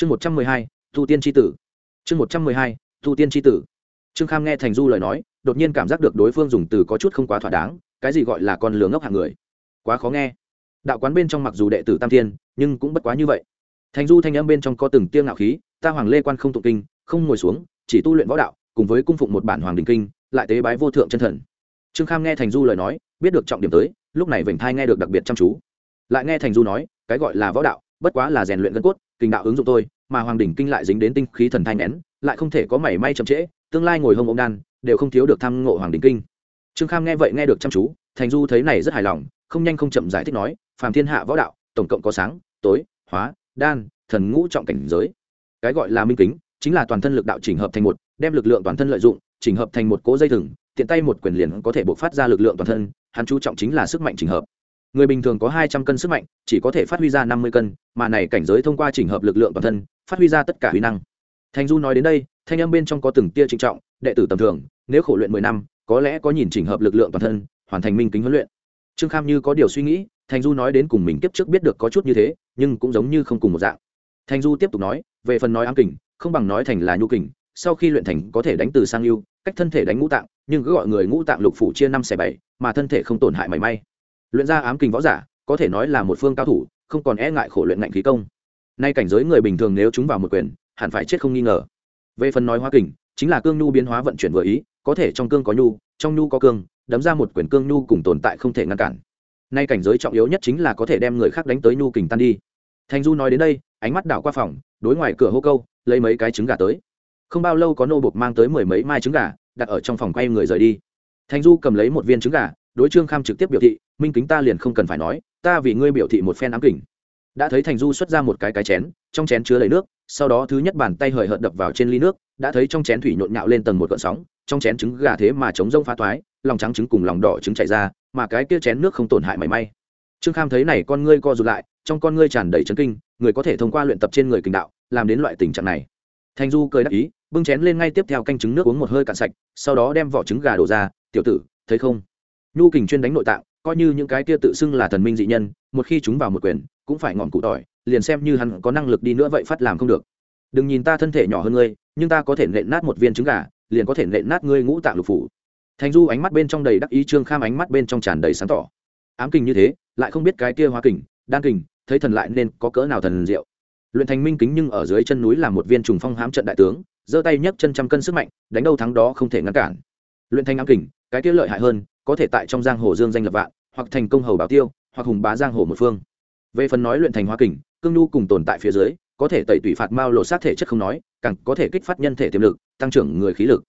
chương một trăm mười hai tu tiên tri tử. Chương một trăm mười hai tu tiên tri tử. Trương kham nghe thành du lời nói, đột nhiên cảm giác được đối phương dùng từ có chút không quá thỏa đáng, cái gì gọi là con lừa ngốc hạng người. Quá khó nghe. Đạo quán bên trong mặc dù đệ tử tam thiên, nhưng cũng bất quá như vậy. Thành du thanh âm bên trong có từng tiêng ngạo khí, ta hoàng lê quan không tụng kinh, không ngồi xuống, chỉ tu luyện võ đạo, cùng với cung phụng một bản hoàng đình kinh, lại tế bái vô thượng chân thần. Trương kham nghe thành du lời nói, biết được trọng điểm tới, lúc này vểnh thai nghe được đặc biệt chăm chú. Lại nghe thành du nói, cái gọi là võ đạo, bất quá là rèn luyện gân cốt kinh đạo ứng dụng tôi, mà hoàng đỉnh kinh lại dính đến tinh khí thần thanh nén lại không thể có mảy may chậm trễ, tương lai ngồi hông ông đan, đều không thiếu được tham ngộ hoàng đỉnh kinh. Trương kham nghe vậy nghe được chăm chú, thành du thấy này rất hài lòng, không nhanh không chậm giải thích nói, phàm thiên hạ võ đạo, tổng cộng có sáng, tối, hóa, đan, thần ngũ trọng cảnh giới. Cái gọi là minh kính, chính là toàn thân lực đạo chỉnh hợp thành một, đem lực lượng toàn thân lợi dụng, chỉnh hợp thành một cỗ dây thừng, tiện tay một quyền liền có thể bộc phát ra lực lượng toàn thân, hắn chú trọng chính là sức mạnh chỉnh hợp người bình thường có hai trăm cân sức mạnh, chỉ có thể phát huy ra năm mươi cân, mà này cảnh giới thông qua chỉnh hợp lực lượng toàn thân, phát huy ra tất cả huy năng. Thanh du nói đến đây, thanh âm bên trong có từng tia trinh trọng, đệ tử tầm thường, nếu khổ luyện mười năm, có lẽ có nhìn chỉnh hợp lực lượng toàn thân, hoàn thành minh kính huấn luyện. Trương kham như có điều suy nghĩ, thanh du nói đến cùng mình kiếp trước biết được có chút như thế, nhưng cũng giống như không cùng một dạng. Thanh du tiếp tục nói, về phần nói ám kình, không bằng nói thành là nhu kình, sau khi luyện thành có thể đánh từ sang lưu cách thân thể đánh ngũ tạng, nhưng cứ gọi người ngũ tạng lục phủ chia năm xẻ bảy, mà thân thể không tổn hại mảy may luyện ra ám kình võ giả, có thể nói là một phương cao thủ, không còn e ngại khổ luyện ngạnh khí công. Nay cảnh giới người bình thường nếu chúng vào một quyền, hẳn phải chết không nghi ngờ. Về phần nói hóa kình, chính là cương nhu biến hóa vận chuyển vừa ý, có thể trong cương có nhu, trong nhu có cương, đấm ra một quyền cương nhu cùng tồn tại không thể ngăn cản. Nay cảnh giới trọng yếu nhất chính là có thể đem người khác đánh tới nhu kình tan đi. Thành du nói đến đây, ánh mắt đảo qua phòng, đối ngoài cửa hô câu, lấy mấy cái trứng gà tới. Không bao lâu có nô bột mang tới mười mấy mai trứng gà, đặt ở trong phòng quay người rời đi. Thành du cầm lấy một viên trứng gà đối trương kham trực tiếp biểu thị, minh kính ta liền không cần phải nói, ta vì ngươi biểu thị một phen ám kỉnh. Đã thấy thành du xuất ra một cái cái chén, trong chén chứa đầy nước, sau đó thứ nhất bàn tay hời hợt đập vào trên ly nước, đã thấy trong chén thủy nhộn nhạo lên tầng một cơn sóng, trong chén trứng gà thế mà chống rông phá thoái lòng trắng trứng cùng lòng đỏ trứng chảy ra, mà cái kia chén nước không tổn hại mảy may. Trương kham thấy này con ngươi co rụt lại, trong con ngươi tràn đầy chấn kinh, người có thể thông qua luyện tập trên người kình đạo, làm đến loại tình trạng này. Thành du cười đắc ý, bưng chén lên ngay tiếp theo canh trứng nước uống một hơi cạn sạch, sau đó đem vỏ trứng gà đổ ra, tiểu tử, thấy không? Nhu kình chuyên đánh nội tạng, coi như những cái kia tự xưng là thần minh dị nhân, một khi chúng vào một quyền, cũng phải ngọn cụ tỏi, liền xem như hắn có năng lực đi nữa vậy phát làm không được. Đừng nhìn ta thân thể nhỏ hơn ngươi, nhưng ta có thể nện nát một viên trứng gà, liền có thể nện nát ngươi ngũ tạng lục phủ. Thành du ánh mắt bên trong đầy đắc ý, trương kham ánh mắt bên trong tràn đầy sáng tỏ. Ám kình như thế, lại không biết cái kia hoa kình, đan kình, thấy thần lại nên có cỡ nào thần diệu. Luyện thành minh kính nhưng ở dưới chân núi là một viên trùng phong hám trận đại tướng, giơ tay nhấc chân trăm cân sức mạnh, đánh đâu thắng đó không thể ngăn cản. Luyện thành ám kình, cái kia lợi hại hơn có thể tại trong giang hồ dương danh lập vạn, hoặc thành công hầu bảo tiêu, hoặc hùng bá giang hồ một phương. Về phần nói luyện thành hoa kình, cương nhu cùng tồn tại phía dưới, có thể tẩy tủy phạt mao lộ sát thể chất không nói, càng có thể kích phát nhân thể tiềm lực, tăng trưởng người khí lực.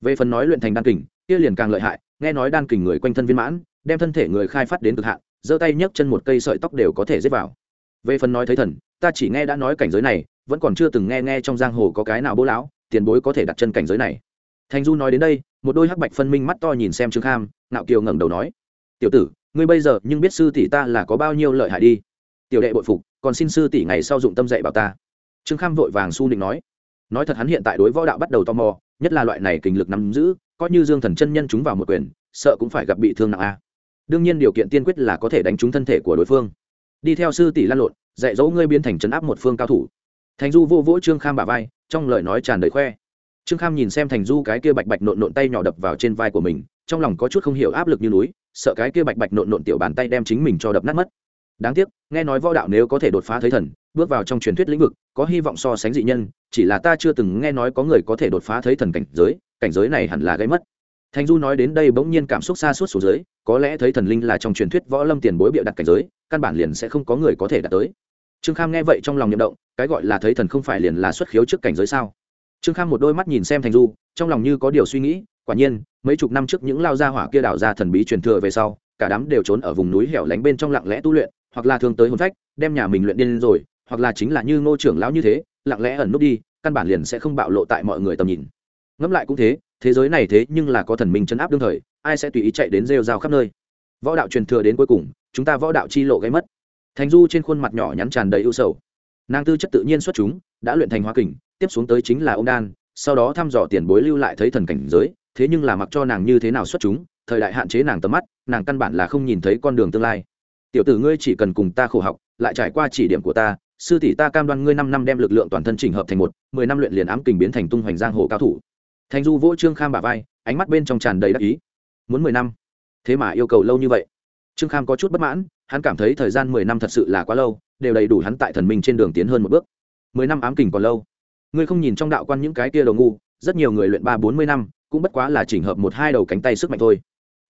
Về phần nói luyện thành đan kình, kia liền càng lợi hại, nghe nói đan kình người quanh thân viên mãn, đem thân thể người khai phát đến cực hạn, giơ tay nhấc chân một cây sợi tóc đều có thể giết vào. Về phần nói thấy thần, ta chỉ nghe đã nói cảnh giới này, vẫn còn chưa từng nghe nghe trong giang hồ có cái nào bố lão, tiền bối có thể đặt chân cảnh giới này. Thành du nói đến đây, một đôi hắc bạch phân minh mắt to nhìn xem trương kham nạo kiều ngẩng đầu nói, tiểu tử, ngươi bây giờ nhưng biết sư tỷ ta là có bao nhiêu lợi hại đi. Tiểu đệ bội phục, còn xin sư tỷ ngày sau dụng tâm dạy bảo ta. Trương kham vội vàng su định nói. Nói thật hắn hiện tại đối võ đạo bắt đầu tò mò, nhất là loại này kình lực nắm giữ, coi như dương thần chân nhân chúng vào một quyền, sợ cũng phải gặp bị thương nặng a. Đương nhiên điều kiện tiên quyết là có thể đánh trúng thân thể của đối phương. Đi theo sư tỷ lan lộn, dạy dỗ ngươi biến thành trấn áp một phương cao thủ. Thành du vô vỗ trương kham bà vai, trong lời nói tràn đầy khoe trương kham nhìn xem thành du cái kia bạch bạch nộn nộn tay nhỏ đập vào trên vai của mình, trong lòng có chút không hiểu áp lực như núi, sợ cái kia bạch bạch nộn nộn tiểu bàn tay đem chính mình cho đập nát mất. Đáng tiếc, nghe nói võ đạo nếu có thể đột phá thấy thần, bước vào trong truyền thuyết lĩnh vực, có hy vọng so sánh dị nhân, chỉ là ta chưa từng nghe nói có người có thể đột phá thấy thần cảnh giới cảnh giới này hẳn là gây mất. Thành du nói đến đây bỗng nhiên cảm xúc xa suốt xuống dưới, có lẽ thấy thần linh là trong truyền thuyết võ lâm tiền bối bịa đặt cảnh giới, căn bản liền sẽ không có người có thể đạt tới. Trương kham nghe vậy trong lòng nhậm động, cái gọi là thấy thần không phải liền là xuất khiếu trước cảnh giới sao? Trương kham một đôi mắt nhìn xem thành du, trong lòng như có điều suy nghĩ, quả nhiên, mấy chục năm trước những lao gia hỏa kia đào ra thần bí truyền thừa về sau, cả đám đều trốn ở vùng núi hẻo lánh bên trong lặng lẽ tu luyện, hoặc là thường tới hồn phách, đem nhà mình luyện điên rồi, hoặc là chính là như ngô trưởng lão như thế, lặng lẽ ẩn núp đi, căn bản liền sẽ không bạo lộ tại mọi người tầm nhìn. Ngẫm lại cũng thế thế giới này thế nhưng là có thần minh chấn áp đương thời, ai sẽ tùy ý chạy đến rêu rao khắp nơi? Võ đạo truyền thừa đến cuối cùng, chúng ta võ đạo chi lộ gây mất. Thành du trên khuôn mặt nhỏ nhắn tràn đầy ưu sầu. Nàng tư chất tự nhiên xuất chúng, đã luyện thành hóa kình tiếp xuống tới chính là ông đan, sau đó thăm dò tiền bối lưu lại thấy thần cảnh giới, thế nhưng là mặc cho nàng như thế nào xuất chúng, thời đại hạn chế nàng tầm mắt, nàng căn bản là không nhìn thấy con đường tương lai. Tiểu tử ngươi chỉ cần cùng ta khổ học, lại trải qua chỉ điểm của ta, sư tỷ ta cam đoan ngươi năm năm đem lực lượng toàn thân chỉnh hợp thành một, mười năm luyện liền ám kình biến thành tung hoành giang hồ cao thủ. Thành du vỗ trương kham bà vai, ánh mắt bên trong tràn đầy đắc ý. Muốn mười năm? Thế mà yêu cầu lâu như vậy. Trương kham có chút bất mãn, hắn cảm thấy thời gian mười năm thật sự là quá lâu, đều đầy đủ hắn tại thần minh trên đường tiến hơn một bước. Mười năm ám kình còn lâu ngươi không nhìn trong đạo quan những cái kia đầu ngu, rất nhiều người luyện ba bốn mươi năm, cũng bất quá là chỉnh hợp một hai đầu cánh tay sức mạnh thôi.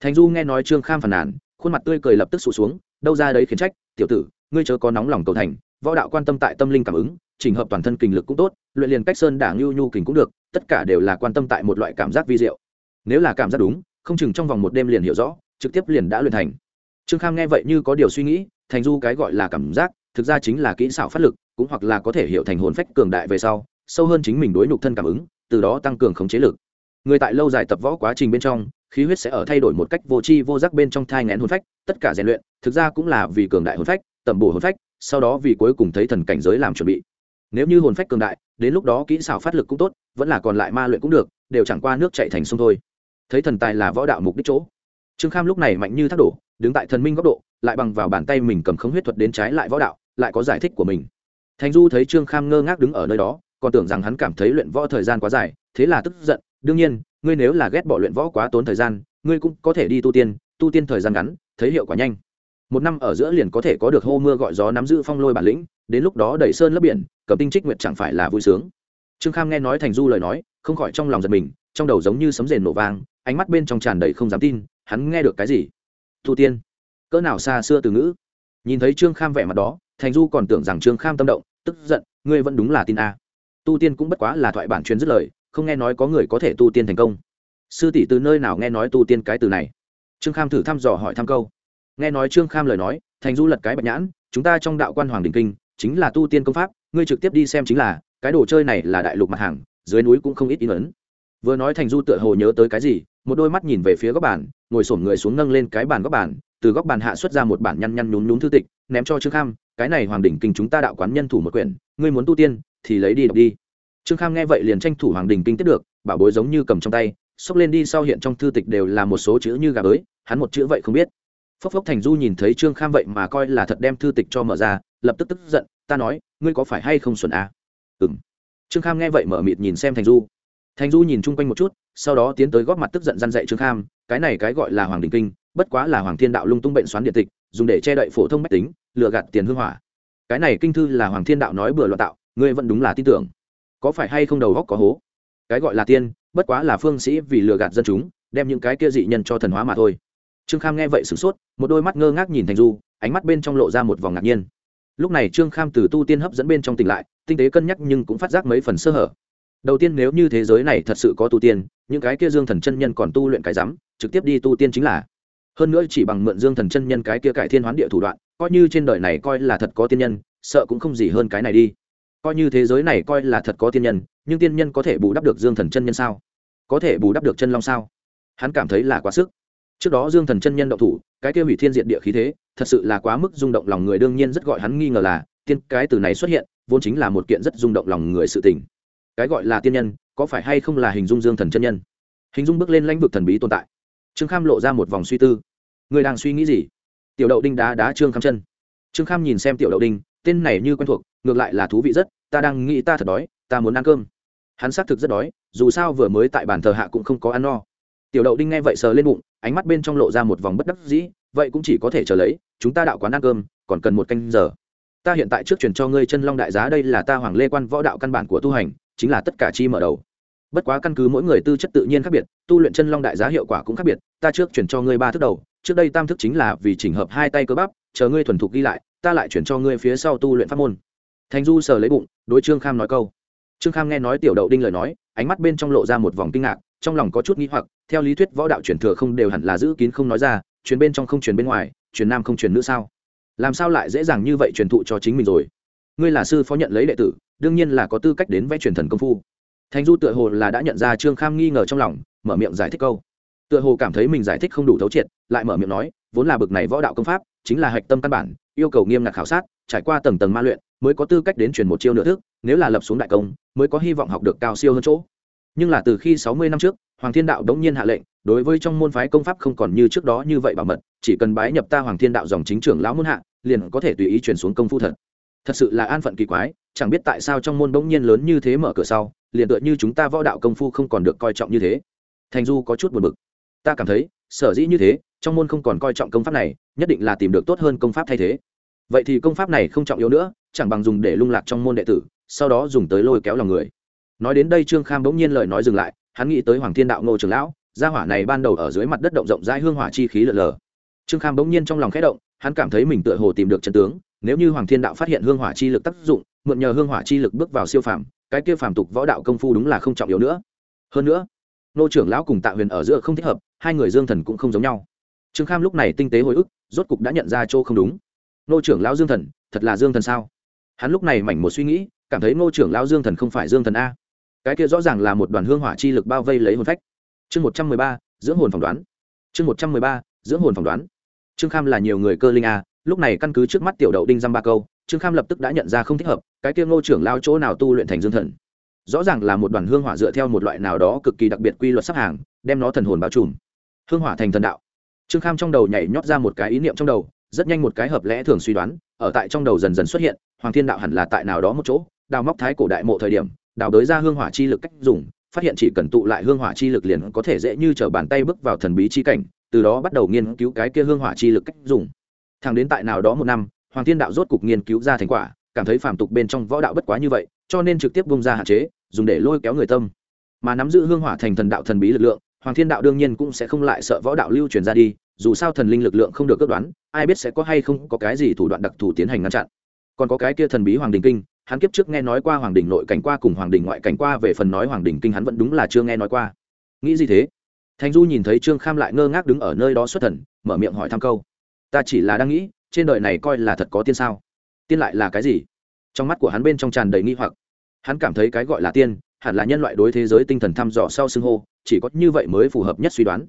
Thành du nghe nói trương kham phàn nàn, khuôn mặt tươi cười lập tức sụt xuống, đâu ra đấy khiển trách, tiểu tử, ngươi chớ có nóng lòng cầu thành, võ đạo quan tâm tại tâm linh cảm ứng, chỉnh hợp toàn thân kinh lực cũng tốt, luyện liền cách sơn đảng nhu nhu kình cũng được, tất cả đều là quan tâm tại một loại cảm giác vi diệu. Nếu là cảm giác đúng, không chừng trong vòng một đêm liền hiểu rõ, trực tiếp liền đã luyện thành. Trương kham nghe vậy như có điều suy nghĩ, thành du cái gọi là cảm giác, thực ra chính là kỹ xảo phát lực, cũng hoặc là có thể hiểu thành hồn phách cường đại về sau sâu hơn chính mình đối nhục thân cảm ứng, từ đó tăng cường khống chế lực. Người tại lâu dài tập võ quá trình bên trong, khí huyết sẽ ở thay đổi một cách vô tri vô giác bên trong thai ngén hồn phách, tất cả rèn luyện, thực ra cũng là vì cường đại hồn phách, tẩm bổ hồn phách, sau đó vì cuối cùng thấy thần cảnh giới làm chuẩn bị. Nếu như hồn phách cường đại, đến lúc đó kỹ xảo phát lực cũng tốt, vẫn là còn lại ma luyện cũng được, đều chẳng qua nước chạy thành sông thôi. Thấy thần tài là võ đạo mục đích chỗ. Trương kham lúc này mạnh như thác đổ, đứng tại thần minh góc độ, lại bằng vào bàn tay mình cầm khống huyết thuật đến trái lại võ đạo, lại có giải thích của mình. Thành du thấy trương kham ngơ ngác đứng ở nơi đó còn tưởng rằng hắn cảm thấy luyện võ thời gian quá dài, thế là tức giận, đương nhiên, ngươi nếu là ghét bỏ luyện võ quá tốn thời gian, ngươi cũng có thể đi tu tiên tu tiên thời gian ngắn, thấy hiệu quả nhanh. Một năm ở giữa liền có thể có được hô mưa gọi gió nắm giữ phong lôi bản lĩnh, đến lúc đó đẩy sơn lấp biển, cầm tinh trích nguyệt chẳng phải là vui sướng. Trương kham nghe nói thành du lời nói, không khỏi trong lòng giật mình, trong đầu giống như sấm rền nổ vang, ánh mắt bên trong tràn đầy không dám tin, hắn nghe được cái gì? Tu tiên. Cỡ nào xa xưa từ ngữ. Nhìn thấy trương kham vẻ mặt đó, thành du còn tưởng rằng trương kham tâm động, tức giận, ngươi vẫn đúng là tin a tu tiên cũng bất quá là thoại bản truyền dứt lời, không nghe nói có người có thể tu tiên thành công. Sư tỷ từ nơi nào nghe nói tu tiên cái từ này? Trương kham thử thăm dò hỏi thăm câu. Nghe nói trương kham lời nói, thành du lật cái bạch nhãn, chúng ta trong đạo quan hoàng đình kinh, chính là tu tiên công pháp, ngươi trực tiếp đi xem chính là, cái đồ chơi này là đại lục mặt hàng, dưới núi cũng không ít in ấn. Vừa nói thành du tựa hồ nhớ tới cái gì, một đôi mắt nhìn về phía góc bàn, ngồi sổm người xuống nâng lên cái bàn góc bàn, từ góc bàn hạ xuất ra một bản nhăn nhăn nhún nhún thư tịch, ném cho trương kham, cái này hoàng đỉnh kinh chúng ta đạo quán nhân thủ một quyển ngươi muốn tu tiên, thì lấy đi đọc đi. Trương kham nghe vậy liền tranh thủ hoàng đỉnh kinh tiếp được, bảo bối giống như cầm trong tay, xốc lên đi sau hiện trong thư tịch đều là một số chữ như gà bới, hắn một chữ vậy không biết. Phốc phốc thành du nhìn thấy trương kham vậy mà coi là thật đem thư tịch cho mở ra, lập tức tức giận, ta nói, ngươi có phải hay không xuẩn à? ừ m trương kham nghe vậy mở mịt nhìn xem thành du. Thành du nhìn chung quanh một chút, sau đó tiến tới góp mặt tức giận răn dạy trương kham, cái này cái gọi là hoàng đình kinh, bất quá là hoàng thiên đạo lung tung bệnh xoán điện tịch, dùng để che đậy phổ thông mách tính, lừa gạt tiền hương hỏa cái này kinh thư là hoàng thiên đạo nói bừa loạn tạo, ngươi vẫn đúng là tin tưởng. Có phải hay không đầu góc có hố? Cái gọi là tiên, bất quá là phương sĩ vì lừa gạt dân chúng, đem những cái kia dị nhân cho thần hóa mà thôi. Trương kham nghe vậy sửng sốt, một đôi mắt ngơ ngác nhìn thành du, ánh mắt bên trong lộ ra một vòng ngạc nhiên. Lúc này trương kham từ tu tiên hấp dẫn bên trong tỉnh lại, tinh tế cân nhắc nhưng cũng phát giác mấy phần sơ hở. Đầu tiên nếu như thế giới này thật sự có tu tiên, những cái kia dương thần chân nhân còn tu luyện cái rắm, trực tiếp đi tu tiên chính là hơn nữa chỉ bằng mượn dương thần chân nhân cái kia cải thiên hoán địa thủ đoạn, coi như trên đời này coi là thật có tiên nhân, sợ cũng không gì hơn cái này đi. Coi như thế giới này coi là thật có tiên nhân, nhưng tiên nhân có thể bù đắp được dương thần chân nhân sao? Có thể bù đắp được chân long sao? Hắn cảm thấy là quá sức. Trước đó dương thần chân nhân động thủ, cái kia hủy thiên diện địa khí thế, thật sự là quá mức rung động lòng người, đương nhiên rất gọi hắn nghi ngờ là, tiên cái từ này xuất hiện, vốn chính là một kiện rất rung động lòng người sự tình. Cái gọi là tiên nhân, có phải hay không là hình dung dương thần chân nhân? Hình dung bước lên lãnh vực thần bí tồn tại. Trương kham lộ ra một vòng suy tư người đang suy nghĩ gì? Tiểu đậu đinh đá đá trương kham chân. Trương kham nhìn xem tiểu đậu đinh, tên này như quen thuộc, ngược lại là thú vị rất, ta đang nghĩ ta thật đói, ta muốn ăn cơm. Hắn xác thực rất đói, dù sao vừa mới tại bàn thờ hạ cũng không có ăn no. Tiểu đậu đinh nghe vậy sờ lên bụng, ánh mắt bên trong lộ ra một vòng bất đắc dĩ, vậy cũng chỉ có thể chờ lấy, chúng ta đạo quán ăn cơm, còn cần một canh giờ. Ta hiện tại trước truyền cho ngươi chân long đại giá đây là ta hoàng lê quan võ đạo căn bản của tu hành, chính là tất cả chi mở đầu. Bất quá căn cứ mỗi người tư chất tự nhiên khác biệt, tu luyện chân long đại giá hiệu quả cũng khác biệt, ta trước chuyển cho ngươi ba thước đầu trước đây tam thức chính là vì chỉnh hợp hai tay cơ bắp, chờ ngươi thuần thục ghi lại, ta lại chuyển cho ngươi phía sau tu luyện pháp môn. Thành du sờ lấy bụng, đối trương kham nói câu. Trương kham nghe nói tiểu đậu đinh lời nói, ánh mắt bên trong lộ ra một vòng kinh ngạc, trong lòng có chút nghĩ hoặc, theo lý thuyết võ đạo truyền thừa không đều hẳn là giữ kín không nói ra, truyền bên trong không truyền bên ngoài, truyền nam không truyền nữ sao? Làm sao lại dễ dàng như vậy truyền thụ cho chính mình rồi? Ngươi là sư phó nhận lấy đệ tử, đương nhiên là có tư cách đến vẽ truyền thần công phu. Thành du tựa hồ là đã nhận ra trương kham nghi ngờ trong lòng, mở miệng giải thích câu tựa hồ cảm thấy mình giải thích không đủ thấu triệt, lại mở miệng nói, vốn là bực này võ đạo công pháp, chính là hạch tâm căn bản, yêu cầu nghiêm ngặt khảo sát, trải qua tầng tầng ma luyện, mới có tư cách đến truyền một chiêu nửa thức, nếu là lập xuống đại công, mới có hy vọng học được cao siêu hơn chỗ. Nhưng là từ khi sáu mươi năm trước, hoàng thiên đạo đống nhiên hạ lệnh, đối với trong môn phái công pháp không còn như trước đó như vậy bảo mật, chỉ cần bái nhập ta hoàng thiên đạo dòng chính trưởng lão môn hạ, liền có thể tùy ý truyền xuống công phu thật. Thật sự là an phận kỳ quái, chẳng biết tại sao trong môn bỗng nhiên lớn như thế mở cửa sau, liền tựa như chúng ta võ đạo công phu không còn được coi trọng như thế. Thành du có chút buồn bực ta cảm thấy, sở dĩ như thế, trong môn không còn coi trọng công pháp này, nhất định là tìm được tốt hơn công pháp thay thế. Vậy thì công pháp này không trọng yếu nữa, chẳng bằng dùng để lung lạc trong môn đệ tử, sau đó dùng tới lôi kéo lòng người. Nói đến đây trương kham bỗng nhiên lời nói dừng lại, hắn nghĩ tới hoàng thiên đạo ngô trường lão, gia hỏa này ban đầu ở dưới mặt đất động rộng rãi hương hỏa chi khí lờ lờ. Trương kham bỗng nhiên trong lòng khẽ động, hắn cảm thấy mình tựa hồ tìm được chân tướng, nếu như hoàng thiên đạo phát hiện hương hỏa chi lực tác dụng, mượn nhờ hương hỏa chi lực bước vào siêu phàm, cái kia phàm tục võ đạo công phu đúng là không trọng yếu nữa. Hơn nữa nô trưởng lão cùng tạ huyền ở giữa không thích hợp hai người dương thần cũng không giống nhau. Trương kham lúc này tinh tế hồi ức, rốt cục đã nhận ra chỗ không đúng. Nô trưởng lão dương thần, thật là dương thần sao? Hắn lúc này mảnh một suy nghĩ, cảm thấy nô trưởng lão dương thần không phải dương thần a. Cái kia rõ ràng là một đoàn hương hỏa chi lực bao vây lấy hồn phách. Chương một trăm mười ba, dưỡng hồn phỏng đoán. Chương một trăm mười ba, dưỡng hồn phỏng đoán. Trương kham là nhiều người cơ linh a, lúc này căn cứ trước mắt tiểu đậu đinh dăm ba câu, trương kham lập tức đã nhận ra không thích hợp, cái kia ngô trưởng lao chỗ nào tu luyện thành dương thần. Rõ ràng là một đoàn hương hỏa dựa theo một loại nào đó cực kỳ đặc biệt quy luật sắp hàng, đem nó thần hồn bao trùm hương hỏa thành thần đạo. Trương kham trong đầu nhảy nhót ra một cái ý niệm trong đầu, rất nhanh một cái hợp lẽ thường suy đoán, ở tại trong đầu dần dần xuất hiện, hoàng thiên đạo hẳn là tại nào đó một chỗ, đào móc thái cổ đại mộ thời điểm, đào đới ra hương hỏa chi lực cách dùng, phát hiện chỉ cần tụ lại hương hỏa chi lực liền có thể dễ như t bàn tay bước vào thần bí chi cảnh, từ đó bắt đầu nghiên cứu cái kia hương hỏa chi lực cách dùng. Thẳng đến tại nào đó một năm, hoàng thiên đạo rốt cục nghiên cứu ra thành quả, cảm thấy phàm tục bên trong võ đạo bất quá như vậy, cho nên trực tiếp bung ra hạn chế, dùng để lôi kéo người tâm. Mà nắm giữ hương hỏa thành thần đạo thần bí lực lượng hoàng thiên đạo đương nhiên cũng sẽ không lại sợ võ đạo lưu truyền ra đi, dù sao thần linh lực lượng không được cất đoán, ai biết sẽ có hay không có cái gì thủ đoạn đặc thù tiến hành ngăn chặn. Còn có cái kia thần bí hoàng đình kinh, hắn kiếp trước nghe nói qua hoàng đình nội cảnh qua cùng hoàng đình ngoại cảnh qua, về phần nói hoàng đình kinh hắn vẫn đúng là chưa nghe nói qua. Nghĩ gì thế? Thành du nhìn thấy trương kham lại ngơ ngác đứng ở nơi đó xuất thần, mở miệng hỏi thăm câu. Ta chỉ là đang nghĩ, trên đời này coi là thật có tiên sao? Tiên lại là cái gì? Trong mắt của hắn bên trong tràn đầy nghi hoặc. Hắn cảm thấy cái gọi là tiên, hẳn là nhân loại đối thế giới tinh thần thăm dò sau xưng hô chỉ có như vậy mới phù hợp nhất suy đoán.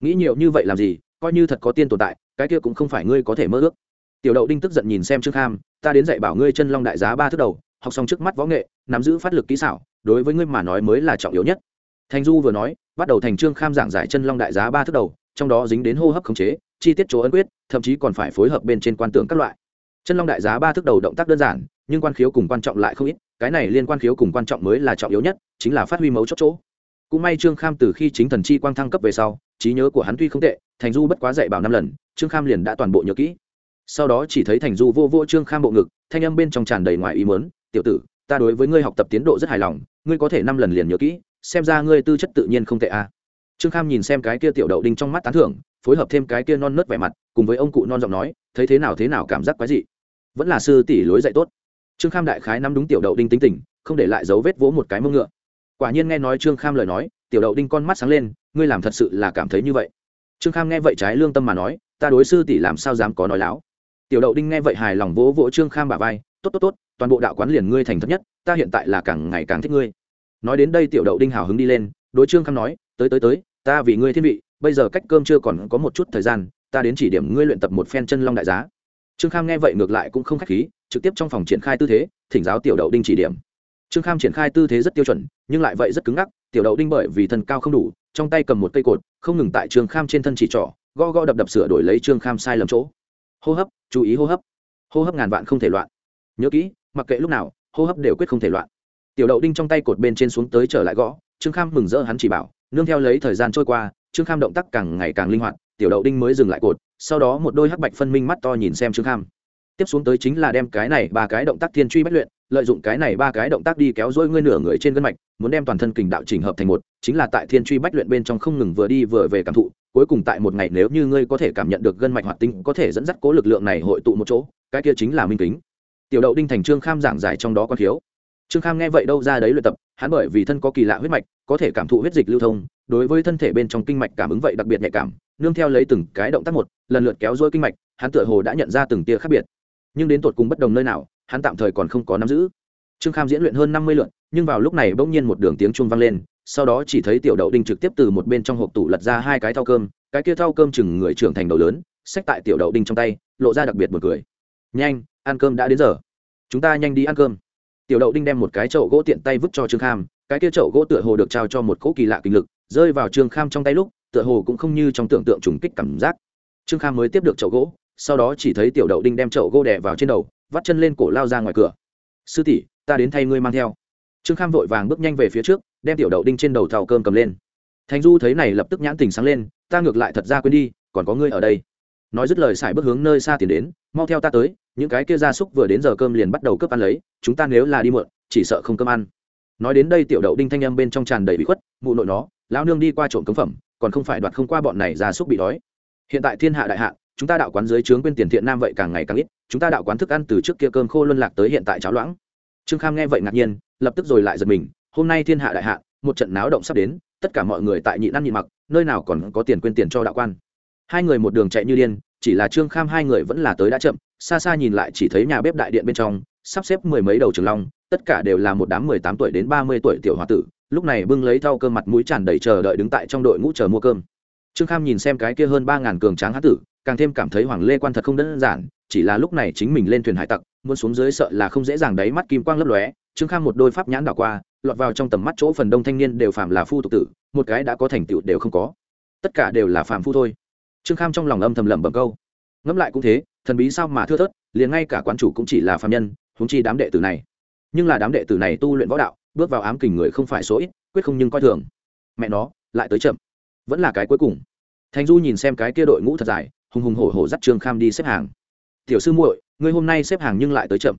Nghĩ nhiều như vậy làm gì, coi như thật có tiên tồn tại, cái kia cũng không phải ngươi có thể mơ ước. Tiểu đậu đinh tức giận nhìn xem trương kham, ta đến dạy bảo ngươi chân long đại giá ba thước đầu, học xong trước mắt võ nghệ, nắm giữ phát lực kỹ xảo, đối với ngươi mà nói mới là trọng yếu nhất. Thành du vừa nói, bắt đầu thành trương kham giảng giải chân long đại giá ba thước đầu, trong đó dính đến hô hấp khống chế, chi tiết chỗ ấn quyết, thậm chí còn phải phối hợp bên trên quan tượng các loại. Chân long đại giá ba thước đầu động tác đơn giản, nhưng quan khiếu cùng quan trọng lại không ít, cái này liên quan khiếu cùng quan trọng mới là trọng yếu nhất, chính là phát huy mấu chốt chỗ cũng may trương kham từ khi chính thần chi quang thăng cấp về sau, trí nhớ của hắn tuy không tệ, thành du bất quá dạy bảo năm lần, trương kham liền đã toàn bộ nhớ kỹ. Sau đó chỉ thấy thành du vô vô trương kham bộ ngực, thanh âm bên trong tràn đầy ngoài ý mớn tiểu tử, ta đối với ngươi học tập tiến độ rất hài lòng, ngươi có thể năm lần liền nhớ kỹ, xem ra ngươi tư chất tự nhiên không tệ a à. trương kham nhìn xem cái kia tiểu đậu đinh trong mắt tán thưởng, phối hợp thêm cái kia non nớt vẻ mặt, cùng với ông cụ non giọng nói, thấy thế nào thế nào, cảm giác quái dị. Vẫn là sư tỷ lối dạy tốt. Trương kham đại khái nắm đúng tiểu đậu đinh tính tình, không để lại dấu vết vỗ một cái mông ngựa quả nhiên nghe nói trương kham lời nói, tiểu đậu đinh con mắt sáng lên, ngươi làm thật sự là cảm thấy như vậy. Trương kham nghe vậy trái lương tâm mà nói, ta đối sư tỷ làm sao dám có nói láo. Tiểu đậu đinh nghe vậy hài lòng vỗ vỗ trương kham bà vai, tốt tốt tốt, toàn bộ đạo quán liền ngươi thành thật nhất, ta hiện tại là càng ngày càng thích ngươi. Nói đến đây tiểu đậu đinh hào hứng đi lên, đối trương kham nói, tới tới tới, ta vì ngươi thiên vị, bây giờ cách cơm chưa còn có một chút thời gian, ta đến chỉ điểm ngươi luyện tập một phen chân long đại giá. Trương kham nghe vậy ngược lại cũng không k h á c h khí, trực tiếp trong phòng triển khai tư thế, thỉnh giáo tiểu đậu đinh chỉ điểm trương kham triển khai tư thế rất tiêu chuẩn, nhưng lại vậy rất cứng ngắc, tiểu đậu đinh bởi vì thân cao không đủ, trong tay cầm một cây cột, không ngừng tại trương kham trên thân chỉ trỏ go go đập đập sửa đổi lấy trương kham sai lầm chỗ. Hô hấp, chú ý hô hấp. Hô hấp ngàn vạn không thể loạn. Nhớ kỹ, mặc kệ lúc nào, hô hấp đều quyết không thể loạn. Tiểu đậu đinh trong tay cột bên trên xuống tới trở lại gõ, trương kham mừng rỡ hắn chỉ bảo, nương theo lấy thời gian trôi qua, trương kham động tác càng ngày càng linh hoạt, tiểu đậu đinh mới dừng lại cột, sau đó một đôi hắc bạch phân minh mắt to nhìn xem trương kham tiếp xuống tới chính là đem cái này ba cái động tác thiên truy bất luyện, lợi dụng cái này ba cái động tác đi kéo dỗi ngươi nửa người trên gân mạch, muốn đem toàn thân kình đạo chỉnh hợp thành một, chính là tại thiên truy bách luyện bên trong không ngừng vừa đi vừa về cảm thụ, cuối cùng tại một ngày nếu như ngươi có thể cảm nhận được gân mạch hoạt tinh có thể dẫn dắt cố lực lượng này hội tụ một chỗ, cái kia chính là minh kính. Tiểu đậu đinh thành trương kham giảng giải trong đó có thiếu trương kham nghe vậy đâu ra đấy luyện tập, hắn bởi vì thân có kỳ lạ huyết mạch, có thể cảm thụ huyết dịch lưu thông, đối với thân thể bên trong kinh mạch cảm ứng vậy đặc biệt nhạy cảm, nương theo lấy từng cái động tác một, lần lượt kéo dôi kinh mạch, hắn tựa hồ đã nhận ra từng tia khác biệt nhưng đến tột cùng bất đồng nơi nào, hắn tạm thời còn không có nắm giữ. Trương kham diễn luyện hơn năm mươi lượt, nhưng vào lúc này bỗng nhiên một đường tiếng chuông vang lên, sau đó chỉ thấy tiểu đậu đinh trực tiếp từ một bên trong hộp tủ lật ra hai cái thau cơm, cái kia thau cơm chừng người trưởng thành đầu lớn, xách tại tiểu đậu đinh trong tay, lộ ra đặc biệt một cười. Nhanh, ăn cơm đã đến giờ. Chúng ta nhanh đi ăn cơm. Tiểu đậu đinh đem một cái chậu gỗ tiện tay vứt cho trương kham, cái kia chậu gỗ tựa hồ được trao cho một cỗ kỳ lạ kinh lực, rơi vào trương kham trong tay lúc, tựa hồ cũng không như trong tưởng tượng trùng kích cảm giác. Trương kham mới tiếp được chậu gỗ sau đó chỉ thấy tiểu đậu đinh đem chậu gô đè vào trên đầu, vắt chân lên cổ lao ra ngoài cửa. Sư tỷ, ta đến thay ngươi mang theo. Trương kham vội vàng bước nhanh về phía trước, đem tiểu đậu đinh trên đầu thau cơm cầm lên. Thành du thấy này lập tức nhãn tình sáng lên, ta ngược lại thật ra quên đi, còn có ngươi ở đây. Nói dứt lời xài bước hướng nơi xa tiền đến, mau theo ta tới, những cái kia gia súc vừa đến giờ cơm liền bắt đầu cướp ăn lấy, chúng ta nếu là đi muộn, chỉ sợ không cơm ăn. Nói đến đây tiểu đậu đinh thanh âm bên trong tràn đầy bị khuất, mụ nội nó, lão nương đi qua trộm cấm phẩm, còn không phải đoạt không qua bọn này gia súc bị đói. Hiện tại thiên hạ đại hạ chúng ta đạo quán dưới trướng quên tiền thiện nam vậy càng ngày càng ít, chúng ta đạo quán thức ăn từ trước kia cơm khô luân lạc tới hiện tại cháo loãng. Trương kham nghe vậy ngạc nhiên, lập tức rồi lại giật mình, hôm nay thiên hạ đại hạ một trận náo động sắp đến, tất cả mọi người tại nhịn ăn nhịn mặc, nơi nào còn có tiền quên tiền cho đạo quan. Hai người một đường chạy như điên, chỉ là trương kham hai người vẫn là tới đã chậm, xa xa nhìn lại chỉ thấy nhà bếp đại điện bên trong, sắp xếp mười mấy đầu trường long, tất cả đều là một đám mười tám tuổi đến ba mươi tuổi tiểu h o a tử, lúc này bưng lấy thau cơm mặt mũi tràn đầy chờ đợi đứng tại trong đội ngũ chờ mua cơm. Trương kham nhìn xem cái kia hơn ba ngàn cường tráng hán tử càng thêm cảm thấy hoàng lê quan thật không đơn giản, chỉ là lúc này chính mình lên thuyền hải tặc, muốn xuống dưới sợ là không dễ dàng đáy mắt kim quang lấp lóe. Trương kham một đôi pháp nhãn đảo qua, lọt vào trong tầm mắt chỗ phần đông thanh niên đều phạm là phu tục tử, một cái đã có thành tựu đều không có. Tất cả đều là phạm phu thôi. Trương kham trong lòng âm thầm lẩm bẩm câu. Ngẫm lại cũng thế, thần bí sao mà thưa thớt, liền ngay cả quán chủ cũng chỉ là phạm nhân húng chi đám đệ tử này. Nhưng là đám đệ tử này tu luyện võ đạo, bước vào ám kình người không phải số ít, quyết không nhưng coi thường. Mẹ nó, lại tới chậm. Vẫn là cái cuối cùng. Thành du nhìn xem cái kia đội ngũ thật dài hùng hùng hổ hổ dắt trương kham đi xếp hàng. Tiểu sư muội, ngươi hôm nay xếp hàng nhưng lại tới chậm.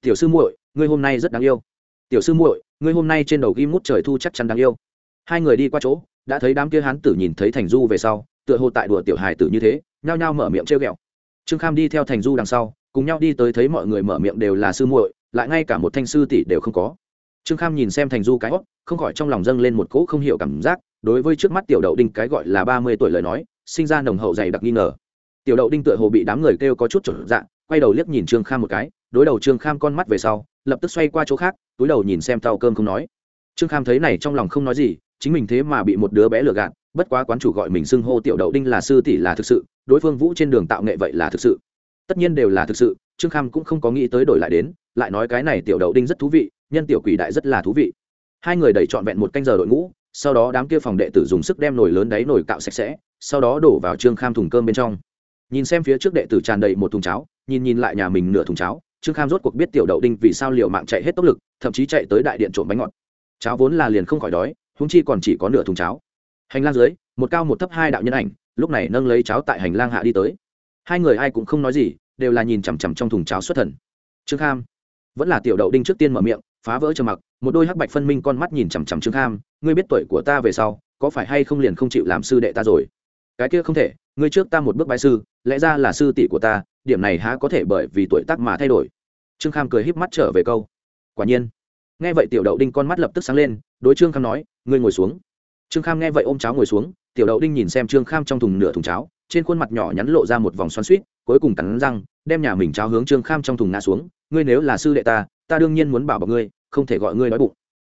Tiểu sư muội, ngươi hôm nay rất đáng yêu. Tiểu sư muội, ngươi hôm nay trên đầu ghi mút trời thu chắc chắn đáng yêu. Hai người đi qua chỗ, đã thấy đám kia hán tử nhìn thấy thành du về sau, tựa hồ tại đùa tiểu hài tử như thế, nhao nhao mở miệng trêu ghẹo. Trương kham đi theo thành du đằng sau, cùng nhau đi tới thấy mọi người mở miệng đều là sư muội, lại ngay cả một thanh sư tỷ đều không có. Trương kham nhìn xem thành du cái hót không khỏi trong lòng dâng lên một cỗ không hiểu cảm giác, đối với trước mắt tiểu đậu đinh cái gọi là ba mươi tuổi lời nói, sinh ra nồng hậu dày đặc nghi ngờ tiểu đậu đinh tựa hồ bị đám người kêu có chút trở dạng, quay đầu liếc nhìn trương kham một cái, đối đầu trương kham con mắt về sau, lập tức xoay qua chỗ khác, túi đầu nhìn xem tàu cơm không nói. Trương kham thấy này trong lòng không nói gì, chính mình thế mà bị một đứa bé lừa gạt, bất quá quán chủ gọi mình xưng hô tiểu đậu đinh là sư tỷ là thực sự, đối phương vũ trên đường tạo nghệ vậy là thực sự. Tất nhiên đều là thực sự, trương kham cũng không có nghĩ tới đổi lại đến, lại nói cái này tiểu đậu đinh rất thú vị, nhân tiểu quỷ đại rất là thú vị. Hai người đẩy trọn vẹn một canh giờ đội ngũ, sau đó đám kia phòng đệ tử dùng sức đem nồi lớn đáy nồi cạo sạch sẽ, sau đó đổ vào trương kham thùng cơm bên trong nhìn xem phía trước đệ tử tràn đầy một thùng cháo, nhìn nhìn lại nhà mình nửa thùng cháo, trương kham rốt cuộc biết tiểu đậu đinh vì sao liều mạng chạy hết tốc lực, thậm chí chạy tới đại điện trộm bánh ngọt. Cháo vốn là liền không khỏi đói húng chi còn chỉ có nửa thùng cháo. Hành lang dưới, một cao một thấp hai đạo nhân ảnh, lúc này nâng lấy cháo tại hành lang hạ đi tới. Hai người ai cũng không nói gì, đều là nhìn chằm chằm trong thùng cháo xuất thần. Trương kham, vẫn là tiểu đậu đinh trước tiên mở miệng, phá vỡ trầm mặc, một đôi hắc bạch phân minh con mắt nhìn chằm chằm trương kham, ngươi biết tuổi của ta về sau, có phải hay không liền không chịu làm sư đệ ta rồi? Cái kia không thể ngươi trước ta một bước bái sư, lẽ ra là sư tỷ của ta, điểm này há có thể bởi vì tuổi tác mà thay đổi. Trương kham cười híp mắt trở về câu. Quả nhiên. Nghe vậy tiểu đậu đinh con mắt lập tức sáng lên, đối trương kham nói, ngươi ngồi xuống. Trương kham nghe vậy ôm cháo ngồi xuống, tiểu đậu đinh nhìn xem trương kham trong thùng nửa thùng cháo, trên khuôn mặt nhỏ nhắn lộ ra một vòng xoắn suýt cuối cùng cắn răng, đem nhà mình cháo hướng trương kham trong thùng ngã xuống, ngươi nếu là sư đệ ta ta đương nhiên muốn bảo bọc ngươi, không thể gọi ngươi nói bụng.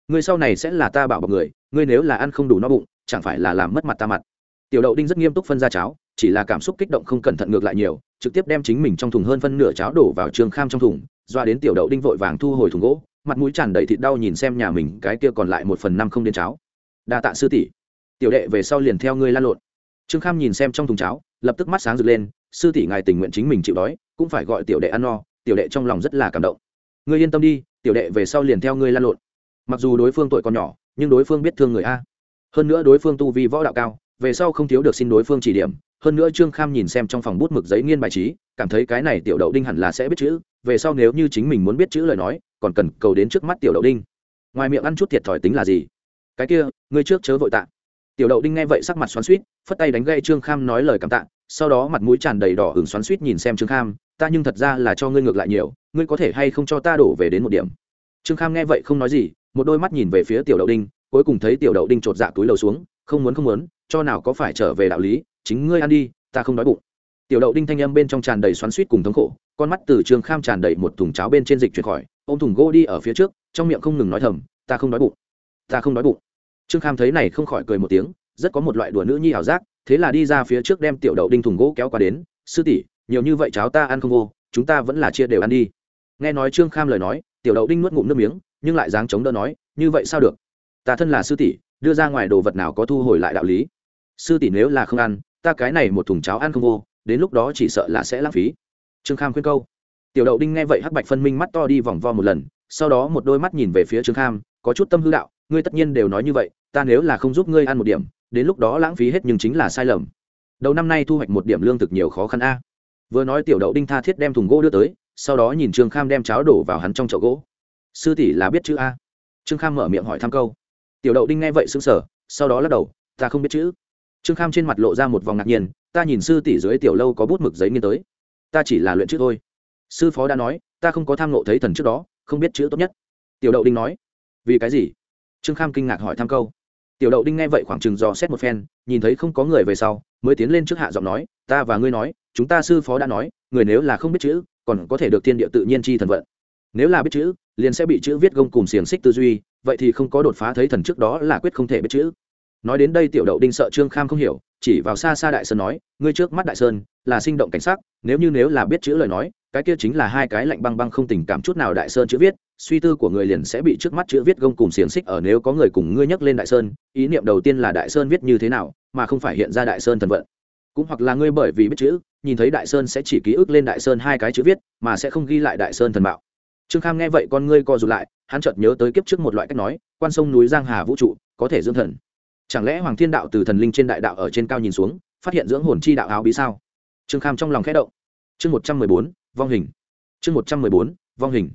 Ngươi sau này sẽ là ta bảo bọc người, ngươi nếu là ăn không đủ no bụng, chẳng phải là làm mất mặt ta mặt. Tiểu đậu đinh rất nghiêm túc phân ra cháo chỉ là cảm xúc kích động không cẩn thận ngược lại nhiều, trực tiếp đem chính mình trong thùng hơn phân nửa cháo đổ vào trương kham trong thùng, doa đến tiểu đậu đinh vội vàng thu hồi thùng gỗ, mặt mũi tràn đầy thịt đau nhìn xem nhà mình, cái kia còn lại một phần năm không đến cháo. Đa tạ sư tỷ. Tiểu đệ về sau liền theo ngươi lan lộn. Trương kham nhìn xem trong thùng cháo, lập tức mắt sáng rực lên, sư tỷ ngài tình nguyện chính mình chịu đói, cũng phải gọi tiểu đệ ăn no, tiểu đệ trong lòng rất là cảm động. Ngươi yên tâm đi, tiểu đệ về sau liền theo ngươi lan lộn. Mặc dù đối phương tuổi còn nhỏ, nhưng đối phương biết thương người a. Hơn nữa đối phương tu vi võ đạo cao, về sau không thiếu được xin đối phương chỉ điểm hơn nữa trương kham nhìn xem trong phòng bút mực giấy nghiên bài trí, cảm thấy cái này tiểu đậu đinh hẳn là sẽ biết chữ, về sau nếu như chính mình muốn biết chữ lời nói, còn cần cầu đến trước mắt tiểu đậu đinh. Ngoài miệng ăn chút thiệt thòi tính là gì? Cái kia, ngươi trước chớ vội tạ. Tiểu đậu đinh nghe vậy sắc mặt xoắn suýt phất tay đánh gây trương kham nói lời cảm tạ, sau đó mặt mũi tràn đầy đỏ hứng xoắn suýt nhìn xem trương kham, ta nhưng thật ra là cho ngươi ngược lại nhiều, ngươi có thể hay không cho ta đổ về đến một điểm? Trương kham nghe vậy không nói gì, một đôi mắt nhìn về phía tiểu đậu đinh, cuối cùng thấy tiểu đậu đinh chột dạ túi lầu xuống, không muốn không muốn, cho nào có phải trở về đạo lý chính ngươi ăn đi, ta không đói bụng. Tiểu đậu đinh thanh âm bên trong tràn đầy xoắn suýt cùng thống khổ, con mắt từ trương kham tràn đầy một thùng cháo bên trên dịch chuyển khỏi ô m thùng gỗ đi ở phía trước, trong miệng không ngừng nói thầm, ta không đói bụng, ta không đói bụng. Trương kham thấy này không khỏi cười một tiếng, rất có một loại đùa nữ nhi ảo giác, thế là đi ra phía trước đem tiểu đậu đinh thùng gỗ kéo qua đến, sư tỷ, nhiều như vậy cháo ta ăn không vô, chúng ta vẫn là chia đều ăn đi. Nghe nói trương kham lời nói, tiểu đậu đinh nuốt ngụm nước miếng, nhưng lại dáng chống đỡ nói, như vậy sao được? Ta thân là sư tỷ, đưa ra ngoài đồ vật nào có thu hồi lại đạo lý? Sư tỷ nếu là không ăn ta cái này một thùng cháo ăn không vô, đến lúc đó chỉ sợ là sẽ lãng phí. Trương kham khuyên câu. Tiểu đậu đinh nghe vậy hắc bạch phân minh mắt to đi vòng vo một lần, sau đó một đôi mắt nhìn về phía trương kham, có chút tâm hư đạo, ngươi tất nhiên đều nói như vậy, ta nếu là không giúp ngươi ăn một điểm, đến lúc đó lãng phí hết nhưng chính là sai lầm. Đầu năm nay thu hoạch một điểm lương thực nhiều khó khăn a. Vừa nói tiểu đậu đinh tha thiết đem thùng gỗ đưa tới, sau đó nhìn trương kham đem cháo đổ vào hắn trong chậu gỗ. Sư tỷ là biết chữ a. Trương kham mở miệng hỏi thăm câu. Tiểu đậu đinh nghe vậy xứng sở sau đó lắc đầu, ta không biết chữ trương kham trên mặt lộ ra một vòng ngạc nhiên, ta nhìn sư tỷ dưới tiểu lâu có bút mực giấy nghiên tới. Ta chỉ là luyện chữ thôi. Sư phó đã nói, ta không có tham nộ thấy thần trước đó, không biết chữ tốt nhất. Tiểu đậu đinh nói, vì cái gì? Trương kham kinh ngạc hỏi thăm câu. Tiểu đậu đinh nghe vậy khoảng chừng dò xét một phen, nhìn thấy không có người về sau, mới tiến lên trước hạ giọng nói, ta và ngươi nói, chúng ta sư phó đã nói, người nếu là không biết chữ, còn có thể được thiên địa tự nhiên chi thần vận. Nếu là biết chữ, liền sẽ bị chữ viết gông cùng xiềng xích tư duy, vậy thì không có đột phá thấy thần trước đó là quyết không thể biết chữ nói đến đây tiểu đậu đinh sợ trương kham không hiểu, chỉ vào xa xa đại sơn nói, ngươi trước mắt đại sơn là sinh động cảnh sắc, nếu như nếu là biết chữ lời nói, cái kia chính là hai cái lạnh băng băng không tình cảm chút nào đại sơn chữ viết, suy tư của người liền sẽ bị trước mắt chữ viết gông cùng xiềng xích ở nếu có người cùng ngươi nhắc lên đại sơn, ý niệm đầu tiên là đại sơn viết như thế nào, mà không phải hiện ra đại sơn thần vận. Cũng hoặc là ngươi bởi vì biết chữ, nhìn thấy đại sơn sẽ chỉ ký ức lên đại sơn hai cái chữ viết, mà sẽ không ghi lại đại sơn thần mạo. Trương kham nghe vậy con ngươi co rụt lại, hắn chợt nhớ tới kiếp trước một loại cách nói, quan sông núi giang hà vũ trụ, có thể dưỡng thần chẳng lẽ hoàng thiên đạo từ thần linh trên đại đạo ở trên cao nhìn xuống, phát hiện dưỡng hồn chi đạo áo bí sao? Trương kham trong lòng khẽ động. Chương một trăm mười bốn, vong hình. Chương một trăm mười bốn, vong hình.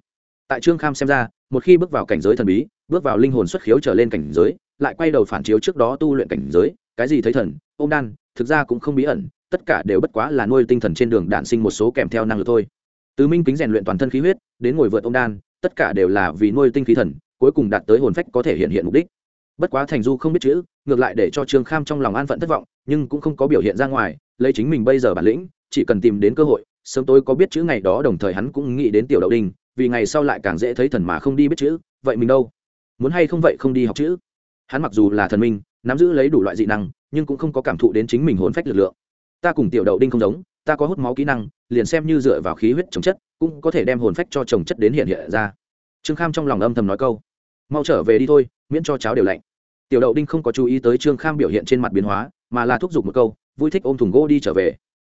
Tại trương kham xem ra, một khi bước vào cảnh giới thần bí, bước vào linh hồn xuất khiếu trở lên cảnh giới, lại quay đầu phản chiếu trước đó tu luyện cảnh giới, cái gì thấy thần ô m đan, thực ra cũng không bí ẩn, tất cả đều bất quá là nuôi tinh thần trên đường đản sinh một số kèm theo năng lực thôi. Từ minh kính rèn luyện toàn thân khí huyết, đến ngồi vượt ô m đan, tất cả đều là vì nuôi tinh khí thần, cuối cùng đạt tới hồn phách có thể hiện hiện mục đích bất quá thành du không biết chữ, ngược lại để cho trương kham trong lòng an phận thất vọng, nhưng cũng không có biểu hiện ra ngoài, lấy chính mình bây giờ bản lĩnh, chỉ cần tìm đến cơ hội, sớm tối có biết chữ ngày đó đồng thời hắn cũng nghĩ đến tiểu đậu đình, vì ngày sau lại càng dễ thấy thần mà không đi biết chữ, vậy mình đâu? Muốn hay không vậy không đi học chữ? Hắn mặc dù là thần minh, nắm giữ lấy đủ loại dị năng, nhưng cũng không có cảm thụ đến chính mình hồn phách lực lượng. Ta cùng tiểu đậu đinh không giống, ta có hút máu kỹ năng, liền xem như dựa vào khí huyết trồng chất, cũng có thể đem hồn phách cho trồng chất đến hiện hiện ra. Trương kham trong lòng âm thầm nói câu. Mau trở về đi thôi miễn cho cháo đều lạnh. Tiểu đậu đinh không có chú ý tới trương kham biểu hiện trên mặt biến hóa, mà là thúc giục một câu, vui thích ôm thùng gỗ đi trở về.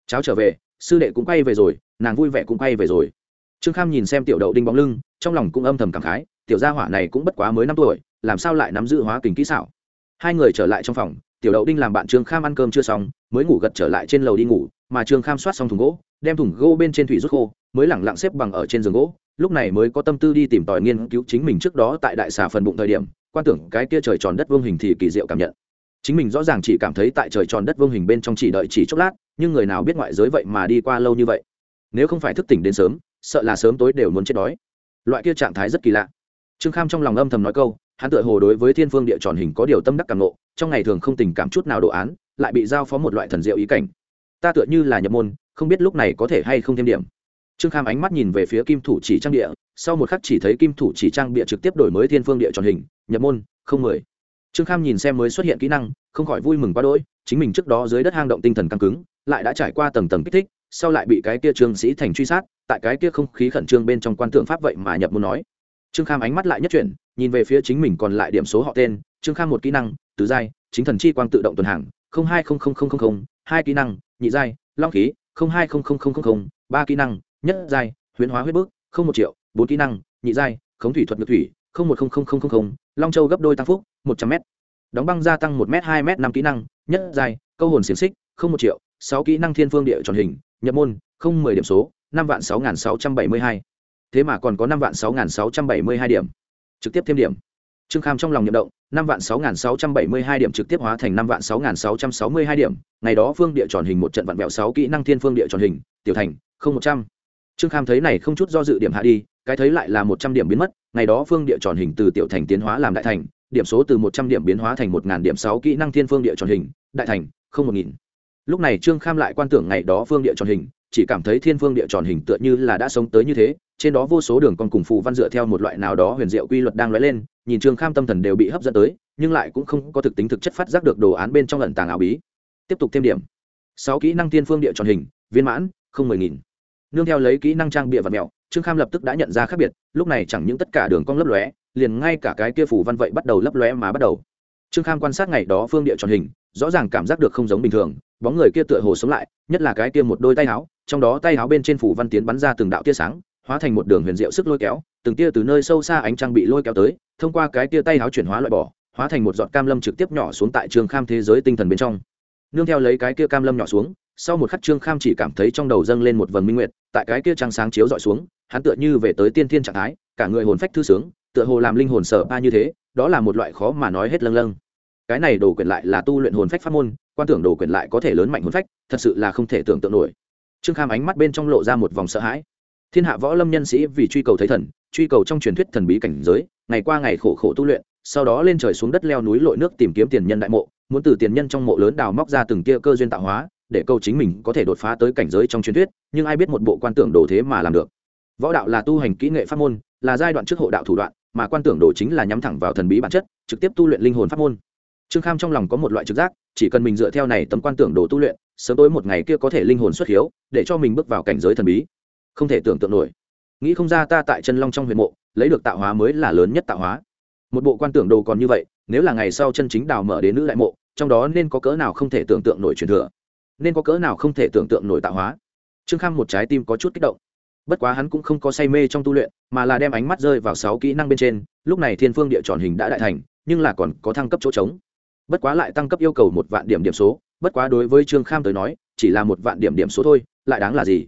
Cháo trở về, sư đệ cũng quay về rồi, nàng vui vẻ cũng quay về rồi. Trương kham nhìn xem tiểu đậu đinh bóng lưng, trong lòng cũng âm thầm cảm khái, tiểu gia hỏa này cũng bất quá mới năm tuổi, làm sao lại nắm giữ hóa kình kỹ xảo? Hai người trở lại trong phòng, tiểu đậu đinh làm bạn trương kham ăn cơm chưa xong, mới ngủ gật trở lại trên lầu đi ngủ, mà trương kham soát xong thùng gỗ, đem thùng gỗ bên trên thủy rút khô, mới lẳng lặng xếp bằng ở trên giường gỗ, lúc này mới có tâm tư đi tìm tòi nghiên cứu chính mình trước đó tại đại xà phần bụng thời điểm quan tưởng cái kia trời tròn đất vương hình thì kỳ diệu cảm nhận. Chính mình rõ ràng chỉ cảm thấy tại trời tròn đất vương hình bên trong chỉ đợi chỉ chốc lát, nhưng người nào biết ngoại giới vậy mà đi qua lâu như vậy? Nếu không phải thức tỉnh đến sớm, sợ là sớm tối đều muốn chết đói. Loại kia trạng thái rất kỳ lạ. Trương kham trong lòng âm thầm nói câu, hắn tựa hồ đối với thiên phương địa tròn hình có điều tâm đắc cảm nộ, trong ngày thường không tình cảm chút nào đồ án, lại bị giao phó một loại thần diệu ý cảnh. Ta tựa như là nhập môn, không biết lúc này có thể hay không thêm điểm trương kham ánh mắt nhìn về phía kim thủ chỉ trang địa, sau một khắc chỉ thấy kim thủ chỉ trang địa trực tiếp đổi mới thiên phương địa tròn hình, nhập môn, không mười. Trương kham nhìn xem mới xuất hiện kỹ năng, không khỏi vui mừng quá đỗi, chính mình trước đó dưới đất hang động tinh thần căng cứng, lại đã trải qua tầng tầng kích thích, sau lại bị cái kia trương sĩ thành truy sát, tại cái kia không khí khẩn trương bên trong quan tượng pháp vậy mà nhập môn nói. Trương kham ánh mắt lại nhất chuyển, nhìn về phía chính mình còn lại điểm số họ tên, trương kham một kỹ năng, tứ giai, chính thần chi quang tự động tuần hàng hai hai kỹ năng, nhị giai, long khí hai ba kỹ năng nhất giai, huyễn hóa huyết bước không một triệu, bốn kỹ năng, nhị giai, khống thủy thuật ngược thủy, không một không long châu gấp đôi tăng phúc, một trăm m đóng băng gia tăng một m hai m năm kỹ năng, nhất giai, câu hồn xiềng xích, không một triệu, sáu kỹ năng thiên phương địa tròn hình, nhập môn, không mười điểm số, năm vạn sáu nghìn sáu trăm bảy mươi hai. Thế mà còn có năm vạn sáu nghìn sáu trăm bảy mươi hai điểm. Trực tiếp thêm điểm. Trương kham trong lòng nhậm động, năm vạn sáu nghìn sáu trăm bảy mươi hai điểm trực tiếp hóa thành năm vạn sáu nghìn sáu trăm sáu mươi hai điểm. Ngày đó phương địa tròn hình một trận vạn vẹo sáu kỹ năng thiên phương địa tròn hình, tiểu thành, không một trăm trương kham thấy này không chút do dự điểm hạ đi, cái thấy lại là một trăm điểm biến mất, ngày đó phương địa tròn hình từ tiểu thành tiến hóa làm đại thành, điểm số từ một trăm điểm biến hóa thành một ngàn điểm sáu kỹ năng thiên phương địa tròn hình, đại thành, không một nghìn. Lúc này trương kham lại quan tưởng ngày đó phương địa tròn hình, chỉ cảm thấy thiên phương địa tròn hình tựa như là đã sống tới như thế, trên đó vô số đường con cùng phù văn dựa theo một loại nào đó huyền diệu quy luật đang lóe lên, nhìn trương kham tâm thần đều bị hấp dẫn tới, nhưng lại cũng không có thực tính thực chất phát giác được đồ án bên trong lần tàng áo bí. Tiếp tục thêm điểm. Sáu kỹ năng thiên phương địa tròn hình, viên mãn, không mười nghìn nương theo lấy kỹ năng trang bịa và mèo trương kham lập tức đã nhận ra khác biệt, lúc này chẳng những tất cả đường cong lấp lóe, liền ngay cả cái kia phủ văn vậy bắt đầu lấp lóe mà bắt đầu. Trương kham quan sát ngày đó phương địa tròn hình, rõ ràng cảm giác được không giống bình thường, bóng người kia tựa hồ sống lại, nhất là cái kia một đôi tay áo, trong đó tay áo bên trên phủ văn tiến bắn ra từng đạo tia sáng, hóa thành một đường huyền diệu sức lôi kéo, từng tia từ nơi sâu xa ánh trăng bị lôi kéo tới, thông qua cái tia tay háo chuyển hóa loại bỏ, hóa thành một giọt cam lâm trực tiếp nhỏ xuống tại trường kham thế giới tinh thần bên trong. Nương theo lấy cái kia cam lâm nhỏ xuống sau một khắc trương kham chỉ cảm thấy trong đầu dâng lên một vầng minh nguyệt, tại cái kia trăng sáng chiếu dọi xuống, hắn tựa như về tới tiên thiên trạng thái, cả người hồn phách thư sướng, tựa hồ làm linh hồn sở ba như thế, đó là một loại khó mà nói hết lâng lâng. Cái này đồ quyển lại là tu luyện hồn phách pháp môn, quan tưởng đồ quyển lại có thể lớn mạnh hồn phách, thật sự là không thể tưởng tượng nổi. Trương kham ánh mắt bên trong lộ ra một vòng sợ hãi. Thiên hạ võ lâm nhân sĩ vì truy cầu thấy thần, truy cầu trong truyền thuyết thần bí cảnh giới, ngày qua ngày khổ khổ tu luyện, sau đó lên trời xuống đất leo núi lội nước tìm kiếm tiền nhân đại mộ, muốn từ tiền nhân trong mộ lớn đào móc ra từng tia cơ duyên tạo hóa để câu chính mình có thể đột phá tới cảnh giới trong truyền thuyết, nhưng ai biết một bộ quan tưởng đồ thế mà làm được. Võ đạo là tu hành kỹ nghệ pháp môn, là giai đoạn trước hộ đạo thủ đoạn, mà quan tưởng đồ chính là nhắm thẳng vào thần bí bản chất, trực tiếp tu luyện linh hồn pháp môn. Trương kham trong lòng có một loại trực giác, chỉ cần mình dựa theo này tấm quan tưởng đồ tu luyện, sớm tối một ngày kia có thể linh hồn xuất hiếu, để cho mình bước vào cảnh giới thần bí. Không thể tưởng tượng nổi. Nghĩ không ra ta tại chân long trong huyện mộ, lấy được tạo hóa mới là lớn nhất tạo hóa. Một bộ quan tưởng đồ còn như vậy, nếu là ngày sau chân chính đào mở đến nữ đại mộ, trong đó nên có cỡ nào không thể tưởng tượng nổi truyền thừa nên có cỡ nào không thể tưởng tượng nổi tạo hóa. Trương kham một trái tim có chút kích động. Bất quá hắn cũng không có say mê trong tu luyện, mà là đem ánh mắt rơi vào sáu kỹ năng bên trên, lúc này thiên phương địa tròn hình đã đại thành, nhưng là còn có thăng cấp chỗ trống. Bất quá lại tăng cấp yêu cầu một vạn điểm điểm số, bất quá đối với trương kham tới nói, chỉ là một vạn điểm điểm số thôi, lại đáng là gì?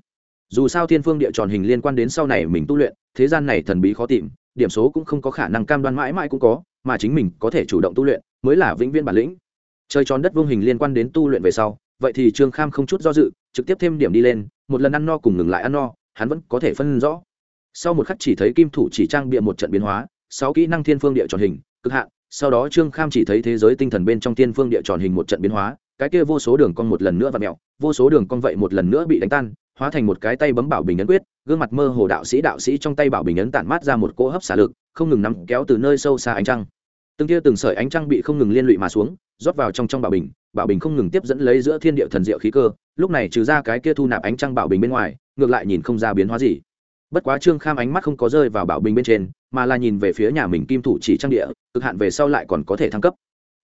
Dù sao thiên phương địa tròn hình liên quan đến sau này mình tu luyện, thế gian này thần bí khó tìm, điểm số cũng không có khả năng cam đoan mãi mãi cũng có, mà chính mình có thể chủ động tu luyện, mới là vĩnh viễn bản lĩnh. Chơi tròn đất vương hình liên quan đến tu luyện về sau vậy thì trương kham không chút do dự, trực tiếp thêm điểm đi lên, một lần ăn no cùng ngừng lại ăn no, hắn vẫn có thể phân rõ. Sau một khắc chỉ thấy kim thủ chỉ trang bịa một trận biến hóa, sáu kỹ năng thiên phương địa tròn hình, cực hạn, sau đó trương kham chỉ thấy thế giới tinh thần bên trong thiên phương địa tròn hình một trận biến hóa, cái kia vô số đường cong một lần nữa và mẹo vô số đường cong vậy một lần nữa bị đánh tan, hóa thành một cái tay bấm bảo bình ấn quyết, gương mặt mơ hồ đạo sĩ đạo sĩ trong tay bảo bình ấn tản mát ra một cỗ hấp xả lực, không ngừng nắm kéo từ nơi sâu xa ánh trăng. Từng kia từng sợi ánh trăng bị không ngừng liên lụy mà xuống rót vào trong trong bảo bình bảo bình không ngừng tiếp dẫn lấy giữa thiên địa thần diệu khí cơ, lúc này trừ ra cái kia thu nạp ánh trăng bảo bình bên ngoài, ngược lại nhìn không ra biến hóa gì. Bất quá trương kham ánh mắt không có rơi vào bảo bình bên trên, mà là nhìn về phía nhà mình kim thủ chỉ trang địa, cực hạn về sau lại còn có thể thăng cấp.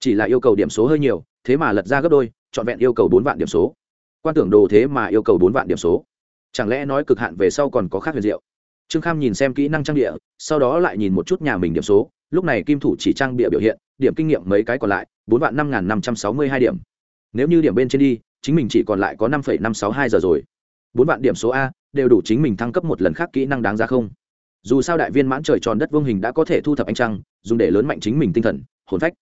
Chỉ là yêu cầu điểm số hơi nhiều, thế mà lật ra gấp đôi, trọn vẹn yêu cầu bốn vạn điểm số. Quan tưởng đồ thế mà yêu cầu bốn vạn điểm số. Chẳng lẽ nói cực hạn về sau còn có khác huyền diệu? Trương kham nhìn xem kỹ năng trang địa, sau đó lại nhìn một chút nhà mình điểm số lúc này kim thủ chỉ trang bịa biểu hiện, điểm kinh nghiệm mấy cái còn lại, bốn vạn năm n năm trăm sáu mươi hai điểm. Nếu như điểm bên trên đi, chính mình chỉ còn lại có năm năm sáu hai giờ rồi. Bốn vạn điểm số a, đều đủ chính mình thăng cấp một lần khác kỹ năng đáng ra không? Dù sao đại viên mãn trời tròn đất vương hình đã có thể thu thập ánh trăng, dùng để lớn mạnh chính mình tinh thần, hồn phách.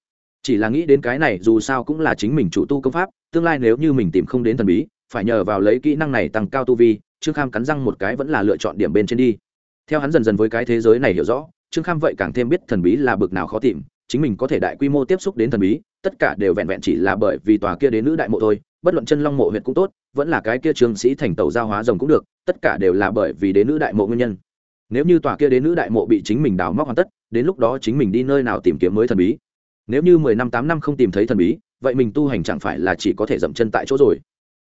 Chỉ là nghĩ đến cái này, dù sao cũng là chính mình chủ tu công pháp, tương lai nếu như mình tìm không đến thần bí, phải nhờ vào lấy kỹ năng này tăng cao tu vi, trương kham cắn răng một cái vẫn là lựa chọn điểm bên trên đi. Theo hắn dần dần với cái thế giới này hiểu rõ trương kham vậy càng thêm biết thần bí là bực nào khó tìm, chính mình có thể đại quy mô tiếp xúc đến thần bí, tất cả đều vẹn vẹn chỉ là bởi vì tòa kia đến nữ đại mộ thôi, bất luận chân long mộ huyện cũng tốt, vẫn là cái kia trương sĩ thành tàu giao hóa rồng cũng được, tất cả đều là bởi vì đến nữ đại mộ nguyên nhân. Nếu như tòa kia đến nữ đại mộ bị chính mình đào móc hoàn tất, đến lúc đó chính mình đi nơi nào tìm kiếm mới thần bí? Nếu như mười năm tám năm không tìm thấy thần bí, vậy mình tu hành chẳng phải là chỉ có thể dậm chân tại chỗ rồi?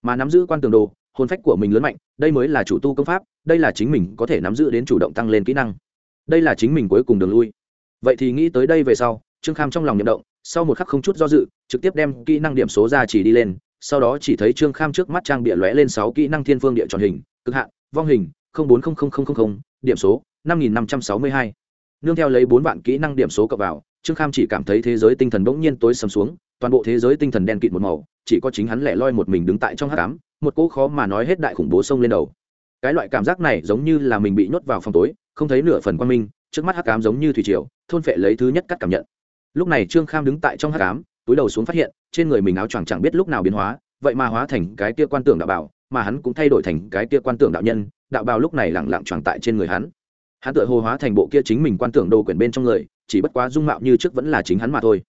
Mà nắm giữ quan tường đồ, hồn phách của mình lớn mạnh, đây mới là chủ tu công pháp, đây là chính mình có thể nắm giữ đến chủ động tăng lên kỹ năng đây là chính mình cuối cùng đường lui. Vậy thì nghĩ tới đây về sau, trương kham trong lòng nhậm động, sau một khắc không chút do dự, trực tiếp đem kỹ năng điểm số ra chỉ đi lên, sau đó chỉ thấy trương kham trước mắt trang bịa lóe lên sáu kỹ năng thiên phương địa tròn hình, cực hạn, vong hình bốn điểm số, năm nghìn năm trăm sáu mươi hai. Nương theo lấy bốn vạn kỹ năng điểm số cập vào, trương kham chỉ cảm thấy thế giới tinh thần bỗng nhiên tối sầm xuống, toàn bộ thế giới tinh thần đen kịt một màu, chỉ có chính hắn lẻ loi một mình đứng tại trong hát cám một cỗ khó mà nói hết đại khủng bố sông lên đầu. Cái loại cảm giác này giống như là mình bị nhốt vào phòng tối không thấy nửa phần quan minh, trước mắt hắc cám giống như thủy triều, thôn phệ lấy thứ nhất cắt cảm nhận. Lúc này trương kham đứng tại trong hắc cám túi đầu xuống phát hiện, trên người mình áo choàng chẳng biết lúc nào biến hóa, vậy mà hóa thành cái kia quan tưởng đạo bảo mà hắn cũng thay đổi thành cái kia quan tưởng đạo nhân, đạo bào lúc này lẳng lặng choàng tại trên người hắn. Hắn tự hồ hóa thành bộ kia chính mình quan tưởng đồ quyển bên trong người, chỉ bất quá dung mạo như trước vẫn là chính hắn mà thôi.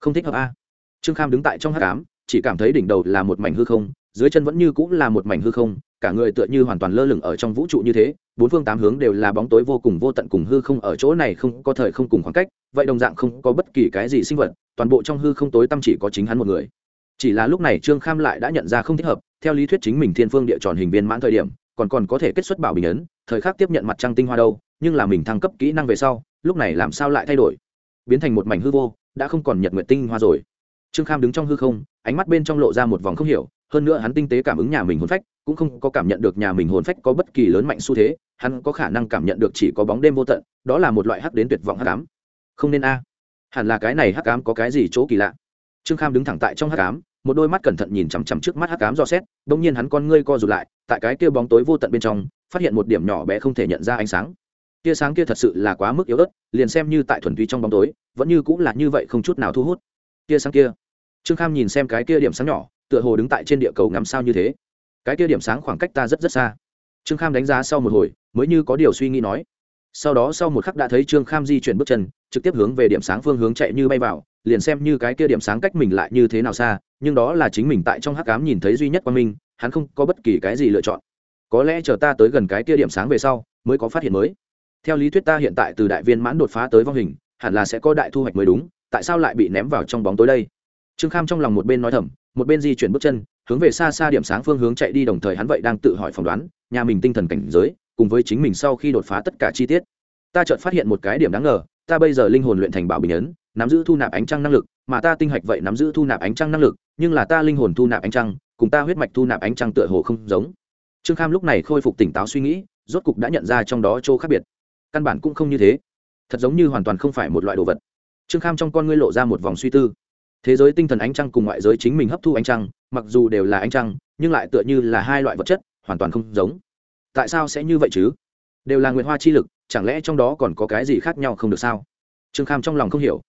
Không thích hợp a. Trương kham đứng tại trong hắc cám chỉ cảm thấy đỉnh đầu là một mảnh hư không, dưới chân vẫn như cũng là một mảnh hư không cả người tựa như hoàn toàn lơ lửng ở trong vũ trụ như thế, bốn phương tám hướng đều là bóng tối vô cùng vô tận cùng hư không ở chỗ này không có thời không cùng khoảng cách, vậy đồng dạng không có bất kỳ cái gì sinh vật, toàn bộ trong hư không tối tăm chỉ có chính hắn một người. Chỉ là lúc này trương kham lại đã nhận ra không thích hợp, theo lý thuyết chính mình thiên phương địa tròn hình viên mãn thời điểm, còn còn có thể kết xuất bảo bình ấn, thời khắc tiếp nhận mặt trăng tinh hoa đâu, nhưng là mình thăng cấp kỹ năng về sau, lúc này làm sao lại thay đổi? Biến thành một mảnh hư vô, đã không còn nhật nguyện tinh hoa rồi. Trương kham đứng trong hư không, ánh mắt bên trong lộ ra một vòng không hiểu, hơn nữa hắn tinh tế cảm ứng nhà mình hôn phách cũng không có cảm nhận được nhà mình hồn phách có bất kỳ lớn mạnh xu thế, hắn có khả năng cảm nhận được chỉ có bóng đêm vô tận, đó là một loại hắc đến tuyệt vọng hắc ám. Không nên a. Hẳn là cái này hắc ám có cái gì chỗ kỳ lạ? Trương kham đứng thẳng tại trong hắc ám, một đôi mắt cẩn thận nhìn chằm chằm trước mắt hắc ám do xét đ ỗ n g nhiên hắn con ngươi co rụt lại, tại cái kia bóng tối vô tận bên trong, phát hiện một điểm nhỏ bé không thể nhận ra ánh sáng. Tia sáng kia thật sự là quá mức yếu ớt, liền xem như tại thuần túy trong bóng tối, vẫn như cũng là như vậy không chút nào thu hút. Tia sáng kia. Trương kham nhìn xem cái kia điểm sáng nhỏ, tựa hồ đứng tại trên địa cầu ngắm sao như thế cái kia điểm sáng khoảng cách ta rất rất xa. Trương kham đánh giá sau một hồi, mới như có điều suy nghĩ nói. Sau đó sau một khắc đã thấy trương kham di chuyển bước chân, trực tiếp hướng về điểm sáng phương hướng chạy như bay vào, liền xem như cái kia điểm sáng cách mình lại như thế nào xa, nhưng đó là chính mình tại trong hắc cám nhìn thấy duy nhất qua mình hắn không có bất kỳ cái gì lựa chọn. Có lẽ chờ ta tới gần cái kia điểm sáng về sau, mới có phát hiện mới. Theo lý thuyết ta hiện tại từ đại viên mãn đột phá tới vong hình, hẳn là sẽ có đại thu hoạch mới đúng, tại sao lại bị ném vào trong bóng tối đây? Trương kham trong lòng một bên nói thầm, một bên di chuyển bước chân hướng về xa xa điểm sáng phương hướng chạy đi, đồng thời hắn vậy đang tự hỏi phỏng đoán, nhà mình tinh thần cảnh giới, cùng với chính mình sau khi đột phá tất cả chi tiết. Ta chợt phát hiện một cái điểm đáng ngờ, ta bây giờ linh hồn luyện thành bảo bình ấn, nắm giữ thu nạp ánh trăng năng lực, mà ta tinh hạch vậy nắm giữ thu nạp ánh trăng năng lực, nhưng là ta linh hồn thu nạp ánh trăng, cùng ta huyết mạch thu nạp ánh trăng tựa hồ không giống. Trương kham lúc này khôi phục tỉnh táo suy nghĩ, rốt cục đã nhận ra trong đó chỗ khác biệt. Căn bản cũng không như thế. Thật giống như hoàn toàn không phải một loại đồ vật. Trương kham trong con ngươi lộ ra một vòng suy tư. Thế giới tinh thần ánh trăng cùng ngoại giới chính mình hấp thu ánh trăng mặc dù đều là ánh trăng, nhưng lại tựa như là hai loại vật chất, hoàn toàn không giống. Tại sao sẽ như vậy chứ? Đều là nguyện hoa chi lực, chẳng lẽ trong đó còn có cái gì khác nhau không được sao? Trương kham trong lòng không hiểu.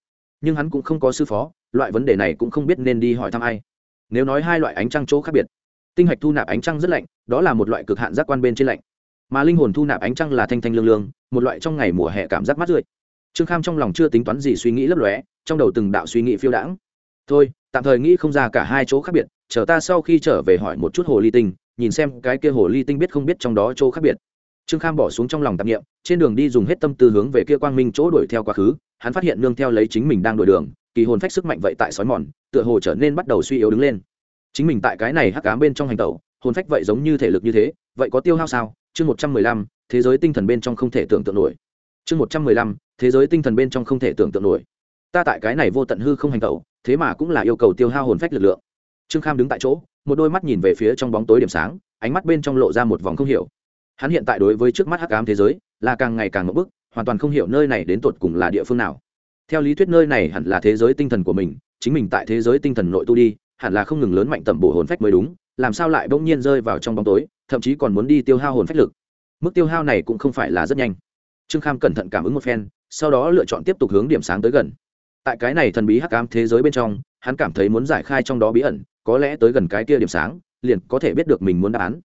Nhưng hắn cũng không có sư phó, loại vấn đề này cũng không biết nên đi hỏi thăm ai. Nếu nói hai loại ánh trăng chỗ khác biệt, tinh hạch thu nạp ánh trăng rất lạnh, đó là một loại cực hạn giác quan bên trên lạnh. Mà linh hồn thu nạp ánh trăng là thanh thanh lương lương, một loại trong ngày mùa hè cảm giác mát rượi. Trương kham trong lòng chưa tính toán gì suy nghĩ lấp lóe, trong đầu từng đạo suy nghĩ phiêu đãng thôi, tạm thời nghĩ không ra cả hai chỗ khác biệt, chờ ta sau khi trở về hỏi một chút hồ ly tinh, nhìn xem cái kia hồ ly tinh biết không biết trong đó chỗ khác biệt. Trương kham bỏ xuống trong lòng tạp nghiệm trên đường đi dùng hết tâm tư hướng về kia quang minh chỗ đuổi theo quá khứ, hắn phát hiện nương theo lấy chính mình đang đổi đường, kỳ hồn phách sức mạnh vậy tại sói mòn, tựa hồ trở nên bắt đầu suy yếu đứng lên. Chính mình tại cái này hắc cám bên trong hành tẩu, hồn phách vậy giống như thể lực như thế, vậy có tiêu hao sao? Chương một trăm mười lăm, thế giới tinh thần bên trong không thể tưởng tượng nổi. Chương một trăm mười lăm, thế giới tinh thần bên trong không thể tưởng tượng nổi. Ta tại cái này vô tận hư không hành tẩu thế mà cũng là yêu cầu tiêu hao hồn phách lực lượng. Trương kham đứng tại chỗ, một đôi mắt nhìn về phía trong bóng tối điểm sáng, ánh mắt bên trong lộ ra một vòng không hiểu. Hắn hiện tại đối với trước mắt hắc ám thế giới, là càng ngày càng ngập bức, hoàn toàn không hiểu nơi này đến tột cùng là địa phương nào. Theo lý thuyết nơi này hẳn là thế giới tinh thần của mình, chính mình tại thế giới tinh thần nội tu đi, hẳn là không ngừng lớn mạnh tầm bổ hồn phách mới đúng, làm sao lại bỗng nhiên rơi vào trong bóng tối, thậm chí còn muốn đi tiêu hao hồn phách lực. Mức tiêu hao này cũng không phải là rất nhanh. Trương kham cẩn thận cảm ứng một phen, sau đó lựa chọn tiếp tục hướng điểm sáng tới gần tại cái này thần bí hắc ám thế giới bên trong, hắn cảm thấy muốn giải khai trong đó bí ẩn, có lẽ tới gần cái kia điểm sáng, liền có thể biết được mình muốn đáp án.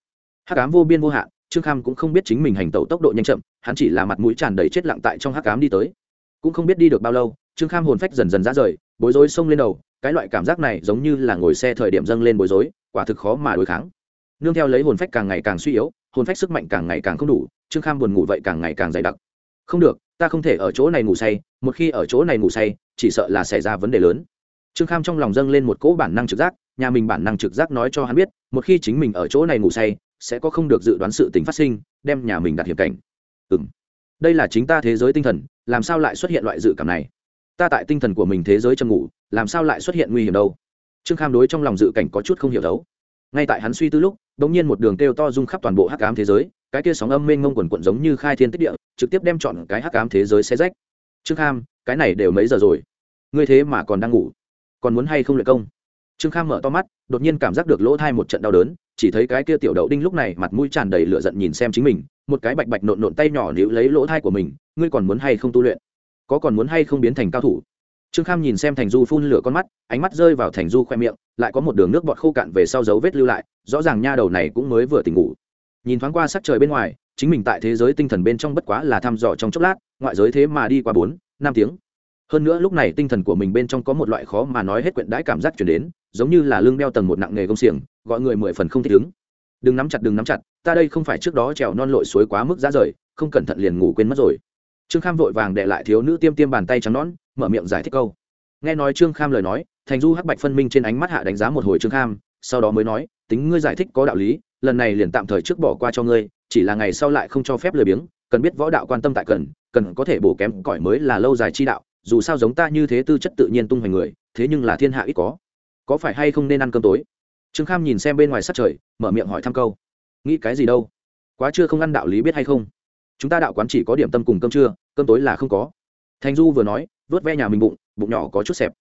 Hắc ám vô biên vô hạn, trương kham cũng không biết chính mình hành tẩu tốc độ nhanh chậm, hắn chỉ là mặt mũi tràn đầy chết lặng tại trong hắc ám đi tới. Cũng không biết đi được bao lâu, trương kham hồn phách dần dần ra rời, bối rối xông lên đầu, cái loại cảm giác này giống như là ngồi xe thời điểm dâng lên bối rối, quả thực khó mà đối kháng. Nương theo lấy hồn phách càng ngày càng suy yếu, hồn phách sức mạnh càng ngày càng không đủ, trương kham buồn ngủ vậy càng ngày càng dày đặc. Không được, ta không thể ở chỗ này ngủ say, một khi ở chỗ này ngủ say chỉ sợ là xảy ra vấn đề lớn. Trương kham trong lòng dâng lên một cỗ bản năng trực giác, nhà mình bản năng trực giác nói cho hắn biết, một khi chính mình ở chỗ này ngủ say, sẽ có không được dự đoán sự tình phát sinh, đem nhà mình đặt hiểm cảnh. Ừ m đây là chính ta thế giới tinh thần, làm sao lại xuất hiện loại dự cảm này? Ta tại tinh thần của mình thế giới châm ngủ, làm sao lại xuất hiện nguy hiểm đâu? Trương kham đối trong lòng dự cảnh có chút không hiểu đấu. Ngay tại hắn suy tư lúc đ ỗ n g nhiên một đường kêu to rung khắp toàn bộ hắc cám thế giới, cái kia sóng âm mênh ngông quần quận giống như khai thiên tích địa, trực tiếp đem chọn cái hắc cám thế giới xe rách. Trương kham cái này đều mấy giờ rồi? Ngươi thế mà còn đang ngủ. Còn muốn hay không luyện công? Trương kham mở to mắt, đột nhiên cảm giác được lỗ thai một trận đau đớn, chỉ thấy cái kia tiểu đậu đinh lúc này mặt mũi tràn đầy lửa giận nhìn xem chính mình, một cái bạch bạch nộn nộn tay nhỏ níu lấy lỗ thai của mình, ngươi còn muốn hay không tu luyện? Có còn muốn hay không biến thành cao thủ? Trương kham nhìn xem thành du phun lửa con mắt, ánh mắt rơi vào thành du khoe miệng, lại có một đường nước bọt khô cạn về sau dấu vết lưu lại, rõ ràng nha đầu này cũng mới vừa tỉnh ngủ. Nhìn thoáng qua sắc trời bên ngoài, chính mình tại thế giới tinh thần bên trong bất quá là thăm dò trong chốc lát, ngoại giới thế mà đi qua bốn năm tiếng. Hơn nữa lúc này tinh thần của mình bên trong có một loại khó mà nói hết quyện đãi cảm giác chuyển đến, giống như là lưng đeo tầng một nặng nghề công xiềng, gọi người mười phần không thích ứng. Đừng nắm chặt, đừng nắm chặt, ta đây không phải trước đó trèo non lội suối quá mức ra rời, không cẩn thận liền ngủ quên mất rồi. Trương kham vội vàng đệ lại thiếu nữ tiêm tiêm bàn tay trắng nón mở miệng giải thích câu. Nghe nói trương kham lời nói, thành du hắc bạch phân minh trên ánh mắt hạ đánh giá một hồi trương kham, sau đó mới nói, tính ngươi giải thích có đạo lý, lần này liền tạm thời trước bỏ qua cho ngươi, chỉ là ngày sau lại không cho phép lười biếng cần biết võ đạo quan tâm tại cần cần có thể bổ kém cỏi mới là lâu dài chi đạo, dù sao giống ta như thế tư chất tự nhiên tung hoành người, thế nhưng là thiên hạ ít có. Có phải hay không nên ăn cơm tối? Trương kham nhìn xem bên ngoài sát trời, mở miệng hỏi thăm câu. Nghĩ cái gì đâu? Quá chưa không ăn đạo lý biết hay không? Chúng ta đạo quán chỉ có điểm tâm cùng cơm trưa, cơm tối là không có. Thành du vừa nói, vớt ve nhà mình bụng bụng nhỏ có chút xẹp.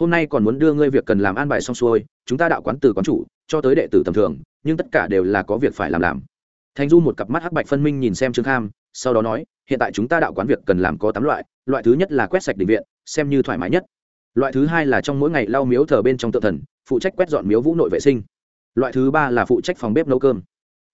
Hôm nay còn muốn đưa ngươi việc cần làm an bài xong xuôi, chúng ta đạo quán từ quán chủ, cho tới đệ tử tầm thường, nhưng tất cả đều là có việc phải làm làm. Thành du một cặp mắt hắc bạch phân minh nhìn xem trương kham sau đó nói, hiện tại chúng ta đạo quán việc cần làm có tám loại loại thứ nhất là quét sạch định viện, xem như thoải mái nhất. Loại thứ hai là trong mỗi ngày lau miếu thờ bên trong tự thần, phụ trách quét dọn miếu vũ nội vệ sinh. Loại thứ ba là phụ trách phòng bếp nấu cơm.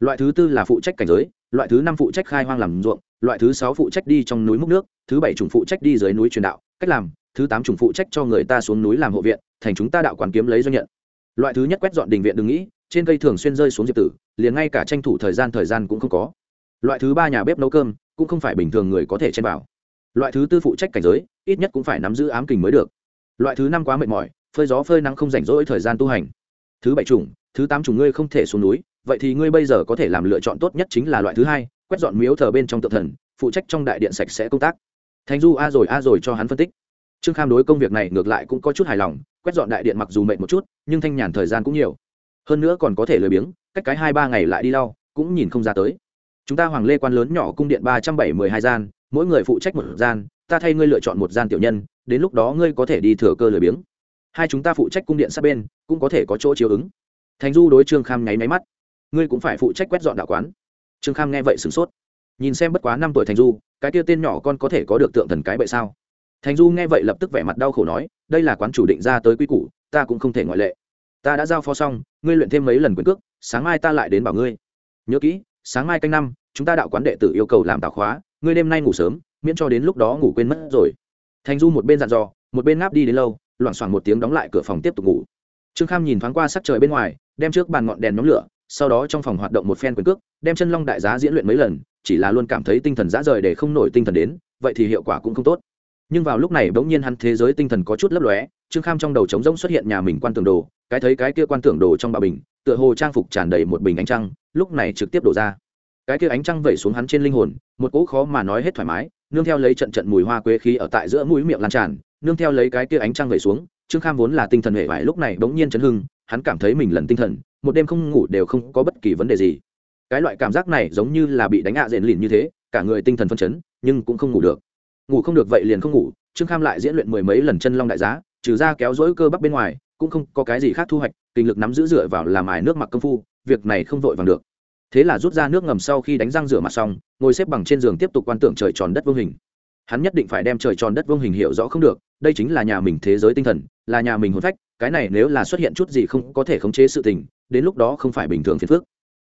Loại thứ tư là phụ trách cảnh giới, loại thứ năm phụ trách khai hoang làm ruộng, loại thứ sáu phụ trách đi trong núi múc nước, thứ bảy chủng phụ trách đi dưới núi truyền đạo, cách làm, thứ tám chủng phụ trách cho người ta xuống núi làm hộ viện, thành chúng ta đạo quán kiếm lấy doanh nhận. Loại thứ nhất quét dọn đình viện đừng nghĩ, trên cây thường xuyên rơi xuống diệp tử, liền ngay cả tranh thủ thời gian thời gian cũng không có loại thứ ba nhà bếp nấu cơm, cũng không phải bình thường người có thể chen vào. Loại thứ tư phụ trách cảnh giới, ít nhất cũng phải nắm giữ ám kình mới được. Loại thứ năm quá mệt mỏi, phơi gió phơi nắng không rảnh rỗi thời gian tu hành. Thứ bảy chủng, thứ tám chủng ngươi không thể xuống núi, vậy thì ngươi bây giờ có thể làm lựa chọn tốt nhất chính là loại thứ hai, quét dọn miếu thờ bên trong tự thần, phụ trách trong đại điện sạch sẽ công tác. Thành du a rồi a rồi cho hắn phân tích. Trương kham đối công việc này ngược lại cũng có chút hài lòng, quét dọn đại điện mặc dù mệt một chút, nhưng thanh nhàn thời gian cũng nhiều. Hơn nữa còn có thể lười biếng, cách cái hai ba ngày lại đi lau, cũng nhìn không ra tới chúng ta hoàng lê quan lớn nhỏ cung điện ba trăm bảy mươi hai gian, mỗi người phụ trách một gian, ta thay ngươi lựa chọn một gian tiểu nhân, đến lúc đó ngươi có thể đi thừa cơ lười biếng. Hai chúng ta phụ trách cung điện sát bên, cũng có thể có chỗ chiếu ứng. Thành du đối trương kham nháy máy mắt. Ngươi cũng phải phụ trách quét dọn đạo quán. Trương kham nghe vậy sửng sốt. Nhìn xem bất quá năm tuổi thành du, cái kia tên nhỏ con có thể có được tượng thần cái bậy sao? Thành du nghe vậy lập tức vẻ mặt đau khổ nói, đây là quán chủ định ra tới quy củ, ta cũng không thể ngoại lệ. Ta đã giao phó xong, ngươi luyện thêm mấy lần quyền cước, sáng mai ta lại đến bảo ngươi. Nhớ kỹ sáng mai canh năm, chúng ta đạo quán đệ tử yêu cầu làm tạo khóa, ngươi đêm nay ngủ sớm, miễn cho đến lúc đó ngủ quên mất rồi. Thành du một bên dặn dò, một bên ngáp đi đến lâu, loảng xoảng một tiếng đóng lại cửa phòng tiếp tục ngủ. Trương kham nhìn thoáng qua sắc trời bên ngoài, đem trước bàn ngọn đèn nhóm lửa, sau đó trong phòng hoạt động một phen quyền cước, đem chân long đại giá diễn luyện mấy lần, chỉ là luôn cảm thấy tinh thần dã rời để không nổi tinh thần đến, vậy thì hiệu quả cũng không tốt. Nhưng vào lúc này bỗng nhiên hắn thế giới tinh thần có chút lấp lóe, trương kham trong đầu trống rỗng xuất hiện nhà mình quan tưởng đồ, cái thấy cái kia quan tưởng đồ trong bà bình, tựa hồ trang phục tràn đầy một bình ánh trăng lúc này trực tiếp đổ ra. Cái kia ánh trăng vẩy xuống hắn trên linh hồn, một cỗ khó mà nói hết thoải mái, nương theo lấy trận trận mùi hoa quế khí ở tại giữa mũi miệng lan tràn, nương theo lấy cái kia ánh trăng vẩy xuống, trương kham vốn là tinh thần hệ vải lúc này bỗng nhiên chấn hưng, hắn cảm thấy mình lần tinh thần, một đêm không ngủ đều không có bất kỳ vấn đề gì. Cái loại cảm giác này giống như là bị đánh ạ à rền lìn như thế, cả người tinh thần phân chấn, nhưng cũng không ngủ được. Ngủ không được vậy liền không ngủ, trương kham lại diễn luyện mười mấy lần chân long đại giá, trừ ra kéo dỗi cơ bắp bên ngoài, cũng không có cái gì khác thu hoạch, kinh lực nắm giữ dựa vào làm ải nước mặc công phu việc này không vội vàng được. Thế là rút ra nước ngầm sau khi đánh răng rửa mặt xong, ngồi xếp bằng trên giường tiếp tục quan tưởng trời tròn đất vương hình. Hắn nhất định phải đem trời tròn đất vương hình hiểu rõ không được, đây chính là nhà mình thế giới tinh thần, là nhà mình hồn phách, cái này nếu là xuất hiện chút gì không có thể khống chế sự tình, đến lúc đó không phải bình thường phiền phức.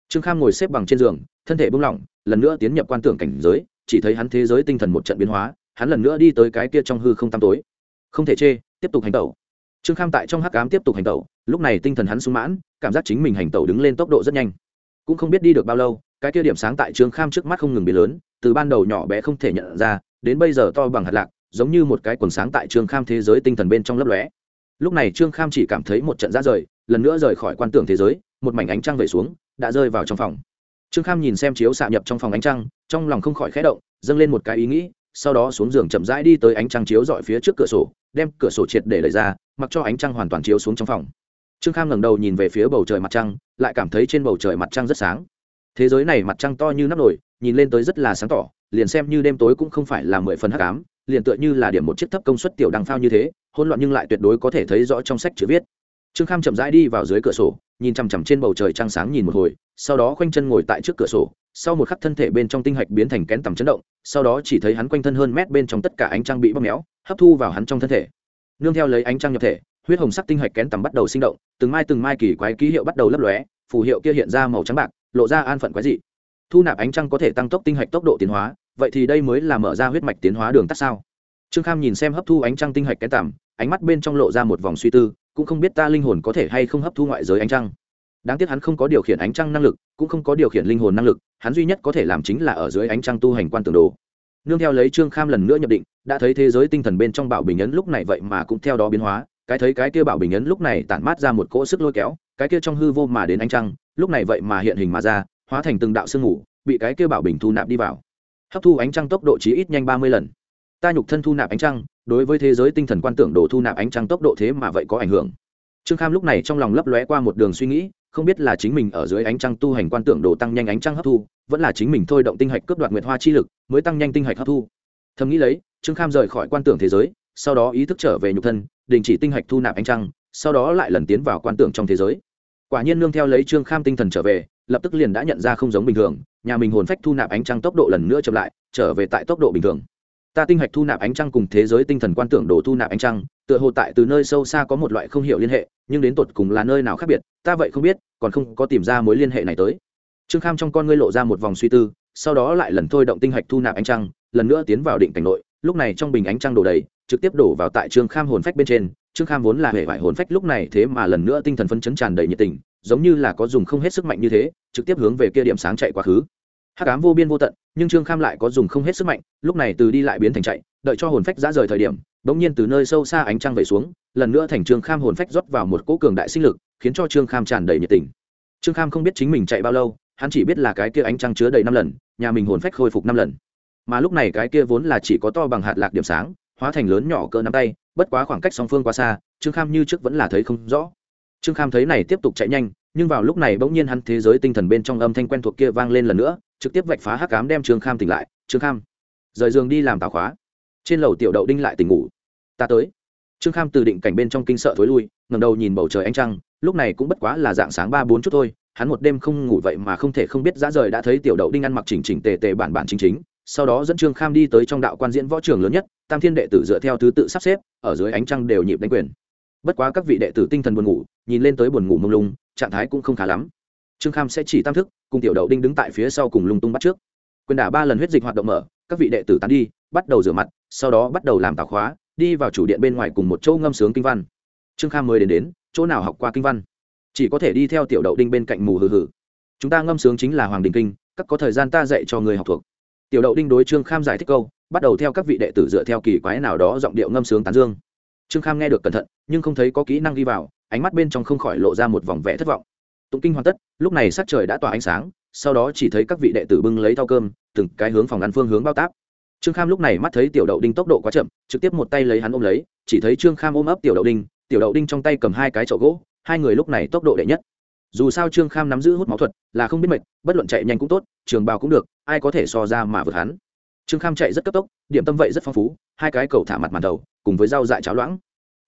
Trương kham ngồi xếp bằng trên giường, thân thể buông lỏng, lần nữa tiến nhập quan tưởng cảnh giới, chỉ thấy hắn thế giới tinh thần một trận biến hóa, hắn lần nữa đi tới cái kia trong hư không tăm tối. Không thể chê, tiếp tục hành tẩu trương kham tại trong hắc ám tiếp tục hành tẩu, lúc này tinh thần hắn sung mãn, cảm giác chính mình hành tẩu đứng lên tốc độ rất nhanh. Cũng không biết đi được bao lâu, cái kia điểm sáng tại trương kham trước mắt không ngừng biến lớn, từ ban đầu nhỏ bé không thể nhận ra, đến bây giờ to bằng hạt lạc, giống như một cái quần sáng tại trương kham thế giới tinh thần bên trong lấp lóe. Lúc này trương kham chỉ cảm thấy một trận ra rời, lần nữa rời khỏi quan tưởng thế giới, một mảnh ánh trăng về xuống, đã rơi vào trong phòng. Trương kham nhìn xem chiếu xạ nhập trong phòng ánh trăng, trong lòng không khỏi khẽ động, dâng lên một cái ý nghĩ, sau đó xuống giường chậm rãi đi tới ánh trăng chiếu dọi phía trước cửa sổ, đem cửa sổ triệt để lấy ra mặc cho ánh trăng hoàn toàn chiếu xuống trong phòng. Trương kham ngẩng đầu nhìn về phía bầu trời mặt trăng, lại cảm thấy trên bầu trời mặt trăng rất sáng. Thế giới này mặt trăng to như nắp nổi nhìn lên tới rất là sáng tỏ, liền xem như đêm tối cũng không phải là mười phần hắc ám, liền tựa như là điểm một chiếc thấp công suất tiểu đăng phao như thế, hỗn loạn nhưng lại tuyệt đối có thể thấy rõ trong sách chữ viết. Trương kham chậm rãi đi vào dưới cửa sổ, nhìn chằm chằm trên bầu trời trăng sáng nhìn một hồi, sau đó khoanh chân ngồi tại trước cửa sổ, sau một khắc thân thể bên trong tinh hạch biến thành kén tầm chấn động, sau đó chỉ thấy hắn quanh thân hơn mét bên trong tất cả ánh trăng bị bóp méo, hấp thu vào hắn trong thân thể nương theo lấy ánh trăng nhập thể, huyết hồng sắc tinh hạch kén tầm bắt đầu sinh động, từng mai từng mai kỳ quái ký hiệu bắt đầu lấp lóe, phù hiệu kia hiện ra màu trắng bạc, lộ ra an phận quái dị. Thu nạp ánh trăng có thể tăng tốc tinh hạch tốc độ tiến hóa, vậy thì đây mới là mở ra huyết mạch tiến hóa đường tắt sao? Trương kham nhìn xem hấp thu ánh trăng tinh hạch kén tầm, ánh mắt bên trong lộ ra một vòng suy tư, cũng không biết ta linh hồn có thể hay không hấp thu ngoại giới ánh trăng. Đáng tiếc hắn không có điều khiển ánh trăng năng lực, cũng không có điều khiển linh hồn năng lực, hắn duy nhất có thể làm chính là ở dưới ánh trăng tu hành quan tường đồ nương theo lấy trương kham lần nữa nhập định, đã thấy thế giới tinh thần bên trong bảo bình ấn lúc này vậy mà cũng theo đó biến hóa. Cái thấy cái kia bảo bình ấn lúc này tản mát ra một cỗ sức lôi kéo, cái kia trong hư vô mà đến ánh trăng, lúc này vậy mà hiện hình mà ra, hóa thành từng đạo sương ngủ bị cái kia bảo bình thu nạp đi vào. Hấp thu ánh trăng tốc độ chí ít nhanh ba mươi lần. Ta nhục thân thu nạp ánh trăng, đối với thế giới tinh thần quan tưởng đồ thu nạp ánh trăng tốc độ thế mà vậy có ảnh hưởng trương kham lúc này trong lòng lấp lóe qua một đường suy nghĩ, không biết là chính mình ở dưới ánh trăng tu hành quan tưởng đồ tăng nhanh ánh trăng hấp thu, vẫn là chính mình thôi động tinh hạch cướp đoạt nguyệt hoa chi lực, mới tăng nhanh tinh hạch hấp thu. Thầm nghĩ lấy, trương kham rời khỏi quan tưởng thế giới, sau đó ý thức trở về nhục thân, đình chỉ tinh hạch thu nạp ánh trăng, sau đó lại lần tiến vào quan tưởng trong thế giới. Quả nhiên nương theo lấy trương kham tinh thần trở về, lập tức liền đã nhận ra không giống bình thường, nhà mình hồn phách thu nạp ánh trăng tốc độ lần nữa chậm lại, trở về tại tốc độ bình thường. Ta tinh hạch thu nạp ánh trăng cùng thế giới tinh thần quan tưởng đồ thu nạp ánh trăng tựa hồ tại từ nơi sâu xa có một loại không hiểu liên hệ, nhưng đến tột cùng là nơi nào khác biệt, ta vậy không biết, còn không có tìm ra mối liên hệ này tới. Trương kham trong con ngươi lộ ra một vòng suy tư, sau đó lại lần thôi động tinh hạch thu nạp ánh trăng, lần nữa tiến vào định cảnh nội, lúc này trong bình ánh trăng đổ đầy, trực tiếp đổ vào tại trương kham hồn phách bên trên. Trương kham vốn là hệ vải hồn phách lúc này thế mà lần nữa tinh thần phấn chấn tràn đầy nhiệt tình, giống như là có dùng không hết sức mạnh như thế, trực tiếp hướng về kia điểm sáng chạy quá khứ. Hát cám vô biên vô tận, nhưng trương kham lại có dùng không hết sức mạnh, lúc này từ đi lại biến thành chạy đợi cho hồn phách ra rời thời điểm, bỗng nhiên từ nơi sâu xa ánh trăng về xuống, lần nữa thành trương kham hồn phách rót vào một cỗ cường đại sinh lực, khiến cho trương kham tràn đầy nhiệt tình. Trương kham không biết chính mình chạy bao lâu, hắn chỉ biết là cái kia ánh trăng chứa đầy năm lần, nhà mình hồn phách khôi phục năm lần. Mà lúc này cái kia vốn là chỉ có to bằng hạt lạc điểm sáng, hóa thành lớn nhỏ cỡ nắm tay, bất quá khoảng cách song phương quá xa, trương kham như trước vẫn là thấy không rõ. Trương kham thấy này tiếp tục chạy nhanh, nhưng vào lúc này bỗng nhiên hắn thế giới tinh thần bên trong âm thanh quen thuộc kia vang lên lần nữa, trực tiếp vạch phá hắc cám đem trương kham tỉnh lại. Trương kham, rời giường đi làm tào khóa trên lầu tiểu đậu đinh lại tỉnh ngủ. Ta tới. Trương kham từ định cảnh bên trong kinh sợ thối lui ngầm đầu nhìn bầu trời ánh trăng, lúc này cũng bất quá là dạng sáng ba bốn chút thôi, hắn một đêm không ngủ vậy mà không thể không biết dã rời đã thấy tiểu đậu đinh ăn mặc chỉnh chỉnh tề tề bản bản chính chính, sau đó dẫn trương kham đi tới trong đạo quan diễn võ trường lớn nhất, tam thiên đệ tử dựa theo thứ tự sắp xếp, ở dưới ánh trăng đều nhịp đánh quyền. Bất quá các vị đệ tử tinh thần buồn ngủ, nhìn lên tới buồn ngủ mông lung, trạng thái cũng không khá lắm. Trương kham sẽ chỉ tam thức, cùng tiểu đậu đinh đứng tại phía sau cùng lung tung bắt trước. Quyền đả ba lần huyết dịch hoạt động mở, các vị đệ tử tán đi bắt đầu rửa mặt, sau đó bắt đầu làm tào khóa, đi vào chủ điện bên ngoài cùng một chỗ ngâm sướng kinh văn. Trương kham mới đến đến, chỗ nào học qua kinh văn? Chỉ có thể đi theo tiểu đậu đinh bên cạnh mù hừ hừ. Chúng ta ngâm sướng chính là hoàng đình kinh, các có thời gian ta dạy cho người học thuộc. Tiểu đậu đinh đối trương kham giải thích câu, bắt đầu theo các vị đệ tử dựa theo kỳ quái nào đó giọng điệu ngâm sướng tán dương. Trương kham nghe được cẩn thận, nhưng không thấy có kỹ năng ghi vào, ánh mắt bên trong không khỏi lộ ra một vòng vẻ thất vọng. Tụng kinh hoàn tất, lúc này sắc trời đã tỏa ánh sáng, sau đó chỉ thấy các vị đệ tử bưng lấy thau cơm, từng cái hướng phòng ăn phương hướng bao táp trương kham lúc này mắt thấy tiểu đậu đinh tốc độ quá chậm, trực tiếp một tay lấy hắn ôm lấy, chỉ thấy trương kham ôm ấp tiểu đậu đinh, tiểu đậu đinh trong tay cầm hai cái chậu gỗ, hai người lúc này tốc độ đệ nhất. Dù sao trương kham nắm giữ hút máu thuật, là không biết mệt, bất luận chạy nhanh cũng tốt, trường bào cũng được, ai có thể so ra mà vượt hắn. Trương kham chạy rất cấp tốc, điểm tâm vậy rất phong phú, hai cái cầu thả mặt màn đầu, cùng với rau dại cháo loãng.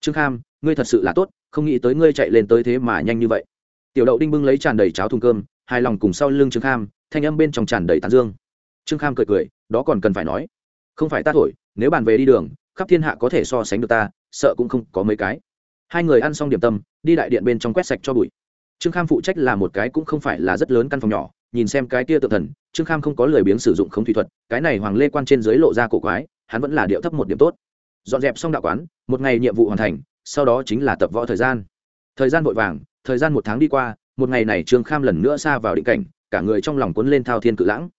Trương kham, ngươi thật sự là tốt, không nghĩ tới ngươi chạy lên tới thế mà nhanh như vậy. Tiểu đậu đinh bưng lấy tràn đầy cháo thùng cơm, hài lòng cùng sau lưng trương kham, thanh âm bên trong tràn đầy tán dương. Trương kham cười cười, đó còn cần phải nói không phải ta thổi, nếu bàn về đi đường, khắp thiên hạ có thể so sánh được ta, sợ cũng không có mấy cái. Hai người ăn xong điểm tâm, đi đại điện bên trong quét sạch cho bụi. Trương kham phụ trách là một cái cũng không phải là rất lớn căn phòng nhỏ, nhìn xem cái kia tự thần, trương kham không có lười biếng sử dụng không thủy thuật, cái này hoàng lê quan trên dưới lộ ra cổ quái, hắn vẫn là điệu thấp một điểm tốt. Dọn dẹp xong đạo quán, một ngày nhiệm vụ hoàn thành, sau đó chính là tập võ thời gian. Thời gian vội vàng, thời gian một tháng đi qua, một ngày này trương kham lần nữa xa vào định cảnh, cả người trong lòng cuốn lên thao thiên cự lãng.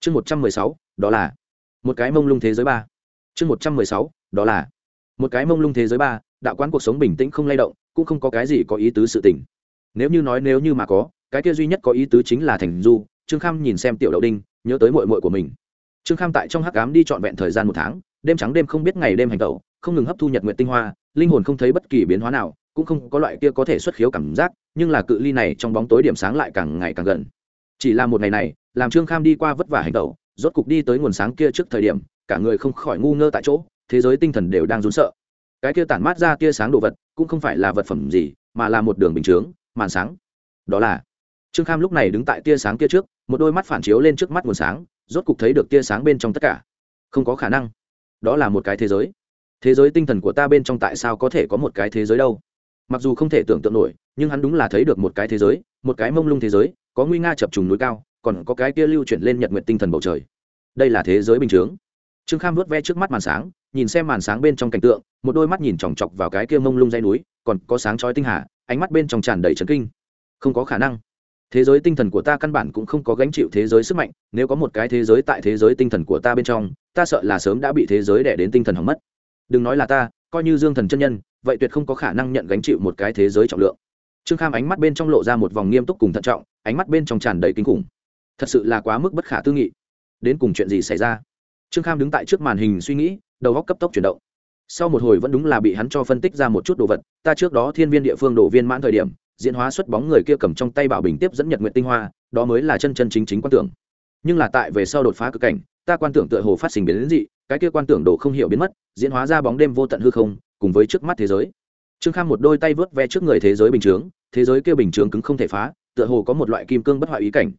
Chương một trăm mười sáu, đó là một cái mông lung thế giới ba. Chương một trăm mười sáu, đó là một cái mông lung thế giới ba, đạo quán cuộc sống bình tĩnh không lay động, cũng không có cái gì có ý tứ sự tình. Nếu như nói nếu như mà có, cái kia duy nhất có ý tứ chính là thành du, trương kham nhìn xem tiểu đậu đinh, nhớ tới mội mội của mình. Trương kham tại trong hắc cám đi trọn vẹn thời gian một tháng, đêm trắng đêm không biết ngày đêm hành tẩu, không ngừng hấp thu nhật nguyện tinh hoa, linh hồn không thấy bất kỳ biến hóa nào, cũng không có loại kia có thể xuất khiếu cảm giác, nhưng là cự ly này trong bóng tối điểm sáng lại càng ngày càng gần. Chỉ là một ngày này, làm trương kham đi qua vất vả hành tẩu rốt cục đi tới nguồn sáng kia trước thời điểm, cả người không khỏi ngu ngơ tại chỗ, thế giới tinh thần đều đang rún sợ. Cái kia tản mát ra tia sáng đồ vật, cũng không phải là vật phẩm gì, mà là một đường bình chướng, màn sáng. Đó là, trương kham lúc này đứng tại tia sáng kia trước, một đôi mắt phản chiếu lên trước mắt nguồn sáng, rốt cục thấy được tia sáng bên trong tất cả. Không có khả năng. Đó là một cái thế giới. Thế giới tinh thần của ta bên trong tại sao có thể có một cái thế giới đâu? Mặc dù không thể tưởng tượng nổi, nhưng hắn đúng là thấy được một cái thế giới, một cái mông lung thế giới, có nguy nga chập trùng núi cao, còn có cái kia lưu chuyển lên nhật nguyện tinh thần bầu trời đây là thế giới bình chướng. Trương kham vớt ve trước mắt màn sáng, nhìn xem màn sáng bên trong cảnh tượng, một đôi mắt nhìn chòng chọc vào cái kia mông lung dây núi, còn có sáng chói tinh hà, ánh mắt bên trong tràn đầy trấn kinh. Không có khả năng. Thế giới tinh thần của ta căn bản cũng không có gánh chịu thế giới sức mạnh, nếu có một cái thế giới tại thế giới tinh thần của ta bên trong, ta sợ là sớm đã bị thế giới đẻ đến tinh thần hỏng mất. Đừng nói là ta, coi như dương thần chân nhân, vậy tuyệt không có khả năng nhận gánh chịu một cái thế giới trọng lượng. Trương kham ánh mắt bên trong lộ ra một vòng nghiêm túc cùng thận trọng, ánh mắt bên trong tràn đầy kinh khủng. Thật sự là quá mức bất khả tư nghị đến cùng chuyện gì xảy ra? Trương kham đứng tại trước màn hình suy nghĩ, đầu góc cấp tốc chuyển động. Sau một hồi vẫn đúng là bị hắn cho phân tích ra một chút đồ vật, ta trước đó thiên viên địa phương đổ viên mãn thời điểm, diễn hóa xuất bóng người kia cầm trong tay bảo bình tiếp dẫn nhật nguyện tinh hoa, đó mới là chân chân chính chính quan tưởng. Nhưng là tại về sau đột phá cực cảnh, ta quan tưởng tựa hồ phát sinh biến đến dị, cái kia quan tưởng đồ không hiểu biến mất, diễn hóa ra bóng đêm vô tận hư không, cùng với trước mắt thế giới. Trương kham một đôi tay vớt ve trước người thế giới bình chướng, thế giới kia bình chướng cứng không thể phá, tựa hồ có một loại kim cương bất hoại ý cảnh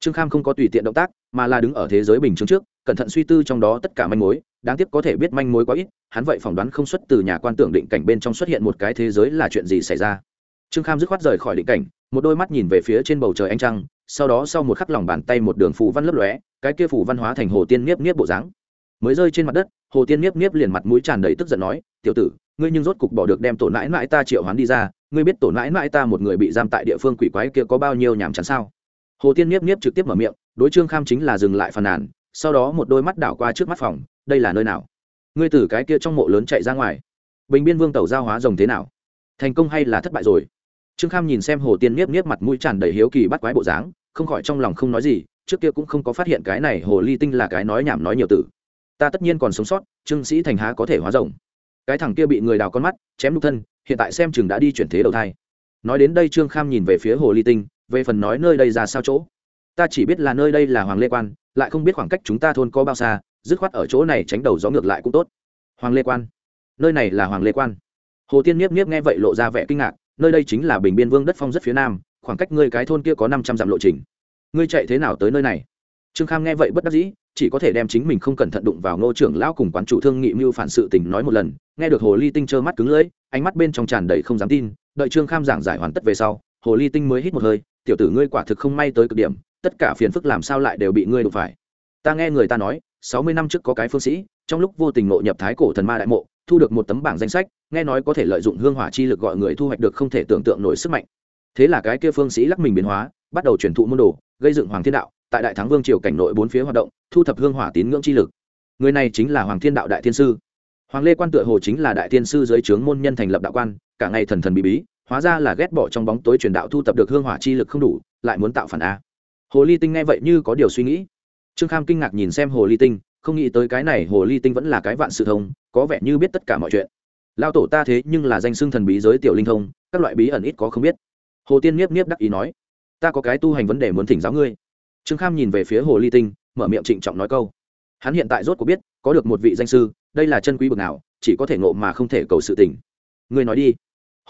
trương kham không có tùy tiện động tác, mà là đứng ở thế giới bình chướng trước, cẩn thận suy tư trong đó tất cả manh mối, đáng tiếc có thể biết manh mối quá ít, hắn vậy phỏng đoán không xuất từ nhà quan tưởng định cảnh bên trong xuất hiện một cái thế giới là chuyện gì xảy ra. Trương kham dứt khoát rời khỏi định cảnh, một đôi mắt nhìn về phía trên bầu trời ánh trăng, sau đó sau một khắc lòng bàn tay một đường phù văn lấp lóe, cái kia phù văn hóa thành hồ tiên niếp niếp bộ dáng. Mới rơi trên mặt đất, hồ tiên niếp niếp liền mặt mũi tràn đầy tức giận nói, tiểu tử, ngươi nhưng rốt cục bỏ được đem tổ nãi mãi ta triệu hoán đi ra, ngươi biết tổ nãi mãi ta một người bị giam tại địa phương quỷ quái kia có bao nhiêu nhàm chán sao? Hồ tiên nhiếp nhiếp trực tiếp mở miệng, đối trương kham chính là dừng lại phàn nàn, sau đó một đôi mắt đảo qua trước mắt phòng, đây là nơi nào? Ngươi từ cái kia trong mộ lớn chạy ra ngoài. Bình biên vương tàu giao hóa rồng thế nào? Thành công hay là thất bại rồi? Trương kham nhìn xem hồ tiên nhiếp nhiếp mặt mũi tràn đầy hiếu kỳ bắt quái bộ dáng, không khỏi trong lòng không nói gì, trước kia cũng không có phát hiện cái này hồ ly tinh là cái nói nhảm nói nhiều tử. Ta tất nhiên còn sống sót, trương sĩ thành há có thể hóa rồng. Cái thằng kia bị người đào con mắt, chém đục thân, hiện tại xem chừng đã đi chuyển thế đầu thai. Nói đến đây trương kham nhìn về phía hồ ly tinh về phần nói nơi đây ra sao chỗ. Ta chỉ biết là nơi đây là hoàng lê quan, lại không biết khoảng cách chúng ta thôn có bao xa, dứt khoát ở chỗ này tránh đầu gió ngược lại cũng tốt. Hoàng lê quan. Nơi này là hoàng lê quan. Hồ tiên niếp niếp nghe vậy lộ ra vẻ kinh ngạc, nơi đây chính là bình biên vương đất phong rất phía nam, khoảng cách ngươi cái thôn kia có năm trăm dặm lộ trình. Ngươi chạy thế nào tới nơi này? Trương kham nghe vậy bất đắc dĩ, chỉ có thể đem chính mình không cẩn thận đụng vào ngô trưởng lão cùng quán chủ thương nghị mưu phản sự tình nói một lần, nghe được hồ ly tinh trơ mắt cứng lưỡi, ánh mắt bên trong tràn đầy không dám tin, đợi trương kham giảng giải hoàn tất về sau, hồ ly tinh mới hít một hơi tiểu tử ngươi quả thực không may tới cực điểm, tất cả phiền phức làm sao lại đều bị ngươi đụng phải. Ta nghe người ta nói, sáu mươi năm trước có cái phương sĩ, trong lúc vô tình ngộ nhập thái cổ thần ma đại mộ, thu được một tấm bảng danh sách, nghe nói có thể lợi dụng hương hỏa chi lực gọi người thu hoạch được không thể tưởng tượng nổi sức mạnh. Thế là cái kia phương sĩ lắc mình biến hóa, bắt đầu truyền thụ môn đồ, gây dựng hoàng thiên đạo, tại đại thắng vương triều cảnh nội bốn phía hoạt động, thu thập hương hỏa tín ngưỡng chi lực. Người này chính là hoàng thiên đạo đại thiên sư. Hoàng lê quan tựa hồ chính là đại thiên sư dưới trướng môn nhân thành lập đạo quan, cả ngày thần thần bí bí hóa ra là ghét bỏ trong bóng tối truyền đạo thu tập được hương hỏa chi lực không đủ, lại muốn tạo phản a. Hồ ly tinh nghe vậy như có điều suy nghĩ. Trương kham kinh ngạc nhìn xem hồ ly tinh, không nghĩ tới cái này hồ ly tinh vẫn là cái vạn sự thông, có vẻ như biết tất cả mọi chuyện. Lao tổ ta thế nhưng là danh xưng thần bí giới tiểu linh thông, các loại bí ẩn ít có không biết. Hồ tiên nhiếp nhiếp đắc ý nói, ta có cái tu hành vấn đề muốn thỉnh giáo ngươi. Trương kham nhìn về phía hồ ly tinh, mở miệng trịnh trọng nói câu, hắn hiện tại rốt cuộc biết, có được một vị danh sư, đây là chân quý bực nào, chỉ có thể ngộ mà không thể cầu sự tình. Ngươi nói đi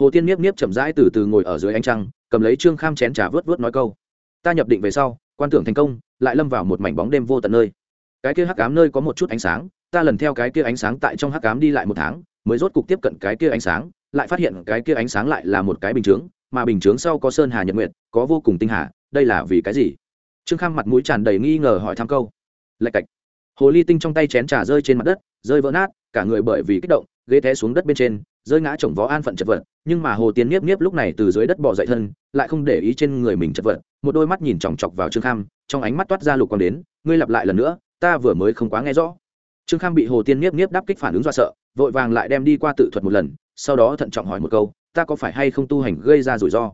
hồ tiên nhiếp nhiếp chậm rãi từ từ ngồi ở dưới ánh trăng, cầm lấy trương kham chén trà vớt vớt nói câu, ta nhập định về sau, quan tưởng thành công, lại lâm vào một mảnh bóng đêm vô tận nơi. Cái kia hắc ám nơi có một chút ánh sáng, ta lần theo cái kia ánh sáng tại trong hắc ám đi lại một tháng, mới rốt cục tiếp cận cái kia ánh sáng, lại phát hiện cái kia ánh sáng lại là một cái bình chướng, mà bình chướng sau có sơn hà nhật nguyện có vô cùng tinh hà, đây là vì cái gì? Trương kham mặt mũi tràn đầy nghi ngờ hỏi thăm câu, lạch cạch. Hồ ly tinh trong tay chén trà rơi trên mặt đất, rơi vỡ nát, cả người bởi vì kích động ghế té xuống đất bên trên, rơi ngã chồng vó an phận chật vật, nhưng mà hồ tiến niếp niếp lúc này từ dưới đất bỏ dậy thân, lại không để ý trên người mình chật vật, một đôi mắt nhìn chòng chọc vào trương kham, trong ánh mắt toát ra lục còn đến, ngươi lặp lại lần nữa, ta vừa mới không quá nghe rõ. Trương kham bị hồ tiên niếp niếp đáp kích phản ứng do sợ, vội vàng lại đem đi qua tự thuật một lần, sau đó thận trọng hỏi một câu, ta có phải hay không tu hành gây ra rủi ro?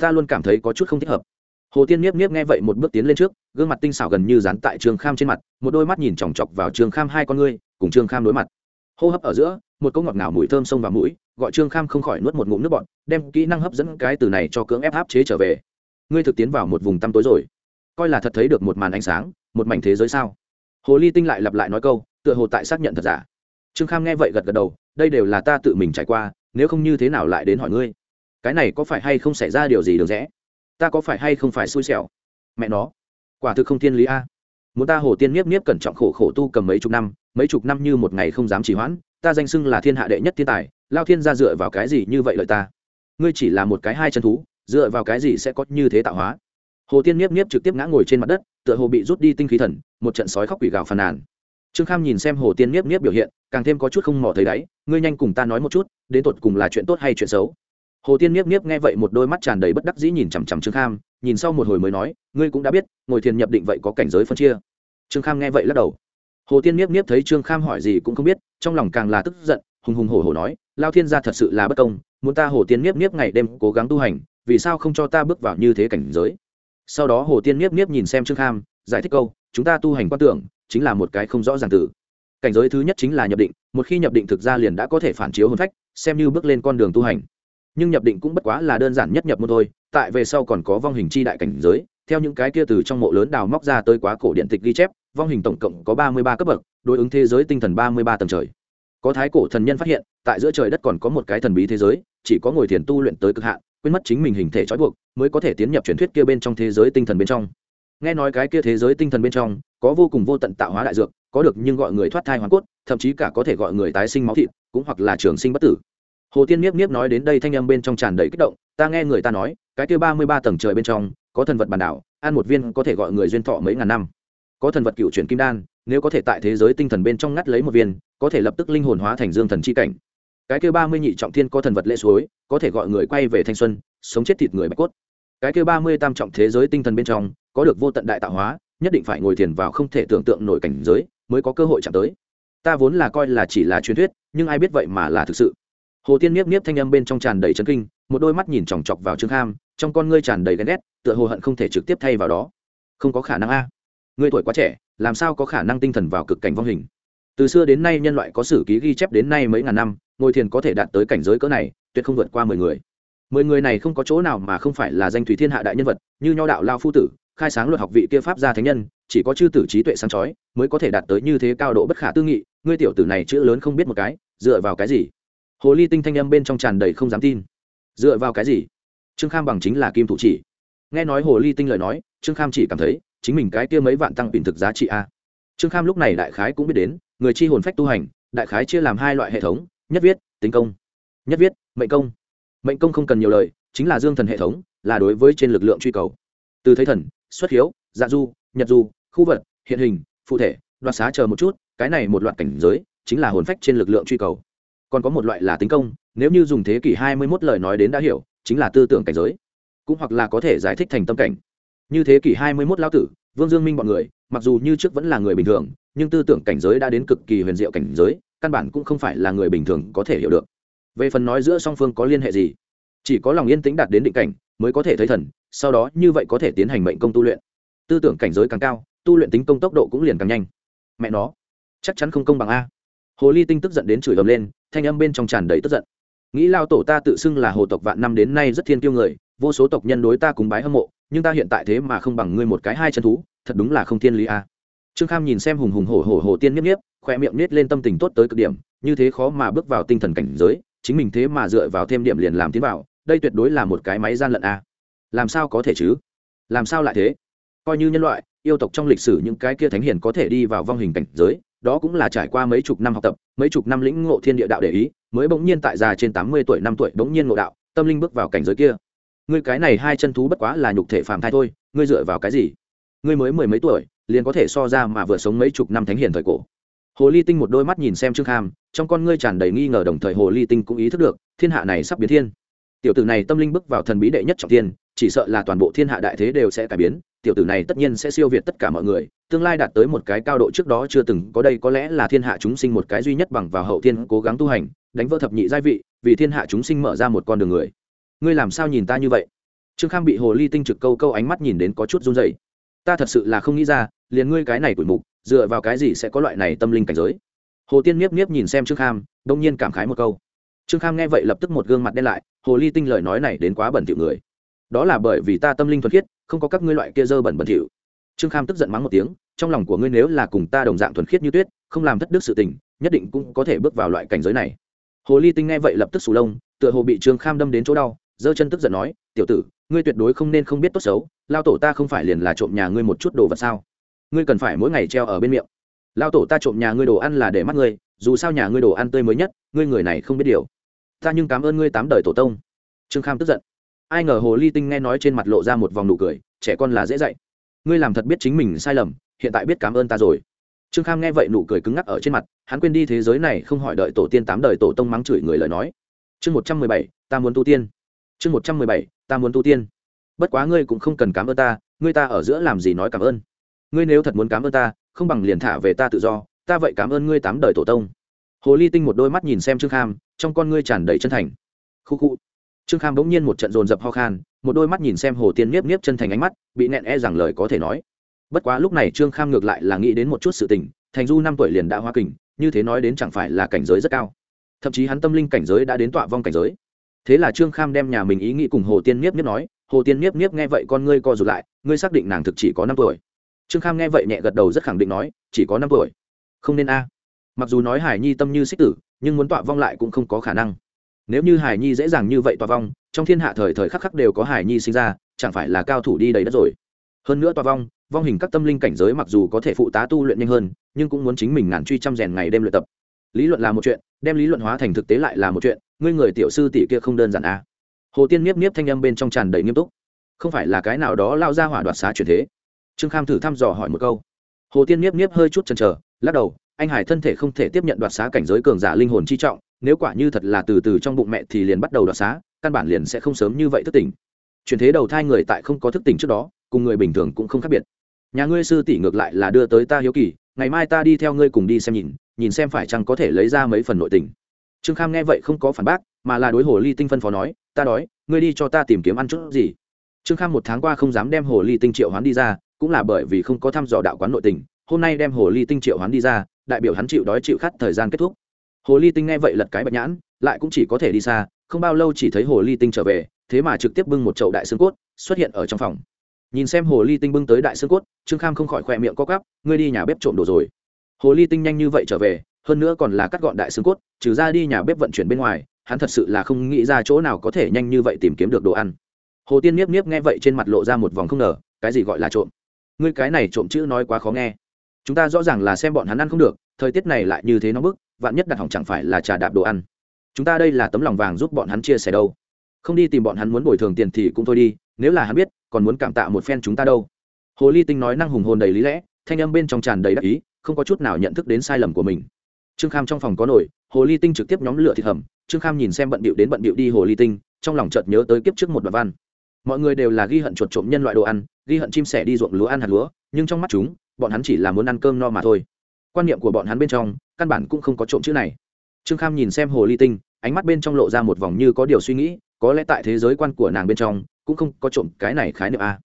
Ta luôn cảm thấy có chút không thích hợp. Hồ tiên niếp niếp nghe vậy một bước tiến lên trước, gương mặt tinh xảo gần như dán tại trương kham trên mặt, một đôi mắt nhìn chòng chọc vào trương kham hai con ngươi, cùng trương kham đối mặt. Hô hấp ở giữa một câu ngọt ngào mùi thơm sông vào mũi, gọi trương kham không khỏi nuốt một ngụm nước bọt, đem kỹ năng hấp dẫn cái từ này cho cưỡng ép áp chế trở về. Ngươi thực tiến vào một vùng tăm tối rồi. Coi là thật thấy được một màn ánh sáng, một mảnh thế giới sao? Hồ ly tinh lại lặp lại nói câu, tựa hồ tại xác nhận thật giả. Trương kham nghe vậy gật gật đầu, đây đều là ta tự mình trải qua, nếu không như thế nào lại đến hỏi ngươi? Cái này có phải hay không xảy ra điều gì được rẽ? Ta có phải hay không phải xui xẻo? Mẹ nó, quả thực không thiên lý a. Muốn ta hồ tiên nhiếp nhiếp cẩn trọng khổ khổ tu cầm mấy chục năm, mấy chục năm như một ngày không dám trì hoãn ta danh xưng là thiên hạ đệ nhất thiên tài, lao thiên ra dựa vào cái gì như vậy lợi ta? Ngươi chỉ là một cái hai chân thú, dựa vào cái gì sẽ có như thế tạo hóa? Hồ tiên nhiếp nhiếp trực tiếp ngã ngồi trên mặt đất, tựa hồ bị rút đi tinh khí thần, một trận sói khóc quỷ gào phàn nàn. Trương kham nhìn xem hồ tiên nhiếp nhiếp biểu hiện, càng thêm có chút không mò thấy đáy, ngươi nhanh cùng ta nói một chút, đến tột cùng là chuyện tốt hay chuyện xấu? Hồ tiên nhiếp nhiếp nghe vậy một đôi mắt tràn đầy bất đắc dĩ nhìn chằm chằm trương kham, nhìn sau một hồi mới nói, ngươi cũng đã biết, ngồi thiền nhập định vậy có cảnh giới phân chia. Trương kham nghe vậy lắc đầu hồ tiên nhiếp nhiếp thấy trương kham hỏi gì cũng không biết, trong lòng càng là tức giận, hùng hùng hổ hổ nói, lao thiên gia thật sự là bất công, muốn ta hồ tiên nhiếp nhiếp ngày đêm cố gắng tu hành, vì sao không cho ta bước vào như thế cảnh giới? Sau đó hồ tiên nhiếp nhiếp nhìn xem trương kham, giải thích câu, chúng ta tu hành quan tưởng, chính là một cái không rõ ràng từ cảnh giới thứ nhất chính là nhập định, một khi nhập định thực ra liền đã có thể phản chiếu hôn phách, xem như bước lên con đường tu hành. Nhưng nhập định cũng bất quá là đơn giản nhất nhập môn thôi, tại về sau còn có vong hình chi đại cảnh giới theo những cái kia từ trong mộ lớn đào móc ra tới quá cổ điện tịch ghi chép, vong hình tổng cộng có ba mươi ba cấp bậc, đối ứng thế giới tinh thần ba mươi ba tầng trời. Có thái cổ thần nhân phát hiện, tại giữa trời đất còn có một cái thần bí thế giới, chỉ có ngồi thiền tu luyện tới cực hạn, quên mất chính mình hình thể trói buộc, mới có thể tiến nhập truyền thuyết kia bên trong thế giới tinh thần bên trong. Nghe nói cái kia thế giới tinh thần bên trong, có vô cùng vô tận tạo hóa đại dược, có được nhưng gọi người thoát thai hoàn cốt, thậm chí cả có thể gọi người tái sinh máu thịt, cũng hoặc là trường sinh bất tử. Hồ tiên niếp niếp nói đến đây thanh âm bên trong tràn đầy kích động, ta nghe người ta nói cái kia ba mươi ba tầng trời bên trong, có thần vật bản đảo, ăn một viên có thể gọi người duyên thọ mấy ngàn năm. Có thần vật cựu chuyển kim đan, nếu có thể tại thế giới tinh thần bên trong ngắt lấy một viên, có thể lập tức linh hồn hóa thành dương thần c h i cảnh. Cái kêu ba mươi nhị trọng thiên có thần vật lễ suối, có thể gọi người quay về thanh xuân, sống chết thịt người bạch cốt. Cái kêu ba mươi tam trọng thế giới tinh thần bên trong, có được vô tận đại tạo hóa, nhất định phải ngồi thiền vào không thể tưởng tượng nổi cảnh giới, mới có cơ hội chạm tới. Ta vốn là coi là chỉ là truyền thuyết, nhưng ai biết vậy mà là thực sự. Hồ tiên miếp miếp thanh âm bên trong tràn đầy trấn kinh, một đôi mắt nhìn chòng chọc vào trương kham trong con ngươi tràn đầy ghen ghét, tựa hồ hận không thể trực tiếp thay vào đó. Không có khả năng a. Ngươi tuổi quá trẻ, làm sao có khả năng tinh thần vào cực cảnh vong hình? Từ xưa đến nay nhân loại có sử ký ghi chép đến nay mấy ngàn năm, ngồi thiền có thể đạt tới cảnh giới cỡ này, tuyệt không vượt qua mười người. Mười người này không có chỗ nào mà không phải là danh thủy thiên hạ đại nhân vật, như nho đạo lao phu tử, khai sáng luật học vị kia pháp gia thánh nhân, chỉ có chư tử trí tuệ sáng chói, mới có thể đạt tới như thế cao độ bất khả tư nghị, ngươi tiểu tử này chữ lớn không biết một cái, dựa vào cái gì? Hồ ly tinh thanh âm bên trong tràn đầy không dám tin. Dựa vào cái gì? Trương kham bằng chính là kim thủ chỉ. Nghe nói hồ ly tinh lời nói, trương kham chỉ cảm thấy, chính mình cái kia mấy vạn tăng bình thực giá trị a. Trương kham lúc này đại khái cũng biết đến, người chi hồn phách tu hành, đại khái chia làm hai loại hệ thống, nhất viết, tính công. Nhất viết, mệnh công. Mệnh công không cần nhiều lời, chính là dương thần hệ thống, là đối với trên lực lượng truy cầu. Từ thấy thần, xuất hiếu dạ du, nhật du, khu vật, hiện hình, phụ thể, đoạt xá chờ một chút, cái này một loạt cảnh giới, chính là hồn phách trên lực lượng truy cầu. Còn có một loại là tính công, nếu như dùng thế kỷ hai mươi 21 lời nói đến đã hiểu chính là tư tưởng cảnh giới, cũng hoặc là có thể giải thích thành tâm cảnh. Như thế kỷ hai mươi 21 lao tử, vương dương minh bọn người, mặc dù như trước vẫn là người bình thường, nhưng tư tưởng cảnh giới đã đến cực kỳ huyền diệu cảnh giới, căn bản cũng không phải là người bình thường có thể hiểu được. Về phần nói giữa song phương có liên hệ gì, chỉ có lòng yên tĩnh đạt đến định cảnh mới có thể thấy thần, sau đó như vậy có thể tiến hành mệnh công tu luyện. Tư tưởng cảnh giới càng cao, tu luyện tính công tốc độ cũng liền càng nhanh. Mẹ nó, chắc chắn không công bằng a. Hồ ly tinh tức giận đến chửi ầm lên, thanh âm bên trong tràn đầy tức giận nghĩ lao tổ ta tự xưng là hồ tộc vạn năm đến nay rất thiên kiêu người, vô số tộc nhân đối ta cùng bái hâm mộ, nhưng ta hiện tại thế mà không bằng ngươi một cái hai chân thú, thật đúng là không thiên lý a. Trương kham nhìn xem hùng hùng hổ hổ hồ tiên nhiếp nhiếp khoe miệng nết lên tâm tình tốt tới cực điểm, như thế khó mà bước vào tinh thần cảnh giới, chính mình thế mà dựa vào thêm điểm liền làm tiến vào, đây tuyệt đối là một cái máy gian lận a. Làm sao có thể chứ? Làm sao lại thế? Coi như nhân loại, yêu tộc trong lịch sử những cái kia thánh hiền có thể đi vào vong hình cảnh giới đó cũng là trải qua mấy chục năm học tập, mấy chục năm lĩnh ngộ thiên địa đạo để ý, mới bỗng nhiên tại già trên tám mươi tuổi, năm tuổi bỗng nhiên ngộ đạo, tâm linh bước vào cảnh giới kia. Ngươi cái này hai chân thú bất quá là nhục thể phàm thai thôi, ngươi dựa vào cái gì? Ngươi mới mười mấy tuổi, liền có thể so ra mà vừa sống mấy chục năm thánh hiền thời cổ. Hồ ly tinh một đôi mắt nhìn xem trương kham, trong con ngươi tràn đầy nghi ngờ đồng thời hồ ly tinh cũng ý thức được, thiên hạ này sắp biến thiên. Tiểu tử này tâm linh bước vào thần bí đệ nhất trọng thiên, chỉ sợ là toàn bộ thiên hạ đại thế đều sẽ cải biến, tiểu tử này tất nhiên sẽ siêu việt tất cả mọi người tương lai đạt tới một cái cao độ trước đó chưa từng có đây có lẽ là thiên hạ chúng sinh một cái duy nhất bằng vào hậu thiên cố gắng tu hành, đánh vỡ thập nhị giai vị, vì thiên hạ chúng sinh mở ra một con đường người. Ngươi làm sao nhìn ta như vậy? Trương kham bị hồ ly tinh trực câu câu ánh mắt nhìn đến có chút run dày ta thật sự là không nghĩ ra, liền ngươi cái này tuổi mục, dựa vào cái gì sẽ có loại này tâm linh cảnh giới? Hồ tiên miếp miếp nhìn xem trương kham đông nhiên cảm khái một câu. Trương kham nghe vậy lập tức một gương mặt đen lại, hồ ly tinh lời nói này đến quá bẩn thỉu người. Đó là bởi vì ta tâm linh thuần khiết, không có các ngươi loại kia dơ bẩn bẩn thỉu trương kham tức giận mắng một tiếng, trong lòng của ngươi nếu là cùng ta đồng dạng thuần khiết như tuyết, không làm thất đức sự tình, nhất định cũng có thể bước vào loại cảnh giới này. Hồ ly tinh nghe vậy lập tức sù lông, tựa hồ bị trương kham đâm đến chỗ đau, giơ chân tức giận nói, tiểu tử, ngươi tuyệt đối không nên không biết tốt xấu, lao tổ ta không phải liền là trộm nhà ngươi một chút đồ vật sao? Ngươi cần phải mỗi ngày treo ở bên miệng. Lao tổ ta trộm nhà ngươi đồ ăn là để mắt ngươi, dù sao nhà ngươi đồ ăn tươi mới nhất, ngươi người này không biết điều. Ta nhưng cảm ơn ngươi tám đời tổ tông. Trương kham tức giận. Ai ngờ hồ ly tinh nghe nói trên mặt lộ ra một vòng nụ cười, trẻ con là dễ dạy ngươi làm thật biết chính mình sai lầm, hiện tại biết cảm ơn ta rồi. Trương kham nghe vậy nụ cười cứng ngắc ở trên mặt, hắn quên đi thế giới này không hỏi đợi tổ tiên tám đời tổ tông mắng chửi người lời nói. Chương một trăm mười bảy, ta muốn tu tiên. Chương một trăm mười bảy, ta muốn tu tiên. Bất quá ngươi cũng không cần cảm ơn ta, ngươi ta ở giữa làm gì nói cảm ơn? Ngươi nếu thật muốn cảm ơn ta, không bằng liền thả về ta tự do, ta vậy cảm ơn ngươi tám đời tổ tông. Hồ ly tinh một đôi mắt nhìn xem trương kham, trong con ngươi tràn đầy chân thành. Khu khu trương kham bỗng nhiên một trận dồn dập ho khan, một đôi mắt nhìn xem hồ tiên nhiếp nhiếp chân thành ánh mắt, bị nẹn e rằng lời có thể nói. Bất quá lúc này trương kham ngược lại là nghĩ đến một chút sự tình, thành du năm tuổi liền đã hoa kình, như thế nói đến chẳng phải là cảnh giới rất cao. Thậm chí hắn tâm linh cảnh giới đã đến tọa vong cảnh giới. Thế là trương kham đem nhà mình ý nghĩ cùng hồ tiên nhiếp nhiếp nói, hồ tiên nhiếp nhiếp nghe vậy con ngươi co rụt lại, ngươi xác định nàng thực chỉ có năm tuổi. Trương kham nghe vậy nhẹ gật đầu rất khẳng định nói, chỉ có năm tuổi. Không nên a. Mặc dù nói hải nhi tâm như xích tử, nhưng muốn tọa vong lại cũng không có khả năng nếu như hải nhi dễ dàng như vậy tọa vong, trong thiên hạ thời thời khắc khắc đều có hải nhi sinh ra, chẳng phải là cao thủ đi đầy đất rồi. Hơn nữa Toa vong vong hình các tâm linh cảnh giới mặc dù có thể phụ tá tu luyện nhanh hơn, nhưng cũng muốn chính mình ngàn truy trăm rèn ngày đêm luyện tập. Lý luận là một chuyện, đem lý luận hóa thành thực tế lại là một chuyện, ngươi người tiểu sư tỷ kia không đơn giản à. hồ tiên nhiếp nhiếp thanh âm bên trong tràn đầy nghiêm túc. Không phải là cái nào đó lao ra hỏa đoạt xá chuyển thế. Trương kham thử thăm dò hỏi một câu. Hồ tiên nhiếp nhiếp hơi chút chần chờ, lắc đầu anh hải thân thể không thể tiếp nhận đoạt xá cảnh giới cường giả linh hồn chi trọng, nếu quả như thật là từ từ trong bụng mẹ thì liền bắt đầu đoạt xá, căn bản liền sẽ không sớm như vậy thức tỉnh. Chuyển thế đầu thai người tại không có thức tỉnh trước đó, cùng người bình thường cũng không khác biệt. Nhà ngươi sư tỷ ngược lại là đưa tới ta hiếu kỳ, ngày mai ta đi theo ngươi cùng đi xem nhìn nhìn xem phải chăng có thể lấy ra mấy phần nội tình. Trương kham nghe vậy không có phản bác, mà là đối hồ ly tinh phân phó nói, ta đói, ngươi đi cho ta tìm kiếm ăn chút gì. Trương kham một tháng qua không dám đem hồ ly tinh triệu hoán đi ra, cũng là bởi vì không có thăm dò đạo quán nội tình, hôm nay đem hồ ly tinh triệu hoán đi ra đại biểu hắn chịu đói chịu khát thời gian kết thúc. Hồ ly tinh nghe vậy lật cái bạch nhãn, lại cũng chỉ có thể đi xa, không bao lâu chỉ thấy hồ ly tinh trở về, thế mà trực tiếp bưng một chậu đại xương cốt, xuất hiện ở trong phòng. Nhìn xem hồ ly tinh bưng tới đại xương cốt, trương kham không khỏi khỏe miệng co cắp ngươi đi nhà bếp trộm đồ rồi. Hồ ly tinh nhanh như vậy trở về, hơn nữa còn là cắt gọn đại xương cốt, trừ ra đi nhà bếp vận chuyển bên ngoài, hắn thật sự là không nghĩ ra chỗ nào có thể nhanh như vậy tìm kiếm được đồ ăn. Hồ tiên niếp niếp nghe vậy trên mặt lộ ra một vòng không ngờ, cái gì gọi là trộm? Ngươi cái này trộm chữ nói quá khó nghe chúng ta rõ ràng là xem bọn hắn ăn không được, thời tiết này lại như thế nóng bức, vạn nhất đặt hỏng chẳng phải là trà đạp đồ ăn. Chúng ta đây là tấm lòng vàng giúp bọn hắn chia sẻ đâu. Không đi tìm bọn hắn muốn bồi thường tiền thì cũng thôi đi, nếu là hắn biết, còn muốn cảm tạ một phen chúng ta đâu. Hồ ly tinh nói năng hùng hồn đầy lý lẽ, thanh âm bên trong tràn đầy đắc ý, không có chút nào nhận thức đến sai lầm của mình. Trương kham trong phòng có nổi, hồ ly tinh trực tiếp nhóm lửa thịt hầm. Trương kham nhìn xem bận bịu đến bận bịu đi hồ ly tinh, trong lòng chợt nhớ tới kiếp trước một đoạn văn. Mọi người đều là ghi hận chuột trộm nhân loại đồ ăn, ghi hận chim sẻ đi ruộng lúa ăn hạt lúa, nhưng trong mắt chúng bọn hắn chỉ là muốn ăn cơm no mà thôi. Quan niệm của bọn hắn bên trong, căn bản cũng không có trộm chữ này. Trương kham nhìn xem hồ ly tinh, ánh mắt bên trong lộ ra một vòng như có điều suy nghĩ, có lẽ tại thế giới quan của nàng bên trong, cũng không có trộm cái này khái niệm a.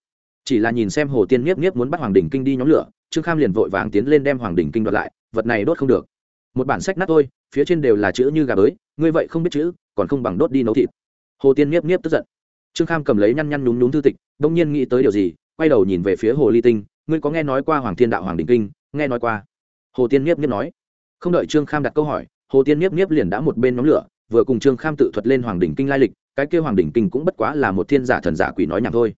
Chỉ là nhìn xem hồ tiên nhiếp nhiếp muốn bắt hoàng đình kinh đi nhóm lửa, trương kham liền vội vàng tiến lên đem hoàng đình kinh đoạt lại, vật này đốt không được. Một bản sách nát thôi, phía trên đều là chữ như gà bới, ngươi vậy không biết chữ, còn không bằng đốt đi nấu thịt. Hồ tiên nhiếp nhiếp tức giận. Trương kham cầm lấy nhăn nhăn nhúng nhúng thư tịch đông nhiên nghĩ tới điều gì, quay đầu nhìn về phía hồ ly tinh ngươi có nghe nói qua hoàng thiên đạo hoàng đình kinh? Nghe nói qua. Hồ tiên nhiếp nhiếp nói. Không đợi trương kham đặt câu hỏi, hồ tiên nhiếp nhiếp liền đã một bên nhóm lửa, vừa cùng trương kham tự thuật lên hoàng đình kinh lai lịch, cái kêu hoàng đình kinh cũng bất quá là một thiên giả thần giả quỷ nói nhảm thôi.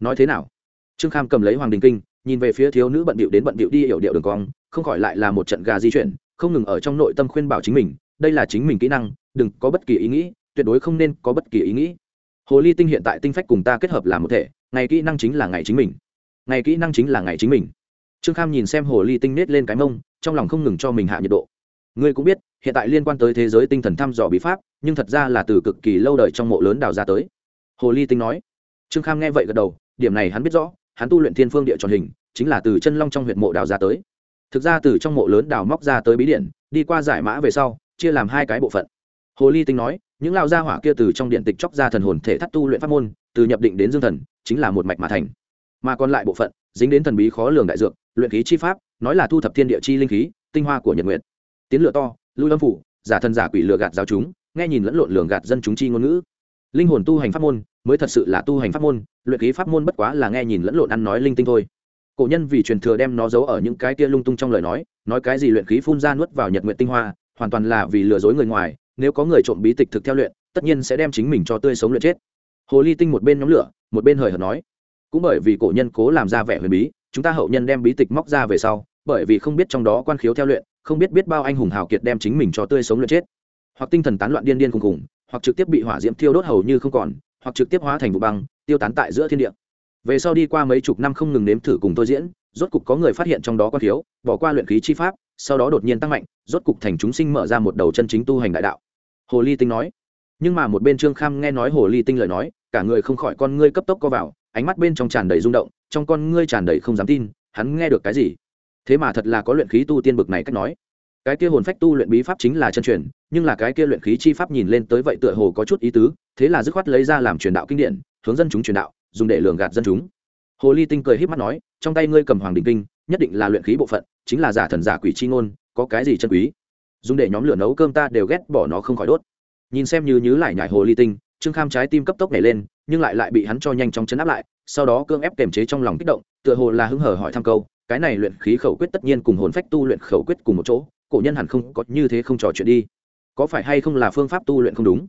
Nói thế nào? Trương kham cầm lấy hoàng đình kinh, nhìn về phía thiếu nữ bận bịu đến bận bịu đi hiểu điệu đường cong, không khỏi lại là một trận gà di chuyển, không ngừng ở trong nội tâm khuyên bảo chính mình, đây là chính mình kỹ năng, đừng có bất kỳ ý nghĩ, tuyệt đối không nên có bất kỳ ý nghĩ. Hồ ly tinh hiện tại tinh phách cùng ta kết hợp làm một thể, ngày kỹ năng chính là ngày chính mình ngày kỹ năng chính là ngày chính mình. Trương kham nhìn xem hồ ly tinh nết lên cái mông, trong lòng không ngừng cho mình hạ nhiệt độ. Ngươi cũng biết, hiện tại liên quan tới thế giới tinh thần thăm dò bí pháp, nhưng thật ra là từ cực kỳ lâu đời trong mộ lớn đào ra tới. Hồ ly tinh nói. Trương kham nghe vậy gật đầu, điểm này hắn biết rõ, hắn tu luyện thiên phương địa tròn hình, chính là từ chân long trong huyện mộ đào ra tới. Thực ra từ trong mộ lớn đào móc ra tới bí điện, đi qua giải mã về sau, chia làm hai cái bộ phận. Hồ ly tinh nói, những lao gia hỏa kia từ trong điện tịch chóc ra thần hồn thể thắt tu luyện pháp môn, từ nhập định đến dương thần, chính là một mạch mà thành mà còn lại bộ phận, dính đến thần bí khó lường đại dược, luyện khí chi pháp, nói là thu thập thiên địa chi linh khí, tinh hoa của nhật nguyện tiến lựa to, lui lâm phủ, giả thần giả quỷ lừa gạt giáo chúng, nghe nhìn lẫn lộn lường gạt dân chúng chi ngôn ngữ. Linh hồn tu hành pháp môn, mới thật sự là tu hành pháp môn, luyện khí pháp môn bất quá là nghe nhìn lẫn lộn ăn nói linh tinh thôi. Cổ nhân vì truyền thừa đem nó giấu ở những cái kia lung tung trong lời nói nói cái gì luyện khí phun ra nuốt vào nhật nguyện tinh hoa, hoàn toàn là vì lừa dối người ngoài, nếu có người trộm bí tịch thực theo luyện, tất nhiên sẽ đem chính mình cho tươi sống luyện chết. Hồ ly tinh một bên nhóm lửa, một bên hời hợt nói cũng bởi vì cổ nhân cố làm ra vẻ huyền bí, chúng ta hậu nhân đem bí tịch móc ra về sau, bởi vì không biết trong đó quan khiếu theo luyện, không biết biết bao anh hùng hào kiệt đem chính mình cho tươi sống luyện chết. Hoặc tinh thần tán loạn điên điên cùng cùng hoặc trực tiếp bị hỏa diễm thiêu đốt hầu như không còn, hoặc trực tiếp hóa thành vụ băng, tiêu tán tại giữa thiên địa. Về sau đi qua mấy chục năm không ngừng nếm thử cùng tôi diễn, rốt cục có người phát hiện trong đó quan thiếu bỏ qua luyện khí chi pháp, sau đó đột nhiên tăng mạnh, rốt cục thành chúng sinh mở ra một đầu chân chính tu hành đại đạo. Hồ ly tinh nói. Nhưng mà một bên trương kham nghe nói hồ ly tinh lời nói, cả người không khỏi con ngươi cấp tốc co vào ánh mắt bên trong tràn đầy rung động, trong con ngươi tràn đầy không dám tin, hắn nghe được cái gì? Thế mà thật là có luyện khí tu tiên bực này cách nói. Cái kia hồn phách tu luyện bí pháp chính là chân truyền, nhưng là cái kia luyện khí chi pháp nhìn lên tới vậy tựa hồ có chút ý tứ, thế là dứt khoát lấy ra làm truyền đạo kinh điển, hướng dân chúng truyền đạo, dùng để lường gạt dân chúng. Hồ ly tinh cười h í p mắt nói, trong tay ngươi cầm hoàng đình kinh, nhất định là luyện khí bộ phận, chính là giả thần giả quỷ c h i ngôn, có cái gì chân quý? Dùng để nhóm lửa nấu cơm ta đều ghét bỏ nó không khỏi đốt. Nhìn xem như nhứ lại nhải hồ ly tinh trương kham trái tim cấp tốc nhảy lên, nhưng lại lại bị hắn cho nhanh chóng chấn áp lại, sau đó cương ép kềm chế trong lòng kích động, tựa hồ là hứng hở hỏi thăm câu, cái này luyện khí khẩu quyết tất nhiên cùng hồn phách tu luyện khẩu quyết cùng một chỗ, cổ nhân hẳn không có như thế không trò chuyện đi. Có phải hay không là phương pháp tu luyện không đúng?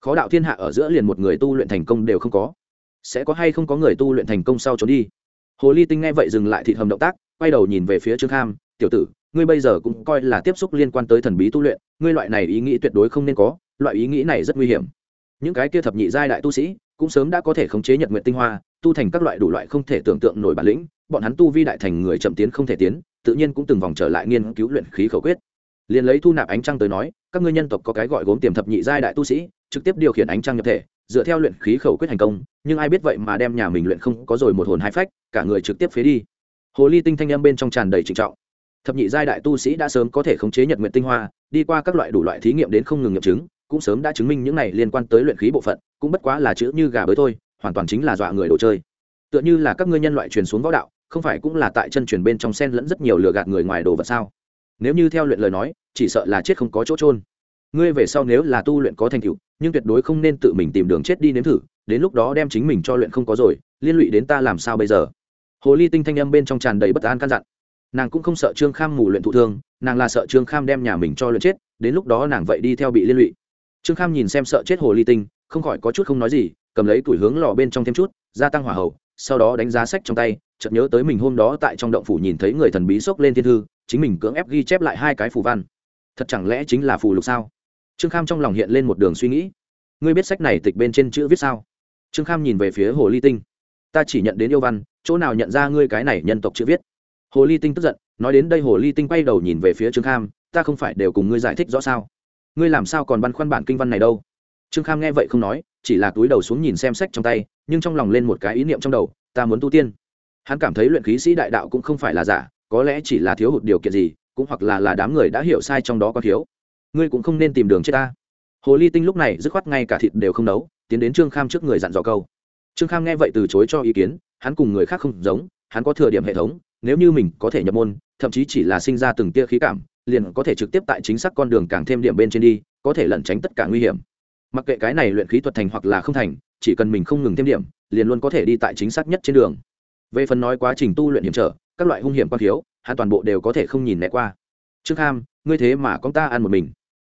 Khó đạo thiên hạ ở giữa liền một người tu luyện thành công đều không có. Sẽ có hay không có người tu luyện thành công sau trốn đi? Hồ ly tinh nghe vậy dừng lại thị hầm động tác, quay đầu nhìn về phía trương kham, tiểu tử, ngươi bây giờ cũng coi là tiếp xúc liên quan tới thần bí tu luyện, ngươi loại này ý nghĩ tuyệt đối không nên có, loại ý nghĩ này rất nguy hiểm những cái kia thập nhị giai đại tu sĩ cũng sớm đã có thể khống chế nhật nguyện tinh hoa, tu thành các loại đủ loại không thể tưởng tượng nổi bản lĩnh, bọn hắn tu vi đại thành người chậm tiến không thể tiến, tự nhiên cũng từng vòng trở lại nghiên cứu luyện khí khẩu quyết. Liền lấy thu nạp ánh trăng tới nói, các ngươi nhân tộc có cái gọi gốm tiềm thập nhị giai đại tu sĩ, trực tiếp điều khiển ánh trăng nhập thể, dựa theo luyện khí khẩu quyết thành công, nhưng ai biết vậy mà đem nhà mình luyện không có rồi một hồn hai phách, cả người trực tiếp phế đi. Hồ ly tinh thanh em bên trong tràn đầy trịnh trọng. Thập nhị giai đại tu sĩ đã sớm có thể khống chế nhật nguyện tinh hoa, đi qua các loại đủ loại thí nghiệm đến không ngừng nghiệm chứng cũng sớm đã chứng minh những này liên quan tới luyện khí bộ phận, cũng bất quá là chữ như gà bới thôi, hoàn toàn chính là dọa người đồ chơi. Tựa như là các ngươi nhân loại truyền xuống võ đạo, không phải cũng là tại chân truyền bên trong sen lẫn rất nhiều lừa gạt người ngoài đồ vật sao? Nếu như theo luyện lời nói, chỉ sợ là chết không có chỗ trôn ngươi về sau nếu là tu luyện có thành tựu, nhưng tuyệt đối không nên tự mình tìm đường chết đi nếm thử, đến lúc đó đem chính mình cho luyện không có rồi, liên lụy đến ta làm sao bây giờ? Hồ ly tinh thanh âm bên trong tràn đầy bất an căn dặn. Nàng cũng không sợ trương kham mù luyện thụ thương, nàng là sợ trương kham đem nhà mình cho luyện chết, đến lúc đó nàng vậy đi theo bị liên lụy trương kham nhìn xem sợ chết hồ ly tinh, không khỏi có chút không nói gì, cầm lấy tuổi hướng lò bên trong thêm chút, gia tăng hỏa hậu, sau đó đánh giá sách trong tay, chợt nhớ tới mình hôm đó tại trong động phủ nhìn thấy người thần bí xốc lên thiên thư, chính mình cưỡng ép ghi chép lại hai cái phù văn. Thật chẳng lẽ chính là phù lục sao? Trương kham trong lòng hiện lên một đường suy nghĩ. Ngươi biết sách này tịch bên trên chữ viết sao? Trương kham nhìn về phía hồ ly tinh. Ta chỉ nhận đến yêu văn, chỗ nào nhận ra ngươi cái này nhân tộc chữ viết? Hồ ly tinh tức giận, nói đến đây hồ ly tinh quay đầu nhìn về phía trương kham, ta không phải đều cùng ngươi giải thích rõ sao? Ngươi làm sao còn băn khoăn bản kinh văn này đâu? Trương kham nghe vậy không nói, chỉ là túi đầu xuống nhìn xem sách trong tay, nhưng trong lòng lên một cái ý niệm trong đầu, ta muốn tu tiên. Hắn cảm thấy luyện khí sĩ đại đạo cũng không phải là giả, có lẽ chỉ là thiếu hụt điều kiện gì, cũng hoặc là là đám người đã hiểu sai trong đó có thiếu. Ngươi cũng không nên tìm đường chết ta. Hồ ly tinh lúc này dứt khoát ngay cả thịt đều không nấu, tiến đến trương kham trước người dặn dò câu. Trương kham nghe vậy từ chối cho ý kiến, hắn cùng người khác không giống, hắn có thừa điểm hệ thống, nếu như mình có thể nhập môn, thậm chí chỉ là sinh ra từng tia khí cảm liền có thể trực tiếp tại chính xác con đường càng thêm điểm bên trên đi, có thể lẩn tránh tất cả nguy hiểm. Mặc kệ cái này luyện khí thuật thành hoặc là không thành, chỉ cần mình không ngừng thêm điểm, liền luôn có thể đi tại chính xác nhất trên đường. Về phần nói quá trình tu luyện hiểm trở, các loại hung hiểm quan thiếu, hắn toàn bộ đều có thể không nhìn né qua. Trương kham, ngươi thế mà con ta ăn một mình.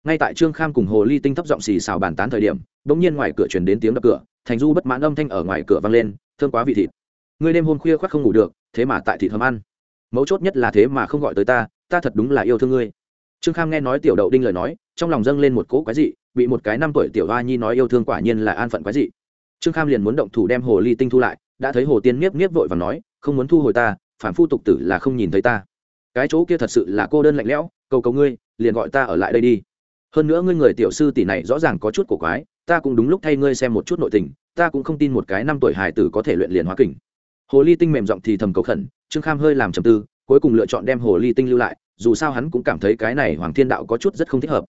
Ngay tại trương kham cùng hồ ly tinh thấp giọng xì xào bàn tán thời điểm đ ỗ n g nhiên ngoài cửa chuyển đến tiếng đập cửa, thành du bất mãn âm thanh ở ngoài cửa vang lên thương quá vị thịt. Ngươi đêm hôm khuya khoác không ngủ được, thế mà tại thịt hầm ăn. Mấu chốt nhất là thế mà không gọi tới ta ta thật đúng là yêu thương ngươi. Trương kham nghe nói tiểu đậu đinh lời nói, trong lòng dâng lên một cỗ quái dị, bị một cái năm tuổi tiểu hoa nhi nói yêu thương quả nhiên là an phận quái dị. Trương kham liền muốn động thủ đem hồ ly tinh thu lại, đã thấy hồ tiên miếp miếp vội và nói, không muốn thu hồi ta, phản phu tục tử là không nhìn thấy ta. Cái chỗ kia thật sự là cô đơn lạnh lẽo, cầu cầu ngươi, liền gọi ta ở lại đây đi. Hơn nữa ngươi người tiểu sư tỷ này rõ ràng có chút cổ quái, ta cũng đúng lúc thay ngươi xem một chút nội tình, ta cũng không tin một cái năm tuổi hài tử có thể luyện liền hóa kình. Hồ ly tinh mềm giọng thì thầm cầu khẩn, trương kham hơi làm trầm tư cuối cùng lựa chọn đem hồ ly tinh lưu lại, dù sao hắn cũng cảm thấy cái này hoàng thiên đạo có chút rất không thích hợp.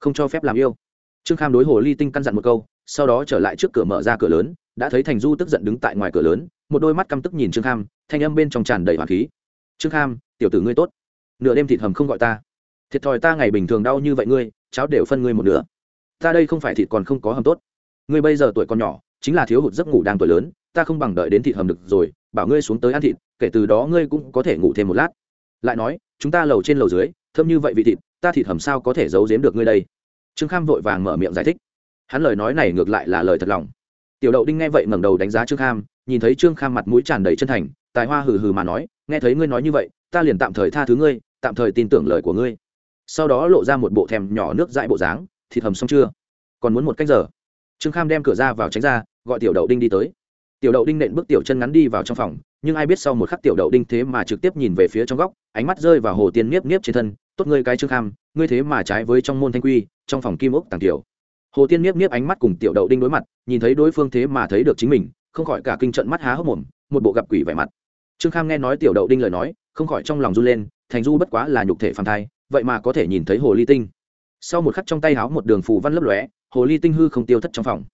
Không cho phép làm yêu. Trương kham đối hồ ly tinh căn dặn một câu, sau đó trở lại trước cửa mở ra cửa lớn, đã thấy thành du tức giận đứng tại ngoài cửa lớn, một đôi mắt căm tức nhìn trương kham, thanh âm bên trong tràn đầy hoàng khí. Trương kham, tiểu tử ngươi tốt. Nửa đêm thịt hầm không gọi ta. Thiệt thòi ta ngày bình thường đau như vậy ngươi, cháo đều phân ngươi một nửa. Ta đây không phải thịt còn không có hầm tốt. Ngươi bây giờ tuổi còn nhỏ, chính là thiếu hụt giấc ngủ đang tuổi lớn, ta không bằng đợi đến thịt hầm được rồi, bảo ngươi xuống tới ăn thịt kể từ đó ngươi cũng có thể ngủ thêm một lát. Lại nói, chúng ta lầu trên lầu dưới, thơm như vậy vị thịt, ta thịt hầm sao có thể giấu giếm được ngươi đây? Trương kham vội vàng mở miệng giải thích. Hắn lời nói này ngược lại là lời thật lòng. Tiểu đậu đinh nghe vậy ngẩng đầu đánh giá trương kham, nhìn thấy trương kham mặt mũi tràn đầy chân thành, tài hoa hừ hừ mà nói, nghe thấy ngươi nói như vậy, ta liền tạm thời tha thứ ngươi, tạm thời tin tưởng lời của ngươi. Sau đó lộ ra một bộ thèm nhỏ nước dại bộ dáng, thịt hầm xong chưa? Còn muốn một cách giờ? Trương kham đem cửa ra vào tránh ra, gọi tiểu đậu đinh đi tới tiểu đậu đinh nện bước tiểu chân ngắn đi vào trong phòng, nhưng ai biết sau một khắc tiểu đậu đinh thế mà trực tiếp nhìn về phía trong góc, ánh mắt rơi vào hồ tiên niếp niếp trên thân, tốt ngươi cái trương kham, ngươi thế mà trái với trong môn thanh quy, trong phòng kim ốc tàng tiểu. Hồ tiên niếp niếp ánh mắt cùng tiểu đậu đinh đối mặt, nhìn thấy đối phương thế mà thấy được chính mình, không khỏi cả kinh trận mắt há hốc mồm, một bộ gặp quỷ vẻ mặt. Trương kham nghe nói tiểu đậu đinh lời nói, không khỏi trong lòng run lên, thành du bất quá là nhục thể phàm thai, vậy mà có thể nhìn thấy hồ ly tinh. Sau một khắc trong tay háo một đường phù văn lấp lóe, hồ ly tinh hư không tiêu thất trong phòng.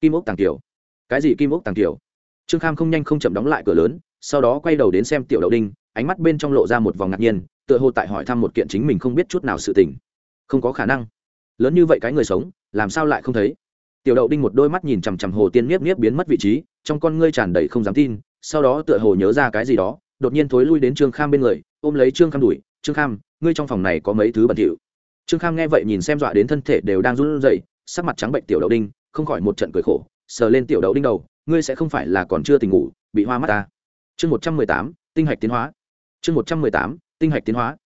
Kim ốc tàng tiểu. Cái gì kim ốc tàng tiểu? Trương kham không nhanh không chậm đóng lại cửa lớn, sau đó quay đầu đến xem tiểu đậu đinh, ánh mắt bên trong lộ ra một vòng ngạc nhiên, tựa hồ tại hỏi thăm một kiện chính mình không biết chút nào sự tình. Không có khả năng. Lớn như vậy cái người sống, làm sao lại không thấy? Tiểu đậu đinh một đôi mắt nhìn chằm chằm hồ tiên miếp miếp biến mất vị trí, trong con ngươi tràn đầy không dám tin, sau đó tựa hồ nhớ ra cái gì đó, đột nhiên thối lui đến trương kham bên người, ôm lấy trương kham đuổi, trương kham, ngươi trong phòng này có mấy thứ bẩn thỉu? Trương kham nghe vậy nhìn xem dọa đến thân thể đều đang run rẩy, sắc mặt trắng bệnh tiểu đậu đinh, không khỏi một trận cười khổ, sờ lên tiểu đậu đinh đầu ngươi sẽ không phải là còn chưa tỉnh ngủ, bị hoa mắt ta. Chương một trăm mười tám, tinh hạch tiến hóa. Chương một trăm mười tám, tinh hạch tiến hóa.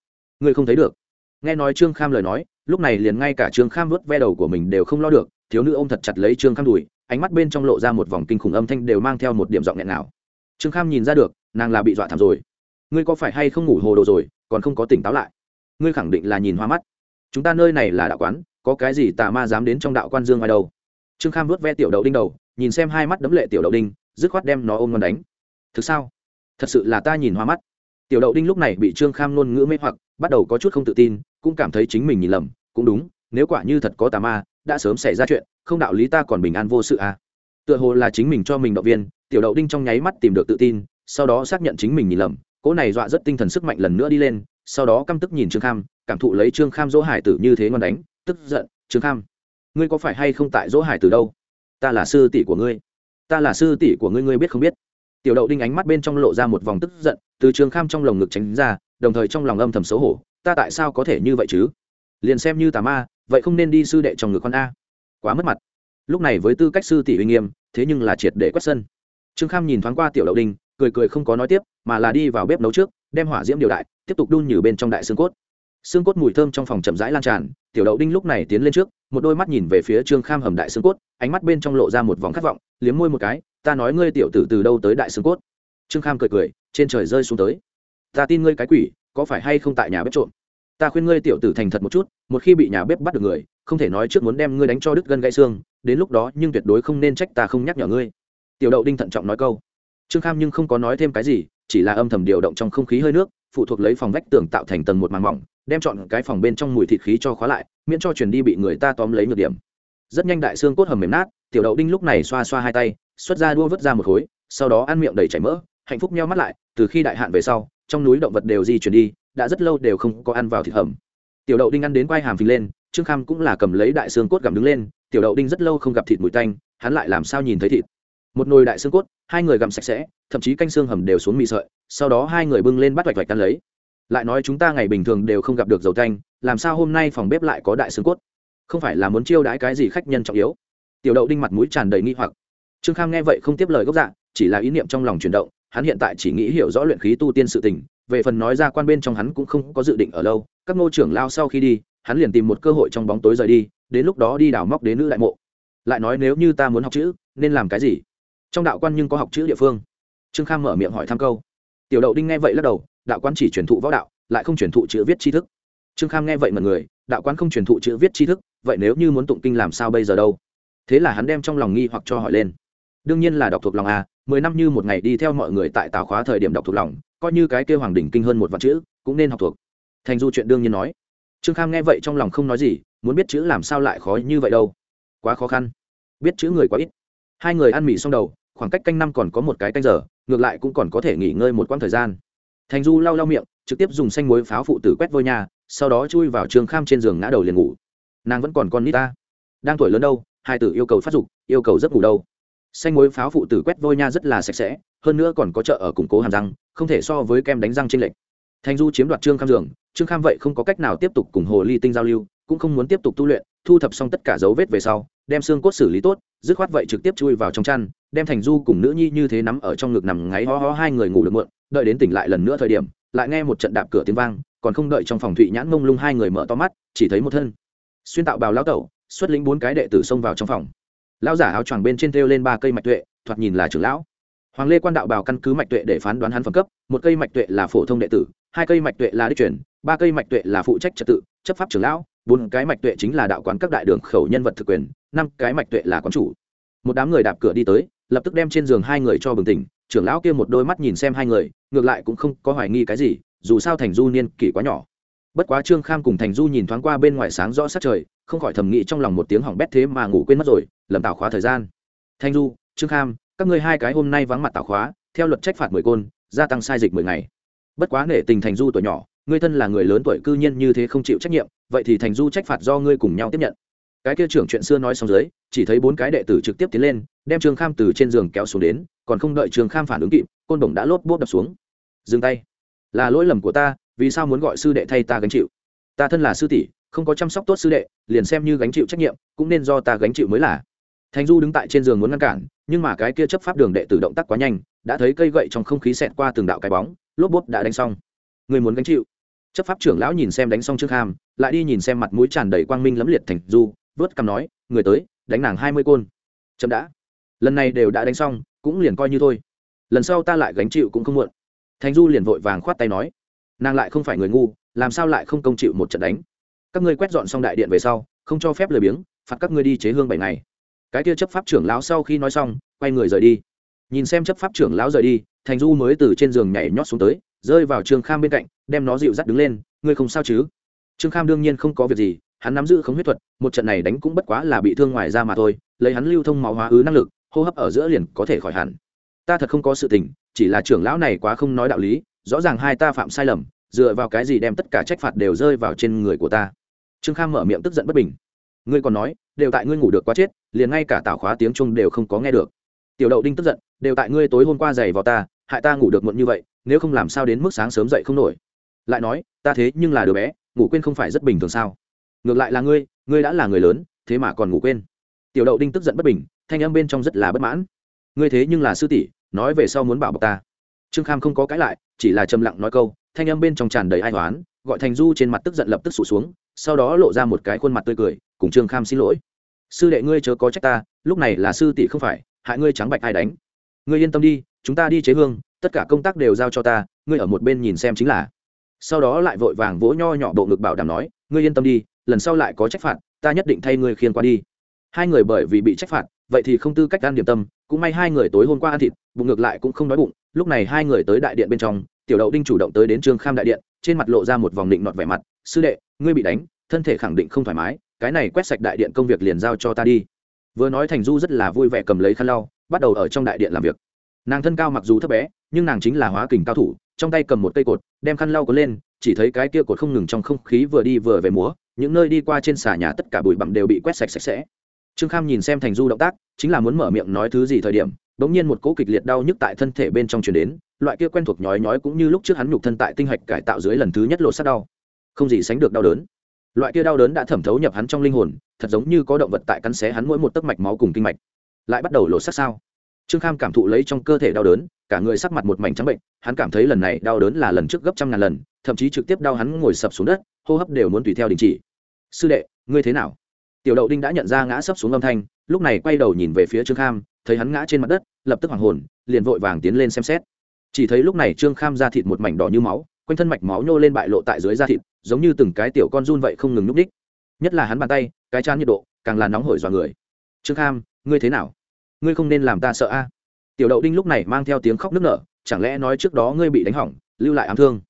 Ngươi không thấy được. Nghe nói trương kham lời nói, lúc này liền ngay cả trương kham vớt ve đầu của mình đều không lo được, thiếu nữ ôm thật chặt lấy trương kham đùi, ánh mắt bên trong lộ ra một vòng kinh khủng âm thanh đều mang theo một điểm giọng nghẹn nào trương kham nhìn ra được, nàng là bị dọa thảm rồi. Ngươi có phải hay không ngủ hồ đồ rồi, còn không có tỉnh táo lại? Ngươi khẳng định là nhìn hoa mắt. Chúng ta nơi này là đạo quán, có cái gì tà ma dám đến trong đạo quan dương ngoài đâu? Trương kham vớt ve tiểu đậu đinh đầu nhìn xem hai mắt đấm lệ tiểu đậu đinh, dứt khoát đem nó ôm ngon đánh. Thực sao? Thật sự là ta nhìn hoa mắt. Tiểu đậu đinh lúc này bị trương kham ngôn ngữ mê hoặc, bắt đầu có chút không tự tin, cũng cảm thấy chính mình nhìn lầm, cũng đúng, nếu quả như thật có tà ma, đã sớm xảy ra chuyện, không đạo lý ta còn bình an vô sự à. Tựa hồ là chính mình cho mình động viên, tiểu đậu đinh trong nháy mắt tìm được tự tin, sau đó xác nhận chính mình nhìn lầm, cỗ này dọa rất tinh thần sức mạnh lần nữa đi lên, sau đó căm tức nhìn trương kham, cảm thụ lấy trương kham dỗ hải tử như thế ngon đánh, tức giận, trương kham, ngươi có phải hay không tại dỗ hải tử đâu? Ta là sư tỷ của ngươi. Ta là sư tỷ của ngươi ngươi biết không biết? Tiểu đậu đinh ánh mắt bên trong lộ ra một vòng tức giận, từ trương kham trong lồng ngực tránh ra, đồng thời trong lòng âm thầm xấu hổ, ta tại sao có thể như vậy chứ? Liền xem như tà ma, vậy không nên đi sư đệ trong ngực con a. Quá mất mặt. Lúc này với tư cách sư tỷ uy nghiêm, thế nhưng là triệt để quét sân. Trương kham nhìn thoáng qua tiểu đậu đinh, cười cười không có nói tiếp, mà là đi vào bếp nấu trước, đem hỏa diễm điều đại, tiếp tục đun nhử bên trong đại xương cốt. Xương cốt mùi thơm trong phòng chậm rãi lan tràn, tiểu đậu đinh lúc này tiến lên trước một đôi mắt nhìn về phía trương kham hầm đại xương cốt, ánh mắt bên trong lộ ra một vòng khát vọng, liếm môi một cái, ta nói ngươi tiểu tử từ đâu tới đại xương cốt? Trương kham cười cười, trên trời rơi xuống tới. Ta tin ngươi cái quỷ, có phải hay không tại nhà bếp trộm? Ta khuyên ngươi tiểu tử thành thật một chút, một khi bị nhà bếp bắt được người, không thể nói trước muốn đem ngươi đánh cho đứt gân gãy xương, đến lúc đó nhưng tuyệt đối không nên trách ta không nhắc nhở ngươi. Tiểu đậu đinh thận trọng nói câu. Trương kham nhưng không có nói thêm cái gì, chỉ là âm thầm điều động trong không khí hơi nước, phụ thuộc lấy phòng vách tường tạo thành tầng một màn mỏng đem chọn cái phòng bên trong mùi thịt khí cho khóa lại, miễn cho chuyển đi bị người ta tóm lấy nhược điểm. Rất nhanh đại xương cốt hầm mềm nát, tiểu đậu đinh lúc này xoa xoa hai tay, xuất ra đua vứt ra một khối, sau đó ăn miệng đầy chảy mỡ, hạnh phúc nheo mắt lại, từ khi đại hạn về sau, trong núi động vật đều di chuyển đi, đã rất lâu đều không có ăn vào thịt hầm. Tiểu đậu đinh ăn đến quai hàm phình lên, trương kham cũng là cầm lấy đại xương cốt gặm đứng lên, tiểu đậu đinh rất lâu không gặp thịt mùi tanh, hắn lại làm sao nhìn thấy thịt? Một nồi đại xương cốt, hai người gặm sạch sẽ, thậm chí canh xương hầm đều xuống mì sợi, sau đó hai người bưng lên bắt vạch vạch ăn lấy lại nói chúng ta ngày bình thường đều không gặp được dầu thanh, làm sao hôm nay phòng bếp lại có đại xương cốt? Không phải là muốn chiêu đãi cái gì khách nhân trọng yếu? Tiểu đậu đinh mặt mũi tràn đầy nghi hoặc. Trương kham nghe vậy không tiếp lời gốc dạ chỉ là ý niệm trong lòng chuyển động, hắn hiện tại chỉ nghĩ hiểu rõ luyện khí tu tiên sự tình, về phần nói ra quan bên trong hắn cũng không có dự định ở lâu, các ngô trưởng lao sau khi đi, hắn liền tìm một cơ hội trong bóng tối rời đi, đến lúc đó đi đào móc đến nữ đại mộ. Lại nói nếu như ta muốn học chữ, nên làm cái gì? Trong đạo quan nhưng có học chữ địa phương. Trương kham mở miệng hỏi thăm câu. Tiểu đậu đinh nghe vậy lắc đầu đạo quan chỉ truyền thụ võ đạo, lại không truyền thụ chữ viết tri thức. Trương kham nghe vậy mà người, đạo quan không truyền thụ chữ viết tri thức, vậy nếu như muốn tụng kinh làm sao bây giờ đâu? Thế là hắn đem trong lòng nghi hoặc cho hỏi lên. Đương nhiên là đọc thuộc lòng a mười năm như một ngày đi theo mọi người tại tào khóa thời điểm đọc thuộc lòng, coi như cái kêu hoàng đỉnh kinh hơn một vạn chữ, cũng nên học thuộc. Thành du chuyện đương nhiên nói. Trương kham nghe vậy trong lòng không nói gì, muốn biết chữ làm sao lại khó như vậy đâu. Quá khó khăn. Biết chữ người quá ít. Hai người ăn mì xong đầu, khoảng cách canh năm còn có một cái canh giờ, ngược lại cũng còn có thể nghỉ ngơi một quãng thời gian thành du lau lau miệng, trực tiếp dùng xanh muối pháo phụ tử quét vôi nhà, sau đó chui vào trường kham trên giường ngã đầu liền ngủ. Nàng vẫn còn con nít ta. Đang tuổi lớn đâu, hai tử yêu cầu phát dục, yêu cầu giấc ngủ đâu. Xanh muối pháo phụ tử quét vôi nha rất là sạch sẽ, hơn nữa còn có chợ ở củng cố hàm răng, không thể so với kem đánh răng trên lệch. Thành du chiếm đoạt trương kham giường, trương kham vậy không có cách nào tiếp tục cùng hồ ly tinh giao lưu, cũng không muốn tiếp tục tu luyện, thu thập xong tất cả dấu vết về sau, đem xương cốt xử lý tốt, dứt khoát vậy trực tiếp chui vào trong chăn đem thành du cùng nữ nhi như thế nắm ở trong ngực nằm ngáy ho ho hai người ngủ được muộn, đợi đến tỉnh lại lần nữa thời điểm, lại nghe một trận đạp cửa tiếng vang, còn không đợi trong phòng thụy nhãn mông lung hai người mở to mắt, chỉ thấy một thân xuyên tạo bào lao tẩu, xuất lĩnh bốn cái đệ tử xông vào trong phòng. Lão giả áo choàng bên trên thêu lên ba cây mạch tuệ, thoạt nhìn là trưởng lão. Hoàng lê quan đạo bào căn cứ mạch tuệ để phán đoán hắn phẩm cấp, một cây mạch tuệ là phổ thông đệ tử, hai cây mạch tuệ là đích truyền, ba cây mạch tuệ là phụ trách trật tự, chấp pháp trưởng lão, bốn cái mạch tuệ chính là đạo quán các đại đường khẩu nhân vật thực quyền, năm cái mạch tuệ là quán chủ. Một đám người đạp cửa đi tới lập tức đem trên giường hai người cho bừng tỉnh, trưởng lão kia một đôi mắt nhìn xem hai người, ngược lại cũng không có hoài nghi cái gì, dù sao thành du niên kỷ quá nhỏ. Bất quá trương kham cùng thành du nhìn thoáng qua bên ngoài sáng rõ sát trời, không khỏi thầm nghĩ trong lòng một tiếng hỏng bét thế mà ngủ quên mất rồi, lầm tạo khóa thời gian. Thanh du, trương kham, các ngươi hai cái hôm nay vắng mặt tạo khóa, theo luật trách phạt mười côn, gia tăng sai dịch mười ngày. Bất quá nể tình thành du tuổi nhỏ, ngươi thân là người lớn tuổi cư nhiên như thế không chịu trách nhiệm, vậy thì thành du trách phạt do ngươi cùng nhau tiếp nhận cái kia trưởng chuyện xưa nói xong dưới, chỉ thấy bốn cái đệ tử trực tiếp tiến lên, đem trương kham từ trên giường kéo xuống đến, còn không đợi trương kham phản ứng kịp, côn bổng đã lốp bốp đập xuống. Dừng tay. Là lỗi lầm của ta, vì sao muốn gọi sư đệ thay ta gánh chịu? Ta thân là sư tỷ, không có chăm sóc tốt sư đệ, liền xem như gánh chịu trách nhiệm, cũng nên do ta gánh chịu mới là. Thành du đứng tại trên giường muốn ngăn cản, nhưng mà cái kia chấp pháp đường đệ tử động tác quá nhanh, đã thấy cây gậy trong không khí xẹt qua từng đạo cái bóng, lốp bốp đã đánh xong. Người muốn gánh chịu. Chấp pháp trưởng lão nhìn xem đánh xong trương kham, lại đi nhìn xem mặt mũi tràn đầy quang minh lấm liệt thành du vớt cằm nói, người tới, đánh nàng hai mươi côn. Chậm đã. Lần này đều đã đánh xong, cũng liền coi như thôi. Lần sau ta lại gánh chịu cũng không muộn. Thành du liền vội vàng khoát tay nói, nàng lại không phải người ngu, làm sao lại không công chịu một trận đánh? Các ngươi quét dọn xong đại điện về sau, không cho phép lười biếng, phạt các ngươi đi chế hương bảy ngày. Cái kia chấp pháp trưởng lão sau khi nói xong, quay người rời đi. Nhìn xem chấp pháp trưởng lão rời đi, thành du mới từ trên giường nhảy nhót xuống tới, rơi vào trương kham bên cạnh, đem nó dịu dắt đứng lên, ngươi không sao chứ? Trương kham đương nhiên không có việc gì hắn nắm giữ không huyết thuật, một trận này đánh cũng bất quá là bị thương ngoài ra mà thôi, lấy hắn lưu thông máu hóa ứ năng lực, hô hấp ở giữa liền có thể khỏi hẳn. Ta thật không có sự tình, chỉ là trưởng lão này quá không nói đạo lý, rõ ràng hai ta phạm sai lầm, dựa vào cái gì đem tất cả trách phạt đều rơi vào trên người của ta. Trương kham mở miệng tức giận bất bình. Ngươi còn nói, đều tại ngươi ngủ được quá chết, liền ngay cả tảo khóa tiếng chung đều không có nghe được. Tiểu đậu đinh tức giận, đều tại ngươi tối hôm qua giày vào ta, hại ta ngủ được muộn như vậy, nếu không làm sao đến mức sáng sớm dậy không nổi. Lại nói, ta thế nhưng là đứa bé, ngủ quên không phải rất bình thường sao? Ngược lại là ngươi ngươi đã là người lớn, thế mà còn ngủ quên. Tiểu đậu đinh tức giận bất bình, thanh âm bên trong rất là bất mãn. Ngươi thế nhưng là sư tỷ, nói về sau muốn bảo bọc ta. Trương kham không có cãi lại, chỉ là trầm lặng nói câu, thanh âm bên trong tràn đầy ai toán gọi thành du trên mặt tức giận lập tức sụt xuống, sau đó lộ ra một cái khuôn mặt tươi cười, cùng trương kham xin lỗi. Sư đệ ngươi chớ có trách ta, lúc này là sư tỷ không phải, hại ngươi trắng bạch ai đánh. Ngươi yên tâm đi, chúng ta đi chế hương, tất cả công tác đều giao cho ta, ngươi ở một bên nhìn xem chính là. Sau đó lại vội vàng vỗ nho nhỏ bộ ngực bảo đảm nói, ngươi yên tâm đi lần sau lại có trách phạt, ta nhất định thay ngươi khiên qua đi. Hai người bởi vì bị trách phạt, vậy thì không tư cách ăn điểm tâm, cũng may hai người tối hôm qua ăn thịt, bụng ngược lại cũng không đói bụng, lúc này hai người tới đại điện bên trong, tiểu đậu đinh chủ động tới đến trương kham đại điện, trên mặt lộ ra một vòng định nọt vẻ mặt, sư đệ, ngươi bị đánh, thân thể khẳng định không thoải mái, cái này quét sạch đại điện công việc liền giao cho ta đi. Vừa nói thành du rất là vui vẻ cầm lấy khăn lau, bắt đầu ở trong đại điện làm việc. Nàng thân cao mặc dù thấp bé, nhưng nàng chính là hóa kình cao thủ, trong tay cầm một cây cột, đem khăn lau có lên, chỉ thấy cái kia cột không ngừng trong không khí vừa đi vừa về múa những nơi đi qua trên xà nhà tất cả bụi bặm đều bị quét sạch sạch sẽ. Trương kham nhìn xem thành du động tác, chính là muốn mở miệng nói thứ gì thời điểm đ ỗ n g nhiên một cỗ kịch liệt đau nhức tại thân thể bên trong chuyển đến, loại kia quen thuộc nhói nhói cũng như lúc trước hắn nhục thân tại tinh hạch cải tạo dưới lần thứ nhất lộ sát đau. Không gì sánh được đau đớn. Loại kia đau đớn đã thẩm thấu nhập hắn trong linh hồn, thật giống như có động vật tại cắn xé hắn mỗi một tấc mạch máu cùng kinh mạch. Lại bắt đầu lộ sát sao? Trương kham cảm thụ lấy trong cơ thể đau đớn, cả người sắc mặt một mảnh trắng bệnh, hắn cảm thấy lần này đau đớn là lần trước gấp trăm ngàn lần, thậm chí trực tiếp đau hắn ngồi sập xuống đất, hô hấp đều muốn tùy theo đình chỉ sư đệ, ngươi thế nào? Tiểu đậu đinh đã nhận ra ngã sấp xuống âm thanh, lúc này quay đầu nhìn về phía trương kham, thấy hắn ngã trên mặt đất, lập tức hoảng hồn, liền vội vàng tiến lên xem xét. Chỉ thấy lúc này trương kham ra thịt một mảnh đỏ như máu, quanh thân mạch máu nhô lên bại lộ tại dưới da thịt, giống như từng cái tiểu con run vậy không ngừng nhúc đích. Nhất là hắn bàn tay, cái chán nhiệt độ, càng là nóng hổi dọa người. Trương kham, ngươi thế nào? Ngươi không nên làm ta sợ a. Tiểu đậu đinh lúc này mang theo tiếng khóc nức nở, chẳng lẽ nói trước đó ngươi bị đánh hỏng, lưu lại ám thương?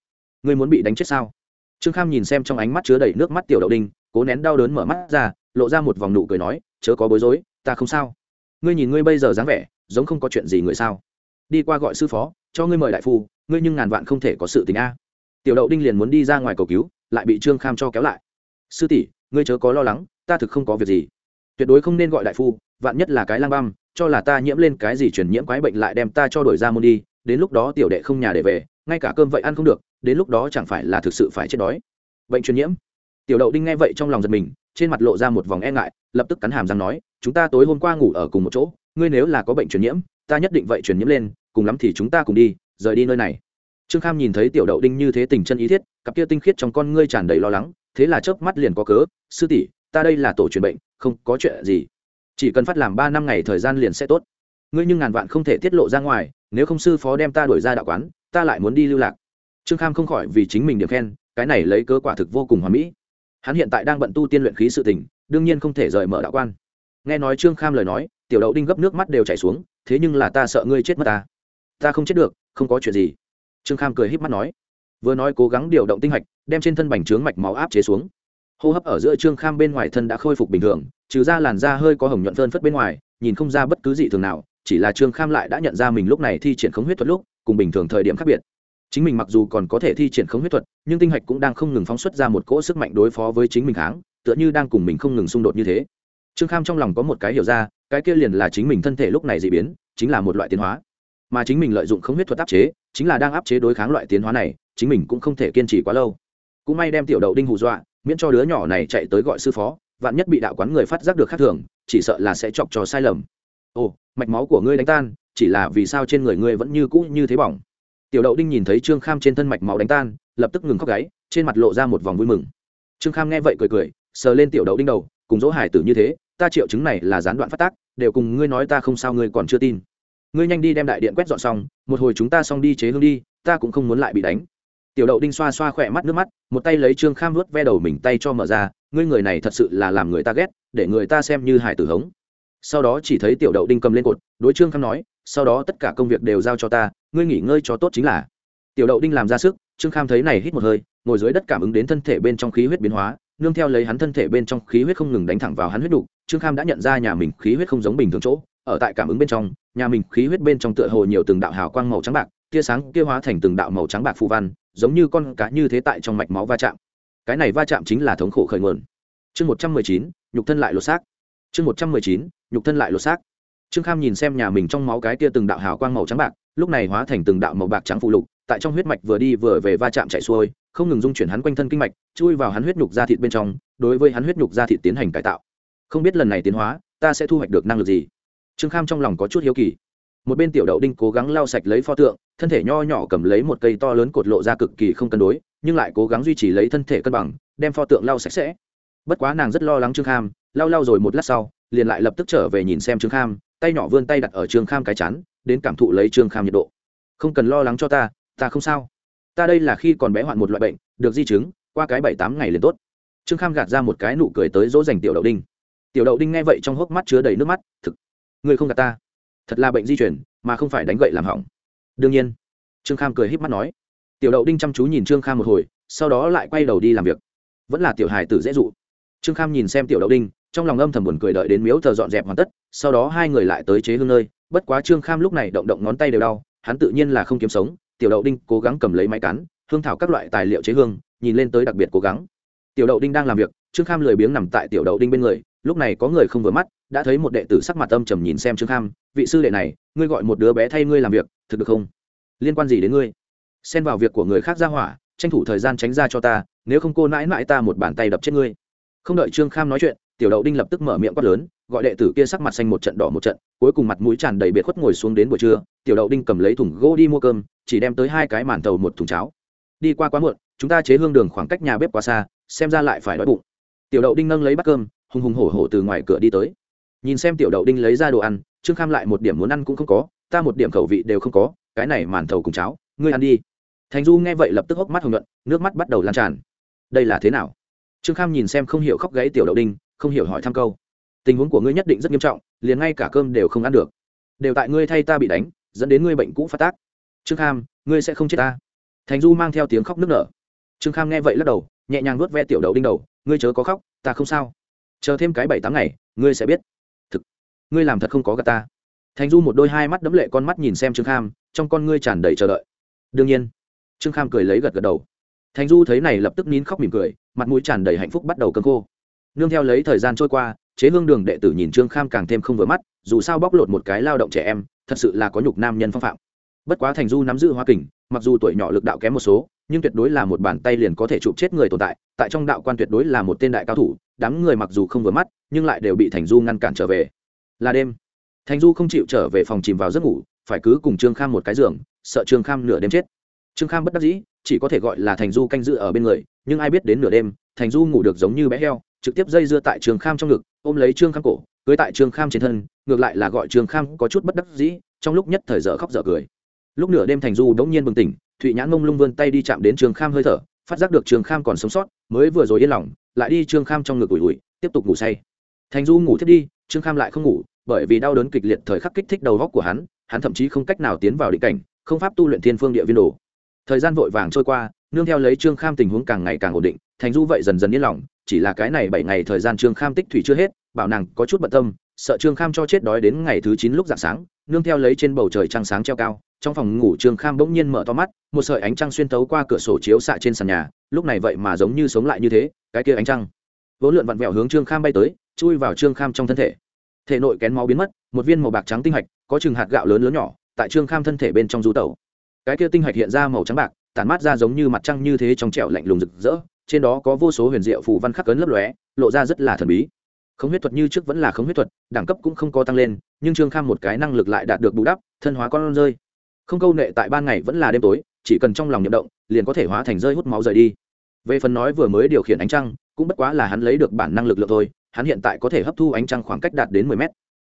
Ngươi muốn bị đánh chết sao? Trương kham nhìn xem trong ánh mắt chứa đầy nước mắt tiểu đậu đinh cố nén đau đớn mở mắt ra, lộ ra một vòng nụ cười nói, chớ có bối rối, ta không sao. Ngươi nhìn ngươi bây giờ dáng vẻ, giống không có chuyện gì người sao. Đi qua gọi sư phó, cho ngươi mời đại phu, ngươi nhưng ngàn vạn không thể có sự tình a. Tiểu đậu đinh liền muốn đi ra ngoài cầu cứu, lại bị trương kham cho kéo lại. Sư tỷ, ngươi chớ có lo lắng, ta thực không có việc gì. Tuyệt đối không nên gọi đại phu, vạn nhất là cái lang băm, cho là ta nhiễm lên cái gì truyền nhiễm quái bệnh lại đem ta cho đổi ra môn đi, đến lúc đó tiểu đệ không nhà để về, ngay cả cơm vậy ăn không được, đến lúc đó chẳng phải là thực sự phải chết đói. Bệnh truyền nhiễm? Tiểu đậu đinh nghe vậy trong lòng giật mình, trên mặt lộ ra một vòng e ngại, lập tức cắn hàm răng nói, chúng ta tối hôm qua ngủ ở cùng một chỗ, ngươi nếu là có bệnh truyền nhiễm, ta nhất định vậy truyền nhiễm lên, cùng lắm thì chúng ta cùng đi, rời đi nơi này. Trương kham nhìn thấy tiểu đậu đinh như thế tình chân ý thiết, cặp kia tinh khiết trong con ngươi tràn đầy lo lắng, thế là chớp mắt liền có cớ, sư tỷ, ta đây là tổ truyền bệnh, không có chuyện gì. Chỉ cần phát làm ba năm ngày thời gian liền sẽ tốt. Ngươi nhưng ngàn vạn không thể tiết lộ ra ngoài, nếu không sư phó đem ta đuổi ra đạo quán, ta lại muốn đi lưu lạc. Trương kham không khỏi vì chính mình điểm khen, cái này lấy cớ quả thực vô cùng hoà mỹ hắn hiện tại đang bận tu tiên luyện khí sự tình, đương nhiên không thể rời mở đạo quan. Nghe nói trương kham lời nói, tiểu đậu đinh gấp nước mắt đều chảy xuống, thế nhưng là ta sợ ngươi chết mất ta. Ta không chết được, không có chuyện gì. Trương kham cười híp mắt nói. Vừa nói cố gắng điều động tinh hạch, đem trên thân bành trướng mạch máu áp chế xuống. Hô hấp ở giữa trương kham bên ngoài thân đã khôi phục bình thường, trừ ra làn da hơi có hồng nhuận phơn phất bên ngoài, nhìn không ra bất cứ gì thường nào, chỉ là trương kham lại đã nhận ra mình lúc này thi triển khống huyết thuật lúc, cùng bình thường thời điểm khác biệt chính mình mặc dù còn có thể thi triển không huyết thuật, nhưng tinh hạch cũng đang không ngừng phóng xuất ra một cỗ sức mạnh đối phó với chính mình kháng, tựa như đang cùng mình không ngừng xung đột như thế. Trương kham trong lòng có một cái hiểu ra, cái kia liền là chính mình thân thể lúc này dị biến, chính là một loại tiến hóa. Mà chính mình lợi dụng không huyết thuật áp chế, chính là đang áp chế đối kháng loại tiến hóa này, chính mình cũng không thể kiên trì quá lâu. Cũng may đem tiểu đậu đinh hù dọa, miễn cho đứa nhỏ này chạy tới gọi sư phó, vạn nhất bị đạo quán người phát giác được khác thường, chỉ sợ là sẽ chọc trò sai lầm. Ồ, mạch máu của ngươi đánh tan, chỉ là vì sao trên người ngươi vẫn như cũ như thế bỏng? Tiểu đậu đinh nhìn thấy trương kham trên thân mạch máu đánh tan, lập tức ngừng khóc gáy, trên mặt lộ ra một vòng vui mừng. Trương kham nghe vậy cười cười, sờ lên tiểu đậu đinh đầu, cùng dỗ hải tử như thế, ta triệu chứng này là gián đoạn phát tác, đều cùng ngươi nói ta không sao, ngươi còn chưa tin. Ngươi nhanh đi đem đại điện quét dọn xong, một hồi chúng ta xong đi chế hương đi, ta cũng không muốn lại bị đánh. Tiểu đậu đinh xoa xoa khỏe mắt nước mắt, một tay lấy trương kham vớt ve đầu mình tay cho mở ra, ngươi người này thật sự là làm người ta ghét, để người ta xem như hải tử hống. Sau đó chỉ thấy tiểu đậu đinh cầm lên cột, đối trương kham nói, sau đó tất cả công việc đều giao cho ta ngươi nghỉ ngơi cho tốt chính là. Tiểu đậu đinh làm ra sức, trương kham thấy này hít một hơi, ngồi dưới đất cảm ứng đến thân thể bên trong khí huyết biến hóa, nương theo lấy hắn thân thể bên trong khí huyết không ngừng đánh thẳng vào hắn huyết đục, trương kham đã nhận ra nhà mình khí huyết không giống bình thường chỗ, ở tại cảm ứng bên trong, nhà mình khí huyết bên trong tựa hồ nhiều từng đạo hào quang màu trắng bạc, tia sáng kia hóa thành từng đạo màu trắng bạc phù văn, giống như con cá như thế tại trong mạch máu va chạm. Cái này va chạm chính là thống khổ khởi nguồn. Chương một trăm mười chín, nhục thân lại lột xác. Chương một trăm mười chín, nhục thân lại lột xác trương kham nhìn xem nhà mình trong máu cái tia từng đạo hào quang màu trắng bạc, lúc này hóa thành từng đạo màu bạc trắng phụ lục, tại trong huyết mạch vừa đi vừa về va chạm chạy xuôi, không ngừng dung chuyển hắn quanh thân kinh mạch, chui vào hắn huyết nhục da thịt bên trong, đối với hắn huyết nhục da thịt tiến hành cải tạo. Không biết lần này tiến hóa, ta sẽ thu hoạch được năng lực gì? Trương kham trong lòng có chút hiếu kỳ. Một bên tiểu đậu đinh cố gắng lau sạch lấy pho tượng, thân thể nho nhỏ cầm lấy một cây to lớn cột lộ ra cực kỳ không cân đối, nhưng lại cố gắng duy trì lấy thân thể cân bằng, đem pho tượng lau sạch sẽ. Bất quá nàng rất lo lắng trương kham, lau lau rồi một lát sau, liền lại lập tức trở về nhìn xem trương kham tay nhỏ vươn tay đặt ở trương kham cái chán, đến cảm thụ lấy trương kham nhiệt độ. Không cần lo lắng cho ta ta không sao. Ta đây là khi còn bé hoạn một loại bệnh, được di chứng, qua cái bảy tám ngày liền tốt. Trương kham gạt ra một cái nụ cười tới dỗ dành tiểu đậu đinh. Tiểu đậu đinh nghe vậy trong hốc mắt chứa đầy nước mắt, thực người không gạt ta. Thật là bệnh di chuyển mà không phải đánh gậy làm hỏng. Đương nhiên. Trương kham cười híp mắt nói. Tiểu đậu đinh chăm chú nhìn trương kham một hồi, sau đó lại quay đầu đi làm việc. Vẫn là tiểu hài tử dễ dụ. Trương kham nhìn xem tiểu đậu đinh, trong lòng âm thầm buồn cười đợi đến miếu thờ dọn dẹp hoàn tất sau đó hai người lại tới chế hương nơi, bất quá trương kham lúc này động động ngón tay đều đau, hắn tự nhiên là không kiếm sống, tiểu đậu đinh cố gắng cầm lấy máy cắn hương thảo các loại tài liệu chế hương, nhìn lên tới đặc biệt cố gắng. Tiểu đậu đinh đang làm việc, trương kham lười biếng nằm tại tiểu đậu đinh bên người, lúc này có người không vừa mắt, đã thấy một đệ tử sắc mặt âm trầm nhìn xem trương kham, vị sư đệ này, ngươi gọi một đứa bé thay ngươi làm việc, thực được không? Liên quan gì đến ngươi? Xen vào việc của người khác ra hỏa, tranh thủ thời gian tránh ra cho ta, nếu không cô nãi mãi ta một bàn tay đập chết ngươi. Không đợi trương kham nói chuyện, tiểu đậu đinh lập tức mở miệng quát lớn gọi đệ tử kia sắc mặt xanh một trận đỏ một trận, cuối cùng mặt mũi tràn đầy biệt khuất ngồi xuống đến buổi trưa, tiểu đậu đinh cầm lấy thùng gỗ đi mua cơm, chỉ đem tới hai cái màn tàu một thùng cháo. Đi qua quá muộn, chúng ta chế hương đường khoảng cách nhà bếp quá xa, xem ra lại phải đói bụng. Tiểu đậu đinh nâng lấy bát cơm, hùng hùng hổ hổ từ ngoài cửa đi tới. Nhìn xem tiểu đậu đinh lấy ra đồ ăn, trương kham lại một điểm muốn ăn cũng không có, ta một điểm khẩu vị đều không có, cái này màn thầu cùng cháo, ngươi ăn đi. Thành du nghe vậy lập tức hốc mắt hồng nhuận, nước mắt bắt đầu lan tràn. Đây là thế nào? Trương kham nhìn xem không hiểu khóc gáy tiểu đậu đinh, không hiểu hỏi thăm câu tình huống của ngươi nhất định rất nghiêm trọng, liền ngay cả cơm đều không ăn được. Đều tại ngươi thay ta bị đánh, dẫn đến ngươi bệnh cũ phát tác. Trương kham, ngươi sẽ không chết ta. Thành du mang theo tiếng khóc nức nở. Trương kham nghe vậy lắc đầu, nhẹ nhàng nuốt ve tiểu đầu đinh đầu, ngươi chớ có khóc, ta không sao. Chờ thêm cái bảy tám ngày, ngươi sẽ biết. Thực, ngươi làm thật không có gà ta. Thành du một đôi hai mắt đấm lệ con mắt nhìn xem trương kham, trong con ngươi tràn đầy chờ đợi. Đương nhiên, trương kham cười lấy gật gật đầu. Thành du thấy này lập tức nín khóc mỉm cười, mặt mũi tràn đầy hạnh phúc bắt đầu cơn khô. Nương theo lấy thời gian trôi qua chế hương đường đệ tử nhìn trương kham càng thêm không vừa mắt, dù sao bóc lột một cái lao động trẻ em, thật sự là có nhục nam nhân phong phạm. Bất quá thành du nắm giữ hoa kình, mặc dù tuổi nhỏ lực đạo kém một số, nhưng tuyệt đối là một bàn tay liền có thể chụp chết người tồn tại tại trong đạo quan tuyệt đối là một tên đại cao thủ, đám người mặc dù không vừa mắt, nhưng lại đều bị thành du ngăn cản trở về. Là đêm, thành du không chịu trở về phòng chìm vào giấc ngủ, phải cứ cùng trương kham một cái giường, sợ trương kham nửa đêm chết. Trương kham bất đắc dĩ, chỉ có thể gọi là thành du canh giữ ở bên người, nhưng ai biết đến nửa đêm, thành du ngủ được giống như bé heo trực tiếp dây dưa tại trương kham trong ngực, ôm lấy trương kham cổ, cưới tại trương kham trên thân, ngược lại là gọi trương kham có chút bất đắc dĩ, trong lúc nhất thời dở khóc dở cười. Lúc nửa đêm thành du đ ố n g nhiên bừng tỉnh, thụy nhãn mông lung vươn tay đi chạm đến trương kham hơi thở, phát giác được trương kham còn sống sót, mới vừa rồi yên lòng, lại đi trương kham trong ngực ủi ủi, tiếp tục ngủ say. Thành du ngủ thiết đi trương kham lại không ngủ, bởi vì đau đớn kịch liệt thời khắc kích thích đầu góc của hắn hắn thậm chí không cách nào tiến vào định cảnh, không pháp tu luyện thiên phương địa viên đồ. Thời gian vội vàng trôi qua, nương theo lấy trương kham tình huống càng ngày càng ổn định, thành du vậy dần dần yên lòng chỉ là cái này bảy ngày thời gian trương kham tích thủy chưa hết, bảo nàng có chút bận tâm, sợ trương kham cho chết đói đến ngày thứ chín lúc dạng sáng, nương theo lấy trên bầu trời trăng sáng treo cao, trong phòng ngủ trương kham bỗng nhiên mở to mắt, một sợi ánh trăng xuyên tấu qua cửa sổ chiếu xạ trên sàn nhà, lúc này vậy mà giống như sống lại như thế, cái kia ánh trăng. Vỗ lượn vặn vẹo hướng trương kham bay tới, chui vào trương kham trong thân thể. Thể nội kén máu biến mất, một viên màu bạc trắng tinh hạch, có chừng hạt gạo lớn lớn nhỏ, tại trương kham thân thể bên trong rú tẩu. Cái kia tinh hạch hiện ra màu trắng bạc, tản mát ra giống như mặt trăng như thế trong trẻo lạnh lùng rực rỡ trên đó có vô số huyền diệu phù văn khắc cấn lấp lóe, lộ ra rất là thần bí. Khống huyết thuật như trước vẫn là khống huyết thuật, đẳng cấp cũng không có tăng lên, nhưng trương kham một cái năng lực lại đạt được bù đắp, thân hóa con rơi. Không câu nệ tại ban ngày vẫn là đêm tối, chỉ cần trong lòng nhậm động, liền có thể hóa thành rơi hút máu rời đi. Về phần nói vừa mới điều khiển ánh trăng, cũng bất quá là hắn lấy được bản năng lực lượng thôi, hắn hiện tại có thể hấp thu ánh trăng khoảng cách đạt đến mười mét.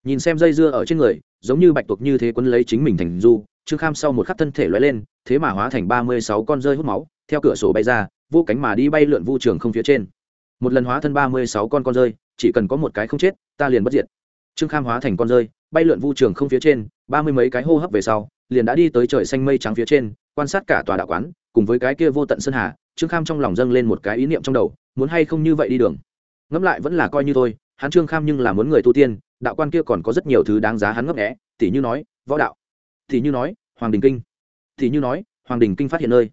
Nhìn xem dây dưa ở trên người, giống như bạch tuộc như thế quấn lấy chính mình thành du, trương kham sau một khắc thân thể loay lên, thế mà hóa thành ba mươi sáu con rơi hút máu, theo cửa sổ bay ra vô cánh mà đi bay lượn vu trường không phía trên. Một lần hóa thân ba mươi sáu con con rơi, chỉ cần có một cái không chết, ta liền bất diệt. Trương kham hóa thành con rơi, bay lượn vu trường không phía trên, ba mươi mấy cái hô hấp về sau, liền đã đi tới trời xanh mây trắng phía trên, quan sát cả tòa đạo quán, cùng với cái kia vô tận sơn hà, trương kham trong lòng dâng lên một cái ý niệm trong đầu, muốn hay không như vậy đi đường. Ngẫm lại vẫn là coi như thôi, hắn trương kham nhưng là muốn người tu tiên, đạo quan kia còn có rất nhiều thứ đáng giá hắn ngấp nghẽ tỷ như nói, võ đạo, tỷ như nói, hoàng đình kinh, tỷ như nói, hoàng đình kinh phát hiện nơi.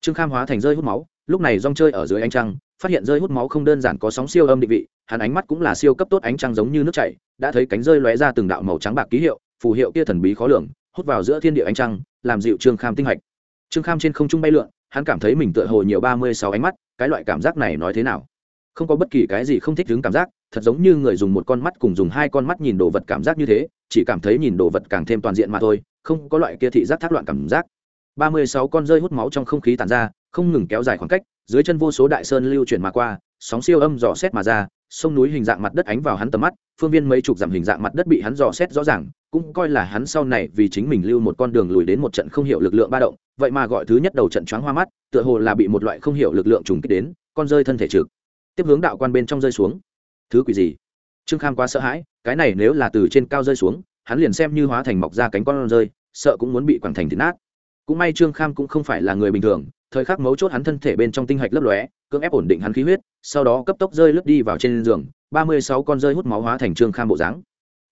Trương kham hóa thành rơi hút máu lúc này rong chơi ở dưới ánh trăng, phát hiện rơi hút máu không đơn giản có sóng siêu âm định vị, hắn ánh mắt cũng là siêu cấp tốt ánh trăng giống như nước chảy, đã thấy cánh rơi lóe ra từng đạo màu trắng bạc ký hiệu, phù hiệu kia thần bí khó lường, hút vào giữa thiên địa ánh trăng, làm dịu trương kham tinh hạch. Trương kham trên không trung bay lượn, hắn cảm thấy mình tựa hồ nhiều ba mươi sáu ánh mắt, cái loại cảm giác này nói thế nào? Không có bất kỳ cái gì không thích đứng cảm giác, thật giống như người dùng một con mắt cùng dùng hai con mắt nhìn đồ vật cảm giác như thế, chỉ cảm thấy nhìn đồ vật càng thêm toàn diện mà thôi, không có loại kia thị giác thác loạn cảm giác. ba mươi sáu con rơi hút máu trong không khí tàn ra không ngừng kéo dài khoảng cách, dưới chân vô số đại sơn lưu chuyển mà qua, sóng siêu âm dò xét mà ra, sông núi hình dạng mặt đất ánh vào hắn tầm mắt, phương viên mấy chục dặm hình dạng mặt đất bị hắn dò xét rõ ràng, cũng coi là hắn sau này vì chính mình lưu một con đường lùi đến một trận không hiểu lực lượng ba động, vậy mà gọi thứ nhất đầu trận choáng hoa mắt, tựa hồ là bị một loại không hiểu lực lượng trùng kích đến, con rơi thân thể trực. Tiếp hướng đạo quan bên trong rơi xuống. Thứ quỷ gì? Trương kham quá sợ hãi, cái này nếu là từ trên cao rơi xuống, hắn liền xem như hóa thành mọc ra cánh con rơi, sợ cũng muốn bị quẳng thành thịt nát. Cũng may trương kham cũng không phải là người bình thường thời khắc mấu chốt hắn thân thể bên trong tinh hạch lấp lóe, cưỡng ép ổn định hắn khí huyết, sau đó cấp tốc rơi lướt đi vào trên giường, ba mươi sáu con rơi hút máu hóa thành trương kham bộ dáng.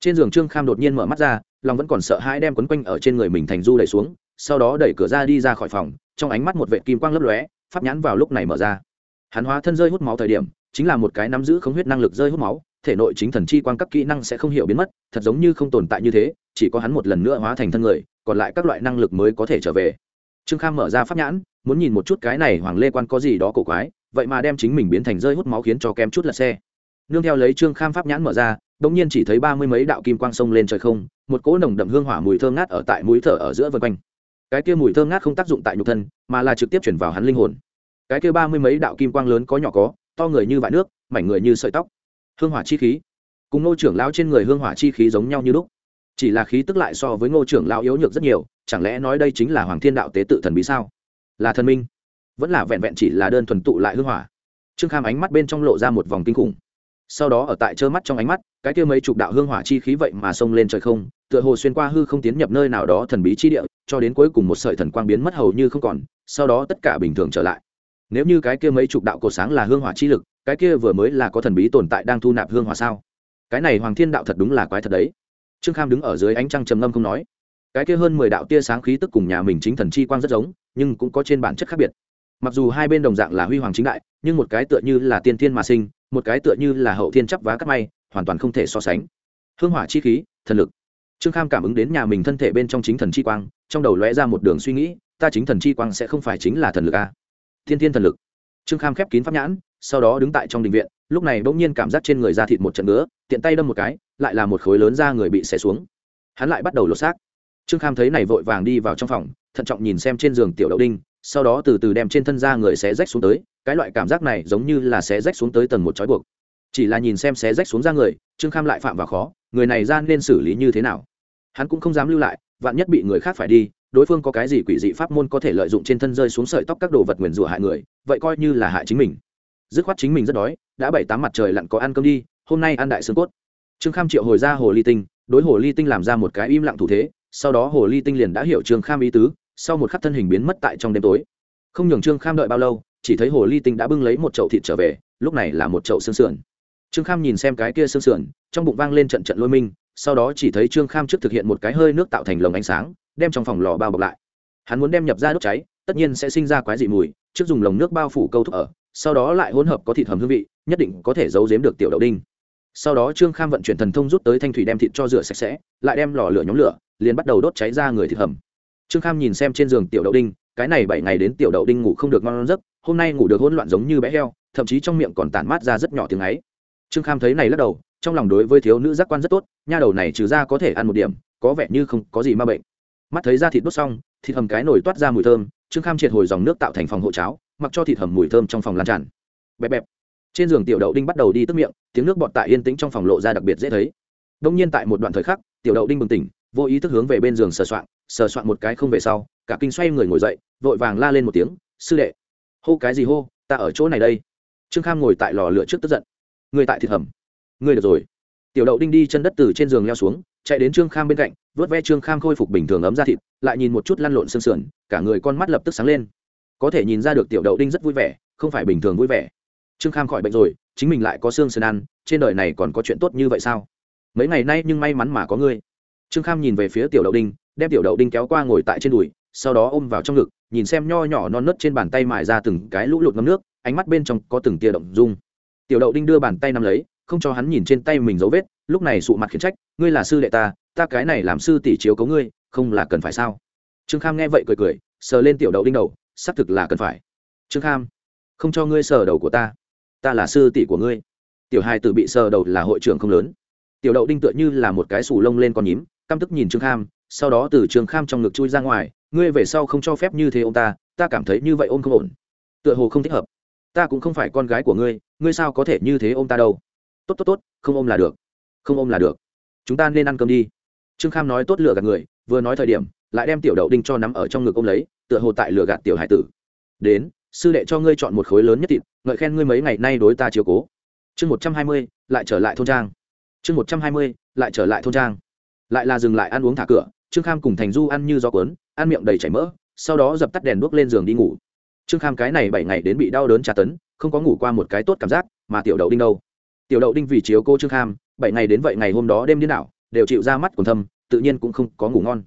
Trên giường trương kham đột nhiên mở mắt ra, lòng vẫn còn sợ hãi đem quấn quanh ở trên người mình thành du đẩy xuống, sau đó đẩy cửa ra đi ra khỏi phòng, trong ánh mắt một vệ kim quang lấp lóe, pháp nhãn vào lúc này mở ra. Hắn hóa thân rơi hút máu thời điểm, chính là một cái nắm giữ không huyết năng lực rơi hút máu, thể nội chính thần chi quang các kỹ năng sẽ không hiểu biến mất, thật giống như không tồn tại như thế, chỉ có hắn một lần nữa hóa thành thân người, còn lại các loại năng lực mới có thể trở về trương kham mở ra pháp nhãn, muốn nhìn một chút cái này hoàng lê quan có gì đó cổ quái, vậy mà đem chính mình biến thành rơi hút máu khiến cho kém chút lật xe. Nương theo lấy trương kham pháp nhãn mở ra đ ỗ n g nhiên chỉ thấy ba mươi mấy đạo kim quang sông lên trời không, một cỗ nồng đậm hương hỏa mùi thơm ngát ở tại mũi thở ở giữa vân quanh. Cái kia mùi thơm ngát không tác dụng tại nhục thân, mà là trực tiếp chuyển vào hắn linh hồn. Cái kia ba mươi mấy đạo kim quang lớn có nhỏ có, to người như vại nước, mảnh người như sợi tóc. Hương hỏa chi khí. Cùng ngô trưởng lao trên người hương hỏa chi khí giống nhau như lúc. Chỉ là khí tức lại so với ngô trưởng lao yếu nhược rất nhiều chẳng lẽ nói đây chính là hoàng thiên đạo tế tự thần bí sao? Là thần minh. Vẫn là vẹn vẹn chỉ là đơn thuần tụ lại hương hỏa. Trương kham ánh mắt bên trong lộ ra một vòng kinh khủng. Sau đó ở tại trơ mắt trong ánh mắt, cái kia mấy chục đạo hương hỏa chi khí vậy mà xông lên trời không, tựa hồ xuyên qua hư không tiến nhập nơi nào đó thần bí chi địa, cho đến cuối cùng một sợi thần quang biến mất hầu như không còn, sau đó tất cả bình thường trở lại. Nếu như cái kia mấy chục đạo cổ sáng là hương hỏa chi lực, cái kia vừa mới là có thần bí tồn tại đang thu nạp hương hỏa sao? Cái này hoàng thiên đạo thật đúng là quái thật đấy. Trương kham đứng ở dưới ánh trăng trầm ngâm không nói cái kia hơn mười đạo tia sáng khí tức cùng nhà mình chính thần chi quang rất giống, nhưng cũng có trên bản chất khác biệt. Mặc dù hai bên đồng dạng là huy hoàng chính đại, nhưng một cái tựa như là tiên thiên mà sinh, một cái tựa như là hậu thiên chấp vá cắt may, hoàn toàn không thể so sánh. Hương hỏa chi khí, thần lực. Trương kham cảm ứng đến nhà mình thân thể bên trong chính thần chi quang, trong đầu lóe ra một đường suy nghĩ, ta chính thần chi quang sẽ không phải chính là thần lực a à? thiên thiên thần lực. Trương kham khép kín pháp nhãn, sau đó đứng tại trong đình viện, lúc này bỗng nhiên cảm giác trên người da thịt một trận nữa tiện tay đâm một cái, lại là một khối lớn da người bị xé xuống. Hắn lại bắt đầu lột xác trương kham thấy này vội vàng đi vào trong phòng, thận trọng nhìn xem trên giường tiểu đậu đinh, sau đó từ từ đem trên thân ra người xé rách xuống tới, cái loại cảm giác này giống như là xé rách xuống tới tầng một chói buộc. Chỉ là nhìn xem xé rách xuống ra người, trương kham lại phạm vào khó, người này ra nên xử lý như thế nào? Hắn cũng không dám lưu lại, vạn nhất bị người khác phải đi, đối phương có cái gì quỷ dị pháp môn có thể lợi dụng trên thân rơi xuống sợi tóc các đồ vật nguyền rủa hại người, vậy coi như là hại chính mình. Dứt khoát chính mình rất đói, đã bảy tám mặt trời lặn có ăn cơm đi, hôm nay ăn đại xương cốt. Trương kham triệu hồi ra hồ ly tinh, đối hồ ly tinh làm ra một cái im lặng thủ thế sau đó hồ ly tinh liền đã hiểu trương kham ý tứ, sau một khắc thân hình biến mất tại trong đêm tối. Không nhường trương kham đợi bao lâu, chỉ thấy hồ ly tinh đã bưng lấy một chậu thịt trở về, lúc này là một chậu xương sườn. Trương kham nhìn xem cái kia xương sườn, trong bụng vang lên trận trận lôi minh, sau đó chỉ thấy trương kham trước thực hiện một cái hơi nước tạo thành lồng ánh sáng, đem trong phòng lò bao bọc lại. Hắn muốn đem nhập ra đốt cháy, tất nhiên sẽ sinh ra quái dị mùi, trước dùng lồng nước bao phủ câu thúc ở, sau đó lại hỗn hợp có thịt hầm hương vị, nhất định có thể giấu giếm được tiểu đậu đinh. Sau đó trương kham vận chuyển thần thông rút tới thanh thủy đem thịt cho rửa sạch sẽ, lại đem lò lửa nhóm lửa liền bắt đầu đốt cháy ra người thịt hầm. Trương kham nhìn xem trên giường tiểu đậu đinh, cái này bảy ngày đến tiểu đậu đinh ngủ không được ngon giấc, hôm nay ngủ được hỗn loạn giống như bé heo, thậm chí trong miệng còn tản mát ra rất nhỏ tiếng ấy. Trương kham thấy này lắc đầu, trong lòng đối với thiếu nữ giác quan rất tốt, nha đầu này trừ ra có thể ăn một điểm, có vẻ như không có gì ma bệnh. Mắt thấy ra thịt đốt xong, thịt hầm cái nồi toát ra mùi thơm, trương kham triệt hồi dòng nước tạo thành phòng hộ cháo, mặc cho thịt hầm mùi thơm trong phòng lan tràn. Bẹp bẹp. Trên giường tiểu đậu đinh bắt đầu đi tức miệng, tiếng nước bọt tại yên tĩnh trong phòng lộ ra đặc biệt dễ thấy. Đông nhiên tại một đoạn thời khắc, tiểu đậu đinh bừng tỉnh vô ý thức hướng về bên giường sờ soạn sờ soạn một cái không về sau, cả kinh xoay người ngồi dậy, vội vàng la lên một tiếng, sư đệ, hô cái gì hô, ta ở chỗ này đây. Trương kham ngồi tại lò lửa trước tức giận. Người tại thịt hầm. Người được rồi. Tiểu đậu đinh đi chân đất từ trên giường leo xuống, chạy đến trương kham bên cạnh, vớt ve trương kham khôi phục bình thường ấm ra thịt, lại nhìn một chút lăn lộn sương sườn, cả người con mắt lập tức sáng lên. Có thể nhìn ra được tiểu đậu đinh rất vui vẻ, không phải bình thường vui vẻ. Trương kham khỏi bệnh rồi, chính mình lại có xương sườn ăn, trên đời này còn có chuyện tốt như vậy sao? Mấy ngày nay nhưng may mắn mà có ngươi trương kham nhìn về phía tiểu đậu đinh, đem tiểu đậu đinh kéo qua ngồi tại trên đùi, sau đó ôm vào trong ngực, nhìn xem nho nhỏ non nớt trên bàn tay mài ra từng cái lũ lụt ngâm nước, ánh mắt bên trong có từng tia động dung. Tiểu đậu đinh đưa bàn tay nắm lấy, không cho hắn nhìn trên tay mình dấu vết, lúc này sụ mặt khiển trách, ngươi là sư đệ ta ta cái này làm sư tỷ chiếu cấu ngươi, không là cần phải sao? Trương kham nghe vậy cười cười, sờ lên tiểu đậu đinh đầu, xác thực là cần phải. Trương kham, không cho ngươi sờ đầu của ta ta là sư tỷ của ngươi. Tiểu hai tử bị sờ đầu là hội trưởng không lớn. Tiểu đậu đinh tựa như là một cái sù lông lên con nhím căm tức nhìn trương kham, sau đó từ trương kham trong ngực chui ra ngoài, ngươi về sau không cho phép như thế ông ta ta cảm thấy như vậy ôm không ổn. Tựa hồ không thích hợp. Ta cũng không phải con gái của ngươi ngươi sao có thể như thế ôm ta đâu? Tốt tốt tốt, không ôm là được. Không ôm là được. Chúng ta nên ăn cơm đi. Trương kham nói tốt lựa gạt người, vừa nói thời điểm, lại đem tiểu đậu đinh cho nắm ở trong ngực ôm lấy, tựa hồ tại lựa gạt tiểu hải tử. Đến, sư đệ cho ngươi chọn một khối lớn nhất thịt, ngợi khen ngươi mấy ngày nay đối ta chiều cố. Chương một trăm hai mươi, lại trở lại thôn trang. Chương một trăm hai mươi, lại trở lại thôn trang lại là dừng lại ăn uống thả cửa, trương kham cùng thành du ăn như gió cuốn, ăn miệng đầy chảy mỡ, sau đó dập tắt đèn đuốc lên giường đi ngủ. Trương kham cái này bảy ngày đến bị đau đớn tra tấn, không có ngủ qua một cái tốt cảm giác, mà tiểu đậu đinh đâu? Tiểu đậu đinh vì chiếu cô trương kham, bảy ngày đến vậy ngày hôm đó đêm đi nào đều chịu ra mắt còn thâm, tự nhiên cũng không có ngủ ngon.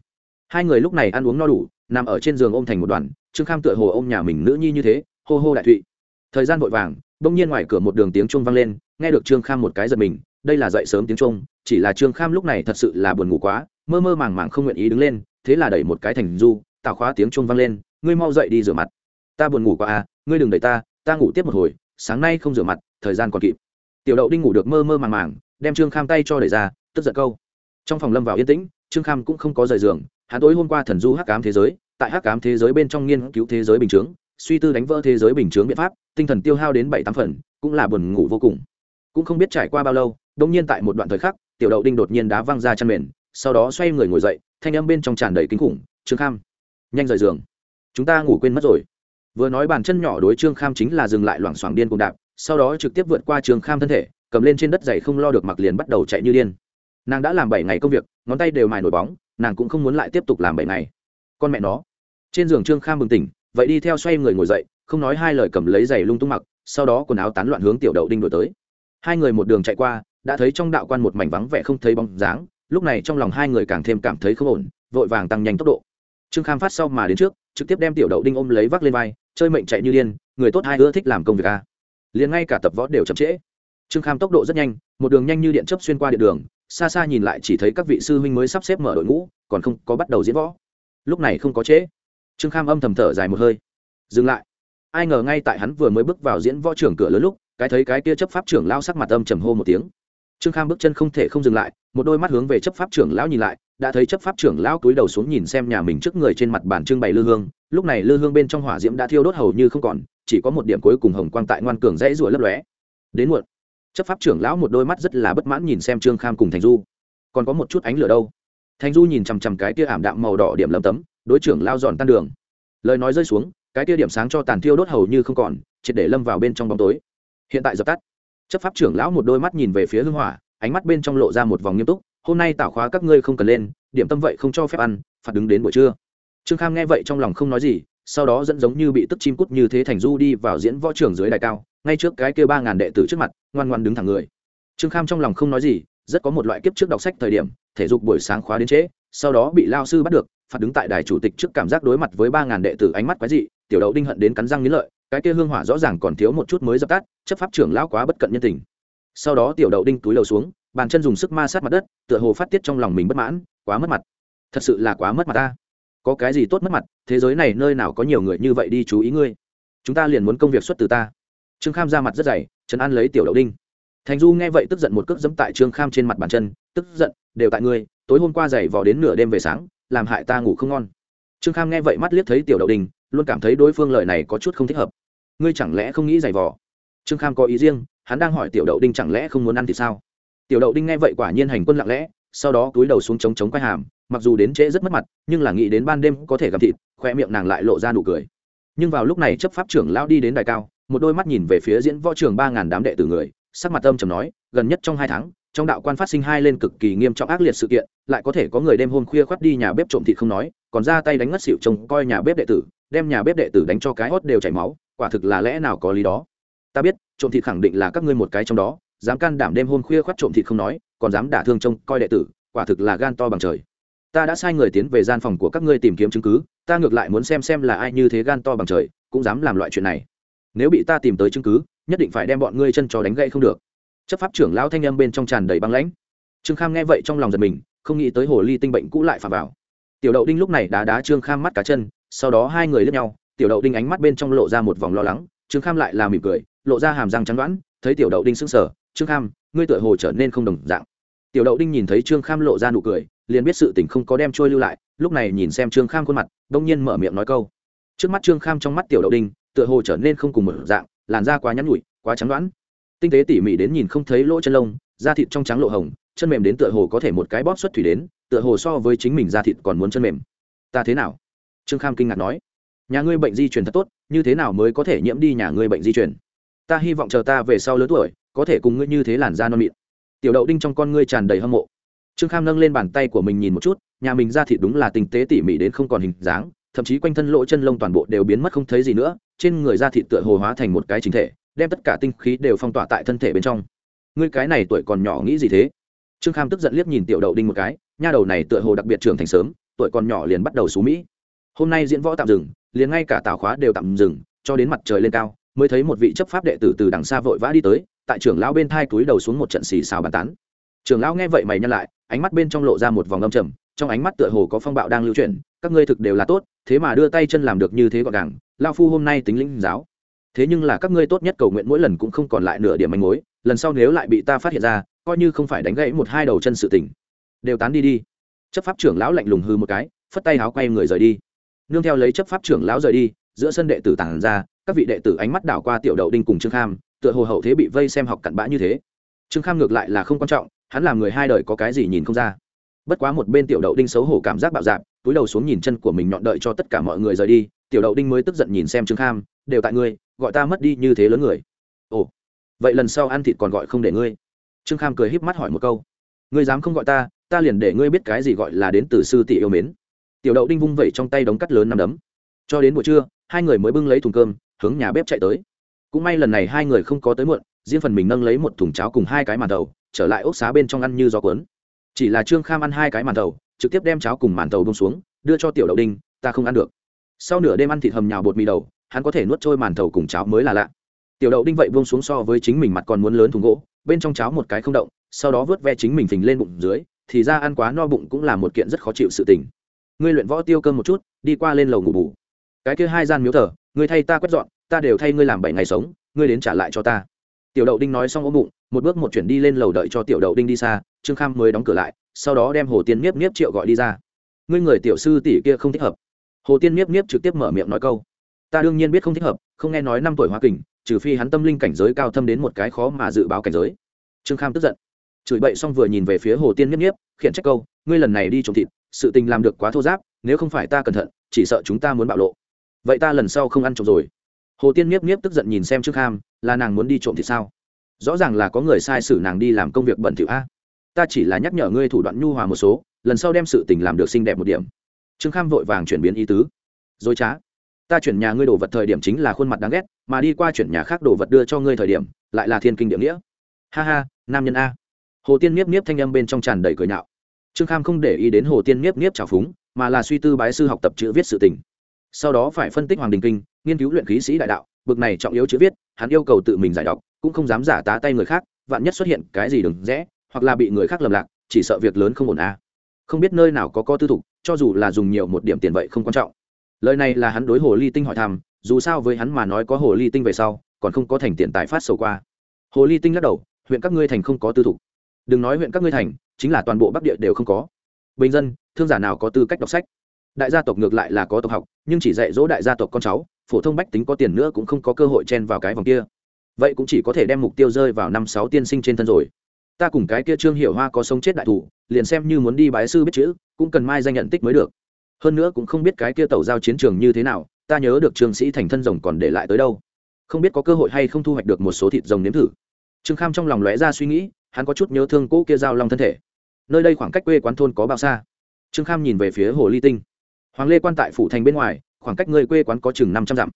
Hai người lúc này ăn uống no đủ, nằm ở trên giường ôm thành một đoàn, trương kham tựa hồ ôm nhà mình nữ nhi như thế, hô hô đại thụy. Thời gian vội vàng, bỗng nhiên ngoài cửa một đường tiếng chuông vang lên, nghe được trương kham một cái giật mình đây là dậy sớm tiếng trung, chỉ là trương kham lúc này thật sự là buồn ngủ quá mơ mơ màng màng không nguyện ý đứng lên thế là đẩy một cái thành du tạo khóa tiếng trung vang lên ngươi mau dậy đi rửa mặt. Ta buồn ngủ quá à ngươi đừng đẩy ta ta ngủ tiếp một hồi sáng nay không rửa mặt thời gian còn kịp. Tiểu đậu đinh ngủ được mơ mơ màng màng đem trương kham tay cho đẩy ra tức giận câu. Trong phòng lâm vào yên tĩnh trương kham cũng không có rời giường hắn tối hôm qua thần du hắc cám thế giới tại hắc cám thế giới bên trong nghiên cứu thế giới bình chướng suy tư đánh vỡ thế giới bình chướng biện pháp tinh thần tiêu hao đến bảy tám phần cũng là buồn ngủ vô cùng. Cũng không biết trải qua bao lâu đông nhiên tại một đoạn thời khắc, tiểu đậu đinh đột nhiên đá văng ra chăn mền, sau đó xoay người ngồi dậy, thanh âm bên trong tràn đầy kinh khủng, trương kham, nhanh rời giường. Chúng ta ngủ quên mất rồi. Vừa nói bàn chân nhỏ đối trương kham chính là dừng lại loảng xoảng điên cùng đạp, sau đó trực tiếp vượt qua trương kham thân thể, cầm lên trên đất dày không lo được mặc liền bắt đầu chạy như điên. Nàng đã làm bảy ngày công việc, ngón tay đều mài nổi bóng, nàng cũng không muốn lại tiếp tục làm bảy ngày. Con mẹ nó. Trên giường trương kham bừng tỉnh, vậy đi theo xoay người ngồi dậy, không nói hai lời cầm lấy giày lung tung mặc, sau đó quần áo tán loạn hướng tiểu đậu đinh đổi tới. Hai người một đường chạy qua đã thấy trong đạo quan một mảnh vắng vẻ không thấy bóng dáng, lúc này trong lòng hai người càng thêm cảm thấy không ổn, vội vàng tăng nhanh tốc độ. Trương kham phát sau mà đến trước, trực tiếp đem tiểu đậu đinh ôm lấy vác lên vai, chơi mệnh chạy như điên, người tốt hai ưa thích làm công việc a. Liền ngay cả tập võ đều chậm trễ. Trương kham tốc độ rất nhanh, một đường nhanh như điện chấp xuyên qua điện đường, xa xa nhìn lại chỉ thấy các vị sư huynh mới sắp xếp mở đội ngũ, còn không có bắt đầu diễn võ. Lúc này không có trễ. Trương kham âm thầm thở dài một hơi. Dừng lại. Ai ngờ ngay tại hắn vừa mới bước vào diễn võ trưởng cửa lớn lúc, cái thấy cái kia chấp pháp trưởng lao sắc mặt âm trầm hô một tiếng trương kham bước chân không thể không dừng lại, một đôi mắt hướng về chấp pháp trưởng lão nhìn lại, đã thấy chấp pháp trưởng lão cúi đầu xuống nhìn xem nhà mình trước người trên mặt bàn trưng bày lư hương, lúc này lư hương bên trong hỏa diễm đã thiêu đốt hầu như không còn, chỉ có một điểm cuối cùng hồng quang tại ngoan cường dãy rủa lấp lóe. Đến muộn, chấp pháp trưởng lão một đôi mắt rất là bất mãn nhìn xem trương kham cùng thành du. Còn có một chút ánh lửa đâu? Thành du nhìn chằm chằm cái tia ảm đạm màu đỏ điểm lấm tấm, đối trưởng lao giòn tan đường. Lời nói rơi xuống, cái tia điểm sáng cho tàn thiêu đốt hầu như không còn, triệt để lâm vào bên trong bóng tối. Hiện tại dập tắt chấp pháp trưởng lão một đôi mắt nhìn về phía hưng hỏa, ánh mắt bên trong lộ ra một vòng nghiêm túc, hôm nay tạo khóa các ngươi không cần lên, điểm tâm vậy không cho phép ăn, phạt đứng đến buổi trưa. Trương kham nghe vậy trong lòng không nói gì, sau đó dẫn giống như bị tức chim cút như thế thành du đi vào diễn võ trưởng dưới đài cao, ngay trước cái kia ba ngàn đệ tử trước mặt, ngoan ngoan đứng thẳng người. Trương kham trong lòng không nói gì, rất có một loại kiếp trước đọc sách thời điểm, thể dục buổi sáng khóa đến trễ, sau đó bị lao sư bắt được, phạt đứng tại đài chủ tịch trước cảm giác đối mặt với ba ngàn đệ tử ánh mắt quái dị, tiểu đậu đinh hận đến cắn răng nghĩ lợi cái kia hương hỏa rõ ràng còn thiếu một chút mới dập tắt, chấp pháp trưởng lão quá bất cận nhân tình. Sau đó tiểu đậu đinh túi lầu xuống, bàn chân dùng sức ma sát mặt đất, tựa hồ phát tiết trong lòng mình bất mãn, quá mất mặt. Thật sự là quá mất mặt ta. Có cái gì tốt mất mặt, thế giới này nơi nào có nhiều người như vậy đi chú ý ngươi? Chúng ta liền muốn công việc xuất từ ta. Trương kham ra mặt rất dày, trấn an lấy tiểu đậu đinh. Thành du nghe vậy tức giận một cước dẫm tại trương kham trên mặt bàn chân, tức giận, đều tại ngươi, tối hôm qua giày vò đến nửa đêm về sáng, làm hại ta ngủ không ngon. Trương kham nghe vậy mắt liếc thấy tiểu đậu đinh, luôn cảm thấy đối phương lời này có chút không thích hợp ngươi chẳng lẽ không nghĩ giày vò? Trương kham có ý riêng, hắn đang hỏi tiểu đậu đinh chẳng lẽ không muốn ăn thì sao? Tiểu đậu đinh nghe vậy quả nhiên hành quân lặng lẽ, sau đó túi đầu xuống chống chống quay hàm, mặc dù đến trễ rất mất mặt, nhưng là nghĩ đến ban đêm có thể gặp thịt, khoe miệng nàng lại lộ ra nụ cười. Nhưng vào lúc này chấp pháp trưởng lão đi đến đài cao, một đôi mắt nhìn về phía diễn võ trường ba ngàn đám đệ tử người, sắc mặt âm trầm nói, gần nhất trong hai tháng, trong đạo quan phát sinh hai lên cực kỳ nghiêm trọng ác liệt sự kiện, lại có thể có người đêm hôm khuya khoắt đi nhà bếp trộm thịt không nói, còn ra tay đánh ngất xỉu trông coi nhà bếp đệ tử, đem nhà bếp đệ tử đánh cho cái hót đều chảy máu quả thực là lẽ nào có lý đó. Ta biết, trộm thịt khẳng định là các ngươi một cái trong đó, dám can đảm đêm hôm khuya khoắt trộm thịt không nói, còn dám đả thương trông coi đệ tử, quả thực là gan to bằng trời. Ta đã sai người tiến về gian phòng của các ngươi tìm kiếm chứng cứ, ta ngược lại muốn xem xem là ai như thế gan to bằng trời, cũng dám làm loại chuyện này. Nếu bị ta tìm tới chứng cứ, nhất định phải đem bọn ngươi chân cho đánh gậy không được. Chấp pháp trưởng lão thanh âm bên trong tràn đầy băng lãnh. Trương kham nghe vậy trong lòng giật mình, không nghĩ tới hồ ly tinh bệnh cũ lại phạm vào. Tiểu đậu đinh lúc này đá đá trương kham mắt cá chân, sau đó hai người lướt nhau tiểu đậu đinh ánh mắt bên trong lộ ra một vòng lo lắng, trương kham lại là mỉm cười, lộ ra hàm răng trắng đoán, thấy tiểu đậu đinh sững sờ, trương kham, ngươi tựa hồ trở nên không đồng dạng. Tiểu đậu đinh nhìn thấy trương kham lộ ra nụ cười, liền biết sự tình không có đem trôi lưu lại, lúc này nhìn xem trương kham khuôn mặt đông nhiên mở miệng nói câu. Trước mắt trương kham trong mắt tiểu đậu đinh, tựa hồ trở nên không cùng một dạng, làn da quá nhắn nhủi, quá trắng đoán. Tinh tế tỉ mỉ đến nhìn không thấy lỗ chân lông, da thịt trong trắng lộ hồng, chân mềm đến tựa hồ có thể một cái bóp xuất thủy đến, tựa hồ so với chính mình da thịt còn muốn chân mềm. Ta thế nào? Trương kham kinh ngạc nói nhà ngươi bệnh di truyền thật tốt, như thế nào mới có thể nhiễm đi nhà ngươi bệnh di truyền? Ta hy vọng chờ ta về sau lớn tuổi, có thể cùng ngươi như thế làn da non mịn. Tiểu đậu đinh trong con ngươi tràn đầy hâm mộ. Trương kham nâng lên bàn tay của mình nhìn một chút, nhà mình ra thịt đúng là tinh tế tỉ mỉ đến không còn hình dáng, thậm chí quanh thân lỗ chân lông toàn bộ đều biến mất không thấy gì nữa, trên người da thịt tựa hồ hóa thành một cái chính thể, đem tất cả tinh khí đều phong tỏa tại thân thể bên trong. Ngươi cái này tuổi còn nhỏ nghĩ gì thế? Trương kham tức giận liếc nhìn tiểu đậu đinh một cái, nha đầu này tựa hồ đặc biệt trưởng thành sớm, tuổi còn nhỏ liền bắt đầu xú mỹ. Hôm nay diễn võ tạm dừng liền ngay cả tào khóa đều tạm dừng, cho đến mặt trời lên cao, mới thấy một vị chấp pháp đệ tử từ đằng xa vội vã đi tới, tại trưởng lão bên thai túi đầu xuống một trận xì xào bàn tán. Trưởng lão nghe vậy mày nhăn lại, ánh mắt bên trong lộ ra một vòng âm trầm, trong ánh mắt tựa hồ có phong bạo đang lưu chuyển, các ngươi thực đều là tốt, thế mà đưa tay chân làm được như thế gọn gàng lao phu hôm nay tính linh giáo. Thế nhưng là các ngươi tốt nhất cầu nguyện mỗi lần cũng không còn lại nửa điểm manh mối, lần sau nếu lại bị ta phát hiện ra, coi như không phải đánh gãy một hai đầu chân sự tỉnh đều tán đi đi. Chấp pháp trưởng lão lạnh lùng hư một cái, phất tay háo quay người rời đi nương theo lấy chấp pháp trưởng lão rời đi, giữa sân đệ tử tản ra, các vị đệ tử ánh mắt đảo qua tiểu đậu đinh cùng trương kham, tựa hồ hậu thế bị vây xem học cặn bã như thế. Trương kham ngược lại là không quan trọng, hắn làm người hai đời có cái gì nhìn không ra. Bất quá một bên tiểu đậu đinh xấu hổ cảm giác bạo dạp túi đầu xuống nhìn chân của mình nhọn đợi cho tất cả mọi người rời đi, tiểu đậu đinh mới tức giận nhìn xem trương kham, đều tại ngươi, gọi ta mất đi như thế lớn người. Ồ, vậy lần sau ăn thịt còn gọi không để ngươi. Trương kham cười híp mắt hỏi một câu. Ngươi dám không gọi ta ta liền để ngươi biết cái gì gọi là đến từ sư tỷ yêu mến tiểu đậu đinh vung vẩy trong tay đống cắt lớn nằm đấm. Cho đến buổi trưa, hai người mới bưng lấy thùng cơm, hướng nhà bếp chạy tới. Cũng may lần này hai người không có tới muộn, riêng phần mình nâng lấy một thùng cháo cùng hai cái màn thầu trở lại ốc xá bên trong ăn như gió cuốn. Chỉ là trương kham ăn hai cái màn thầu trực tiếp đem cháo cùng màn thầu bông xuống, đưa cho tiểu đậu đinh, ta không ăn được. Sau nửa đêm ăn thịt hầm nhào bột mì đầu, hắn có thể nuốt trôi màn thầu cùng cháo mới là lạ. Tiểu đậu đinh vậy bông xuống so với chính mình mặt còn muốn lớn thùng gỗ, bên trong cháo một cái không động, sau đó vớt ve chính mình phình lên bụng dưới, thì ra ăn quá no bụng cũng là một kiện rất khó chịu sự tình ngươi luyện võ tiêu cơm một chút, đi qua lên lầu ngủ bù. Cái kia hai gian miếu thờ, ngươi thay ta quét dọn, ta đều thay ngươi làm bảy ngày sống, ngươi đến trả lại cho ta. Tiểu đậu đinh nói xong ôm bụng, một bước một chuyển đi lên lầu đợi cho tiểu đậu đinh đi xa, trương kham mới đóng cửa lại, sau đó đem hồ tiên miếp miếp triệu gọi đi ra. Ngươi người tiểu sư tỷ kia không thích hợp. Hồ tiên miếp miếp trực tiếp mở miệng nói câu. Ta đương nhiên biết không thích hợp, không nghe nói năm tuổi hoa kình, trừ phi hắn tâm linh cảnh giới cao thâm đến một cái khó mà dự báo cảnh giới. Trương kham tức giận. Chửi bậy xong vừa nhìn về phía hồ tiên miếp miếp, khiển trách câu, ngươi lần này đi trộm thịt sự tình làm được quá thô giáp, nếu không phải ta cẩn thận, chỉ sợ chúng ta muốn bạo lộ. Vậy ta lần sau không ăn trộm rồi. Hồ tiên nhiếp nhiếp tức giận nhìn xem trương ham là nàng muốn đi trộm thì sao? Rõ ràng là có người sai sử nàng đi làm công việc bẩn thỉu a. Ta chỉ là nhắc nhở ngươi thủ đoạn nhu hòa một số, lần sau đem sự tình làm được xinh đẹp một điểm. Trương kham vội vàng chuyển biến ý tứ. Dối trá ta chuyển nhà ngươi đồ vật thời điểm chính là khuôn mặt đáng ghét, mà đi qua chuyển nhà khác đồ vật đưa cho ngươi thời điểm, lại là thiên kinh địa nghĩa. Ha ha, nam nhân a. Hồ tiên nhiếp nhiếp thanh âm bên trong tràn đầy cười nhạo trương kham không để ý đến hồ tiên niếp niếp trào phúng, mà là suy tư bái sư học tập chữ viết sự tình. Sau đó phải phân tích hoàng đình kinh, nghiên cứu luyện khí sĩ đại đạo, bực này trọng yếu chữ viết, hắn yêu cầu tự mình giải đọc, cũng không dám giả tá tay người khác, vạn nhất xuất hiện cái gì đừng rẽ, hoặc là bị người khác lầm lạc, chỉ sợ việc lớn không ổn à. không biết nơi nào có co tư thục, cho dù là dùng nhiều một điểm tiền vậy không quan trọng. Lời này là hắn đối hồ ly tinh hỏi thăm, dù sao với hắn mà nói có hồ ly tinh về sau, còn không có thành tiền tài phát sầu qua. Hồ ly tinh lắc đầu, huyện các ngươi thành không có tư thục. Đừng nói huyện các ngươi thành chính là toàn bộ bắc địa đều không có. Bình dân, thương giả nào có tư cách đọc sách? Đại gia tộc ngược lại là có tộc học, nhưng chỉ dạy dỗ đại gia tộc con cháu, phổ thông bách tính có tiền nữa cũng không có cơ hội chen vào cái vòng kia. Vậy cũng chỉ có thể đem mục tiêu rơi vào năm sáu tiên sinh trên thân rồi. Ta cùng cái kia trương hiểu hoa có sống chết đại thủ, liền xem như muốn đi bái sư biết chữ, cũng cần mai danh nhận tích mới được. Hơn nữa cũng không biết cái kia tàu giao chiến trường như thế nào, ta nhớ được trương sĩ thành thân rồng còn để lại tới đâu. Không biết có cơ hội hay không thu hoạch được một số thịt rồng nếm thử. Trương kham trong lòng lóe ra suy nghĩ hắn có chút nhớ thương cỗ kia giao long thân thể. Nơi đây khoảng cách quê quán thôn có bao xa? Trương kham nhìn về phía hồ ly tinh. Hoàng lê quan tại phủ thành bên ngoài, khoảng cách người quê quán có chừng năm trăm dặm.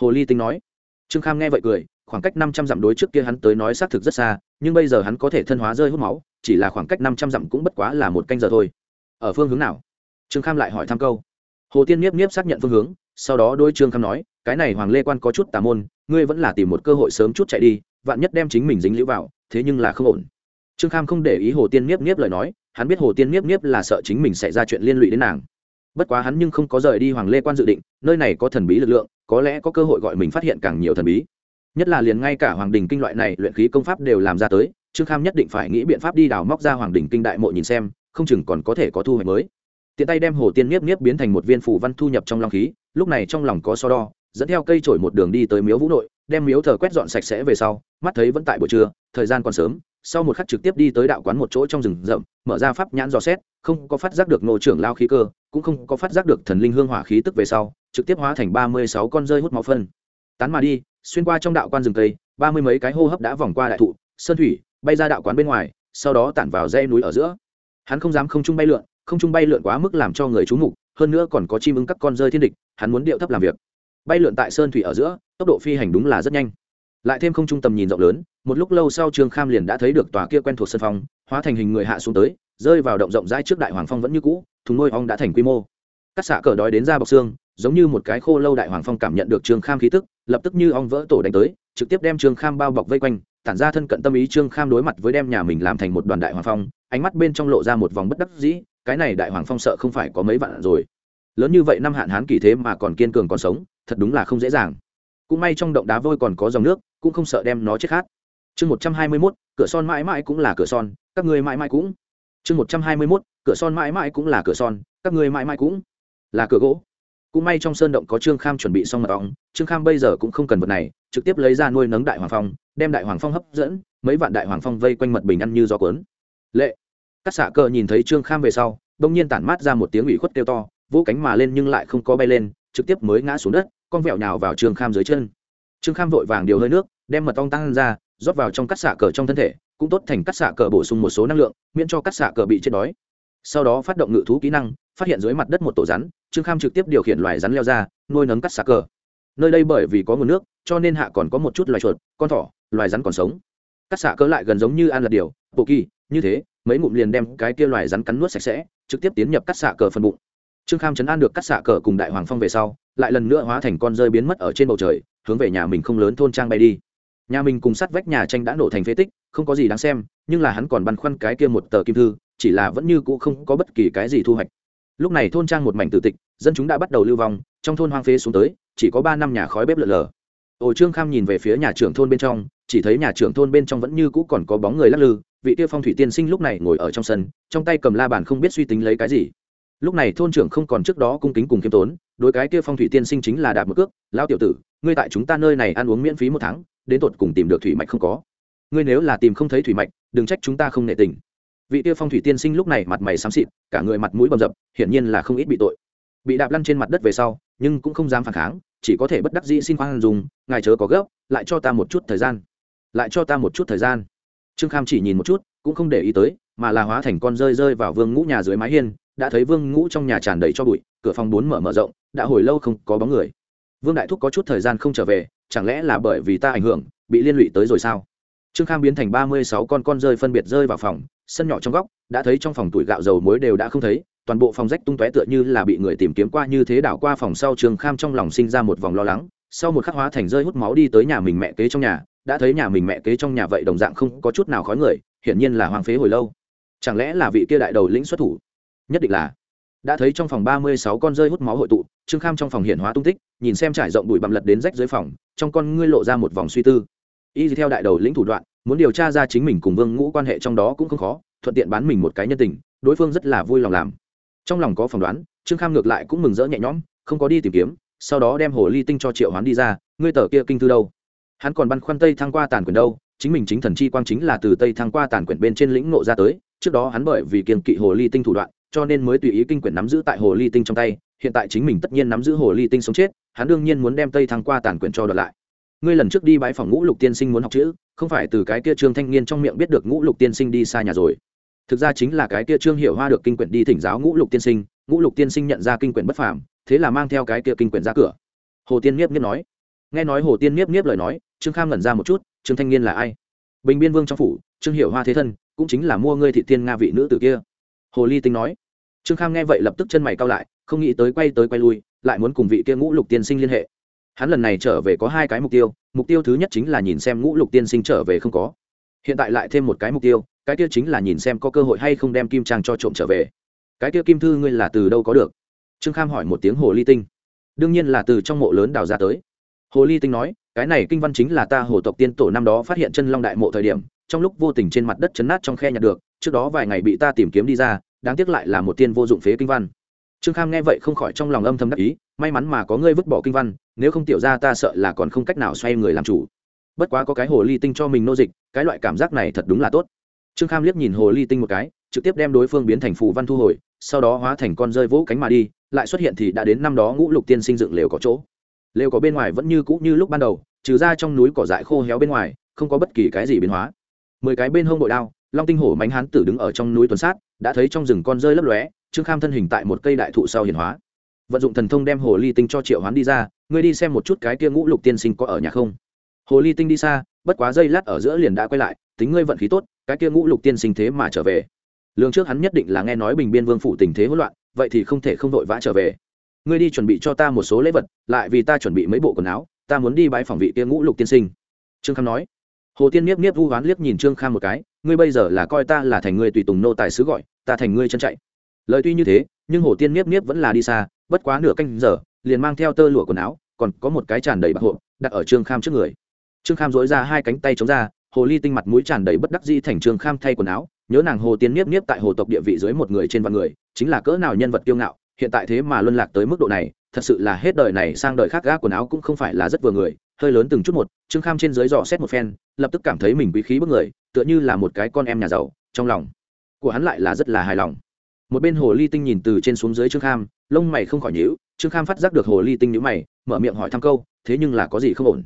Hồ ly tinh nói. Trương kham nghe vậy cười, khoảng cách năm trăm dặm đối trước kia hắn tới nói xác thực rất xa, nhưng bây giờ hắn có thể thân hóa rơi hút máu, chỉ là khoảng cách năm trăm dặm cũng bất quá là một canh giờ thôi. Ở phương hướng nào? Trương kham lại hỏi thăm câu. Hồ tiên nhiếp nhiếp xác nhận phương hướng, sau đó đôi trương kham nói, cái này hoàng lê quan có chút tà môn, ngươi vẫn là tìm một cơ hội sớm chút chạy đi, vạn nhất đem chính mình dính lũ vào, thế nhưng là không ổn trương kham không để ý hồ tiên nhiếp nhiếp lời nói, hắn biết hồ tiên nhiếp nhiếp là sợ chính mình sẽ ra chuyện liên lụy đến nàng. Bất quá hắn nhưng không có rời đi hoàng lê quan dự định, nơi này có thần bí lực lượng, có lẽ có cơ hội gọi mình phát hiện càng nhiều thần bí. Nhất là liền ngay cả hoàng đình kinh loại này luyện khí công pháp đều làm ra tới, trương kham nhất định phải nghĩ biện pháp đi đào móc ra hoàng đình kinh đại mộ nhìn xem, không chừng còn có thể có thu hoạch mới. Tiện tay đem hồ tiên nhiếp nhiếp biến thành một viên phủ văn thu nhập trong long khí, lúc này trong lòng có so đo, dẫn theo cây trổi một đường đi tới miếu vũ nội, đem miếu thờ quét dọn sạch sẽ về sau, mắt thấy vẫn tại buổi trưa, thời gian còn sớm sau một khắc trực tiếp đi tới đạo quán một chỗ trong rừng rậm mở ra pháp nhãn dò xét không có phát giác được nô trưởng lao khí cơ cũng không có phát giác được thần linh hương hỏa khí tức về sau trực tiếp hóa thành ba mươi sáu con rơi hút máu phân. Tán mà đi xuyên qua trong đạo quan rừng tây, ba mươi mấy cái hô hấp đã vòng qua đại thụ sơn thủy bay ra đạo quán bên ngoài sau đó tản vào dây núi ở giữa. Hắn không dám không trung bay lượn không trung bay lượn quá mức làm cho người trú mục hơn nữa còn có chim ưng các con rơi thiên địch hắn muốn điệu thấp làm việc. Bay lượn tại sơn thủy ở giữa tốc độ phi hành đúng là rất nhanh. Lại thêm không trung tầm nhìn rộng lớn một lúc lâu sau trương kham liền đã thấy được tòa kia quen thuộc sân phong, hóa thành hình người hạ xuống tới, rơi vào động rộng rãi trước đại hoàng phong vẫn như cũ, thùng nuôi ong đã thành quy mô. Các xạ cờ đói đến ra bọc xương, giống như một cái khô lâu đại hoàng phong cảm nhận được trương kham khí tức, lập tức như ong vỡ tổ đánh tới, trực tiếp đem trương kham bao bọc vây quanh, tản ra thân cận tâm ý trương kham đối mặt với đem nhà mình làm thành một đoàn đại hoàng phong, ánh mắt bên trong lộ ra một vòng bất đắc dĩ, cái này đại hoàng phong sợ không phải có mấy vạn rồi. Lớn như vậy năm hạn hán kỳ thế mà còn kiên cường còn sống, thật đúng là không dễ dàng. Cũng may trong động đá vôi còn có dòng nước, cũng không sợ đem nó chết khát chương một trăm hai mươi mốt, cửa son mãi mãi cũng là cửa son, các người mãi mãi cũng. Chương một trăm hai mươi mốt, cửa son mãi mãi cũng là cửa son, các người mãi mãi cũng. Là cửa gỗ. Cũng may trong sơn động có trương kham chuẩn bị xong mật ong, trương kham bây giờ cũng không cần vật này, trực tiếp lấy ra nuôi nấng đại hoàng phong, đem đại hoàng phong hấp dẫn, mấy vạn đại hoàng phong vây quanh mật bình ăn như gió cuốn. Lệ. Các xạ cờ nhìn thấy trương kham về sau, đông nhiên tản mát ra một tiếng ủy khuất kêu to, vỗ cánh mà lên nhưng lại không có bay lên, trực tiếp mới ngã xuống đất, con vẹo nhào vào trương kham dưới chân. Trương kham vội vàng điều hơi nước, đem mật ong tăng ra rót vào trong cắt xạ cờ trong thân thể, cũng tốt thành cắt xạ cờ bổ sung một số năng lượng, miễn cho cắt xạ cờ bị chết đói. Sau đó phát động ngự thú kỹ năng, phát hiện dưới mặt đất một tổ rắn, trương kham trực tiếp điều khiển loài rắn leo ra, nuôi nấng cắt xạ cờ. Nơi đây bởi vì có nguồn nước, cho nên hạ còn có một chút loài chuột, con thỏ, loài rắn còn sống. Cắt xạ cờ lại gần giống như ăn lật điều, bộ kỳ, như thế, mấy ngụm liền đem cái kia loài rắn cắn nuốt sạch sẽ, trực tiếp tiến nhập cắt xạ cờ phần bụng. Trương kham chấn an được cắt xạ cờ cùng đại hoàng phong về sau, lại lần nữa hóa thành con rơi biến mất ở trên bầu trời, hướng về nhà mình không lớn thôn trang bay đi nhà mình cùng sát vách nhà tranh đã nổ thành phế tích, không có gì đáng xem, nhưng là hắn còn băn khoăn cái kia một tờ kim thư, chỉ là vẫn như cũ không có bất kỳ cái gì thu hoạch. Lúc này thôn trang một mảnh tử tịch, dân chúng đã bắt đầu lưu vong, trong thôn hoang phế xuống tới, chỉ có ba năm nhà khói bếp lợn lờ. Ồ trương kham nhìn về phía nhà trưởng thôn bên trong, chỉ thấy nhà trưởng thôn bên trong vẫn như cũ còn có bóng người lắc lư, vị tiêu phong thủy tiên sinh lúc này ngồi ở trong sân, trong tay cầm la bàn không biết suy tính lấy cái gì. Lúc này thôn trưởng không còn trước đó cung kính cùng kiêm tốn, đối cái kia phong thủy tiên sinh chính là đạp một cước lao tiểu tử, ngươi tại chúng ta nơi này ăn uống miễn phí một tháng đến tột cùng tìm được thủy mạch không có. Ngươi nếu là tìm không thấy thủy mạch, đừng trách chúng ta không nệ tình. Vị Tiêu phong thủy tiên sinh lúc này mặt mày xám xịt, cả người mặt mũi bầm dập, hiển nhiên là không ít bị tội. Bị đạp lăn trên mặt đất về sau, nhưng cũng không dám phản kháng, chỉ có thể bất đắc dĩ xin khoan dùng ngài chớ có gấp, lại cho ta một chút thời gian. Lại cho ta một chút thời gian. Trương kham chỉ nhìn một chút, cũng không để ý tới, mà là hóa thành con rơi rơi vào vương ngũ nhà dưới mái hiên, đã thấy vương ngũ trong nhà tràn đầy cho bụi, cửa phòng bốn mở mở rộng, đã hồi lâu không có bóng người. Vương đại thúc có chút thời gian không trở về chẳng lẽ là bởi vì ta ảnh hưởng, bị liên lụy tới rồi sao? Trương kham biến thành ba mươi sáu con con rơi phân biệt rơi vào phòng, sân nhỏ trong góc, đã thấy trong phòng tuổi gạo dầu muối đều đã không thấy, toàn bộ phòng rách tung tóe tựa như là bị người tìm kiếm qua như thế đảo qua phòng sau trương kham trong lòng sinh ra một vòng lo lắng, sau một khắc hóa thành rơi hút máu đi tới nhà mình mẹ kế trong nhà, đã thấy nhà mình mẹ kế trong nhà vậy đồng dạng không có chút nào khói người, hiển nhiên là hoang phế hồi lâu. Chẳng lẽ là vị kia đại đầu lĩnh xuất thủ? Nhất định là đã thấy trong phòng ba mươi sáu con rơi hút máu hội tụ, trương kham trong phòng hiện hóa tung tích, nhìn xem trải rộng bụi bặm lật đến rách dưới phòng, trong con ngươi lộ ra một vòng suy tư. Y theo đại đầu lĩnh thủ đoạn, muốn điều tra ra chính mình cùng vương ngũ quan hệ trong đó cũng không khó, thuận tiện bán mình một cái nhân tình, đối phương rất là vui lòng làm. Trong lòng có phỏng đoán, trương kham ngược lại cũng mừng rỡ nhẹ nhõm, không có đi tìm kiếm, sau đó đem hồ ly tinh cho triệu hoán đi ra, ngươi tờ kia kinh thư đâu? Hắn còn băn khoăn tây thăng qua tàn quyền đâu, chính mình chính thần chi quang chính là từ tây thăng qua tàn quyển bên trên lĩnh nộ ra tới, trước đó hắn bởi vì kiên kỵ hồ ly tinh thủ đoạn cho nên mới tùy ý kinh quyển nắm giữ tại hồ ly tinh trong tay, hiện tại chính mình tất nhiên nắm giữ hồ ly tinh sống chết, hắn đương nhiên muốn đem tây thăng qua tàn quyển cho đợt lại. Ngươi lần trước đi bãi phòng ngũ lục tiên sinh muốn học chữ, không phải từ cái kia trương thanh niên trong miệng biết được ngũ lục tiên sinh đi xa nhà rồi. Thực ra chính là cái kia trương hiểu hoa được kinh quyển đi thỉnh giáo ngũ lục tiên sinh, ngũ lục tiên sinh nhận ra kinh quyển bất phàm, thế là mang theo cái kia kinh quyển ra cửa. Hồ tiên nhiếp nhiếp nói. Nghe nói hồ tiên nhiếp nhiếp lời nói, trương kham ngẩn ra một chút, trương thanh niên là ai? Bình biên vương trong phủ, trương hiểu hoa thế thân, cũng chính là mua ngươi thị tiên nga vị nữ tử kia. Hồ ly tinh nói trương kham nghe vậy lập tức chân mày cao lại, không nghĩ tới quay tới quay lui, lại muốn cùng vị kia ngũ lục tiên sinh liên hệ. Hắn lần này trở về có hai cái mục tiêu mục tiêu thứ nhất chính là nhìn xem ngũ lục tiên sinh trở về không có. Hiện tại lại thêm một cái mục tiêu, cái kia chính là nhìn xem có cơ hội hay không đem kim trang cho trộm trở về. Cái kia kim thư ngươi là từ đâu có được? Trương kham hỏi một tiếng hồ ly tinh. Đương nhiên là từ trong mộ lớn đào ra tới. Hồ ly tinh nói, cái này kinh văn chính là ta hồ tộc tiên tổ năm đó phát hiện chân long đại mộ thời điểm, trong lúc vô tình trên mặt đất chấn nát trong khe nhặt được, trước đó vài ngày bị ta tìm kiếm đi ra đáng tiếc lại là một tiên vô dụng phế kinh văn. Trương kham nghe vậy không khỏi trong lòng âm thầm đắc ý, may mắn mà có ngươi vứt bỏ kinh văn, nếu không tiểu ra ta sợ là còn không cách nào xoay người làm chủ. Bất quá có cái hồ ly tinh cho mình nô dịch, cái loại cảm giác này thật đúng là tốt. Trương kham liếc nhìn hồ ly tinh một cái, trực tiếp đem đối phương biến thành phù văn thu hồi, sau đó hóa thành con rơi vỗ cánh mà đi, lại xuất hiện thì đã đến năm đó ngũ lục tiên sinh dựng lều có chỗ. Lều có bên ngoài vẫn như cũ như lúc ban đầu, trừ ra trong núi cỏ dại khô héo bên ngoài, không có bất kỳ cái gì biến hóa. Mười cái bên hông bội đao long tinh hổ mánh hán tử đứng ở trong núi tuần sát, đã thấy trong rừng con rơi lấp lóe, trương kham thân hình tại một cây đại thụ sau hiển hóa. Vận dụng thần thông đem hồ ly tinh cho triệu hoán đi ra, ngươi đi xem một chút cái kia ngũ lục tiên sinh có ở nhà không? Hồ ly tinh đi xa, bất quá dây lát ở giữa liền đã quay lại, tính ngươi vận khí tốt, cái kia ngũ lục tiên sinh thế mà trở về. Lương trước hắn nhất định là nghe nói bình biên vương phủ tình thế hỗn loạn, vậy thì không thể không vội vã trở về. Ngươi đi chuẩn bị cho ta một số lễ vật, lại vì ta chuẩn bị mấy bộ quần áo, ta muốn đi bãi phòng vị kia ngũ lục tiên sinh. Trương kham nói. Hồ tiên niếp niếp vu hoán liếc nhìn trương kham một cái ngươi bây giờ là coi ta là thành ngươi tùy tùng nô tài sứ gọi, ta thành ngươi chân chạy. Lời tuy như thế, nhưng hồ tiên niếp niếp vẫn là đi xa, bất quá nửa canh giờ, liền mang theo tơ lụa quần áo, còn có một cái tràn đầy bạc hộ đặt ở trương kham trước người. Trương kham dối ra hai cánh tay chống ra, hồ ly tinh mặt mũi tràn đầy bất đắc dĩ thành trương kham thay quần áo, nhớ nàng hồ tiên niếp niếp tại hồ tộc địa vị dưới một người trên vạn người, chính là cỡ nào nhân vật kiêu ngạo, hiện tại thế mà luân lạc tới mức độ này thật sự là hết đời này sang đời khác gác quần áo cũng không phải là rất vừa người, hơi lớn từng chút một, trương kham trên dưới dò xét một phen, lập tức cảm thấy mình quý khí bức người, tựa như là một cái con em nhà giàu, trong lòng của hắn lại là rất là hài lòng. Một bên hồ ly tinh nhìn từ trên xuống dưới trương kham, lông mày không khỏi nhíu, trương kham phát giác được hồ ly tinh nhíu mày, mở miệng hỏi thăm câu, thế nhưng là có gì không ổn?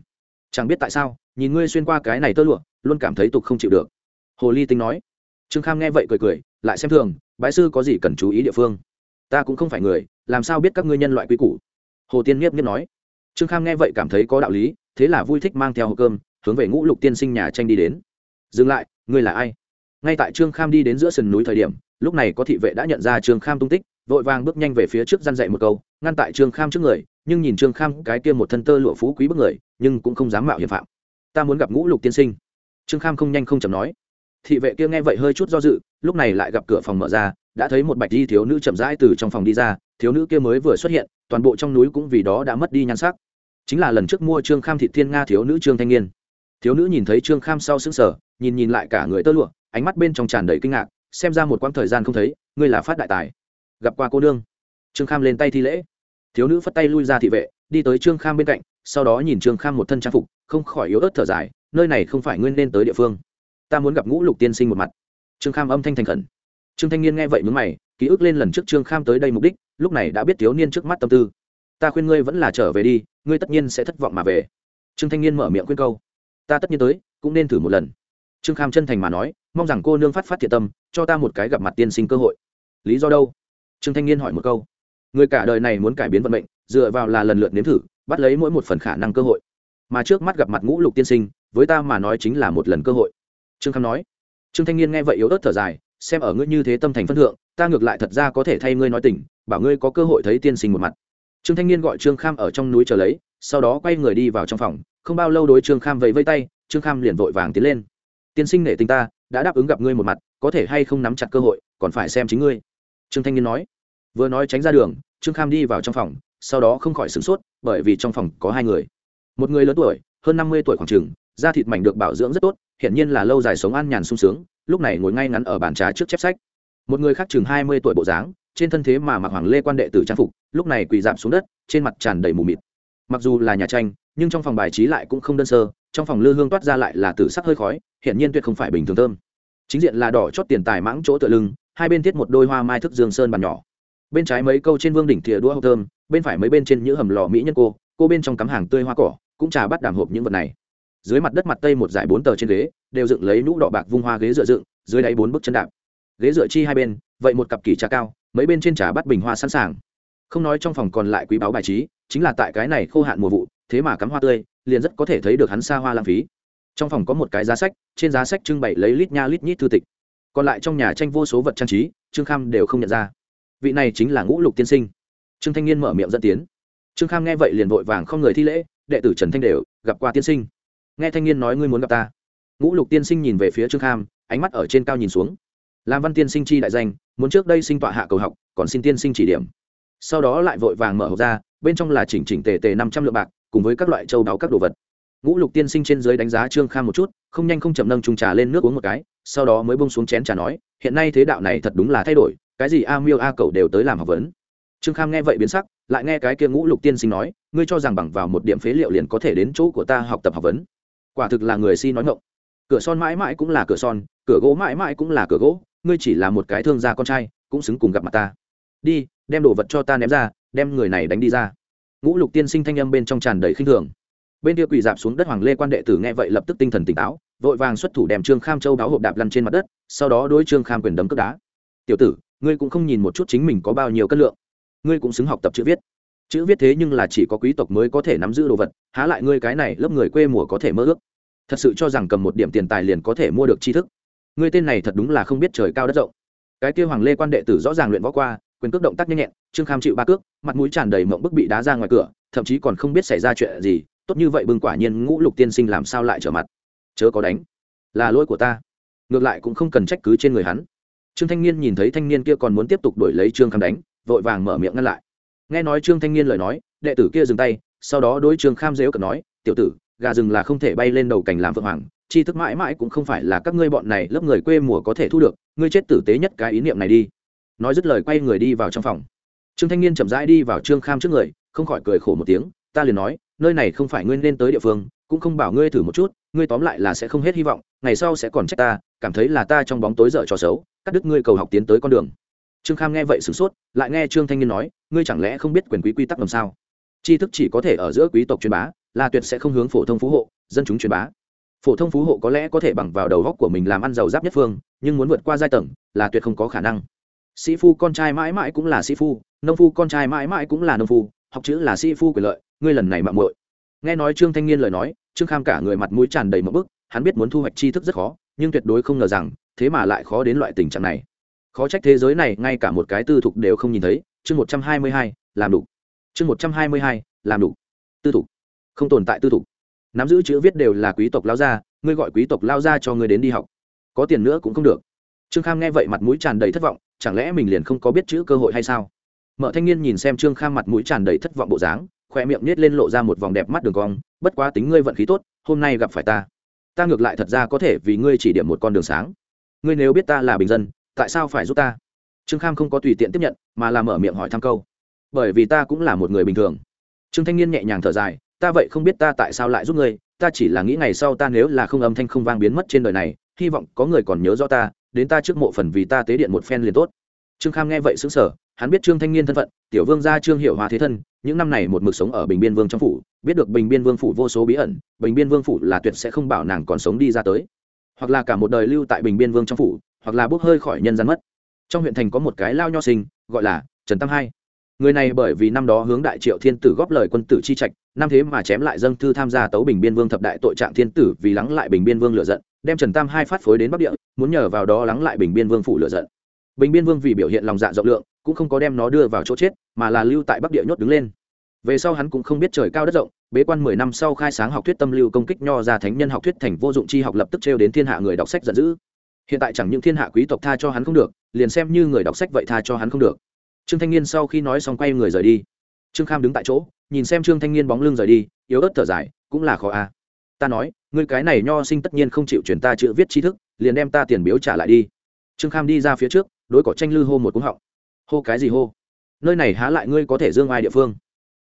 Chẳng biết tại sao, nhìn ngươi xuyên qua cái này tơ lụa, luôn cảm thấy tục không chịu được. Hồ ly tinh nói. Trương kham nghe vậy cười cười, lại xem thường, bái sư có gì cần chú ý địa phương? Ta cũng không phải người làm sao biết các ngươi nhân loại quý củ? Hồ tiên nghiếp nghiếp nói. Trương kham nghe vậy cảm thấy có đạo lý, thế là vui thích mang theo hộp cơm, hướng về ngũ lục tiên sinh nhà tranh đi đến. Dừng lại, ngươi là ai? Ngay tại trương kham đi đến giữa sườn núi thời điểm, lúc này có thị vệ đã nhận ra trương kham tung tích, vội vàng bước nhanh về phía trước răn dậy một câu, ngăn tại trương kham trước người, nhưng nhìn trương kham cái kia một thân tơ lụa phú quý bức người, nhưng cũng không dám mạo hiểm phạm. Ta muốn gặp ngũ lục tiên sinh. Trương kham không nhanh không chậm nói. Thị vệ kia nghe vậy hơi chút do dự, lúc này lại gặp cửa phòng mở ra, đã thấy một bạch di thiếu nữ chậm rãi từ trong phòng đi ra thiếu nữ kia mới vừa xuất hiện, toàn bộ trong núi cũng vì đó đã mất đi nhan sắc. Chính là lần trước mua trương kham thị thiên nga thiếu nữ trương thanh niên. Thiếu nữ nhìn thấy trương kham sau xứng sở nhìn nhìn lại cả người tơ lụa, ánh mắt bên trong tràn đầy kinh ngạc, xem ra một quãng thời gian không thấy, ngươi là phát đại tài. Gặp qua cô nương. Trương kham lên tay thi lễ. Thiếu nữ phất tay lui ra thị vệ, đi tới trương kham bên cạnh, sau đó nhìn trương kham một thân trang phục, không khỏi yếu ớt thở dài, nơi này không phải nguyên nên tới địa phương. Ta muốn gặp ngũ lục tiên sinh một mặt. Trương kham âm thanh thành khẩn. Trương thanh niên nghe vậy mướn mày, ký ức lên lần trước trương kham tới đây mục đích lúc này đã biết thiếu niên trước mắt tâm tư. Ta khuyên ngươi vẫn là trở về đi, ngươi tất nhiên sẽ thất vọng mà về. Trương thanh niên mở miệng khuyên câu. Ta tất nhiên tới, cũng nên thử một lần. Trương kham chân thành mà nói, mong rằng cô nương phát phát thiệt tâm, cho ta một cái gặp mặt tiên sinh cơ hội. Lý do đâu? Trương thanh niên hỏi một câu. Người cả đời này muốn cải biến vận mệnh, dựa vào là lần lượt nếm thử, bắt lấy mỗi một phần khả năng cơ hội. Mà trước mắt gặp mặt ngũ lục tiên sinh, với ta mà nói chính là một lần cơ hội. Trương kham nói. Trương thanh niên nghe vậy yếu ớt thở dài, xem ở ngươi như thế tâm thành phân thượng ta ngược lại thật ra có thể thay ngươi nói tình, bảo ngươi có cơ hội thấy tiên sinh một mặt. Trương thanh niên gọi trương kham ở trong núi chờ lấy, sau đó quay người đi vào trong phòng, không bao lâu đối trương kham vẫy vây tay, trương kham liền vội vàng tiến lên. Tiên sinh nể tình ta, đã đáp ứng gặp ngươi một mặt, có thể hay không nắm chặt cơ hội, còn phải xem chính ngươi. Trương thanh niên nói. Vừa nói tránh ra đường, trương kham đi vào trong phòng, sau đó không khỏi sửng sốt, bởi vì trong phòng có hai người. Một người lớn tuổi, hơn năm mươi tuổi khoảng trường da thịt mảnh được bảo dưỡng rất tốt hiện nhiên là lâu dài sống an nhàn sung sướng, lúc này ngồi ngay ngắn ở bàn trà trước chép sách một người khác chừng hai mươi tuổi bộ dáng, trên thân thế mà mặc hoàng lê quan đệ tử trang phục, lúc này quỳ dạp xuống đất, trên mặt tràn đầy mù mịt. Mặc dù là nhà tranh, nhưng trong phòng bài trí lại cũng không đơn sơ, trong phòng lư hương toát ra lại là tử sắc hơi khói hiện nhiên tuyệt không phải bình thường thơm. Chính diện là đỏ chót tiền tài mãng chỗ tựa lưng, hai bên thiết một đôi hoa mai thức dương sơn bàn nhỏ. Bên trái mấy câu trên vương đỉnh thìa đũa hậu thơm, bên phải mấy bên trên những hầm lò mỹ nhân cô cô bên trong cắm hàng tươi hoa cỏ, cũng trà bắt đàm hộp những vật này. Dưới mặt đất mặt tây một dải bốn tờ trên ghế, đều dựng lấy nũ đỏ bạc vung hoa ghế dựa dựng, dưới đáy bốn bức chân đạp ghế dựa chi hai bên, vậy một cặp kỳ trà cao, mấy bên trên trà bắt bình hoa sẵn sàng. Không nói trong phòng còn lại quý báu bài trí, chính là tại cái này khô hạn mùa vụ, thế mà cắm hoa tươi, liền rất có thể thấy được hắn xa hoa lãng phí. Trong phòng có một cái giá sách, trên giá sách trưng bày lấy lít nha lít nhít thư tịch. Còn lại trong nhà tranh vô số vật trang trí, trương kham đều không nhận ra. Vị này chính là ngũ lục tiên sinh. Trương thanh niên mở miệng dẫn tiến. Trương kham nghe vậy liền vội vàng không người thi lễ, đệ tử trần thanh đều, gặp qua tiên sinh. Nghe thanh niên nói ngươi muốn gặp ta. Ngũ lục tiên sinh nhìn về phía trương kham, ánh mắt ở trên cao nhìn xuống làm văn tiên sinh chi đại danh, muốn trước đây sinh tọa hạ cầu học, còn xin tiên sinh chỉ điểm. Sau đó lại vội vàng mở hộp ra, bên trong là chỉnh chỉnh tề tề năm trăm lượng bạc, cùng với các loại châu báu các đồ vật. Ngũ lục tiên sinh trên dưới đánh giá trương kham một chút, không nhanh không chậm nâng trung trà lên nước uống một cái, sau đó mới bông xuống chén trà nói, hiện nay thế đạo này thật đúng là thay đổi, cái gì a miêu a cậu đều tới làm học vấn. Trương kham nghe vậy biến sắc, lại nghe cái kia ngũ lục tiên sinh nói, ngươi cho rằng bằng vào một điểm phế liệu liền có thể đến chỗ của ta học tập học vấn. Quả thực là người si nói ngộng cửa son mãi mãi cũng là cửa son, cửa gỗ mãi mãi cũng là cửa gỗ ngươi chỉ là một cái thương gia con trai, cũng xứng cùng gặp mặt ta. Đi, đem đồ vật cho ta ném ra, đem người này đánh đi ra. Ngũ lục tiên sinh thanh âm bên trong tràn đầy khinh thường. Bên kia quỳ dạp xuống đất hoàng lê quan đệ tử nghe vậy lập tức tinh thần tỉnh táo, vội vàng xuất thủ đem trương kham châu báo hộp đạp lăn trên mặt đất, sau đó đối trương kham quyền đấm cướp đá. Tiểu tử, ngươi cũng không nhìn một chút chính mình có bao nhiêu cân lượng. Ngươi cũng xứng học tập chữ viết. Chữ viết thế nhưng là chỉ có quý tộc mới có thể nắm giữ đồ vật, há lại ngươi cái này lớp người quê mùa có thể mơ ước. Thật sự cho rằng cầm một điểm tiền tài liền có thể mua được tri thức ngươi tên này thật đúng là không biết trời cao đất rộng. Cái kia hoàng lê quan đệ tử rõ ràng luyện võ qua, quyền cước động tác nhanh nhẹn, trương kham chịu ba cước, mặt mũi tràn đầy mộng bức bị đá ra ngoài cửa, thậm chí còn không biết xảy ra chuyện gì, tốt như vậy bưng quả nhiên ngũ lục tiên sinh làm sao lại trở mặt. Chớ có đánh. Là lỗi của ta. Ngược lại cũng không cần trách cứ trên người hắn. Trương thanh niên nhìn thấy thanh niên kia còn muốn tiếp tục đổi lấy trương kham đánh, vội vàng mở miệng ngăn lại. Nghe nói trương thanh niên lời nói, đệ tử kia dừng tay, sau đó đối trương kham dếu cờ nói, tiểu tử, gà rừng là không thể bay lên đầu cảnh làm phượng hoàng Tri thức mãi mãi cũng không phải là các ngươi bọn này lớp người quê mùa có thể thu được, ngươi chết tử tế nhất cái ý niệm này đi. Nói dứt lời quay người đi vào trong phòng. Trương thanh niên chậm rãi đi vào trương kham trước người, không khỏi cười khổ một tiếng, ta liền nói, nơi này không phải ngươi nên tới địa phương, cũng không bảo ngươi thử một chút, ngươi tóm lại là sẽ không hết hy vọng, ngày sau sẽ còn trách ta, cảm thấy là ta trong bóng tối dở trò xấu, cắt đứt ngươi cầu học tiến tới con đường. Trương kham nghe vậy sửng sốt, lại nghe trương thanh niên nói, ngươi chẳng lẽ không biết quyền quý quy tắc làm sao? Tri thức chỉ có thể ở giữa quý tộc truyền bá, là tuyệt sẽ không hướng phổ thông phú hộ, dân chúng truyền bá phổ thông phú hộ có lẽ có thể bằng vào đầu góc của mình làm ăn giàu giáp nhất phương, nhưng muốn vượt qua giai tầng là tuyệt không có khả năng. Sĩ phu con trai mãi mãi cũng là sĩ phu, nông phu con trai mãi mãi cũng là nông phu, học chữ là sĩ phu quyền lợi, ngươi lần này mạng muội. Nghe nói trương thanh niên lời nói, trương kham cả người mặt mũi tràn đầy một bức, hắn biết muốn thu hoạch tri thức rất khó, nhưng tuyệt đối không ngờ rằng, thế mà lại khó đến loại tình trạng này. Khó trách thế giới này ngay cả một cái tư thục đều không nhìn thấy, chương một trăm hai mươi hai, làm đủ. Chương một trăm hai mươi hai, làm đủ. Tư thục. Không tồn tại tư thục nắm giữ chữ viết đều là quý tộc lao gia, ngươi gọi quý tộc lao gia cho ngươi đến đi học. Có tiền nữa cũng không được. Trương kham nghe vậy mặt mũi tràn đầy thất vọng, chẳng lẽ mình liền không có biết chữ cơ hội hay sao? Mợ thanh niên nhìn xem trương kham mặt mũi tràn đầy thất vọng bộ dáng khoe miệng nết lên lộ ra một vòng đẹp mắt đường cong, bất quá tính ngươi vận khí tốt, hôm nay gặp phải ta. Ta ngược lại thật ra có thể vì ngươi chỉ điểm một con đường sáng. Ngươi nếu biết ta là bình dân, tại sao phải giúp ta? Trương kham không có tùy tiện tiếp nhận, mà làm mở miệng hỏi thăm câu, bởi vì ta cũng là một người bình thường. Trương thanh niên nhẹ nhàng thở dài ta vậy không biết ta tại sao lại giúp ngươi, ta chỉ là nghĩ ngày sau ta nếu là không âm thanh không vang biến mất trên đời này, hy vọng có người còn nhớ rõ ta, đến ta trước mộ phần vì ta tế điện một phen liền tốt. Trương kham nghe vậy xứng sở hắn biết trương thanh niên thân phận, tiểu vương gia trương hiệu hòa thế thân, những năm này một mực sống ở bình biên vương trong phủ, biết được bình biên vương phủ vô số bí ẩn, bình biên vương phủ là tuyệt sẽ không bảo nàng còn sống đi ra tới. Hoặc là cả một đời lưu tại bình biên vương trong phủ, hoặc là bốc hơi khỏi nhân gian mất. Trong huyện thành có một cái lao nho sinh, gọi là trần tam hai người này bởi vì năm đó hướng đại triệu thiên tử góp lời quân tử chi trạch, năm thế mà chém lại dâng thư tham gia tấu bình biên vương thập đại tội trạng thiên tử vì lắng lại bình biên vương lựa giận, đem trần tam hai phát phối đến bắc địa, muốn nhờ vào đó lắng lại bình biên vương phủ lựa giận. Bình biên vương vì biểu hiện lòng dạ rộng lượng, cũng không có đem nó đưa vào chỗ chết, mà là lưu tại bắc địa nhốt đứng lên. Về sau hắn cũng không biết trời cao đất rộng, bế quan mười năm sau khai sáng học thuyết tâm lưu công kích nho ra thánh nhân học thuyết thành vô dụng chi học lập tức trêu đến thiên hạ người đọc sách giận dữ. Hiện tại chẳng những thiên hạ quý tộc tha cho hắn không được, liền xem như người đọc sách vậy tha cho hắn không được trương thanh niên sau khi nói xong quay người rời đi. Trương kham đứng tại chỗ, nhìn xem trương thanh niên bóng lưng rời đi, yếu ớt thở dài, cũng là khó a. Ta nói, ngươi cái này nho sinh tất nhiên không chịu truyền ta chữ viết tri thức, liền đem ta tiền biếu trả lại đi. Trương kham đi ra phía trước, đối cỏ tranh lư hô một cúng họng. Hô cái gì hô? Nơi này há lại ngươi có thể dương ai địa phương?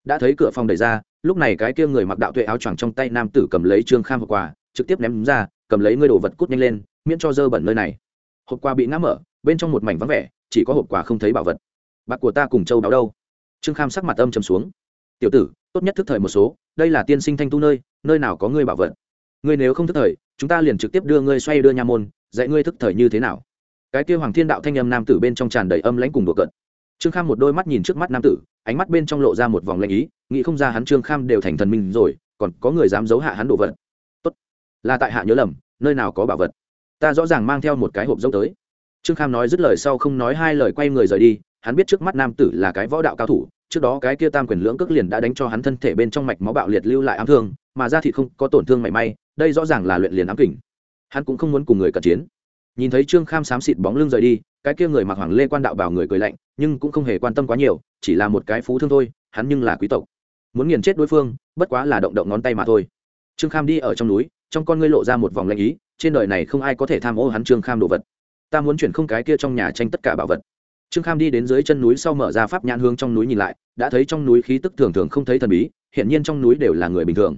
Đã thấy cửa phòng đẩy ra, lúc này cái kia người mặc đạo tuệ áo choàng trong tay nam tử cầm lấy trương kham hộp quà, trực tiếp ném ra, cầm lấy ngươi đồ vật cút nhanh lên, miễn cho dơ bẩn nơi này. Hộp quà bị ngã mở, bên trong một mảnh vắng vẻ, chỉ có hộp quà không thấy bảo vật bạc của ta cùng châu đáo đâu? Trương kham sắc mặt âm trầm xuống. Tiểu tử, tốt nhất thức thời một số, đây là tiên sinh thanh tu nơi nơi nào có ngươi bảo vật? Ngươi nếu không thức thời, chúng ta liền trực tiếp đưa ngươi xoay đưa nha môn, dạy ngươi thức thời như thế nào? Cái kia hoàng thiên đạo thanh âm nam tử bên trong tràn đầy âm lãnh cùng đùa cận trương kham một đôi mắt nhìn trước mắt nam tử, ánh mắt bên trong lộ ra một vòng lạnh ý, nghĩ không ra hắn trương kham đều thành thần minh rồi, còn có người dám giấu hạ hắn đồ vật. Tốt, là tại hạ nhớ lầm, nơi nào có bảo vật? Ta rõ ràng mang theo một cái hộp dấu tới. Trương kham nói dứt lời sau không nói hai lời quay người rời đi hắn biết trước mắt nam tử là cái võ đạo cao thủ, trước đó cái kia tam quyền lưỡng cước liền đã đánh cho hắn thân thể bên trong mạch máu bạo liệt lưu lại ám thương, mà ra thì không có tổn thương mảy may, đây rõ ràng là luyện liền ám kình. Hắn cũng không muốn cùng người cận chiến. Nhìn thấy trương kham xám xịt bóng lưng rời đi, cái kia người mặc hoàng lê quan đạo bảo người cười lạnh, nhưng cũng không hề quan tâm quá nhiều, chỉ là một cái phú thương thôi, hắn nhưng là quý tộc. Muốn nghiền chết đối phương, bất quá là động động ngón tay mà thôi. Trương kham đi ở trong núi, trong con ngươi lộ ra một vòng lanh ý, trên đời này không ai có thể tham ô hắn trương kham đồ vật. Ta muốn chuyển không cái kia trong nhà tranh tất cả bảo vật trương kham đi đến dưới chân núi sau mở ra pháp nhãn hướng trong núi nhìn lại, đã thấy trong núi khí tức thường thường không thấy thần bí, hiển nhiên trong núi đều là người bình thường.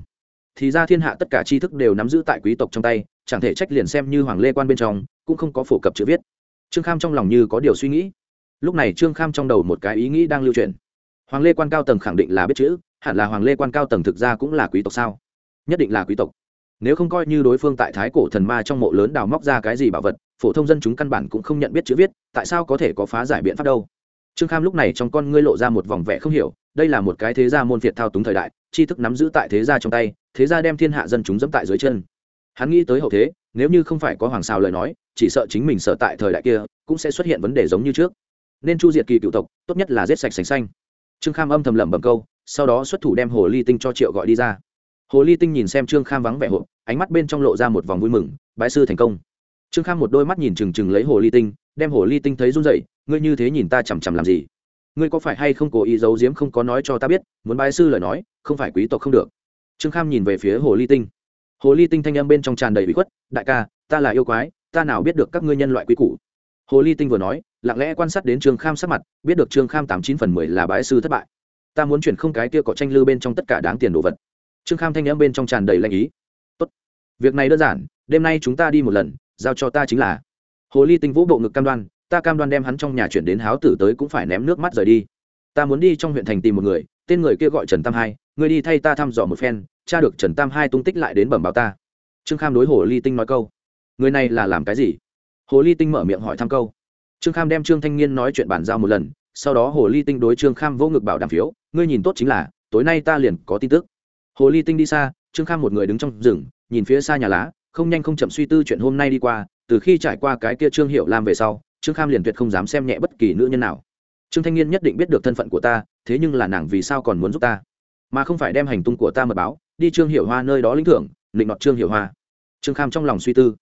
Thì ra thiên hạ tất cả tri thức đều nắm giữ tại quý tộc trong tay, chẳng thể trách liền xem như hoàng lê quan bên trong, cũng không có phổ cập chữ viết. Trương kham trong lòng như có điều suy nghĩ. Lúc này trương kham trong đầu một cái ý nghĩ đang lưu truyền. Hoàng lê quan cao tầng khẳng định là biết chữ, hẳn là hoàng lê quan cao tầng thực ra cũng là quý tộc sao? Nhất định là quý tộc. Nếu không coi như đối phương tại thái cổ thần ma trong mộ lớn đào móc ra cái gì bảo vật phổ thông dân chúng căn bản cũng không nhận biết chữ viết, tại sao có thể có phá giải biện pháp đâu? Trương kham lúc này trong con ngươi lộ ra một vòng vẻ không hiểu, đây là một cái thế gia môn việt thao túng thời đại, tri thức nắm giữ tại thế gia trong tay, thế gia đem thiên hạ dân chúng dẫm tại dưới chân. Hắn nghĩ tới hậu thế, nếu như không phải có hoàng xào lời nói, chỉ sợ chính mình sợ tại thời đại kia, cũng sẽ xuất hiện vấn đề giống như trước. Nên chu diệt kỳ cựu tộc, tốt nhất là giết sạch sành xanh. Trương kham âm thầm lẩm bẩm câu, sau đó xuất thủ đem hồ ly tinh cho triệu gọi đi ra. Hồ ly tinh nhìn xem trương kham vắng vẻ hộp, ánh mắt bên trong lộ ra một vòng vui mừng, bái sư thành công trương kham một đôi mắt nhìn trừng trừng lấy hồ ly tinh, đem hồ ly tinh thấy run rẩy, ngươi như thế nhìn ta chằm chằm làm gì? Ngươi có phải hay không cố ý giấu giếm không có nói cho ta biết, muốn bái sư lời nói, không phải quý tộc không được. Trương kham nhìn về phía hồ ly tinh. Hồ ly tinh thanh âm bên trong tràn đầy bị khuất, đại ca, ta là yêu quái, ta nào biết được các ngươi nhân loại quý cũ hồ ly tinh vừa nói, lặng lẽ quan sát đến trương kham sắc mặt, biết được trương kham tám chín phần mười là bái sư thất bại. Ta muốn chuyển không cái kia có tranh lư bên trong tất cả đáng tiền đồ vật. Trương kham thanh âm bên trong tràn đầy lanh ý. Tốt, việc này đơn giản, đêm nay chúng ta đi một lần giao cho ta chính là. Hồ ly tinh vũ bộ ngực cam đoan, ta cam đoan đem hắn trong nhà chuyển đến háo tử tới cũng phải ném nước mắt rời đi. Ta muốn đi trong huyện thành tìm một người, tên người kia gọi trần tam hai, người đi thay ta thăm dò một phen, cha được trần tam hai tung tích lại đến bẩm báo ta. Trương kham đối hồ ly tinh nói câu. Người này là làm cái gì? Hồ ly tinh mở miệng hỏi thăm câu. Trương kham đem trương thanh niên nói chuyện bản giao một lần, sau đó hồ ly tinh đối trương kham vô ngực bảo đảm phiếu, ngươi nhìn tốt chính là, tối nay ta liền có tin tức. Hồ ly tinh đi xa, trương kham một người đứng trong rừng, nhìn phía xa nhà lá không nhanh không chậm suy tư chuyện hôm nay đi qua, từ khi trải qua cái kia trương hiệu làm về sau, trương kham liền tuyệt không dám xem nhẹ bất kỳ nữ nhân nào. Trương thanh niên nhất định biết được thân phận của ta, thế nhưng là nàng vì sao còn muốn giúp ta? Mà không phải đem hành tung của ta mật báo, đi trương hiệu hoa nơi đó lĩnh thưởng định nọt trương hiệu hoa. Trương kham trong lòng suy tư.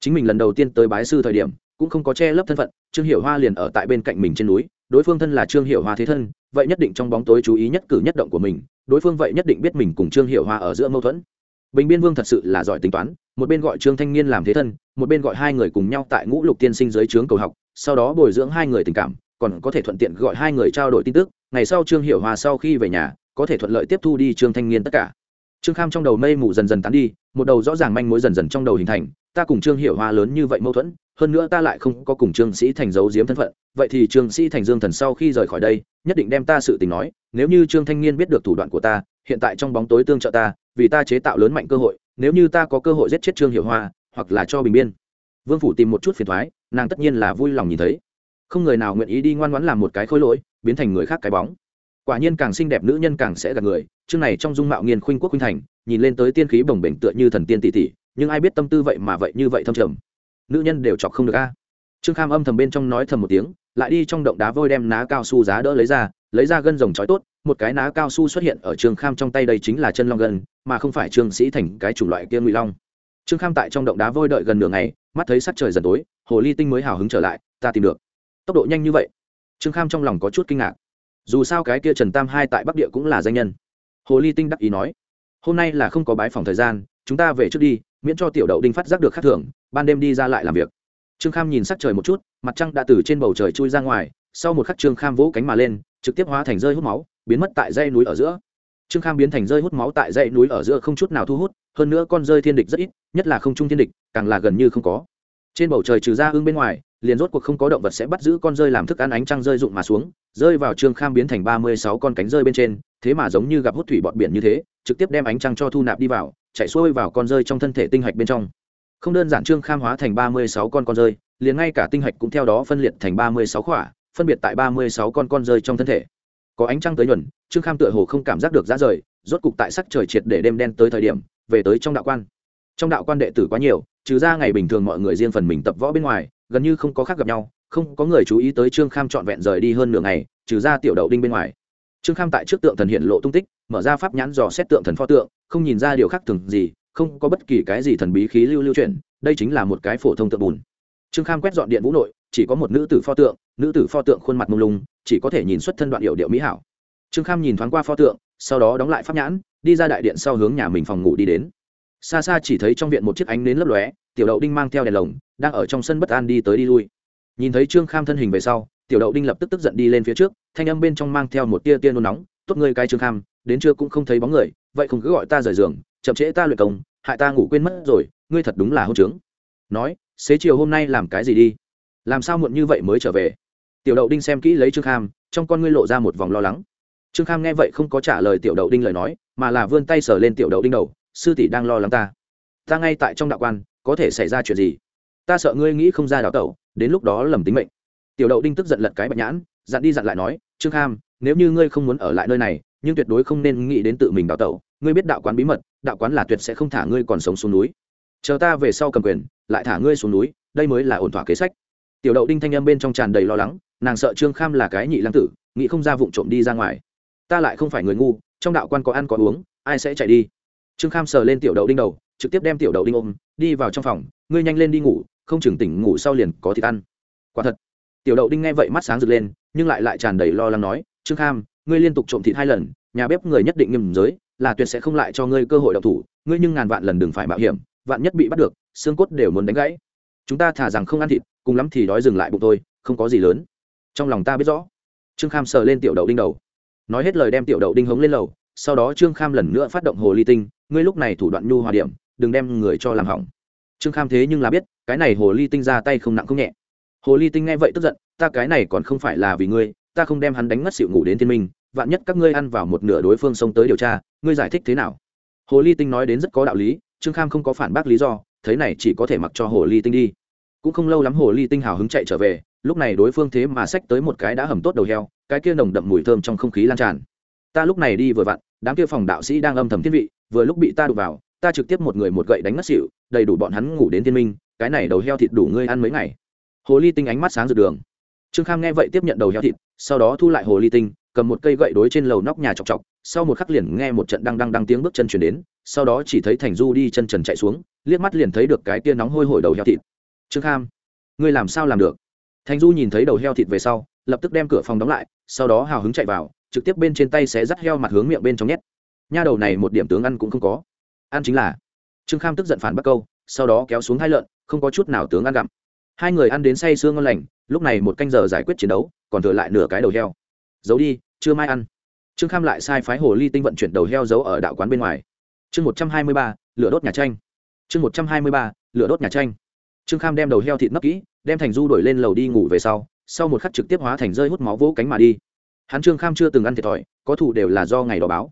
Chính mình lần đầu tiên tới bái sư thời điểm, cũng không có che lấp thân phận, trương hiệu hoa liền ở tại bên cạnh mình trên núi, đối phương thân là trương hiệu hoa thế thân, vậy nhất định trong bóng tối chú ý nhất cử nhất động của mình, đối phương vậy nhất định biết mình cùng trương hiệu hoa ở giữa mâu thuẫn. Bình biên vương thật sự là giỏi tính toán một bên gọi trương thanh niên làm thế thân, một bên gọi hai người cùng nhau tại ngũ lục tiên sinh dưới trướng cầu học, sau đó bồi dưỡng hai người tình cảm, còn có thể thuận tiện gọi hai người trao đổi tin tức, ngày sau trương hiểu hòa sau khi về nhà, có thể thuận lợi tiếp thu đi trương thanh niên tất cả. Trương kham trong đầu mây mù dần dần tán đi, một đầu rõ ràng manh mối dần dần trong đầu hình thành, ta cùng trương hiểu hòa lớn như vậy mâu thuẫn, hơn nữa ta lại không có cùng trương sĩ thành giấu giếm thân phận, vậy thì trương sĩ thành dương thần sau khi rời khỏi đây, nhất định đem ta sự tình nói, nếu như trương thanh niên biết được thủ đoạn của ta, hiện tại trong bóng tối tương trợ ta, vì ta chế tạo lớn mạnh cơ hội nếu như ta có cơ hội giết chết trương hiệu hoa, hoặc là cho bình biên. Vương phủ tìm một chút phiền thoái, nàng tất nhiên là vui lòng nhìn thấy. Không người nào nguyện ý đi ngoan ngoãn làm một cái khối lỗi, biến thành người khác cái bóng. Quả nhiên càng xinh đẹp nữ nhân càng sẽ gạt người, chương này trong dung mạo nghiền khuynh quốc khuynh thành, nhìn lên tới tiên khí bồng bềnh tựa như thần tiên tỷ tỷ, nhưng ai biết tâm tư vậy mà vậy như vậy thâm trầm. Nữ nhân đều chọc không được a. Trương kham âm thầm bên trong nói thầm một tiếng lại đi trong động đá vôi đem ná cao su giá đỡ lấy ra lấy ra gân rồng trói tốt, một cái ná cao su xuất hiện ở trương kham trong tay đây chính là chân long gân, mà không phải trương sĩ thành cái chủng loại kia ngụy long. Trương kham tại trong động đá vôi đợi gần nửa ngày, mắt thấy sắc trời dần tối, hồ ly tinh mới hào hứng trở lại, ta tìm được. Tốc độ nhanh như vậy. Trương kham trong lòng có chút kinh ngạc. Dù sao cái kia trần tam hai tại bắc địa cũng là danh nhân. Hồ ly tinh đắc ý nói, hôm nay là không có bái phòng thời gian, chúng ta về trước đi, miễn cho tiểu đậu đinh phát giác được khắc thưởng ban đêm đi ra lại làm việc trương kham nhìn sắc trời một chút, mặt trăng đã từ trên bầu trời chui ra ngoài, sau một khắc trương kham vỗ cánh mà lên, trực tiếp hóa thành rơi hút máu, biến mất tại dây núi ở giữa. Trương kham biến thành rơi hút máu tại dãy núi ở giữa không chút nào thu hút, hơn nữa con rơi thiên địch rất ít, nhất là không trung thiên địch, càng là gần như không có. Trên bầu trời trừ ra ưng bên ngoài, liền rốt cuộc không có động vật sẽ bắt giữ con rơi làm thức ăn ánh trăng rơi rụng mà xuống, rơi vào trương kham biến thành ba mươi sáu con cánh rơi bên trên, thế mà giống như gặp hút thủy bọt biển như thế, trực tiếp đem ánh trăng cho thu nạp đi vào, chạy xuôi vào con rơi trong thân thể tinh hạch bên trong không đơn giản trương kham hóa thành ba mươi sáu con con rơi, liền ngay cả tinh hạch cũng theo đó phân liệt thành ba mươi sáu khỏa, phân biệt tại ba mươi sáu con con rơi trong thân thể. Có ánh trăng tới nhuần, trương kham tựa hồ không cảm giác được giá rời, rốt cục tại sắc trời triệt để đêm đen tới thời điểm, về tới trong đạo quan. Trong đạo quan đệ tử quá nhiều, trừ ra ngày bình thường mọi người riêng phần mình tập võ bên ngoài, gần như không có khác gặp nhau, không có người chú ý tới trương kham trọn vẹn rời đi hơn nửa ngày, trừ ra tiểu đậu đinh bên ngoài. Trương kham tại trước tượng thần hiện lộ tung tích, mở ra pháp nhãn dò xét tượng thần pho tượng, không nhìn ra điều khác thường gì không có bất kỳ cái gì thần bí khí lưu lưu chuyển, đây chính là một cái phổ thông tượng bùn. Trương kham quét dọn điện vũ nội, chỉ có một nữ tử pho tượng, nữ tử pho tượng khuôn mặt mông lung, chỉ có thể nhìn xuất thân đoạn hiệu điệu mỹ hảo. Trương kham nhìn thoáng qua pho tượng, sau đó đóng lại pháp nhãn, đi ra đại điện sau hướng nhà mình phòng ngủ đi đến. Xa xa chỉ thấy trong viện một chiếc ánh nến lấp lóe, tiểu đậu đinh mang theo đèn lồng, đang ở trong sân bất an đi tới đi lui. Nhìn thấy trương kham thân hình về sau, tiểu đậu đinh lập tức tức giận đi lên phía trước, thanh âm bên trong mang theo một tia tia nôn nóng, tốt ngươi cái trương kham, đến trưa cũng không thấy bóng người, vậy không cứ gọi ta rời giường chậm trễ ta luyện công, hại ta ngủ quên mất rồi, ngươi thật đúng là hôn trướng. Nói, xế chiều hôm nay làm cái gì đi? Làm sao muộn như vậy mới trở về? Tiểu đậu đinh xem kỹ lấy trương kham, trong con ngươi lộ ra một vòng lo lắng. Trương kham nghe vậy không có trả lời tiểu đậu đinh lời nói, mà là vươn tay sờ lên tiểu đậu đinh đầu, sư tỷ đang lo lắng ta. Ta ngay tại trong đạo quan, có thể xảy ra chuyện gì? Ta sợ ngươi nghĩ không ra đào tẩu, đến lúc đó lầm tính mệnh. Tiểu đậu đinh tức giận lật cái bạch nhãn, dặn đi dặn lại nói, trương kham, nếu như ngươi không muốn ở lại nơi này nhưng tuyệt đối không nên nghĩ đến tự mình đào tẩu. Ngươi biết đạo quán bí mật, đạo quán là tuyệt sẽ không thả ngươi còn sống xuống núi. Chờ ta về sau cầm quyền, lại thả ngươi xuống núi, đây mới là ổn thỏa kế sách. Tiểu đậu đinh thanh âm bên trong tràn đầy lo lắng, nàng sợ trương kham là cái nhị lăng tử, nghĩ không ra vụng trộm đi ra ngoài. Ta lại không phải người ngu, trong đạo quan có ăn có uống, ai sẽ chạy đi? Trương kham sờ lên tiểu đậu đinh đầu, trực tiếp đem tiểu đậu đinh ôm, đi vào trong phòng, ngươi nhanh lên đi ngủ, không chừng tỉnh ngủ sau liền có thịt ăn. Quả thật, tiểu đậu đinh nghe vậy mắt sáng rực lên, nhưng lại lại tràn đầy lo lắng nói, trương kham ngươi liên tục trộm thịt hai lần, nhà bếp người nhất định nghiêm giới, là tuyệt sẽ không lại cho ngươi cơ hội độc thủ, ngươi nhưng ngàn vạn lần đừng phải mạo hiểm, vạn nhất bị bắt được, xương cốt đều muốn đánh gãy. Chúng ta thả rằng không ăn thịt, cùng lắm thì đói dừng lại bụng tôi không có gì lớn. Trong lòng ta biết rõ. Trương kham sờ lên tiểu đậu đinh đầu. Nói hết lời đem tiểu đậu đinh hống lên lầu, sau đó trương kham lần nữa phát động hồ ly tinh, ngươi lúc này thủ đoạn nhu hòa điểm, đừng đem người cho làm hỏng. Trương kham thế nhưng là biết, cái này hồ ly tinh ra tay không nặng không nhẹ. Hồ ly tinh nghe vậy tức giận, ta cái này còn không phải là vì ngươi, ta không đem hắn đánh ngất xịu ngủ đến thiên minh vạn nhất các ngươi ăn vào một nửa đối phương xông tới điều tra, ngươi giải thích thế nào? Hồ ly tinh nói đến rất có đạo lý, trương kham không có phản bác lý do, thế này chỉ có thể mặc cho hồ ly tinh đi. Cũng không lâu lắm hồ ly tinh hào hứng chạy trở về, lúc này đối phương thế mà xách tới một cái đã hầm tốt đầu heo, cái kia nồng đậm mùi thơm trong không khí lan tràn. Ta lúc này đi vừa vặn, đám kia phòng đạo sĩ đang âm thầm thiên vị, vừa lúc bị ta đụng vào, ta trực tiếp một người một gậy đánh ngất xỉu, đầy đủ bọn hắn ngủ đến thiên minh, cái này đầu heo thịt đủ ngươi ăn mấy ngày. Hồ ly tinh ánh mắt sáng rực đường. Trương kham nghe vậy tiếp nhận đầu heo thịt, sau đó thu lại hồ ly tinh cầm một cây gậy đối trên lầu nóc nhà chọc chọc, sau một khắc liền nghe một trận đăng đăng đăng tiếng bước chân chuyển đến, sau đó chỉ thấy thành du đi chân trần chạy xuống, liếc mắt liền thấy được cái tia nóng hôi hổi đầu heo thịt. Trương kham, ngươi làm sao làm được? Thành du nhìn thấy đầu heo thịt về sau, lập tức đem cửa phòng đóng lại, sau đó hào hứng chạy vào, trực tiếp bên trên tay sẽ dắt heo mặt hướng miệng bên trong nhét. Nha đầu này một điểm tướng ăn cũng không có. Ăn chính là. Trương kham tức giận phản bắc câu, sau đó kéo xuống hai lợn, không có chút nào tướng ăn gặm. Hai người ăn đến say sương ngon lành, lúc này một canh giờ giải quyết chiến đấu, còn thừa lại nửa cái đầu heo. Giấu đi chưa mai ăn. Trương kham lại sai phái hồ ly tinh vận chuyển đầu heo giấu ở đạo quán bên ngoài. Chương một trăm hai mươi ba, lửa đốt nhà tranh. Chương một trăm hai mươi ba, lửa đốt nhà tranh. Trương kham đem đầu heo thịt nấp kỹ, đem thành du đổi lên lầu đi ngủ về sau sau một khắc trực tiếp hóa thành rơi hút máu vỗ cánh mà đi. Hắn trương kham chưa từng ăn thiệt thòi, có thủ đều là do ngày đó báo.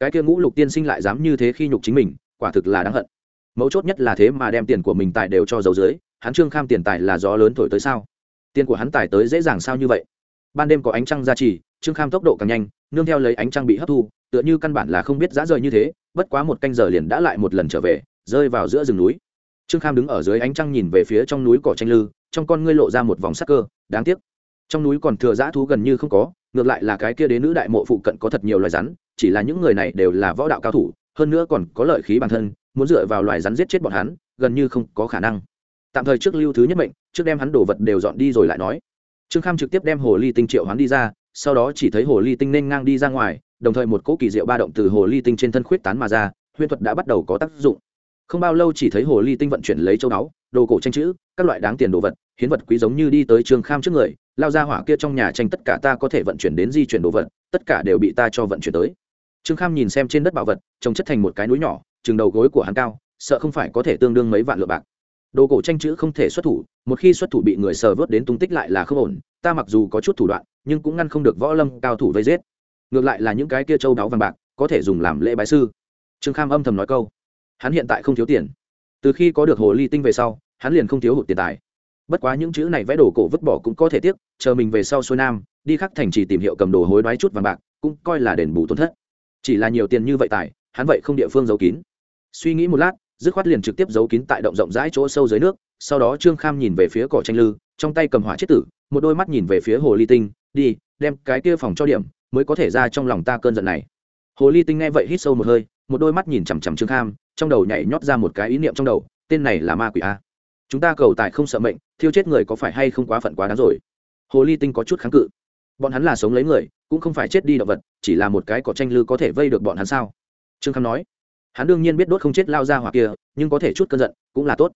Cái kia ngũ lục tiên sinh lại dám như thế khi nhục chính mình, quả thực là đáng hận. Mấu chốt nhất là thế mà đem tiền của mình tài đều cho dầu dưới, hắn trương kham tiền tài là gió lớn thổi tới sao? Tiền của hắn tài tới dễ dàng sao như vậy? Ban đêm có ánh trăng ra trì trương kham tốc độ càng nhanh, nương theo lấy ánh trăng bị hấp thu, tựa như căn bản là không biết dã rời như thế, bất quá một canh giờ liền đã lại một lần trở về, rơi vào giữa rừng núi. Trương kham đứng ở dưới ánh trăng nhìn về phía trong núi cỏ tranh lư, trong con ngươi lộ ra một vòng sắc cơ, đáng tiếc. Trong núi còn thừa dã thú gần như không có, ngược lại là cái kia đến nữ đại mộ phụ cận có thật nhiều loài rắn, chỉ là những người này đều là võ đạo cao thủ, hơn nữa còn có lợi khí bản thân, muốn dựa vào loài rắn giết chết bọn hắn, gần như không có khả năng. Tạm thời trước lưu thứ nhất mệnh, trước đem hắn đồ vật đều dọn đi rồi lại nói. Trương kham trực tiếp đem hồ ly tinh triệu hắn đi ra sau đó chỉ thấy hồ ly tinh nên ngang đi ra ngoài, đồng thời một cỗ kỳ diệu ba động từ hồ ly tinh trên thân khuyết tán mà ra, huyễn thuật đã bắt đầu có tác dụng. Không bao lâu chỉ thấy hồ ly tinh vận chuyển lấy châu báu, đồ cổ tranh chữ, các loại đáng tiền đồ vật, hiến vật quý giống như đi tới trương kham trước người, lao ra hỏa kia trong nhà tranh tất cả ta có thể vận chuyển đến di chuyển đồ vật, tất cả đều bị ta cho vận chuyển tới. Trương kham nhìn xem trên đất bảo vật, trồng chất thành một cái núi nhỏ, chừng đầu gối của hắn cao, sợ không phải có thể tương đương mấy vạn lượng bạc đồ cổ tranh chữ không thể xuất thủ, một khi xuất thủ bị người sờ vớt đến tung tích lại là không ổn, ta mặc dù có chút thủ đoạn, nhưng cũng ngăn không được võ lâm cao thủ vây giết. Ngược lại là những cái kia châu đáo vàng bạc, có thể dùng làm lễ bái sư. Trương kham âm thầm nói câu. Hắn hiện tại không thiếu tiền. Từ khi có được hồ ly tinh về sau, hắn liền không thiếu hụt tiền tài. Bất quá những chữ này vẽ đồ cổ vứt bỏ cũng có thể tiếc, chờ mình về sau xuôi nam, đi khắc thành chỉ tìm hiệu cầm đồ hối đoái chút vàng bạc, cũng coi là đền bù tổn thất. Chỉ là nhiều tiền như vậy tài, hắn vậy không địa phương giấu kín. Suy nghĩ một lát dứt khoát liền trực tiếp giấu kín tại động rộng rãi chỗ sâu dưới nước, sau đó trương kham nhìn về phía cỏ tranh lư, trong tay cầm hỏa chết tử, một đôi mắt nhìn về phía hồ ly tinh, đi, đem cái kia phòng cho điểm, mới có thể ra trong lòng ta cơn giận này. Hồ ly tinh nghe vậy hít sâu một hơi, một đôi mắt nhìn chằm chằm trương kham, trong đầu nhảy nhót ra một cái ý niệm trong đầu, tên này là ma quỷ a. Chúng ta cầu tài không sợ mệnh, thiêu chết người có phải hay không quá phận quá đáng rồi? Hồ ly tinh có chút kháng cự. Bọn hắn là sống lấy người, cũng không phải chết đi động vật, chỉ là một cái cỏ tranh lư có thể vây được bọn hắn sao? Trương kham nói hắn đương nhiên biết đốt không chết lao ra hoặc kia, nhưng có thể chút cơn giận cũng là tốt.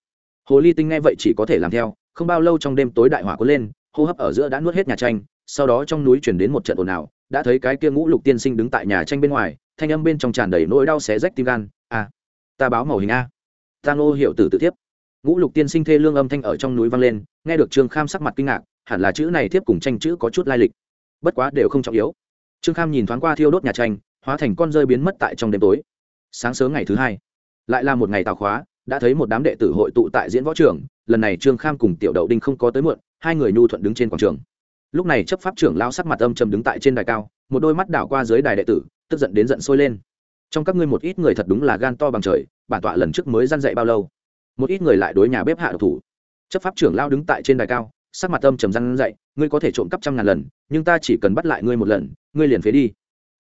Hồ ly tinh nghe vậy chỉ có thể làm theo, không bao lâu trong đêm tối đại hỏa cuốn lên, hô hấp ở giữa đã nuốt hết nhà tranh, sau đó trong núi chuyển đến một trận ồn ào, đã thấy cái kia ngũ lục tiên sinh đứng tại nhà tranh bên ngoài, thanh âm bên trong tràn đầy nỗi đau xé rách tim gan a ta báo màu hình a. Ta ngô hiệu tử tự tiếp ngũ lục tiên sinh thê lương âm thanh ở trong núi vang lên, nghe được trương kham sắc mặt kinh ngạc, hẳn là chữ này tiếp cùng tranh chữ có chút lai lịch. Bất quá đều không trọng yếu. Trương kham nhìn thoáng qua thiêu đốt nhà tranh, hóa thành con rơi biến mất tại trong đêm tối sáng sớm ngày thứ hai. Lại là một ngày tào khóa, đã thấy một đám đệ tử hội tụ tại diễn võ trường, lần này trương kham cùng tiểu đậu đinh không có tới muộn, hai người nhu thuận đứng trên quảng trường. Lúc này chấp pháp trưởng lao sắc mặt âm trầm đứng tại trên đài cao, một đôi mắt đảo qua dưới đài đệ tử, tức giận đến giận sôi lên. Trong các ngươi một ít người thật đúng là gan to bằng trời, bản tọa lần trước mới gian dạy bao lâu? Một ít người lại đối nhà bếp hạ độc thủ. Chấp pháp trưởng lao đứng tại trên đài cao, sắc mặt âm trầm răn dạy, ngươi có thể trộm cắp trăm ngàn lần, nhưng ta chỉ cần bắt lại ngươi một lần, ngươi liền phế đi.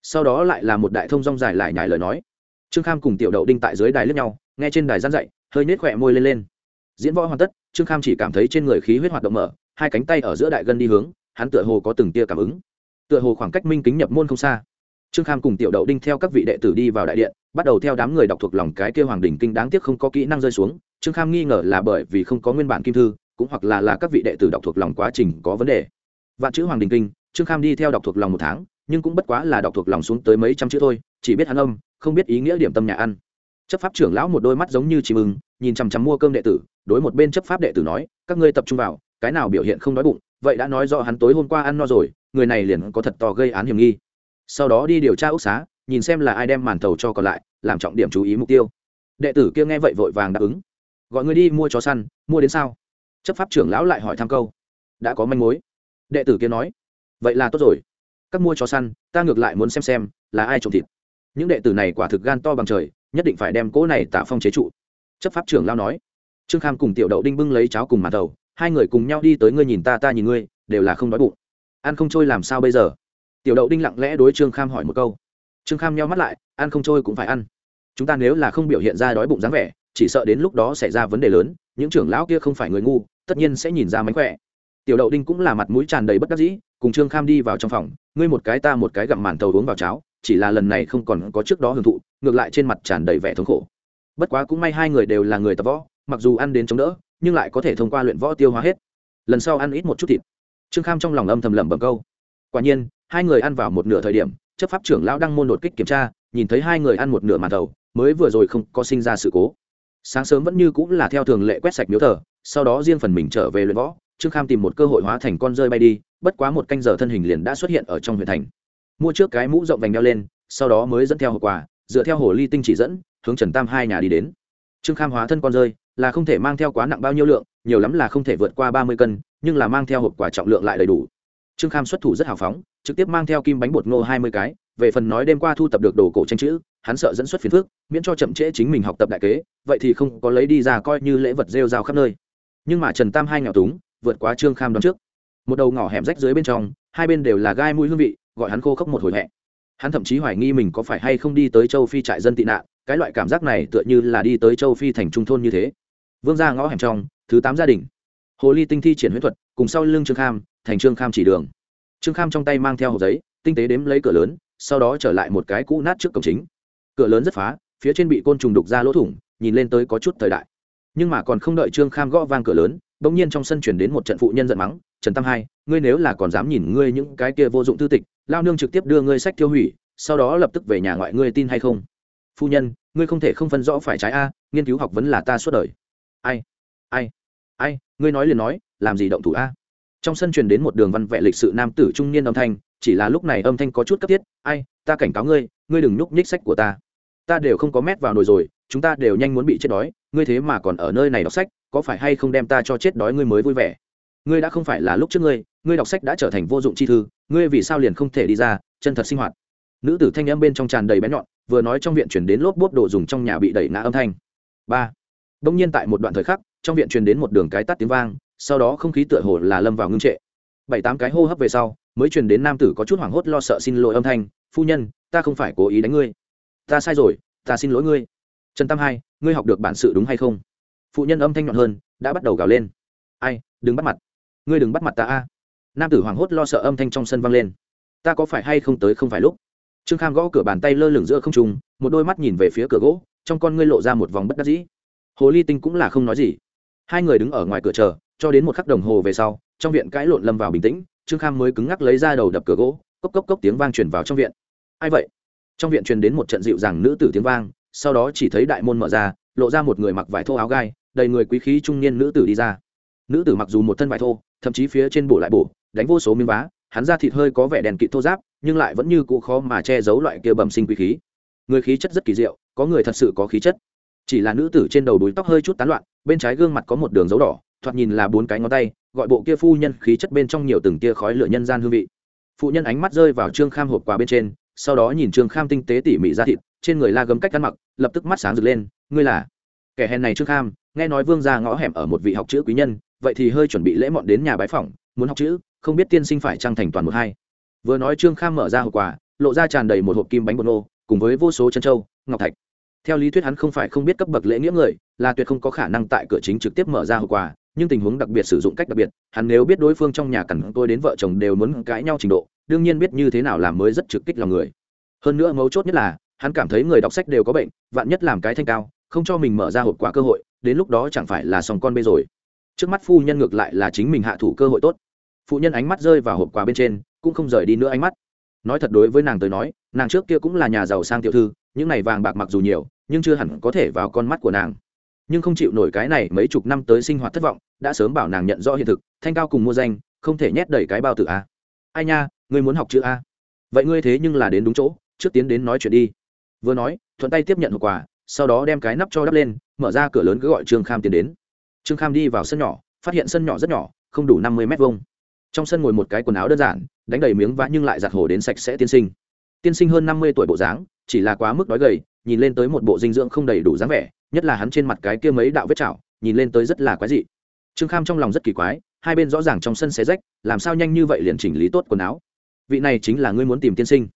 Sau đó lại là một đại thông rong dài lại nhải lời nói trương kham cùng tiểu đậu đinh tại dưới đài lướt nhau, nghe trên đài gian dạy, hơi nết khỏe môi lên lên. Diễn võ hoàn tất, trương kham chỉ cảm thấy trên người khí huyết hoạt động mở, hai cánh tay ở giữa đại gân đi hướng, hắn tựa hồ có từng tia cảm ứng. Tựa hồ khoảng cách minh kính nhập môn không xa. Trương kham cùng tiểu đậu đinh theo các vị đệ tử đi vào đại điện, bắt đầu theo đám người đọc thuộc lòng cái kêu hoàng đình kinh đáng tiếc không có kỹ năng rơi xuống. Trương kham nghi ngờ là bởi vì không có nguyên bản kim thư, cũng hoặc là là các vị đệ tử đọc thuộc lòng quá trình có vấn đề. Vạn chữ hoàng đình kinh, trương kham đi theo đọc thuộc lòng một tháng, nhưng cũng bất quá là đọc thuộc lòng xuống tới mấy trăm chữ thôi chỉ biết hắn âm, không biết ý nghĩa điểm tâm nhà ăn. Chấp pháp trưởng lão một đôi mắt giống như chim ưng, nhìn chằm chằm mua cơm đệ tử, đối một bên chấp pháp đệ tử nói, các ngươi tập trung vào, cái nào biểu hiện không đói bụng, vậy đã nói rõ hắn tối hôm qua ăn no rồi, người này liền có thật to gây án hiểm nghi. Sau đó đi điều tra ốc xá, nhìn xem là ai đem màn thầu cho còn lại, làm trọng điểm chú ý mục tiêu. Đệ tử kia nghe vậy vội vàng đáp ứng. Gọi người đi mua chó săn, mua đến sao? Chấp pháp trưởng lão lại hỏi thăm câu. Đã có manh mối. Đệ tử kia nói. Vậy là tốt rồi. Các mua chó săn, ta ngược lại muốn xem xem, là ai trộm thịt những đệ tử này quả thực gan to bằng trời nhất định phải đem cỗ này tả phong chế trụ. Chấp pháp trưởng lao nói. Trương kham cùng tiểu đậu đinh bưng lấy cháo cùng màn đầu, hai người cùng nhau đi tới ngươi nhìn ta ta nhìn ngươi đều là không đói bụng. Ăn không trôi làm sao bây giờ? Tiểu đậu đinh lặng lẽ đối trương kham hỏi một câu. Trương kham nhau mắt lại ăn không trôi cũng phải ăn. Chúng ta nếu là không biểu hiện ra đói bụng dáng vẻ chỉ sợ đến lúc đó xảy ra vấn đề lớn những trưởng lão kia không phải người ngu tất nhiên sẽ nhìn ra mánh khỏe. Tiểu đậu đinh cũng là mặt mũi tràn đầy bất đắc dĩ cùng trương kham đi vào trong phòng ngươi một cái ta một cái gặm màn tàu uống vào cháo chỉ là lần này không còn có trước đó hưởng thụ ngược lại trên mặt tràn đầy vẻ thống khổ. Bất quá cũng may hai người đều là người tập võ mặc dù ăn đến chống đỡ nhưng lại có thể thông qua luyện võ tiêu hóa hết. Lần sau ăn ít một chút thịt. Trương kham trong lòng âm thầm lẩm bẩm câu. Quả nhiên hai người ăn vào một nửa thời điểm chấp pháp trưởng lão đang môn đột kích kiểm tra nhìn thấy hai người ăn một nửa màn tàu, mới vừa rồi không có sinh ra sự cố. Sáng sớm vẫn như cũng là theo thường lệ quét sạch miếu thờ sau đó riêng phần mình trở về luyện võ trương kham tìm một cơ hội hóa thành con rơi bay đi, bất quá một canh giờ thân hình liền đã xuất hiện ở trong huyện thành. Mua trước cái mũ rộng vành đeo lên, sau đó mới dẫn theo hậu quả dựa theo hồ ly tinh chỉ dẫn, hướng trần tam hai nhà đi đến. Trương kham hóa thân con rơi, là không thể mang theo quá nặng bao nhiêu lượng, nhiều lắm là không thể vượt qua ba mươi cân, nhưng là mang theo hộp quả trọng lượng lại đầy đủ. Trương kham xuất thủ rất hào phóng, trực tiếp mang theo kim bánh bột ngô hai mươi cái, về phần nói đêm qua thu tập được đồ cổ tranh chữ, hắn sợ dẫn xuất phiền phước miễn cho chậm trễ chính mình học tập đại kế, vậy thì không có lấy đi ra coi như lễ vật rêu rao khắp nơi. Nhưng mà trần tam hai nghèo túng vượt quá trương kham đón trước. Một đầu ngỏ hẻm rách dưới bên trong, hai bên đều là gai mũi hương vị, gọi hắn khô khốc một hồi hẹ. Hắn thậm chí hoài nghi mình có phải hay không đi tới châu phi trại dân tị nạn, cái loại cảm giác này tựa như là đi tới châu phi thành trung thôn như thế. Vương ra ngõ hẻm trong, thứ tám gia đình. Hồ ly tinh thi triển huyết thuật, cùng sau lưng trương kham, thành trương kham chỉ đường. Trương kham trong tay mang theo hộp giấy, tinh tế đếm lấy cửa lớn, sau đó trở lại một cái cũ nát trước cổng chính. Cửa lớn rất phá, phía trên bị côn trùng đục ra lỗ thủng, nhìn lên tới có chút thời đại. Nhưng mà còn không đợi trương kham gõ vang cửa lớn bỗng nhiên trong sân chuyển đến một trận phụ nhân giận mắng, trần tam hai, ngươi nếu là còn dám nhìn ngươi những cái kia vô dụng tư tịch, lao nương trực tiếp đưa ngươi sách tiêu hủy, sau đó lập tức về nhà ngoại ngươi tin hay không? Phu nhân, ngươi không thể không phân rõ phải trái a, nghiên cứu học vấn là ta suốt đời. Ai ai ai, ngươi nói liền nói, làm gì động thủ a? Trong sân truyền đến một đường văn vẽ lịch sự nam tử trung niên âm thanh, chỉ là lúc này âm thanh có chút cấp thiết, ai, ta cảnh cáo ngươi ngươi đừng nhúc nhích sách của ta. Ta đều không có mét vào nồi rồi, chúng ta đều nhanh muốn bị chết đói, ngươi thế mà còn ở nơi này đọc sách có phải hay không đem ta cho chết đói ngươi mới vui vẻ? Ngươi đã không phải là lúc trước ngươi ngươi đọc sách đã trở thành vô dụng chi thư, ngươi vì sao liền không thể đi ra, chân thật sinh hoạt? Nữ tử thanh âm bên trong tràn đầy bén nhọn, vừa nói trong viện chuyển đến lốp bốt đồ dùng trong nhà bị đẩy ngã âm thanh. Ba. Đông nhiên tại một đoạn thời khắc, trong viện truyền đến một đường cái tắt tiếng vang, sau đó không khí tựa hồ là lâm vào ngưng trệ. Bảy tám cái hô hấp về sau, mới truyền đến nam tử có chút hoảng hốt lo sợ xin lỗi âm thanh, phu nhân, ta không phải cố ý đánh ngươi. Ta sai rồi, ta xin lỗi ngươi. Trần tam hai, ngươi học được bản sự đúng hay không? Phụ nhân âm thanh nhọn hơn, đã bắt đầu gào lên. Ai, đừng bắt mặt. Ngươi đừng bắt mặt ta a. Nam tử hoảng hốt lo sợ âm thanh trong sân vang lên. Ta có phải hay không tới không phải lúc? Trương kham gõ cửa bàn tay lơ lửng giữa không trung, một đôi mắt nhìn về phía cửa gỗ, trong con ngươi lộ ra một vòng bất đắc dĩ. Hồ ly tinh cũng là không nói gì. Hai người đứng ở ngoài cửa chờ, cho đến một khắc đồng hồ về sau, trong viện cãi lộn lâm vào bình tĩnh, trương kham mới cứng ngắc lấy ra đầu đập cửa gỗ, cốc cốc cốc tiếng vang truyền vào trong viện. Ai vậy? Trong viện truyền đến một trận dịu rằng nữ tử tiếng vang, sau đó chỉ thấy đại môn mở ra lộ ra một người mặc vải thô áo gai, đầy người quý khí trung niên nữ tử đi ra. Nữ tử mặc dù một thân vải thô, thậm chí phía trên bổ lại bổ, đánh vô số miếng vá, hắn ra thịt hơi có vẻ đèn kịt thô giáp nhưng lại vẫn như cũ khó mà che giấu loại kia bẩm sinh quý khí. Người khí chất rất kỳ diệu, có người thật sự có khí chất. Chỉ là nữ tử trên đầu đuôi tóc hơi chút tán loạn, bên trái gương mặt có một đường dấu đỏ, thoạt nhìn là bốn cái ngón tay, gọi bộ kia phu nhân khí chất bên trong nhiều từng tia khói lửa nhân gian hương vị. Phụ nhân ánh mắt rơi vào trương kham hộp quà bên trên, sau đó nhìn trương kham tinh tế tỉ mỉ ra thịt trên người la gấm cách ăn mặc, lập tức mắt sáng rực lên, ngươi là? Kẻ hèn này trương kham, nghe nói vương ra ngõ hẻm ở một vị học chữ quý nhân, vậy thì hơi chuẩn bị lễ mọn đến nhà bái phỏng, muốn học chữ, không biết tiên sinh phải trăng thành toàn một hai. Vừa nói trương kham mở ra hộp quà, lộ ra tràn đầy một hộp kim bánh bột nô, cùng với vô số chân trâu, ngọc thạch. Theo lý thuyết hắn không phải không biết cấp bậc lễ nghĩa người, là tuyệt không có khả năng tại cửa chính trực tiếp mở ra hộp quà, nhưng tình huống đặc biệt sử dụng cách đặc biệt, hắn nếu biết đối phương trong nhà cẩn tôi đến vợ chồng đều muốn cãi nhau trình độ, đương nhiên biết như thế nào làm mới rất trực kích lòng người. Hơn nữa mấu chốt nhất là hắn cảm thấy người đọc sách đều có bệnh, vạn nhất làm cái thanh cao, không cho mình mở ra hộp quà cơ hội, đến lúc đó chẳng phải là xong con bê rồi. Trước mắt phu nhân ngược lại là chính mình hạ thủ cơ hội tốt. Phụ nhân ánh mắt rơi vào hộp quà bên trên, cũng không rời đi nữa ánh mắt. Nói thật đối với nàng tới nói, nàng trước kia cũng là nhà giàu sang tiểu thư, những này vàng bạc mặc dù nhiều, nhưng chưa hẳn có thể vào con mắt của nàng. Nhưng không chịu nổi cái này mấy chục năm tới sinh hoạt thất vọng, đã sớm bảo nàng nhận rõ hiện thực, thanh cao cùng mua danh, không thể nhét đầy cái bao tử a. Ai nha, ngươi muốn học chữ a? Vậy ngươi thế nhưng là đến đúng chỗ, trước tiến đến nói chuyện đi vừa nói, thuận tay tiếp nhận hộp quà, sau đó đem cái nắp cho đắp lên, mở ra cửa lớn cứ gọi trương kham tiến đến. Trương kham đi vào sân nhỏ, phát hiện sân nhỏ rất nhỏ, không đủ năm mươi m hai trong sân ngồi một cái quần áo đơn giản, đánh đầy miếng vã nhưng lại giặt hồ đến sạch sẽ tiên sinh. Tiên sinh hơn năm mươi tuổi bộ dáng, chỉ là quá mức đói gầy, nhìn lên tới một bộ dinh dưỡng không đầy đủ dáng vẻ, nhất là hắn trên mặt cái kia mấy đạo vết chảo, nhìn lên tới rất là quái dị. Trương kham trong lòng rất kỳ quái, hai bên rõ ràng trong sân xé rách, làm sao nhanh như vậy liền chỉnh lý tốt quần áo? Vị này chính là ngươi muốn tìm tiên sinh.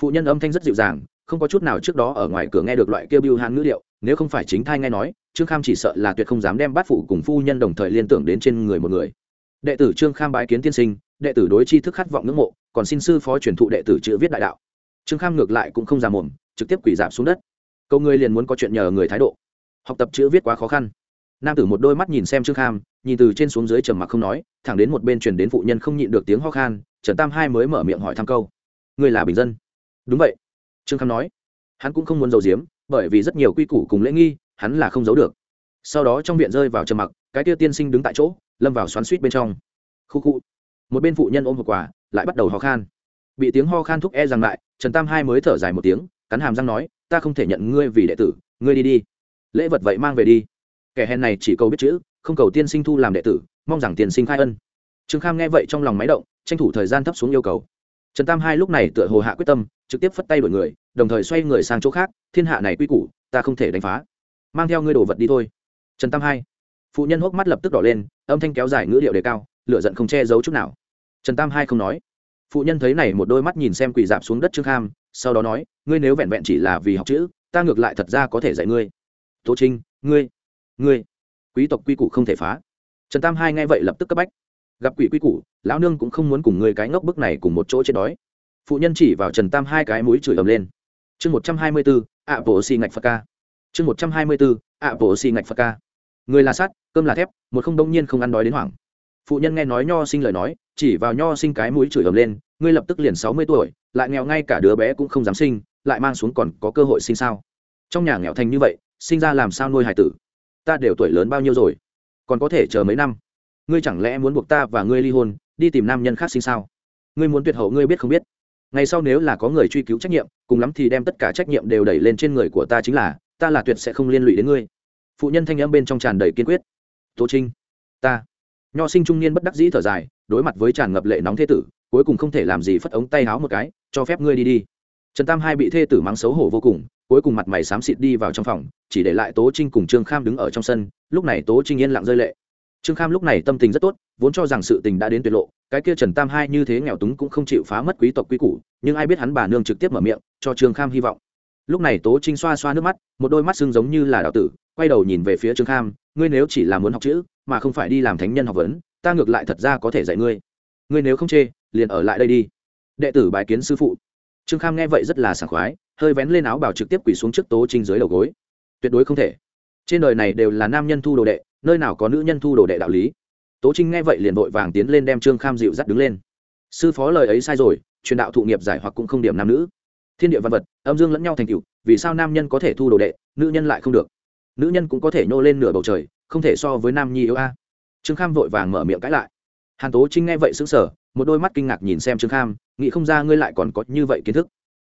Phụ nhân âm thanh rất dịu dàng không có chút nào trước đó ở ngoài cửa nghe được loại kêu bưu hán ngữ liệu nếu không phải chính thai nghe nói, trương kham chỉ sợ là tuyệt không dám đem bát phụ cùng phu nhân đồng thời liên tưởng đến trên người một người. Đệ tử trương kham bái kiến tiên sinh, đệ tử đối chi thức khát vọng ngưỡng mộ, còn xin sư phó truyền thụ đệ tử chữ viết đại đạo. Trương kham ngược lại cũng không già mồm, trực tiếp quỷ giảm xuống đất. Câu ngươi liền muốn có chuyện nhờ người thái độ. Học tập chữ viết quá khó khăn. Nam tử một đôi mắt nhìn xem trương kham, nhìn từ trên xuống dưới trầm mặc không nói, thẳng đến một bên truyền đến phụ nhân không nhịn được tiếng ho khan, trần tam hai mới mở miệng hỏi thăm câu. Ngươi là bình dân. Đúng vậy trương kham nói, hắn cũng không muốn giấu giếm, bởi vì rất nhiều quy củ cùng lễ nghi, hắn là không giấu được. Sau đó trong viện rơi vào trầm mặc, cái tia tiên sinh đứng tại chỗ, lâm vào xoắn suýt bên trong. Khu khu. Một bên phụ nhân ôm hộp quà lại bắt đầu ho khan. Bị tiếng ho khan thúc e rằng lại, trần tam hai mới thở dài một tiếng, cắn hàm răng nói, ta không thể nhận ngươi vì đệ tử, ngươi đi đi. Lễ vật vậy mang về đi. Kẻ hèn này chỉ cầu biết chữ, không cầu tiên sinh thu làm đệ tử, mong rằng tiên sinh khai ân. Trương kham nghe vậy trong lòng máy động, tranh thủ thời gian thấp xuống yêu cầu trần tam hai lúc này tựa hồ hạ quyết tâm, trực tiếp phất tay đổi người, đồng thời xoay người sang chỗ khác, thiên hạ này quy củ, ta không thể đánh phá. Mang theo ngươi đồ vật đi thôi. Trần tam hai. Phụ nhân hốc mắt lập tức đỏ lên, âm thanh kéo dài ngữ điệu đề cao, lửa giận không che giấu chút nào. Trần tam hai không nói. Phụ nhân thấy này một đôi mắt nhìn xem quỳ dạp xuống đất trương kham sau đó nói, ngươi nếu vẹn vẹn chỉ là vì học chữ, ta ngược lại thật ra có thể dạy ngươi. Tố trinh, ngươi ngươi, quý tộc quy củ không thể phá. Trần tam hai nghe vậy lập tức cấp bách gặp quỷ quy củ, lão nương cũng không muốn cùng người cái ngốc bức này cùng một chỗ chết đói. Phụ nhân chỉ vào trần tam hai cái mũi chửi ầm lên. Chương một trăm hai mươi bốn, ạ bộ xì ngạch phật ca. Chương một trăm hai mươi bốn, ạ bộ xì ngạch phật ca. Người là sắt, cơm là thép, một không đông nhiên không ăn đói đến hoảng. Phụ nhân nghe nói nho sinh lời nói, chỉ vào nho sinh cái mũi chửi ầm lên, ngươi lập tức liền sáu mươi tuổi, lại nghèo ngay cả đứa bé cũng không dám sinh, lại mang xuống còn có cơ hội sinh sao? Trong nhà nghèo thành như vậy, sinh ra làm sao nuôi hải tử? Ta đều tuổi lớn bao nhiêu rồi? Còn có thể chờ mấy năm? Ngươi chẳng lẽ muốn buộc ta và ngươi ly hôn, đi tìm nam nhân khác sinh sao? Ngươi muốn tuyệt hậu ngươi biết không biết. Ngày sau nếu là có người truy cứu trách nhiệm, cùng lắm thì đem tất cả trách nhiệm đều đẩy lên trên người của ta chính là, ta là tuyệt sẽ không liên lụy đến ngươi. Phụ nhân thanh âm bên trong tràn đầy kiên quyết. Tố trinh, ta. Nho sinh trung niên bất đắc dĩ thở dài, đối mặt với tràn ngập lệ nóng thế tử, cuối cùng không thể làm gì phất ống tay háo một cái, cho phép ngươi đi đi. Trần tam hai bị thê tử mắng xấu hổ vô cùng, cuối cùng mặt mày xám xịt đi vào trong phòng, chỉ để lại tố trinh cùng trương kham đứng ở trong sân, lúc này tố trinh yên lặng rơi lệ trương kham lúc này tâm tình rất tốt, vốn cho rằng sự tình đã đến tuyệt lộ, cái kia trần tam hai như thế nghèo túng cũng không chịu phá mất quý tộc quý củ, nhưng ai biết hắn bà nương trực tiếp mở miệng, cho trương kham hy vọng. Lúc này tố trinh xoa xoa nước mắt, một đôi mắt xương giống như là đạo tử, quay đầu nhìn về phía trương kham, ngươi nếu chỉ là muốn học chữ, mà không phải đi làm thánh nhân học vấn, ta ngược lại thật ra có thể dạy ngươi. Ngươi nếu không chê, liền ở lại đây đi. Đệ tử bài kiến sư phụ. Trương kham nghe vậy rất là sảng khoái, hơi vén lên áo bảo trực tiếp quỳ xuống trước tố trinh dưới đầu gối. Tuyệt đối không thể trên đời này đều là nam nhân thu đồ đệ, nơi nào có nữ nhân thu đồ đệ đạo lý? Tố trinh nghe vậy liền vội vàng tiến lên đem trương kham dịu dắt đứng lên. Sư phó lời ấy sai rồi, truyền đạo thụ nghiệp giải hoặc cũng không điểm nam nữ. Thiên địa văn vật, âm dương lẫn nhau thành cựu vì sao nam nhân có thể thu đồ đệ, nữ nhân lại không được? Nữ nhân cũng có thể nhô lên nửa bầu trời, không thể so với nam nhi yếu a. Trương kham vội vàng mở miệng cãi lại. Hàn tố trinh nghe vậy xứng sở một đôi mắt kinh ngạc nhìn xem trương kham, nghĩ không ra ngươi lại còn có như vậy kiến thức.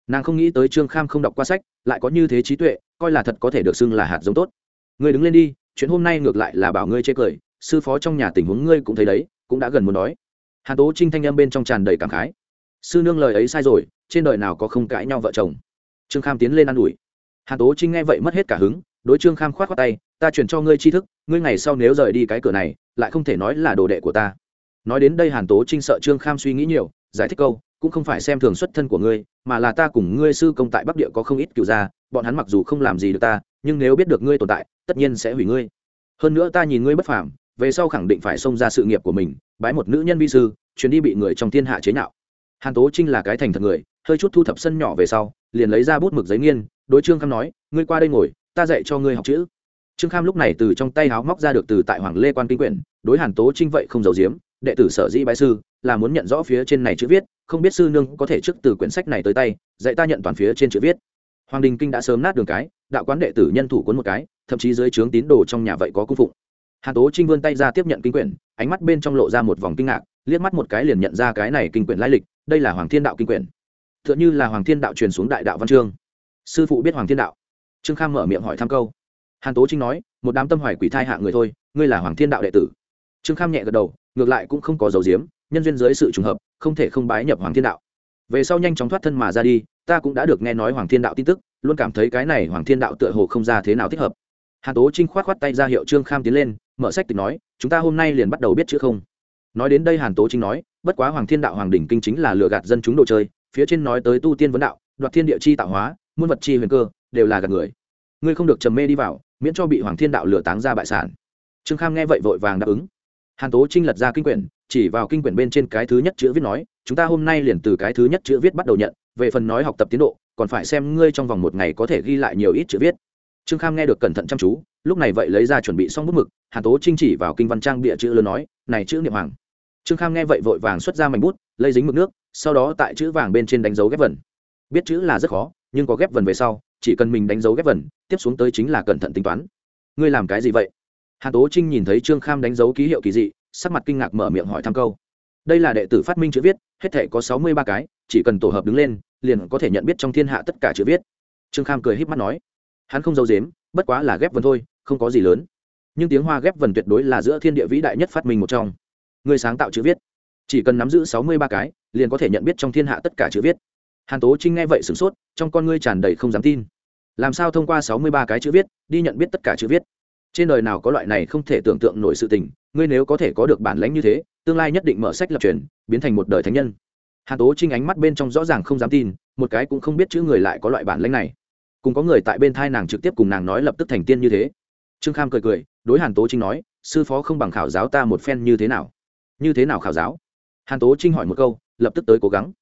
Nàng không nghĩ tới trương kham không đọc qua sách, lại có như thế trí tuệ, coi là thật có thể được xưng là hạt giống tốt ngươi đứng lên đi, chuyện hôm nay ngược lại là bảo ngươi chê cười, sư phó trong nhà tình huống ngươi cũng thấy đấy, cũng đã gần muốn nói. Hàn tố trinh thanh em bên trong tràn đầy cảm khái. Sư nương lời ấy sai rồi, trên đời nào có không cãi nhau vợ chồng? Trương kham tiến lên ă n ủi. Hàn tố trinh nghe vậy mất hết cả hứng, đối trương kham k h o á t khoác tay, ta chuyển cho ngươi tri thức, ngươi ngày sau nếu rời đi cái cửa này, lại không thể nói là đồ đệ của ta. Nói đến đây hàn tố trinh sợ trương kham suy nghĩ nhiều, giải thích câu, cũng không phải xem thường xuất thân của ngươi, mà là ta cùng ngươi sư công tại bắc địa có không ít cựu gia, bọn hắn mặc dù không làm gì được ta nhưng nếu biết được ngươi tồn tại, tất nhiên sẽ hủy ngươi. Hơn nữa ta nhìn ngươi bất phàm, về sau khẳng định phải xông ra sự nghiệp của mình, bái một nữ nhân vi sư, chuyến đi bị người trong thiên hạ chế nhạo. Hàn tố trinh là cái thành thật người, hơi chút thu thập sân nhỏ về sau, liền lấy ra bút mực giấy nghiên, đối trương kham nói, ngươi qua đây ngồi, ta dạy cho ngươi học chữ. Trương kham lúc này từ trong tay háo móc ra được từ tại hoàng lê quan kinh quyển, đối hàn tố trinh vậy không giấu giếm, đệ tử sở dĩ bái sư, là muốn nhận rõ phía trên này chữ viết, không biết sư nương có thể trước từ quyển sách này tới tay, dạy ta nhận toàn phía trên chữ viết hoàng đình kinh đã sớm nát đường cái, đạo quán đệ tử nhân thủ cuốn một cái, thậm chí dưới trướng tín đồ trong nhà vậy có cung phụng. Hàn tố trinh vươn tay ra tiếp nhận kinh quyển, ánh mắt bên trong lộ ra một vòng kinh ngạc, liếc mắt một cái liền nhận ra cái này kinh quyển lai lịch, đây là hoàng thiên đạo kinh quyển. T h ư ợ n h ư là hoàng thiên đạo truyền xuống đại đạo văn chương. Sư phụ biết hoàng thiên đạo. Trương kham mở miệng hỏi thăm câu. Hàn tố trinh nói, một đám tâm hoài quỷ thai hạ người thôi, ngươi là hoàng thiên đạo đệ tử. Trương kham nhẹ gật đầu, ngược lại cũng không có dầu diếm, nhân duyên dưới sự trùng hợp, không thể không bái nhập hoàng thiên đạo. Về sau nhanh chóng thoát thân mà ra đi ta cũng đã được nghe nói hoàng thiên đạo tin tức, luôn cảm thấy cái này hoàng thiên đạo tựa hồ không ra thế nào thích hợp. Hàn tố trinh k h o á t khoát tay ra hiệu trương kham tiến lên, mở sách tịch nói, chúng ta hôm nay liền bắt đầu biết chữ không. Nói đến đây hàn tố trinh nói, bất quá hoàng thiên đạo hoàng đỉnh kinh chính là lừa gạt dân chúng đồ chơi, phía trên nói tới tu tiên vấn đạo, đoạt thiên địa chi tạo hóa, muôn vật chi huyền cơ, đều là gạt người. Ngươi không được trầm mê đi vào, miễn cho bị hoàng thiên đạo lừa táng ra bại sản. Trương kham nghe vậy vội vàng đáp ứng. Hàn tố trinh lật ra kinh quyển, chỉ vào kinh quyển bên trên cái thứ nhất chữ viết nói, chúng ta hôm nay liền từ cái thứ nhất chữ viết bắt đầu nhận về phần nói học tập tiến độ, còn phải xem ngươi trong vòng một ngày có thể ghi lại nhiều ít chữ viết. Trương kham nghe được cẩn thận chăm chú, lúc này vậy lấy ra chuẩn bị xong bút mực, hàn tố trinh chỉ vào kinh văn trang bịa chữ lớn nói, này chữ niệm hoàng. Trương kham nghe vậy vội vàng xuất ra mảnh bút, lấy dính mực nước, sau đó tại chữ vàng bên trên đánh dấu ghép vần. Biết chữ là rất khó, nhưng có ghép vần về sau, chỉ cần mình đánh dấu ghép vần, tiếp xuống tới chính là cẩn thận tính toán. Ngươi làm cái gì vậy? Hà tố trinh nhìn thấy trương kham đánh dấu ký hiệu kỳ dị, sắc mặt kinh ngạc mở miệng hỏi thăm câu. Đây là đệ tử phát minh chữ viết, hết thể có sáu mươi ba cái, chỉ cần tổ hợp đứng lên liền có thể nhận biết trong thiên hạ tất cả chữ viết. Trương kham cười híp mắt nói, hắn không giấu dếm bất quá là ghép vần thôi, không có gì lớn. Nhưng tiếng hoa ghép vần tuyệt đối là giữa thiên địa vĩ đại nhất phát minh một trong. Người sáng tạo chữ viết, chỉ cần nắm giữ sáu mươi ba cái, liền có thể nhận biết trong thiên hạ tất cả chữ viết. Hàn tố trinh nghe vậy sửng sốt, trong con ngươi tràn đầy không dám tin. Làm sao thông qua sáu mươi ba cái chữ viết, đi nhận biết tất cả chữ viết? Trên đời nào có loại này không thể tưởng tượng nổi sự tình, ngươi nếu có thể có được bản lãnh như thế, tương lai nhất định mở sách lập truyền, biến thành một đời thánh nhân hàn tố trinh ánh mắt bên trong rõ ràng không dám tin, một cái cũng không biết chữ người lại có loại bản lãnh này. Cùng có người tại bên thai nàng trực tiếp cùng nàng nói lập tức thành tiên như thế. Trương kham cười cười, đối hàn tố trinh nói, sư phó không bằng khảo giáo ta một phen như thế nào? Như thế nào khảo giáo? Hàn tố trinh hỏi một câu, lập tức tới cố gắng.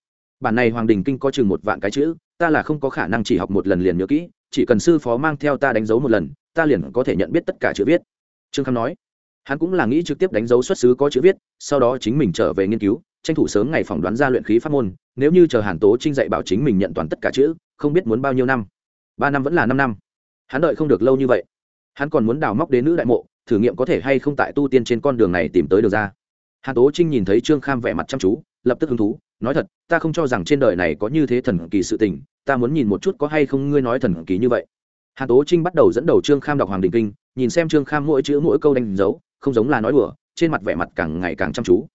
Bản này hoàng đình kinh có chừng một vạn cái chữ, ta là không có khả năng chỉ học một lần liền nhớ kỹ, chỉ cần sư phó mang theo ta đánh dấu một lần, ta liền có thể nhận biết tất cả chữ viết. Trương kham nói. Hắn cũng là nghĩ trực tiếp đánh dấu xuất xứ có chữ viết, sau đó chính mình trở về nghiên cứu tranh thủ sớm ngày phỏng đoán ra luyện khí pháp môn, nếu như chờ hàn tố trinh dạy bảo chính mình nhận toàn tất cả chữ, không biết muốn bao nhiêu năm. Ba năm vẫn là năm năm. Hắn đợi không được lâu như vậy. Hắn còn muốn đào móc đến nữ đại mộ, thử nghiệm có thể hay không tại tu tiên trên con đường này tìm tới được ra. Hàn tố trinh nhìn thấy trương kham vẻ mặt chăm chú, lập tức hứng thú, nói thật, ta không cho rằng trên đời này có như thế thần kỳ sự tình, ta muốn nhìn một chút có hay không ngươi nói thần kỳ như vậy. Hàn tố trinh bắt đầu dẫn đầu trương kham đọc hoàng đình kinh, nhìn xem trương kham mỗi chữ mỗi câu đánh dấu, không giống là nói đùa, trên mặt vẻ mặt càng ngày càng chăm chú.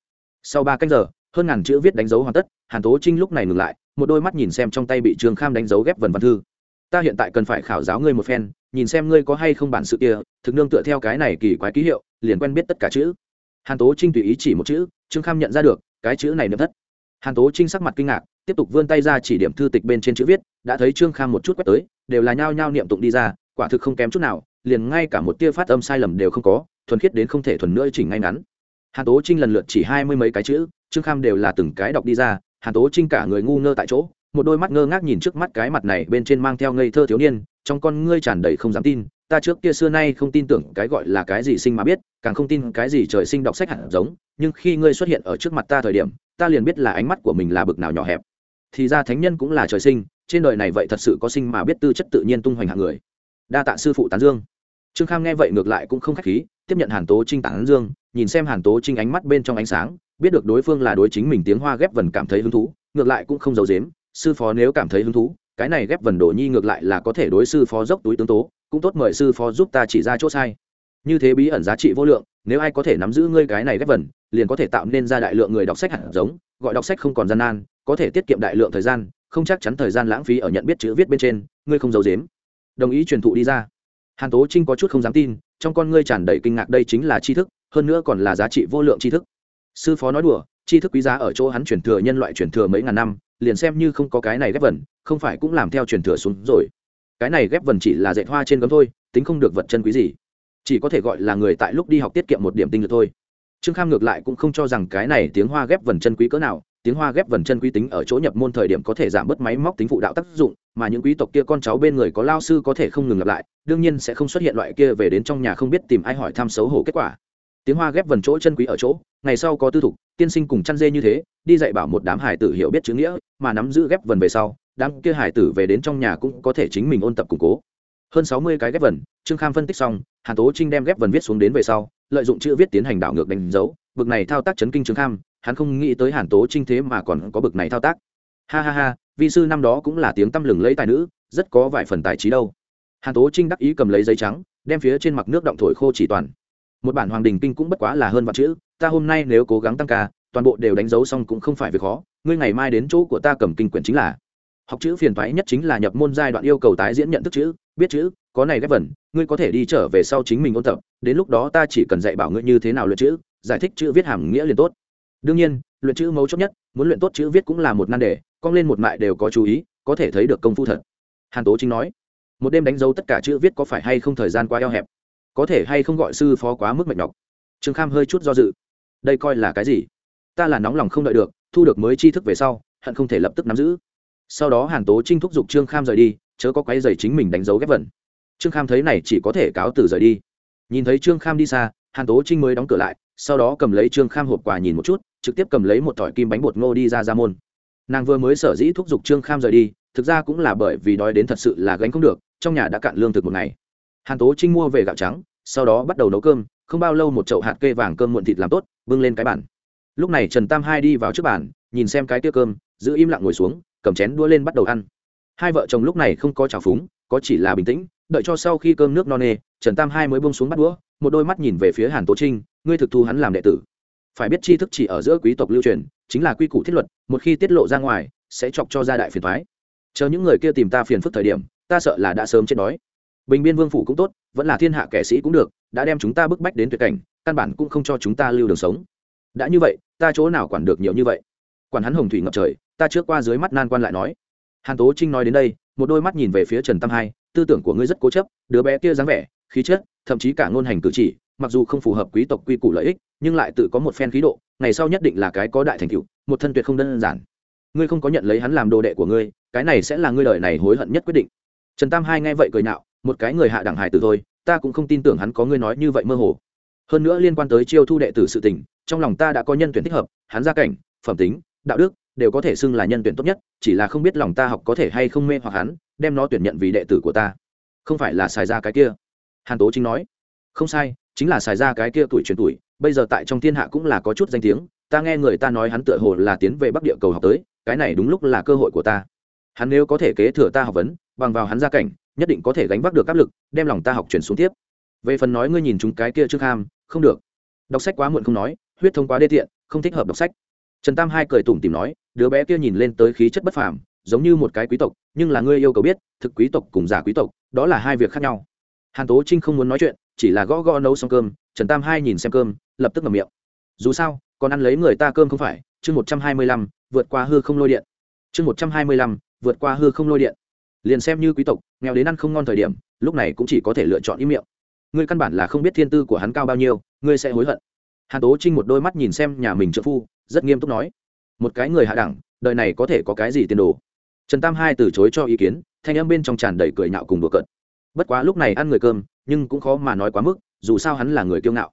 Sau ba canh giờ hơn ngàn chữ viết đánh dấu hoàn tất, hàn tố trinh lúc này ngừng lại, một đôi mắt nhìn xem trong tay bị trương kham đánh dấu ghép vần văn thư. Ta hiện tại cần phải khảo giáo ngươi một phen, nhìn xem ngươi có hay không bản sự kia, thực nương tựa theo cái này kỳ quái ký hiệu, liền quen biết tất cả chữ. Hàn tố trinh tùy ý chỉ một chữ, trương kham nhận ra được, cái chữ này niệm thất. Hàn tố trinh sắc mặt kinh ngạc, tiếp tục vươn tay ra chỉ điểm thư tịch bên trên chữ viết, đã thấy trương kham một chút quét tới, đều là nhao nhao niệm tụng đi ra, quả thực không kém chút nào, liền ngay cả một tia phát âm sai lầm đều không có, thuần khiết đến không thể thuần nữa chỉnh ngay ngắn. Hàn tố trinh lần lượt chỉ hai mươi mấy cái chữ trương kham đều là từng cái đọc đi ra, hàn tố trinh cả người ngu ngơ tại chỗ, một đôi mắt ngơ ngác nhìn trước mắt cái mặt này bên trên mang theo ngây thơ thiếu niên, trong con ngươi tràn đầy không dám tin, ta trước kia xưa nay không tin tưởng cái gọi là cái gì sinh mà biết, càng không tin cái gì trời sinh đọc sách hẳn giống, nhưng khi ngươi xuất hiện ở trước mặt ta thời điểm, ta liền biết là ánh mắt của mình là bực nào nhỏ hẹp. Thì ra thánh nhân cũng là trời sinh, trên đời này vậy thật sự có sinh mà biết tư chất tự nhiên tung hoành hạng người. Đa tạ sư phụ tán dương. Trương kham nghe vậy ngược lại cũng không k h á c h khí, tiếp nhận hàn tố trinh tán dương, nhìn xem hàn tố trinh ánh mắt bên trong ánh sáng biết được đối phương là đối chính mình tiếng hoa ghép vần cảm thấy hứng thú, ngược lại cũng không giấu dếm sư phó nếu cảm thấy hứng thú, cái này ghép vần đồ nhi ngược lại là có thể đối sư phó dốc túi tướng tố, cũng tốt mời sư phó giúp ta chỉ ra chỗ sai. Như thế bí ẩn giá trị vô lượng, nếu ai có thể nắm giữ ngươi cái này ghép vần, liền có thể tạo nên ra đại lượng người đọc sách hẳn giống, gọi đọc sách không còn gian nan, có thể tiết kiệm đại lượng thời gian, không chắc chắn thời gian lãng phí ở nhận biết chữ viết bên trên, ngươi không giấu dếm đồng ý truyền thụ đi ra. Hàn tố trinh có chút không dám tin, trong con ngươi tràn đầy kinh ngạc đây chính là tri thức, hơn nữa còn là giá trị vô lượng tri thức sư phó nói đùa, tri thức quý giá ở chỗ hắn truyền thừa nhân loại truyền thừa mấy ngàn năm, liền xem như không có cái này ghép vần, không phải cũng làm theo truyền thừa xuống rồi. Cái này ghép vần chỉ là dạy hoa trên gấm thôi, tính không được vật chân quý gì. Chỉ có thể gọi là người tại lúc đi học tiết kiệm một điểm tinh lực thôi. Trương kham ngược lại cũng không cho rằng cái này tiếng hoa ghép vần chân quý cỡ nào, tiếng hoa ghép vần chân quý tính ở chỗ nhập môn thời điểm có thể giảm bớt máy móc tính phụ đạo tác dụng, mà những quý tộc kia con cháu bên người có lao sư có thể không ngừng lặp lại, đương nhiên sẽ không xuất hiện loại kia về đến trong nhà không biết tìm ai hỏi thăm xấu hổ kết quả. Tiếng hoa ghép vần chỗ chân quý ở chỗ ngày sau có tư thục, tiên sinh cùng chăn dê như thế, đi dạy bảo một đám hải tử hiểu biết chữ nghĩa, mà nắm giữ ghép vần về sau, đám kia hải tử về đến trong nhà cũng có thể chính mình ôn tập củng cố. Hơn sáu mươi cái ghép vần, trương kham phân tích xong, hàn tố trinh đem ghép vần viết xuống đến về sau, lợi dụng chữ viết tiến hành đảo ngược đánh dấu. Bực này thao tác chấn kinh trương kham, hắn không nghĩ tới hàn tố trinh thế mà còn có bực này thao tác. Ha ha ha, vi sư năm đó cũng là tiếng tăm lừng lấy tài nữ, rất có vài phần tài trí đâu. Hàn tố trinh đắc ý cầm lấy giấy trắng, đem phía trên mặt nước động thổi khô chỉ toàn. Một bản hoàng đình kinh cũng bất quá là hơn vạn chữ ta hôm nay nếu cố gắng tăng ca, toàn bộ đều đánh dấu xong cũng không phải việc khó, ngươi ngày mai đến chỗ của ta cầm kinh quyển chính là. Học chữ phiền toái nhất chính là nhập môn giai đoạn yêu cầu tái diễn nhận thức chữ, biết chữ, có này ghép vần, ngươi có thể đi trở về sau chính mình ôn tập, đến lúc đó ta chỉ cần dạy bảo ngươi như thế nào luyện chữ, giải thích chữ viết hàm nghĩa liền tốt. Đương nhiên, luyện chữ mấu chốt nhất, muốn luyện tốt chữ viết cũng là một nan đề, cong lên một mại đều có chú ý, có thể thấy được công phu thật. Hàn tố chính nói, một đêm đánh dấu tất cả chữ viết có phải hay không thời gian quá eo hẹp, có thể hay không gọi sư phó quá mức mệt nhọc. Trương kham hơi chút do dự đây coi là cái gì? Ta là nóng lòng không đợi được, thu được mới tri thức về sau, hận không thể lập tức nắm giữ. Sau đó hàn tố trinh thúc giục trương kham rời đi, chớ có quái dày chính mình đánh dấu ghép vẩn. trương kham thấy này chỉ có thể cáo từ rời đi. Nhìn thấy trương kham đi xa, hàn tố trinh mới đóng cửa lại, sau đó cầm lấy trương kham hộp quà nhìn một chút, trực tiếp cầm lấy một thỏi kim bánh bột ngô đi ra ra môn. Nàng vừa mới sở dĩ thúc giục trương kham rời đi, thực ra cũng là bởi vì đói đến thật sự là gánh không được, trong nhà đã cạn lương thực một ngày. Hàn tố trinh mua về gạo trắng, sau đó bắt đầu nấu cơm không bao lâu một chậu hạt kê vàng cơm muộn thịt làm tốt, bưng lên cái bàn. Lúc này trần tam hai đi vào trước bàn, nhìn xem cái tia cơm, giữ im lặng ngồi xuống, cầm chén đua lên bắt đầu ăn. Hai vợ chồng lúc này không có trào phúng, có chỉ là bình tĩnh, đợi cho sau khi cơm nước no nê, trần tam hai mới bông xuống bắt đũa, một đôi mắt nhìn về phía hàn tố trinh, ngươi thực thu hắn làm đệ tử. Phải biết tri thức chỉ ở giữa quý tộc lưu truyền, chính là quy củ thiết luật, một khi tiết lộ ra ngoài, sẽ chọc cho gia đại phiền thoái chờ những người kia tìm ta phiền phức thời điểm, ta sợ là đã sớm chết đói bình biên vương phủ cũng tốt, vẫn là thiên hạ kẻ sĩ cũng được, đã đem chúng ta bức bách đến tuyệt cảnh, căn bản cũng không cho chúng ta lưu đường sống. Đã như vậy, ta chỗ nào quản được nhiều như vậy? Quản hắn hồng thủy ngập trời, ta trước qua dưới mắt nan quan lại nói. Hàn tố trinh nói đến đây, một đôi mắt nhìn về phía trần tam hai, tư tưởng của ngươi rất cố chấp, đứa bé kia dáng vẻ, khí chất, thậm chí cả ngôn hành cử chỉ, mặc dù không phù hợp quý tộc quy củ lợi ích, nhưng lại tự có một phen khí độ, ngày sau nhất định là cái có đại thành tựu, một thân tuyệt không đơn giản. Ngươi không có nhận lấy hắn làm đồ đệ của ngươi, cái này sẽ là ngươi đời này hối hận nhất quyết định. Trần tam hai nghe vậy cười nạo một cái người hạ đẳng hải tử thôi, ta cũng không tin tưởng hắn có ngươi nói như vậy mơ hồ. Hơn nữa liên quan tới chiêu thu đệ tử sự tình, trong lòng ta đã có nhân tuyển thích hợp, hắn gia cảnh, phẩm tính, đạo đức, đều có thể xưng là nhân tuyển tốt nhất, chỉ là không biết lòng ta học có thể hay không mê hoặc hắn, đem nó tuyển nhận vì đệ tử của ta. Không phải là xài ra cái kia. Hàn tố chính nói. Không sai, chính là xài ra cái kia tuổi truyền tuổi, bây giờ tại trong thiên hạ cũng là có chút danh tiếng, ta nghe người ta nói hắn tựa hồ là tiến về bắc địa cầu học tới, cái này đúng lúc là cơ hội của ta. Hắn nếu có thể kế thừa ta học vấn, bằng vào hắn gia cảnh nhất định có thể gánh vác được áp lực, đem lòng ta học chuyển xuống tiếp. Về phần nói ngươi nhìn chúng cái kia trước ham, không được. Đọc sách quá muộn không nói, huyết thông quá đê tiện, không thích hợp đọc sách. Trần tam hai cười tủm tìm nói, đứa bé kia nhìn lên tới khí chất bất phàm, giống như một cái quý tộc, nhưng là ngươi yêu cầu biết, thực quý tộc cùng giả quý tộc, đó là hai việc khác nhau. Hàn tố trinh không muốn nói chuyện, chỉ là gõ gõ nấu xong cơm, trần tam hai nhìn xem cơm, lập tức ngậm miệng. Dù sao, còn ăn lấy người ta cơm không phải, chương một trăm hai mươi lăm, vượt qua hư không lôi điện. Chương một trăm hai mươi lăm, vượt qua hư không lôi điện. Liền xem như quý tộc nghèo đến ăn không ngon thời điểm, lúc này cũng chỉ có thể lựa chọn ý miệng. Ngươi căn bản là không biết thiên tư của hắn cao bao nhiêu, ngươi sẽ hối hận. Hàn tố trinh một đôi mắt nhìn xem nhà mình trợ phu, rất nghiêm túc nói, một cái người hạ đẳng, đời này có thể có cái gì tiền đồ? Trần tam hai từ chối cho ý kiến, thanh âm bên trong tràn đầy cười nhạo cùng đùa cợt. Bất quá lúc này ăn người cơm, nhưng cũng khó mà nói quá mức, dù sao hắn là người kiêu ngạo.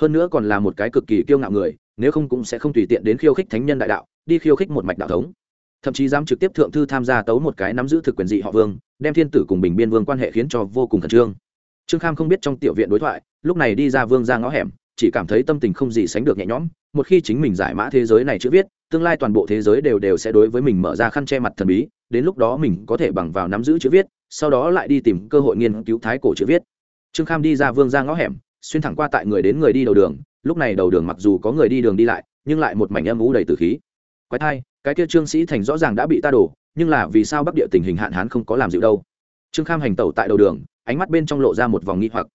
Hơn nữa còn là một cái cực kỳ kiêu ngạo người, nếu không cũng sẽ không tùy tiện đến khiêu khích thánh nhân đại đạo, đi khiêu khích một mạch đạo thống. Thậm chí dám trực tiếp thượng thư tham gia tấu một cái nắm giữ thực quyền dị họ vương đem thiên tử cùng bình biên vương quan hệ khiến cho vô cùng khẩn trương. Trương kham không biết trong tiểu viện đối thoại, lúc này đi ra vương ra ngõ hẻm, chỉ cảm thấy tâm tình không gì sánh được nhẹ nhõm, một khi chính mình giải mã thế giới này chữ viết, tương lai toàn bộ thế giới đều đều sẽ đối với mình mở ra khăn che mặt thần bí, đến lúc đó mình có thể bằng vào nắm giữ chữ viết, sau đó lại đi tìm cơ hội nghiên cứu thái cổ chữ viết. Trương kham đi ra vương ra ngõ hẻm, xuyên thẳng qua tại người đến người đi đầu đường, lúc này đầu đường mặc dù có người đi đường đi lại, nhưng lại một mảnh âm ú đầy từ khí. Quái thai, cái kia trương sĩ thành rõ ràng đã bị ta đổ nhưng là vì sao bắc địa tình hình hạn hán không có làm dịu đâu? Trương kham hành tẩu tại đầu đường, ánh mắt bên trong lộ ra một vòng nghi hoặc.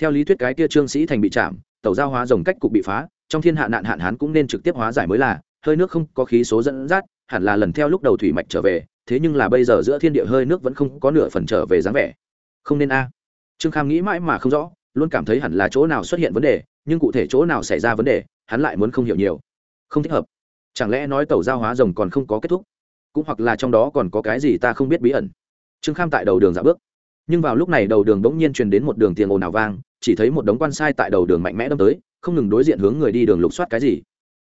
Theo lý thuyết cái kia trương sĩ thành bị chạm, tẩu giao hóa rồng cách cục bị phá, trong thiên hạ nạn hạn hán cũng nên trực tiếp hóa giải mới là, hơi nước không có khí số dẫn dắt, hẳn là lần theo lúc đầu thủy mạch trở về, thế nhưng là bây giờ giữa thiên địa hơi nước vẫn không có nửa phần trở về dáng vẻ. Không nên a. Trương kham nghĩ mãi mà không rõ, luôn cảm thấy hẳn là chỗ nào xuất hiện vấn đề, nhưng cụ thể chỗ nào xảy ra vấn đề, hắn lại muốn không hiểu nhiều. Không thích hợp. Chẳng lẽ nói tàu giao hóa rồng còn không có kết thúc? Cũng hoặc là trong đó còn có cái gì ta không biết bí ẩn. Trương kham tại đầu đường dạo bước. Nhưng vào lúc này đầu đường bỗng nhiên truyền đến một đường tiền ồn ào vang, chỉ thấy một đống quan sai tại đầu đường mạnh mẽ đâm tới, không ngừng đối diện hướng người đi đường lục soát cái gì.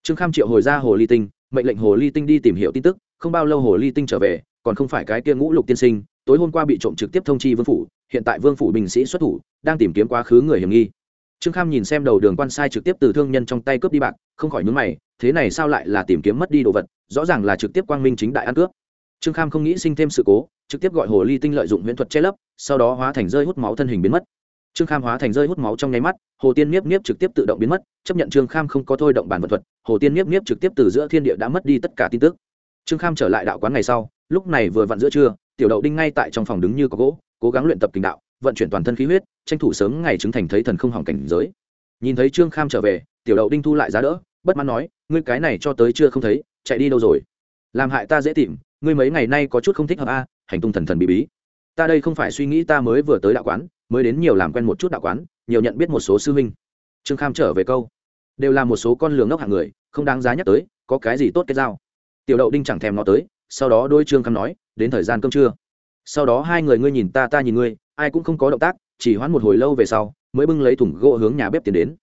Trương kham triệu hồi ra hồ ly tinh, mệnh lệnh hồ ly tinh đi tìm hiểu tin tức, không bao lâu hồ ly tinh trở về, còn không phải cái kia ngũ lục tiên sinh, tối hôm qua bị trộm trực tiếp thông chi vương phủ, hiện tại vương phủ binh sĩ xuất thủ, đang tìm kiếm quá khứ người hiểm nghi. Trương kham nhìn xem đầu đường quan sai trực tiếp từ thương nhân trong tay cướp đi bạc, không khỏi nhúng mày thế này sao lại là tìm kiếm mất đi đồ vật, rõ ràng là trực tiếp quang minh chính đại ăn cướp. Trương kham không nghĩ sinh thêm sự cố, trực tiếp gọi hồ ly tinh lợi dụng huyễn thuật che lấp, sau đó hóa thành rơi hút máu thân hình biến mất. Trương kham hóa thành rơi hút máu trong nháy mắt, hồ tiên niếp niếp trực tiếp tự động biến mất, chấp nhận trương kham không có thôi động bản vật thuật, hồ tiên niếp niếp trực tiếp từ giữa thiên địa đã mất đi tất cả tin tức. Trương kham trở lại đạo quán ngày sau, lúc này vừa vặn giữa trưa, tiểu đậu đinh ngay tại trong phòng đứng như có gỗ, cố gắng luyện tập kinh đạo, vận chuyển toàn thân khí huyết, tranh thủ sớm ngày chứng thành thấy thần không hỏng cảnh giới. Nhìn thấy trương kham trở về, tiểu đậu đinh thu lại giá đỡ bất mãn nói, ngươi cái này cho tới chưa không thấy, chạy đi đâu rồi? Làm hại ta dễ tìm, ngươi mấy ngày nay có chút không thích hợp a, hành tung thần thần bí bí. Ta đây không phải suy nghĩ ta mới vừa tới đạo quán, mới đến nhiều làm quen một chút đạo quán, nhiều nhận biết một số sư huynh. Trương kham trở về câu, đều là một số con lường ngốc hạng người, không đáng giá nhắc tới, có cái gì tốt cái giao? Tiểu đậu đinh chẳng thèm nó tới, sau đó đôi trương kham nói, đến thời gian cơm trưa. Sau đó hai người ngươi nhìn ta ta nhìn ngươi, ai cũng không có động tác, chỉ hoãn một hồi lâu về sau, mới bưng lấy thùng gỗ hướng nhà bếp tiến đến.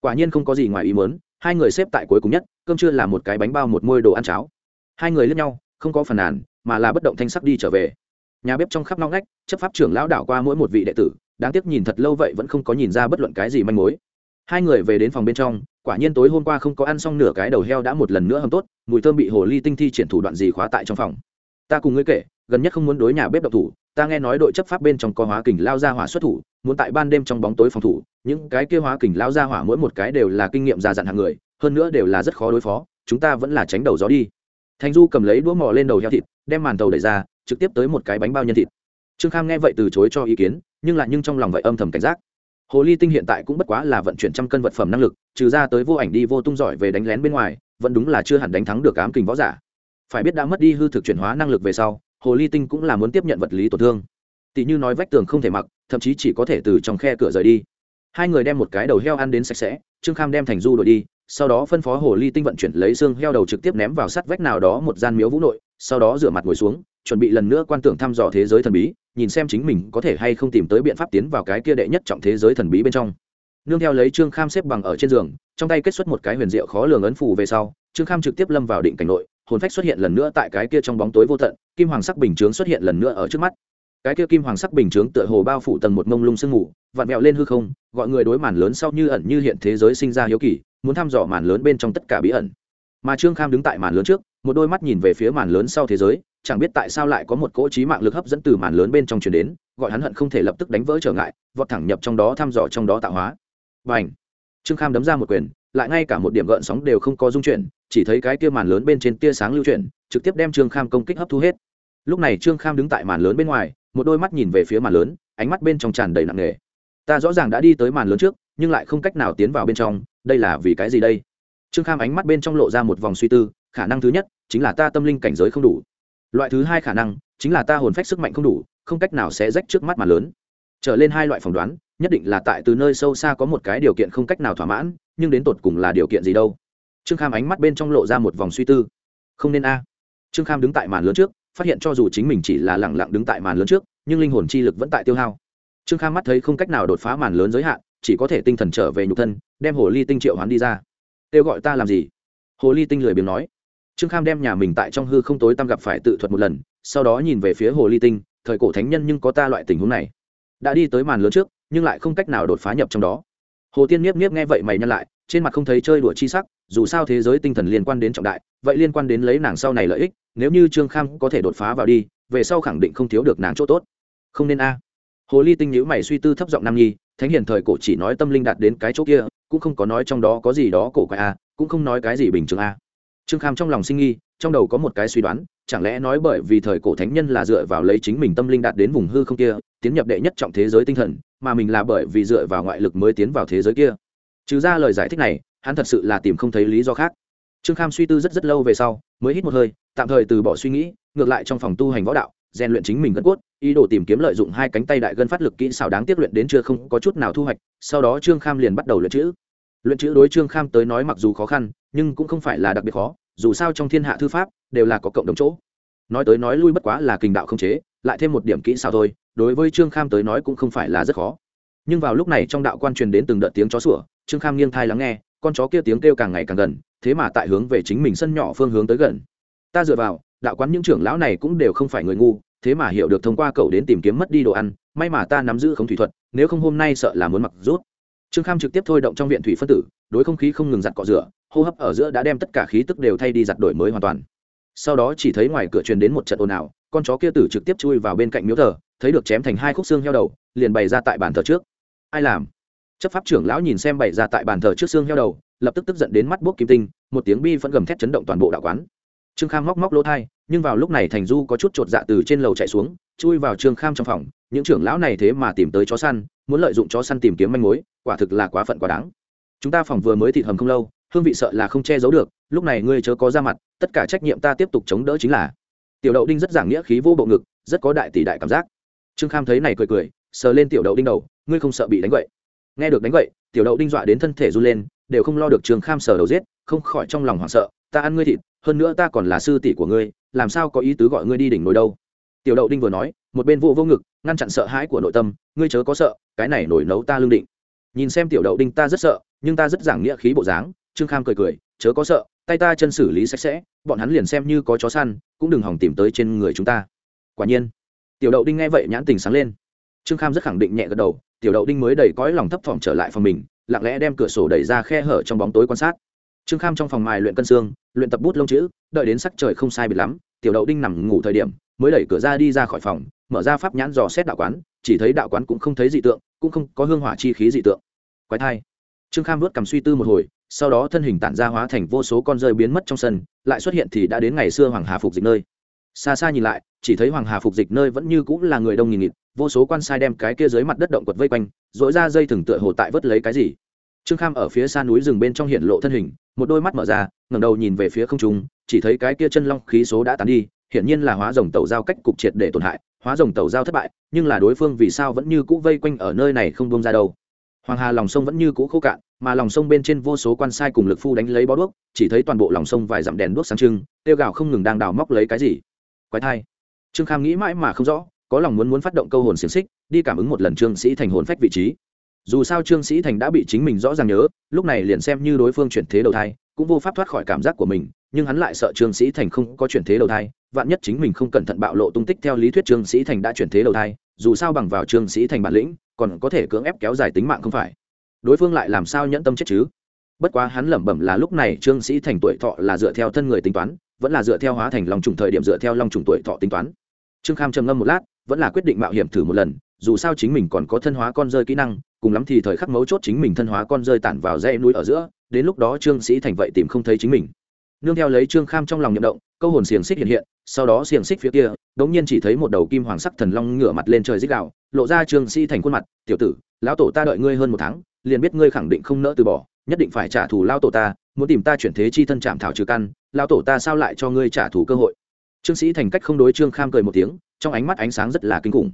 Quả nhiên không có gì ngoài ý mớn hai người xếp tại cuối cùng nhất, cơm trưa là một cái bánh bao, một môi đồ ăn cháo. Hai người lướt nhau, không có phần nàn, mà là bất động thanh sắc đi trở về. Nhà bếp trong khắp nóng ngách, chấp pháp trưởng lão đảo qua mỗi một vị đệ tử, đáng tiếc nhìn thật lâu vậy vẫn không có nhìn ra bất luận cái gì manh mối. Hai người về đến phòng bên trong, quả nhiên tối hôm qua không có ăn xong nửa cái đầu heo đã một lần nữa hầm tốt, mùi thơm bị hồ ly tinh thi triển thủ đoạn gì khóa tại trong phòng. Ta cùng ngươi kể, gần nhất không muốn đối nhà bếp độc thủ ta nghe nói đội chấp pháp bên trong có hóa kình lao ra hỏa xuất thủ, muốn tại ban đêm trong bóng tối phòng thủ, những cái kia hóa kình lao ra hỏa mỗi một cái đều là kinh nghiệm già dặn hàng người, hơn nữa đều là rất khó đối phó, chúng ta vẫn là tránh đầu gió đi. Thành du cầm lấy đũa mò lên đầu heo thịt, đem màn tàu đẩy ra, trực tiếp tới một cái bánh bao nhân thịt. Trương kham nghe vậy từ chối cho ý kiến, nhưng lại nhưng trong lòng vậy âm thầm cảnh giác. Hồ ly tinh hiện tại cũng bất quá là vận chuyển trăm cân vật phẩm năng lực, trừ ra tới vô ảnh đi vô tung giỏi về đánh lén bên ngoài, vẫn đúng là chưa hẳn đánh thắng được ám kình võ giả. Phải biết đã mất đi hư thực chuyển hóa năng lực về sau hồ ly tinh cũng là muốn tiếp nhận vật lý tổn thương. Tỷ như nói vách tường không thể mặc, thậm chí chỉ có thể từ trong khe cửa rời đi. Hai người đem một cái đầu heo ăn đến sạch sẽ, trương kham đem thành du đổi đi, sau đó phân phó hồ ly tinh vận chuyển lấy xương heo đầu trực tiếp ném vào sắt vách nào đó một gian miếu vũ nội, sau đó rửa mặt ngồi xuống, chuẩn bị lần nữa quan tưởng thăm dò thế giới thần bí, nhìn xem chính mình có thể hay không tìm tới biện pháp tiến vào cái kia đệ nhất trọng thế giới thần bí bên trong. Nương theo lấy trương kham xếp bằng ở trên giường, trong tay kết xuất một cái huyền diệu khó lường ấn phù về sau, trương kham trực tiếp lâm vào định cảnh nội hồn phách xuất hiện lần nữa tại cái kia trong bóng tối vô tận, kim hoàng sắc bình chướng xuất hiện lần nữa ở trước mắt. Cái kia kim hoàng sắc bình chướng tựa hồ bao phủ tầng một mông lung sương mù, vặn vẹo lên hư không, gọi người đối màn lớn sau như ẩn như hiện thế giới sinh ra hiếu kỳ, muốn thăm dò màn lớn bên trong tất cả bí ẩn. Mà trương kham đứng tại màn lớn trước, một đôi mắt nhìn về phía màn lớn sau thế giới, chẳng biết tại sao lại có một cỗ trí mạng lực hấp dẫn từ màn lớn bên trong truyền đến, gọi hắn hận không thể lập tức đánh vỡ trở ngại, vọt thẳng nhập trong đó thăm dò trong đó tạo hóa. Và ảnh trương kham đấm ra một quyền lại ngay cả một điểm gợn sóng đều không có dung chuyển, chỉ thấy cái kia màn lớn bên trên tia sáng lưu chuyển, trực tiếp đem trương kham công kích hấp thu hết. Lúc này trương kham đứng tại màn lớn bên ngoài, một đôi mắt nhìn về phía màn lớn, ánh mắt bên trong tràn đầy nặng nề. Ta rõ ràng đã đi tới màn lớn trước, nhưng lại không cách nào tiến vào bên trong, đây là vì cái gì đây? Trương kham ánh mắt bên trong lộ ra một vòng suy tư, khả năng thứ nhất, chính là ta tâm linh cảnh giới không đủ. Loại thứ hai khả năng, chính là ta hồn phách sức mạnh không đủ, không cách nào sẽ rách trước mắt màn lớn. Trở lên hai loại phỏng đoán nhất định là tại từ nơi sâu xa có một cái điều kiện không cách nào thỏa mãn, nhưng đến tột cùng là điều kiện gì đâu? Trương kham ánh mắt bên trong lộ ra một vòng suy tư. Không nên a. Trương kham đứng tại màn lớn trước, phát hiện cho dù chính mình chỉ là lẳng lặng đứng tại màn lớn trước, nhưng linh hồn chi lực vẫn tại tiêu hao. Trương kham mắt thấy không cách nào đột phá màn lớn giới hạn, chỉ có thể tinh thần trở về nhục thân, đem hồ ly tinh triệu hoán đi ra. Kêu gọi ta làm gì? Hồ ly tinh lười biếng nói. Trương kham đem nhà mình tại trong hư không tối tăm gặp phải tự thuật một lần, sau đó nhìn về phía hồ ly tinh, thời cổ thánh nhân nhưng có ta loại tình huống này. Đã đi tới màn lớn trước nhưng lại không cách nào đột phá nhập trong đó. Hồ tiên nhiếp nhiếp nghe vậy mày nhăn lại, trên mặt không thấy chơi đùa chi sắc, dù sao thế giới tinh thần liên quan đến trọng đại, vậy liên quan đến lấy nàng sau này lợi ích, nếu như trương kham có thể đột phá vào đi, về sau khẳng định không thiếu được nàng chỗ tốt. Không nên a. Hồ ly tinh nhữ mày suy tư thấp giọng nam nhi, thánh hiền thời cổ chỉ nói tâm linh đạt đến cái chỗ kia, cũng không có nói trong đó có gì đó cổ quái a, cũng không nói cái gì bình thường a. Trương kham trong lòng sinh nghi, trong đầu có một cái suy đoán, chẳng lẽ nói bởi vì thời cổ thánh nhân là dựa vào lấy chính mình tâm linh đạt đến vùng hư không kia, tiến nhập đệ nhất trọng thế giới tinh thần mà mình là bởi vì dựa vào ngoại lực mới tiến vào thế giới kia. Trừ ra lời giải thích này, hắn thật sự là tìm không thấy lý do khác. Trương kham suy tư rất rất lâu về sau, mới hít một hơi, tạm thời từ bỏ suy nghĩ, ngược lại trong phòng tu hành võ đạo, rèn luyện chính mình gân cốt, ý đồ tìm kiếm lợi dụng hai cánh tay đại gân phát lực kỹ xảo đáng tiếp luyện đến chưa không có chút nào thu hoạch, sau đó trương kham liền bắt đầu luyện chữ. Luyện chữ đối trương kham tới nói mặc dù khó khăn, nhưng cũng không phải là đặc biệt khó, dù sao trong thiên hạ thư pháp, đều là có cộng đồng chỗ. Nói tới nói lui bất quá là kình đạo không chế, lại thêm một điểm kỹ xảo thôi đối với trương kham tới nói cũng không phải là rất khó. Nhưng vào lúc này trong đạo quan truyền đến từng đợt tiếng chó sủa, trương kham nghiêng thai lắng nghe, con chó kia tiếng kêu càng ngày càng gần, thế mà tại hướng về chính mình sân nhỏ phương hướng tới gần. Ta dựa vào, đạo quán những trưởng lão này cũng đều không phải người ngu, thế mà hiểu được thông qua cậu đến tìm kiếm mất đi đồ ăn, may mà ta nắm giữ không thủy thuật, nếu không hôm nay sợ là muốn mặc rút. Trương kham trực tiếp thôi động trong viện thủy phân tử, đối không khí không ngừng giặt cọ rửa, hô hấp ở giữa đã đem tất cả khí tức đều thay đi giặt đổi mới hoàn toàn sau đó chỉ thấy ngoài cửa truyền đến một trận ồn ào, con chó kia tử trực tiếp chui vào bên cạnh miếu thờ, thấy được chém thành hai khúc xương heo đầu, liền bày ra tại bàn thờ trước. Ai làm? Chấp pháp trưởng lão nhìn xem bày ra tại bàn thờ trước xương heo đầu, lập tức tức giận đến mắt bốc kim tinh, một tiếng bi vẫn gầm thét chấn động toàn bộ đạo quán. Trương kham móc móc lỗ thai, nhưng vào lúc này thành du có chút chột dạ từ trên lầu chạy xuống, chui vào trương kham trong phòng, những trưởng lão này thế mà tìm tới chó săn, muốn lợi dụng chó săn tìm kiếm manh mối, quả thực là quá phận quá đáng. Chúng ta phòng vừa mới thịt hầm không lâu, hương vị sợ là không che giấu được lúc này ngươi chớ có ra mặt, tất cả trách nhiệm ta tiếp tục chống đỡ chính là. Tiểu đậu đinh rất giảng nghĩa khí vô bộ ngực, rất có đại tỷ đại cảm giác. Trương kham thấy này cười cười, sờ lên tiểu đậu đinh đầu, ngươi không sợ bị đánh vậy nghe được đánh vậy tiểu đậu đinh dọa đến thân thể run lên, đều không lo được trương kham sờ đầu giết, không khỏi trong lòng hoảng sợ, ta ăn ngươi thịt, hơn nữa ta còn là sư tỷ của ngươi, làm sao có ý tứ gọi ngươi đi đỉnh nổi đâu. Tiểu đậu đinh vừa nói, một bên vô vô ngực, ngăn chặn sợ hãi của nội tâm, ngươi chớ có sợ, cái này nổi nấu ta lương định. Nhìn xem tiểu đậu đinh ta rất sợ, nhưng ta rất giảng nghĩa khí bộ dáng, trương kham cười cười, chớ có sợ tay ta chân xử lý sạch sẽ, bọn hắn liền xem như có chó săn, cũng đừng hỏng tìm tới trên người chúng ta. Quả nhiên, tiểu đậu đinh nghe vậy nhãn tình sáng lên. Trương kham rất khẳng định nhẹ gật đầu, tiểu đậu đinh mới đầy cõi lòng thấp thỏm trở lại phòng mình, lặng lẽ đem cửa sổ đẩy ra khe hở trong bóng tối quan sát. Trương kham trong phòng mài luyện cân xương, luyện tập bút lông chữ, đợi đến sắc trời không sai biệt lắm, tiểu đậu đinh nằm ngủ thời điểm, mới đẩy cửa ra đi ra khỏi phòng, mở ra pháp nhãn dò xét đạo quán, chỉ thấy đạo quán cũng không thấy dị tượng, cũng không có hương hỏa chi khí dị tượng. Quái thai trương kham vớt cầm suy tư một hồi, sau đó thân hình tản ra hóa thành vô số con rơi biến mất trong sân, lại xuất hiện thì đã đến ngày xưa hoàng hà phục dịch nơi. Xa xa nhìn lại, chỉ thấy hoàng hà phục dịch nơi vẫn như cũng là người đông nghìn nghịt, vô số quan sai đem cái kia dưới mặt đất động quật vây quanh dỗi ra dây thừng tựa hồ tại vớt lấy cái gì. Trương kham ở phía xa núi rừng bên trong hiện lộ thân hình, một đôi mắt mở ra, ngẩng đầu nhìn về phía không trung, chỉ thấy cái kia chân long khí số đã tán đi, hiển nhiên là hóa rồng tàu giao cách cục triệt để tổn hại, hóa rồng tàu giao thất bại, nhưng là đối phương vì sao vẫn như cũ vây quanh ở nơi này không bông ra đâu hoàng hà lòng sông vẫn như cũ khô cạn, mà lòng sông bên trên vô số quan sai cùng lực phu đánh lấy bó đuốc, chỉ thấy toàn bộ lòng sông vài dặm đèn đuốc sáng trưng, tiêu gạo không ngừng đang đào móc lấy cái gì. Quái thai. Trương kham nghĩ mãi mà không rõ, có lòng muốn muốn phát động câu hồn xiềng xích, đi cảm ứng một lần trương sĩ thành hồn phách vị trí. Dù sao trương sĩ thành đã bị chính mình rõ ràng nhớ, lúc này liền xem như đối phương chuyển thế đầu thai, cũng vô pháp thoát khỏi cảm giác của mình, nhưng hắn lại sợ trương sĩ thành không có chuyển thế đầu thai, vạn nhất chính mình không cẩn thận bạo lộ tung tích theo lý thuyết trương sĩ thành đã chuyển thế đầu thai, dù sao bằng vào trương sĩ thành bản lĩnh còn có thể cưỡng ép kéo dài tính mạng không phải? Đối phương lại làm sao nhẫn tâm chết chứ? Bất quá hắn lẩm bẩm là lúc này trương sĩ thành tuổi thọ là dựa theo thân người tính toán, vẫn là dựa theo hóa thành lòng trùng thời điểm dựa theo lòng trùng tuổi thọ tính toán. Trương kham trầm ngâm một lát, vẫn là quyết định mạo hiểm thử một lần, dù sao chính mình còn có thân hóa con rơi kỹ năng, cùng lắm thì thời khắc mấu chốt chính mình thân hóa con rơi tản vào dãy núi ở giữa, đến lúc đó trương sĩ thành vậy tìm không thấy chính mình. Nương theo lấy trương kham trong lòng nhậm động câu hồn xiềng xích hiện hiện, sau đó xiềng xích phía kia, đống nhiên chỉ thấy một đầu kim hoàng sắc thần long ngửa mặt lên trời dích đạo lộ ra trương sĩ thành khuôn mặt, tiểu tử, lão tổ ta đợi ngươi hơn một tháng, liền biết ngươi khẳng định không nỡ từ bỏ, nhất định phải trả thù lao tổ ta, muốn tìm ta chuyển thế chi thân chạm thảo trừ căn lao tổ ta sao lại cho ngươi trả thù cơ hội? Trương sĩ thành cách không đối trương kham cười một tiếng, trong ánh mắt ánh sáng rất là kinh khủng.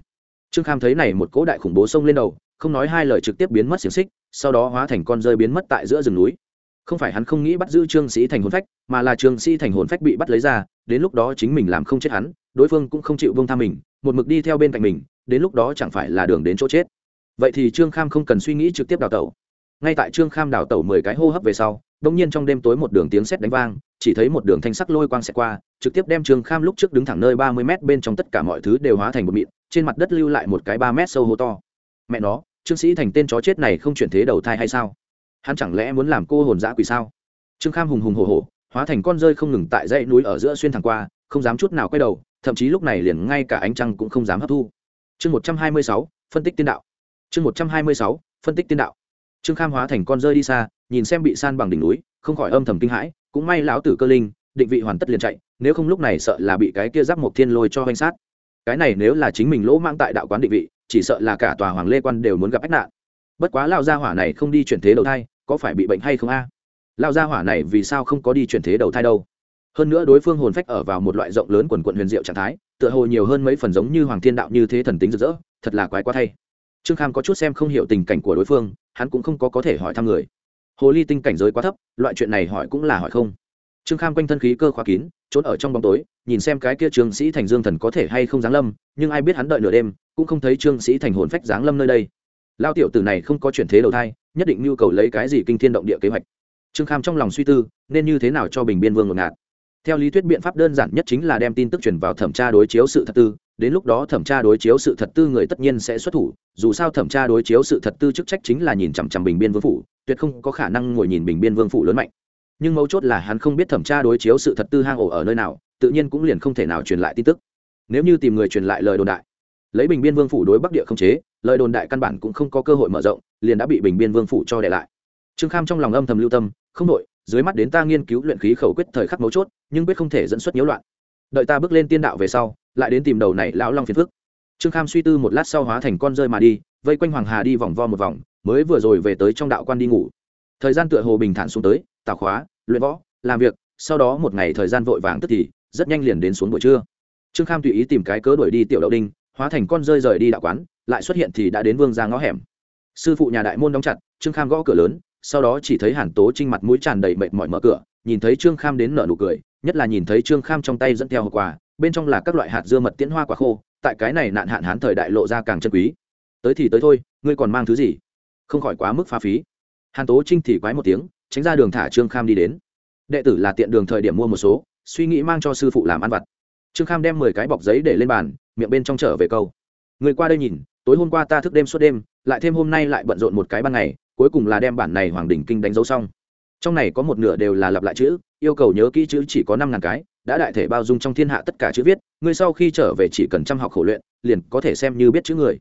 Trương kham thấy này một cỗ đại khủng bố xông lên đầu, không nói hai lời trực tiếp biến mất xiềng xích, sau đó hóa thành con rơi biến mất tại giữa rừng núi không phải hắn không nghĩ bắt giữ trương sĩ thành hồn phách, mà là trương sĩ thành hồn phách bị bắt lấy ra, đến lúc đó chính mình làm không chết hắn, đối phương cũng không chịu vương tha mình, một mực đi theo bên cạnh mình, đến lúc đó chẳng phải là đường đến chỗ chết. Vậy thì trương kham không cần suy nghĩ trực tiếp đào tẩu. Ngay tại trương kham đào tẩu mười cái hô hấp về sau đông nhiên trong đêm tối một đường tiếng sét đánh vang, chỉ thấy một đường thanh sắc lôi quang xẹt qua, trực tiếp đem trương kham lúc trước đứng thẳng nơi ba mươi m bên trong tất cả mọi thứ đều hóa thành một mịn, trên mặt đất lưu lại một cái ba mét sâu hô to. Mẹ nó, trương sĩ thành tên chó chết này không chuyển thế đầu thai hay sao? Hắn chẳng lẽ muốn làm cô hồn dã quỷ sao? Trương kham hùng hùng hồ hồ hóa thành con rơi không ngừng tại dãy núi ở giữa xuyên thẳng qua, không dám chút nào quay đầu, thậm chí lúc này liền ngay cả ánh trăng cũng không dám hấp thu. Chương một trăm hai mươi sáu, phân tích tiên đạo. Chương một trăm hai mươi sáu, phân tích tiên đạo. Trương kham hóa thành con rơi đi xa, nhìn xem bị san bằng đỉnh núi, không khỏi âm thầm kinh hãi, cũng may lão tử cơ linh, định vị hoàn tất liền chạy, nếu không lúc này sợ là bị cái kia giáp một thiên lôi cho hoành sát. Cái này nếu là chính mình lỗ mang tại đạo quán định vị, chỉ sợ là cả tòa hoàng lê quan đều muốn gặp ách nạn. Bất quá lao gia hỏa này không đi chuyển thế đầu thai có phải bị bệnh hay không a? À? lao gia hỏa này vì sao không có đi chuyển thế đầu thai đâu? Hơn nữa đối phương hồn phách ở vào một loại rộng lớn quần quận huyền diệu trạng thái, tựa hồ nhiều hơn mấy phần giống như hoàng thiên đạo như thế thần tính rực rỡ, thật là quái quá thay. Trương kham có chút xem không hiểu tình cảnh của đối phương, hắn cũng không có có thể hỏi thăm người. Hồ ly tinh cảnh giới quá thấp, loại chuyện này hỏi cũng là hỏi không. Trương kham quanh thân khí cơ khóa kín, trốn ở trong bóng tối, nhìn xem cái kia trương sĩ thành dương thần có thể hay không giáng lâm, nhưng ai biết hắn đợi nửa đêm, cũng không thấy trương sĩ thành hồn phách giáng lâm nơi đây. Lao tiểu tử này không có chuyển thế đầu thai nhất định nhu cầu lấy cái gì kinh thiên động địa kế hoạch. Trương kham trong lòng suy tư, nên như thế nào cho bình biên vương ngột ngạt? Theo lý thuyết biện pháp đơn giản nhất chính là đem tin tức truyền vào thẩm tra đối chiếu sự thật tư, đến lúc đó thẩm tra đối chiếu sự thật tư người tất nhiên sẽ xuất thủ, dù sao thẩm tra đối chiếu sự thật tư chức trách chính là nhìn chằm chằm bình biên vương phủ, tuyệt không có khả năng ngồi nhìn bình biên vương phủ lớn mạnh. Nhưng mấu chốt là hắn không biết thẩm tra đối chiếu sự thật tư hang ổ ở nơi nào, tự nhiên cũng liền không thể nào truyền lại tin tức. Nếu như tìm người truyền lại lời đồn đại, lấy bình biên vương phủ đối bắc địa không chế, lời đồn đại căn bản cũng không có cơ hội mở rộng liền đã bị bình biên vương phủ cho để lại. Trương kham trong lòng âm thầm lưu tâm, không đội dưới mắt đến ta nghiên cứu luyện khí khẩu quyết thời khắc mấu chốt, nhưng quyết không thể dẫn xuất nhiễu loạn. Đợi ta bước lên tiên đạo về sau, lại đến tìm đầu này lão long phiền phức. Trương kham suy tư một lát sau hóa thành con rơi mà đi, vây quanh hoàng hà đi vòng vo một vòng, mới vừa rồi về tới trong đạo quan đi ngủ. Thời gian tựa hồ bình thản xuống tới tào khóa, luyện võ, làm việc, sau đó một ngày thời gian vội vàng tức thì, rất nhanh liền đến xuống buổi trưa. Trương kham tùy ý tìm cái cớ đuổi đi tiểu đậu đinh, hóa thành con rơi rời đi đạo quán, lại xuất hiện thì đã đến vương ra ngõ hẻm sư phụ nhà đại môn đóng chặt, trương kham gõ cửa lớn, sau đó chỉ thấy hàn tố trinh mặt mũi tràn đầy mệt mỏi mở cửa, nhìn thấy trương kham đến nở nụ cười, nhất là nhìn thấy trương kham trong tay dẫn theo hộp quà, bên trong là các loại hạt dưa mật tiễn hoa quả khô, tại cái này nạn hạn hán thời đại lộ ra càng chân quý. Tới thì tới thôi, ngươi còn mang thứ gì? Không khỏi quá mức pha phí. Hàn tố trinh thì quái một tiếng, tránh ra đường thả trương kham đi đến. Đệ tử là tiện đường thời điểm mua một số, suy nghĩ mang cho sư phụ làm ăn vặt. Trương kham đem mười cái bọc giấy để lên bàn, miệng bên trong trở về câu. Người qua đây nhìn, tối hôm qua ta thức đêm suốt đêm lại thêm hôm nay lại bận rộn một cái ban ngày, cuối cùng là đem bản này hoàng đỉnh kinh đánh dấu xong. Trong này có một nửa đều là lặp lại chữ, yêu cầu nhớ kỹ chữ chỉ có năm ngàn cái, đã đại thể bao dung trong thiên hạ tất cả chữ viết, ngươi sau khi trở về chỉ cần chăm học khổ luyện, liền có thể xem như biết chữ người.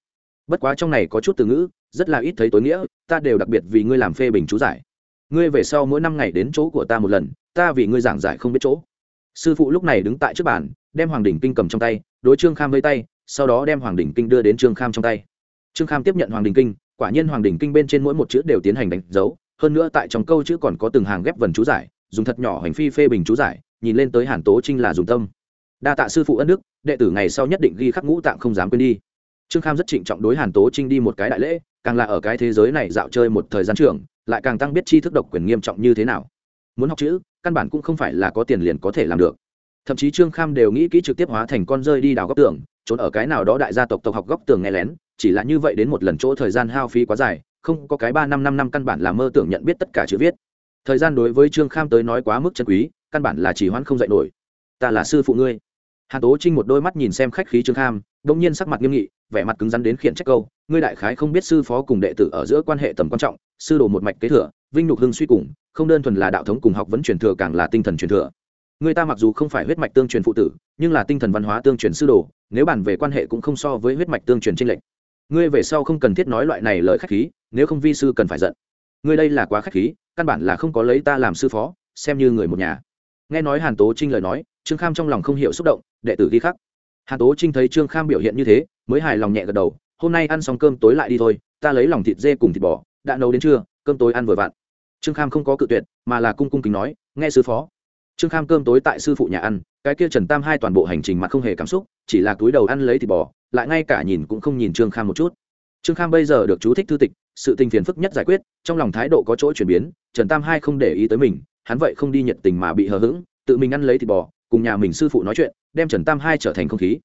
Bất quá trong này có chút từ ngữ, rất là ít thấy tối nghĩa, ta đều đặc biệt vì ngươi làm phê bình chú giải. Ngươi về sau mỗi năm ngày đến chỗ của ta một lần, ta vì ngươi giảng giải không biết chỗ. Sư phụ lúc này đứng tại trước bàn, đem hoàng đỉnh kinh cầm trong tay, đối trương kham vây tay, sau đó đem hoàng đỉnh kinh đưa đến trương kham trong tay trương kham tiếp nhận hoàng Đình kinh, quả nhiên hoàng Đình kinh bên trên mỗi một chữ đều tiến hành đánh dấu, hơn nữa tại trong câu chữ còn có từng hàng ghép vần chú giải, dùng thật nhỏ hành phi phê bình chú giải, nhìn lên tới hàn tố trinh là dùng tâm. Đa tạ sư phụ ân đức, đệ tử ngày sau nhất định ghi khắc ngũ tạng không dám quên đi. Trương kham rất trịnh trọng đối hàn tố trinh đi một cái đại lễ, càng là ở cái thế giới này dạo chơi một thời gian trường lại càng tăng biết tri thức độc quyền nghiêm trọng như thế nào. Muốn học chữ, căn bản cũng không phải là có tiền liền có thể làm được. Thậm chí trương kham đều nghĩ kỹ trực tiếp hóa thành con rơi đi đào góc tường, trốn ở cái nào đó đại gia tộc tộc học góc tường nghe lén chỉ là như vậy đến một lần chỗ thời gian hao phí quá dài, không có cái ba năm năm năm căn bản là mơ tưởng nhận biết tất cả chữ viết. Thời gian đối với trương kham tới nói quá mức chân quý, căn bản là chỉ hoãn không dạy nổi. Ta là sư phụ ngươi. Hàn tố trinh một đôi mắt nhìn xem khách khí trương kham đ ỗ n g nhiên sắc mặt nghiêm nghị, vẻ mặt cứng rắn đến khiển trách câu, ngươi đại khái không biết sư phó cùng đệ tử ở giữa quan hệ tầm quan trọng, sư đồ một mạch kế thừa, vinh nhục hưng suy cùng, không đơn thuần là đạo thống cùng học vấn truyền thừa càng là tinh thần truyền thừa. Người ta mặc dù không phải huyết mạch tương truyền phụ tử, nhưng là tinh thần văn hóa tương truyền sư đồ, nếu bàn về quan hệ cũng không so với huyết mạch tương truyền tranh lệch ngươi về sau không cần thiết nói loại này lời khách khí, nếu không vi sư cần phải giận. Ngươi đây là quá khách khí, căn bản là không có lấy ta làm sư phó, xem như người một nhà. Nghe nói hàn tố trinh lời nói, trương kham trong lòng không hiểu xúc động, đệ tử ghi khắc. Hàn tố trinh thấy trương kham biểu hiện như thế, mới hài lòng nhẹ gật đầu, hôm nay ăn xong cơm tối lại đi thôi, ta lấy lòng thịt dê cùng thịt bò, đã nấu đến trưa, cơm tối ăn vừa vặn. Trương kham không có cự tuyệt, mà là cung cung kính nói, nghe sư phó. Trương kham cơm tối tại sư phụ nhà ăn, cái kia trần tam hai toàn bộ hành trình mặt không hề cảm xúc, chỉ là túi đầu ăn lấy thịt bò lại ngay cả nhìn cũng không nhìn trương kham một chút. Trương kham bây giờ được chú thích thư tịch, sự tình phiền phức nhất giải quyết, trong lòng thái độ có chỗ chuyển biến, trần tam hai không để ý tới mình, hắn vậy không đi nhiệt tình mà bị hờ hững, tự mình ăn lấy thịt bò, cùng nhà mình sư phụ nói chuyện, đem trần tam hai trở thành không khí.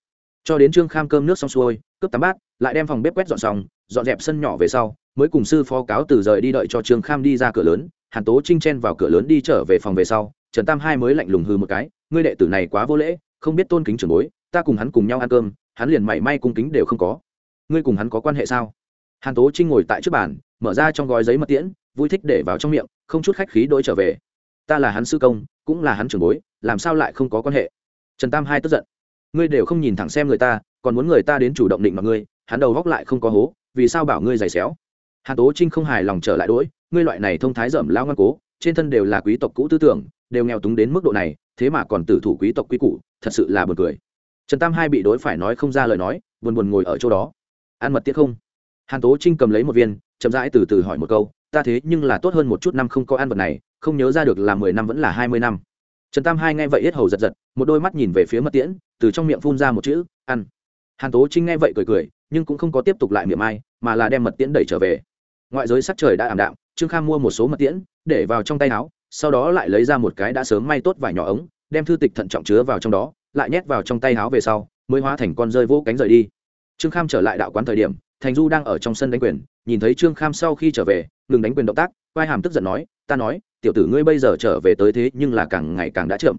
Cho đến trương kham cơm nước xong xuôi, cướp tắm bát, lại đem phòng bếp quét dọn xong, dọn dẹp sân nhỏ về sau, mới cùng sư phó cáo từ rời đi đợi cho trương kham đi ra cửa lớn, hàn tố trinh chen vào cửa lớn đi trở về phòng về sau, trần tam hai mới lạnh lùng hư một cái, ngươi đệ tử này quá vô lễ, không biết tôn kính trưởng bối, ta cùng hắn cùng nhau ăn cơm hắn liền mảy may cung kính đều không có. Ngươi cùng hắn có quan hệ sao? Hàn tố trinh ngồi tại trước bàn, mở ra trong gói giấy mật tiễn, vui thích để vào trong miệng, không chút khách khí đ i trở về. Ta là hắn sư công, cũng là hắn trưởng bối, làm sao lại không có quan hệ? Trần tam hai tức giận. Ngươi đều không nhìn thẳng xem người ta, còn muốn người ta đến chủ động định mà ngươi, hắn đầu góc lại không có hố, vì sao bảo ngươi giày xéo? Hàn tố trinh không hài lòng trở lại đỗi ngươi loại này thông thái dởm lao ngoan cố, trên thân đều là quý tộc cũ tư tưởng, đều nghèo túng đến mức độ này, thế mà còn tử thủ quý tộc quý cũ thật sự là buồn cười trần tam hai bị đối phải nói không ra lời nói, buồn buồn ngồi ở chỗ đó. Ăn mật tiết không? Hàn tố trinh cầm lấy một viên, chậm rãi từ từ hỏi một câu, ta thế nhưng là tốt hơn một chút năm không có ăn vật này, không nhớ ra được là mười năm vẫn là hai mươi năm. Trần tam hai nghe vậy yết hầu giật giật, một đôi mắt nhìn về phía mật tiễn, từ trong miệng phun ra một chữ, ăn. Hàn tố trinh nghe vậy cười cười, nhưng cũng không có tiếp tục lại miệng ai, mà là đem mật tiễn đẩy trở về. Ngoại giới sắc trời đã ảm đạm, trương kham mua một số mật tiễn, để vào trong tay áo, sau đó lại lấy ra một cái đã sớm may tốt vài nhỏ ống, đem thư tịch thận trọng chứa vào trong đó lại nhét vào trong tay háo về sau, mới hóa thành con rơi vỗ cánh rời đi. Trương kham trở lại đạo quán thời điểm, thành du đang ở trong sân đánh quyền, nhìn thấy trương kham sau khi trở về, ngừng đánh quyền động tác vai hàm tức giận nói, ta nói, tiểu tử ngươi bây giờ trở về tới thế nhưng là càng ngày càng đã chậm.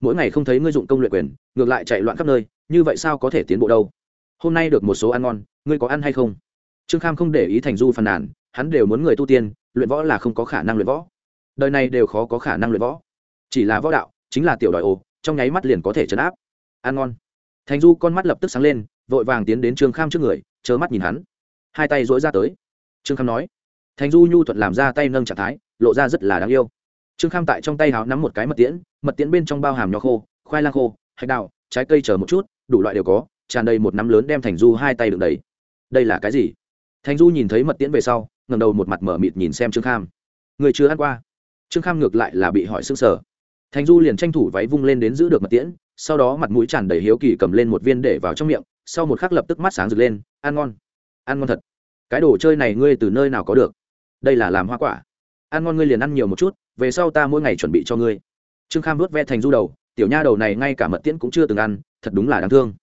Mỗi ngày không thấy ngươi dụng công luyện quyền, ngược lại chạy loạn khắp nơi, như vậy sao có thể tiến bộ đâu? Hôm nay được một số ăn ngon, ngươi có ăn hay không? Trương kham không để ý thành du phàn nàn, hắn đều muốn người tu tiên, luyện võ là không có khả năng luyện võ. Đời này đều khó có khả năng luyện võ. Chỉ là võ đạo, chính là tiểu đòi ồ trong nháy mắt liền có thể chấn áp. Ăn ngon. Thành du con mắt lập tức sáng lên, vội vàng tiến đến trương kham trước người chớ mắt nhìn hắn. Hai tay dỗi ra tới. Trương kham nói, thành du nhu thuận làm ra tay nâng trạng thái, lộ ra rất là đáng yêu. Trương kham tại trong tay háo nắm một cái mật tiễn mật tiễn bên trong bao hàm nho khô, khoai lang khô, hạch đào, trái cây chờ một chút, đủ loại đều có, tràn đầy một nắm lớn đem thành du hai tay đựng đầy. Đây là cái gì? Thành du nhìn thấy mật tiễn về sau ngầm đầu một mặt mở mịt nhìn xem trương kham. Người chưa ăn qua? Trương kham ngược lại là bị hỏi s ư n g sở thành du liền tranh thủ váy vung lên đến giữ được mật tiễn, sau đó mặt mũi tràn đầy hiếu kỳ cầm lên một viên để vào trong miệng, sau một khắc lập tức mắt sáng rực lên, ăn ngon. Ăn ngon thật. Cái đồ chơi này ngươi từ nơi nào có được? Đây là làm hoa quả. Ăn ngon ngươi liền ăn nhiều một chút, về sau ta mỗi ngày chuẩn bị cho ngươi. Trương kham vớt ve thành du đầu, tiểu nha đầu này ngay cả mật tiễn cũng chưa từng ăn, thật đúng là đáng thương.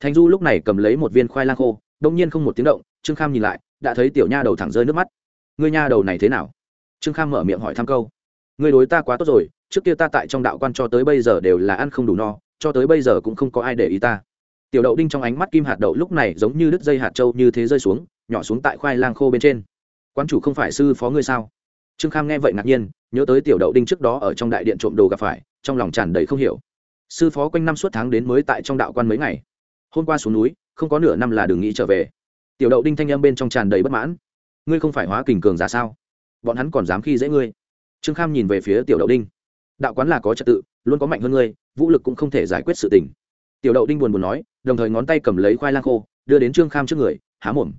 Thành du lúc này cầm lấy một viên khoai lang khô, đông nhiên không một tiếng động, trương kham nhìn lại, đã thấy tiểu nha đầu thẳng rơi nước mắt. Ngươi nha đầu này thế nào? Trương kham mở miệng hỏi thăm câu ngươi đối ta quá tốt rồi, trước kia ta tại trong đạo quan cho tới bây giờ đều là ăn không đủ no, cho tới bây giờ cũng không có ai để ý ta. Tiểu đậu đinh trong ánh mắt kim hạt đậu lúc này giống như đứt dây hạt trâu như thế rơi xuống, nhỏ xuống tại khoai lang khô bên trên. Quan chủ không phải sư phó ngươi sao? Trương kham nghe vậy ngạc nhiên, nhớ tới tiểu đậu đinh trước đó ở trong đại điện trộm đồ gặp phải, trong lòng tràn đầy không hiểu. Sư phó quanh năm suốt tháng đến mới tại trong đạo quan mấy ngày. Hôm qua xuống núi, không có nửa năm là đừng nghĩ trở về. Tiểu đậu đinh thanh âm bên trong tràn đầy bất mãn. Ngươi không phải hóa kình cường giả sao? Bọn hắn còn dám khi dễ ngươi trương kham nhìn về phía tiểu đậu đinh. Đạo quán là có trật tự, luôn có mạnh hơn ngươi, vũ lực cũng không thể giải quyết sự tình. Tiểu đậu đinh buồn buồn nói, đồng thời ngón tay cầm lấy khoai lang khô, đưa đến trương kham trước người, há mồm.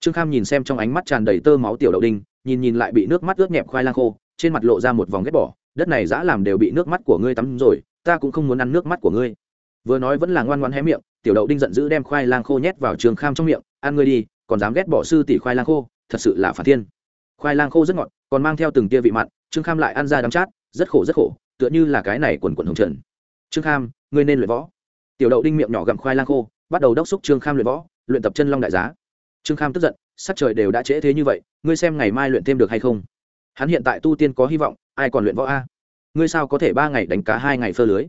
Trương kham nhìn xem trong ánh mắt tràn đầy tơ máu tiểu đậu đinh, nhìn nhìn lại bị nước mắt ướt nhẹp khoai lang khô, trên mặt lộ ra một vòng ghét bỏ, đất này dã làm đều bị nước mắt của ngươi tắm rồi, ta cũng không muốn ăn nước mắt của ngươi. Vừa nói vẫn là ngoan ngoan hé miệng, tiểu đậu đinh giận dữ đem khoai lang khô nhét vào trường kham trong miệng, ăn ngươi đi, còn dám ghét bỏ sư tỷ khoai lang khô, thật sự là phản thiên. Khoai lang khô rất ngọt, còn mang theo từng tia vị mặn trương kham lại ăn ra đắm chát, rất khổ rất khổ, tựa như là cái này quần quần hồng trần. Trương kham, ngươi nên luyện võ. Tiểu đậu đinh miệng nhỏ gặm khoai lang khô, bắt đầu đốc xúc trương kham luyện võ, luyện tập chân long đại giá. Trương kham tức giận, sắc trời đều đã trễ thế như vậy, ngươi xem ngày mai luyện thêm được hay không? Hắn hiện tại tu tiên có hy vọng, ai còn luyện võ a? Ngươi sao có thể ba ngày đánh cá hai ngày phơ lưới?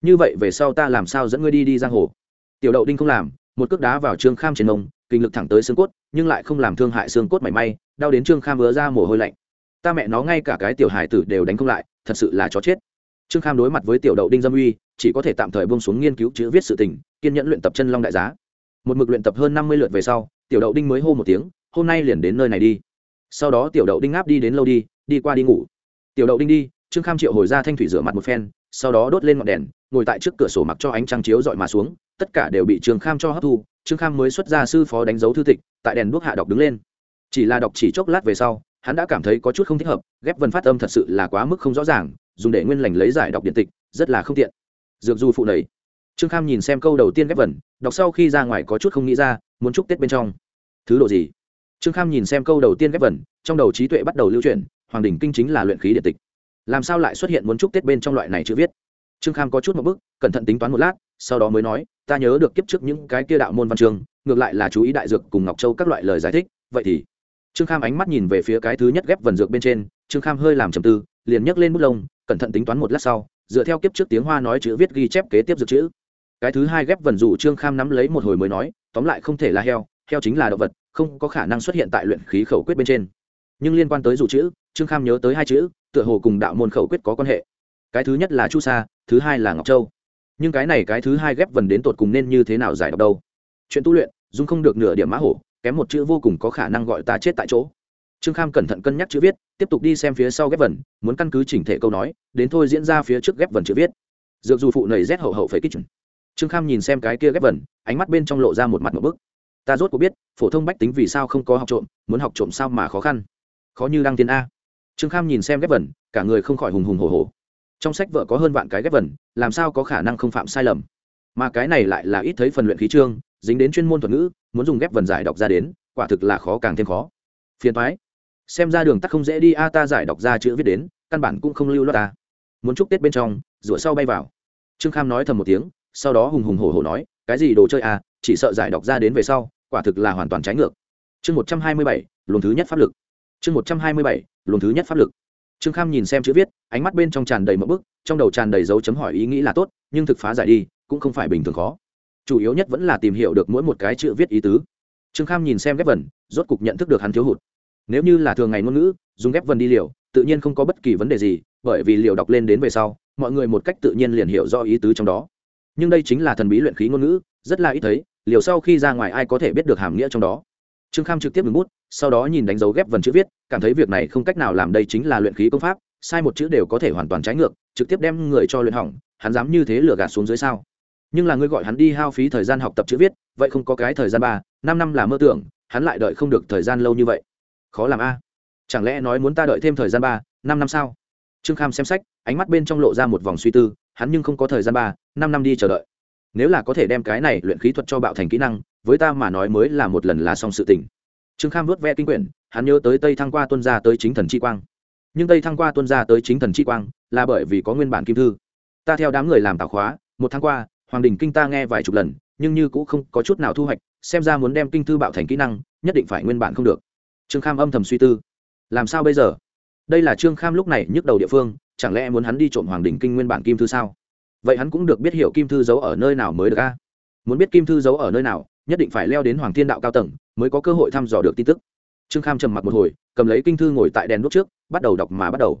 Như vậy về sau ta làm sao dẫn ngươi đi đi giang hồ? Tiểu đậu đinh không làm, một cước đá vào trương kham trên nông kinh lực thẳng tới xương cốt, nhưng lại không làm thương hại xương cốt mảy may, đau đến trương kham vứa ra mồ hôi lạnh ta mẹ nó ngay cả cái tiểu hài tử đều đánh không lại, thật sự là chó chết. Trương kham đối mặt với tiểu đậu đinh dâm uy, chỉ có thể tạm thời bông xuống nghiên cứu chữ viết sự tình, kiên nhẫn luyện tập chân long đại giá. Một mực luyện tập hơn năm mươi lượt về sau, tiểu đậu đinh mới hô một tiếng, hôm nay liền đến nơi này đi. Sau đó tiểu đậu đinh áp đi đến lâu đi đi qua đi ngủ. Tiểu đậu đinh đi, trương kham triệu hồi ra thanh thủy rửa mặt một phen, sau đó đốt lên ngọn đèn, ngồi tại trước cửa sổ mặc cho ánh trăng chiếu dọi mà xuống, tất cả đều bị trương kham cho hấp thu. Trương kham mới xuất ra sư phó đánh dấu thư tịch, tại đèn đuốc hạ đọc đứng lên. Chỉ là đọc chỉ chốc lát về sau hắn đã cảm thấy có chút không thích hợp, ghép vần phát âm thật sự là quá mức không rõ ràng, dùng để nguyên lành lấy giải đọc điện tịch, rất là không tiện. Dược du phụ nầy. Trương kham nhìn xem câu đầu tiên ghép vần, đọc sau khi ra ngoài có chút không nghĩ ra, muốn chúc tết bên trong. Thứ độ gì? Trương kham nhìn xem câu đầu tiên ghép vần, trong đầu trí tuệ bắt đầu lưu chuyển, hoàng đình kinh chính là luyện khí điện tịch. Làm sao lại xuất hiện muốn chúc tết bên trong loại này chữ viết? Trương kham có chút một bức, cẩn thận tính toán một lát, sau đó mới nói, ta nhớ được kiếp trước những cái kia đạo môn văn chương ngược lại là chú ý đại dược cùng ngọc châu các loại lời giải thích, vậy thì trương kham ánh mắt nhìn về phía cái thứ nhất ghép vần dược bên trên, trương kham hơi làm trầm tư, liền nhấc lên bút lông, cẩn thận tính toán một lát sau, dựa theo kiếp trước tiếng hoa nói chữ viết ghi chép kế tiếp dược chữ. Cái thứ hai ghép vần dù trương kham nắm lấy một hồi mới nói, tóm lại không thể là heo heo chính là động vật, không có khả năng xuất hiện tại luyện khí khẩu quyết bên trên. Nhưng liên quan tới dù chữ, trương kham nhớ tới hai chữ, tựa hồ cùng đạo môn khẩu quyết có quan hệ. Cái thứ nhất là chu sa, thứ hai là ngọc châu. Nhưng cái này cái thứ hai ghép vần đến tột cùng nên như thế nào giải đọc đâu? Chuyện tu luyện dung không được nửa điểm mã hổ kém một chữ vô cùng có khả năng gọi ta chết tại chỗ. Trương kham cẩn thận cân nhắc chữ viết, tiếp tục đi xem phía sau ghép vần, muốn căn cứ chỉnh thể câu nói, đến thôi diễn ra phía trước ghép vần chữ viết. Dược dù phụ nầy rét hậu hậu phải kích chuẩn. Trương kham nhìn xem cái kia ghép vần, ánh mắt bên trong lộ ra một mặt một bức. Ta rốt cuộc biết, phổ thông bách tính vì sao không có học trộm, muốn học trộm sao mà khó khăn. Khó như đăng tiên a. Trương kham nhìn xem ghép vần, cả người không khỏi hùng hùng hồ hồ trong sách vợ có hơn vạn cái ghép vần, làm sao có khả năng không phạm sai lầm? Mà cái này lại là ít thấy phần luyện khí trương dính đến chuyên môn thuật ngữ, muốn dùng ghép vần giải đọc ra đến, quả thực là khó càng thêm khó. Phiền thoái xem ra đường tắt không dễ đi a, ta giải đọc ra chữ viết đến, căn bản cũng không lưu loát ta. Muốn chúc tết bên trong rủa sau bay vào. Trương kham nói thầm một tiếng, sau đó hùng hùng hổ hổ nói, cái gì đồ chơi à chỉ sợ giải đọc ra đến về sau, quả thực là hoàn toàn trái ngược. Chương một trăm hai mươi bảy, luồng thứ nhất pháp lực. Chương một trăm hai mươi bảy, luồng thứ nhất pháp lực. Trương kham nhìn xem chữ viết, ánh mắt bên trong tràn đầy mỡ bức, trong đầu tràn đầy dấu chấm hỏi ý nghĩ là tốt, nhưng thực phá giải đi, cũng không phải bình thường khó chủ yếu nhất vẫn là tìm hiểu được mỗi một cái chữ viết ý tứ. Trương kham nhìn xem ghép vần, rốt cục nhận thức được hắn thiếu hụt. Nếu như là thường ngày ngôn ngữ, dùng ghép vần đi liều, tự nhiên không có bất kỳ vấn đề gì, bởi vì liều đọc lên đến về sau, mọi người một cách tự nhiên liền hiểu do ý tứ trong đó. Nhưng đây chính là thần bí luyện khí ngôn ngữ, rất là ít thấy, liều sau khi ra ngoài ai có thể biết được hàm nghĩa trong đó. Trương kham trực tiếp ngừng bút, sau đó nhìn đánh dấu ghép vần chữ viết, cảm thấy việc này không cách nào làm đây chính là luyện khí công pháp, sai một chữ đều có thể hoàn toàn trái ngược, trực tiếp đem người cho luyện hỏng, hắn dám như thế lừa gạt xuống dưới sao? Nhưng là ngươi gọi hắn đi hao phí thời gian học tập chữ viết, vậy không có cái thời gian ba, năm năm là mơ tưởng, hắn lại đợi không được thời gian lâu như vậy. Khó làm a. Chẳng lẽ nói muốn ta đợi thêm thời gian ba, năm năm sao? Trương kham xem sách, ánh mắt bên trong lộ ra một vòng suy tư, hắn nhưng không có thời gian ba, năm năm đi chờ đợi. Nếu là có thể đem cái này luyện khí thuật cho bạo thành kỹ năng, với ta mà nói mới là một lần là xong sự tình. Trương kham vớt ve kinh quyển, hắn nhớ tới tây thăng qua tuân ra tới chính thần chi quang. Nhưng tây thăng qua tuân ra tới chính thần chi quang là bởi vì có nguyên bản kim thư. Ta theo đám người làm tạo khóa, một tháng qua hoàng đình kinh ta nghe vài chục lần, nhưng như cũng không có chút nào thu hoạch, xem ra muốn đem kinh thư bạo thành kỹ năng, nhất định phải nguyên bản không được. Trương kham âm thầm suy tư. Làm sao bây giờ? Đây là trương kham lúc này nhức đầu địa phương, chẳng lẽ muốn hắn đi trộm hoàng đình kinh nguyên bản kim thư sao? Vậy hắn cũng được biết hiểu kim thư giấu ở nơi nào mới được a. Muốn biết kim thư giấu ở nơi nào, nhất định phải leo đến hoàng thiên đạo cao tầng, mới có cơ hội thăm dò được tin tức. Trương kham trầm mặc một hồi, cầm lấy kinh thư ngồi tại đèn đốt trước, bắt đầu đọc mà bắt đầu.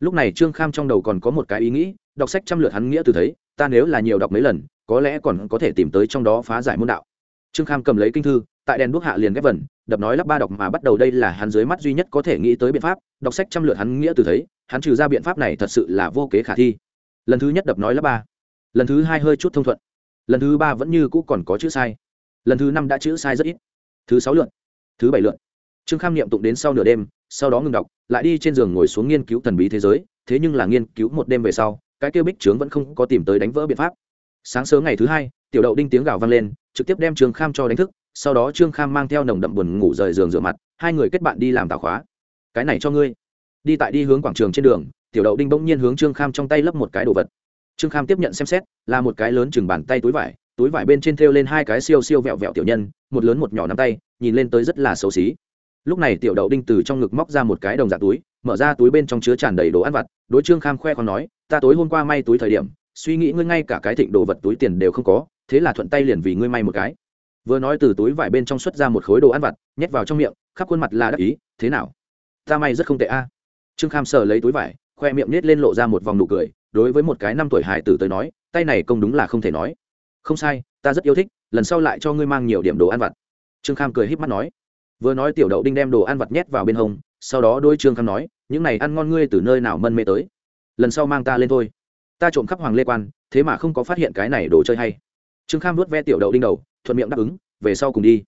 Lúc này trương kham trong đầu còn có một cái ý nghĩ, đọc sách trăm lượt hắn nghĩa từ thấy ta nếu là nhiều đọc mấy lần, có lẽ còn có thể tìm tới trong đó phá giải môn đạo. Trương kham cầm lấy kinh thư, tại đèn đuốc hạ liền ghép vần, đập nói lắp ba đọc mà bắt đầu đây là hắn dưới mắt duy nhất có thể nghĩ tới biện pháp, đọc sách trăm lượt hắn nghĩa từ thấy, hắn trừ ra biện pháp này thật sự là vô kế khả thi. Lần thứ nhất đập nói lắp ba, lần thứ hai hơi chút thông thuận, lần thứ ba vẫn như cũ còn có chữ sai, lần thứ năm đã chữ sai rất ít, thứ sáu lượn thứ bảy lượn trương kham niệm tụng đến sau nửa đêm, sau đó ngừng đọc, lại đi trên giường ngồi xuống nghiên cứu thần bí thế giới, thế nhưng là nghiên cứu một đêm về sau cái kia bích trướng vẫn không có tìm tới đánh vỡ biện pháp. Sáng sớm ngày thứ hai, tiểu đậu đinh tiếng gào vang lên, trực tiếp đem trương kham cho đánh thức, sau đó trương kham mang theo nồng đậm buồn ngủ rời giường rửa mặt, hai người kết bạn đi làm tào khóa. Cái này cho ngươi. Đi tại đi hướng quảng trường trên đường, tiểu đậu đinh bỗng nhiên hướng trương kham trong tay lấp một cái đồ vật. Trương kham tiếp nhận xem xét, là một cái lớn chừng bàn tay túi vải túi vải bên trên thêu lên hai cái siêu siêu vẹo vẹo tiểu nhân, một lớn một nhỏ nắm tay, nhìn lên tới rất là xấu xí lúc này tiểu đậu đinh từ trong ngực móc ra một cái đồng dạng túi, mở ra túi bên trong chứa tràn đầy đồ ăn vặt. Đối trương kham khoe còn nói, ta tối hôm qua may túi thời điểm, suy nghĩ ngươi ngay cả cái thịnh đồ vật túi tiền đều không có, thế là thuận tay liền vì ngươi may một cái. Vừa nói từ túi vải bên trong xuất ra một khối đồ ăn vặt, nhét vào trong miệng, khắp khuôn mặt là đắc ý, thế nào? Ta may rất không tệ a. Trương kham sờ lấy túi vải, khoe miệng nết lên lộ ra một vòng nụ cười, đối với một cái năm tuổi hải tử tới nói, tay này công đúng là không thể nói. Không sai, ta rất yêu thích, lần sau lại cho ngươi mang nhiều điểm đồ ăn vặt. Trương kham cười h í p mắt nói vừa nói tiểu đậu đinh đem đồ ăn vặt nhét vào bên hông, sau đó đôi trương kham nói, những này ăn ngon ngươi từ nơi nào mân mê tới? Lần sau mang ta lên thôi. Ta trộm khắp hoàng lê quan, thế mà không có phát hiện cái này đồ chơi hay. Trương kham vuốt ve tiểu đậu đinh đầu, thuận miệng đáp ứng, về sau cùng đi.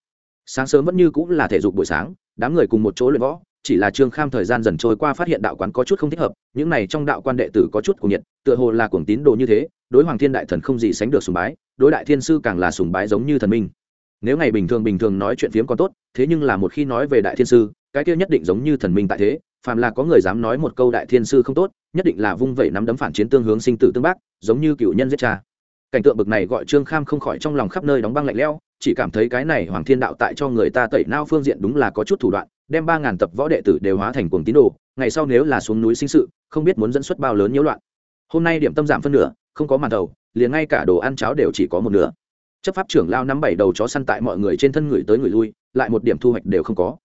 Sáng sớm vẫn như cũng là thể dục buổi sáng, đám người cùng một chỗ luyện võ, chỉ là trương kham thời gian dần trôi qua phát hiện đạo quán có chút không thích hợp, những này trong đạo quan đệ tử có chút cuồng nhiệt, tựa hồ là cuồng tín đồ như thế, đối hoàng thiên đại thần không gì sánh được sùng bái, đối đại thiên sư càng là sùng bái giống như thần minh nếu ngày bình thường bình thường nói chuyện phiếm còn tốt, thế nhưng là một khi nói về đại thiên sư, cái kia nhất định giống như thần minh tại thế, phàm là có người dám nói một câu đại thiên sư không tốt, nhất định là vung vẩy nắm đấm phản chiến tương hướng sinh tử tương bác, giống như cựu nhân giết cha. Cảnh tượng bực này gọi trương kham không khỏi trong lòng khắp nơi đóng băng lạnh lẽo, chỉ cảm thấy cái này hoàng thiên đạo tại cho người ta tẩy nao phương diện đúng là có chút thủ đoạn, đem ba ngàn tập võ đệ tử đều hóa thành cuồng tín đồ, ngày sau nếu là xuống núi sinh sự, không biết muốn dẫn xuất bao lớn nhiễu loạn. Hôm nay điểm tâm giảm phân nửa, không có màn đầu liền ngay cả đồ ăn cháo đều chỉ có một nửa chấp pháp trưởng lao năm bảy đầu chó săn tại mọi người trên thân người tới người lui, lại một điểm thu hoạch đều không có.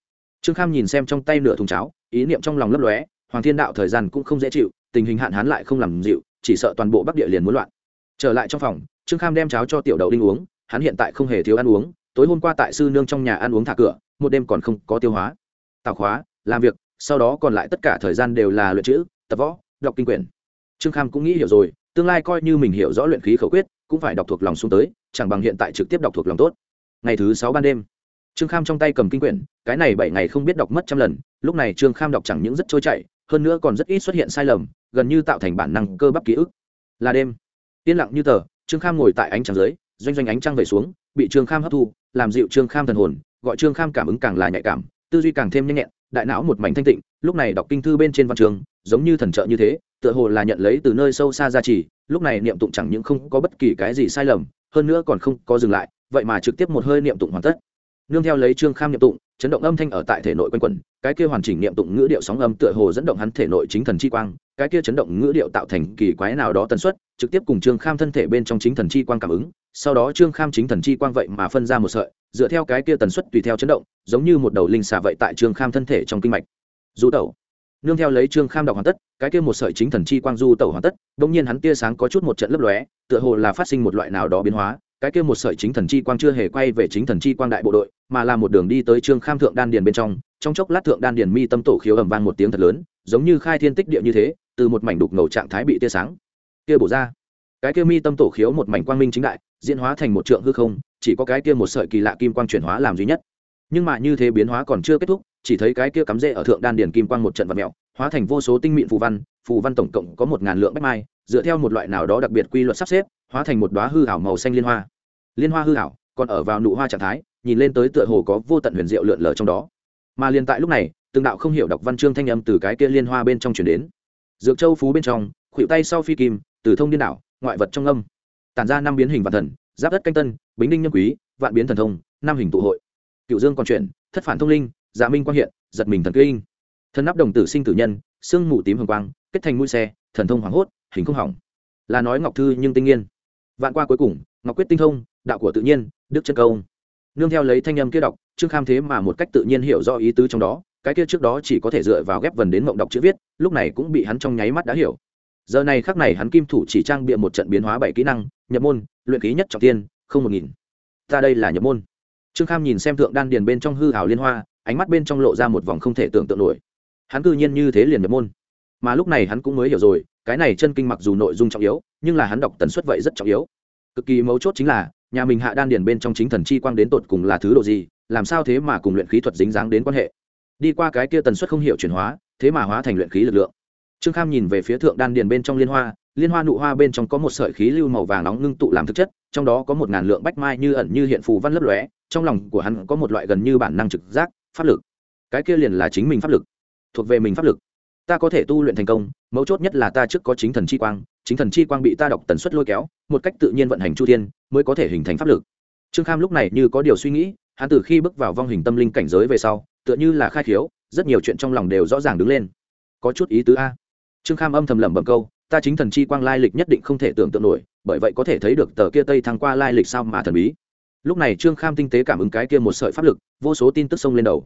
Trương kham nhìn xem trong tay nửa thùng cháo, ý niệm trong lòng lấp lóe, hoàng thiên đạo thời gian cũng không dễ chịu, tình hình hạn hán lại không làm dịu, chỉ sợ toàn bộ bắc địa liền muốn loạn. Trở lại trong phòng, trương kham đem cháo cho tiểu đậu đinh uống, hắn hiện tại không hề thiếu ăn uống, tối hôm qua tại sư nương trong nhà ăn uống thả cửa, một đêm còn không có tiêu hóa. Tạo khóa, làm việc, sau đó còn lại tất cả thời gian đều là luyện chữ, tập võ, đọc kinh quyển. Trương kham cũng nghĩ hiểu rồi, tương lai coi như mình hiểu rõ luyện khí khẩu quyết cũng phải đọc thuộc lòng xuống tới, chẳng bằng hiện tại trực tiếp đọc thuộc lòng tốt. Ngày thứ sáu ban đêm, trương kham trong tay cầm kinh quyển, cái này bảy ngày không biết đọc mất trăm lần, lúc này trương kham đọc chẳng những rất trôi chảy, hơn nữa còn rất ít xuất hiện sai lầm, gần như tạo thành bản năng cơ bắp ký ức. Là đêm, yên lặng như tờ, trương kham ngồi tại ánh trăng dưới, doanh doanh ánh trăng về xuống, bị trương kham hấp thu, làm dịu trương kham thần hồn, gọi trương kham cảm ứng càng là nhạy cảm, tư duy càng thêm nhanh nhẹn, đại não một mảnh thanh tịnh, lúc này đọc kinh thư bên trên văn trường, giống như thần trợ như thế tựa hồ là nhận lấy từ nơi sâu xa ra chỉ, lúc này niệm tụng chẳng những không có bất kỳ cái gì sai lầm, hơn nữa còn không có dừng lại, vậy mà trực tiếp một hơi niệm tụng hoàn tất. Nương theo lấy trương kham niệm tụng, chấn động âm thanh ở tại thể nội quanh quẩn, cái kia hoàn chỉnh niệm tụng ngữ điệu sóng âm tựa hồ dẫn động hắn thể nội chính thần chi quang, cái kia chấn động ngữ điệu tạo thành kỳ quái nào đó tần suất, trực tiếp cùng trương kham thân thể bên trong chính thần chi quang cảm ứng, sau đó trương kham chính thần chi quang vậy mà phân ra một sợi, dựa theo cái kia tần suất tùy theo chấn động, giống như một đầu linh xà vậy tại trương kham thân thể trong kinh mạch. Du tẩu nương theo lấy trương kham đọc hoàn tất, cái kia một sợi chính thần chi quang du tẩu hoàn tất đ nhiên hắn tia sáng có chút một trận lấp lóe, tựa hồ là phát sinh một loại nào đó biến hóa, cái kia một sợi chính thần chi quang chưa hề quay về chính thần chi quang đại bộ đội, mà là một đường đi tới trương kham thượng đan điền bên trong trong chốc lát thượng đan điền mi tâm tổ khiếu ầm vang một tiếng thật lớn, giống như khai thiên tích địa như thế, từ một mảnh đục ngầu trạng thái bị tia sáng kia bổ ra. Cái kia mi tâm tổ khiếu một mảnh quang minh chính đại, diễn hóa thành một trượng hư không, chỉ có cái kia một sợi kỳ lạ kim quang chuyển hóa làm duy nhất. Nhưng mà như thế biến hóa còn chưa kết thúc chỉ thấy cái kia cắm rễ ở thượng đan điền kim quang một trận vật mèo hóa thành vô số tinh mịn phù văn phù văn tổng cộng có một ngàn lượng bách mai, dựa theo một loại nào đó đặc biệt quy luật sắp xếp, hóa thành một đóa hư ảo màu xanh liên hoa. Liên hoa hư ảo, còn ở vào nụ hoa trạng thái, nhìn lên tới tựa hồ có vô tận huyền diệu lượn lờ trong đó. Mà liền tại lúc này, từng đạo không hiểu đọc văn chương thanh âm từ cái kia liên hoa bên trong truyền đến. Dược châu phú bên trong, khuỷu tay sau phi kim, từ thông điên đảo, ngoại vật trong âm. Tản ra năm biến hình vạn thần, giáp đất canh tân, bính đinh nhân quý, vạn biến thần thông, năm hình tụ hội. Cựu dương còn chuyển, thất phản thông linh dạ minh quang hiện, giật mình thần kinh. Thần nắp đồng tử sinh tử nhân, sương mù tím hồng quang, kết thành mũi xe, thần thông hoảng hốt, hình không hỏng. Là nói ngọc thư nhưng tinh nghiên. Vạn qua cuối cùng, ngọc quyết tinh thông, đạo của tự nhiên, đức chân công. Nương theo lấy thanh âm kia đọc, trương kham thế mà một cách tự nhiên hiểu rõ ý tứ trong đó, cái kia trước đó chỉ có thể dựa vào ghép vần đến mộng đọc chữ viết, lúc này cũng bị hắn trong nháy mắt đã hiểu. Giờ này khắc này hắn kim thủ chỉ trang bịa một trận biến hóa bảy kỹ năng, nhập môn, luyện ký nhất trọng tiên, không một nghìn. Ta đây là nhập môn. Trương kham nhìn xem thượng đan điền bên trong hư hảo liên hoa ánh mắt bên trong lộ ra một vòng không thể tưởng tượng nổi. Hắn cư nhiên như thế liền nhập môn. Mà lúc này hắn cũng mới hiểu rồi, cái này chân kinh mặc dù nội dung trọng yếu, nhưng là hắn đọc tần suất vậy rất trọng yếu. Cực kỳ mấu chốt chính là, nhà mình hạ đan điền bên trong chính thần chi quang đến tột cùng là thứ độ gì, làm sao thế mà cùng luyện khí thuật dính dáng đến quan hệ. Đi qua cái kia tần suất không hiểu chuyển hóa, thế mà hóa thành luyện khí lực lượng. Trương kham nhìn về phía thượng đan điền bên trong liên hoa liên hoa nụ hoa bên trong có một sợi khí lưu màu vàng nóng ngưng tụ làm thực chất, trong đó có một ngàn lượng bách mai như ẩn như hiện phù văn lấp lóe, trong lòng của hắn có một loại gần như bản năng trực giác pháp lực. Cái kia liền là chính mình pháp lực, thuộc về mình pháp lực. Ta có thể tu luyện thành công, mấu chốt nhất là ta trước có chính thần chi quang, chính thần chi quang bị ta đọc tần suất lôi kéo, một cách tự nhiên vận hành chu thiên, mới có thể hình thành pháp lực. Trương kham lúc này như có điều suy nghĩ, hắn từ khi bước vào vong hình tâm linh cảnh giới về sau, tựa như là khai khiếu, rất nhiều chuyện trong lòng đều rõ ràng đứng lên. Có chút ý tứ a. Trương kham âm thầm lẩm bẩm câu, ta chính thần chi quang lai lịch nhất định không thể tưởng tượng nổi, bởi vậy có thể thấy được tờ kia tây thăng qua lai lịch sao mà thần bí lúc này trương kham tinh tế cảm ứng cái kia một sợi pháp lực, vô số tin tức xông lên đầu.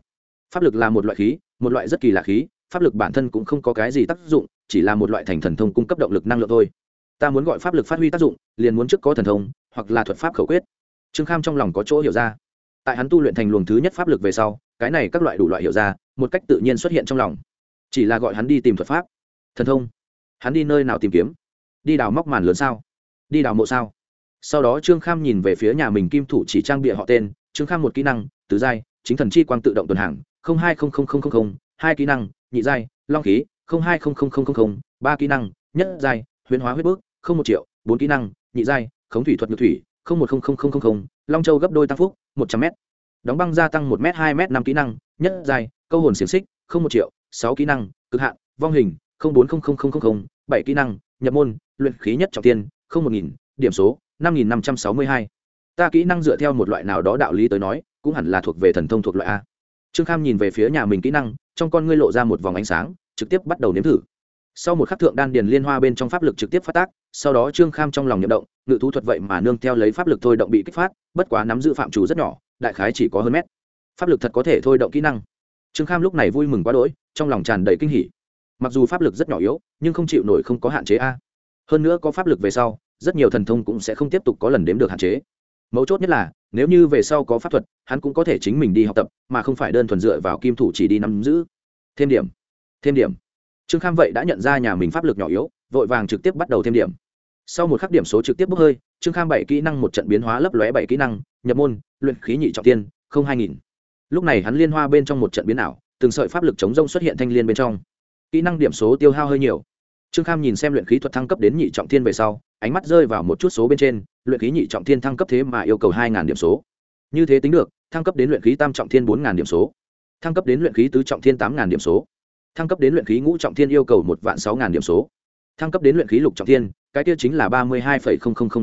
Pháp lực là một loại khí, một loại rất kỳ lạ khí, pháp lực bản thân cũng không có cái gì tác dụng, chỉ là một loại thành thần thông cung cấp động lực năng lượng thôi. Ta muốn gọi pháp lực phát huy tác dụng, liền muốn trước có thần thông, hoặc là thuật pháp khẩu quyết. Trương kham trong lòng có chỗ hiểu ra. Tại hắn tu luyện thành luồng thứ nhất pháp lực về sau, cái này các loại đủ loại hiểu ra, một cách tự nhiên xuất hiện trong lòng. Chỉ là gọi hắn đi tìm thuật pháp. Thần thông. Hắn đi nơi nào tìm kiếm? Đi đào móc màn lớn sao? Đi đào mộ sao? Sau đó trương kham nhìn về phía nhà mình kim thủ chỉ trang bịa họ tên trương kham một kỹ năng tứ giai chính thần chi quang tự động tuần hàng hai hai kỹ năng nhị giai long khí hai ba kỹ năng nhất giai huyền hóa huyết bước không một triệu bốn kỹ năng nhị giai khống thủy thuật nhược thủy một long châu gấp đôi tăng phúc một trăm m đóng băng gia tăng một m hai m năm kỹ năng nhất giai câu hồn xiềng xích không một triệu sáu kỹ năng cực hạn vong hình bốn bảy kỹ năng nhập môn luyện khí nhất trọng tiên không một nghìn điểm số năm nghìn năm trăm sáu mươi hai. Ta kỹ năng dựa theo một loại nào đó đạo lý tới nói, cũng hẳn là thuộc về thần thông thuộc loại a. Trương kham nhìn về phía nhà mình kỹ năng, trong con ngươi lộ ra một vòng ánh sáng, trực tiếp bắt đầu nếm thử. Sau một khắc thượng đan điền liên hoa bên trong pháp lực trực tiếp phát tác, sau đó trương kham trong lòng nhậm động, ngự thú thuật vậy mà nương theo lấy pháp lực thôi động bị kích phát, bất quá nắm giữ phạm chủ rất nhỏ, đại khái chỉ có hơn mét. Pháp lực thật có thể thôi động kỹ năng. Trương kham lúc này vui mừng quá đỗi, trong lòng tràn đầy kinh hỉ. Mặc dù pháp lực rất nhỏ yếu, nhưng không chịu nổi không có hạn chế a. Hơn nữa có pháp lực về sau rất nhiều thần thông cũng sẽ không tiếp tục có lần đếm được hạn chế. Mấu chốt nhất là, nếu như về sau có pháp thuật, hắn cũng có thể chính mình đi học tập, mà không phải đơn thuần dựa vào kim thủ chỉ đi nắm giữ. Thêm điểm thêm điểm. Trương kham vậy đã nhận ra nhà mình pháp lực nhỏ yếu, vội vàng trực tiếp bắt đầu thêm điểm. Sau một khắc điểm số trực tiếp bốc hơi, trương kham bảy kỹ năng một trận biến hóa lấp lóe bảy kỹ năng, nhập môn, luyện khí nhị trọng tiên, không hai nghìn. Lúc này hắn liên hoa bên trong một trận biến ảo, từng sợi pháp lực chống rông xuất hiện thanh liên bên trong. Kỹ năng điểm số tiêu hao hơi nhiều trương kham nhìn xem luyện khí thuật thăng cấp đến nhị trọng thiên về sau, ánh mắt rơi vào một chút số bên trên, luyện khí nhị trọng thiên thăng cấp thế mà yêu cầu hai điểm số. Như thế tính được, thăng cấp đến luyện khí tam trọng thiên bốn điểm số. Thăng cấp đến luyện khí tứ trọng thiên tám điểm số. Thăng cấp đến luyện khí ngũ trọng thiên yêu cầu một vạn sáu điểm số. Thăng cấp đến luyện khí lục trọng thiên, cái kia chính là ba mươi hai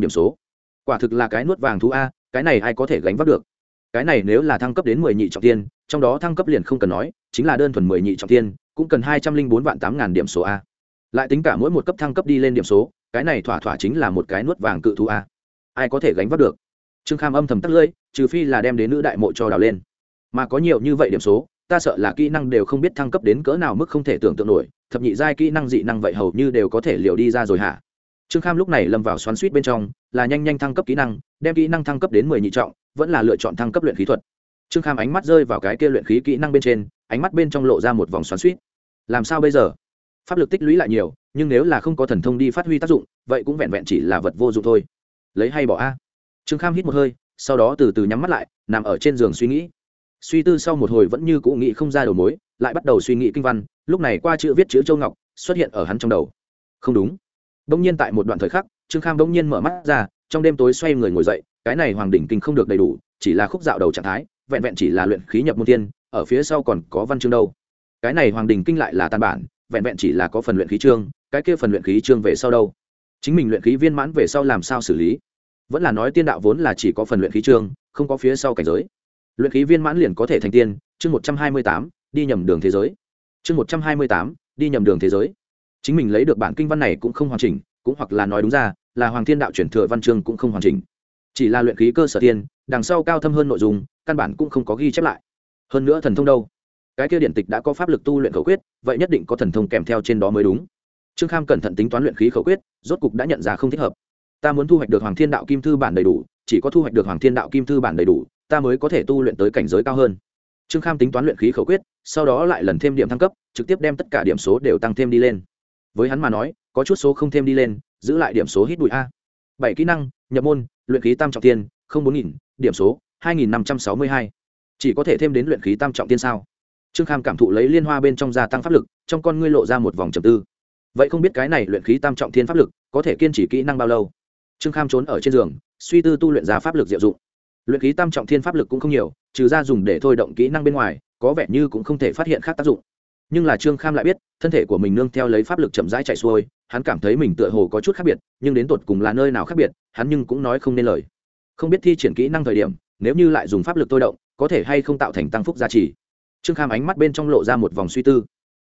điểm số. Quả thực là cái nuốt vàng thú a, cái này ai có thể gánh vác được? Cái này nếu là thăng cấp đến mười nhị trọng thiên, trong đó thăng cấp liền không cần nói, chính là đơn thuần mười nhị trọng thiên, cũng cần hai trăm linh bốn vạn tám ngàn điểm số a lại tính cả mỗi một cấp thăng cấp đi lên điểm số, cái này thỏa thỏa chính là một cái nuốt vàng cự thú a. Ai có thể gánh vác được? Trương kham âm thầm tắt lưỡi, trừ phi là đem đến nữ đại mộ cho đào lên. Mà có nhiều như vậy điểm số, ta sợ là kỹ năng đều không biết thăng cấp đến cỡ nào mức không thể tưởng tượng nổi, thập nhị giai kỹ năng dị năng vậy hầu như đều có thể liều đi ra rồi hả? Trương kham lúc này lâm vào xoắn suýt bên trong, là nhanh nhanh thăng cấp kỹ năng, đem kỹ năng thăng cấp đến mười nhị trọng, vẫn là lựa chọn thăng cấp luyện khí thuật. Trương kham ánh mắt rơi vào cái kia luyện khí kỹ năng bên trên, ánh mắt bên trong lộ ra một vòng xoắn suýt làm sao bây giờ? Pháp lực tích lũy lại nhiều, nhưng nếu là không có thần thông đi phát huy tác dụng, vậy cũng vẹn vẹn chỉ là vật vô dụng thôi. Lấy hay bỏ a. Trương kham hít một hơi, sau đó từ từ nhắm mắt lại, nằm ở trên giường suy nghĩ. Suy tư sau một hồi vẫn như cũ nghĩ không ra đầu mối, lại bắt đầu suy nghĩ kinh văn, lúc này qua chữ viết chữ châu ngọc xuất hiện ở hắn trong đầu. Không đúng. Đông nhiên tại một đoạn thời khắc, trương kham đông nhiên mở mắt ra, trong đêm tối xoay người ngồi dậy, cái này hoàng đỉnh kinh không được đầy đủ, chỉ là khúc dạo đầu trạng thái, vẹn vẹn chỉ là luyện khí nhập môn tiên, ở phía sau còn có văn chương đâu. Cái này hoàng đình kinh lại là tàn bản vẹn vẹn chỉ là có phần luyện khí trương, cái kia phần luyện khí trương về sau đâu? Chính mình luyện khí viên mãn về sau làm sao xử lý? Vẫn là nói tiên đạo vốn là chỉ có phần luyện khí trương, không có phía sau cảnh giới. Luyện khí viên mãn liền có thể thành tiên, chương một trăm hai mươi tám, đi nhầm đường thế giới. Chương một trăm hai mươi tám, đi nhầm đường thế giới. Chính mình lấy được bản kinh văn này cũng không hoàn chỉnh, cũng hoặc là nói đúng ra, là hoàng thiên đạo chuyển thừa văn chương cũng không hoàn chỉnh. Chỉ là luyện khí cơ sở tiên, đằng sau cao thâm hơn nội dung, căn bản cũng không có ghi chép lại. Hơn nữa thần thông đâu? Cái kia điện tịch đã có pháp lực tu luyện khẩu quyết, vậy nhất định có thần thông kèm theo trên đó mới đúng. Trương kham cẩn thận tính toán luyện khí khẩu quyết, rốt cục đã nhận ra không thích hợp. Ta muốn thu hoạch được hoàng thiên đạo kim thư bản đầy đủ, chỉ có thu hoạch được hoàng thiên đạo kim thư bản đầy đủ, ta mới có thể tu luyện tới cảnh giới cao hơn. Trương kham tính toán luyện khí khẩu quyết, sau đó lại lần thêm điểm thăng cấp, trực tiếp đem tất cả điểm số đều tăng thêm đi lên. Với hắn mà nói, có chút số không thêm đi lên, giữ lại điểm số hít bụi a. Bảy kỹ năng, nhập môn, luyện khí tam trọng tiên không bốn nghìn, điểm số, hai nghìn năm trăm sáu mươi hai. Chỉ có thể thêm đến luyện khí tam trọng tiên sao? Trương kham cảm thụ lấy liên hoa bên trong gia tăng pháp lực, trong con ngươi lộ ra một vòng trầm tư. Vậy không biết cái này luyện khí tam trọng thiên pháp lực có thể kiên trì kỹ năng bao lâu? Trương kham trốn ở trên giường, suy tư tu luyện ra pháp lực diệu dụng. Luyện khí tam trọng thiên pháp lực cũng không nhiều, trừ ra dùng để thôi động kỹ năng bên ngoài, có vẻ như cũng không thể phát hiện khác tác dụng. Nhưng là trương kham lại biết, thân thể của mình nương theo lấy pháp lực chậm rãi chạy xuôi, hắn cảm thấy mình tựa hồ có chút khác biệt, nhưng đến tột cùng là nơi nào khác biệt, hắn nhưng cũng nói không nên lời. Không biết thi triển kỹ năng thời điểm, nếu như lại dùng pháp lực thôi động, có thể hay không tạo thành tăng phúc giá trị trương kham ánh mắt bên trong lộ ra một vòng suy tư.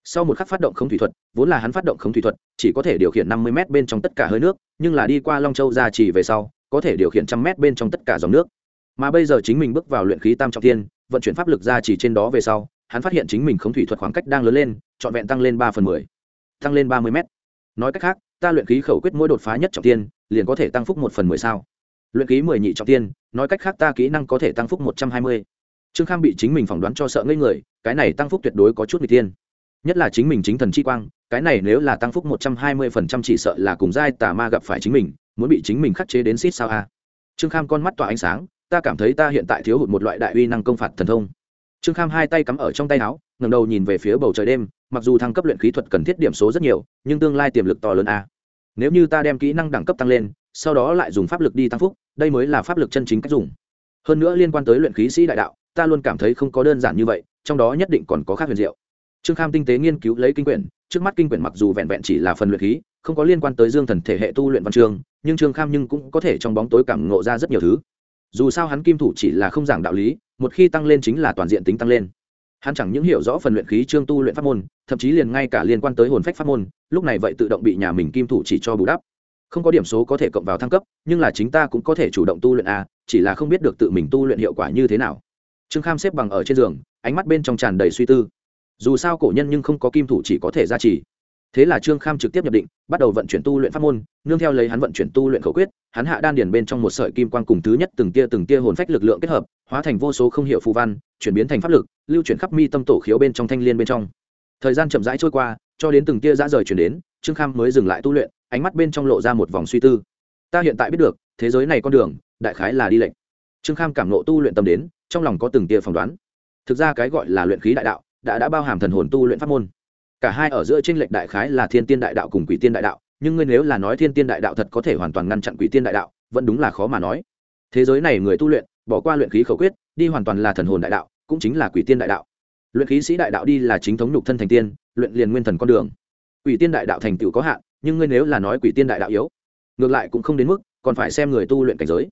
Sau một khắc phát động không thủy thuật, vốn là hắn phát động không thủy thuật, chỉ có thể điều khiển năm mươi m bên trong tất cả hơi nước, nhưng là đi qua long châu ra chỉ về sau, có thể điều khiển trăm m bên trong tất cả dòng nước. Mà bây giờ chính mình bước vào luyện khí tam trọng thiên, vận chuyển pháp lực ra chỉ trên đó về sau, hắn phát hiện chính mình không thủy thuật khoảng cách đang lớn lên, trọn vẹn tăng lên ba phần mười, tăng lên ba mươi m nói cách khác, ta luyện khí khẩu quyết mỗi đột phá nhất trọng tiên liền có thể tăng phúc một phần mười sao. Luyện khí mười nhị trọng tiên nói cách khác ta kỹ năng có thể tăng phúc một trăm hai mươi trương kham bị chính mình phỏng đoán cho sợ ngây người, cái này tăng phúc tuyệt đối có chút người tiên nhất là chính mình chính thần chi quang, cái này nếu là tăng phúc một trăm hai mươi phần trăm chỉ sợ là cùng giai tà ma gặp phải chính mình, muốn bị chính mình khắc chế đến xít sao a? Trương kham con mắt tỏa ánh sáng, ta cảm thấy ta hiện tại thiếu hụt một loại đại uy năng công phạt thần thông. Trương kham hai tay cắm ở trong tay áo ngầm đầu nhìn về phía bầu trời đêm, mặc dù thăng cấp luyện khí thuật cần thiết điểm số rất nhiều, nhưng tương lai tiềm lực to lớn a. Nếu như ta đem kỹ năng đẳng cấp tăng lên, sau đó lại dùng pháp lực đi tăng phúc, đây mới là pháp lực chân chính cách dùng. Hơn nữa liên quan tới luyện khí sĩ đại đạo ta luôn cảm thấy không có đơn giản như vậy, trong đó nhất định còn có khác huyền diệu. Trương kham tinh tế nghiên cứu lấy kinh quyển, trước mắt kinh quyển mặc dù vẹn vẹn chỉ là phần luyện khí, không có liên quan tới dương thần thể hệ tu luyện văn chương, nhưng trương kham nhưng cũng có thể trong bóng tối cảm ngộ ra rất nhiều thứ. Dù sao hắn kim thủ chỉ là không giảng đạo lý, một khi tăng lên chính là toàn diện tính tăng lên. Hắn chẳng những hiểu rõ phần luyện khí trương tu luyện pháp môn, thậm chí liền ngay cả liên quan tới hồn phách pháp môn, lúc này vậy tự động bị nhà mình kim thủ chỉ cho bù đắp. Không có điểm số có thể cộng vào thăng cấp, nhưng là chính ta cũng có thể chủ động tu luyện a chỉ là không biết được tự mình tu luyện hiệu quả như thế nào trương kham xếp bằng ở trên giường, ánh mắt bên trong tràn đầy suy tư. Dù sao cổ nhân nhưng không có kim thủ chỉ có thể ra trì. Thế là trương kham trực tiếp nhập định, bắt đầu vận chuyển tu luyện pháp môn, nương theo lấy hắn vận chuyển tu luyện khẩu quyết, hắn hạ đan điền bên trong một sợi kim quang cùng thứ nhất từng tia từng tia hồn phách lực lượng kết hợp, hóa thành vô số không hiệu phù văn, chuyển biến thành pháp lực, lưu chuyển khắp mi tâm tổ khiếu bên trong thanh liên bên trong. Thời gian chậm rãi trôi qua, cho đến từng tia dã rời chuyển đến, trương kham mới dừng lại tu luyện, ánh mắt bên trong lộ ra một vòng suy tư. Ta hiện tại biết được, thế giới này con đường, đại khái là đi lệnh trương kham cảm nộ tu luyện tâm đến trong lòng có từng tia phỏng đoán. Thực ra cái gọi là luyện khí đại đạo, đã đã bao hàm thần hồn tu luyện pháp môn. Cả hai ở giữa tranh lệch đại khái là thiên tiên đại đạo cùng quỷ tiên đại đạo, nhưng ngươi nếu là nói thiên tiên đại đạo thật có thể hoàn toàn ngăn chặn quỷ tiên đại đạo, vẫn đúng là khó mà nói. Thế giới này người tu luyện, bỏ qua luyện khí khẩu quyết, đi hoàn toàn là thần hồn đại đạo, cũng chính là quỷ tiên đại đạo. Luyện khí sĩ đại đạo đi là chính thống nhục thân thành tiên, luyện liền nguyên thần con đường. Quỷ tiên đại đạo thành tựu có hạn, nhưng ngươi nếu là nói quỷ tiên đại đạo yếu, ngược lại cũng không đến mức, còn phải xem người tu luyện cảnh giới.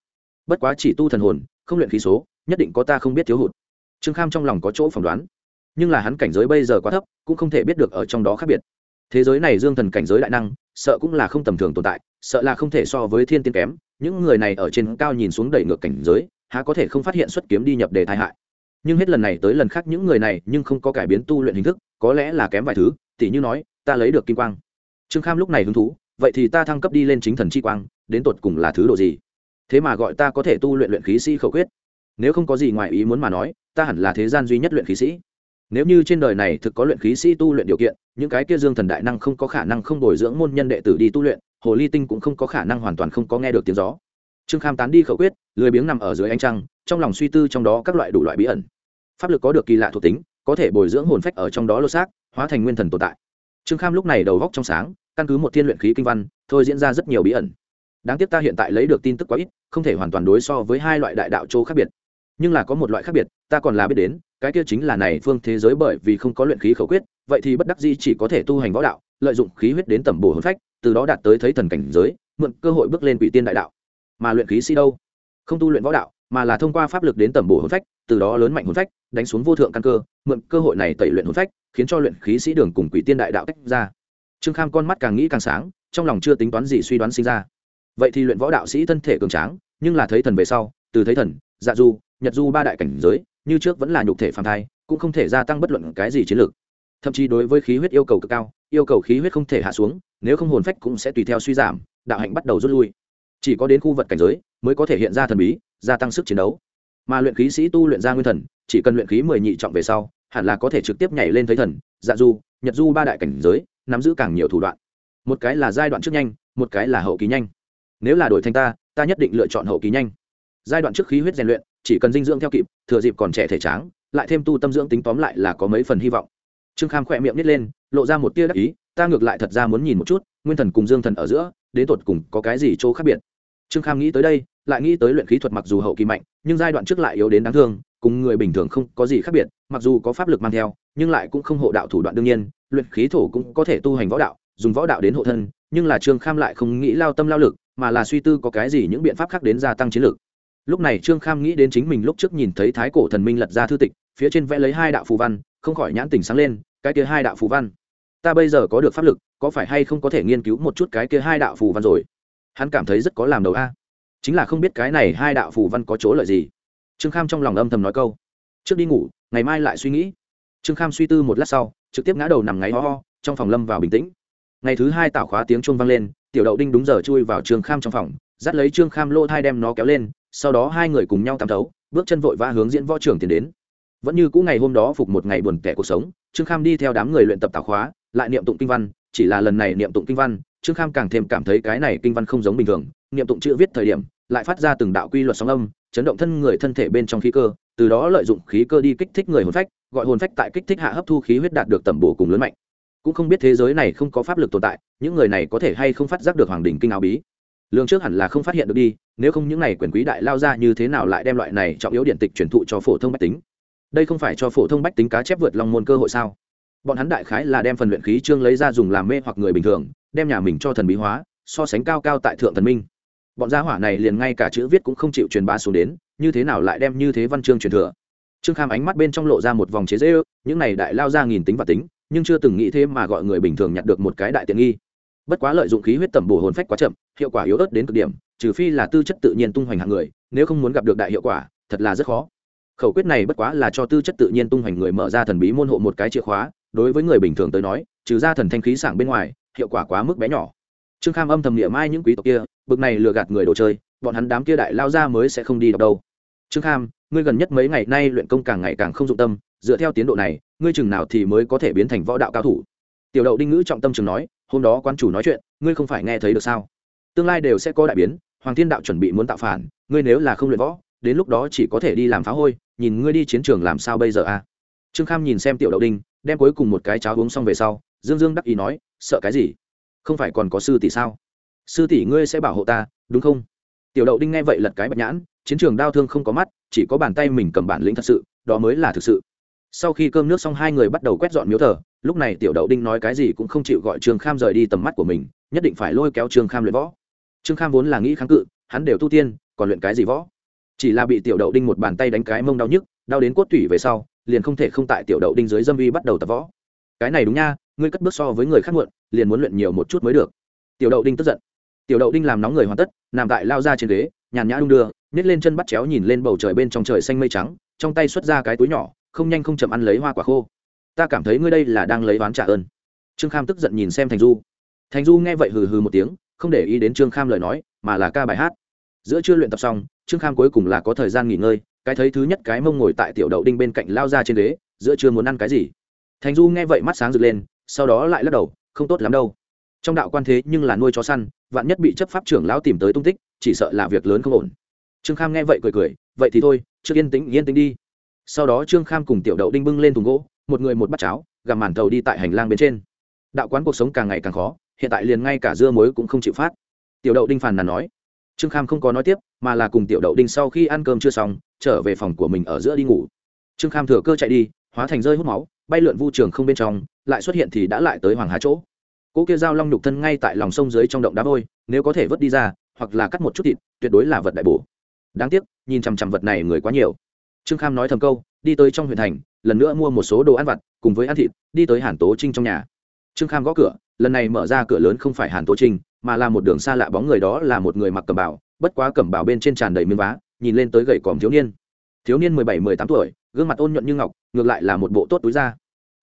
Bất quá chỉ tu thần hồn, không luyện khí số nhất định có ta không biết thiếu hụt. Trương kham trong lòng có chỗ phỏng đoán. Nhưng là hắn cảnh giới bây giờ quá thấp, cũng không thể biết được ở trong đó khác biệt. Thế giới này dương thần cảnh giới đại năng, sợ cũng là không tầm thường tồn tại, sợ là không thể so với thiên tiên kém. Những người này ở trên cao nhìn xuống đẩy ngược cảnh giới, há có thể không phát hiện xuất kiếm đi nhập đề tai hại. Nhưng hết lần này tới lần khác những người này nhưng không có cải biến tu luyện hình thức, có lẽ là kém vài thứ, tỉ như nói, ta lấy được kim quang. Trương kham lúc này hứng thú, vậy thì ta thăng cấp đi lên chính thần chi quang, đến tột cùng là thứ độ gì? Thế mà gọi ta có thể tu luyện luyện khí sĩ khẩu quyết nếu không có gì ngoài ý muốn mà nói, ta hẳn là thế gian duy nhất luyện khí sĩ. Nếu như trên đời này thực có luyện khí sĩ tu luyện điều kiện, những cái kia dương thần đại năng không có khả năng không bồi dưỡng môn nhân đệ tử đi tu luyện, hồ ly tinh cũng không có khả năng hoàn toàn không có nghe được tiếng gió. Trương kham tán đi khẩu quyết, lười biếng nằm ở dưới ánh trăng, trong lòng suy tư trong đó các loại đủ loại bí ẩn. Pháp lực có được kỳ lạ thuộc tính, có thể bồi dưỡng hồn phách ở trong đó lô xác, hóa thành nguyên thần tồn tại. Trương kham lúc này đầu góc trong sáng, căn cứ một thiên luyện khí kinh văn, thôi diễn ra rất nhiều bí ẩn. Đáng tiếc ta hiện tại lấy được tin tức quá ít, không thể hoàn toàn đối so với hai loại đại đạo châu khác biệt nhưng là có một loại khác biệt, ta còn là biết đến, cái kia chính là này phương thế giới bởi vì không có luyện khí khẩu quyết, vậy thì bất đắc dĩ chỉ có thể tu hành võ đạo, lợi dụng khí huyết đến tẩm bổ hồn phách, từ đó đạt tới thấy thần cảnh giới, mượn cơ hội bước lên quỷ tiên đại đạo. Mà luyện khí sĩ đâu? Không tu luyện võ đạo, mà là thông qua pháp lực đến tẩm bổ hồn phách, từ đó lớn mạnh hồn phách, đánh xuống vô thượng căn cơ, mượn cơ hội này tẩy luyện hồn phách, khiến cho luyện khí sĩ đường cùng quỷ tiên đại đạo tách ra. Trương kham con mắt càng nghĩ càng sáng, trong lòng chưa tính toán gì suy đoán sinh ra. Vậy thì luyện võ đạo sĩ thân thể cường tráng, nhưng là thấy thần về sau, từ thấy thần dạ du nhật du ba đại cảnh giới, như trước vẫn là nhục thể phàm thai, cũng không thể gia tăng bất luận cái gì chiến lược. Thậm chí đối với khí huyết yêu cầu cực cao, yêu cầu khí huyết không thể hạ xuống, nếu không hồn phách cũng sẽ tùy theo suy giảm, đạo hạnh bắt đầu rút lui. Chỉ có đến khu vật cảnh giới mới có thể hiện ra thần bí, gia tăng sức chiến đấu. Mà luyện khí sĩ tu luyện ra nguyên thần, chỉ cần luyện khí mười nhị trọng về sau, hẳn là có thể trực tiếp nhảy lên thấy thần. Dạ du, nhật du ba đại cảnh giới, nắm giữ càng nhiều thủ đoạn. Một cái là giai đoạn trước nhanh, một cái là hậu kỳ nhanh. Nếu là đổi thành ta ta nhất định lựa chọn hậu kỳ nhanh. Giai đoạn trước khí huyết rèn luyện chỉ cần dinh dưỡng theo kịp, thừa dịp còn trẻ thể tráng, lại thêm tu tâm dưỡng tính tóm lại là có mấy phần hy vọng. Trương kham khỏe miệng nít lên, lộ ra một tia đắc ý, ta ngược lại thật ra muốn nhìn một chút, nguyên thần cùng dương thần ở giữa, đến tột cùng có cái gì chỗ khác biệt. Trương kham nghĩ tới đây, lại nghĩ tới luyện khí thuật mặc dù hậu kỳ mạnh, nhưng giai đoạn trước lại yếu đến đáng thương, cùng người bình thường không có gì khác biệt, mặc dù có pháp lực mang theo, nhưng lại cũng không hộ đạo thủ đoạn đương nhiên, luyện khí thổ cũng có thể tu hành võ đạo, dùng võ đạo đến hộ thân, nhưng là trương kham lại không nghĩ lao tâm lao lực, mà là suy tư có cái gì những biện pháp khác đến gia tăng chiến lược lúc này trương kham nghĩ đến chính mình lúc trước nhìn thấy thái cổ thần minh lật ra thư tịch, phía trên vẽ lấy hai đạo phù văn, không khỏi nhãn tình sáng lên, cái kia hai đạo phù văn. Ta bây giờ có được pháp lực, có phải hay không có thể nghiên cứu một chút cái kia hai đạo phù văn rồi? Hắn cảm thấy rất có làm đầu a. Chính là không biết cái này hai đạo phù văn có chỗ lợi gì. Trương kham trong lòng âm thầm nói câu. Trước đi ngủ, ngày mai lại suy nghĩ. Trương kham suy tư một lát sau, trực tiếp ngã đầu nằm ngáy ho ho, trong phòng lâm vào bình tĩnh. Ngày thứ hai tạo khóa tiếng chuông vang lên, tiểu đậu đinh đúng giờ chui vào trương kham trong phòng, dắt lấy trương kham lô thai đem nó kéo lên sau đó hai người cùng nhau tắm thấu, bước chân vội vã hướng diễn võ trường tiến đến. Vẫn như cũ ngày hôm đó phục một ngày buồn tẻ cuộc sống, trương kham đi theo đám người luyện tập tạo khóa, lại niệm tụng kinh văn, chỉ là lần này niệm tụng kinh văn, trương kham càng thêm cảm thấy cái này kinh văn không giống bình thường, niệm tụng chữ viết thời điểm, lại phát ra từng đạo quy luật sóng âm, chấn động thân người thân thể bên trong khí cơ, từ đó lợi dụng khí cơ đi kích thích người hồn phách, gọi hồn phách tại kích thích hạ hấp thu khí huyết đạt được tẩm bổ cùng lớn mạnh. Cũng không biết thế giới này không có pháp lực tồn tại, những người này có thể hay không phát giác được hoàng đỉnh kinh áo bí. Lương trước hẳn là không phát hiện được đi nếu không những này quyền quý đại lao ra như thế nào lại đem loại này trọng yếu điện tịch truyền thụ cho phổ thông bách tính? Đây không phải cho phổ thông bách tính cá chép vượt long môn cơ hội sao? Bọn hắn đại khái là đem phần luyện khí trương lấy ra dùng làm mê hoặc người bình thường, đem nhà mình cho thần bí hóa, so sánh cao cao tại thượng thần minh. Bọn gia hỏa này liền ngay cả chữ viết cũng không chịu truyền bá xuống đến, như thế nào lại đem như thế văn chương truyền thừa? Trương kham ánh mắt bên trong lộ ra một vòng chế dễ ư những này đại lao ra nghìn tính và tính, nhưng chưa từng nghĩ thế mà gọi người bình thường nhặt được một cái đại tiện nghi. Bất quá lợi dụng khí huyết tẩm bổ hồn phách quá chậm, hiệu quả yếu ớt đến cực điểm trừ phi là tư chất tự nhiên tung hoành hạng người, nếu không muốn gặp được đại hiệu quả, thật là rất khó. Khẩu quyết này bất quá là cho tư chất tự nhiên tung hoành người mở ra thần bí môn hộ một cái chìa khóa, đối với người bình thường tới nói, trừ ra thần thanh khí sảng bên ngoài, hiệu quả quá mức bé nhỏ. Trương kham âm thầm niệm mai những quý tộc kia, bực này lừa gạt người đồ chơi, bọn hắn đám kia đại lao ra mới sẽ không đi đọc đâu. Trương kham, ngươi gần nhất mấy ngày nay luyện công càng ngày càng không dụng tâm, dựa theo tiến độ này, ngươi chừng nào thì mới có thể biến thành võ đạo cao thủ? Tiểu đậu đinh ngữ trọng tâm trường nói, hôm đó quan chủ nói chuyện, ngươi không phải nghe thấy được sao? Tương lai đều sẽ có đại biến, hoàng thiên đạo chuẩn bị muốn tạo phản, ngươi nếu là không luyện võ, đến lúc đó chỉ có thể đi làm phá hôi, nhìn ngươi đi chiến trường làm sao bây giờ a à? trương kham nhìn xem tiểu đậu đinh, đem cuối cùng một cái cháo uống xong về sau, dương dương đắc ý nói, sợ cái gì? Không phải còn có sư tỷ sao? Sư tỷ ngươi sẽ bảo hộ ta, đúng không? Tiểu đậu đinh nghe vậy lật cái bạch nhãn, chiến trường đau thương không có mắt, chỉ có bàn tay mình cầm bản lĩnh thật sự, đó mới là thực sự. Sau khi cơm nước xong hai người bắt đầu quét dọn miếu thờ, lúc này tiểu đậu đinh nói cái gì cũng không chịu gọi trương kham rời đi tầm mắt của mình, nhất định phải lôi kéo trương kham luyện võ trương kham vốn là nghĩ kháng cự, hắn đều tu tiên, còn luyện cái gì võ? Chỉ là bị tiểu đậu đinh một bàn tay đánh cái mông đau nhức, đau đến cốt tủy về sau, liền không thể không tại tiểu đậu đinh dưới dâm vi bắt đầu tập võ. Cái này đúng nha, ngươi cất bước so với người khác muộn, liền muốn luyện nhiều một chút mới được. Tiểu đậu đinh tức giận. Tiểu đậu đinh làm nóng người hoàn tất, nằm tại lao ra trên ghế, nhàn nhã đung đưa nhét lên chân bắt chéo nhìn lên bầu trời bên trong trời xanh mây trắng, trong tay xuất ra cái túi nhỏ, không nhanh không chậm ăn lấy hoa quả khô. Ta cảm thấy ngươi đây là đang lấy ván trả ơn. Trương kham tức giận nhìn xem thành du. Thành du nghe vậy hừ hừ một tiếng không để ý đến trương kham lời nói, mà là ca bài hát. Giữa chưa luyện tập xong, trương kham cuối cùng là có thời gian nghỉ ngơi, cái thấy thứ nhất cái mông ngồi tại tiểu đậu đinh bên cạnh lao ra trên ghế, giữa chưa muốn ăn cái gì. Thành du nghe vậy mắt sáng rực lên, sau đó lại lắc đầu, không tốt lắm đâu. Trong đạo quan thế nhưng là nuôi chó săn, vạn nhất bị chấp pháp trưởng lão tìm tới tung tích, chỉ sợ là việc lớn không ổn. Trương kham nghe vậy cười cười, vậy thì thôi, trước yên tĩnh yên tĩnh đi. Sau đó trương kham cùng tiểu đậu đinh bưng lên thùng gỗ, một người một bát cháo, gặm màn thầu đi tại hành lang bên trên. Đạo quán cuộc sống càng ngày càng khó hiện tại liền ngay cả dưa muối cũng không chịu phát. Tiểu đậu đinh phàn nàn nói. Trương kham không có nói tiếp, mà là cùng tiểu đậu đinh sau khi ăn cơm chưa xong, trở về phòng của mình ở giữa đi ngủ. Trương kham thừa cơ chạy đi, hóa thành rơi hút máu, bay lượn vu trường không bên trong, lại xuất hiện thì đã lại tới hoàng hà chỗ. Cỗ kia dao long nhục thân ngay tại lòng sông dưới trong động đá vôi, nếu có thể vớt đi ra, hoặc là cắt một chút thịt, tuyệt đối là vật đại bổ. Đáng tiếc, nhìn chằm chằm vật này người quá nhiều. Trương kham nói thầm câu, đi tới trong huyện thành, lần nữa mua một số đồ ăn vặt, cùng với ăn thịt, đi tới hàn tố trinh trong nhà. Trương kham gõ cửa lần này mở ra cửa lớn không phải hàn tố trinh mà là một đường xa lạ bóng người đó là một người mặc cẩm bào. bất quá cẩm bào bên trên tràn đầy miếng vá nhìn lên tới gậy còm thiếu niên. Thiếu niên mười bảy mười tám tuổi gương mặt ôn nhuận như ngọc ngược lại là một bộ tốt túi da.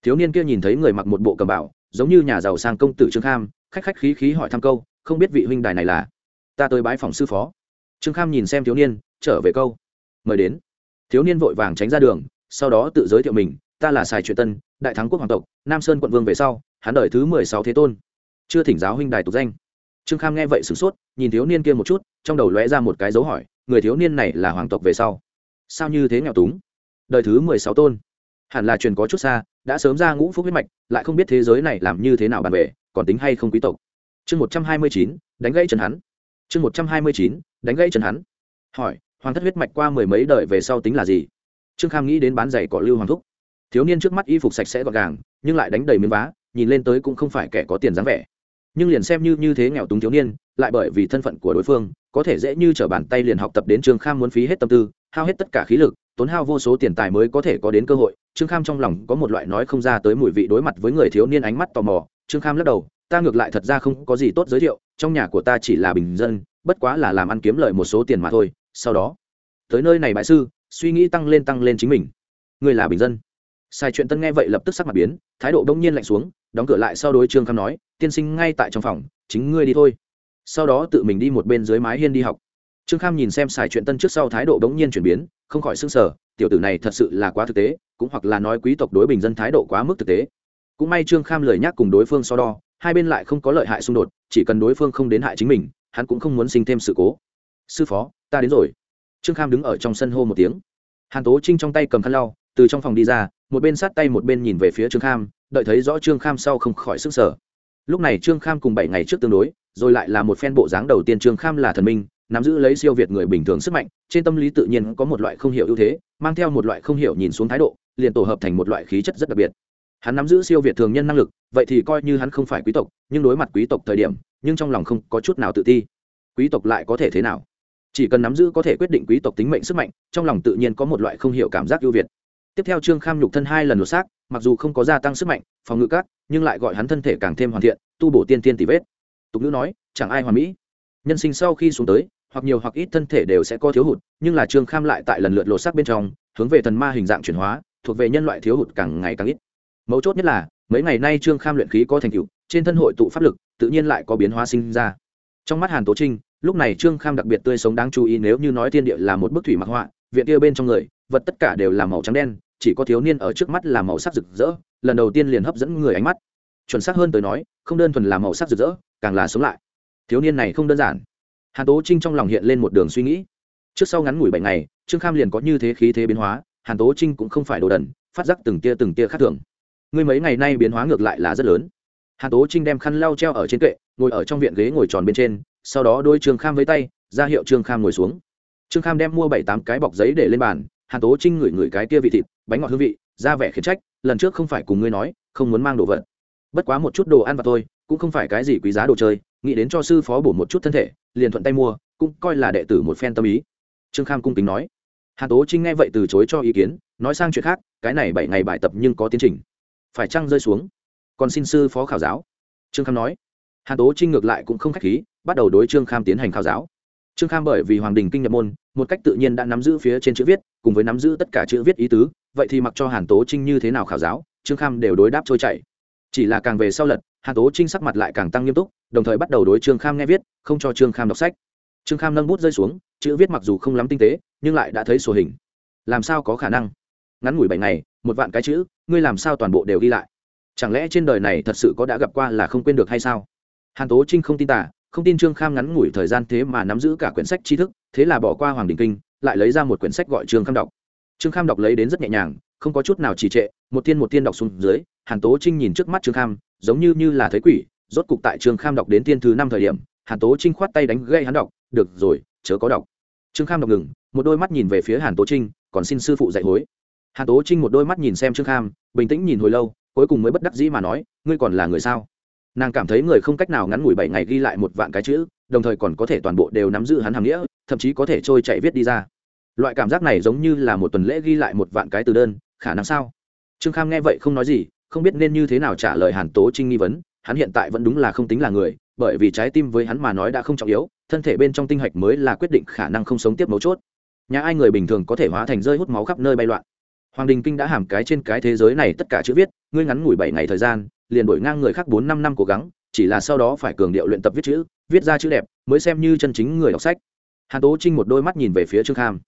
Thiếu niên kia nhìn thấy người mặc một bộ cẩm bào, giống như nhà giàu sang công tử trương kham khách khách khí khí hỏi thăm câu không biết vị huynh đài này là? Ta tới bái phòng sư phó. Trương kham nhìn xem thiếu niên trở về câu mời đến. Thiếu niên vội vàng tránh ra đường sau đó tự giới thiệu mình ta là sài truyện tân đại thắng quốc hoàng tộc nam sơn quận vương về sau hắn đời thứ mười sáu thế tôn. Chưa thỉnh giáo huynh đài tục danh. Trương kham nghe vậy sửng sốt, nhìn thiếu niên kia một chút, trong đầu lóe ra một cái dấu hỏi, người thiếu niên này là hoàng tộc về sau. Sao như thế nghèo túng? Đời thứ mười sáu tôn. Hẳn là truyền có chút xa, đã sớm ra ngũ phúc huyết mạch, lại không biết thế giới này làm như thế nào bàn về còn tính hay không quý tộc. Chương một trăm hai mươi chín, đánh gãy trần hắn. Chương một trăm hai mươi chín, đánh gãy trần hắn. Hỏi, hoàng thất huyết mạch qua mười mấy đời về sau tính là gì? Trương kham nghĩ đến bán giày cỏ lưu hoàng thúc. Thiếu niên trước mắt y phục sạch sẽ gọn gàng, nhưng lại đánh đầy miếng vá nhìn lên tới cũng không phải kẻ có tiền dáng vẻ. Nhưng liền xem như như thế nghèo túng thiếu niên, lại bởi vì thân phận của đối phương, có thể dễ như t r ở bàn tay liền học tập đến trương kham muốn phí hết tâm tư, hao hết tất cả khí lực, tốn hao vô số tiền tài mới có thể có đến cơ hội. Trương kham trong lòng có một loại nói không ra tới mùi vị đối mặt với người thiếu niên ánh mắt tò mò. Trương kham lắc đầu, ta ngược lại thật ra không có gì tốt giới thiệu, trong nhà của ta chỉ là bình dân, bất quá là làm ăn kiếm lợi một số tiền mà thôi. Sau đó, tới nơi này bại sư, suy nghĩ tăng lên tăng lên chính mình. Người là bình dân? Sai chuyện tân nghe vậy lập tức sắc mặt biến, thái độ bỗng nhiên lạnh xuống, đóng cửa lại sau đối trương kham nói, tiên sinh ngay tại trong phòng, chính ngươi đi thôi. Sau đó tự mình đi một bên dưới mái hiên đi học. Trương kham nhìn xem xài chuyện tân trước sau thái độ bỗng nhiên chuyển biến, không khỏi s ư n g sở tiểu tử này thật sự là quá thực tế, cũng hoặc là nói quý tộc đối bình dân thái độ quá mức thực tế. Cũng may trương kham lời nhắc cùng đối phương so đo, hai bên lại không có lợi hại xung đột, chỉ cần đối phương không đến hại chính mình, hắn cũng không muốn sinh thêm sự cố. Sư phó, ta đến rồi. Trương kham đứng ở trong sân hô một tiếng. Hàn tố trinh trong tay cầm khăn lau, từ trong phòng đi ra một bên sát tay một bên nhìn về phía trương kham, đợi thấy rõ trương kham sau không khỏi sức sở lúc này trương kham cùng bảy ngày trước tương đối, rồi lại là một phen bộ dáng đầu tiên trương kham là thần minh, nắm giữ lấy siêu việt người bình thường sức mạnh, trên tâm lý tự nhiên có một loại không hiểu ưu thế, mang theo một loại không hiểu nhìn xuống thái độ, liền tổ hợp thành một loại khí chất rất đặc biệt. Hắn nắm giữ siêu việt thường nhân năng lực, vậy thì coi như hắn không phải quý tộc, nhưng đối mặt quý tộc thời điểm, nhưng trong lòng không có chút nào tự ti. Quý tộc lại có thể thế nào? Chỉ cần nắm giữ có thể quyết định quý tộc tính mệnh sức mạnh, trong lòng tự nhiên có một loại không hiểu cảm giác ưu việt tiếp theo trương kham nhục thân hai lần lột xác, mặc dù không có gia tăng sức mạnh, phòng ngự các, nhưng lại gọi hắn thân thể càng thêm hoàn thiện, tu bổ tiên tiên tỷ vết. Tục ngữ nói, chẳng ai hoàn mỹ. Nhân sinh sau khi xuống tới, hoặc nhiều hoặc ít thân thể đều sẽ có thiếu hụt, nhưng là trương kham lại tại lần lượt lột xác bên trong, hướng về thần ma hình dạng chuyển hóa, thuộc về nhân loại thiếu hụt càng ngày càng ít. Mấu chốt nhất là, mấy ngày nay trương kham luyện khí có thành tựu, trên thân hội tụ pháp lực, tự nhiên lại có biến hóa sinh ra. Trong mắt hàn tố trinh, lúc này trương kham đặc biệt tươi sống đáng chú ý nếu như nói thiên địa là một bức thủy mặc họa viện kia bên trong người, vật tất cả đều là màu trắng đen, chỉ có thiếu niên ở trước mắt là màu sắc rực rỡ, lần đầu tiên liền hấp dẫn người ánh mắt. Chuẩn xác hơn tới nói, không đơn thuần là màu sắc rực rỡ, càng là sống lại. Thiếu niên này không đơn giản. Hàn tố trinh trong lòng hiện lên một đường suy nghĩ. Trước sau ngắn ngủi bảy ngày, trương kham liền có như thế khí thế biến hóa, hàn tố trinh cũng không phải đồ đần, phát giác từng tia từng tia khác thường. Ngươi mấy ngày nay biến hóa ngược lại là rất lớn. Hàn tố trinh đem khăn lau treo ở trên kệ, ngồi ở trong viện ghế ngồi tròn bên trên, sau đó đôi trương kham với tay, ra hiệu trương kham ngồi xuống trương kham đem mua bảy tám cái bọc giấy để lên bàn, hàn tố trinh ngửi ngửi cái kia vị thịt, bánh ngọt hương vị, ra vẻ khiển trách, lần trước không phải cùng ngươi nói, không muốn mang đồ vật. Bất quá một chút đồ ăn và thôi, cũng không phải cái gì quý giá đồ chơi, nghĩ đến cho sư phó bổ một chút thân thể, liền thuận tay mua, cũng coi là đệ tử một phen tâm ý. Trương kham cung kính nói. Hà tố trinh nghe vậy từ chối cho ý kiến, nói sang chuyện khác, cái này bảy ngày bài tập nhưng có tiến trình. Phải chăng rơi xuống? Còn xin sư phó khảo giáo. Trương kham nói. Hà tố trinh ngược lại cũng không k h á c h khí, bắt đầu đối trương kham tiến hành khảo giáo trương kham bởi vì hoàng đình kinh nhập môn, một cách tự nhiên đã nắm giữ phía trên chữ viết, cùng với nắm giữ tất cả chữ viết ý tứ, vậy thì mặc cho hàn tố trinh như thế nào khảo giáo, trương kham đều đối đáp trôi chảy. Chỉ là càng về sau lật, hàn tố trinh sắc mặt lại càng tăng nghiêm túc, đồng thời bắt đầu đối trương kham nghe viết, không cho trương kham đọc sách. Trương kham nâng bút rơi xuống, chữ viết mặc dù không lắm tinh tế, nhưng lại đã thấy sổ hình. Làm sao có khả năng? Ngắn ngủi bảy ngày, một vạn cái chữ, ngươi làm sao toàn bộ đều ghi lại? Chẳng lẽ trên đời này thật sự có đã gặp qua là không quên được hay sao? Hàn tố trinh không tin tả không tin trương kham ngắn ngủi thời gian thế mà nắm giữ cả quyển sách tri thức, thế là bỏ qua hoàng đình kinh, lại lấy ra một quyển sách gọi trương kham đọc. Trương kham đọc lấy đến rất nhẹ nhàng, không có chút nào trì trệ, một tiên một tiên đọc xuống dưới, hàn tố trinh nhìn trước mắt trương kham, giống như như là thấy quỷ, rốt cục tại trương kham đọc đến tiên thứ năm thời điểm, hàn tố trinh khoát tay đánh gây hắn đọc, được rồi, chớ có đọc. Trương kham đọc ngừng, một đôi mắt nhìn về phía hàn tố trinh, còn xin sư phụ dạy hối. Hàn tố trinh một đôi mắt nhìn xem trương kham, bình tĩnh nhìn hồi lâu, cuối cùng mới bất đắc dĩ mà nói, ngươi còn là người sao? Nàng cảm thấy người không cách nào ngắn ngủi bảy ngày ghi lại một vạn cái chữ, đồng thời còn có thể toàn bộ đều nắm giữ hắn hàm nghĩa, thậm chí có thể trôi chạy viết đi ra. Loại cảm giác này giống như là một tuần lễ ghi lại một vạn cái từ đơn, khả năng sao? Trương kham nghe vậy không nói gì, không biết nên như thế nào trả lời hàn tố trinh nghi vấn, hắn hiện tại vẫn đúng là không tính là người, bởi vì trái tim với hắn mà nói đã không trọng yếu, thân thể bên trong tinh hạch mới là quyết định khả năng không sống tiếp mấu chốt. Nhà ai người bình thường có thể hóa thành rơi hút máu khắp nơi bay loạn hoàng đình kinh đã hàm cái trên cái thế giới này tất cả chữ viết, ngươi ngắn ngủi bảy ngày thời gian, liền đổi ngang người khác bốn năm năm cố gắng, chỉ là sau đó phải cường điệu luyện tập viết chữ, viết ra chữ đẹp, mới xem như chân chính người đọc sách. Hàn tố trinh một đôi mắt nhìn về phía trương kham.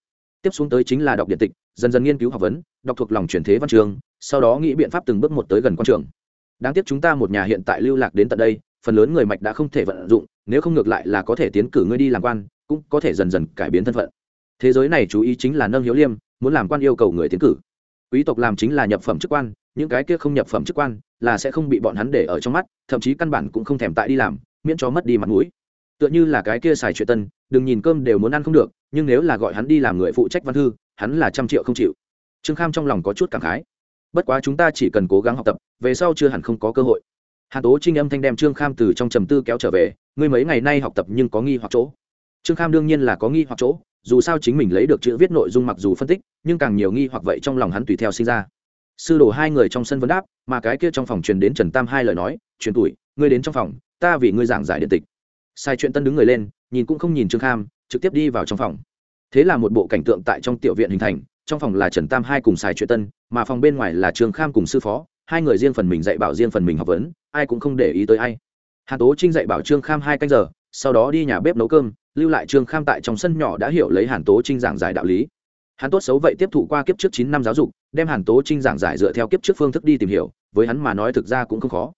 Tiếp xuống tới chính là đọc điện tịch, dần dần nghiên cứu học vấn, đọc thuộc lòng truyền thế văn trường, sau đó nghĩ biện pháp từng bước một tới gần quan trường. Đáng tiếc chúng ta một nhà hiện tại lưu lạc đến tận đây, phần lớn người mạch đã không thể vận dụng, nếu không ngược lại là có thể tiến cử ngươi đi làm quan, cũng có thể dần dần cải biến thân phận. Thế giới này chú ý chính là nâng hiếu liêm, muốn làm quan yêu cầu người tiến cử quý tộc làm chính là nhập phẩm chức quan, những cái kia không nhập phẩm chức quan là sẽ không bị bọn hắn để ở trong mắt, thậm chí căn bản cũng không thèm tại đi làm, miễn cho mất đi mặt mũi. Tựa như là cái kia xài chuyện tân, đừng nhìn cơm đều muốn ăn không được, nhưng nếu là gọi hắn đi làm người phụ trách văn thư, hắn là trăm triệu không chịu. Trương kham trong lòng có chút cảm khái. Bất quá chúng ta chỉ cần cố gắng học tập, về sau chưa hẳn không có cơ hội. Hà tố trinh âm thanh đem trương kham từ trong trầm tư kéo trở về, ngươi mấy ngày nay học tập nhưng có nghi hoặc chỗ? Trương kham đương nhiên là có nghi hoặc chỗ, dù sao chính mình lấy được chữ viết nội dung mặc dù phân tích, nhưng càng nhiều nghi hoặc vậy trong lòng hắn tùy theo sinh ra. Sư đồ hai người trong sân vấn đáp, mà cái kia trong phòng truyền đến trần tam hai lời nói, truyền tuổi, ngươi đến trong phòng, ta vì ngươi giảng giải điện tịch. Sai chuyện tân đứng người lên, nhìn cũng không nhìn trương kham, trực tiếp đi vào trong phòng. Thế là một bộ cảnh tượng tại trong tiểu viện hình thành, trong phòng là trần tam hai cùng xài chuyện tân, mà phòng bên ngoài là trương kham cùng sư phó, hai người riêng phần mình dạy bảo riêng phần mình học vấn, ai cũng không để ý tới ai. Hà tố trinh dạy bảo trương kham hai canh giờ, sau đó đi nhà bếp nấu cơm lưu lại trương kham tại trong sân nhỏ đã hiểu lấy hàn tố trinh giảng giải đạo lý. Hắn tốt xấu vậy tiếp thụ qua kiếp trước chín năm giáo dục, đem hàn tố trinh giảng giải dựa theo kiếp trước phương thức đi tìm hiểu, với hắn mà nói thực ra cũng không khó.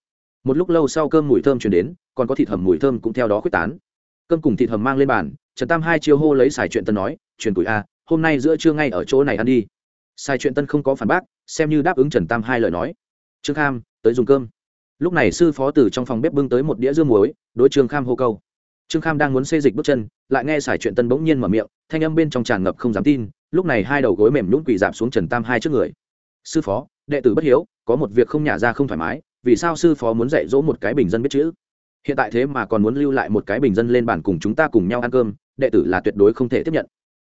Một lúc lâu sau cơm mùi thơm chuyển đến, còn có thịt hầm mùi thơm cũng theo đó quyết tán. Cơm cùng thịt hầm mang lên bàn, trần tam hai chiêu hô lấy xài chuyện tân nói, truyền tuổi a, hôm nay giữa trưa ngay ở chỗ này ăn đi. Sai chuyện tân không có phản bác, xem như đáp ứng trần tam hai lời nói. Trương kham, tới dùng cơm. Lúc này sư phó từ trong phòng bếp bưng tới một đĩa dưa muối, đối trương kham hô câu trương kham đang muốn xê dịch bước chân, lại nghe sải chuyện tân bỗng nhiên mở miệng, thanh âm bên trong tràn ngập không dám tin, lúc này hai đầu gối mềm nhún quỳ dạp xuống trần tam hai trước người. Sư phó, đệ tử bất hiếu, có một việc không nhả ra không thoải mái, vì sao sư phó muốn dạy dỗ một cái bình dân biết chữ? Hiện tại thế mà còn muốn lưu lại một cái bình dân lên bàn cùng chúng ta cùng nhau ăn cơm, đệ tử là tuyệt đối không thể tiếp nhận.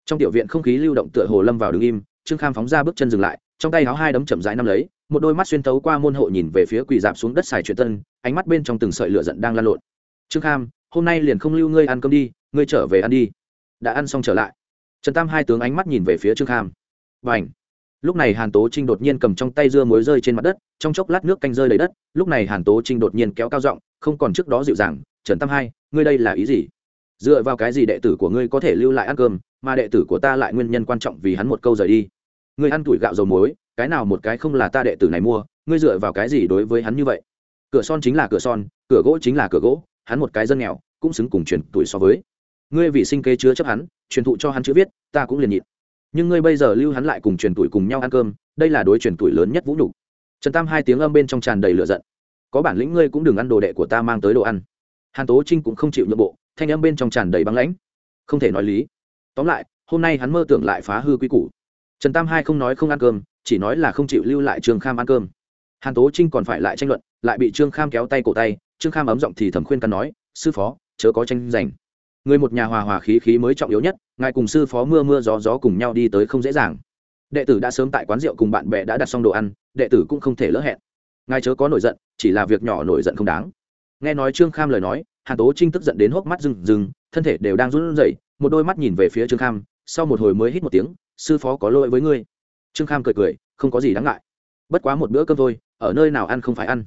Trong tiểu viện không khí lưu động tựa hồ lâm vào đứng im, trương kham phóng ra bước chân dừng lại, trong tay áo hai đấm chậm rãi nắm lấy, một đôi mắt xuyên thấu qua môn hộ nhìn về phía quỳ dạp xuống đất xài chuyện tân, ánh mắt bên trong từng sợi lửa giận đang lan lộn. Trương kham hôm nay liền không lưu ngươi ăn cơm đi, ngươi trở về ăn đi. Đã ăn xong trở lại. Trần tam hai tướng ánh mắt nhìn về phía trương kham. Và ảnh lúc này hàn tố trinh đột nhiên cầm trong tay dưa muối rơi trên mặt đất, trong chốc lát nước canh rơi đầy đất, lúc này hàn tố trinh đột nhiên kéo cao giọng, không còn trước đó dịu dàng, trần tam hai, ngươi đây là ý gì? Dựa vào cái gì đệ tử của ngươi có thể lưu lại ăn cơm, mà đệ tử của ta lại nguyên nhân quan trọng vì hắn một câu rời đi? Ngươi ăn tuổi gạo dầu muối, cái nào một cái không là ta đệ tử này mua, ngươi dựa vào cái gì đối với hắn như vậy? Cửa son chính là cửa son, cửa gỗ chính là cửa gỗ, hắn một cái dân nghèo cũng xứng cùng truyền tuổi so với. Ngươi vì sinh kế chứa chấp hắn, truyền thụ cho hắn chữ viết, ta cũng liền nhịn. Nhưng ngươi bây giờ lưu hắn lại cùng truyền tuổi cùng nhau ăn cơm, đây là đối truyền tuổi lớn nhất vũ nhục. Trần tam hai tiếng âm bên trong tràn đầy lửa giận. Có bản lĩnh ngươi cũng đừng ăn đồ đệ của ta mang tới đồ ăn. Hàn tố trinh cũng không chịu nhượng bộ, thanh âm bên trong tràn đầy băng lãnh. Không thể nói lý. Tóm lại, hôm nay hắn mơ tưởng lại phá hư quy củ. Trần tam hai không nói không ăn cơm, chỉ nói là không chịu lưu lại trương kham ăn cơm. Hàn tố trinh còn phải lại tranh luận, lại bị trương kham kéo tay cổ tay, trương kham ấm giọng thì thầm khuyên căn nói, sư phó chớ có tranh giành. Người một nhà hòa hòa khí khí mới trọng yếu nhất, ngài cùng sư phó mưa mưa gió gió cùng nhau đi tới không dễ dàng. Đệ tử đã sớm tại quán rượu cùng bạn bè đã đặt xong đồ ăn, đệ tử cũng không thể lỡ hẹn. Ngài chớ có nổi giận, chỉ là việc nhỏ nổi giận không đáng. Nghe nói trương kham lời nói, hàn tố trinh tức giận đến hốc mắt rừng rừng thân thể đều đang run rẩy, một đôi mắt nhìn về phía trương kham, sau một hồi mới hít một tiếng, sư phó có lỗi với ngươi. Trương kham cười cười, không có gì đáng ngại. Bất quá một bữa cơm thôi, ở nơi nào ăn không phải ăn.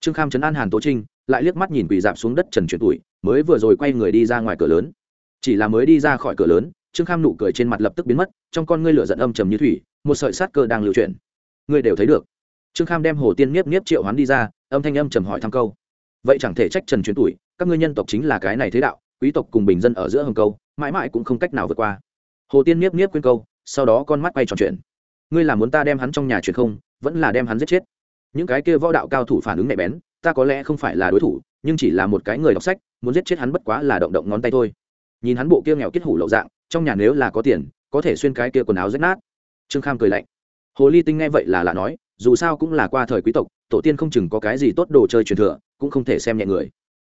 Trương kham chấn an hàn tố trinh, lại liếc mắt nhìn quỳ dạp xuống đất trần chuyển tuổi mới vừa rồi quay người đi ra ngoài cửa lớn. Chỉ là mới đi ra khỏi cửa lớn, trương kham nụ cười trên mặt lập tức biến mất, trong con ngươi lửa giận âm trầm như thủy, một sợi sát cơ đang lưu chuyển. Ngươi đều thấy được. Trương kham đem hồ tiên nhiếp nhiếp triệu hoán đi ra, âm thanh âm trầm hỏi thăm câu. Vậy chẳng thể trách trần chuyển tuổi, các ngươi nhân tộc chính là cái này thế đạo, quý tộc cùng bình dân ở giữa hồng câu, mãi mãi cũng không cách nào vượt qua. Hồ tiên nhiếp nhiếp quên câu, sau đó con mắt quay tròn chuyện ngươi là muốn ta đem hắn trong nhà truyền không, vẫn là đem hắn giết chết? Những cái kia võ đạo cao thủ phản ứng nhạy bén, ta có lẽ không phải là đối thủ, nhưng chỉ là một cái người đọc sách muốn giết chết hắn bất quá là động động ngón tay thôi. Nhìn hắn bộ kia nghèo kết hủ lậu dạng, trong nhà nếu là có tiền, có thể xuyên cái kia quần áo rách nát. Trương kham cười lạnh. Hồ ly tinh nghe vậy là lạ nói, dù sao cũng là qua thời quý tộc, tổ tiên không chừng có cái gì tốt đồ chơi truyền thừa, cũng không thể xem nhẹ người.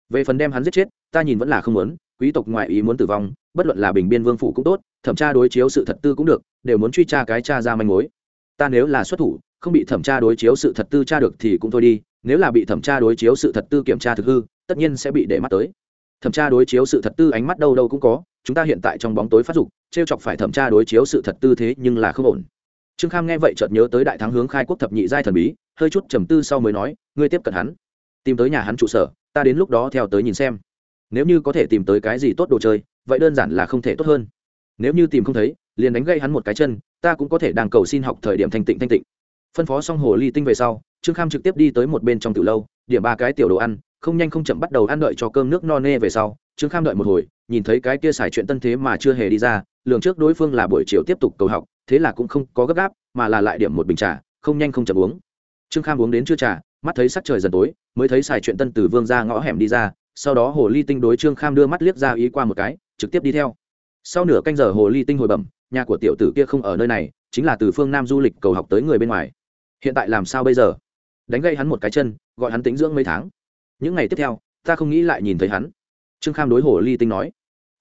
Về phần đem hắn giết chết, ta nhìn vẫn là không muốn, quý tộc ngoại ý muốn tử vong, bất luận là bình biên vương phủ cũng tốt, thẩm tra đối chiếu sự thật tư cũng được, đều muốn truy tra cái cha ra manh mối. Ta nếu là xuất thủ, không bị thẩm tra đối chiếu sự thật tư tra được thì cũng thôi đi, nếu là bị thẩm tra đối chiếu sự thật tư kiểm tra thực hư tất nhiên sẽ bị để mắt tới. Thẩm tra đối chiếu sự thật tư ánh mắt đâu đâu cũng có, chúng ta hiện tại trong bóng tối phát dục t r e o chọc phải thẩm tra đối chiếu sự thật tư thế nhưng là không ổn. Trương kham nghe vậy chợt nhớ tới đại thắng hướng khai quốc thập nhị giai thần bí, hơi chút trầm tư sau mới nói, ngươi tiếp cận hắn, tìm tới nhà hắn trụ sở, ta đến lúc đó theo tới nhìn xem. Nếu như có thể tìm tới cái gì tốt đồ chơi, vậy đơn giản là không thể tốt hơn. Nếu như tìm không thấy, liền đánh gây hắn một cái chân, ta cũng có thể đang cầu xin học thời điểm thanh tịnh thanh tịnh. Phân phó xong hồ ly tinh về sau, trương kham trực tiếp đi tới một bên trong từ lâu, điểm ba cái tiểu đồ ăn không nhanh không chậm bắt đầu ăn đợi cho cơm nước no nê về sau, trương kham đợi một hồi, nhìn thấy cái kia xài chuyện tân thế mà chưa hề đi ra, lường trước đối phương là buổi chiều tiếp tục cầu học, thế là cũng không có gấp gáp, mà là lại điểm một bình trà, không nhanh không chậm uống. Trương kham uống đến chưa trà, mắt thấy sắc trời dần tối, mới thấy xài chuyện tân từ vương ra ngõ hẻm đi ra, sau đó hồ ly tinh đối trương kham đưa mắt liếc ra ý qua một cái, trực tiếp đi theo. Sau nửa canh giờ hồ ly tinh hồi bẩm, nhà của tiểu tử kia không ở nơi này, chính là từ phương nam du lịch cầu học tới người bên ngoài. Hiện tại làm sao bây giờ? Đánh gây hắn một cái chân, gọi hắn tính dưỡng mấy tháng những ngày tiếp theo, ta không nghĩ lại nhìn thấy hắn. Trương kham đối hồ ly tinh nói.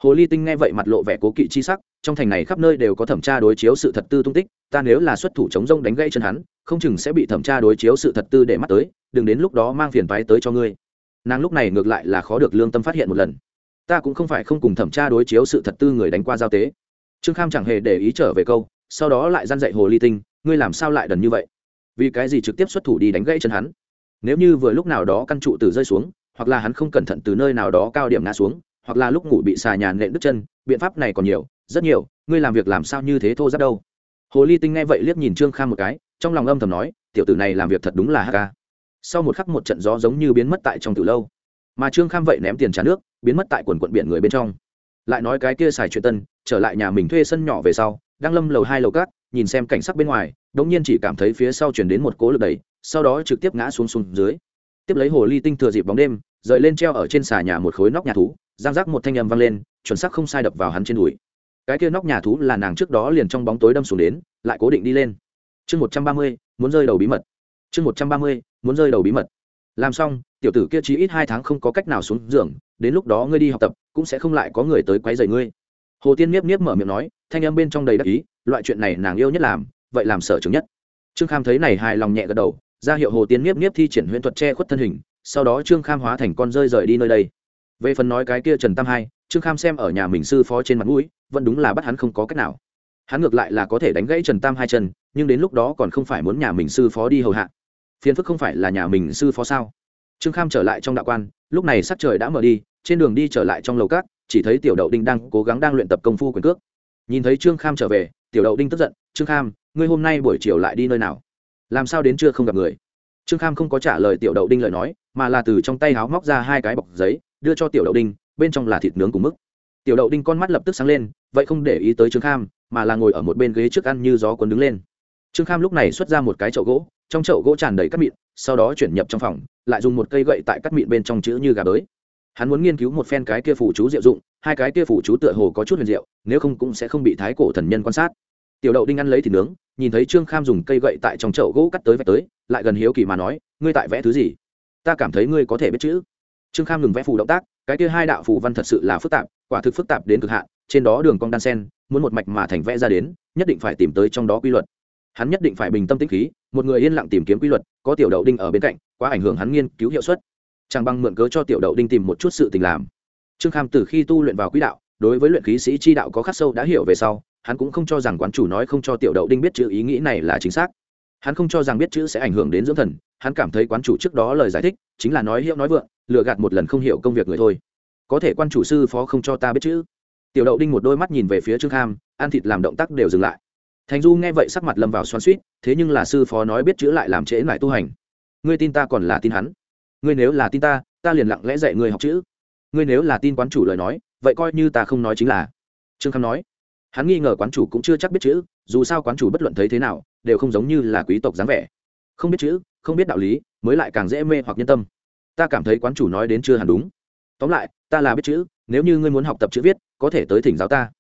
Hồ ly tinh nghe vậy mặt lộ vẻ cố kỵ chi sắc, trong thành này khắp nơi đều có thẩm tra đối chiếu sự thật tư tung tích, ta nếu là xuất thủ chống rông đánh gãy chân hắn, không chừng sẽ bị thẩm tra đối chiếu sự thật tư để mắt tới, đừng đến lúc đó mang phiền phái tới cho ngươi. Nàng lúc này ngược lại là khó được lương tâm phát hiện một lần. Ta cũng không phải không cùng thẩm tra đối chiếu sự thật tư người đánh qua giao tế. Trương kham chẳng hề để ý trở về câu, sau đó lại dăn dạy hồ ly tinh, ngươi làm sao lại đần như vậy? Vì cái gì trực tiếp xuất thủ đi đánh gãy chân hắn? Nếu như vừa lúc nào đó căn trụ từ rơi xuống, hoặc là hắn không cẩn thận từ nơi nào đó cao điểm ngã xuống, hoặc là lúc ngủ bị xà nhàn nện đứt chân, biện pháp này còn nhiều, rất nhiều, ngươi làm việc làm sao như thế thô rất đâu. Hồ ly tinh nghe vậy liếc nhìn trương kham một cái, trong lòng âm thầm nói, tiểu tử này làm việc thật đúng là hk sau một khắc một trận gió giống như biến mất tại trong từ lâu. Mà trương kham vậy ném tiền trả nước, biến mất tại quần quận biển người bên trong. Lại nói cái kia xài chuyện tân, trở lại nhà mình thuê sân nhỏ về sau, đang lâm lầu hai lầu cát nhìn xem cảnh sắc bên ngoài, đống nhiên chỉ cảm thấy phía sau chuyển đến một cố lực đẩy sau đó trực tiếp ngã xuống xuống dưới. Tiếp lấy hồ ly tinh thừa dịp bóng đêm, rời lên treo ở trên xà nhà một khối nóc nhà thú, giang rác một thanh âm vang lên, chuẩn xác không sai đập vào hắn trên đùi. Cái kia nóc nhà thú là nàng trước đó liền trong bóng tối đâm xuống đến, lại cố định đi lên. Chương một trăm ba mươi, muốn rơi đầu bí mật. Chương một trăm ba mươi, muốn rơi đầu bí mật. Làm xong, tiểu tử kia chỉ ít hai tháng không có cách nào xuống giường, đến lúc đó ngươi đi học tập, cũng sẽ không lại có người tới quấy rầy ngươi. Hồ tiên miếp miếp mở miệng nói, thanh âm bên trong đầy đắc ý, loại chuyện này nàng yêu nhất làm, vậy làm sở chứng nhất. Trương kham thấy này hài lòng nhẹ gật đầu ra hiệu hồ tiên miếp miếp thi triển huyễn thuật che khuất thân hình, sau đó trương kham hóa thành con rơi rời đi nơi đây. Về phần nói cái kia trần tam hai, trương kham xem ở nhà mình sư phó trên mặt mũi, vẫn đúng là bắt hắn không có cách nào. Hắn ngược lại là có thể đánh gãy trần tam hai chân, nhưng đến lúc đó còn không phải muốn nhà mình sư phó đi hầu hạ. Phiền phức không phải là nhà mình sư phó sao? Trương kham trở lại trong đạo quan, lúc này sắc trời đã mở đi, trên đường đi trở lại trong lầu cát chỉ thấy tiểu đậu đinh đang cố gắng đang luyện tập công phu quyền cước. Nhìn thấy trương kham trở về, tiểu đậu đinh tức giận, trương kham, ngươi hôm nay buổi chiều lại đi nơi nào? Làm sao đến trưa không gặp người? Trương kham không có trả lời tiểu đậu đinh lời nói, mà là từ trong tay háo móc ra hai cái bọc giấy, đưa cho tiểu đậu đinh, bên trong là thịt nướng cùng mức tiểu đậu đinh con mắt lập tức sáng lên, vậy không để ý tới trương kham, mà là ngồi ở một bên ghế trước ăn như gió cuốn đứng lên. Trương kham lúc này xuất ra một cái chậu gỗ, trong chậu gỗ tràn đầy cắt mịn, sau đó chuyển nhập trong phòng, lại dùng một cây gậy tại cắt mịn bên trong chữ như gà bới hắn muốn nghiên cứu một phen cái kia phủ chú diệu dụng, hai cái kia phủ chú tựa hồ có chút huyền diệu, nếu không cũng sẽ không bị thái cổ thần nhân quan sát tiểu đậu đinh ăn lấy thịt nướng, nhìn thấy trương kham dùng cây gậy tại trong chậu gỗ cắt tới vẽ tới, lại gần hiếu kỳ mà nói, ngươi tại vẽ thứ gì? Ta cảm thấy ngươi có thể biết chữ. Trương kham ngừng vẽ phù động tác, cái kia hai đạo phù văn thật sự là phức tạp, quả thực phức tạp đến cực hạn, trên đó đường cong đan sen, muốn một mạch mà thành vẽ ra đến, nhất định phải tìm tới trong đó quy luật. Hắn nhất định phải bình tâm tĩnh khí, một người yên lặng tìm kiếm quy luật, có tiểu đậu đinh ở bên cạnh, quá ảnh hưởng hắn nghiên cứu hiệu suất. Chàng băng mượn cớ cho tiểu đậu đinh tìm một chút sự tình làm. Trương kham từ khi tu luyện vào quỹ đạo, đối với luyện khí sĩ chi đạo có khắc sâu đã hiểu về sau hắn cũng không cho rằng quán chủ nói không cho tiểu đậu đinh biết chữ ý nghĩ này là chính xác. Hắn không cho rằng biết chữ sẽ ảnh hưởng đến dưỡng thần, hắn cảm thấy quán chủ trước đó lời giải thích, chính là nói hiệu nói vượng, lừa gạt một lần không hiểu công việc người thôi. Có thể quan chủ sư phó không cho ta biết chữ. Tiểu đậu đinh một đôi mắt nhìn về phía trương kham, ăn thịt làm động tác đều dừng lại. Thành du nghe vậy sắc mặt lâm vào xoan suýt thế nhưng là sư phó nói biết chữ lại làm trễ lại tu hành. Ngươi tin ta còn là tin hắn. Ngươi nếu là tin ta ta liền lặng lẽ dạy ngươi học chữ. Ngươi nếu là tin quán chủ lời nói, vậy coi như ta không nói chính là. Trương kham nói hắn nghi ngờ quán chủ cũng chưa chắc biết chữ, dù sao quán chủ bất luận thấy thế nào, đều không giống như là quý tộc dáng vẻ. Không biết chữ, không biết đạo lý, mới lại càng dễ mê hoặc nhân tâm. Ta cảm thấy quán chủ nói đến chưa hẳn đúng. Tóm lại, ta là biết chữ, nếu như ngươi muốn học tập chữ viết, có thể tới thỉnh giáo ta.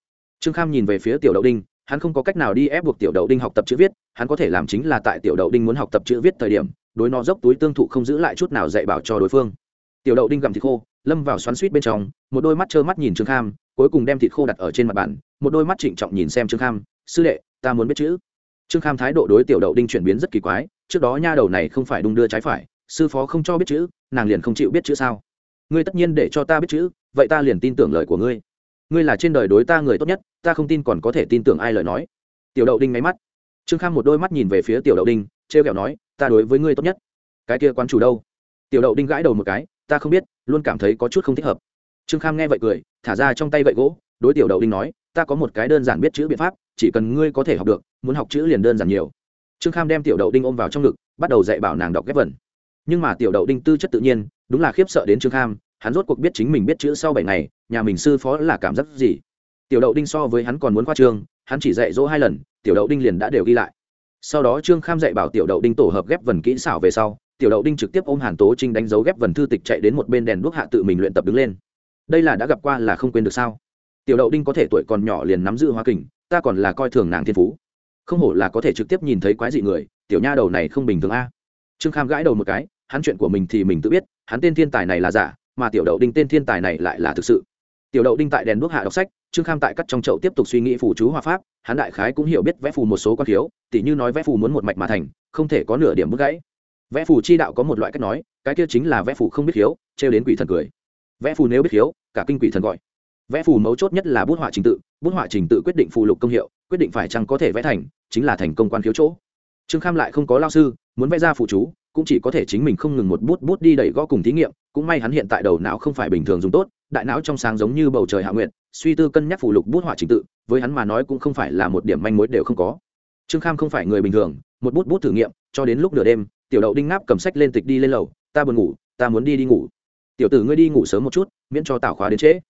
Trương kham nhìn về phía tiểu đậu đinh, hắn không có cách nào đi ép buộc tiểu đậu đinh học tập chữ viết, hắn có thể làm chính là tại tiểu đậu đinh muốn học tập chữ viết thời điểm, đối nó dốc túi tương thụ không giữ lại chút nào dạy bảo cho đối phương. Tiểu đậu đinh gặm thịt khô, lâm vào xoắn suýt bên trong, một đôi mắt trơ mắt nhìn trương kham, cuối cùng đem thịt khô đặt ở trên mặt bàn một đôi mắt trịnh trọng nhìn xem trương kham, sư đệ, ta muốn biết chữ. Trương kham thái độ đối tiểu đậu đinh chuyển biến rất kỳ quái, trước đó nha đầu này không phải đung đưa trái phải, sư phó không cho biết chữ, nàng liền không chịu biết chữ sao? Ngươi tất nhiên để cho ta biết chữ, vậy ta liền tin tưởng lời của ngươi. Ngươi là trên đời đối ta người tốt nhất, ta không tin còn có thể tin tưởng ai lời nói. Tiểu đậu đinh máy mắt. Trương kham một đôi mắt nhìn về phía tiểu đậu đinh t r e o kẹo nói, ta đối với ngươi tốt nhất. Cái kia quán chủ đâu? Tiểu đậu đinh gãi đầu một cái, ta không biết, luôn cảm thấy có chút không thích hợp. Trương kham nghe vậy cười, thả ra trong tay gậy gỗ, đối tiểu đậu đinh nói ta có một cái đơn giản biết chữ biện pháp, chỉ cần ngươi có thể học được, muốn học chữ liền đơn giản nhiều. Trương kham đem tiểu đậu đinh ôm vào trong ngực, bắt đầu dạy bảo nàng đọc ghép vần. Nhưng mà tiểu đậu đinh tư chất tự nhiên, đúng là khiếp sợ đến trương kham, hắn rốt cuộc biết chính mình biết chữ sau bảy ngày, nhà mình sư phó là cảm giác gì. Tiểu đậu đinh so với hắn còn muốn khoa trương, hắn chỉ dạy dỗ hai lần, tiểu đậu đinh liền đã đều ghi lại. Sau đó trương kham dạy bảo tiểu đậu đinh tổ hợp ghép vần kỹ xảo về sau, tiểu đậu đinh trực tiếp ôm hàn tố trinh đánh dấu ghép vần thư tịch chạy đến một bên đèn đuốc hạ tự mình luyện tập đứng lên. Đây là đã gặp qua là không quên được sao? Tiểu đậu đinh có thể tuổi còn nhỏ liền nắm giữ hoa kình, ta còn là coi thường nàng thiên phú. Không hổ là có thể trực tiếp nhìn thấy quái dị người, tiểu nha đầu này không bình thường a. Trương kham gãi đầu một cái, hắn chuyện của mình thì mình tự biết, hắn tên thiên tài này là giả, mà tiểu đậu đinh tên thiên tài này lại là thực sự. Tiểu đậu đinh tại đèn đuốc hạ đọc sách, trương kham tại cắt trong chậu tiếp tục suy nghĩ phù chú hòa pháp, hắn đại khái cũng hiểu biết vẽ phù một số con thiếu, tỉ như nói vẽ phù muốn một mạch mà thành, không thể có nửa điểm bức gãy. Vẽ phù chi đạo có một loại cách nói, cái kia chính là vẽ phù không biết hiếu, trêu đến quỷ thần cười. Vẽ phù nếu biết hiếu, cả kinh quỷ thần gọi vẽ phù mấu chốt nhất là bút họa trình tự, bút họa trình tự quyết định phù lục công hiệu, quyết định phải chăng có thể vẽ thành, chính là thành công quan khiếu chỗ. Trương kham lại không có lao sư, muốn vẽ ra phụ chú, cũng chỉ có thể chính mình không ngừng một bút bút đi đẩy gõ cùng thí nghiệm, cũng may hắn hiện tại đầu não không phải bình thường dùng tốt, đại não trong sáng giống như bầu trời hạ nguyện suy tư cân nhắc phù lục bút họa trình tự, với hắn mà nói cũng không phải là một điểm manh mối đều không có. Trương kham không phải người bình thường, một bút bút thử nghiệm, cho đến lúc nửa đêm, tiểu đậu đinh ngáp cầm sách lên tịch đi lên lầu, ta buồn ngủ, ta muốn đi đi ngủ. Tiểu tử ngươi đi ngủ sớm một chút, miễn cho tảo khóa đến trễ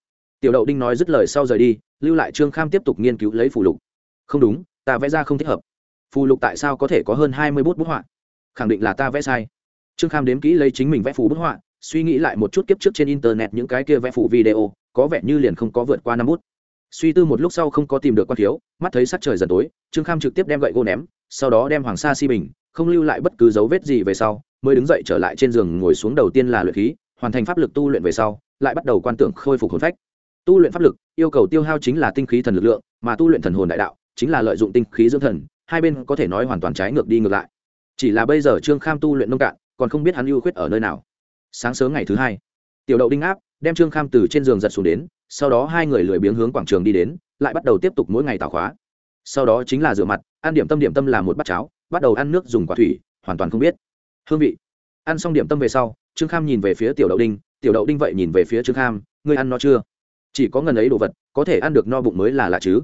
tiểu đậu đinh nói dứt lời sau rời đi, lưu lại trương kham tiếp tục nghiên cứu lấy phù lục. Không đúng, ta vẽ ra không thích hợp. Phù lục tại sao có thể có hơn hai mươi bút bút họa? Khẳng định là ta vẽ sai. Trương kham đếm kỹ lấy chính mình vẽ phù bút họa, suy nghĩ lại một chút kiếp trước trên internet những cái kia vẽ phù video, có vẻ như liền không có vượt qua năm bút. Suy tư một lúc sau không có tìm được quan thiếu, mắt thấy sắc trời dần tối, trương kham trực tiếp đem gậy gỗ ném, sau đó đem hoàng sa si bình, không lưu lại bất cứ dấu vết gì về sau, mới đứng dậy trở lại trên giường ngồi xuống đầu tiên là luyện khí, hoàn thành pháp lực tu luyện về sau, lại bắt đầu quan tưởng khôi phục hồn phách tu luyện pháp lực, yêu cầu tiêu hao chính là tinh khí thần lực lượng, mà tu luyện thần hồn đại đạo chính là lợi dụng tinh khí dưỡng thần, hai bên có thể nói hoàn toàn trái ngược đi ngược lại. Chỉ là bây giờ trương kham tu luyện nông cạn, còn không biết hắn ưu khuyết ở nơi nào. Sáng sớm ngày thứ hai, tiểu đậu đinh áp đem trương kham từ trên giường giật xuống đến, sau đó hai người lười biếng hướng quảng trường đi đến, lại bắt đầu tiếp tục mỗi ngày tảo khóa. Sau đó chính là rửa mặt, ăn điểm tâm điểm tâm là một bát cháo, bắt đầu ăn nước dùng quả thủy, hoàn toàn không biết. Hương vị. Ăn xong điểm tâm về sau, trương kham nhìn về phía tiểu đậu đinh, tiểu đậu đinh vậy nhìn về phía trương kham, ngươi ăn nó chưa? Chỉ có ngần ấy đồ vật, có thể ăn được no bụng mới là lạ chứ.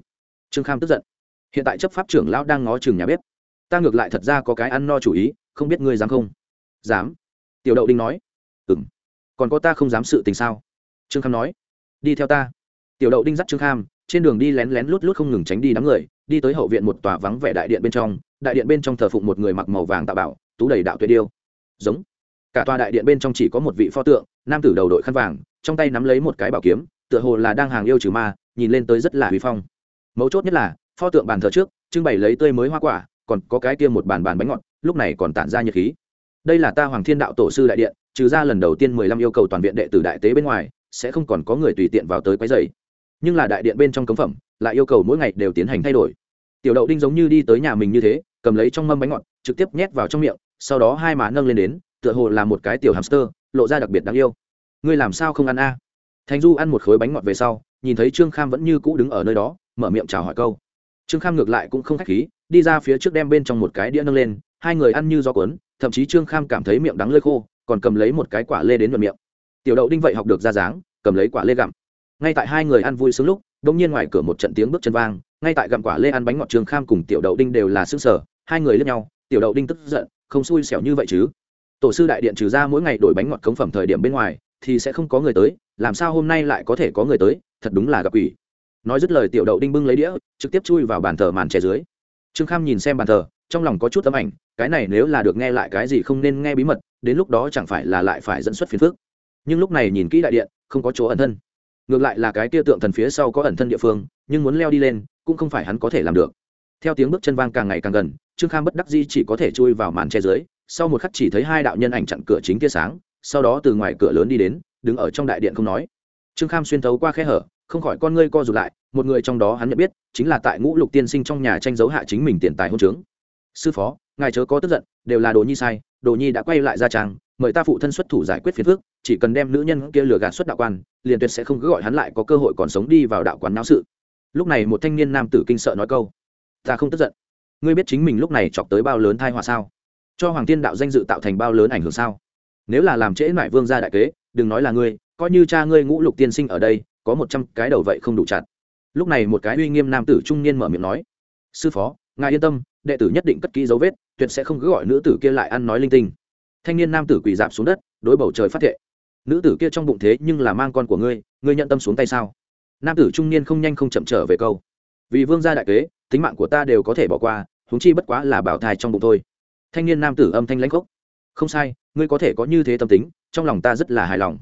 Trương kham tức giận. Hiện tại chấp pháp trưởng lão đang ngó chừng nhà bếp. Ta ngược lại thật ra có cái ăn no chủ ý, không biết ngươi dám không? Dám. Tiểu đậu đinh nói. Ừ m còn có ta không dám sự tình sao? Trương kham nói. Đi theo ta. Tiểu đậu đinh dắt trương kham, trên đường đi lén lén lút lút không ngừng tránh đi đám người, đi tới hậu viện một tòa vắng vẻ đại điện bên trong, đại điện bên trong thờ phụng một người mặc màu vàng tạo bảo, tú đầy đạo tuyệt điêu. Giống. Cả tòa đại điện bên trong chỉ có một vị pho tượng, nam tử đầu đội khăn vàng, trong tay nắm lấy một cái bảo kiếm tựa hồ là đang hàng yêu trừ ma, nhìn lên tới rất là huy phong. Mấu chốt nhất là, pho tượng bàn thờ trước, trưng bày lấy tươi mới hoa quả, còn có cái kia một bàn bàn bánh ngọt, lúc này còn tản ra nhiệt khí. Đây là ta hoàng thiên đạo tổ sư đại điện, trừ ra lần đầu tiên mười lăm yêu cầu toàn viện đệ tử đại tế bên ngoài, sẽ không còn có người tùy tiện vào tới quấy dày nhưng là đại điện bên trong cấm phẩm, lại yêu cầu mỗi ngày đều tiến hành thay đổi. Tiểu đậu đinh giống như đi tới nhà mình như thế, cầm lấy trong mâm bánh ngọt, trực tiếp nhét vào trong miệng, sau đó hai má nâng lên đến, tựa hồ là một cái tiểu hamster, lộ ra đặc biệt đáng yêu. Ngươi làm sao không ăn a? Thành du ăn một khối bánh ngọt về sau, nhìn thấy trương kham vẫn như cũ đứng ở nơi đó, mở miệng chào hỏi câu. Trương kham ngược lại cũng không k h á c h khí, đi ra phía trước đem bên trong một cái đĩa nâng lên, hai người ăn như gió cuốn, thậm chí trương kham cảm thấy miệng đắng lơi khô, còn cầm lấy một cái quả lê đến nhuận miệng. Tiểu đậu đinh vậy học được ra dáng, cầm lấy quả lê gặm. Ngay tại hai người ăn vui sướng lúc đ ỗ n g nhiên ngoài cửa một trận tiếng bước chân vang, ngay tại gặm quả lê ăn bánh ngọt trương kham cùng tiểu đậu đinh đều là s ư ơ n sở hai người lướt nhau, tiểu đậu đinh tức giận, không xui xẻo như vậy chứ? Tổ sư đại điện trừ ra mỗi ngày đổi bánh ngọt cống phẩm thời điểm bên ngoài thì sẽ không có người tới, làm sao hôm nay lại có thể có người tới, thật đúng là gặp quỷ. Nói dứt lời tiểu đậu đinh bưng lấy đĩa, trực tiếp chui vào bàn thờ màn che dưới. Trương kham nhìn xem bàn thờ, trong lòng có chút tấm ảnh, cái này nếu là được nghe lại cái gì không nên nghe bí mật, đến lúc đó chẳng phải là lại phải dẫn xuất phiền phước nhưng lúc này nhìn kỹ đại điện, không có chỗ ẩn thân. Ngược lại là cái tia tượng thần phía sau có ẩn thân địa phương, nhưng muốn leo đi lên, cũng không phải hắn có thể làm được. Theo tiếng bước chân vang càng ngày càng gần, trương kham bất đắc di chỉ có thể chui vào màn che dưới, sau một khắc chỉ thấy hai đạo nhân ảnh chặn cửa chính tia sáng sau đó từ ngoài cửa lớn đi đến, đứng ở trong đại điện không nói. Trương kham xuyên thấu qua khe hở, không khỏi con ngươi co rụt lại, một người trong đó hắn nhận biết, chính là tại ngũ lục tiên sinh trong nhà tranh giấu hạ chính mình tiền tài hôn trướng. Sư phó, ngài chớ có tức giận, đều là đồ nhi sai, đồ nhi đã quay lại ra trang, mời ta phụ thân xuất thủ giải quyết phiền phức, chỉ cần đem nữ nhân kia lừa gạt xuất đạo quan, liền tuyệt sẽ không cứ gọi hắn lại có cơ hội còn sống đi vào đạo quán náo sự. Lúc này một thanh niên nam tử kinh sợ nói câu, ta không tức giận. Ngươi biết chính mình lúc này chọc tới bao lớn thai họa sao? Cho hoàng tiên đạo danh dự tạo thành bao lớn ảnh hưởng sao? Nếu là làm trễ mải vương gia đại kế, đừng nói là ngươi, coi như cha ngươi ngũ lục tiên sinh ở đây, có một trăm cái đầu vậy không đủ chặt. Lúc này một cái uy nghiêm nam tử trung niên mở miệng nói, sư phó, ngài yên tâm, đệ tử nhất định cất kỹ dấu vết, tuyệt sẽ không cứ gọi nữ tử kia lại ăn nói linh tinh. Thanh niên nam tử quỳ dạp xuống đất, đối bầu trời phát thệ. Nữ tử kia trong bụng thế nhưng là mang con của ngươi ngươi nhận tâm xuống tay sao? Nam tử trung niên không nhanh không chậm trở về câu, vì vương gia đại kế, tính mạng của ta đều có thể bỏ qua húng chi bất quá là bảo thai trong bụng thôi. Thanh niên nam tử âm thanh lãnh khốc không sai, ngươi có thể có như thế tâm tính, trong lòng ta rất là hài lòng.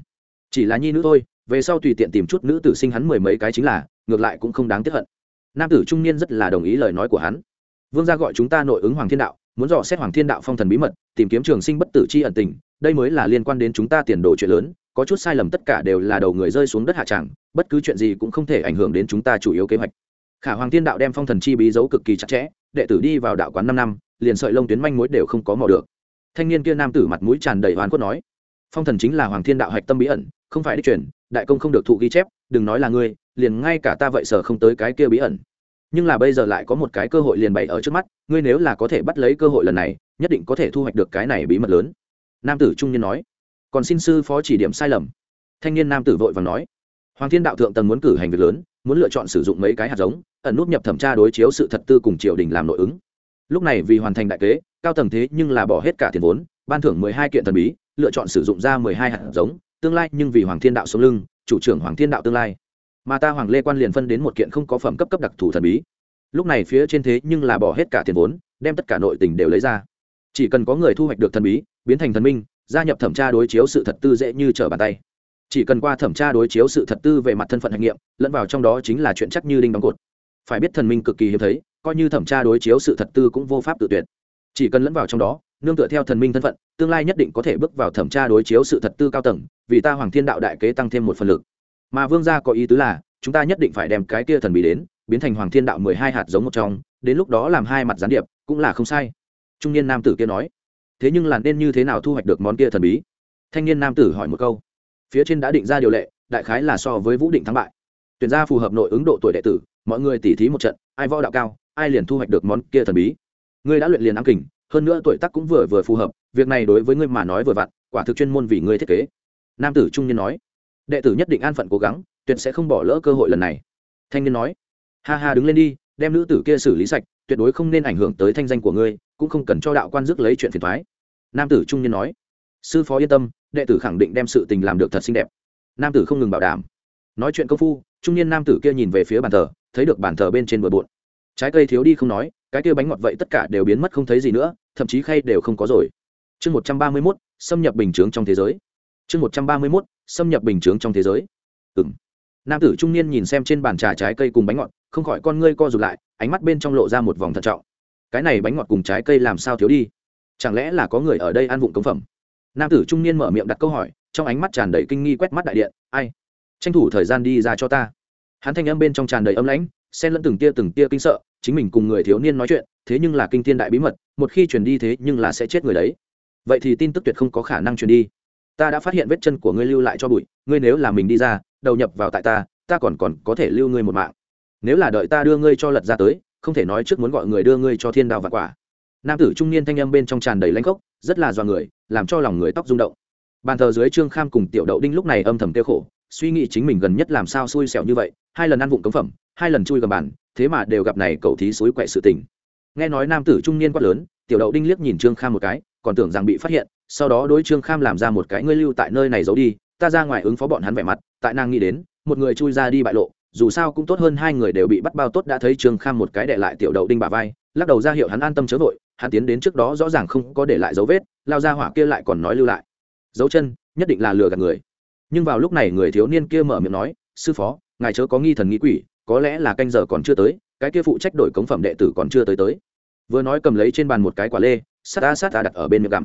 Chỉ là nhi nữ thôi, về sau tùy tiện tìm chút nữ tử sinh hắn mười mấy cái chính là, ngược lại cũng không đáng tiếc hận. Nam tử trung niên rất là đồng ý lời nói của hắn. Vương gia gọi chúng ta nội ứng hoàng thiên đạo, muốn dò xét hoàng thiên đạo phong thần bí mật, tìm kiếm trường sinh bất tử c h i ẩn tình, đây mới là liên quan đến chúng ta tiền đồ chuyện lớn, có chút sai lầm tất cả đều là đầu người rơi xuống đất hạ tràng bất cứ chuyện gì cũng không thể ảnh hưởng đến chúng ta chủ yếu kế hoạch. Khả hoàng thiên đạo đem phong thần chi bí giấu cực kỳ chặt chẽ, đệ tử đi vào đạo quán năm năm, liền sợi lông tuyến manh mối đều không có mò được thanh niên kia nam tử mặt mũi tràn đầy hoàn cốt nói, phong thần chính là hoàng thiên đạo hạch tâm bí ẩn, không phải đích truyền, đại công không được thụ ghi chép, đừng nói là ngươi, liền ngay cả ta vậy sở không tới cái kia bí ẩn. Nhưng là bây giờ lại có một cái cơ hội liền bày ở trước mắt, ngươi nếu là có thể bắt lấy cơ hội lần này, nhất định có thể thu hoạch được cái này bí mật lớn. Nam tử trung niên nói, còn xin sư phó chỉ điểm sai lầm. Thanh niên nam tử vội và nói, hoàng thiên đạo thượng tầng muốn cử hành việc lớn, muốn lựa chọn sử dụng mấy cái hạt giống, ẩn nút nhập thẩm tra đối chiếu sự thật tư cùng triều đình làm nội ứng lúc này vì hoàn thành đại kế, cao tầng thế nhưng là bỏ hết cả tiền vốn, ban thưởng mười hai kiện thần bí, lựa chọn sử dụng ra mười hai hạt giống, tương lai nhưng vì hoàng thiên đạo sống lưng, chủ trưởng hoàng thiên đạo tương lai. Mà ta hoàng lê quan liền phân đến một kiện không có phẩm cấp cấp đặc thù thần bí. Lúc này phía trên thế nhưng là bỏ hết cả tiền vốn, đem tất cả nội tình đều lấy ra. Chỉ cần có người thu hoạch được thần bí, biến thành thần minh, gia nhập thẩm tra đối chiếu sự thật tư dễ như trở bàn tay. Chỉ cần qua thẩm tra đối chiếu sự thật tư về mặt thân phận hạch nghiệm, lẫn vào trong đó chính là chuyện chắc như đinh đóng cột phải biết thần minh cực kỳ hiếm thấy, coi như thẩm tra đối chiếu sự thật tư cũng vô pháp tự tuyệt. Chỉ cần lẫn vào trong đó, nương tựa theo thần minh thân phận, tương lai nhất định có thể bước vào thẩm tra đối chiếu sự thật tư cao tầng, vì ta hoàng thiên đạo đại kế tăng thêm một phần lực. Mà vương gia có ý tứ là, chúng ta nhất định phải đem cái kia thần bí đến, biến thành hoàng thiên đạo mười hai hạt giống một trong, đến lúc đó làm hai mặt gián điệp, cũng là không sai. Trung niên nam tử kia nói. Thế nhưng là nên như thế nào thu hoạch được món kia thần bí? Thanh niên nam tử hỏi một câu. Phía trên đã định ra điều lệ, đại khái là so với vũ định thắng bại. Tuyển gia phù hợp nội ứng độ tuổi đệ tử mọi người tỉ thí một trận, ai võ đạo cao, ai liền thu hoạch được món kia thần bí. Ngươi đã luyện liền ám kình, hơn nữa tuổi tác cũng vừa vừa phù hợp, việc này đối với ngươi mà nói vừa vặn, quả thực chuyên môn vì ngươi thiết kế. Nam tử trung niên nói. Đệ tử nhất định an phận cố gắng, tuyệt sẽ không bỏ lỡ cơ hội lần này. Thanh niên nói. Ha ha, đứng lên đi, đem nữ tử kia xử lý sạch, tuyệt đối không nên ảnh hưởng tới thanh danh của ngươi, cũng không cần cho đạo quan dứt lấy chuyện phiền thoái nam tử trung niên nói. Sư phó yên tâm, đệ tử khẳng định đem sự tình làm được thật xinh đẹp. Nam tử không ngừng bảo đảm. Nói chuyện công phu, trung niên nam tử kia nhìn về phía bàn thờ thấy được bàn thờ bên trên bờ bộn. Trái cây thiếu đi không nói, cái kia bánh ngọt vậy tất cả đều biến mất không thấy gì nữa, thậm chí khay đều không có rồi. Chương một trăm ba mươi mốt, xâm nhập bình chướng trong thế giới. Chương một trăm ba mươi mốt, xâm nhập bình chướng trong thế giới. Ừng nam tử trung niên nhìn xem trên bàn trà trái cây cùng bánh ngọt, không khỏi con ngươi co rụt lại, ánh mắt bên trong lộ ra một vòng thận trọng. Cái này bánh ngọt cùng trái cây làm sao thiếu đi? Chẳng lẽ là có người ở đây ăn vụng cống phẩm? Nam tử trung niên mở miệng đặt câu hỏi, trong ánh mắt tràn đầy kinh nghi quét mắt đại điện. Ai? Tranh thủ thời gian đi ra cho ta hắn thanh âm bên trong tràn đầy âm lãnh, xen lẫn từng tia từng tia kinh sợ, chính mình cùng người thiếu niên nói chuyện, thế nhưng là kinh thiên đại bí mật, một khi truyền đi thế nhưng là sẽ chết người đấy. Vậy thì tin tức tuyệt không có khả năng truyền đi. Ta đã phát hiện vết chân của ngươi lưu lại cho bụi, ngươi nếu là mình đi ra, đầu nhập vào tại ta ta còn còn có thể lưu ngươi một mạng. Nếu là đợi ta đưa ngươi cho lật ra tới, không thể nói trước muốn gọi người đưa ngươi cho thiên đào và quả. Nam tử trung niên thanh âm bên trong tràn đầy lãnh khốc, rất là do người, làm cho lòng người tóc rung động. Bàn thờ dưới trương kham cùng tiểu đậu đinh lúc này âm thầm tiêu khổ suy nghĩ chính mình gần nhất làm sao xui xẻo như vậy, hai lần ăn vụng cống phẩm, hai lần chui gầm bàn, thế mà đều gặp này cầu thí suối quậy sự tình. Nghe nói nam tử trung niên quát lớn, tiểu đậu đinh liếc nhìn trương kham một cái, còn tưởng rằng bị phát hiện, sau đó đối trương kham làm ra một cái ngươi lưu tại nơi này giấu đi, ta ra ngoài ứng phó bọn hắn vẻ mặt, tại nàng nghĩ đến, một người chui ra đi bại lộ, dù sao cũng tốt hơn hai người đều bị bắt bao tốt đã thấy trương kham một cái để lại tiểu đậu đinh bà vai, lắc đầu ra hiệu hắn an tâm chớ vội, hắn tiến đến trước đó rõ ràng không có để lại dấu vết, lao ra hỏa kia lại còn nói lưu lại. Dấu chân, nhất định là lừa gạt người nhưng vào lúc này người thiếu niên kia mở miệng nói, sư phó, ngài chớ có nghi thần nghi quỷ, có lẽ là canh giờ còn chưa tới, cái kia phụ trách đổi cống phẩm đệ tử còn chưa tới tới. Vừa nói cầm lấy trên bàn một cái quả lê, sát ta sát ta đặt ở bên miệng gặm.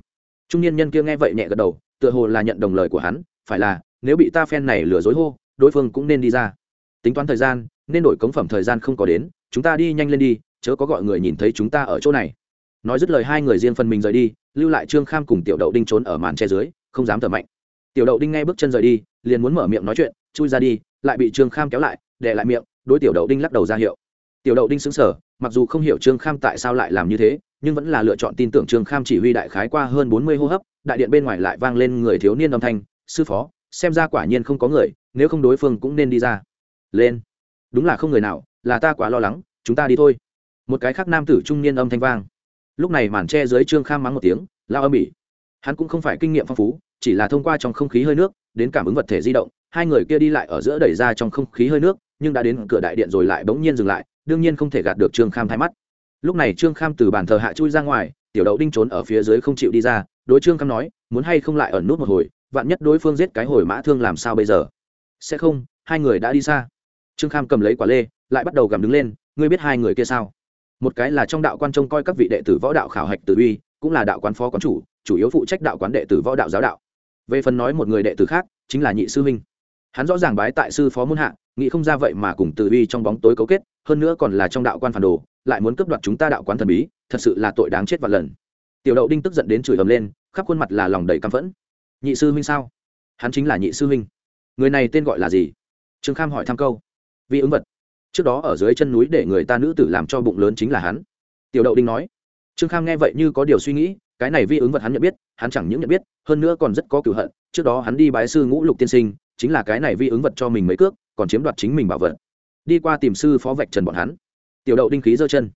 Trung niên nhân kia nghe vậy nhẹ gật đầu, tựa hồ là nhận đồng lời của hắn, phải là, nếu bị ta phen này lừa dối hô, đối phương cũng nên đi ra. Tính toán thời gian, nên đổi cống phẩm thời gian không có đến, chúng ta đi nhanh lên đi, chớ có gọi người nhìn thấy chúng ta ở chỗ này. Nói dứt lời hai người riêng phần mình rời đi, lưu lại trương kham cùng tiểu đậu đinh trốn ở màn che dưới, không dám thở mạnh tiểu đậu đinh nghe bước chân rời đi, liền muốn mở miệng nói chuyện, chui ra đi, lại bị trương kham kéo lại, để lại miệng, đối tiểu đậu đinh lắc đầu ra hiệu. Tiểu đậu đinh xứng sở mặc dù không hiểu trương kham tại sao lại làm như thế, nhưng vẫn là lựa chọn tin tưởng trương kham chỉ huy đại khái qua hơn bốn mươi hô hấp, đại điện bên ngoài lại vang lên người thiếu niên âm thanh, sư phó, xem ra quả nhiên không có người, nếu không đối phương cũng nên đi ra. Lên. Đúng là không người nào, là ta quá lo lắng, chúng ta đi thôi. Một cái khác nam tử trung niên âm thanh vang. Lúc này màn tre dưới trương kham mắng một tiếng, lao âm ỉ. Hắn cũng không phải kinh nghiệm phong phú chỉ là thông qua trong không khí hơi nước, đến cảm ứng vật thể di động, hai người kia đi lại ở giữa đẩy ra trong không khí hơi nước, nhưng đã đến cửa đại điện rồi lại bỗng nhiên dừng lại, đương nhiên không thể gạt được trương kham thay mắt. Lúc này trương kham từ bàn thờ hạ chui ra ngoài, tiểu đậu đinh trốn ở phía dưới không chịu đi ra, đối trương kham nói, muốn hay không lại ẩn nút một hồi, vạn nhất đối phương giết cái hồi mã thương làm sao bây giờ? Sẽ không, hai người đã đi xa. Trương kham cầm lấy quả lê, lại bắt đầu gầm đứng lên, ngươi biết hai người kia sao? Một cái là trong đạo quan trông coi các vị đệ tử võ đạo khảo hạch tử uy, cũng là đạo quan phó quán chủ chủ yếu phụ trách đạo quán đệ tử võ đạo giáo đạo về phần nói một người đệ tử khác, chính là nhị sư huynh. Hắn rõ ràng bái tại sư phó môn hạ, nghĩ không ra vậy mà cùng từ uy trong bóng tối cấu kết, hơn nữa còn là trong đạo quan phản đồ, lại muốn cướp đoạt chúng ta đạo quán thần bí, thật sự là tội đáng chết vạn lần. Tiểu đậu đinh tức giận đến chửi ầm lên, khắp khuôn mặt là lòng đầy căm phẫn. Nhị sư huynh sao? Hắn chính là nhị sư huynh. Người này tên gọi là gì? Trương kham hỏi thăm câu. Vi ứng vật. Trước đó ở dưới chân núi để người ta nữ tử làm cho bụng lớn chính là hắn. Tiểu đậu đinh nói. Trương kham nghe vậy như có điều suy nghĩ cái này vi ứng vật hắn nhận biết, hắn chẳng những nhận biết, hơn nữa còn rất có cựu hận. Trước đó hắn đi bái sư ngũ lục tiên sinh, chính là cái này vi ứng vật cho mình mấy cước, còn chiếm đoạt chính mình bảo vật. Đi qua tìm sư phó vạch trần bọn hắn. Tiểu đậu đinh khí giơ chân.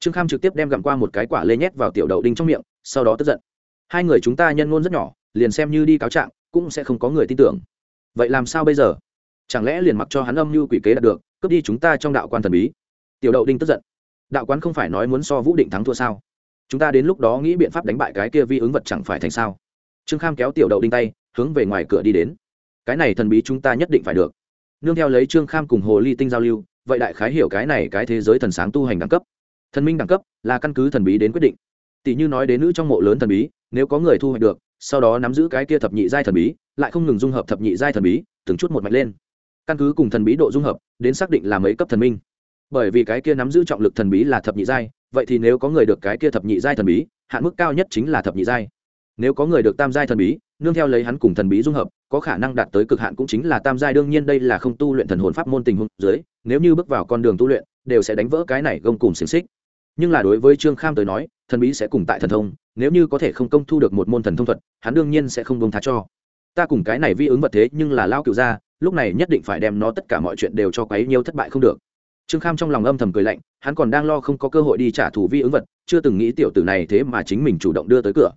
Trương kham trực tiếp đem gặm qua một cái quả lê nhét vào tiểu đậu đinh trong miệng, sau đó tức giận. Hai người chúng ta nhân ngôn rất nhỏ, liền xem như đi cáo trạng, cũng sẽ không có người tin tưởng. Vậy làm sao bây giờ? Chẳng lẽ liền mặc cho hắn âm như quỷ kế đạt được, cướp đi chúng ta trong đạo quan thần bí? Tiểu đậu đinh tức giận. Đạo quán không phải nói muốn so vũ định thắng thua sao? Chúng ta đến lúc đó nghĩ biện pháp đánh bại cái kia vi ứng vật chẳng phải thành sao? Trương kham kéo tiểu đậu đinh tay, hướng về ngoài cửa đi đến. Cái này thần bí chúng ta nhất định phải được. Nương theo lấy trương kham cùng hồ ly tinh giao lưu, vậy đại khái hiểu cái này cái thế giới thần sáng tu hành đẳng cấp. Thần minh đẳng cấp là căn cứ thần bí đến quyết định. Tỷ như nói đến nữ trong mộ lớn thần bí, nếu có người thu hoạch được, sau đó nắm giữ cái kia thập nhị giai thần bí, lại không ngừng dung hợp thập nhị giai thần bí, từng chút một mạch lên. Căn cứ cùng thần bí độ dung hợp, đến xác định là mấy cấp thần minh. Bởi vì cái kia nắm giữ trọng lực thần bí là thập nhị giai vậy thì nếu có người được cái kia thập nhị giai thần bí, hạn mức cao nhất chính là thập nhị giai. Nếu có người được tam giai thần bí, nương theo lấy hắn cùng thần bí dung hợp, có khả năng đạt tới cực hạn cũng chính là tam giai. Đương nhiên đây là không tu luyện thần hồn pháp môn tình huống dưới, nếu như bước vào con đường tu luyện, đều sẽ đánh vỡ cái này gông cùng xiềng xích. Nhưng là đối với trương kham tới nói, thần bí sẽ cùng tại thần thông, nếu như có thể không công thu được một môn thần thông thuật, hắn đương nhiên sẽ không bông thá cho. Ta cùng cái này vi ứng vật thế nhưng là lao cựu ra lúc này nhất định phải đem nó tất cả mọi chuyện đều cho quấy nhiêu thất bại không được trương kham trong lòng âm thầm cười lạnh, hắn còn đang lo không có cơ hội đi trả thù vi ứng vật, chưa từng nghĩ tiểu tử này thế mà chính mình chủ động đưa tới cửa.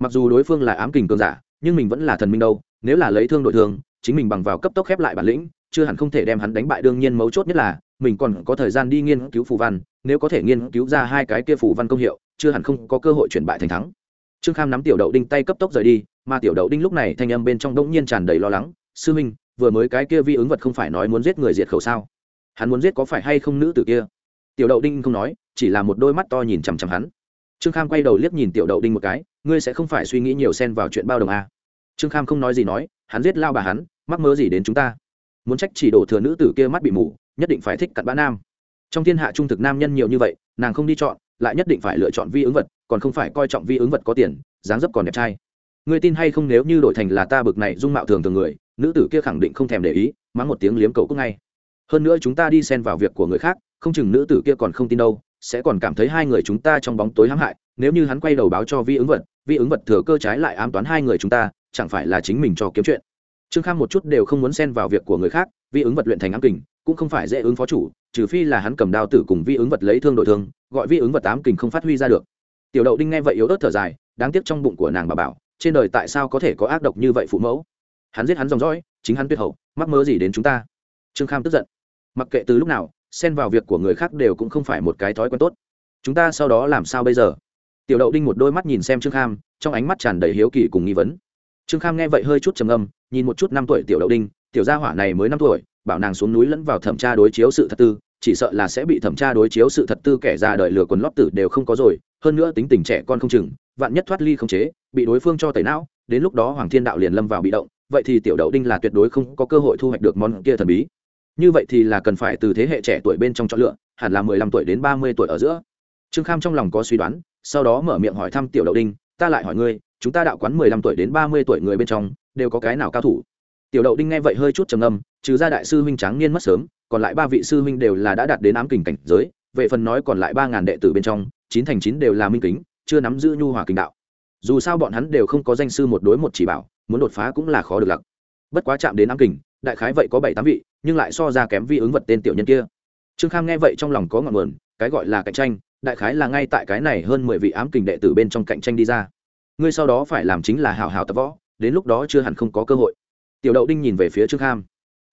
Mặc dù đối phương là ám kình cường giả, nhưng mình vẫn là thần minh đâu, nếu là lấy thương đội thương chính mình bằng vào cấp tốc khép lại bản lĩnh, chưa hẳn không thể đem hắn đánh bại đương nhiên mấu chốt nhất là, mình còn có thời gian đi nghiên cứu phù văn, nếu có thể nghiên cứu ra hai cái kia phù văn công hiệu, chưa hẳn không có cơ hội chuyển bại thành thắng. Trương kham nắm tiểu đậu đinh tay cấp tốc rời đi, mà tiểu đậu đinh lúc này thanh âm bên trong đông nhiên tràn đầy lo lắng, sư minh, vừa mới cái kia vi ứng vật không phải nói muốn giết người diệt khẩu sao? Hắn muốn giết có phải hay không nữ tử kia? Tiểu đậu đinh không nói, chỉ là một đôi mắt to nhìn chằm chằm hắn. Trương kham quay đầu liếc nhìn tiểu đậu đinh một cái, ngươi sẽ không phải suy nghĩ nhiều xen vào chuyện bao đồng à. trương kham không nói gì nói, hắn giết lao bà hắn, mắc mơ gì đến chúng ta? Muốn trách chỉ đổ thừa nữ tử kia mắt bị mù, nhất định phải thích cặn bã nam. Trong thiên hạ trung thực nam nhân nhiều như vậy, nàng không đi chọn, lại nhất định phải lựa chọn vi ứng vật, còn không phải coi trọng vi ứng vật có tiền, dáng dấp còn đẹp trai. Ngươi tin hay không nếu như đổi thành là ta bực này dung mạo thường thường người, nữ tử kia khẳng định không thèm để ý, mắng một tiếng liếm cầu cúc ngay hơn nữa chúng ta đi xen vào việc của người khác, không chừng nữ tử kia còn không tin đâu, sẽ còn cảm thấy hai người chúng ta trong bóng tối hãm hại. Nếu như hắn quay đầu báo cho vi ứng vật, vi ứng vật thừa cơ trái lại ám toán hai người chúng ta, chẳng phải là chính mình cho kiếm chuyện. Trương kham một chút đều không muốn xen vào việc của người khác, vi ứng vật luyện thành ám kình, cũng không phải dễ ứng phó chủ, trừ phi là hắn cầm đao tử cùng vi ứng vật lấy thương đội thương, gọi vi ứng vật ám kình không phát huy ra được. Tiểu đậu đinh nghe vậy yếu ớt thở dài, đáng tiếc trong bụng của nàng bà bảo, trên đời tại sao có thể có ác độc như vậy phụ mẫu? Hắn giết hắn dòng dõi, chính hắn tuyệt hậu, mắc mơ gì đến chúng ta? Trương kham tức giận mặc kệ từ lúc nào, xen vào việc của người khác đều cũng không phải một cái thói quen tốt. Chúng ta sau đó làm sao bây giờ? Tiểu đậu đinh một đôi mắt nhìn xem trương kham, trong ánh mắt tràn đầy hiếu kỳ cùng nghi vấn. Trương kham nghe vậy hơi chút trầm âm nhìn một chút năm tuổi tiểu đậu đinh, tiểu gia hỏa này mới năm tuổi, bảo nàng xuống núi lẫn vào thẩm tra đối chiếu sự thật tư, chỉ sợ là sẽ bị thẩm tra đối chiếu sự thật tư kẻ ra đời lừa quần lót tử đều không có rồi, hơn nữa tính tình trẻ con không chừng, vạn nhất thoát ly không chế, bị đối phương cho tẩy não, đến lúc đó hoàng thiên đạo liền lâm vào bị động, vậy thì tiểu đậu đinh là tuyệt đối không có cơ hội thu hoạch được món kia thần bí như vậy thì là cần phải từ thế hệ trẻ tuổi bên trong chọn lựa, hẳn là mười lăm tuổi đến ba mươi tuổi ở giữa. Trương kham trong lòng có suy đoán, sau đó mở miệng hỏi thăm tiểu đậu đinh, ta lại hỏi ngươi, chúng ta đạo quán mười lăm tuổi đến ba mươi tuổi người bên trong, đều có cái nào cao thủ? Tiểu đậu đinh nghe vậy hơi chút trầm âm trừ ra đại sư huynh tráng niên mất sớm, còn lại ba vị sư huynh đều là đã đạt đến ám kình cảnh giới, về phần nói còn lại ba ngàn đệ tử bên trong, chín thành chín đều là minh kính, chưa nắm giữ nhu hòa kình đạo. Dù sao bọn hắn đều không có danh sư một đối một chỉ bảo, muốn đột phá cũng là khó được lặc. Bất quá chạm đến ám kình đại khái vậy có bảy tám vị, nhưng lại so ra kém vi ứng vật tên tiểu nhân kia. Trương kham nghe vậy trong lòng có ngọn mờn cái gọi là cạnh tranh, đại khái là ngay tại cái này hơn mười vị ám kình đệ tử bên trong cạnh tranh đi ra. Ngươi sau đó phải làm chính là hào hào tập võ, đến lúc đó chưa hẳn không có cơ hội. Tiểu đậu đinh nhìn về phía trương kham.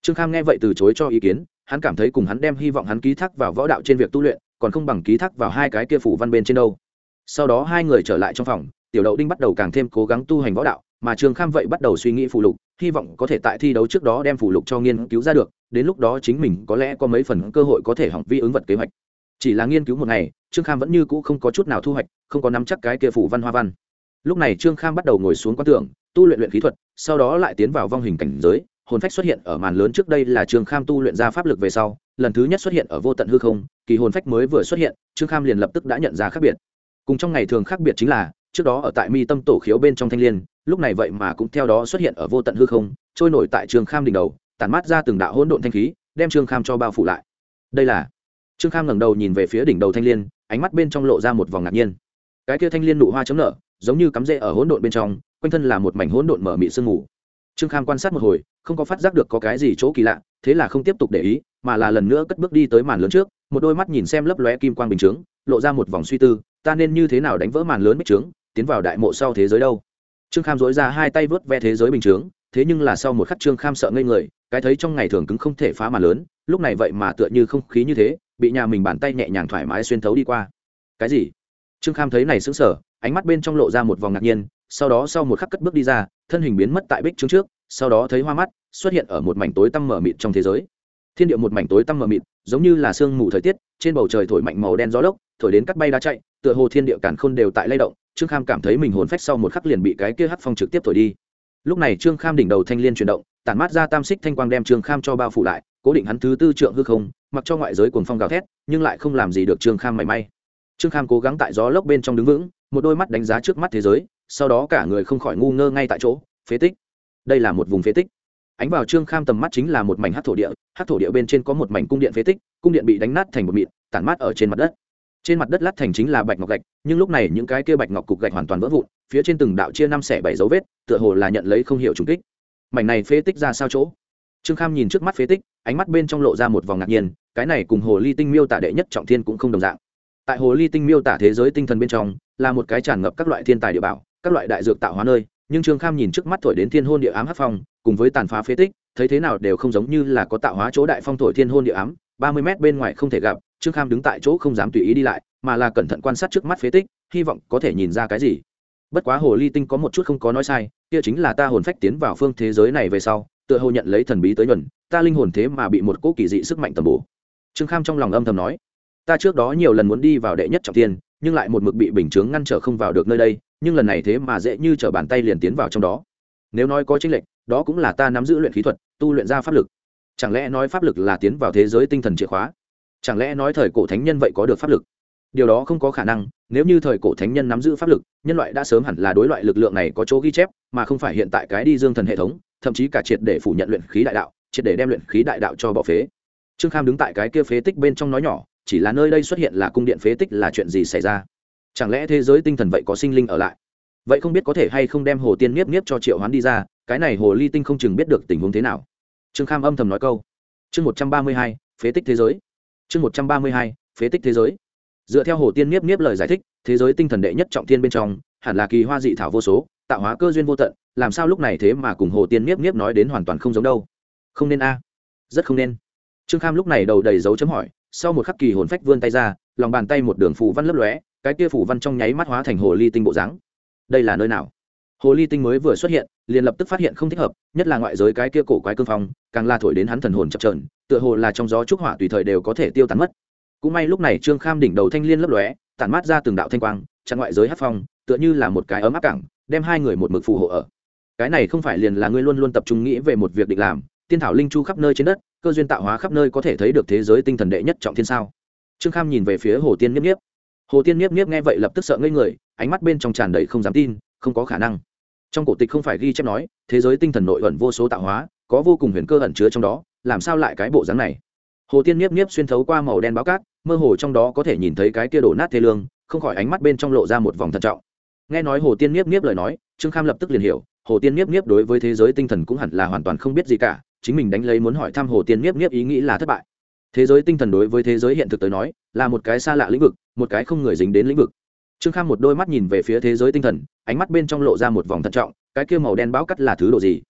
Trương kham nghe vậy từ chối cho ý kiến, hắn cảm thấy cùng hắn đem hy vọng hắn ký thác vào võ đạo trên việc tu luyện, còn không bằng ký thác vào hai cái kia phủ văn bên trên đâu. Sau đó hai người trở lại trong phòng, tiểu đậu đinh bắt đầu càng thêm cố gắng tu hành võ đạo, mà trương kham vậy bắt đầu suy nghĩ phụ lục hy vọng có thể tại thi đấu trước đó đem phụ lục cho nghiên cứu ra được, đến lúc đó chính mình có lẽ có mấy phần cơ hội có thể hỏng vi ứng vật kế hoạch. Chỉ là nghiên cứu một ngày, trương kham vẫn như cũ không có chút nào thu hoạch, không có nắm chắc cái kia phủ văn hoa văn. Lúc này trương kham bắt đầu ngồi xuống quan tưởng, tu luyện luyện khí thuật, sau đó lại tiến vào vong hình cảnh giới. Hồn phách xuất hiện ở màn lớn trước đây là trương kham tu luyện ra pháp lực về sau, lần thứ nhất xuất hiện ở vô tận hư không, kỳ hồn phách mới vừa xuất hiện, trương kham liền lập tức đã nhận ra khác biệt. Cùng trong ngày thường khác biệt chính là, trước đó ở tại mi tâm tổ khiếu bên trong thanh l i ê n lúc này vậy mà cũng theo đó xuất hiện ở vô tận hư không, trôi nổi tại trường kham đỉnh đầu, tản mát ra từng đạo hỗn độn thanh khí, đem trương kham cho bao phủ lại. Đây là trương kham ngẩng đầu nhìn về phía đỉnh đầu thanh l i ê n ánh mắt bên trong lộ ra một vòng ngạc nhiên. Cái kia thanh l i ê n nụ hoa chấm nở, giống như cắm rễ ở hỗn độn bên trong, quanh thân là một mảnh hỗn độn mở mị sương mù. Trương kham quan sát một hồi, không có phát giác được có cái gì chỗ kỳ lạ, thế là không tiếp tục để ý, mà là lần nữa cất bước đi tới màn lớn trước, một đôi mắt nhìn xem lấp lóe kim quang bình chướng, lộ ra một vòng suy tư, ta nên như thế nào đánh vỡ màn lớn bích trướng tiến vào đại mộ sau thế giới đâu? Trương kham dối ra hai tay vớt ve thế giới bình chướng, thế nhưng là sau một khắc trương kham sợ ngây người, cái thấy trong ngày thường cứng không thể phá mà lớn, lúc này vậy mà tựa như không khí như thế, bị nhà mình bàn tay nhẹ nhàng thoải mái xuyên thấu đi qua. Cái gì? Trương kham thấy này sững sờ, ánh mắt bên trong lộ ra một vòng ngạc nhiên, sau đó sau một khắc cất bước đi ra, thân hình biến mất tại bích trướng trước, sau đó thấy hoa mắt, xuất hiện ở một mảnh tối tăm mở mịt trong thế giới. Thiên địa một mảnh tối tăm mở mịt, giống như là sương mù thời tiết, trên bầu trời thổi mạnh màu đen gió lốc, thổi đến cắt bay đá chạy, tựa hồ thiên địa cản khôn đều tại lay động trương kham cảm thấy mình hồn phách sau một khắc liền bị cái kia hắc phong trực tiếp thổi đi. Lúc này trương kham đỉnh đầu thanh liên chuyển động, tản mát ra tam xích thanh quang đem trương kham cho bao phủ lại, cố định hắn thứ tư trượng hư không, mặc cho ngoại giới cuồng phong gào thét, nhưng lại không làm gì được trương kham mảy may. Trương kham cố gắng tại gió lốc bên trong đứng vững, một đôi mắt đánh giá trước mắt thế giới, sau đó cả người không khỏi ngu ngơ ngay tại chỗ, phế tích. Đây là một vùng phế tích. Ánh vào trương kham tầm mắt chính là một mảnh hát thổ địa hát thổ địa bên trên có một mảnh cung điện phế tích, cung điện bị đánh nát thành một mịn, tản mát ở trên mặt đất trên mặt đất lát thành chính là bạch ngọc gạch, nhưng lúc này những cái kia bạch ngọc cục gạch hoàn toàn vỡ vụn, phía trên từng đạo chia năm xẻ bảy dấu vết, tựa hồ là nhận lấy không hiểu trùng kích. Mảnh này phế tích ra sao chỗ? Trương kham nhìn trước mắt phế tích, ánh mắt bên trong lộ ra một vòng ngạc nhiên, cái này cùng hồ ly tinh miêu tả đệ nhất trọng thiên cũng không đồng dạng. Tại hồ ly tinh miêu tả thế giới tinh thần bên trong, là một cái tràn ngập các loại thiên tài địa bảo, các loại đại dược tạo hóa nơi, nhưng trương kham nhìn trước mắt thổi đến thiên hôn địa ám hát phong, cùng với tàn phá phế tích, thấy thế nào đều không giống như là có tạo hóa chỗ đại phong thổi thiên hôn địa ám, ba mươi mét bên ngoài không thể gặp trương kham đứng tại chỗ không dám tùy ý đi lại, mà là cẩn thận quan sát trước mắt phế tích, hy vọng có thể nhìn ra cái gì. Bất quá hồ ly tinh có một chút không có nói sai, kia chính là ta hồn phách tiến vào phương thế giới này về sau, tựa hồ nhận lấy thần bí tới nhuần, ta linh hồn thế mà bị một cỗ kỳ dị sức mạnh tầm bổ. Trương kham trong lòng âm thầm nói, ta trước đó nhiều lần muốn đi vào đệ nhất trọng tiên nhưng lại một mực bị bình chướng ngăn trở không vào được nơi đây, nhưng lần này thế mà dễ như t r ở bàn tay liền tiến vào trong đó. Nếu nói có chính lệch, đó cũng là ta nắm giữ luyện khí thuật, tu luyện ra pháp lực. Chẳng lẽ nói pháp lực là tiến vào thế giới tinh thần chìa khóa? Chẳng lẽ nói thời cổ thánh nhân vậy có được pháp lực? Điều đó không có khả năng, nếu như thời cổ thánh nhân nắm giữ pháp lực, nhân loại đã sớm hẳn là đối loại lực lượng này có chỗ ghi chép, mà không phải hiện tại cái đi dương thần hệ thống, thậm chí cả triệt để phủ nhận luyện khí đại đạo, triệt để đem luyện khí đại đạo cho bỏ phế. Trương kham đứng tại cái kia phế tích bên trong nói nhỏ, chỉ là nơi đây xuất hiện là cung điện phế tích là chuyện gì xảy ra? Chẳng lẽ thế giới tinh thần vậy có sinh linh ở lại? Vậy không biết có thể hay không đem hồ tiên nhiếp nhiếp cho triệu hoán đi ra, cái này hồ ly tinh không chừng biết được tình huống thế nào. Trương kham âm thầm nói câu. Chương một trăm ba mươi hai, phế tích thế giới chương một trăm ba mươi hai, phế tích thế giới. Dựa theo hồ tiên nhiếp nhiếp lời giải thích, thế giới tinh thần đệ nhất trọng thiên bên trong, hẳn là kỳ hoa dị thảo vô số, tạo hóa cơ duyên vô tận, làm sao lúc này thế mà cùng hồ tiên nhiếp nhiếp nói đến hoàn toàn không giống đâu? Không nên a. Rất không nên. Trương kham lúc này đầu đầy dấu chấm hỏi, sau một khắc kỳ hồn phách vươn tay ra, lòng bàn tay một đường phủ văn lấp lóe, cái kia phủ văn trong nháy mắt hóa thành hồ ly tinh bộ dáng. Đây là nơi nào? Hồ ly tinh mới vừa xuất hiện, liền lập tức phát hiện không thích hợp, nhất là ngoại giới cái kia cổ quái cương phong, càng la thổi đến hắn thần hồn chập trờn tựa hồ là trong gió trúc hỏa tùy thời đều có thể tiêu tán mất. Cũng may lúc này trương kham đỉnh đầu thanh liên lấp lóe, tản mát ra từng đạo thanh quang, chặn ngoại giới hát phong, tựa như là một cái ấm áp cảng, đem hai người một mực phù hộ ở. Cái này không phải liền là ngươi luôn luôn tập trung nghĩ về một việc định làm, tiên thảo linh chu khắp nơi trên đất, cơ duyên tạo hóa khắp nơi có thể thấy được thế giới tinh thần đệ nhất trọng thiên sao? Trương kham nhìn về phía hồ tiên nhiếp nhiếp hồ tiên nhiếp nhiếp nghe vậy lập tức sợ ngây người, ánh mắt bên trong tràn đầy không dám tin không có khả năng. Trong cổ tịch không phải ghi chép nói, thế giới tinh thần nội ẩn vô số tạo hóa, có vô cùng huyền cơ ẩn chứa trong đó, làm sao lại cái bộ dáng này? Hồ tiên nhiếp nhiếp xuyên thấu qua màu đen báo cát, mơ hồ trong đó có thể nhìn thấy cái kia đổ nát thê lương, không khỏi ánh mắt bên trong lộ ra một vòng thận trọng. Nghe nói hồ tiên nhiếp nhiếp lời nói, trương kham lập tức liền hiểu, hồ tiên nhiếp nhiếp đối với thế giới tinh thần cũng hẳn là hoàn toàn không biết gì cả, chính mình đánh lấy muốn hỏi thăm hồ tiên nhiếp nhiếp ý nghĩ là thất bại. Thế giới tinh thần đối với thế giới hiện thực tới nói, là một cái xa lạ lĩnh vực, một cái không người dính đến lĩnh vực trương kham một đôi mắt nhìn về phía thế giới tinh thần, ánh mắt bên trong lộ ra một vòng thận trọng, cái kia màu đen bão cắt là thứ đồ gì?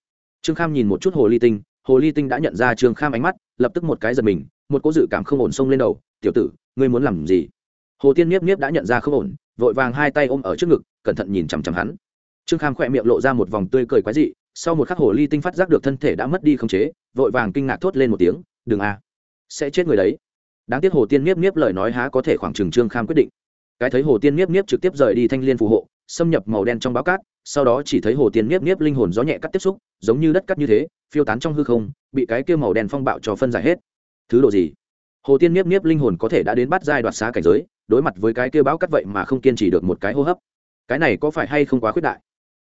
Trương kham nhìn một chút hồ ly tinh, hồ ly tinh đã nhận ra trương kham ánh mắt, lập tức một cái giật mình, một cô dự cảm không ổn xông lên đầu, tiểu tử, ngươi muốn làm gì? Hồ tiên niếp niếp đã nhận ra không ổn, vội vàng hai tay ôm ở trước ngực, cẩn thận nhìn chằm chằm hắn. Trương kham khỏe miệng lộ ra một vòng tươi cười quái dị, sau một khắc hồ ly tinh phát giác được thân thể đã mất đi khống chế, vội vàng kinh ngạc thốt lên một tiếng, đừng a, sẽ chết người đấy. Đáng tiếc hồ tiên niếp niếp lời nói há có thể khoảng trừng trương kham quyết định cái thấy hồ tiên niếp niếp trực tiếp rời đi thanh liên phù hộ, xâm nhập màu đen trong báo cát, sau đó chỉ thấy hồ tiên niếp niếp linh hồn gió nhẹ cắt tiếp xúc, giống như đất cắt như thế, phiêu tán trong hư không, bị cái kia màu đen phong bạo cho phân giải hết. Thứ độ gì? Hồ tiên niếp niếp linh hồn có thể đã đến bắt giai đoạt xá cảnh giới, đối mặt với cái kia báo cắt vậy mà không kiên trì được một cái hô hấp. Cái này có phải hay không quá khuyết đại?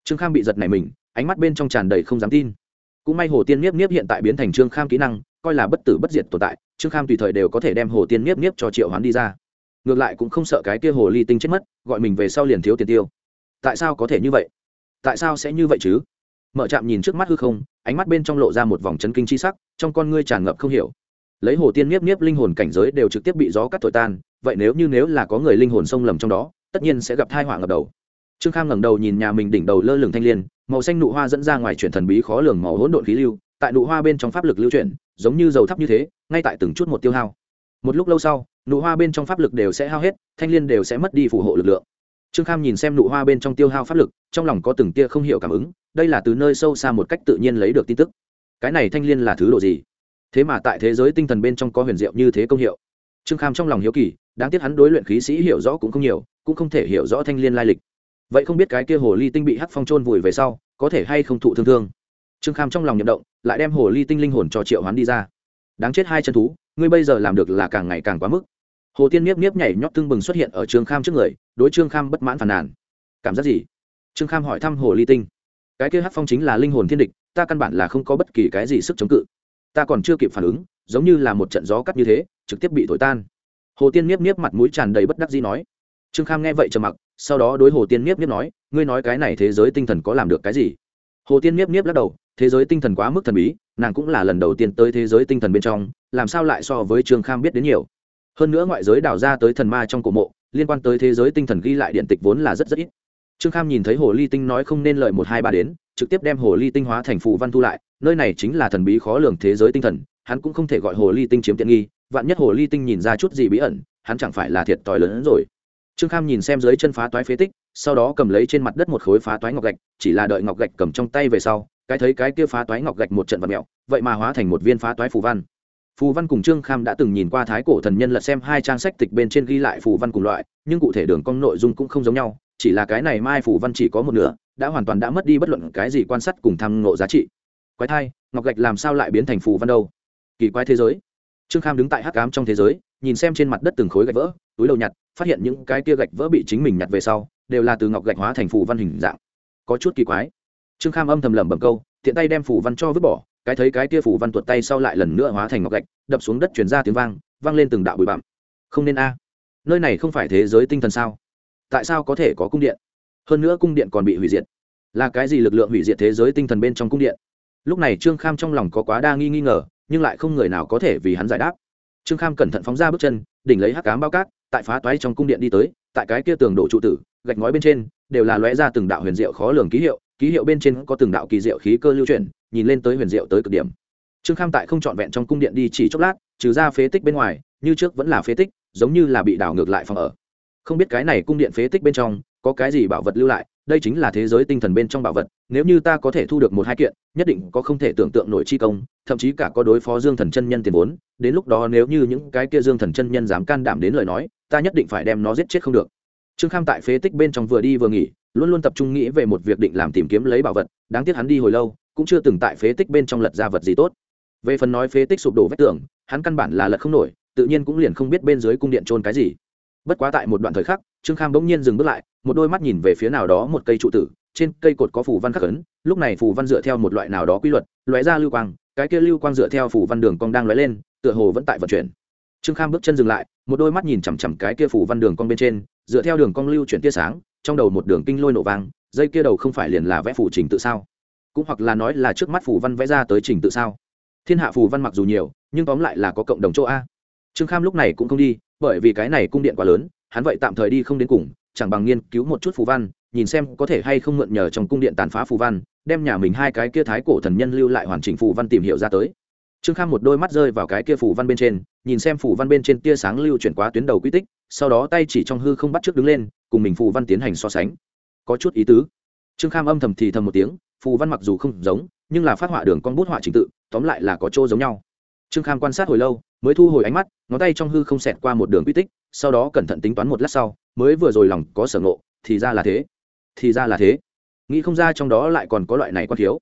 Trương kham bị giật này mình, ánh mắt bên trong tràn đầy không dám tin. Cũng may hồ tiên niếp niếp hiện tại biến thành trương kham kỹ năng, coi là bất tử bất diệt tồn tại, trương kham tùy thời đều có thể đem hồ tiên niếp niếp cho triệu hoán đi ra ngược lại cũng không sợ cái kia hồ ly tinh chết mất, gọi mình về sau liền thiếu tiền tiêu. Tại sao có thể như vậy? Tại sao sẽ như vậy chứ? Mở trạm nhìn trước mắt hư không, ánh mắt bên trong lộ ra một vòng chấn kinh c h i sắc, trong con ngươi tràn ngập không hiểu. Lấy hồ tiên nhiếp nhiếp linh hồn cảnh giới đều trực tiếp bị gió cắt thổi tan, vậy nếu như nếu là có người linh hồn xông lầm trong đó, tất nhiên sẽ gặp thai họa ngập đầu. Trương kham ngẩng đầu nhìn nhà mình đỉnh đầu lơ lửng thanh l i ê n màu xanh nụ hoa dẫn ra ngoài chuyển thần bí khó lường màu hỗn độn khí lưu, tại nụ hoa bên trong pháp lực lưu chuyển, giống như dầu thắp như thế, ngay tại từng chút một tiêu hao. Một lúc lâu sau nụ hoa bên trong pháp lực đều sẽ hao hết, thanh l i ê n đều sẽ mất đi phù hộ lực lượng. Trương kham nhìn xem nụ hoa bên trong tiêu hao pháp lực, trong lòng có từng tia không hiểu cảm ứng, đây là từ nơi sâu xa một cách tự nhiên lấy được tin tức. Cái này thanh l i ê n là thứ độ gì? Thế mà tại thế giới tinh thần bên trong có huyền diệu như thế công hiệu. Trương kham trong lòng hiếu kỳ, đáng tiếc hắn đối luyện khí sĩ hiểu rõ cũng không nhiều, cũng không thể hiểu rõ thanh l i ê n lai lịch. Vậy không biết cái kia hồ ly tinh bị hắc phong trôn vùi về sau, có thể hay không thụ thương thương? Trương kham trong lòng nhậm động, lại đem hồ ly tinh linh hồn cho triệu hoán đi ra. Đáng chết hai chân thú, ngươi bây giờ làm được là càng ngày càng quá mức hồ tiên niếp niếp nhảy nhót tưng bừng xuất hiện ở trương kham trước người, đối trương kham bất mãn phàn nàn. Cảm giác gì? Trương kham hỏi thăm hồ ly tinh. Cái kia hát phong chính là linh hồn thiên địch, ta căn bản là không có bất kỳ cái gì sức chống cự. Ta còn chưa kịp phản ứng, giống như là một trận gió cắt như thế, trực tiếp bị thổi tan. Hồ tiên niếp niếp mặt mũi tràn đầy bất đắc dĩ nói. Trương kham nghe vậy trầm mặc, sau đó đối hồ tiên niếp niếp nói, ngươi nói cái này thế giới tinh thần có làm được cái gì? Hồ tiên niếp niếp lắc đầu, thế giới tinh thần quá mức thần bí, nàng cũng là lần đầu tiên tới thế giới tinh thần bên trong, làm sao lại so với trương kham biết đến nhiều? Hơn nữa ngoại giới đào ra tới thần ma trong cổ mộ, liên quan tới thế giới tinh thần ghi lại điện tịch vốn là rất rất ít. Trương kham nhìn thấy hồ ly tinh nói không nên lợi một hai ba đến, trực tiếp đem hồ ly tinh hóa thành phù văn thu lại, nơi này chính là thần bí khó lường thế giới tinh thần, hắn cũng không thể gọi hồ ly tinh chiếm tiện nghi, vạn nhất hồ ly tinh nhìn ra chút gì bí ẩn, hắn chẳng phải là thiệt t lớn hơn rồi. Trương kham nhìn xem dưới chân phá toái phế tích, sau đó cầm lấy trên mặt đất một khối phá toái ngọc gạch, chỉ là đợi ngọc gạch cầm trong tay về sau, cái thấy cái kia phá toái ngọc gạch một trận vật mẹo, vậy mà hóa thành một viên phá toái phù văn phù văn cùng trương kham đã từng nhìn qua thái cổ thần nhân lật xem hai trang sách tịch bên trên ghi lại phù văn cùng loại, nhưng cụ thể đường cong nội dung cũng không giống nhau, chỉ là cái này mai phù văn chỉ có một nửa, đã hoàn toàn đã mất đi bất luận cái gì quan sát cùng tham ngộ giá trị. Quái thai, ngọc gạch làm sao lại biến thành phù văn đâu? Kỳ quái thế giới. Trương kham đứng tại hắc cám trong thế giới, nhìn xem trên mặt đất từng khối gạch vỡ, túi đầu nhặt, phát hiện những cái kia gạch vỡ bị chính mình nhặt về sau, đều là từ ngọc gạch hóa thành phù văn hình dạng. Có chút kỳ quái. Trương kham âm thầm lẩm bẩm câu, tiện tay đem phù văn cho vứt bỏ cái thấy cái kia phủ văn tuột tay sau lại lần nữa hóa thành ngọc gạch, đập xuống đất chuyển ra tiếng vang vang lên từng đạo bụi bặm. Không nên a. Nơi này không phải thế giới tinh thần sao? Tại sao có thể có cung điện? Hơn nữa cung điện còn bị hủy diệt. Là cái gì lực lượng hủy diệt thế giới tinh thần bên trong cung điện? Lúc này trương kham trong lòng có quá đa nghi nghi ngờ, nhưng lại không người nào có thể vì hắn giải đáp. Trương kham cẩn thận phóng ra bước chân, đỉnh lấy hắc cám bao cát, tại phá toái trong cung điện đi tới, tại cái kia tường đổ trụ tử, gạch ngói bên trên, đều là lóe ra từng đạo huyền diệu khó lường ký hiệu ký hiệu bên trên có từng đạo kỳ diệu khí cơ lưu chuyển, nhìn lên tới huyền diệu tới cực điểm. Trương kham tại không trọn vẹn trong cung điện đi chỉ chốc lát, trừ ra phế tích bên ngoài, như trước vẫn là phế tích, giống như là bị đảo ngược lại phòng ở. Không biết cái này cung điện phế tích bên trong, có cái gì bảo vật lưu lại, đây chính là thế giới tinh thần bên trong bảo vật, nếu như ta có thể thu được một hai kiện, nhất định có không thể tưởng tượng nổi chi công, thậm chí cả có đối phó dương thần chân nhân tiền vốn, đến lúc đó nếu như những cái kia dương thần chân nhân dám can đảm đến lời nói, ta nhất định phải đem nó giết chết không được. Trương kham tại phế tích bên trong vừa đi vừa nghỉ luôn luôn tập trung nghĩ về một việc định làm tìm kiếm lấy bảo vật, đáng tiếc hắn đi hồi lâu, cũng chưa từng tại phế tích bên trong lật ra vật gì tốt. Về phần nói phế tích sụp đổ vách tường, hắn căn bản là lật không nổi, tự nhiên cũng liền không biết bên dưới cung điện trôn cái gì. Bất quá tại một đoạn thời khắc, trương kham bỗng nhiên dừng bước lại, một đôi mắt nhìn về phía nào đó một cây trụ tử, trên cây cột có phủ văn khắc ấn, lúc này phủ văn dựa theo một loại nào đó quy luật, lóe ra lưu quang, cái kia lưu quang dựa theo phủ văn đường cong đang lóe lên, tựa hồ vẫn tại vận chuyển. Trương kham bước chân dừng lại, một đôi mắt nhìn chằm chằm cái kia phủ văn đường cong bên trên, dựa theo đường cong lưu chuyển tia sáng trong đầu một đường kinh lôi nổ vang, dây kia đầu không phải liền là vẽ phủ trình tự sao? Cũng hoặc là nói là trước mắt phủ văn vẽ ra tới trình tự sao? Thiên hạ phù văn mặc dù nhiều, nhưng tóm lại là có cộng đồng chỗ a. Trương kham lúc này cũng không đi, bởi vì cái này cung điện quá lớn, hắn vậy tạm thời đi không đến cùng, chẳng bằng nghiên cứu một chút phù văn, nhìn xem có thể hay không mượn nhờ trong cung điện tàn phá phù văn, đem nhà mình hai cái kia thái cổ thần nhân lưu lại hoàn chỉnh phù văn tìm hiểu ra tới trương kham một đôi mắt rơi vào cái kia phù văn bên trên, nhìn xem phù văn bên trên tia sáng lưu chuyển quá tuyến đầu quy tích, sau đó tay chỉ trong hư không bắt trước đứng lên, cùng mình phù văn tiến hành so sánh. Có chút ý tứ. Trương kham âm thầm thì thầm một tiếng phù văn mặc dù không giống, nhưng là phát họa đường con bút họa trình tự, tóm lại là có chỗ giống nhau. Trương kham quan sát hồi lâu, mới thu hồi ánh mắt, ngón tay trong hư không xẹt qua một đường quy tích, sau đó cẩn thận tính toán một lát sau, mới vừa rồi lòng có sở ngộ, thì ra là thế. Thì ra là thế. Nghĩ không ra trong đó lại còn có loại này quan thiếu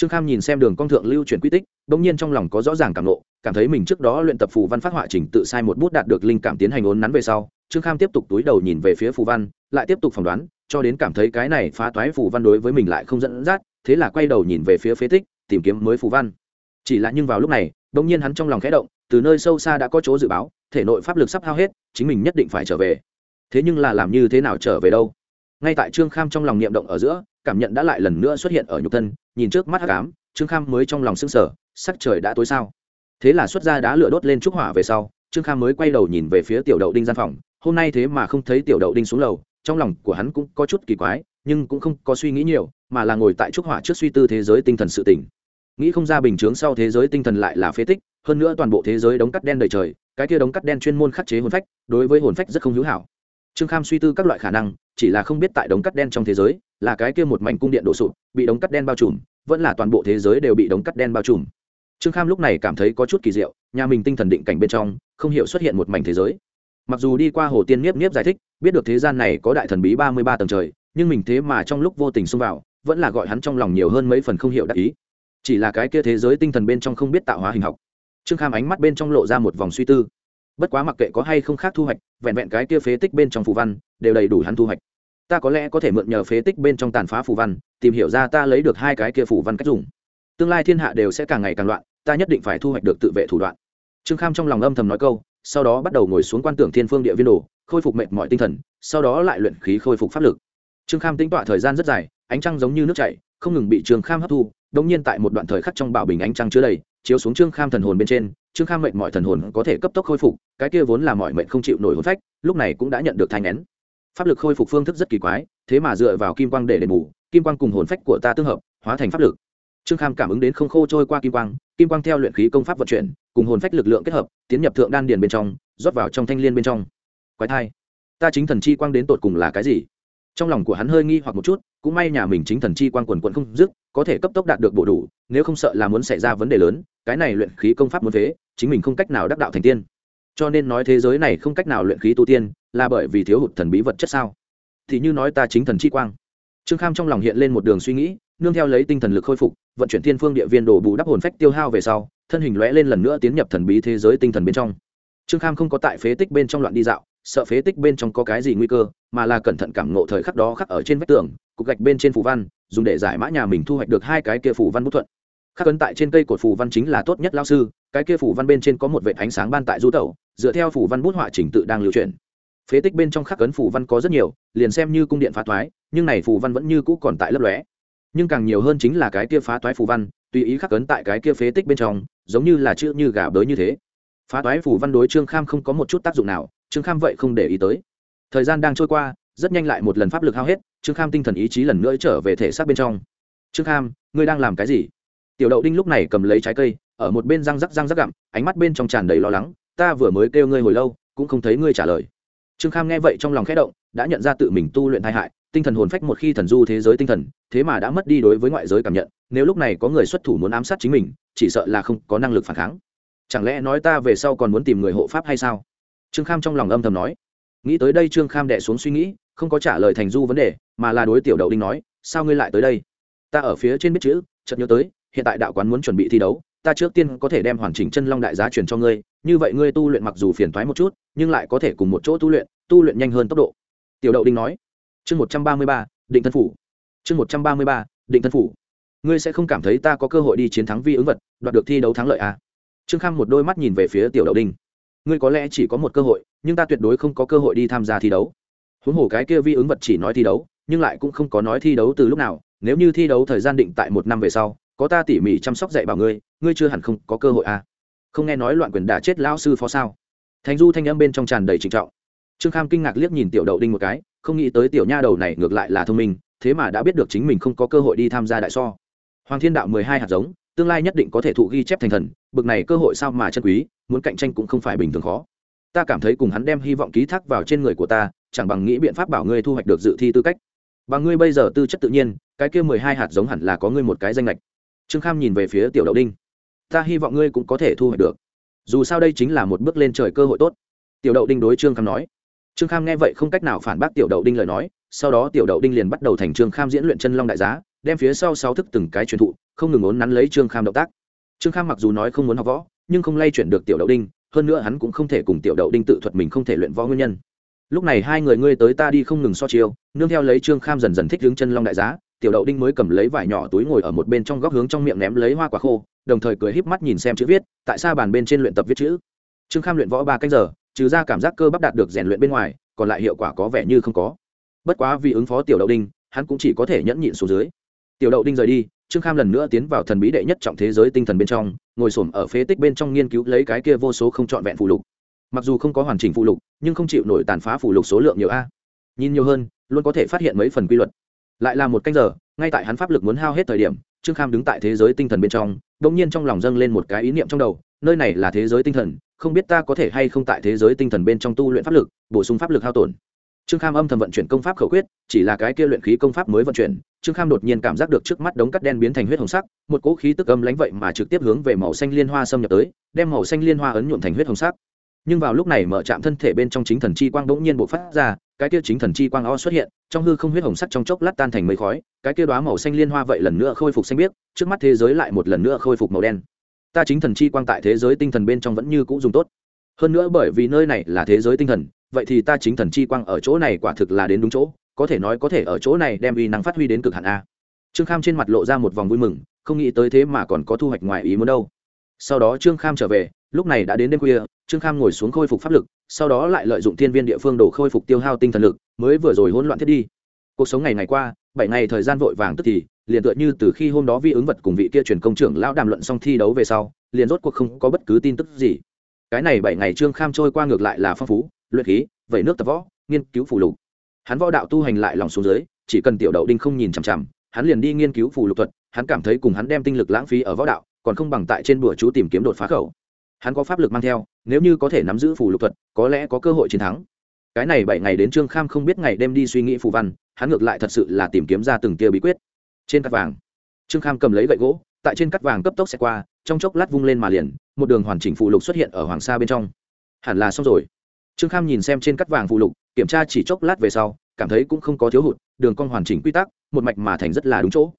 trương kham nhìn xem đường con thượng lưu chuyển quy tích, bỗng nhiên trong lòng có rõ ràng cảm nộ cảm thấy mình trước đó luyện tập phù văn phát họa trình tự sai một bút đạt được linh cảm tiến hành ốn nắn về sau, trương kham tiếp tục túi đầu nhìn về phía phù văn, lại tiếp tục phỏng đoán, cho đến cảm thấy cái này phá toái phù văn đối với mình lại không dẫn dắt, thế là quay đầu nhìn về phía phế tích, tìm kiếm mới phù văn. Chỉ là nhưng vào lúc này, bỗng nhiên hắn trong lòng khẽ động, từ nơi sâu xa đã có chỗ dự báo, thể nội pháp lực sắp hao hết, chính mình nhất định phải trở về. Thế nhưng là làm như thế nào trở về đâu? Ngay tại trương kham trong lòng niệm động ở giữa cảm nhận đã lại lần nữa xuất hiện ở nhục thân, nhìn trước mắt hắc ám, trương kham mới trong lòng sưng sở sắc trời đã tối sao? Thế là xuất ra đá lửa đốt lên trúc hỏa về sau, trương kham mới quay đầu nhìn về phía tiểu đậu đinh gian phòng. Hôm nay thế mà không thấy tiểu đậu đinh xuống lầu, trong lòng của hắn cũng có chút kỳ quái, nhưng cũng không có suy nghĩ nhiều, mà là ngồi tại trúc hỏa trước suy tư thế giới tinh thần sự tỉnh nghĩ không ra bình chướng sau thế giới tinh thần lại là phế tích, hơn nữa toàn bộ thế giới đống cắt đen đầy trời, cái kia đống cắt đen chuyên môn khắc chế hồn phách, đối với hồn phách rất không hữu hảo trương kham suy tư các loại khả năng, chỉ là không biết tại đống cắt đen trong thế giới, là cái kia một mảnh cung điện đổ sụp, bị đống cắt đen bao trùm, vẫn là toàn bộ thế giới đều bị đống cắt đen bao trùm. Trương kham lúc này cảm thấy có chút kỳ diệu, nhà mình tinh thần định cảnh bên trong, không hiểu xuất hiện một mảnh thế giới. Mặc dù đi qua hồ tiên niếp niếp giải thích, biết được thế gian này có đại thần bí ba mươi ba tầng trời, nhưng mình thế mà trong lúc vô tình xông vào, vẫn là gọi hắn trong lòng nhiều hơn mấy phần không hiểu đại ý. Chỉ là cái kia thế giới tinh thần bên trong không biết tạo hóa hình học. Trương kham ánh mắt bên trong lộ ra một vòng suy tư bất quá mặc kệ có hay không khác thu hoạch, vẹn vẹn cái kia phế tích bên trong phù văn, đều đầy đủ hắn thu hoạch. Ta có lẽ có thể mượn nhờ phế tích bên trong tàn phá phù văn, tìm hiểu ra ta lấy được hai cái kia phù văn cách dùng. Tương lai thiên hạ đều sẽ càng ngày càng loạn, ta nhất định phải thu hoạch được tự vệ thủ đoạn. Trương kham trong lòng âm thầm nói câu, sau đó bắt đầu ngồi xuống quan tưởng thiên phương địa viên đồ, khôi phục mệt mọi tinh thần, sau đó lại luyện khí khôi phục pháp lực. Trương kham tính tọa thời gian rất dài, ánh trăng giống như nước chảy, không ngừng bị trương kham hấp thu đông nhiên tại một đoạn thời khắc trong bảo bình ánh trăng chứa đầy, chiếu xuống trương kham thần hồn bên trên trương kham mệnh mọi thần hồn có thể cấp tốc khôi phục, cái kia vốn là mọi mệnh không chịu nổi hồn phách, lúc này cũng đã nhận được thanh nén. Pháp lực khôi phục phương thức rất kỳ quái, thế mà dựa vào kim quang để đền bù, kim quang cùng hồn phách của ta tương hợp, hóa thành pháp lực. Trương kham cảm ứng đến không khô trôi qua kim quang kim quang theo luyện khí công pháp vận chuyển, cùng hồn phách lực lượng kết hợp, tiến nhập thượng đan điền bên trong, rót vào trong thanh l i ê n bên trong. Quái thai, ta chính thần chi quang đến tột cùng là cái gì? Trong lòng của hắn hơi nghi hoặc một chút, cũng may nhà mình chính thần chi quang quần quận không dứt, có thể cấp tốc đạt được bổ đủ, nếu không sợ là muốn xảy ra vấn đề lớn, cái này luyện khí công pháp muốn phế, chính mình không cách nào đắc đạo thành tiên. Cho nên nói thế giới này không cách nào luyện khí tu tiên, là bởi vì thiếu hụt thần bí vật chất sao? Thì như nói ta chính thần chi quang. Trương kham trong lòng hiện lên một đường suy nghĩ, nương theo lấy tinh thần lực khôi phục, vận chuyển thiên phương địa viên đổ bù đắp hồn phách tiêu hao về sau, thân hình lóe lên lần nữa tiến nhập thần bí thế giới tinh thần bên trong. Trương kham không có tại phế tích bên trong loạn đi dạo sợ phế tích bên trong có cái gì nguy cơ mà là cẩn thận cảm ngộ thời khắc đó khắc ở trên vách tường cục gạch bên trên phù văn dùng để giải mã nhà mình thu hoạch được hai cái kia phù văn bút thuận. Khắc ấn tại trên cây cột phù văn chính là tốt nhất lao sư cái kia phù văn bên trên có một vệt ánh sáng ban tại du tẩu dựa theo phù văn bút họa trình tự đang lưu truyền phế tích bên trong khắc ấn phù văn có rất nhiều liền xem như cung điện phá thoái, nhưng này phù văn vẫn như cũ còn tại lấp lóe. Nhưng càng nhiều hơn chính là cái kia phá toái phù văn tùy ý khắc ấn tại cái kia phế tích bên trong giống như là chữ như gà bới như thế. Phá toái phù văn đối trương kham không có một chút tác dụng nào trương kham vậy không để ý tới. Thời gian đang trôi qua, rất nhanh lại một lần pháp lực hao hết, trương kham tinh thần ý chí lần nữa trở về thể xác bên trong. Trương kham, ngươi đang làm cái gì? Tiểu đậu đinh lúc này cầm lấy trái cây, ở một bên răng rắc răng rắc gặm, ánh mắt bên trong tràn đầy lo lắng, ta vừa mới kêu ngươi hồi lâu, cũng không thấy ngươi trả lời. Trương kham nghe vậy trong lòng khẽ động, đã nhận ra tự mình tu luyện tai hại, tinh thần hồn phách một khi thần du thế giới tinh thần, thế mà đã mất đi đối với ngoại giới cảm nhận, nếu lúc này có người xuất thủ muốn ám sát chính mình, chỉ sợ là không có năng lực phản kháng. Chẳng lẽ nói ta về sau còn muốn tìm người hộ pháp hay sao? Trương kham trong lòng âm thầm nói. Nghĩ tới đây trương kham đệ xuống suy nghĩ, không có trả lời thành du vấn đề, mà là đối tiểu đậu đinh nói, sao ngươi lại tới đây? Ta ở phía trên biết chữ, chợt nhớ tới, hiện tại đạo quán muốn chuẩn bị thi đấu, ta trước tiên có thể đem hoàn chỉnh chân long đại giá truyền cho ngươi, như vậy ngươi tu luyện mặc dù phiền thoái một chút, nhưng lại có thể cùng một chỗ tu luyện tu luyện nhanh hơn tốc độ. Tiểu đậu đinh nói. Chương một trăm ba mươi ba, định thân phủ. Chương một trăm ba mươi ba, định thân phủ. Ngươi sẽ không cảm thấy ta có cơ hội đi chiến thắng vi ứng vật, đoạt được thi đấu thắng lợi à? trương kham một đôi mắt nhìn về phía tiểu đậu đinh ngươi có lẽ chỉ có một cơ hội, nhưng ta tuyệt đối không có cơ hội đi tham gia thi đấu. Huống hồ cái kia vi ứng vật chỉ nói thi đấu, nhưng lại cũng không có nói thi đấu từ lúc nào. Nếu như thi đấu thời gian định tại một năm về sau, có ta tỉ mỉ chăm sóc dạy bảo ngươi ngươi chưa hẳn không có cơ hội à? Không nghe nói loạn quyền đả chết lão sư phó sao? Thành du thanh âm bên trong tràn đầy trịnh trọng. Trương kham kinh ngạc liếc nhìn tiểu đậu đinh một cái, không nghĩ tới tiểu nha đầu này ngược lại là thông minh, thế mà đã biết được chính mình không có cơ hội đi tham gia đại so. Hoàng thiên đạo mười hai hạt giống, tương lai nhất định có thể thụ ghi chép thành thần, bực này cơ hội sao mà chân quý muốn cạnh tranh cũng không phải bình thường khó. Ta cảm thấy cùng hắn đem hy vọng ký thác vào trên người của ta, chẳng bằng nghĩ biện pháp bảo ngươi thu hoạch được dự thi tư cách. Và ngươi bây giờ tư chất tự nhiên, cái kia mười hai hạt giống hẳn là có ngươi một cái danh lệch trương kham nhìn về phía tiểu đậu đinh. Ta hy vọng ngươi cũng có thể thu hoạch được. Dù sao đây chính là một bước lên trời cơ hội tốt. Tiểu đậu đinh đối trương kham nói. Trương kham nghe vậy không cách nào phản bác tiểu đậu đinh lời nói, sau đó tiểu đậu đinh liền bắt đầu thành trương kham diễn luyện chân long đại giá, đem phía sau sáu thức từng cái truyền thụ, không ngừng ốn nắn lấy trương kham động tác. Trương kham mặc dù nói không muốn học võ nhưng không lay chuyển được tiểu đậu đinh, hơn nữa hắn cũng không thể cùng tiểu đậu đinh tự thuật mình không thể luyện võ nguyên nhân. Lúc này hai người ngươi tới ta đi không ngừng so chiêu, nương theo lấy trương kham dần dần thích hướng chân long đại giá, tiểu đậu đinh mới cầm lấy vải nhỏ túi ngồi ở một bên trong góc hướng trong miệng ném lấy hoa quả khô, đồng thời cười híp mắt nhìn xem chữ viết, tại sao bàn bên trên luyện tập viết chữ. Trương kham luyện võ ba canh giờ, trừ ra cảm giác cơ bắp đạt được rèn luyện bên ngoài, còn lại hiệu quả có vẻ như không có. Bất quá vì ứng phó tiểu đậu đinh, hắn cũng chỉ có thể nhẫn nhịn xuống dưới. Tiểu đậu đinh rời đi, trương kham lần nữa tiến vào thần bí đệ nhất trọng thế giới tinh thần bên trong ngồi xổm ở phế tích bên trong nghiên cứu lấy cái kia vô số không trọn vẹn phụ lục. Mặc dù không có hoàn chỉnh phụ lục, nhưng không chịu nổi tàn phá phụ lục số lượng nhiều a. Nhìn nhiều hơn, luôn có thể phát hiện mấy phần quy luật. Lại là một canh giờ, ngay tại hắn pháp lực muốn hao hết thời điểm, trương kham đứng tại thế giới tinh thần bên trong đ ỗ n g nhiên trong lòng dâng lên một cái ý niệm trong đầu, nơi này là thế giới tinh thần, không biết ta có thể hay không tại thế giới tinh thần bên trong tu luyện pháp lực, bổ sung pháp lực hao tổn trương kham âm thầm vận chuyển công pháp khẩu quyết, chỉ là cái kia luyện khí công pháp mới vận chuyển, trương kham đột nhiên cảm giác được trước mắt đống cắt đen biến thành huyết hồng sắc, một cỗ khí tức âm lánh vậy mà trực tiếp hướng về màu xanh liên hoa xâm nhập tới, đem màu xanh liên hoa ấn nhuộm thành huyết hồng sắc. Nhưng vào lúc này mở chạm thân thể bên trong chính thần chi quang bỗng nhiên bộc phát ra, cái kia chính thần chi quang o xuất hiện, trong hư không huyết hồng sắc trong chốc lát tan thành mây khói, cái kia đoá màu xanh liên hoa vậy lần nữa khôi phục xanh biếc, trước mắt thế giới lại một lần nữa khôi phục màu đen. Ta chính thần chi quang tại thế giới tinh thần bên trong vẫn như cũ dùng tốt. Hơn nữa bởi vì nơi này là thế giới tinh thần vậy thì ta chính thần chi quang ở chỗ này quả thực là đến đúng chỗ, có thể nói có thể ở chỗ này đem uy năng phát huy đến cực hạn a. Trương kham trên mặt lộ ra một vòng vui mừng, không nghĩ tới thế mà còn có thu hoạch ngoài ý muốn đâu. Sau đó trương kham trở về, lúc này đã đến đêm khuya, trương kham ngồi xuống khôi phục pháp lực, sau đó lại lợi dụng thiên viên địa phương đổ khôi phục tiêu hao tinh thần lực, mới vừa rồi hỗn loạn thiết đi. Cuộc sống ngày ngày qua, bảy ngày thời gian vội vàng tức thì, liền tựa như từ khi hôm đó vi ứng vật cùng vị kia truyền công trưởng lão đàm luận xong thi đấu về sau, liền rốt cuộc không có bất cứ tin tức gì. Cái này bảy ngày trương kham trôi qua ngược lại là phong phú luyện khí, vẩy nước tập võ, nghiên cứu phù lục. Hắn võ đạo tu hành lại lòng xuống dưới, chỉ cần tiểu đậu đinh không nhìn chằm chằm, hắn liền đi nghiên cứu phù lục thuật, hắn cảm thấy cùng hắn đem tinh lực lãng phí ở võ đạo, còn không bằng tại trên bữa chú tìm kiếm đột phá khẩu. Hắn có pháp lực mang theo, nếu như có thể nắm giữ phù lục thuật, có lẽ có cơ hội chiến thắng. Cái này bảy ngày đến trương kham không biết ngày đêm đi suy nghĩ phù văn, hắn ngược lại thật sự là tìm kiếm ra từng tia bí quyết. Trên cắt vàng, trương kham cầm lấy gậy gỗ, tại trên cắt vàng cấp tốc xe qua, trong chốc lát vung lên mà liền, một đường hoàn chỉnh phù lục xuất hiện ở hoàng sa bên trong. Hẳn là xong rồi trương kham nhìn xem trên cắt vàng phù lục, kiểm tra chỉ chốc lát về sau, cảm thấy cũng không có thiếu hụt, đường con hoàn chỉnh quy tắc, một mạch mà thành rất là đúng chỗ.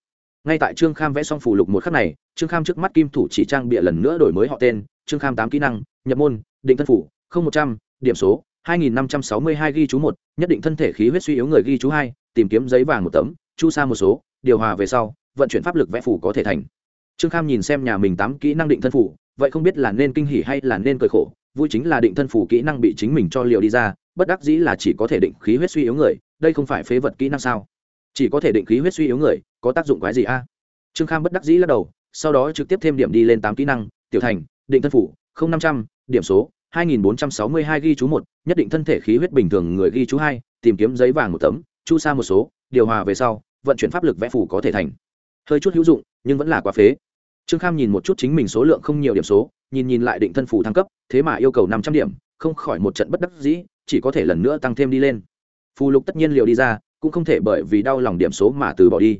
Ngay tại trương kham vẽ xong phù lục một khắc này, trương kham trước mắt kim thủ chỉ trang bịa lần nữa đổi mới họ tên, trương kham tám kỹ năng, nhập môn, định thân phủ, không một trăm, điểm số, hai nghìn năm trăm sáu mươi hai ghi chú một, nhất định thân thể khí huyết suy yếu người ghi chú hai, tìm kiếm giấy vàng một tấm, chu sa một số, điều hòa về sau, vận chuyển pháp lực vẽ phủ có thể thành. Trương kham nhìn xem nhà mình tám kỹ năng định thân phủ, vậy không biết là nên kinh hỉ hay là nên cười khổ vui chính là định thân phủ kỹ năng bị chính mình cho liều đi ra, bất đắc dĩ là chỉ có thể định khí huyết suy yếu người, đây không phải phế vật kỹ năng sao? Chỉ có thể định khí huyết suy yếu người, có tác dụng quái gì a? Trương kham bất đắc dĩ lắc đầu, sau đó trực tiếp thêm điểm đi lên tám kỹ năng, tiểu thành, định thân phủ, không năm trăm, điểm số, hai nghìn bốn trăm sáu mươi hai ghi chú một, nhất định thân thể khí huyết bình thường người ghi chú hai, tìm kiếm giấy vàng một tấm, chu sa một số, điều hòa về sau, vận chuyển pháp lực vẽ phủ có thể thành. Hơi chút hữu dụng, nhưng vẫn là quá phế trương kham nhìn một chút chính mình số lượng không nhiều điểm số, nhìn nhìn lại định thân phủ thăng cấp, thế mà yêu cầu năm trăm điểm, không khỏi một trận bất đắc dĩ, chỉ có thể lần nữa tăng thêm đi lên. Phù lục tất nhiên liều đi ra, cũng không thể bởi vì đau lòng điểm số mà từ bỏ đi.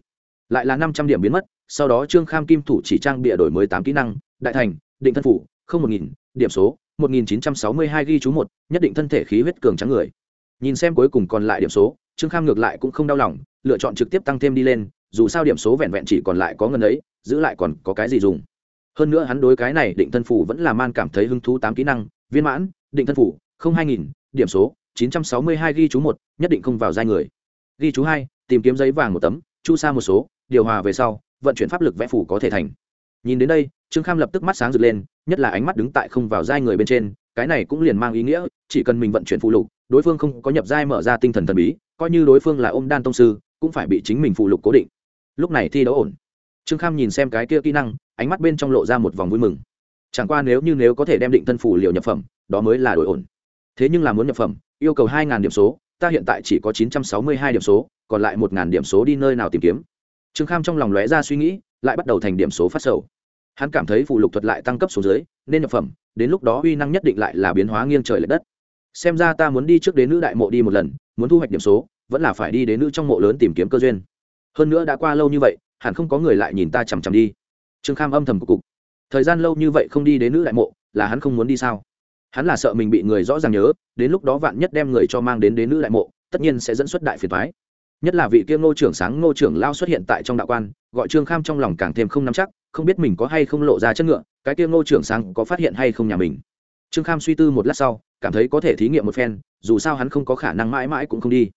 Lại là năm trăm điểm biến mất, sau đó trương kham kim thủ chỉ trang bịa đổi mới tám kỹ năng, đại thành, định thân phủ, không một nghìn, điểm số, một nghìn chín trăm sáu mươi hai ghi chú một, nhất định thân thể khí huyết cường trắng người. Nhìn xem cuối cùng còn lại điểm số, trương kham ngược lại cũng không đau lòng, lựa chọn trực tiếp tăng thêm đi lên dù sao điểm số vẹn vẹn chỉ còn lại có ngân ấy, giữ lại còn có cái gì dùng. Hơn nữa hắn đối cái này định thân phủ vẫn là man cảm thấy hứng thú tám kỹ năng, viên mãn, định thân phủ, không hai nghìn, điểm số, chín trăm sáu mươi hai ghi chú một, nhất định không vào giai người. Ghi chú hai, tìm kiếm giấy vàng một tấm, chu sa một số, điều hòa về sau, vận chuyển pháp lực vẽ phủ có thể thành. Nhìn đến đây, trương kham lập tức mắt sáng rực lên, nhất là ánh mắt đứng tại không vào giai người bên trên, cái này cũng liền mang ý nghĩa, chỉ cần mình vận chuyển phụ lục, đối phương không có nhập giai mở ra tinh thần thần bí, coi như đối phương là ôm đan tông sư, cũng phải bị chính mình phụ lục cố định lúc này thi đấu ổn. Trương kham nhìn xem cái kia kỹ năng, ánh mắt bên trong lộ ra một vòng vui mừng. Chẳng qua nếu như nếu có thể đem định thân phủ liệu nhập phẩm, đó mới là đổi ổn. Thế nhưng là muốn nhập phẩm, yêu cầu hai điểm số, ta hiện tại chỉ có chín trăm sáu mươi hai điểm số, còn lại một điểm số đi nơi nào tìm kiếm. Trương kham trong lòng lóe ra suy nghĩ, lại bắt đầu thành điểm số phát sầu. Hắn cảm thấy phụ lục thuật lại tăng cấp số dưới, nên nhập phẩm, đến lúc đó uy năng nhất định lại là biến hóa nghiêng trời l ệ đất. Xem ra ta muốn đi trước đến nữ đại mộ đi một lần, muốn thu hoạch điểm số, vẫn là phải đi đến nữ trong mộ lớn tìm kiếm cơ duyên hơn nữa đã qua lâu như vậy, hẳn không có người lại nhìn ta chằm chằm đi. Trương kham âm thầm cục cục. Thời gian lâu như vậy không đi đến nữ đại mộ, là hắn không muốn đi sao? Hắn là sợ mình bị người rõ ràng nhớ, đến lúc đó vạn nhất đem người cho mang đến đến nữ đại mộ, tất nhiên sẽ dẫn xuất đại phiền thoái nhất là vị kia ngô trưởng sáng, ngô trưởng lao xuất hiện tại trong đạo quan, gọi trương kham trong lòng càng thêm không nắm chắc, không biết mình có hay không lộ ra chất ngựa, cái kia ngô trưởng sáng có phát hiện hay không nhà mình? Trương kham suy tư một lát sau, cảm thấy có thể thí nghiệm một phen, dù sao hắn không có khả năng mãi mãi cũng không đi.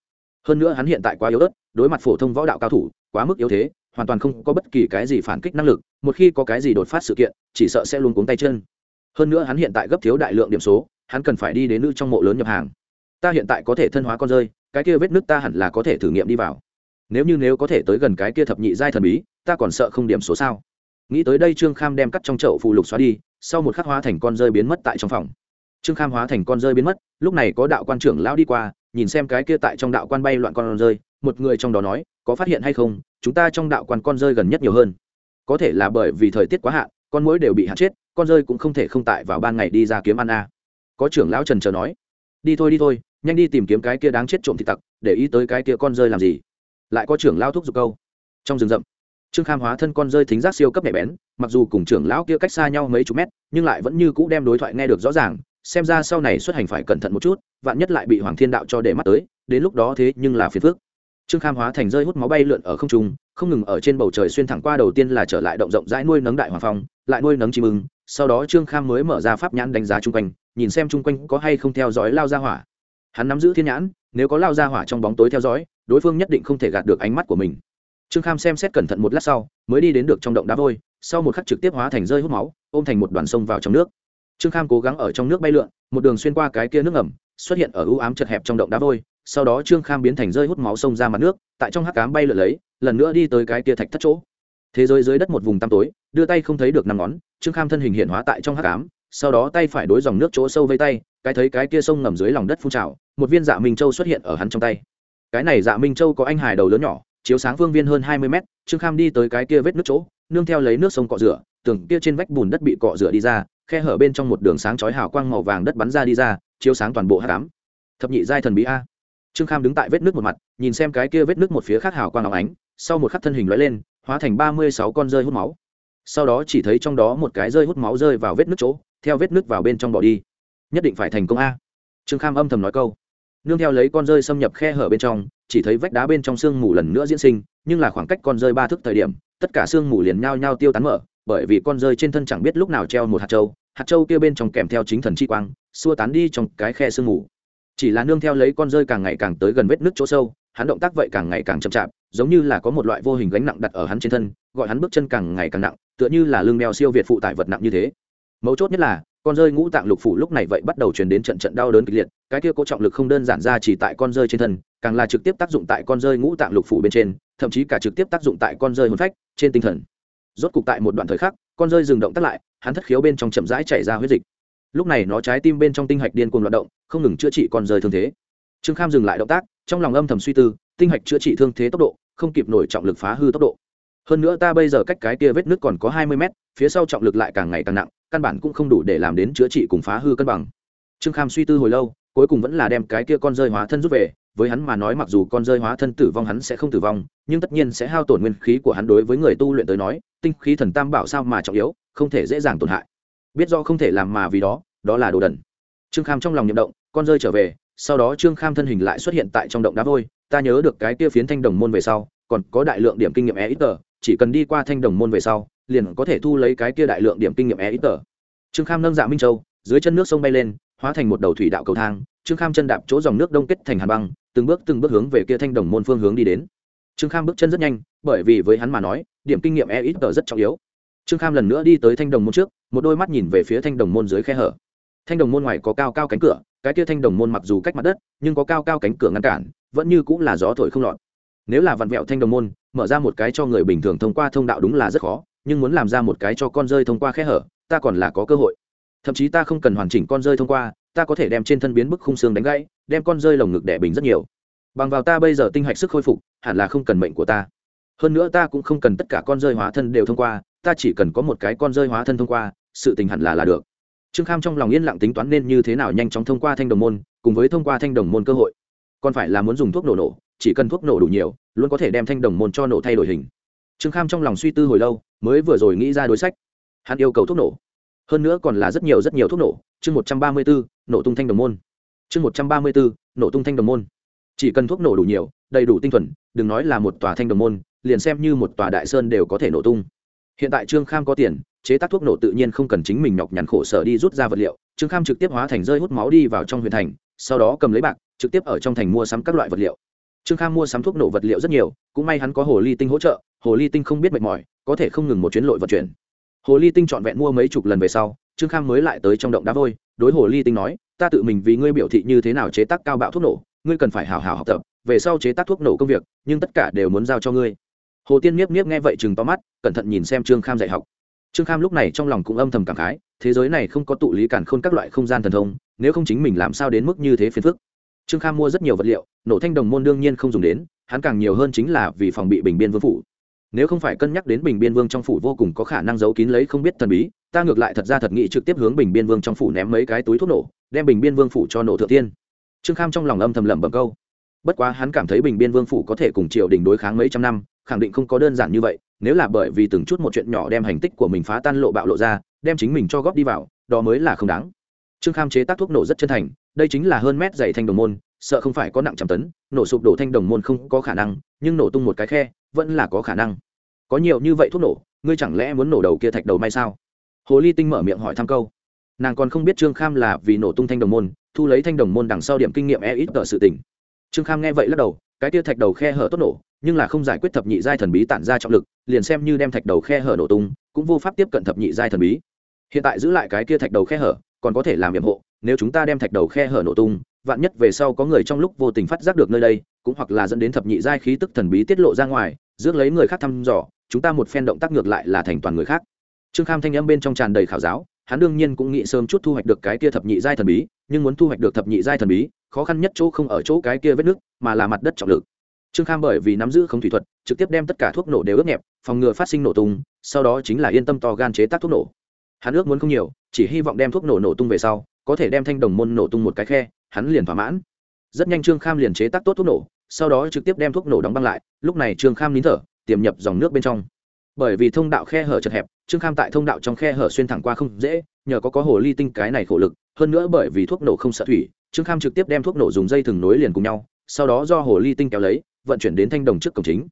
Hơn nữa hắn hiện tại quá yếu ớt đối mặt phổ thông võ đạo cao thủ, quá mức yếu thế, hoàn toàn không có bất kỳ cái gì phản kích năng lực, một khi có cái gì đột phát sự kiện, chỉ sợ sẽ luôn cuống tay chân. Hơn nữa hắn hiện tại gấp thiếu đại lượng điểm số, hắn cần phải đi đến nữ trong mộ lớn nhập hàng. Ta hiện tại có thể thân hóa con rơi, cái kia vết nước ta hẳn là có thể thử nghiệm đi vào. Nếu như nếu có thể tới gần cái kia thập nhị giai thần bí, ta còn sợ không điểm số sao? Nghĩ tới đây trương kham đem cắt trong chậu phụ lục xóa đi, sau một khắc hóa thành con rơi biến mất tại trong phòng. Trương kham hóa thành con rơi biến mất, lúc này có đạo quan trưởng lão đi qua, nhìn xem cái kia tại trong đạo quan bay loạn con rơi một người trong đó nói, có phát hiện hay không? Chúng ta trong đạo quan con rơi gần nhất nhiều hơn. Có thể là bởi vì thời tiết quá hạn, con mũi đều bị hạn chết, con rơi cũng không thể không tại vào ban ngày đi ra kiếm ăn a. Có trưởng lão trần chờ nói, đi thôi đi thôi, nhanh đi tìm kiếm cái kia đáng chết trộm thịt tặc, để ý tới cái kia con rơi làm gì. Lại có trưởng lão thúc giục câu, trong rừng rậm, trương kham hóa thân con rơi thính giác siêu cấp nhạy bén, mặc dù cùng trưởng lão kia cách xa nhau mấy chục mét, nhưng lại vẫn như cũ đem đối thoại nghe được rõ ràng, xem ra sau này xuất hành phải cẩn thận một chút, vạn nhất lại bị hoàng thiên đạo cho để mắt tới, đến lúc đó thế nhưng là phiền phước trương kham hóa thành rơi hút máu bay lượn ở không trung, không ngừng ở trên bầu trời xuyên thẳng qua đầu tiên là trở lại động rộng rãi nuôi nấng đại hoàng phong, lại nuôi nấng chim ưng, sau đó trương kham mới mở ra pháp nhãn đánh giá chung quanh, nhìn xem chung quanh có hay không theo dõi lao ra hỏa. Hắn nắm giữ thiên nhãn, nếu có lao ra hỏa trong bóng tối theo dõi, đối phương nhất định không thể gạt được ánh mắt của mình. Trương kham xem xét cẩn thận một lát sau, mới đi đến được trong động đá vôi, sau một khắc trực tiếp hóa thành rơi hút máu, ôm thành một đoàn sông vào trong nước. Trương kham cố gắng ở trong nước bay lượn, một đường xuyên qua cái kia nước ẩm xuất hiện ở ưu ám chật hẹp trong động đá vôi sau đó trương kham biến thành rơi hút máu sông ra mặt nước tại trong hắc cám bay lượn lấy lần nữa đi tới cái kia thạch thất chỗ thế giới dưới đất một vùng tăm tối đưa tay không thấy được năm ngón trương kham thân hình hiện hóa tại trong hắc cám sau đó tay phải đối dòng nước chỗ sâu vây tay cái thấy cái kia sông ngầm dưới lòng đất phun trào một viên dạ minh châu xuất hiện ở hắn trong tay cái này dạ minh châu có anh hải đầu lớn nhỏ chiếu sáng phương viên hơn hai mươi mét trương kham đi tới cái kia vết nước chỗ nương theo lấy nước sông cọ rửa tường kia trên vách bùn đất bị cọ rửa đi ra khe hở bên trong một đường sáng chói hào quang màu vàng đất bắn ra đi ra chiếu sáng toàn bộ hát cám thập nhị giai thần bí a trương kham đứng tại vết nước một mặt, nhìn xem cái kia vết nước một phía khác hào quang áo ánh, sau một khắc thân hình lóe lên, hóa thành ba mươi sáu con rơi hút máu. Sau đó chỉ thấy trong đó một cái rơi hút máu rơi vào vết nước chỗ, theo vết nước vào bên trong bỏ đi. Nhất định phải thành công a. Trương kham âm thầm nói câu. Nương theo lấy con rơi xâm nhập khe hở bên trong, chỉ thấy vách đá bên trong sương mù lần nữa diễn sinh, nhưng là khoảng cách con rơi ba thước thời điểm, tất cả sương mù liền nhao nhao tiêu tán mở, bởi vì con rơi trên thân chẳng biết lúc nào treo một hạt trâu hạt trâu kia bên trong kèm theo chính thần chi quang, xua tán đi trong cái khe sương mù chỉ là nương theo lấy con rơi càng ngày càng tới gần vết nước chỗ sâu, hắn động tác vậy càng ngày càng chậm chạp, giống như là có một loại vô hình gánh nặng đặt ở hắn trên thân, gọi hắn bước chân càng ngày càng nặng, tựa như là lưng đeo siêu việt phụ tải vật nặng như thế. Mấu chốt nhất là, con rơi ngũ tạng lục phủ lúc này vậy bắt đầu truyền đến trận trận đau đớn kịch liệt, cái kia có trọng lực không đơn giản ra chỉ tại con rơi trên thân, càng là trực tiếp tác dụng tại con rơi ngũ tạng lục phủ bên trên, thậm chí cả trực tiếp tác dụng tại con rơi hồn phách, trên tinh thần. Rốt cục tại một đoạn thời khắc, con rơi dừng động tác lại, hắn thất khiếu bên trong chậm rãi chảy ra huyết dịch lúc này nó trái tim bên trong tinh hạch điên cuồng loạt động, không ngừng chữa trị con rơi thương thế. Trương kham dừng lại động tác, trong lòng âm thầm suy tư, tinh hạch chữa trị thương thế tốc độ, không kịp nổi trọng lực phá hư tốc độ. Hơn nữa ta bây giờ cách cái kia vết nước còn có hai mươi mét, phía sau trọng lực lại càng ngày càng nặng, căn bản cũng không đủ để làm đến chữa trị cùng phá hư cân bằng. Trương kham suy tư hồi lâu, cuối cùng vẫn là đem cái kia con rơi hóa thân rút về, với hắn mà nói mặc dù con rơi hóa thân tử vong hắn sẽ không tử vong, nhưng tất nhiên sẽ hao tổn nguyên khí của hắn đối với người tu luyện tới nói, tinh khí thần tam bảo sao mà trọng yếu, không thể dễ dàng tổn hại biết do không thể làm mà vì đó đó là đồ đần. Trương kham trong lòng nhậm động, con rơi trở về, sau đó trương kham thân hình lại xuất hiện tại trong động đá vôi. Ta nhớ được cái kia phiến thanh đồng môn về sau, còn có đại lượng điểm kinh nghiệm e ít tờ, chỉ cần đi qua thanh đồng môn về sau, liền có thể thu lấy cái kia đại lượng điểm kinh nghiệm e ít tờ. Trương kham nâng dạ minh châu, dưới chân nước sông bay lên, hóa thành một đầu thủy đạo cầu thang. Trương kham chân đạp chỗ dòng nước đông kết thành hàn băng, từng bước từng bước hướng về kia thanh đồng môn phương hướng đi đến. Trương kham bước chân rất nhanh, bởi vì với hắn mà nói, điểm kinh nghiệm e ít tờ rất trọng yếu. Trương kham lần nữa đi tới thanh đồng môn trước một đôi mắt nhìn về phía thanh đồng môn dưới khe hở. Thanh đồng môn ngoài có cao cao cánh cửa, cái kia thanh đồng môn mặc dù cách mặt đất, nhưng có cao cao cánh cửa ngăn cản, vẫn như cũng là gió thổi không lọt. Nếu là vặn vẹo thanh đồng môn, mở ra một cái cho người bình thường thông qua thông đạo đúng là rất khó, nhưng muốn làm ra một cái cho con rơi thông qua khe hở, ta còn là có cơ hội. Thậm chí ta không cần hoàn chỉnh con rơi thông qua, ta có thể đem trên thân biến bức khung xương đánh gãy, đem con rơi lồng ngực đẻ bình rất nhiều. Bằng vào ta bây giờ tinh hạch sức khôi phục, hẳn là không cần mệnh của ta. Hơn nữa ta cũng không cần tất cả con rơi hóa thân đều thông qua, ta chỉ cần có một cái con rơi hóa thân thông qua sự tình hẳn là là được. Trương kham trong lòng yên lặng tính toán nên như thế nào nhanh chóng thông qua thanh đồng môn, cùng với thông qua thanh đồng môn cơ hội. Còn phải là muốn dùng thuốc nổ nổ, chỉ cần thuốc nổ đủ nhiều, luôn có thể đem thanh đồng môn cho nổ thay đổi hình. Trương kham trong lòng suy tư hồi lâu, mới vừa rồi nghĩ ra đối sách. Hắn yêu cầu thuốc nổ. Hơn nữa còn là rất nhiều rất nhiều thuốc nổ. Chương một trăm ba mươi bốn nổ tung thanh đồng môn. Chương một trăm ba mươi bốn nổ tung thanh đồng môn. Chỉ cần thuốc nổ đủ nhiều, đầy đủ tinh thuần, đừng nói là một tòa thanh đồng môn, liền xem như một tòa đại sơn đều có thể nổ tung. Hiện tại trương kham có tiền chế tác thuốc nổ tự nhiên không cần chính mình nhọc nhằn khổ sở đi rút ra vật liệu, trương kham trực tiếp hóa thành rơi hút máu đi vào trong huyện thành, sau đó cầm lấy bạc, trực tiếp ở trong thành mua sắm các loại vật liệu. Trương kham mua sắm thuốc nổ vật liệu rất nhiều, cũng may hắn có hồ ly tinh hỗ trợ, hồ ly tinh không biết mệt mỏi, có thể không ngừng một chuyến lội vận chuyển. Hồ ly tinh trọn vẹn mua mấy chục lần về sau, trương kham mới lại tới trong động đá vôi, đối hồ ly tinh nói, ta tự mình vì ngươi biểu thị như thế nào chế tác cao bạo thuốc nổ, ngươi cần phải hào hào học tập, về sau chế tác thuốc nổ công việc, nhưng tất cả đều muốn giao cho ngươi. Hồ tiên miếp miếp nghe vậy chừng to mắt, cẩn thận nhìn xem trương kham dạy học trương kham lúc này trong lòng cũng âm thầm cảm khái, thế giới này không có tụ lý cản khôn các loại không gian thần thông, nếu không chính mình làm sao đến mức như thế phiền phức. Trương kham mua rất nhiều vật liệu, nổ thanh đồng môn đương nhiên không dùng đến, hắn càng nhiều hơn chính là vì phòng bị bình biên vương phủ. Nếu không phải cân nhắc đến bình biên vương trong phủ vô cùng có khả năng giấu kín lấy không biết thần bí, ta ngược lại thật ra thật nghĩ trực tiếp hướng bình biên vương trong phủ ném mấy cái túi thuốc nổ, đem bình biên vương phủ cho nổ thượng tiên. Trương kham trong lòng âm thầm lẩm bẩm câu. Bất quá hắn cảm thấy bình biên vương phủ có thể cùng triều đình đối kháng mấy trăm năm, khẳng định không có đơn giản như vậy nếu là bởi vì từng chút một chuyện nhỏ đem hành tích của mình phá tan lộ bạo lộ ra, đem chính mình cho góp đi vào, đó mới là không đáng. Trương kham chế tác thuốc nổ rất chân thành, đây chính là hơn mét dày thanh đồng môn, sợ không phải có nặng trăm tấn, nổ sụp đổ thanh đồng môn không có khả năng, nhưng nổ tung một cái khe, vẫn là có khả năng. Có nhiều như vậy thuốc nổ, ngươi chẳng lẽ muốn nổ đầu kia thạch đầu may sao? Hồ ly tinh mở miệng hỏi thăm câu. Nàng còn không biết trương kham là vì nổ tung thanh đồng môn, thu lấy thanh đồng môn đằng sau điểm kinh nghiệm e ít tờ sự tình. Trương kham nghe vậy lắc đầu, cái tia thạch đầu khe hở tốt nổ nhưng là không giải quyết thập nhị giai thần bí tản ra trọng lực, liền xem như đem thạch đầu khe hở nổ tung, cũng vô pháp tiếp cận thập nhị giai thần bí. Hiện tại giữ lại cái kia thạch đầu khe hở, còn có thể làm nhiệm hộ, nếu chúng ta đem thạch đầu khe hở nổ tung, vạn nhất về sau có người trong lúc vô tình phát giác được nơi đây, cũng hoặc là dẫn đến thập nhị giai khí tức thần bí tiết lộ ra ngoài, rước lấy người khác thăm dò, chúng ta một phen động tác ngược lại là thành toàn người khác. Trương kham thanh âm bên trong tràn đầy khảo giáo, hắn đương nhiên cũng nghĩ sớm chút thu hoạch được cái kia thập nhị giai thần bí, nhưng muốn thu hoạch được thập nhị giai thần bí, khó khăn nhất chỗ không ở chỗ cái kia vết nước mà là mặt đất trọng lực trương kham bởi vì nắm giữ không thủy thuật, trực tiếp đem tất cả thuốc nổ đều ướt nhẹp, phòng ngừa phát sinh nổ tung, sau đó chính là yên tâm to gan chế tác thuốc nổ. Hắn ước muốn không nhiều, chỉ hy vọng đem thuốc nổ nổ tung về sau, có thể đem thanh đồng môn nổ tung một cái khe, hắn liền thỏa mãn. Rất nhanh trương kham liền chế tác tốt thuốc nổ, sau đó trực tiếp đem thuốc nổ đóng băng lại, lúc này trương kham nín thở, tiềm nhập dòng nước bên trong. Bởi vì thông đạo khe hở chật hẹp, trương kham tại thông đạo trong khe hở xuyên thẳng qua không dễ, nhờ có có hồ ly tinh cái này khổ lực, hơn nữa bởi vì thuốc nổ không sợ thủy, trương kham trực tiếp đem thuốc nổ dùng dây thừng nối liền cùng nhau, sau đó do hồ ly tinh kéo lấy vận chuyển đến thanh đồng trước cổng chính.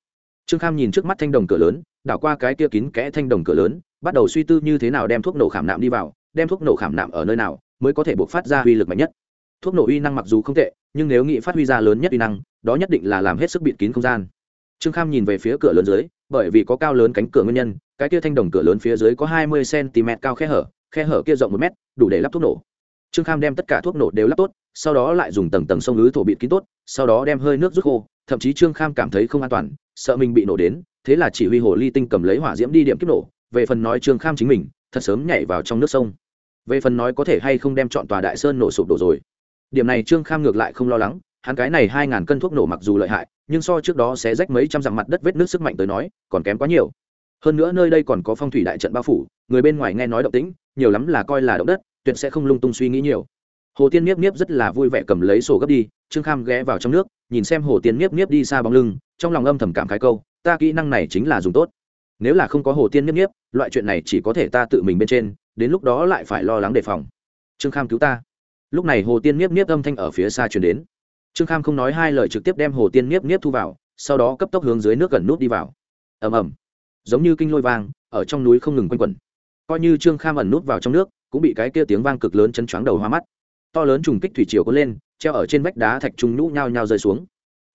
Trương kham nhìn trước mắt thanh đồng cửa lớn, đảo qua cái kia kín kẽ thanh đồng cửa lớn, bắt đầu suy tư như thế nào đem thuốc nổ khảm nạm đi vào, đem thuốc nổ khảm nạm ở nơi nào mới có thể buộc phát ra uy lực mạnh nhất. Thuốc nổ uy năng mặc dù không tệ, nhưng nếu nghĩ phát huy ra lớn nhất uy năng, đó nhất định là làm hết sức bịt kín không gian. Trương kham nhìn về phía cửa lớn dưới, bởi vì có cao lớn cánh cửa nguyên nhân, cái kia thanh đồng cửa lớn phía dưới có hai mươi cm cao khe hở khe hở kia rộng một mét, đủ để lắp thuốc nổ. Trương kham đem tất cả thuốc nổ đều lắp tốt sau đó lại dùng tầng tầng sông ứ thổ bịt kín tốt, sau đó đem hơi nước rút khô, thậm chí trương kham cảm thấy không an toàn, sợ mình bị nổ đến, thế là chỉ huy hồ ly tinh cầm lấy hỏa diễm đi điểm kích nổ, về phần nói trương kham chính mình, thật sớm nhảy vào trong nước sông. Về phần nói có thể hay không đem chọn tòa đại sơn nổ sụp đổ rồi. Điểm này trương kham ngược lại không lo lắng, hắn cái này hai ngàn cân thuốc nổ mặc dù lợi hại, nhưng so trước đó sẽ rách mấy trăm dặm mặt đất vết nước sức mạnh tới nói, còn kém quá nhiều. Hơn nữa nơi đây còn có phong thủy đại trận bao phủ, người bên ngoài nghe nói động tĩnh, nhiều lắm là coi là động đất, tuyệt sẽ không lung tung suy nghĩ nhiều hồ tiên niếp niếp rất là vui vẻ cầm lấy sổ gấp đi, trương kham ghé vào trong nước, nhìn xem hồ tiên niếp niếp đi xa bóng lưng, trong lòng âm thầm cảm khái câu, ta kỹ năng này chính là dùng tốt. Nếu là không có hồ tiên niếp niếp loại chuyện này chỉ có thể ta tự mình bên trên, đến lúc đó lại phải lo lắng đề phòng. Trương kham cứu ta. Lúc này hồ tiên niếp niếp âm thanh ở phía xa chuyển đến. Trương kham không nói hai lời trực tiếp đem hồ tiên niếp niếp thu vào, sau đó cấp tốc hướng dưới nước gần nút đi vào. Ầm ầm. Giống như kinh lôi vang, ở trong núi không ngừng quanh quẩn. Coi như trương kham ẩn nút vào trong nước, cũng bị cái kia tiếng vang cực lớn chấn choáng đầu hoa mắt to lớn trùng kích thủy chiều có lên, treo ở trên vách đá thạch trung nhũ nhao nhao rơi xuống.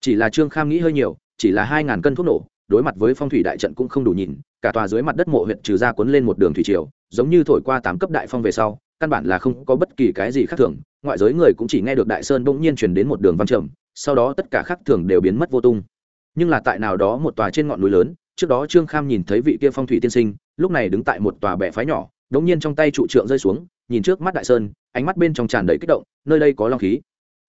Chỉ là trương kham nghĩ hơi nhiều, chỉ là hai ngàn cân thuốc nổ, đối mặt với phong thủy đại trận cũng không đủ nhìn, cả tòa dưới mặt đất mộ huyện trừ ra cuốn lên một đường thủy triều, giống như thổi qua tám cấp đại phong về sau, căn bản là không có bất kỳ cái gì khác thường, ngoại giới người cũng chỉ nghe được đại sơn bỗng nhiên chuyển đến một đường văn trầm, sau đó tất cả khác thường đều biến mất vô tung. Nhưng là tại nào đó một tòa trên ngọn núi lớn, trước đó trương kham nhìn thấy vị kia phong thủy tiên sinh, lúc này đứng tại một tòa bệ phái nhỏ, đống nhiên trong tay trụ trượng rơi xuống, nhìn trước mắt đại sơn ánh mắt bên trong tràn đầy kích động, nơi đây có long khí.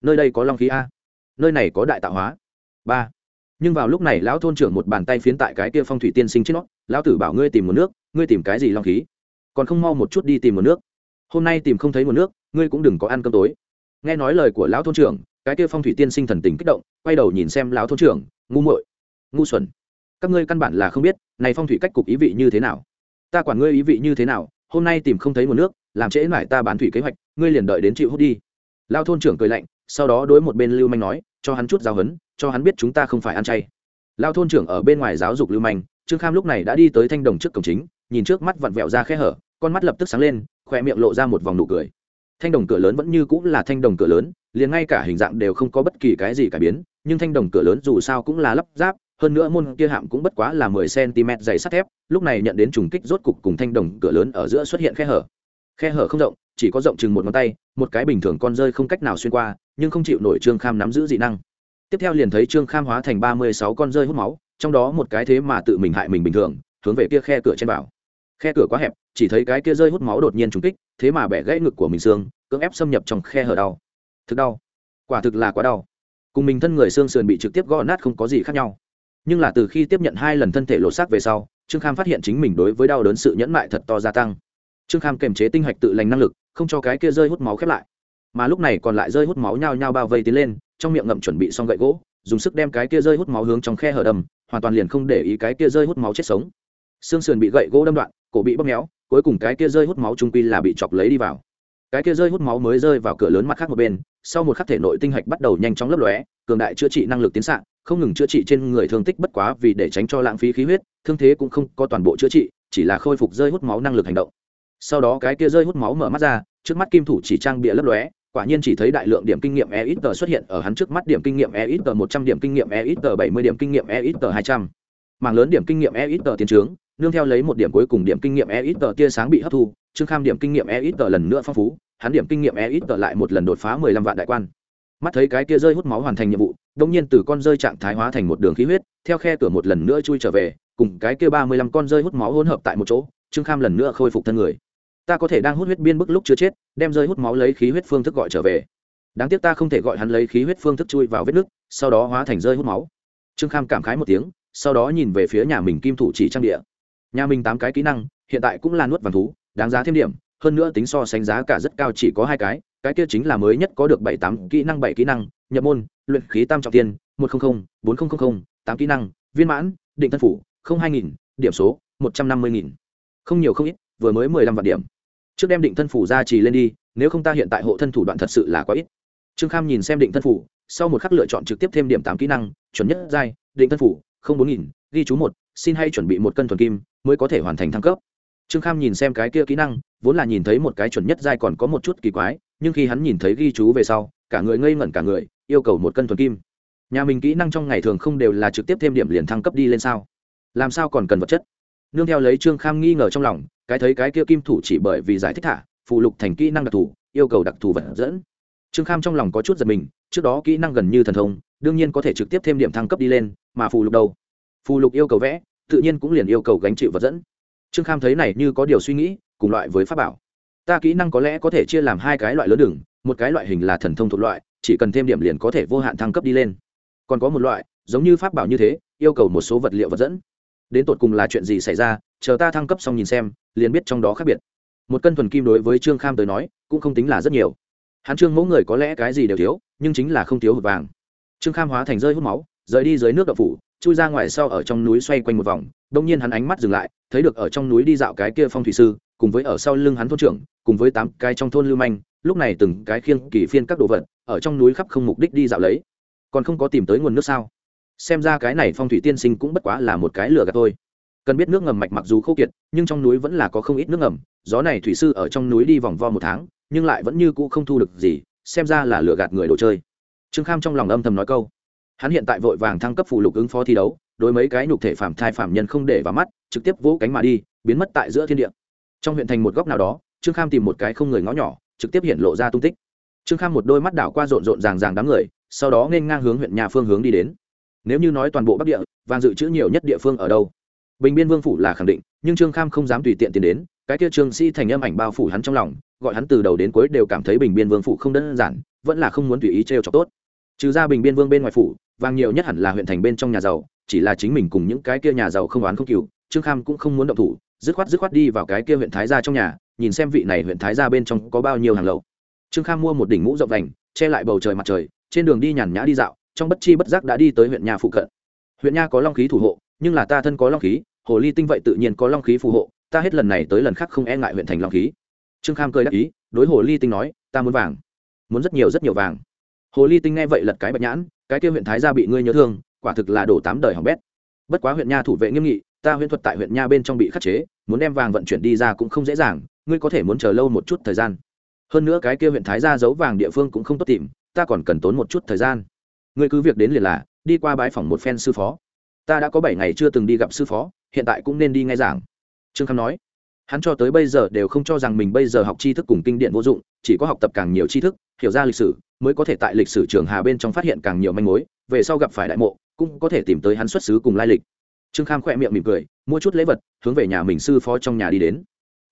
Nơi đây có long khí a. Nơi này có đại tạo hóa. Ba. Nhưng vào lúc này, lão thôn trưởng một bàn tay phiến tại cái kia phong thủy tiên sinh trên nó lão tử bảo ngươi tìm một nước, ngươi tìm cái gì long khí? Còn không mau một chút đi tìm một nước. Hôm nay tìm không thấy một nước, ngươi cũng đừng có ăn cơm tối. Nghe nói lời của lão thôn trưởng, cái kia phong thủy tiên sinh thần tình kích động, quay đầu nhìn xem lão thôn trưởng, ngu muội, ngu xuẩn. Các ngươi căn bản là không biết, này phong thủy cách cục ý vị như thế nào. Ta quản ngươi ý vị như thế nào, hôm nay tìm không thấy một nước làm trễ mãi ta bán thủy kế hoạch, ngươi liền đợi đến chịu hút đi. Lao thôn trưởng cười lạnh, sau đó đối một bên lưu manh nói, cho hắn chút giáo hấn cho hắn biết chúng ta không phải ăn chay. Lao thôn trưởng ở bên ngoài giáo dục lưu manh, trương kham lúc này đã đi tới thanh đồng trước cổng chính, nhìn trước mắt vặn vẹo ra khe hở, con mắt lập tức sáng lên khoe miệng lộ ra một vòng nụ cười. Thanh đồng cửa lớn vẫn như cũng là thanh đồng cửa lớn, liền ngay cả hình dạng đều không có bất kỳ cái gì cải biến, nhưng thanh đồng cửa lớn dù sao cũng là lắp ráp, hơn nữa môn kia hạm cũng bất quá là mười cm dày sắt thép, lúc này nhận đến trùng kích rốt cục cùng thanh đồng cửa lớn ở giữa xuất hiện khe hở khe hở không rộng, chỉ có rộng chừng một ngón tay, một cái bình thường con rơi không cách nào xuyên qua, nhưng không chịu nổi trương kham nắm giữ dị năng. Tiếp theo liền thấy trương kham hóa thành ba mươi sáu con rơi hút máu, trong đó một cái thế mà tự mình hại mình bình thường, hướng về kia khe cửa trên bảo khe cửa quá hẹp, chỉ thấy cái kia rơi hút máu đột nhiên trúng kích, thế mà bẻ gãy ngực của mình xương, cưỡng ép xâm nhập trong khe hở đau. Thực đau. Quả thực là quá đau. Cùng mình thân người xương sườn bị trực tiếp gõ nát không có gì khác nhau. Nhưng là từ khi tiếp nhận hai lần thân thể lột xác về sau, trương kham phát hiện chính mình đối với đau đớn sự nhẫn mại thật to gia tăng trương kham kềm chế tinh hạch tự lành năng lực, không cho cái kia rơi hút máu khép lại. Mà lúc này còn lại rơi hút máu nhao nhao bao vây tiến lên, trong miệng ngậm chuẩn bị xong gậy gỗ, dùng sức đem cái kia rơi hút máu hướng trong khe hở đầm, hoàn toàn liền không để ý cái kia rơi hút máu chết sống. Xương sườn bị gậy gỗ đâm đoạn, cổ bị bóp méo, cuối cùng cái kia rơi hút máu trung quy là bị chọc lấy đi vào. Cái kia rơi hút máu mới rơi vào cửa lớn mặt khác một bên, sau một khắc thể nội tinh hạch bắt đầu nhanh chóng lấp lóe, cường đại chữa trị năng lực tiến sạn không ngừng chữa trị trên người thương tích bất quá vì để tránh cho lãng phí khí huyết, thương thế cũng không có toàn bộ chữa trị, chỉ là khôi phục rơi hút máu năng lực hành động sau đó cái kia rơi hút máu mở mắt ra, trước mắt kim thủ chỉ trang bịa lấp lóe, quả nhiên chỉ thấy đại lượng điểm kinh nghiệm e ít tờ xuất hiện ở hắn trước mắt điểm kinh nghiệm e ít tờ một trăm, điểm kinh nghiệm e ít tờ bảy mươi, điểm kinh nghiệm e ít tờ hai trăm. Mảng lớn điểm kinh nghiệm e ít tờ tiến trướng, nương theo lấy một điểm cuối cùng điểm kinh nghiệm e ít tờ tia sáng bị hấp thu, trương kham điểm kinh nghiệm e ít tờ lần nữa phong phú, hắn điểm kinh nghiệm e ít tờ lại một lần đột phá mười lăm vạn đại quan. Mắt thấy cái kia rơi hút máu hoàn thành nhiệm vụ đông nhiên từ con rơi trạng thái hóa thành một đường khí huyết, theo khe cửa một lần nữa chui trở về, cùng cái kia ba mươi lăm con rơi hút máu hỗn hợp tại một chỗ, trương kham lần nữa khôi phục thân người ta có thể đang hút huyết biên bức lúc chưa chết đem rơi hút máu lấy khí huyết phương thức gọi trở về. Đáng tiếc ta không thể gọi hắn lấy khí huyết phương thức chui vào vết nứt, sau đó hóa thành rơi hút máu. Trương kham cảm khái một tiếng sau đó nhìn về phía nhà mình kim thủ chỉ trang địa. Nhà mình tám cái kỹ năng hiện tại cũng là nuốt vàng thú đáng giá thêm điểm hơn nữa tính so sánh giá cả rất cao chỉ có hai cái cái kia chính là mới nhất có được bảy tám kỹ năng bảy kỹ năng nhập môn luyện khí tam trọng tiên một trăm linh bốn nghìn tám kỹ năng viên mãn định thân phủ không hai nghìn điểm số một trăm năm mươi nghìn. Không nhiều không ít vừa mới mười lăm vạn điểm trước đem định thân phủ ra trì lên đi, nếu không ta hiện tại hộ thân thủ đoạn thật sự là quá ít. Trương kham nhìn xem định thân phủ, sau một khắc lựa chọn trực tiếp thêm điểm tám kỹ năng, chuẩn nhất giai, định thân phủ, không bốn nghìn, ghi chú một, xin hay chuẩn bị một cân thuần kim, mới có thể hoàn thành thăng cấp. Trương kham nhìn xem cái kia kỹ năng, vốn là nhìn thấy một cái chuẩn nhất giai còn có một chút kỳ quái, nhưng khi hắn nhìn thấy ghi chú về sau, cả người ngây ngẩn cả người, yêu cầu một cân thuần kim. Nhà mình kỹ năng trong ngày thường không đều là trực tiếp thêm điểm liền thăng cấp đi lên sao? Làm sao còn cần vật chất? Nương theo lấy trương kham nghi ngờ trong lòng, cái thấy cái kia kim thủ chỉ bởi vì giải thích thả phụ lục thành kỹ năng đặc thù, yêu cầu đặc thù vật dẫn. Trương kham trong lòng có chút giật mình, trước đó kỹ năng gần như thần thông, đương nhiên có thể trực tiếp thêm điểm thăng cấp đi lên, mà phụ lục đâu? Phụ lục yêu cầu vẽ, tự nhiên cũng liền yêu cầu gánh chịu vật dẫn. Trương kham thấy này như có điều suy nghĩ, cùng loại với pháp bảo. Ta kỹ năng có lẽ có thể chia làm hai cái loại lớn đường, một cái loại hình là thần thông thuộc loại, chỉ cần thêm điểm liền có thể vô hạn thăng cấp đi lên. Còn có một loại, giống như pháp bảo như thế, yêu cầu một số vật liệu vật dẫn đến tột cùng là chuyện gì xảy ra, chờ ta thăng cấp xong nhìn xem, liền biết trong đó khác biệt. Một cân thuần kim đối với trương kham tới nói, cũng không tính là rất nhiều. Hắn trương mẫu người có lẽ cái gì đều thiếu, nhưng chính là không thiếu hụt vàng. Trương kham hóa thành rơi hút máu, rời đi dưới nước đậu phủ, chui ra ngoài sau ở trong núi xoay quanh một vòng đông nhiên hắn ánh mắt dừng lại, thấy được ở trong núi đi dạo cái kia phong thủy sư, cùng với ở sau lưng hắn thôn trưởng, cùng với tám cái trong thôn lưu manh, lúc này từng cái khiêng kỳ phiên các đồ vật, ở trong núi khắp không mục đích đi dạo lấy. Còn không có tìm tới nguồn nước sao? Xem ra cái này phong thủy tiên sinh cũng bất quá là một cái lửa gạt thôi. Cần biết nước ngầm mạch mặc dù khô kiệt, nhưng trong núi vẫn là có không ít nước ngầm. Gió này thủy sư ở trong núi đi vòng vo một tháng, nhưng lại vẫn như cũ không thu được gì, xem ra là lừa gạt người đồ chơi. Trương kham trong lòng âm thầm nói câu. Hắn hiện tại vội vàng thăng cấp phù lục ứng phó thi đấu, đối mấy cái nhục thể phạm thai phạm nhân không để vào mắt, trực tiếp vỗ cánh mà đi, biến mất tại giữa thiên địa. Trong huyện thành một góc nào đó, trương kham tìm một cái không người ngõ nhỏ, trực tiếp hiện lộ ra tung tích. Trương kham một đôi mắt đảo qua rộn rộn ràng ràng đám người, sau đó nên ngang hướng huyện nhà phương hướng đi đến nếu như nói toàn bộ bắc địa, vàng dự trữ nhiều nhất địa phương ở đâu? Bình biên vương phủ là khẳng định, nhưng trương kham không dám tùy tiện tiến đến, cái kia trương sĩ thành âm ảnh bao phủ hắn trong lòng, gọi hắn từ đầu đến cuối đều cảm thấy bình biên vương phủ không đơn giản, vẫn là không muốn tùy ý t r cho tốt. Trừ ra bình biên vương bên ngoài phủ, vàng nhiều nhất hẳn là huyện thành bên trong nhà giàu, chỉ là chính mình cùng những cái kia nhà giàu không oán không cừu, trương kham cũng không muốn động thủ, dứt khoát dứt khoát đi vào cái kia huyện thái gia trong nhà, nhìn xem vị này huyện thái gia bên trong có bao nhiêu hàng lậu. Trương kham mua một đỉnh mũ rộng vành, che lại bầu trời mặt trời, trên đường đi nhàn nhã đi dạo trong bất chi bất giác đã đi tới huyện nhà phụ cận. Huyện nha có long khí thủ hộ, nhưng là ta thân có long khí, hồ ly tinh vậy tự nhiên có long khí phù hộ, ta hết lần này tới lần khác không e ngại huyện thành long khí. Trương kham cười đáp ý, đối hồ ly tinh nói, ta muốn vàng. Muốn rất nhiều rất nhiều vàng. Hồ ly tinh nghe vậy lật cái bạch nhãn, cái kia huyện thái gia bị ngươi nhớ thương, quả thực là đổ tám đời hỏng bét. Bất quá huyện nha thủ vệ nghiêm nghị, ta huyện thuật tại huyện nha bên trong bị khắc chế, muốn đem vàng vận chuyển đi ra cũng không dễ dàng, ngươi có thể muốn chờ lâu một chút thời gian. Hơn nữa cái kia huyện thái gia giấu vàng địa phương cũng không tốt tìm, ta còn cần tốn một chút thời gian ngươi cứ việc đến liền là, đi qua bãi phòng một phen sư phó. Ta đã có bảy ngày chưa từng đi gặp sư phó, hiện tại cũng nên đi ngay giảng. Trương kham nói. Hắn cho tới bây giờ đều không cho rằng mình bây giờ học tri thức cùng kinh điển vô dụng, chỉ có học tập càng nhiều tri thức, hiểu ra lịch sử, mới có thể tại lịch sử trường hà bên trong phát hiện càng nhiều manh mối, về sau gặp phải đại mộ, cũng có thể tìm tới hắn xuất xứ cùng lai lịch. Trương kham khỏe miệng mỉm cười, mua chút lễ vật, hướng về nhà mình sư phó trong nhà đi đến.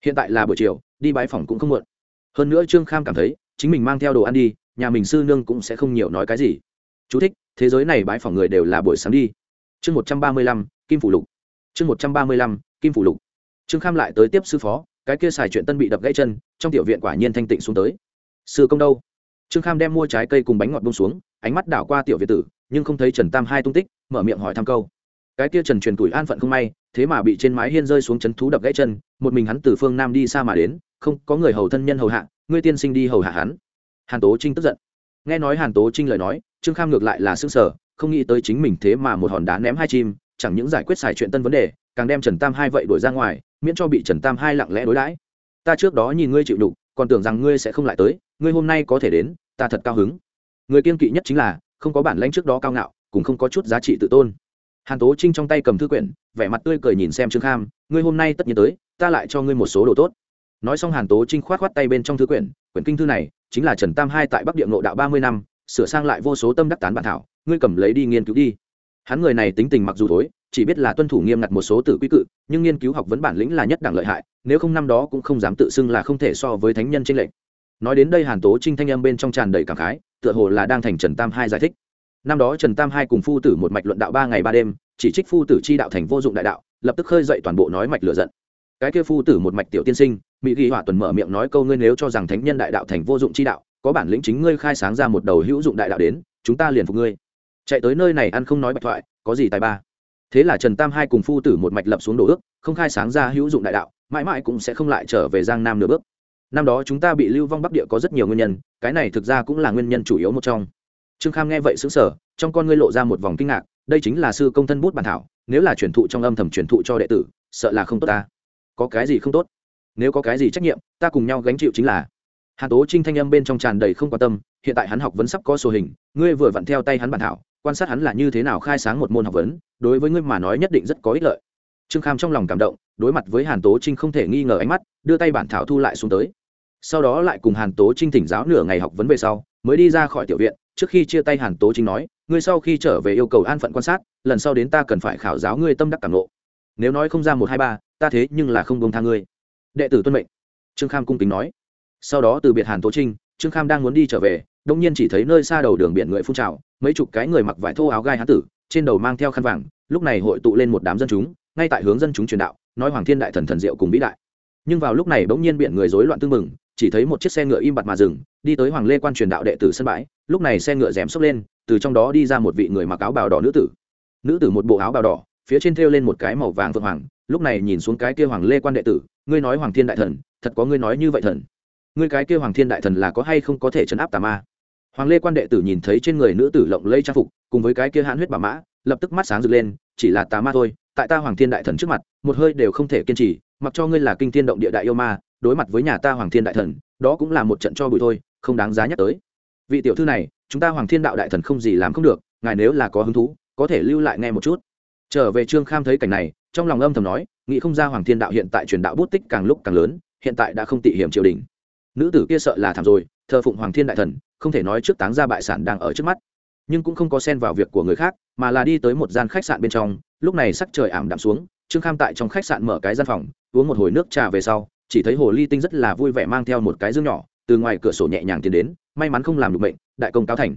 Hiện tại là buổi chiều, đi bãi phòng cũng không muộn. Hơn nữa trương kham cảm thấy, chính mình mang theo đồ ăn đi, nhà mình sư nương cũng sẽ không nhiều nói cái gì. Chú thích, thế giới này bãi phòng người đều là buổi sáng đi. Chương một trăm ba mươi lăm kim phủ lục. Chương một trăm ba mươi lăm kim phủ lục. Trương kham lại tới tiếp sư phó cái kia xài chuyện tân bị đập gãy chân trong tiểu viện quả nhiên thanh tịnh xuống tới. Sư công đâu? Trương kham đem mua trái cây cùng bánh ngọt buông xuống ánh mắt đảo qua tiểu viện tử nhưng không thấy trần tam hai tung tích mở miệng hỏi thăm câu. Cái kia trần truyền tuổi an phận không may thế mà bị trên mái hiên rơi xuống chấn thú đập gãy chân một mình hắn từ phương nam đi xa mà đến không có người hầu thân nhân hầu hạ ngươi tiên sinh đi hầu hạ hắn. Hàn tố trinh tức giận. Nghe nói hàn tố trinh lời nói trương kham ngược lại là s ư ơ n g sở không nghĩ tới chính mình thế mà một hòn đá ném hai chim, chẳng những giải quyết xài chuyện tân vấn đề, càng đem trần tam hai vậy đuổi ra ngoài, miễn cho bị trần tam hai lặng lẽ đối đãi. Ta trước đó nhìn ngươi chịu đục, còn tưởng rằng ngươi sẽ không lại tới, ngươi hôm nay có thể đến, ta thật cao hứng. Người kiên kỵ nhất chính là, không có bản lãnh trước đó cao ngạo, cũng không có chút giá trị tự tôn. Hàn tố trinh trong tay cầm thư quyển, vẻ mặt tươi cười nhìn xem trương kham, ngươi hôm nay tất nhiên tới, ta lại cho ngươi một số đồ tốt. Nói xong hàn tố trinh khoát khoát tay bên trong thư quyển quyển kinh thư này, chính là trần tam hai tại bắc địa ngộ đạo ba mươi năm sửa sang lại vô số tâm đắc tán bản thảo, ngươi cầm lấy đi nghiên cứu đi. Hắn người này tính tình mặc dù thối, chỉ biết là tuân thủ nghiêm ngặt một số tự quy cự, nhưng nghiên cứu học vấn bản lĩnh là nhất đẳng lợi hại, nếu không năm đó cũng không dám tự xưng là không thể so với thánh nhân tranh lệch. Nói đến đây hàn tố trinh thanh âm bên trong tràn đầy cảm khái, tựa hồ là đang thành trần tam hai giải thích. Năm đó trần tam hai cùng phu tử một mạch luận đạo ba ngày ba đêm, chỉ trích phu tử chi đạo thành vô dụng đại đạo, lập tức khơi dậy toàn bộ nói mạch lựa giận. Cái kia phu tử một mạch tiểu tiên sinh, mỹ ghi hỏa tuần mở miệng nói câu ngươi nếu cho rằng thánh nhân đại đạo thành vô dụng chi đạo có bản lĩnh chính ngươi khai sáng ra một đầu hữu dụng đại đạo đến, chúng ta liền phục ngươi. Chạy tới nơi này ăn không nói bạch thoại, có gì tài ba? Thế là trần tam hai cùng phu tử một mạch lập xuống đồ ước, không khai sáng ra hữu dụng đại đạo, mãi mãi cũng sẽ không lại trở về giang nam nửa bước. Năm đó chúng ta bị lưu vong bắc địa có rất nhiều nguyên nhân, cái này thực ra cũng là nguyên nhân chủ yếu một trong. Trương kham nghe vậy xứng sở trong con ngươi lộ ra một vòng kinh ngạc, đây chính là sư công thân bút bản thảo, nếu là truyền thụ trong âm thầm truyền thụ cho đệ tử, sợ là không tốt ta. Có cái gì không tốt? Nếu có cái gì trách nhiệm, ta cùng nhau gánh chịu chính là Hàn tố trinh thanh âm bên trong tràn đầy không quan tâm, hiện tại hắn học vấn sắp có sổ hình, ngươi vừa vặn theo tay hắn bản thảo, quan sát hắn là như thế nào khai sáng một môn học vấn, đối với ngươi mà nói nhất định rất có ích lợi. Trương kham trong lòng cảm động, đối mặt với hàn tố trinh không thể nghi ngờ ánh mắt, đưa tay bản thảo thu lại xuống tới. Sau đó lại cùng hàn tố trinh thỉnh giáo nửa ngày học vấn về sau, mới đi ra khỏi tiểu viện, trước khi chia tay hàn tố trinh nói, ngươi sau khi trở về yêu cầu an phận quan sát, lần sau đến ta cần phải khảo giáo ngươi tâm đắc cảm lộ nếu nói không ra một hai ba, ta thế nhưng là không bông tha ngươi. Đệ tử tuân mệnh. Trương kham cung kính nói sau đó từ biệt hàn tố trinh, trương kham đang muốn đi trở về đông nhiên chỉ thấy nơi xa đầu đường biển người phun trào, mấy chục cái người mặc vải thô áo gai hán tử, trên đầu mang theo khăn vàng, lúc này hội tụ lên một đám dân chúng, ngay tại hướng dân chúng truyền đạo, nói hoàng thiên đại thần thần diệu cùng vĩ đại. Nhưng vào lúc này bỗng nhiên biển người rối loạn tương mừng chỉ thấy một chiếc xe ngựa im bặt mà dừng, đi tới hoàng lê quan truyền đạo đệ tử sân bãi, lúc này xe ngựa rèm xốc lên, từ trong đó đi ra một vị người mặc áo bào đỏ nữ tử. Nữ tử một bộ áo bào đỏ, phía trên thêu lên một cái màu vàng vượng hoàng, lúc này nhìn xuống cái kia hoàng lê quan đệ tử, ngươi nói hoàng thiên đại thần, thật có ngươi nói như vậy thần? Ngươi cái kia hoàng thiên đại thần là có hay không có thể chấn áp tà ma? Hoàng lê quan đệ tử nhìn thấy trên người nữ tử lộng lây trang phục, cùng với cái kia hãn huyết bà mã, lập tức mắt sáng rực lên, chỉ là tà ma thôi, tại ta hoàng thiên đại thần trước mặt, một hơi đều không thể kiên trì, mặc cho ngươi là kinh thiên động địa đại yêu ma, đối mặt với nhà ta hoàng thiên đại thần, đó cũng là một trận cho bụi thôi, không đáng giá nhắc tới. Vị tiểu thư này, chúng ta hoàng thiên đạo đại thần không gì làm không được, ngài nếu là có hứng thú, có thể lưu lại nghe một chút. Trở về trương kham thấy cảnh này, trong lòng âm thầm nói, nghĩ không ra hoàng thiên đạo hiện tại truyền đạo bút tích càng lúc càng lớn, hiện tại đã không tị hiểm triều đình nữ tử kia sợ là thảm rồi thờ phụng hoàng thiên đại thần không thể nói trước táng ra bại sản đang ở trước mắt. Nhưng cũng không có xen vào việc của người khác mà là đi tới một gian khách sạn bên trong lúc này sắc trời ảm đạm xuống trương kham tại trong khách sạn mở cái gian phòng uống một hồi nước trà về sau chỉ thấy hồ ly tinh rất là vui vẻ mang theo một cái dương nhỏ từ ngoài cửa sổ nhẹ nhàng tiến đến may mắn không làm được bệnh đại công cáo thành.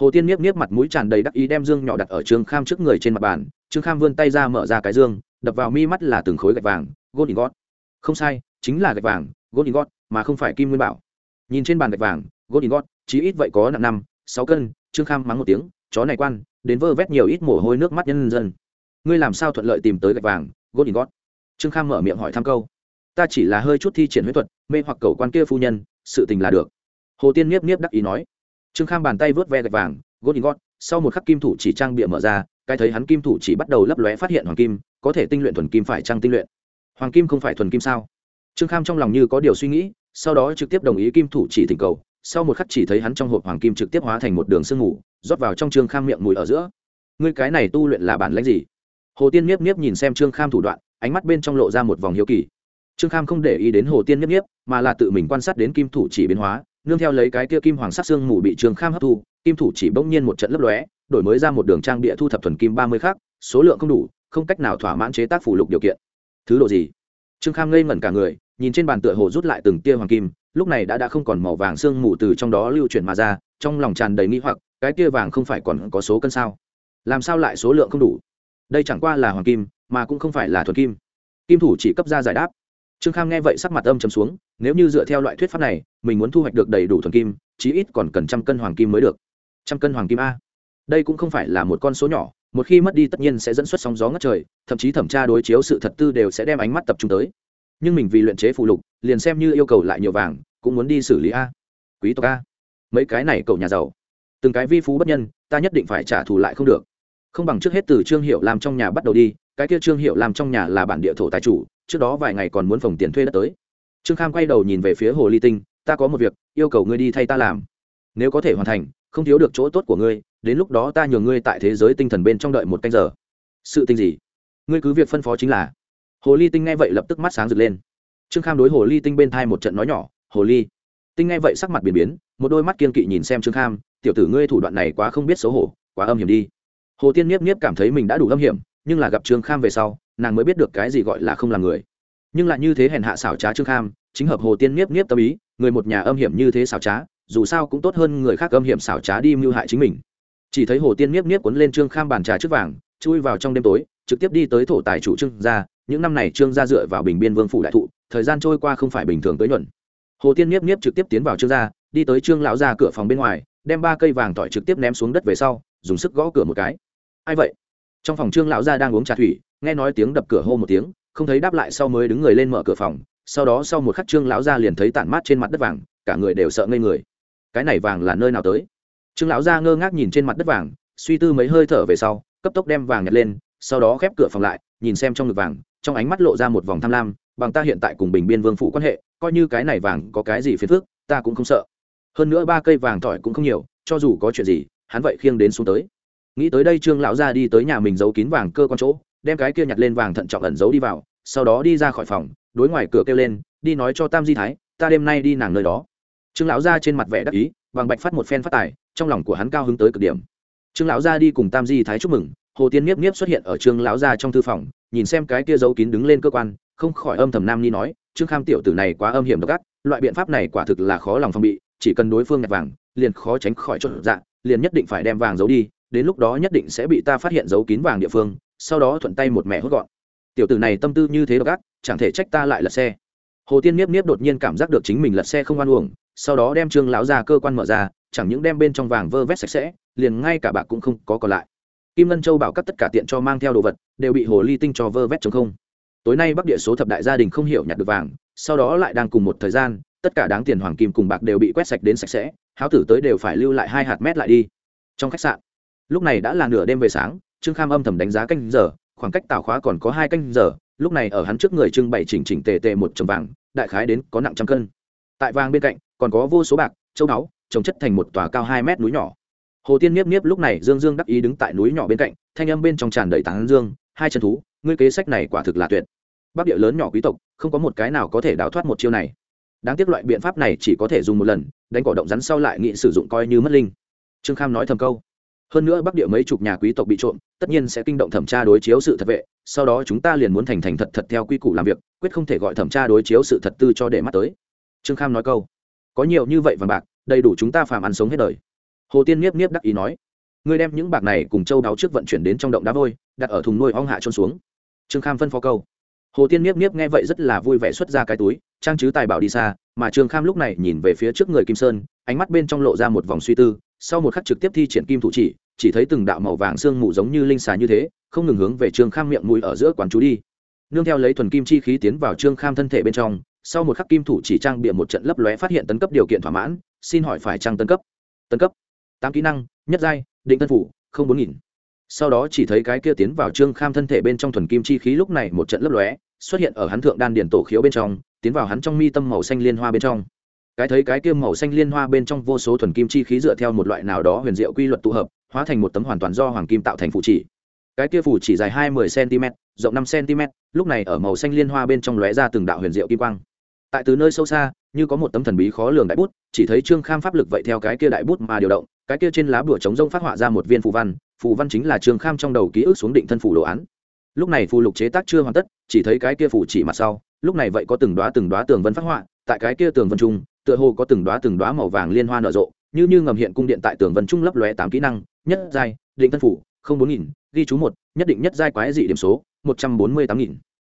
Hồ tiên miếp miếp mặt mũi tràn đầy đắc ý đem dương nhỏ đặt ở trương kham trước người trên mặt bàn trương kham vươn tay ra mở ra cái dương đập vào mi mắt là từng khối gạch vàng gôn in gót, không sai chính là gạch vàng gôn in gót mà không phải kim nguyên bảo. Nhìn trên bàn gạch vàng gold in gót, chí ít vậy có nặng năm sáu cân trương kham mắng một tiếng chó này quan đến vơ vét nhiều ít mồ hôi nước mắt nhân dân. Ngươi làm sao thuận lợi tìm tới gạch vàng gold in gót? trương kham mở miệng hỏi thăm câu ta chỉ là hơi chút thi triển huyết thuật mê hoặc cầu quan kia phu nhân sự tình là được. Hồ tiên nhiếp nhiếp đắc ý nói. Trương kham bàn tay vớt ve gạch vàng gold in gót. sau một khắc kim thủ chỉ trang bịa mở ra cái thấy hắn kim thủ chỉ bắt đầu lấp lóe phát hiện hoàng kim có thể tinh luyện thuần kim phải trang tinh luyện? Hoàng kim không phải thuần kim sao? Trương kham trong lòng như có điều suy nghĩ sau đó trực tiếp đồng ý kim thủ chỉ thỉnh cầu, sau một khắc chỉ thấy hắn trong hộp hoàng kim trực tiếp hóa thành một đường sương ngủ rót vào trong trương kham miệng mùi ở giữa. Ngươi cái này tu luyện là bản lãnh gì? Hồ tiên miếp miếp nhìn xem trương kham thủ đoạn, ánh mắt bên trong lộ ra một vòng hiếu kỳ. Trương kham không để ý đến hồ tiên miếp miếp, mà là tự mình quan sát đến kim thủ chỉ biến hóa, nương theo lấy cái kia kim hoàng sắc xương mù bị trương kham hấp thu, kim thủ chỉ bỗng nhiên một trận lấp lóe, đổi mới ra một đường trang địa thu thập thuần kim ba mươi khác số lượng không đủ, không cách nào thỏa mãn chế tác phủ lục điều kiện. Thứ độ gì? Trương kham ngây ngẩn cả người nhìn trên bàn tựa hồ rút lại từng tia hoàng kim, lúc này đã đã không còn màu vàng sương mù từ trong đó lưu chuyển mà ra, trong lòng tràn đầy nghĩ hoặc, cái tia vàng không phải còn có số cân sao? Làm sao lại số lượng không đủ? Đây chẳng qua là hoàng kim, mà cũng không phải là thuần kim. Kim thủ chỉ cấp ra giải đáp. Trương kham nghe vậy sắc mặt âm chấm xuống, nếu như dựa theo loại thuyết pháp này, mình muốn thu hoạch được đầy đủ thuần kim, chí ít còn cần trăm cân hoàng kim mới được. Trăm cân hoàng kim a. Đây cũng không phải là một con số nhỏ, một khi mất đi tất nhiên sẽ dẫn xuất sóng gió ngất trời, thậm chí thẩm tra đối chiếu sự thật tư đều sẽ đem ánh mắt tập trung tới nhưng mình vì luyện chế phụ lục, liền xem như yêu cầu lại nhiều vàng, cũng muốn đi xử lý a. Quý tộc a. Mấy cái này cậu nhà giàu. Từng cái vi phú bất nhân, ta nhất định phải trả thù lại không được. Không bằng trước hết từ trương hiệu làm trong nhà bắt đầu đi, cái kia trương hiệu làm trong nhà là bản địa thổ tài chủ, trước đó vài ngày còn muốn phòng tiền thuê đất tới. Trương kham quay đầu nhìn về phía hồ ly tinh, ta có một việc, yêu cầu ngươi đi thay ta làm. Nếu có thể hoàn thành, không thiếu được chỗ tốt của ngươi, đến lúc đó ta nhường ngươi tại thế giới tinh thần bên trong đợi một canh giờ. Sự tinh gì? Ngươi cứ việc phân phó chính là hồ ly tinh nghe vậy lập tức mắt sáng rực lên. Trương kham đối hồ ly tinh bên thai một trận nói nhỏ, hồ ly tinh nghe vậy sắc mặt biến biến, một đôi mắt kiên kỵ nhìn xem trương kham, tiểu tử ngươi thủ đoạn này quá không biết xấu hổ, quá âm hiểm đi. Hồ tiên niếp niếp cảm thấy mình đã đủ âm hiểm, nhưng là gặp trương kham về sau, nàng mới biết được cái gì gọi là không là người. Nhưng lại như thế hèn hạ xảo trá trương kham, chính hợp hồ tiên niếp niếp tâm ý, người một nhà âm hiểm như thế xảo trá, dù sao cũng tốt hơn người khác âm hiểm xảo trá đi mưu hại chính mình. Chỉ thấy hồ tiên niếp niếp cuốn lên trương kham bàn trà trước vàng, chui vào trong đêm tối trực tiếp đi tới thổ tài chủ trương gia, những năm này trương gia dựa vào bình biên vương phủ đại thụ, thời gian trôi qua không phải bình thường tới nhuận. Hồ tiên nhiếp nhiếp trực tiếp tiến vào trương gia, đi tới trương lão gia cửa phòng bên ngoài, đem ba cây vàng tỏi trực tiếp ném xuống đất về sau, dùng sức gõ cửa một cái. Ai vậy? Trong phòng trương lão gia đang uống trà thủy, nghe nói tiếng đập cửa hô một tiếng, không thấy đáp lại sau mới đứng người lên mở cửa phòng, sau đó sau một khắc trương lão gia liền thấy tản mát trên mặt đất vàng, cả người đều sợ ngây người. Cái này vàng là nơi nào tới? Trương lão gia ngơ ngác nhìn trên mặt đất vàng, suy tư mấy hơi thở về sau, cấp tốc đem vàng nhặt lên sau đó khép cửa phòng lại, nhìn xem trong ngực vàng, trong ánh mắt lộ ra một vòng tham lam, bằng ta hiện tại cùng bình biên vương phủ quan hệ, coi như cái này vàng có cái gì phiền phức, ta cũng không sợ. Hơn nữa ba cây vàng tỏi cũng không nhiều, cho dù có chuyện gì, hắn vậy khiêng đến xuống tới. Nghĩ tới đây trương lão gia đi tới nhà mình giấu kín vàng cơ con chỗ, đem cái kia nhặt lên vàng thận trọng ẩn giấu đi vào, sau đó đi ra khỏi phòng, đối ngoài cửa kêu lên, đi nói cho tam di thái, ta đêm nay đi nàng nơi đó. Trương lão gia trên mặt vẻ đắc ý, vàng bạch phát một phen phát tài, trong lòng của hắn cao hứng tới cực điểm. Trương lão gia đi cùng tam di thái chúc mừng hồ tiên niếp niếp xuất hiện ở trương lão gia trong thư phòng, nhìn xem cái kia giấu kín đứng lên cơ quan, không khỏi âm thầm nam ni nói, trương kham tiểu tử này quá âm hiểm độc ác, loại biện pháp này quả thực là khó lòng phòng bị, chỉ cần đối phương nhặt vàng, liền khó tránh khỏi chốt dạ liền nhất định phải đem vàng giấu đi, đến lúc đó nhất định sẽ bị ta phát hiện giấu kín vàng địa phương, sau đó thuận tay một mẹ hốt gọn. Tiểu tử này tâm tư như thế độc ác, chẳng thể trách ta lại lật xe. Hồ tiên niếp niếp đột nhiên cảm giác được chính mình lật xe không oan uổng, sau đó đem trương lão ra cơ quan mở ra, chẳng những đem bên trong vàng vơ vét sạch sẽ, liền ngay cả bạc cũng không có còn lại kim ngân châu bảo các tất cả tiện cho mang theo đồ vật, đều bị hồ ly tinh cho vơ vét chống không. Tối nay bắc địa số thập đại gia đình không hiểu nhặt được vàng, sau đó lại đang cùng một thời gian, tất cả đáng tiền hoàng kim cùng bạc đều bị quét sạch đến sạch sẽ, háo tử tới đều phải lưu lại hai hạt mét lại đi. Trong khách sạn, lúc này đã là nửa đêm về sáng, trương kham âm thầm đánh giá canh giờ, khoảng cách tảo khóa còn có hai canh giờ, lúc này ở hắn trước người trưng bày chỉnh chỉnh tề tề một chồng vàng, đại khái đến có nặng trăm cân. Tại vàng bên cạnh, còn có vô số bạc, châu báu, trồng chất thành một tòa cao hai mét núi nhỏ hồ tiên niếp niếp lúc này dương dương đắc ý đứng tại núi nhỏ bên cạnh, thanh âm bên trong tràn đầy tán dương, hai chân thú, ngươi kế sách này quả thực là tuyệt. Bắc địa lớn nhỏ quý tộc, không có một cái nào có thể đào thoát một chiêu này. Đáng tiếc loại biện pháp này chỉ có thể dùng một lần, đánh cỏ động rắn sau lại nghị sử dụng coi như mất linh. Trương kham nói thầm câu. Hơn nữa bắc địa mấy chục nhà quý tộc bị trộm, tất nhiên sẽ kinh động thẩm tra đối chiếu sự thật vệ, sau đó chúng ta liền muốn thành thành thật thật theo quy củ làm việc, quyết không thể gọi thẩm tra đối chiếu sự thật tư cho để mắt tới. Trương kham nói câu. Có nhiều như vậy vàng bạc, đầy đủ chúng ta phàm ăn sống hết đời hồ tiên niếp niếp đắc ý nói, ngươi đem những bạc này cùng châu đáo trước vận chuyển đến trong động đá vôi, đặt ở thùng nuôi ong hạ trôn xuống. Trương kham phân phó câu. Hồ tiên niếp niếp nghe vậy rất là vui vẻ xuất ra cái túi, trang chứ tài bảo đi xa, mà trương kham lúc này nhìn về phía trước người kim sơn, ánh mắt bên trong lộ ra một vòng suy tư, sau một khắc trực tiếp thi triển kim thủ chỉ chỉ thấy từng đạo màu vàng sương mù giống như linh xà như thế, không ngừng hướng về trương kham miệng mũi ở giữa quán chú đi. Nương theo lấy thuần kim chi khí tiến vào trương kham thân thể bên trong, sau một khắc kim thủ chỉ trang bịa một trận lấp lóe phát hiện tấn cấp điều kiện thỏa mãn, xin hỏi phải trang tấn cấp? Tấn cấp tám kỹ năng, nhất giai, định tân phủ, không bốn nghìn. Sau đó chỉ thấy cái kia tiến vào trương kham thân thể bên trong thuần kim chi khí lúc này một trận lấp lóe, xuất hiện ở hắn thượng đan điển tổ khiếu bên trong, tiến vào hắn trong mi tâm màu xanh liên hoa bên trong. Cái thấy cái kia màu xanh liên hoa bên trong vô số thuần kim chi khí dựa theo một loại nào đó huyền diệu quy luật tụ hợp, hóa thành một tấm hoàn toàn do hoàng kim tạo thành phụ chỉ. Cái kia phủ chỉ dài hai mươi cm rộng năm cm lúc này ở màu xanh liên hoa bên trong lóe ra từng đạo huyền diệu kim quang. Tại từ nơi sâu xa như có một tấm thần bí khó lường đại bút, chỉ thấy trương kham pháp lực vậy theo cái kia đại bút mà điều động, cái kia trên lá bửa trống rông phát họa ra một viên phù văn phù văn chính là trương kham trong đầu ký ức xuống định thân phủ đồ án. Lúc này phù lục chế tác chưa hoàn tất, chỉ thấy cái kia phù chỉ mặt sau, lúc này vậy có từng đoá từng đoá tường vân phát họa, tại cái kia tường vân trung, tựa hồ có từng đoá từng đoá màu vàng liên hoa nở rộ, như như ngầm hiện cung điện tại tường vân trung lấp lóe tám kỹ năng, nhất giai, định thân phủ không bốn nghìn, ghi chú một, nhất định nhất giai quái dị điểm số, một trăm bốn mươi tám nghìn.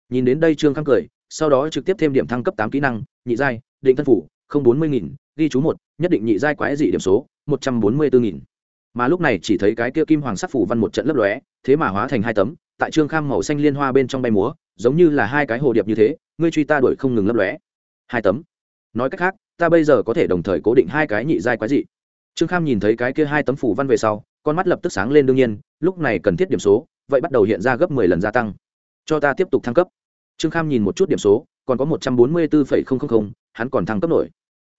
Nhìn đến đây trương kham cười, sau đó trực tiếp thêm điểm thăng cấp tám kỹ năng, nhị giai định thân phủ, không bốn mươi nghìn, ghi chú một, nhất định nhị giai quái dị điểm số, một trăm bốn mươi bốn nghìn. Mà lúc này chỉ thấy cái kia kim hoàng sắc phủ văn một trận lấp lóe, thế mà hóa thành hai tấm, tại trương kham màu xanh liên hoa bên trong bay múa, giống như là hai cái hồ điệp như thế, ngươi truy ta đuổi không ngừng lấp lóe. Hai tấm. Nói cách khác, ta bây giờ có thể đồng thời cố định hai cái nhị giai quái dị. Trương kham nhìn thấy cái kia hai tấm phủ văn về sau, con mắt lập tức sáng lên đương nhiên, lúc này cần thiết điểm số, vậy bắt đầu hiện ra gấp mười lần gia tăng. Cho ta tiếp tục thăng cấp. Trương kham nhìn một chút điểm số còn có một trăm bốn mươi bốn hắn còn thăng cấp nổi.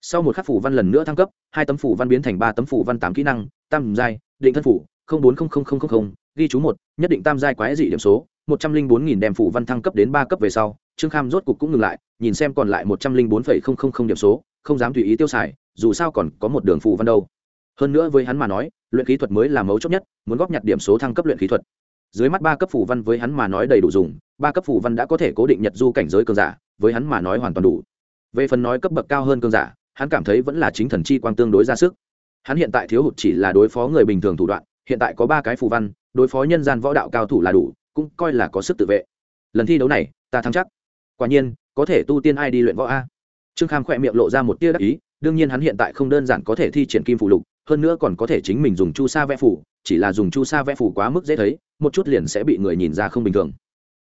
Sau một khắc phủ văn lần nữa thăng cấp, hai tấm phủ văn biến thành ba tấm phủ văn tám kỹ năng, tam giai, định thân phủ bốn ghi chú một, nhất định tam giai quái dị điểm số, một trăm linh bốn nghìn đem phủ văn thăng cấp đến ba cấp về sau, trương kham rốt cục cũng ngừng lại, nhìn xem còn lại một trăm linh bốn điểm số, không dám tùy ý tiêu xài, dù sao còn có một đường phủ văn đâu. Hơn nữa với hắn mà nói, luyện khí thuật mới là mấu chốt nhất, muốn góp nhặt điểm số thăng cấp luyện khí thuật. Dưới mắt ba cấp phủ văn với hắn mà nói đầy đủ dùng ba cấp phủ văn đã có thể cố định nhật du cảnh giới cường giả, với hắn mà nói hoàn toàn đủ. Về phần nói cấp bậc cao hơn cường giả, hắn cảm thấy vẫn là chính thần chi quang tương đối ra sức. Hắn hiện tại thiếu hụt chỉ là đối phó người bình thường thủ đoạn, hiện tại có ba cái phù văn, đối phó nhân gian võ đạo cao thủ là đủ, cũng coi là có sức tự vệ. Lần thi đấu này, ta thắng chắc. Quả nhiên, có thể tu tiên ai đi luyện võ a. Trương kham khỏe miệng lộ ra một tia đắc ý, đương nhiên hắn hiện tại không đơn giản có thể thi triển kim phụ lục, hơn nữa còn có thể chính mình dùng chu sa vẽ phủ chỉ là dùng chu sa vẽ phủ quá mức dễ thấy, một chút liền sẽ bị người nhìn ra không bình thường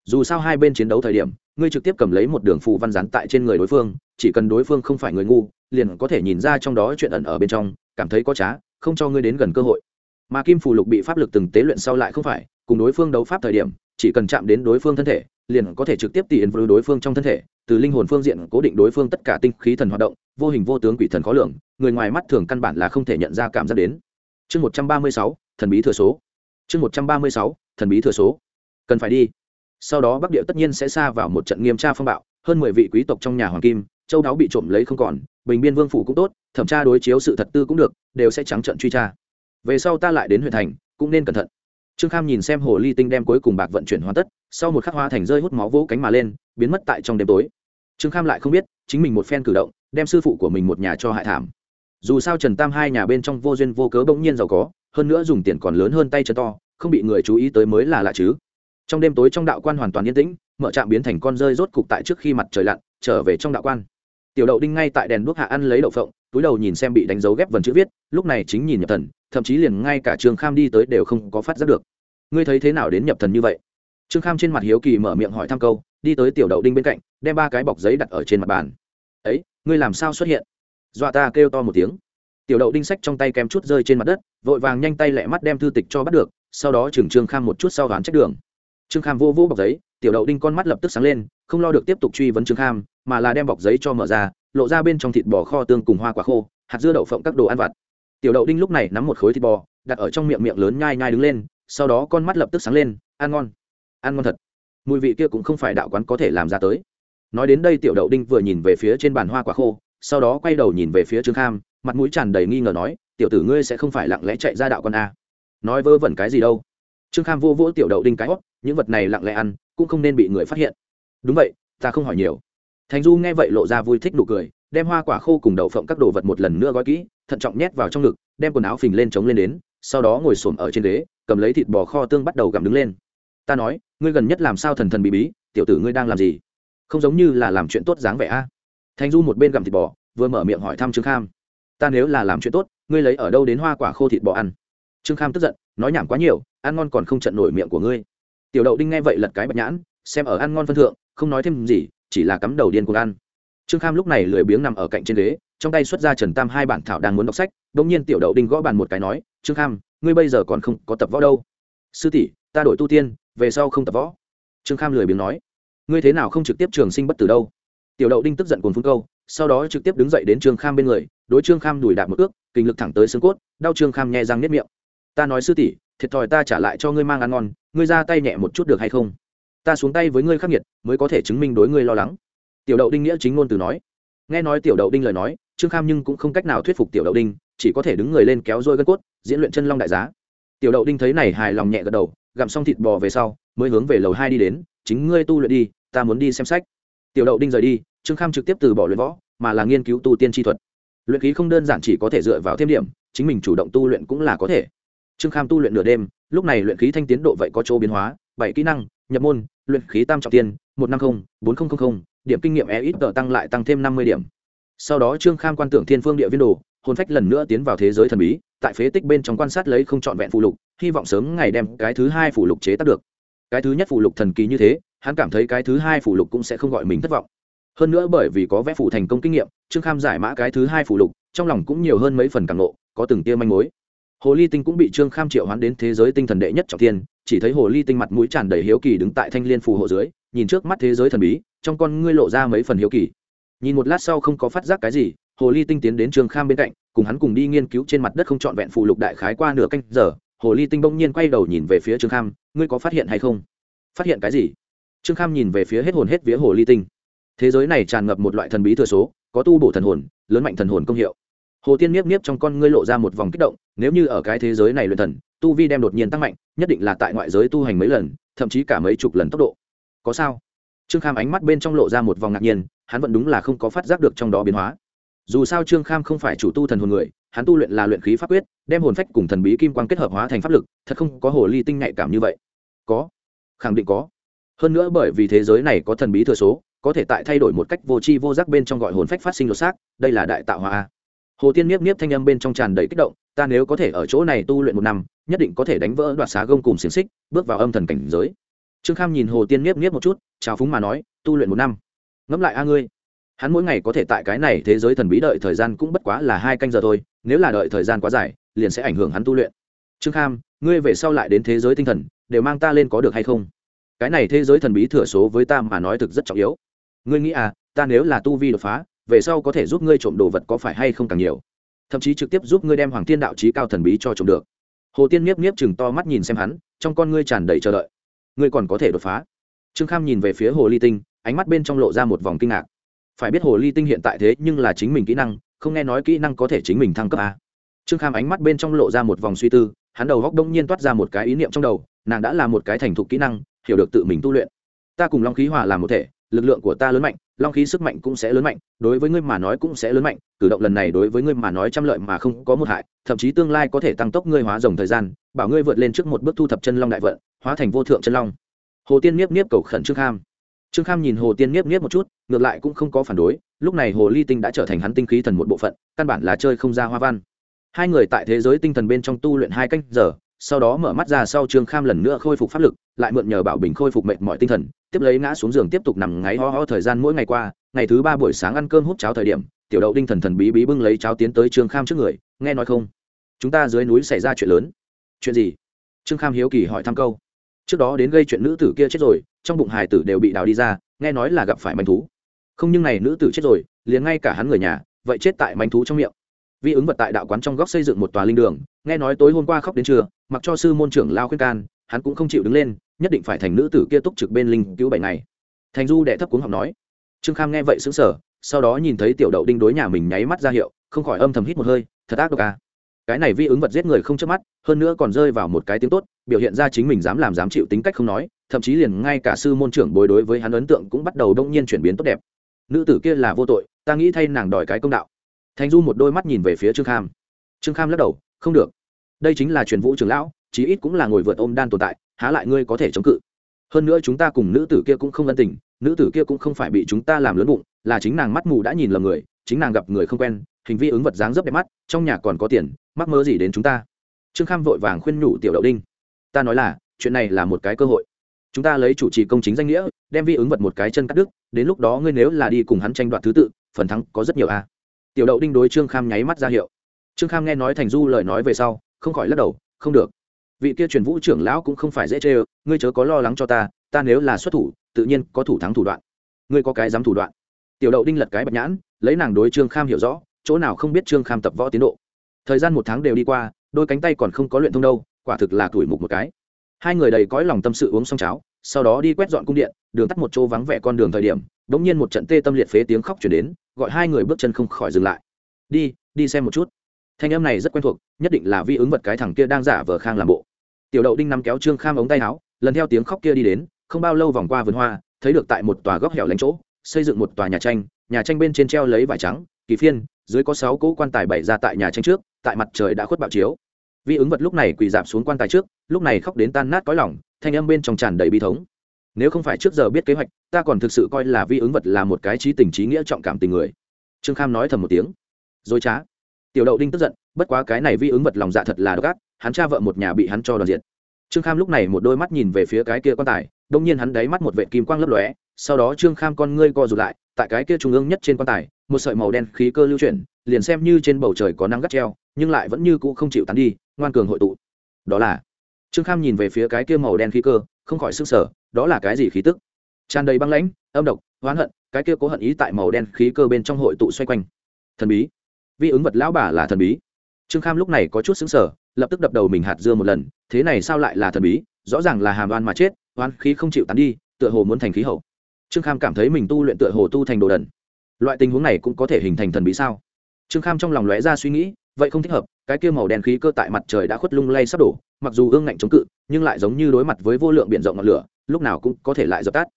dù sao hai bên chiến đấu thời điểm, ngươi trực tiếp cầm lấy một đường phù văn rán tại trên người đối phương, chỉ cần đối phương không phải người ngu, liền có thể nhìn ra trong đó chuyện ẩn ở bên trong, cảm thấy có trá, không cho ngươi đến gần cơ hội. Mà kim phù lục bị pháp lực từng tế luyện sau lại không phải, cùng đối phương đấu pháp thời điểm, chỉ cần chạm đến đối phương thân thể, liền có thể trực tiếp tỉ với đối phương trong thân thể, từ linh hồn phương diện cố định đối phương tất cả tinh khí thần hoạt động, vô hình vô tướng quỷ thần khó lường, người ngoài mắt thường căn bản là không thể nhận ra cảm giác đến. Chương một trăm ba mươi sáu, thần bí thừa số. Chương một trăm ba mươi sáu, thần bí thừa số. Cần phải đi sau đó bắc địa tất nhiên sẽ xa vào một trận nghiêm tra phong bạo, hơn mười vị quý tộc trong nhà hoàng kim, châu đáo bị trộm lấy không còn, bình biên vương phủ cũng tốt, thẩm tra đối chiếu sự thật tư cũng được, đều sẽ trắng trận truy tra. Về sau ta lại đến huyện thành, cũng nên cẩn thận. Trương kham nhìn xem hồ ly tinh đem cuối cùng bạc vận chuyển hoàn tất, sau một khắc hoa thành rơi hút máu vỗ cánh mà lên, biến mất tại trong đêm tối. Trương kham lại không biết, chính mình một phen cử động, đem sư phụ của mình một nhà cho hại thảm. Dù sao trần tam hai nhà bên trong vô duyên vô cớ bỗng nhiên giàu có, hơn nữa dùng tiền còn lớn hơn tay chân to, không bị người chú ý tới mới là lạ chứ trong đêm tối trong đạo quan hoàn toàn yên tĩnh, mở trạm biến thành con rơi rốt cục tại trước khi mặt trời lặn, trở về trong đạo quan. Tiểu đậu đinh ngay tại đèn đuốc hạ ăn lấy đậu phộng, túi đầu nhìn xem bị đánh dấu ghép vần chữ viết, lúc này chính nhìn nhập thần, thậm chí liền ngay cả trương kham đi tới đều không có phát giác được. Ngươi thấy thế nào đến nhập thần như vậy? Trương kham trên mặt hiếu kỳ mở miệng hỏi thăm câu, đi tới tiểu đậu đinh bên cạnh, đem ba cái bọc giấy đặt ở trên mặt bàn. Ấy, ngươi làm sao xuất hiện? Dọa ta kêu to một tiếng. Tiểu đậu đinh sách trong tay kém chút rơi trên mặt đất, vội vàng nhanh tay lẹ mắt đem thư tịch cho bắt được, sau đó trưởng trương kham một chút sau đoán trách đường trương kham vô vô bọc giấy, tiểu đậu đinh con mắt lập tức sáng lên, không lo được tiếp tục truy vấn trương kham, mà là đem bọc giấy cho mở ra, lộ ra bên trong thịt bò kho tương cùng hoa quả khô, hạt dưa đậu phộng các đồ ăn vặt. Tiểu đậu đinh lúc này nắm một khối thịt bò, đặt ở trong miệng miệng lớn nhai nhai đứng lên, sau đó con mắt lập tức sáng lên, ăn ngon. Ăn ngon thật. Mùi vị kia cũng không phải đạo quán có thể làm ra tới. Nói đến đây tiểu đậu đinh vừa nhìn về phía trên bàn hoa quả khô, sau đó quay đầu nhìn về phía trương kham, mặt mũi tràn đầy nghi ngờ nói, tiểu tử ngươi sẽ không phải lặng lẽ chạy ra đạo con a à? nói vơ vẩn cái gì đâu? Trương kham vô vỗ tiểu đậu đinh cái hót những vật này lặng lẽ ăn, cũng không nên bị người phát hiện. Đúng vậy, ta không hỏi nhiều. Thành du nghe vậy lộ ra vui thích nụ cười, đem hoa quả khô cùng đậu phộng các đồ vật một lần nữa gói kỹ, thận trọng nhét vào trong ngực, đem quần áo phình lên chống lên đến, sau đó ngồi xổm ở trên ghế, cầm lấy thịt bò kho tương bắt đầu gặm đứng lên. Ta nói, ngươi gần nhất làm sao thần thần bí bí, tiểu tử ngươi đang làm gì? Không giống như là làm chuyện tốt dáng vẻ a. Thành du một bên gặm thịt bò, vừa mở miệng hỏi thăm trương kham. Ta nếu là làm chuyện tốt, ngươi lấy ở đâu đến hoa quả khô thịt bò ăn? Trương kham tức giận, nói nhảm quá nhiều ăn ngon còn không trận nổi miệng của ngươi. Tiểu đậu đinh nghe vậy lật cái bạch nhãn, xem ở ăn ngon phân thượng, không nói thêm gì, chỉ là cắm đầu điên cuồng ăn. Trương kham lúc này lười biếng nằm ở cạnh trên ghế, trong tay xuất ra trần tam hai bản thảo đang muốn đọc sách đ ỗ n g nhiên tiểu đậu đinh gõ bàn một cái nói, trương kham, ngươi bây giờ còn không có tập võ đâu. Sư tỷ, ta đổi tu tiên, về sau không tập võ. Trương kham lười biếng nói, ngươi thế nào không trực tiếp trường sinh bất tử đâu? Tiểu đậu đinh tức giận cồn phun câu, sau đó trực tiếp đứng dậy đến trương kham bên người, đối trương kham đùi đạp một ước, kinh lực thẳng tới xương cốt, đau trương kham nhẹ răng nếp miệng. Ta nói sư tỷ thiệt thòi ta trả lại cho ngươi mang ăn ngon, ngươi ra tay nhẹ một chút được hay không? Ta xuống tay với ngươi khắc nghiệt, mới có thể chứng minh đối ngươi lo lắng. Tiểu đậu đinh nghĩa chính ngôn từ nói. Nghe nói tiểu đậu đinh lời nói, trương kham nhưng cũng không cách nào thuyết phục tiểu đậu đinh, chỉ có thể đứng người lên kéo dôi gân cốt, diễn luyện chân long đại giá. Tiểu đậu đinh thấy này hài lòng nhẹ gật đầu, gặm xong thịt bò về sau, mới hướng về lầu hai đi đến, chính ngươi tu luyện đi, ta muốn đi xem sách. Tiểu đậu đinh rời đi, trương kham trực tiếp từ bỏ luyện võ, mà là nghiên cứu tu tiên tri thuật. Luyện khí không đơn giản chỉ có thể dựa vào thêm điểm, chính mình chủ động tu luyện cũng là có thể trương kham tu luyện nửa đêm, lúc này luyện khí thanh tiến độ vậy có chỗ biến hóa, bảy kỹ năng, nhập môn, luyện khí tam trọng tiên, một năm mươi bốn nghìn điểm kinh nghiệm e ít tờ tăng lại tăng thêm năm mươi điểm. Sau đó trương kham quan tưởng thiên phương địa viên đồ, hồn phách lần nữa tiến vào thế giới thần bí, tại phế tích bên trong quan sát lấy không trọn vẹn phụ lục, hy vọng sớm ngày đem cái thứ hai phụ lục chế tác được. Cái thứ nhất phụ lục thần kỳ như thế, hắn cảm thấy cái thứ hai phụ lục cũng sẽ không gọi mình thất vọng. Hơn nữa bởi vì có vẽ phụ thành công kinh nghiệm, trương kham giải mã cái thứ hai phụ lục, trong lòng cũng nhiều hơn mấy phần càng lộ có từng tia manh mối hồ ly tinh cũng bị trương kham triệu hoán đến thế giới tinh thần đệ nhất trọng thiên, chỉ thấy hồ ly tinh mặt mũi tràn đầy hiếu kỳ đứng tại thanh liên phù hộ dưới, nhìn trước mắt thế giới thần bí, trong con ngươi lộ ra mấy phần hiếu kỳ. Nhìn một lát sau không có phát giác cái gì, hồ ly tinh tiến đến trương kham bên cạnh, cùng hắn cùng đi nghiên cứu trên mặt đất không trọn vẹn phù lục đại khái qua nửa canh giờ, hồ ly tinh bỗng nhiên quay đầu nhìn về phía trương kham, ngươi có phát hiện hay không? Phát hiện cái gì? Trương kham nhìn về phía hết hồn hết vía hồ ly tinh. Thế giới này tràn ngập một loại thần bí thừa số, có tu bổ thần hồn, lớn mạnh thần hồn công hiệu hồ tiên niếp niếp trong con ngươi lộ ra một vòng kích động, nếu như ở cái thế giới này luyện thần, tu vi đem đột nhiên tăng mạnh, nhất định là tại ngoại giới tu hành mấy lần, thậm chí cả mấy chục lần tốc độ. Có sao? Trương kham ánh mắt bên trong lộ ra một vòng ngạc nhiên, hắn vẫn đúng là không có phát giác được trong đó biến hóa. Dù sao trương kham không phải chủ tu thần hồn người, hắn tu luyện là luyện khí pháp quyết, đem hồn phách cùng thần bí kim quang kết hợp hóa thành pháp lực, thật không có hồ ly tinh nhạy cảm như vậy. Có. Khẳng định có. Hơn nữa bởi vì thế giới này có thần bí thừa số, có thể tại thay đổi một cách vô tri vô giác bên trong gọi hồn phách phát sinh lột xác, đây là đại tạo hóa hồ tiên niếp niếp thanh âm bên trong tràn đầy kích động, ta nếu có thể ở chỗ này tu luyện một năm, nhất định có thể đánh vỡ đoạt xá gông cùng xiềng xích, bước vào âm thần cảnh giới. Trương kham nhìn hồ tiên niếp niếp một chút chào phúng mà nói, tu luyện một năm. Ngẫm lại a ngươi, hắn mỗi ngày có thể tại cái này thế giới thần bí đợi thời gian cũng bất quá là hai canh giờ thôi, nếu là đợi thời gian quá dài, liền sẽ ảnh hưởng hắn tu luyện. Trương kham, ngươi về sau lại đến thế giới tinh thần, đều mang ta lên có được hay không? Cái này thế giới thần bí thừa số với ta mà nói thực rất trọng yếu. Ngươi nghĩ à ta nếu là tu vi đột phá về sau có thể giúp ngươi trộm đồ vật có phải hay không càng nhiều. Thậm chí trực tiếp giúp ngươi đem hoàng thiên đạo trí cao thần bí cho trộm được. Hồ tiên miếp miếp chừng to mắt nhìn xem hắn, trong con ngươi tràn đầy chờ đợi. Ngươi còn có thể đột phá. Trương kham nhìn về phía hồ ly tinh, ánh mắt bên trong lộ ra một vòng kinh ngạc. Phải biết hồ ly tinh hiện tại thế nhưng là chính mình kỹ năng, không nghe nói kỹ năng có thể chính mình thăng cấp a. Trương kham ánh mắt bên trong lộ ra một vòng suy tư, hắn đầu góc đông nhiên toát ra một cái ý niệm trong đầu, nàng đã là một cái thành thục kỹ năng, hiểu được tự mình tu luyện. Ta cùng long khí hòa làm một thể lực lượng của ta lớn mạnh, long khí sức mạnh cũng sẽ lớn mạnh, đối với ngươi mà nói cũng sẽ lớn mạnh, cử động lần này đối với ngươi mà nói trăm lợi mà không có một hại, thậm chí tương lai có thể tăng tốc ngươi hóa rồng thời gian, bảo ngươi vượt lên trước một bước thu thập chân long đại vận, hóa thành vô thượng chân long. Hồ tiên nhiếp nhiếp cầu khẩn trương kham. Trương kham nhìn hồ tiên nhiếp nhiếp một chút, ngược lại cũng không có phản đối, lúc này hồ ly tinh đã trở thành hắn tinh khí thần một bộ phận, căn bản là chơi không ra hoa văn. Hai người tại thế giới tinh thần bên trong tu luyện hai canh giờ sau đó mở mắt ra sau trương kham lần nữa khôi phục pháp lực, lại mượn nhờ bảo bình khôi phục mệt mọi tinh thần, tiếp lấy ngã xuống giường tiếp tục nằm ngáy ho ho thời gian mỗi ngày qua. Ngày thứ ba buổi sáng ăn cơm hút cháo thời điểm, tiểu đậu đinh thần thần bí bí bưng lấy cháo tiến tới trương kham trước người, nghe nói không? Chúng ta dưới núi xảy ra chuyện lớn. Chuyện gì? Trương kham hiếu kỳ hỏi thăm câu. Trước đó đến gây chuyện nữ tử kia chết rồi, trong bụng hài tử đều bị đào đi ra, nghe nói là gặp phải manh thú. Không nhưng này nữ tử chết rồi, liền ngay cả hắn người nhà, vậy chết tại manh thú trong miệng vi ứng vật tại đạo quán trong góc xây dựng một tòa linh đường, nghe nói tối hôm qua khóc đến trưa, mặc cho sư môn trưởng lao khuyên can, hắn cũng không chịu đứng lên, nhất định phải thành nữ tử kia túc trực bên linh cứu bảy ngày. Thành du đệ thấp cuống học nói. Trương kham nghe vậy xứng sở sau đó nhìn thấy tiểu đậu đinh đối nhà mình nháy mắt ra hiệu, không khỏi âm thầm hít một hơi, thật ác độc à. cái này vi ứng vật giết người không chớp mắt, hơn nữa còn rơi vào một cái tiếng tốt, biểu hiện ra chính mình dám làm dám chịu tính cách không nói, thậm chí liền ngay cả sư môn trưởng bối đối với hắn ấn tượng cũng bắt đầu đông nhiên chuyển biến tốt đẹp. Nữ tử kia là vô tội, ta nghĩ thay nàng đòi cái công đạo thành du một đôi mắt nhìn về phía trương kham. Trương kham lắc đầu, không được. Đây chính là truyền vũ trưởng lão, chí ít cũng là ngồi vượt ôm đan tồn tại, há lại ngươi có thể chống cự. Hơn nữa chúng ta cùng nữ tử kia cũng không ân tình, nữ tử kia cũng không phải bị chúng ta làm lớn bụng, là chính nàng mắt mù đã nhìn lầm người, chính nàng gặp người không quen, hình vi ứng vật dáng dấp đẹp mắt, trong nhà còn có tiền, mắc mơ gì đến chúng ta? Trương kham vội vàng khuyên nhủ tiểu đậu đinh, ta nói là, chuyện này là một cái cơ hội. Chúng ta lấy chủ trì công chính danh nghĩa, đem vi ứng vật một cái chân cắt đứt, đến lúc đó ngươi nếu là đi cùng hắn tranh đoạt thứ tự, phần thắng có rất nhiều a tiểu đậu đinh đối trương kham nháy mắt ra hiệu. Trương kham nghe nói thành du lời nói về sau, không khỏi lắc đầu, không được. Vị kia truyền vũ trưởng lão cũng không phải dễ chê ngươi chớ có lo lắng cho ta ta nếu là xuất thủ, tự nhiên có thủ thắng thủ đoạn. Ngươi có cái dám thủ đoạn? Tiểu đậu đinh lật cái bạch nhãn, lấy nàng đối trương kham hiểu rõ, chỗ nào không biết trương kham tập võ tiến độ. Thời gian một tháng đều đi qua, đôi cánh tay còn không có luyện thông đâu, quả thực là tuổi mục một cái. Hai người đầy cõi lòng tâm sự uống xong cháo, sau đó đi quét dọn cung điện, đường tắt một chỗ vắng vẻ con đường thời điểm đ ỗ n g nhiên một trận tê tâm liệt phế tiếng khóc chuyển đến gọi hai người bước chân không khỏi dừng lại. Đi đi xem một chút. Thanh âm này rất quen thuộc, nhất định là vi ứng vật cái thằng kia đang giả vờ khang làm bộ. Tiểu đậu đinh nắm kéo trương kham ống tay áo, lần theo tiếng khóc kia đi đến, không bao lâu vòng qua vườn hoa, thấy được tại một tòa góc hẻo lánh chỗ, xây dựng một tòa nhà tranh nhà tranh bên trên treo lấy vải trắng, kỳ phiên, dưới có sáu cỗ quan tài bày ra tại nhà tranh trước, tại mặt trời đã khuất bạo chiếu. Vi ứng vật lúc này quỳ dạp xuống quan tài trước, lúc này khóc đến tan nát cõi lòng, thanh âm bên trong tràn đầy bi thống nếu không phải trước giờ biết kế hoạch, ta còn thực sự coi là vi ứng vật là một cái trí tình trí nghĩa trọng cảm tình người. Trương kham nói thầm một tiếng. Dối trá. Tiểu đậu đinh tức giận, bất quá cái này vi ứng vật lòng dạ thật là độc ác, hắn cha vợ một nhà bị hắn cho đoàn diện trương kham lúc này một đôi mắt nhìn về phía cái kia quan tài, đông nhiên hắn đáy mắt một vệ kim quang lấp lóe, sau đó trương kham con ngươi co rụt lại, tại cái kia trung ương nhất trên quan tài, một sợi màu đen khí cơ lưu chuyển, liền xem như trên bầu trời có nắng gắt treo, nhưng lại vẫn như cũ không chịu tán đi, ngoan cường hội tụ. Đó là. Trương kham nhìn về phía cái kia màu đen khí cơ, không khỏi sức sở đó là cái gì khí tức? Tràn đầy băng lãnh, âm độc, oán hận, cái kia cố hận ý tại màu đen khí cơ bên trong hội tụ xoay quanh. Thần bí. Vi ứng vật lão bà là thần bí. Trương kham lúc này có chút xứng sở lập tức đập đầu mình hạt dưa một lần, thế này sao lại là thần bí? Rõ ràng là hàm oan mà chết oan khí không chịu tán đi, tựa hồ muốn thành khí hậu. Trương kham cảm thấy mình tu luyện tựa hồ tu thành đồ đần. Loại tình huống này cũng có thể hình thành thần bí sao? Trương kham trong lòng lóe ra suy nghĩ, vậy không thích hợp, cái kia màu đen khí cơ tại mặt trời đã khuất lung lay sắp đổ, mặc dù ương ngạnh chống cự, nhưng lại giống như đối mặt với vô lượng b i ể n rộng ngọn lửa lúc nào cũng có thể lại dập tắt.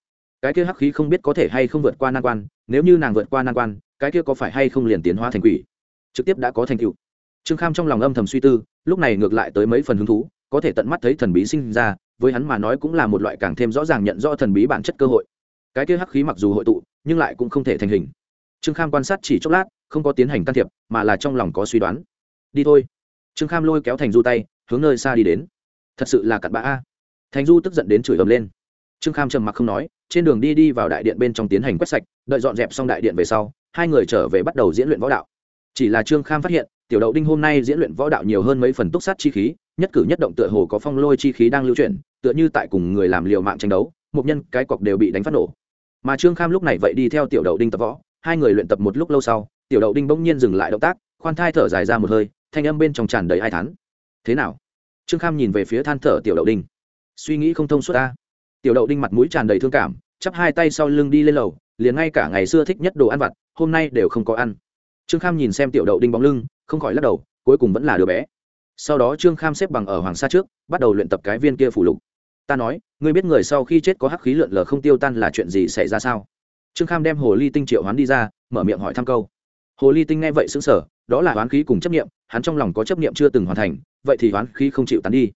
Cái kia hắc khí không biết có thể hay không vượt qua nan quan, nếu như nàng vượt qua nan quan, cái kia có phải hay không liền tiến hóa thành quỷ? Trực tiếp đã có thành tựu. Trương kham trong lòng âm thầm suy tư, lúc này ngược lại tới mấy phần hứng thú, có thể tận mắt thấy thần bí sinh ra, với hắn mà nói cũng là một loại càng thêm rõ ràng nhận rõ thần bí bản chất cơ hội. Cái kia hắc khí mặc dù hội tụ, nhưng lại cũng không thể thành hình. Trương kham quan sát chỉ chốc lát, không có tiến hành can thiệp, mà là trong lòng có suy đoán. Đi thôi. Trương kham lôi kéo thành du tay, hướng nơi xa đi đến. Thật sự là cặn bã a. Thành du tức giận đến chửi ầm lên trương kham trầm mặc không nói, trên đường đi đi vào đại điện bên trong tiến hành quét sạch, đợi dọn dẹp xong đại điện về sau, hai người trở về bắt đầu diễn luyện võ đạo. Chỉ là trương kham phát hiện, tiểu đậu đinh hôm nay diễn luyện võ đạo nhiều hơn mấy phần túc sát chi khí, nhất cử nhất động tựa hồ có phong lôi chi khí đang lưu chuyển, tựa như tại cùng người làm liều mạng tranh đấu, một nhân cái cọc đều bị đánh phát nổ. Mà trương kham lúc này vậy đi theo tiểu đậu đinh tập võ, hai người luyện tập một lúc lâu sau, tiểu đậu đinh bỗng nhiên dừng lại động tác, khoan thai thở dài ra một hơi, thanh âm bên trong tràn đầy hai thán. Thế nào? Trương kham nhìn về phía than thở tiểu đậu đinh. Suy nghĩ không thông suốt ta tiểu đậu đinh mặt mũi tràn đầy thương cảm, chắp hai tay sau lưng đi lên lầu, liền ngay cả ngày xưa thích nhất đồ ăn vặt, hôm nay đều không có ăn. Trương kham nhìn xem tiểu đậu đinh bóng lưng, không khỏi lắc đầu, cuối cùng vẫn là đứa bé. Sau đó trương kham xếp bằng ở hoàng sa trước, bắt đầu luyện tập cái viên kia phủ lục. Ta nói, ngươi biết người sau khi chết có hắc khí lượn lờ không tiêu tan là chuyện gì xảy ra sao? Trương kham đem hồ ly tinh triệu hoán đi ra, mở miệng hỏi thăm câu. Hồ ly tinh nghe vậy xứng sở đó là hoán khí cùng chấp nghiệm hắn trong lòng có chấp nghiệm chưa từng hoàn thành, vậy thì hoán khí không chịu tán đi.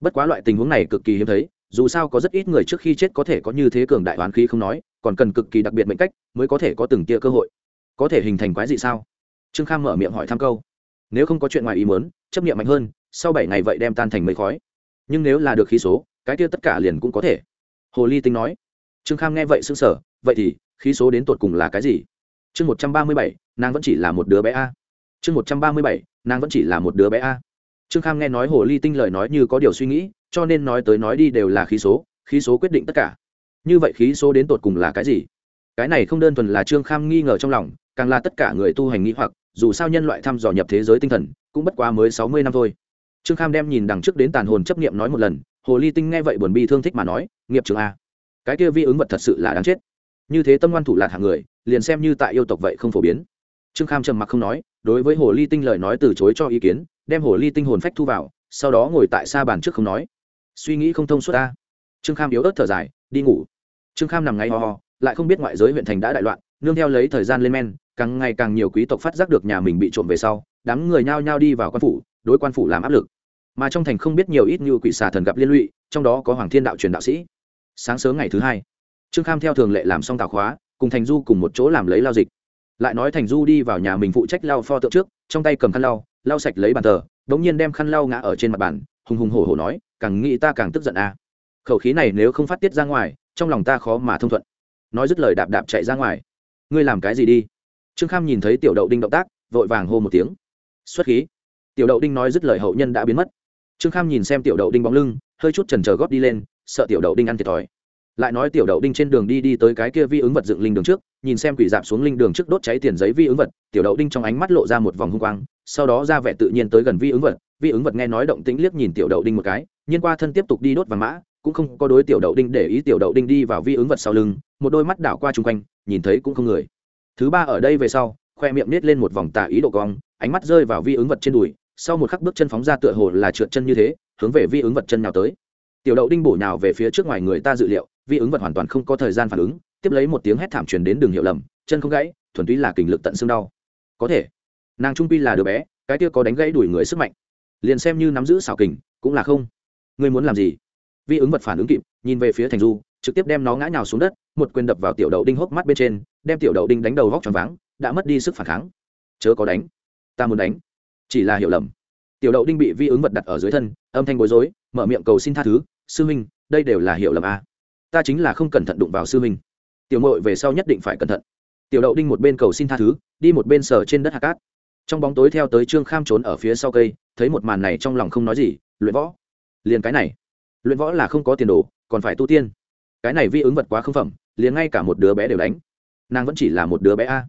Bất quá loại tình huống này cực kỳ hiếm thấy dù sao có rất ít người trước khi chết có thể có như thế cường đại oán khí không nói, còn cần cực kỳ đặc biệt mệnh cách mới có thể có từng tia cơ hội. Có thể hình thành quái gì sao? Trương kham mở miệng hỏi thăm câu. Nếu không có chuyện ngoài ý muốn, chấp nghiệm mạnh hơn, sau bảy ngày vậy đem tan thành mây khói. Nhưng nếu là được khí số, cái kia tất cả liền cũng có thể. Hồ ly tinh nói. Trương kham nghe vậy s ư n g sở vậy thì, khí số đến tột cùng là cái gì? Chương một trăm ba mươi bảy, nàng vẫn chỉ là một đứa bé a. Chương một trăm ba mươi bảy, nàng vẫn chỉ là một đứa bé a. Trương kham nghe nói hồ ly tinh lời nói như có điều suy nghĩ cho nên nói tới nói đi đều là khí số khí số quyết định tất cả. Như vậy khí số đến tột cùng là cái gì? Cái này không đơn thuần là trương kham nghi ngờ trong lòng, càng là tất cả người tu hành nghĩ hoặc, dù sao nhân loại thăm dò nhập thế giới tinh thần, cũng bất quá mới sáu mươi năm thôi. Trương kham đem nhìn đằng trước đến tàn hồn chấp nghiệm nói một lần, hồ ly tinh nghe vậy buồn bi thương thích mà nói, nghiệp trường a, cái kia vi ứng vật thật sự là đáng chết. Như thế tâm ngoan thủ lạc hạng người, liền xem như tại yêu tộc vậy không phổ biến. Trương kham trầm mặc không nói, đối với hồ ly tinh lời nói từ chối cho ý kiến, đem hồ ly tinh hồn phách thu vào, sau đó ngồi tại xa bàn trước không nói suy nghĩ không thông suốt ta. Trương kham yếu ớt thở dài, đi ngủ. Trương kham nằm ngay ho ho, lại không biết ngoại giới huyện thành đã đại loạn, nương theo lấy thời gian lên men, càng ngày càng nhiều quý tộc phát giác được nhà mình bị trộm về sau, đám người nhao nhao đi vào quan phủ, đối quan phủ làm áp lực. Mà trong thành không biết nhiều ít như quỷ xà thần gặp liên lụy, trong đó có hoàng thiên đạo truyền đạo sĩ. Sáng sớm ngày thứ hai, trương kham theo thường lệ làm xong tào khóa, cùng thành du cùng một chỗ làm lấy lao dịch. Lại nói thành du đi vào nhà mình phụ trách lau pho tượng trước, trong tay cầm khăn lau lau sạch lấy bàn tờ đ ỗ n g nhiên đem khăn lau ngã ở trên mặt bàn, hùng hùng hổ hổ nói càng nghĩ ta càng tức giận à. khẩu khí này nếu không phát tiết ra ngoài, trong lòng ta khó mà thông thuận. Nói dứt lời đạp đạp chạy ra ngoài. Ngươi làm cái gì đi? Trương kham nhìn thấy tiểu đậu đinh động tác, vội vàng hô một tiếng. Xuất khí. Tiểu đậu đinh nói dứt lời hậu nhân đã biến mất. Trương kham nhìn xem tiểu đậu đinh bóng lưng, hơi chút trần trờ góp đi lên, sợ tiểu đậu đinh ăn thiệt thòi. Lại nói tiểu đậu đinh trên đường đi đi tới cái kia vi ứng vật dựng linh đường trước, nhìn xem quỷ dạp xuống linh đường trước đốt cháy tiền giấy vi ứng vật, tiểu đậu đinh trong ánh mắt lộ ra một vòng hung quang sau đó ra vẻ tự nhiên tới gần vi ứng vật, vi ứng vật nghe nói động tĩnh liếc nhìn tiểu đậu đinh một cái, nhiên qua thân tiếp tục đi đốt vàng mã, cũng không có đối tiểu đậu đinh để ý tiểu đậu đinh đi vào vi ứng vật sau lưng, một đôi mắt đảo qua chung quanh, nhìn thấy cũng không người. Thứ ba ở đây về sau, khoe miệng nết lên một vòng tà ý độ cong, ánh mắt rơi vào vi ứng vật trên đùi, sau một khắc bước chân phóng ra tựa hồ là trượt chân như thế, hướng về vi ứng vật chân nào tới. Tiểu đậu đinh bổ nhào về phía trước ngoài người ta dự liệu, vi ứng vật hoàn toàn không có thời gian phản ứng, tiếp lấy một tiếng hét thảm truyền đến đường hiệu lầm, chân không gãy, thuần túy là kình lực tận xương đau. Có thể nàng trung pi là đứa bé, cái kia có đánh gãy đuổi người sức mạnh. Liền xem như nắm giữ xảo kình, cũng là không. Ngươi muốn làm gì? Vi ứng vật phản ứng kịp, nhìn về phía thành du, trực tiếp đem nó ngã nhào xuống đất, một quyền đập vào tiểu đậu đinh hốc mắt bên trên, đem tiểu đậu đinh đánh đầu góc tròn váng, đã mất đi sức phản kháng. Chớ có đánh. Ta muốn đánh. Chỉ là hiểu lầm. Tiểu đậu đinh bị vi ứng vật đặt ở dưới thân, âm thanh bối rối, mở miệng cầu xin tha thứ, sư huynh, đây đều là hiểu lầm a ta chính là không cẩn thận đụng vào sư huynh. Tiểu mội về sau nhất định phải cẩn thận. Tiểu đậu đinh một bên cầu xin tha thứ, đi một bên sờ trên đất hạ cát trong bóng tối theo tới trương kham trốn ở phía sau cây, thấy một màn này trong lòng không nói gì, luyện võ. Liền cái này, luyện võ là không có tiền đồ, còn phải tu tiên. Cái này vi ứng vật quá không phẩm, liền ngay cả một đứa bé đều đánh. Nàng vẫn chỉ là một đứa bé a.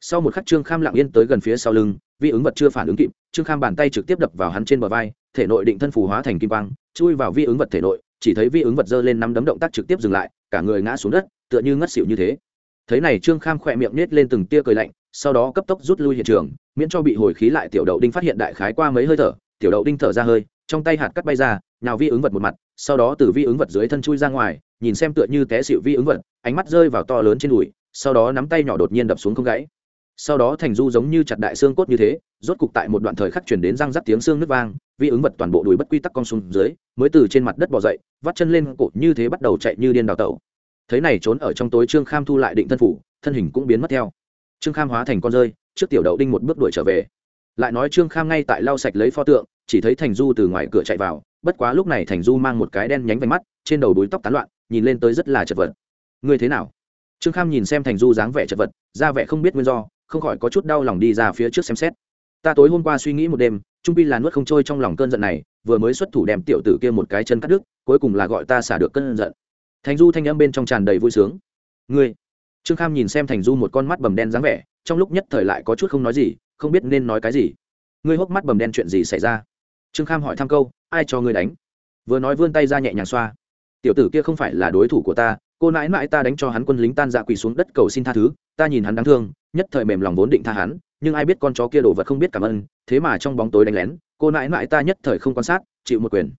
Sau một khắc trương kham lặng yên tới gần phía sau lưng, vi ứng vật chưa phản ứng kịp, trương kham bàn tay trực tiếp đập vào hắn trên bờ vai, thể nội định thân phù hóa thành kim quang, chui vào vi ứng vật thể nội, chỉ thấy vi ứng vật giơ lên năm đấm động tác trực tiếp dừng lại, cả người ngã xuống đất, tựa như ngất xỉu như thế. Thấy này trương kham khỏe miệng nết lên từng tia cười lạnh sau đó cấp tốc rút lui hiện trường, miễn cho bị hồi khí lại tiểu đậu đinh phát hiện đại khái qua mấy hơi thở, tiểu đậu đinh thở ra hơi, trong tay hạt cắt bay ra nào vi ứng vật một mặt, sau đó từ vi ứng vật dưới thân chui ra ngoài, nhìn xem tựa như té xịu vi ứng vật, ánh mắt rơi vào to lớn trên đùi, sau đó nắm tay nhỏ đột nhiên đập xuống không gãy. Sau đó thành du giống như chặt đại xương cốt như thế, rốt cục tại một đoạn thời khắc chuyển đến răng rắc tiếng xương nước vang, vi ứng vật toàn bộ đùi bất quy tắc cong xuống dưới, mới từ trên mặt đất bỏ dậy, vắt chân lên cột như thế bắt đầu chạy như điên đào tẩu. Thế này trốn ở trong tối trương kham thu lại định thân phủ, thân hình cũng biến mất theo trương kham hóa thành con rơi, trước tiểu đậu đinh một bước đuổi trở về. Lại nói trương kham ngay tại lau sạch lấy pho tượng, chỉ thấy thành du từ ngoài cửa chạy vào, bất quá lúc này thành du mang một cái đen nhánh vánh mắt, trên đầu đuối tóc tán loạn, nhìn lên tới rất là chật vật. Ngươi thế nào? Trương kham nhìn xem thành du dáng vẻ chật vật, ra vẻ không biết nguyên do, không khỏi có chút đau lòng đi ra phía trước xem xét. Ta tối hôm qua suy nghĩ một đêm, trung pi là nuốt không trôi trong lòng cơn giận này, vừa mới xuất thủ đem tiểu tử kia một cái chân cắt đứt, cuối cùng là gọi ta xả được cơn giận. Thành du thanh âm bên trong tràn đầy vui sướng. Ngươi trương kham nhìn xem thành du một con mắt bầm đen dáng vẻ, trong lúc nhất thời lại có chút không nói gì, không biết nên nói cái gì. Ngươi hốc mắt bầm đen chuyện gì xảy ra? Trương kham hỏi thăm câu, ai cho ngươi đánh? Vừa nói vươn tay ra nhẹ nhàng xoa. Tiểu tử kia không phải là đối thủ của ta, cô nãi mãi ta đánh cho hắn quân lính tan dạ quỳ xuống đất cầu xin tha thứ, ta nhìn hắn đáng thương, nhất thời mềm lòng vốn định tha hắn, nhưng ai biết con chó kia đổ vật không biết cảm ơn, thế mà trong bóng tối đánh lén, cô nãi mãi ta nhất thời không quan sát, chịu một quyền.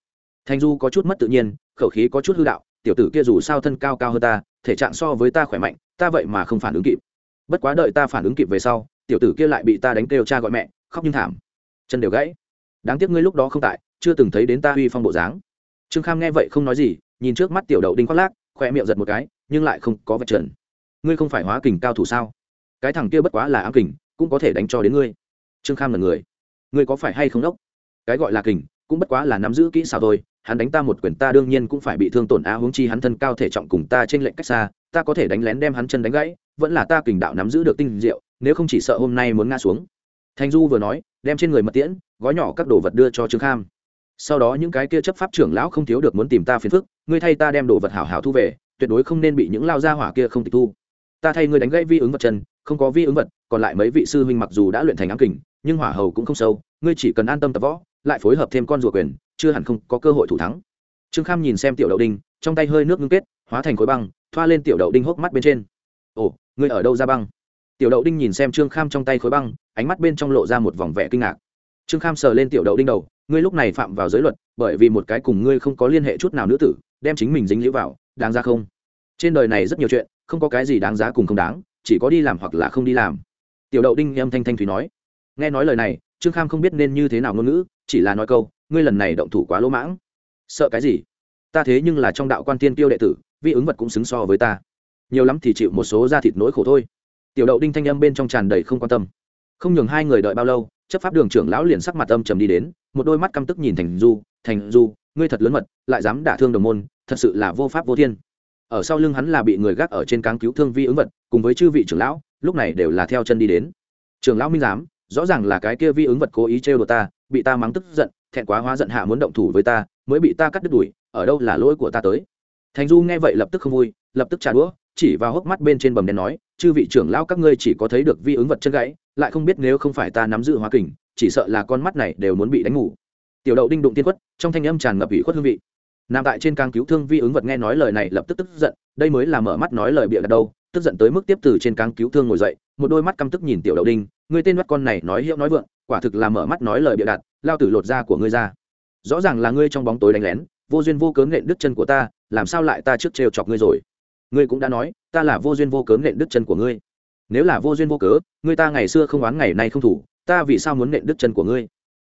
Thành du có chút mất tự nhiên, khẩu khí có chút hư đạo, tiểu tử kia dù sao thân cao cao hơn ta, thể trạng so với ta khỏe mạnh ta vậy mà không phản ứng kịp. Bất quá đợi ta phản ứng kịp về sau, tiểu tử kia lại bị ta đánh kêu cha gọi mẹ, khóc nhưng thảm. Chân đều gãy. Đáng tiếc ngươi lúc đó không tại, chưa từng thấy đến ta uy phong bộ dáng. Trương kham nghe vậy không nói gì, nhìn trước mắt tiểu đậu đinh khoác lác khoe miệng giật một cái, nhưng lại không có vật trần. Ngươi không phải hóa kình cao thủ sao? Cái thằng kia bất quá là ám kình, cũng có thể đánh cho đến ngươi. Trương kham là người. Ngươi có phải hay không đốc? Cái gọi là kình cũng bất quá là nắm giữ kỹ xảo thôi, hắn đánh ta một quyền ta đương nhiên cũng phải bị thương tổn á, huống chi hắn thân cao thể trọng cùng ta trên lệnh cách xa, ta có thể đánh lén đem hắn chân đánh gãy, vẫn là ta kình đạo nắm giữ được tinh diệu, nếu không chỉ sợ hôm nay muốn ngã xuống. Thanh du vừa nói, đem trên người mật tiễn, gói nhỏ các đồ vật đưa cho trương kham. Sau đó những cái kia chấp pháp trưởng lão không thiếu được muốn tìm ta phiền phức, ngươi thay ta đem đồ vật hảo hảo thu về, tuyệt đối không nên bị những lao gia hỏa kia không tịch thu. Ta thay ngươi đánh gãy vi ứng vật chân, không có vi ứng vật, còn lại mấy vị sư huynh mặc dù đã luyện thành ám kình, nhưng hỏa hầu cũng không sâu, ngươi chỉ cần an tâm tập võ lại phối hợp thêm con rùa quyền, chưa hẳn không có cơ hội thủ thắng. Trương kham nhìn xem tiểu đậu đinh, trong tay hơi nước ngưng kết, hóa thành khối băng, thoa lên tiểu đậu đinh hốc mắt bên trên. Ồ, ngươi ở đâu ra băng? Tiểu đậu đinh nhìn xem trương kham trong tay khối băng, ánh mắt bên trong lộ ra một vòng vẻ kinh ngạc. Trương kham sờ lên tiểu đậu đinh đầu, ngươi lúc này phạm vào giới luật, bởi vì một cái cùng ngươi không có liên hệ chút nào nữ tử, đem chính mình dính lũ vào, đáng ra không? Trên đời này rất nhiều chuyện, không có cái gì đáng giá cùng không đáng, chỉ có đi làm hoặc là không đi làm. Tiểu đậu đinh âm thanh thanh thúy nói. Nghe nói lời này trương kham không biết nên như thế nào ngôn ngữ, chỉ là nói câu, ngươi lần này động thủ quá lỗ mãng. Sợ cái gì? Ta thế nhưng là trong đạo quan tiên tiêu đệ tử vi ứng vật cũng xứng so với ta. Nhiều lắm thì chịu một số da thịt nỗi khổ thôi. Tiểu đậu đinh thanh âm bên trong tràn đầy không quan tâm. Không nhường hai người đợi bao lâu, chấp pháp đường trưởng lão liền sắc mặt âm trầm đi đến, một đôi mắt căm tức nhìn thành du thành du, ngươi thật lớn mật, lại dám đả thương đồng môn, thật sự là vô pháp vô thiên. Ở sau lưng hắn là bị người gác ở trên cáng cứu thương vi ứng vật, cùng với chư vị trưởng lão, lúc này đều là theo chân đi đến. Trưởng lão minh giám rõ ràng là cái kia vi ứng vật cố ý trêu đồ ta, bị ta mắng tức giận, thẹn quá hóa giận hạ muốn động thủ với ta, mới bị ta cắt đứt đuổi ở đâu là lỗi của ta tới? Thành du nghe vậy lập tức không vui, lập tức trả đũa, chỉ vào hốc mắt bên trên bầm đen nói, chư vị trưởng lão, các ngươi chỉ có thấy được vi ứng vật chân gãy, lại không biết nếu không phải ta nắm giữ hóa kình, chỉ sợ là con mắt này đều muốn bị đánh ngủ. Tiểu đậu đinh đụng tiên quất, trong thanh âm tràn ngập ủy khuất hương vị. Nằm tại trên càng cứu thương vi ứng vật nghe nói lời này lập tức tức giận, đây mới là mở mắt nói lời bịa đặt đâu tức giận tới mức tiếp từ trên càng cứu thương ngồi dậy, một đôi mắt căm tức nhìn tiểu đậu đinh Ngươi tên mắt con này nói hiệu nói vượng, quả thực là mở mắt nói lời bịa đặt, lao tử lột da của ngươi ra. Rõ ràng là ngươi trong bóng tối đánh lén, vô duyên vô cớ nện đứt chân của ta, làm sao lại ta trước trêu chọc ngươi rồi? Ngươi cũng đã nói, ta là vô duyên vô cớ nện đứt chân của ngươi. Nếu là vô duyên vô cớ, ngươi ta ngày xưa không oán ngày nay không thủ, ta vì sao muốn nện đứt chân của ngươi?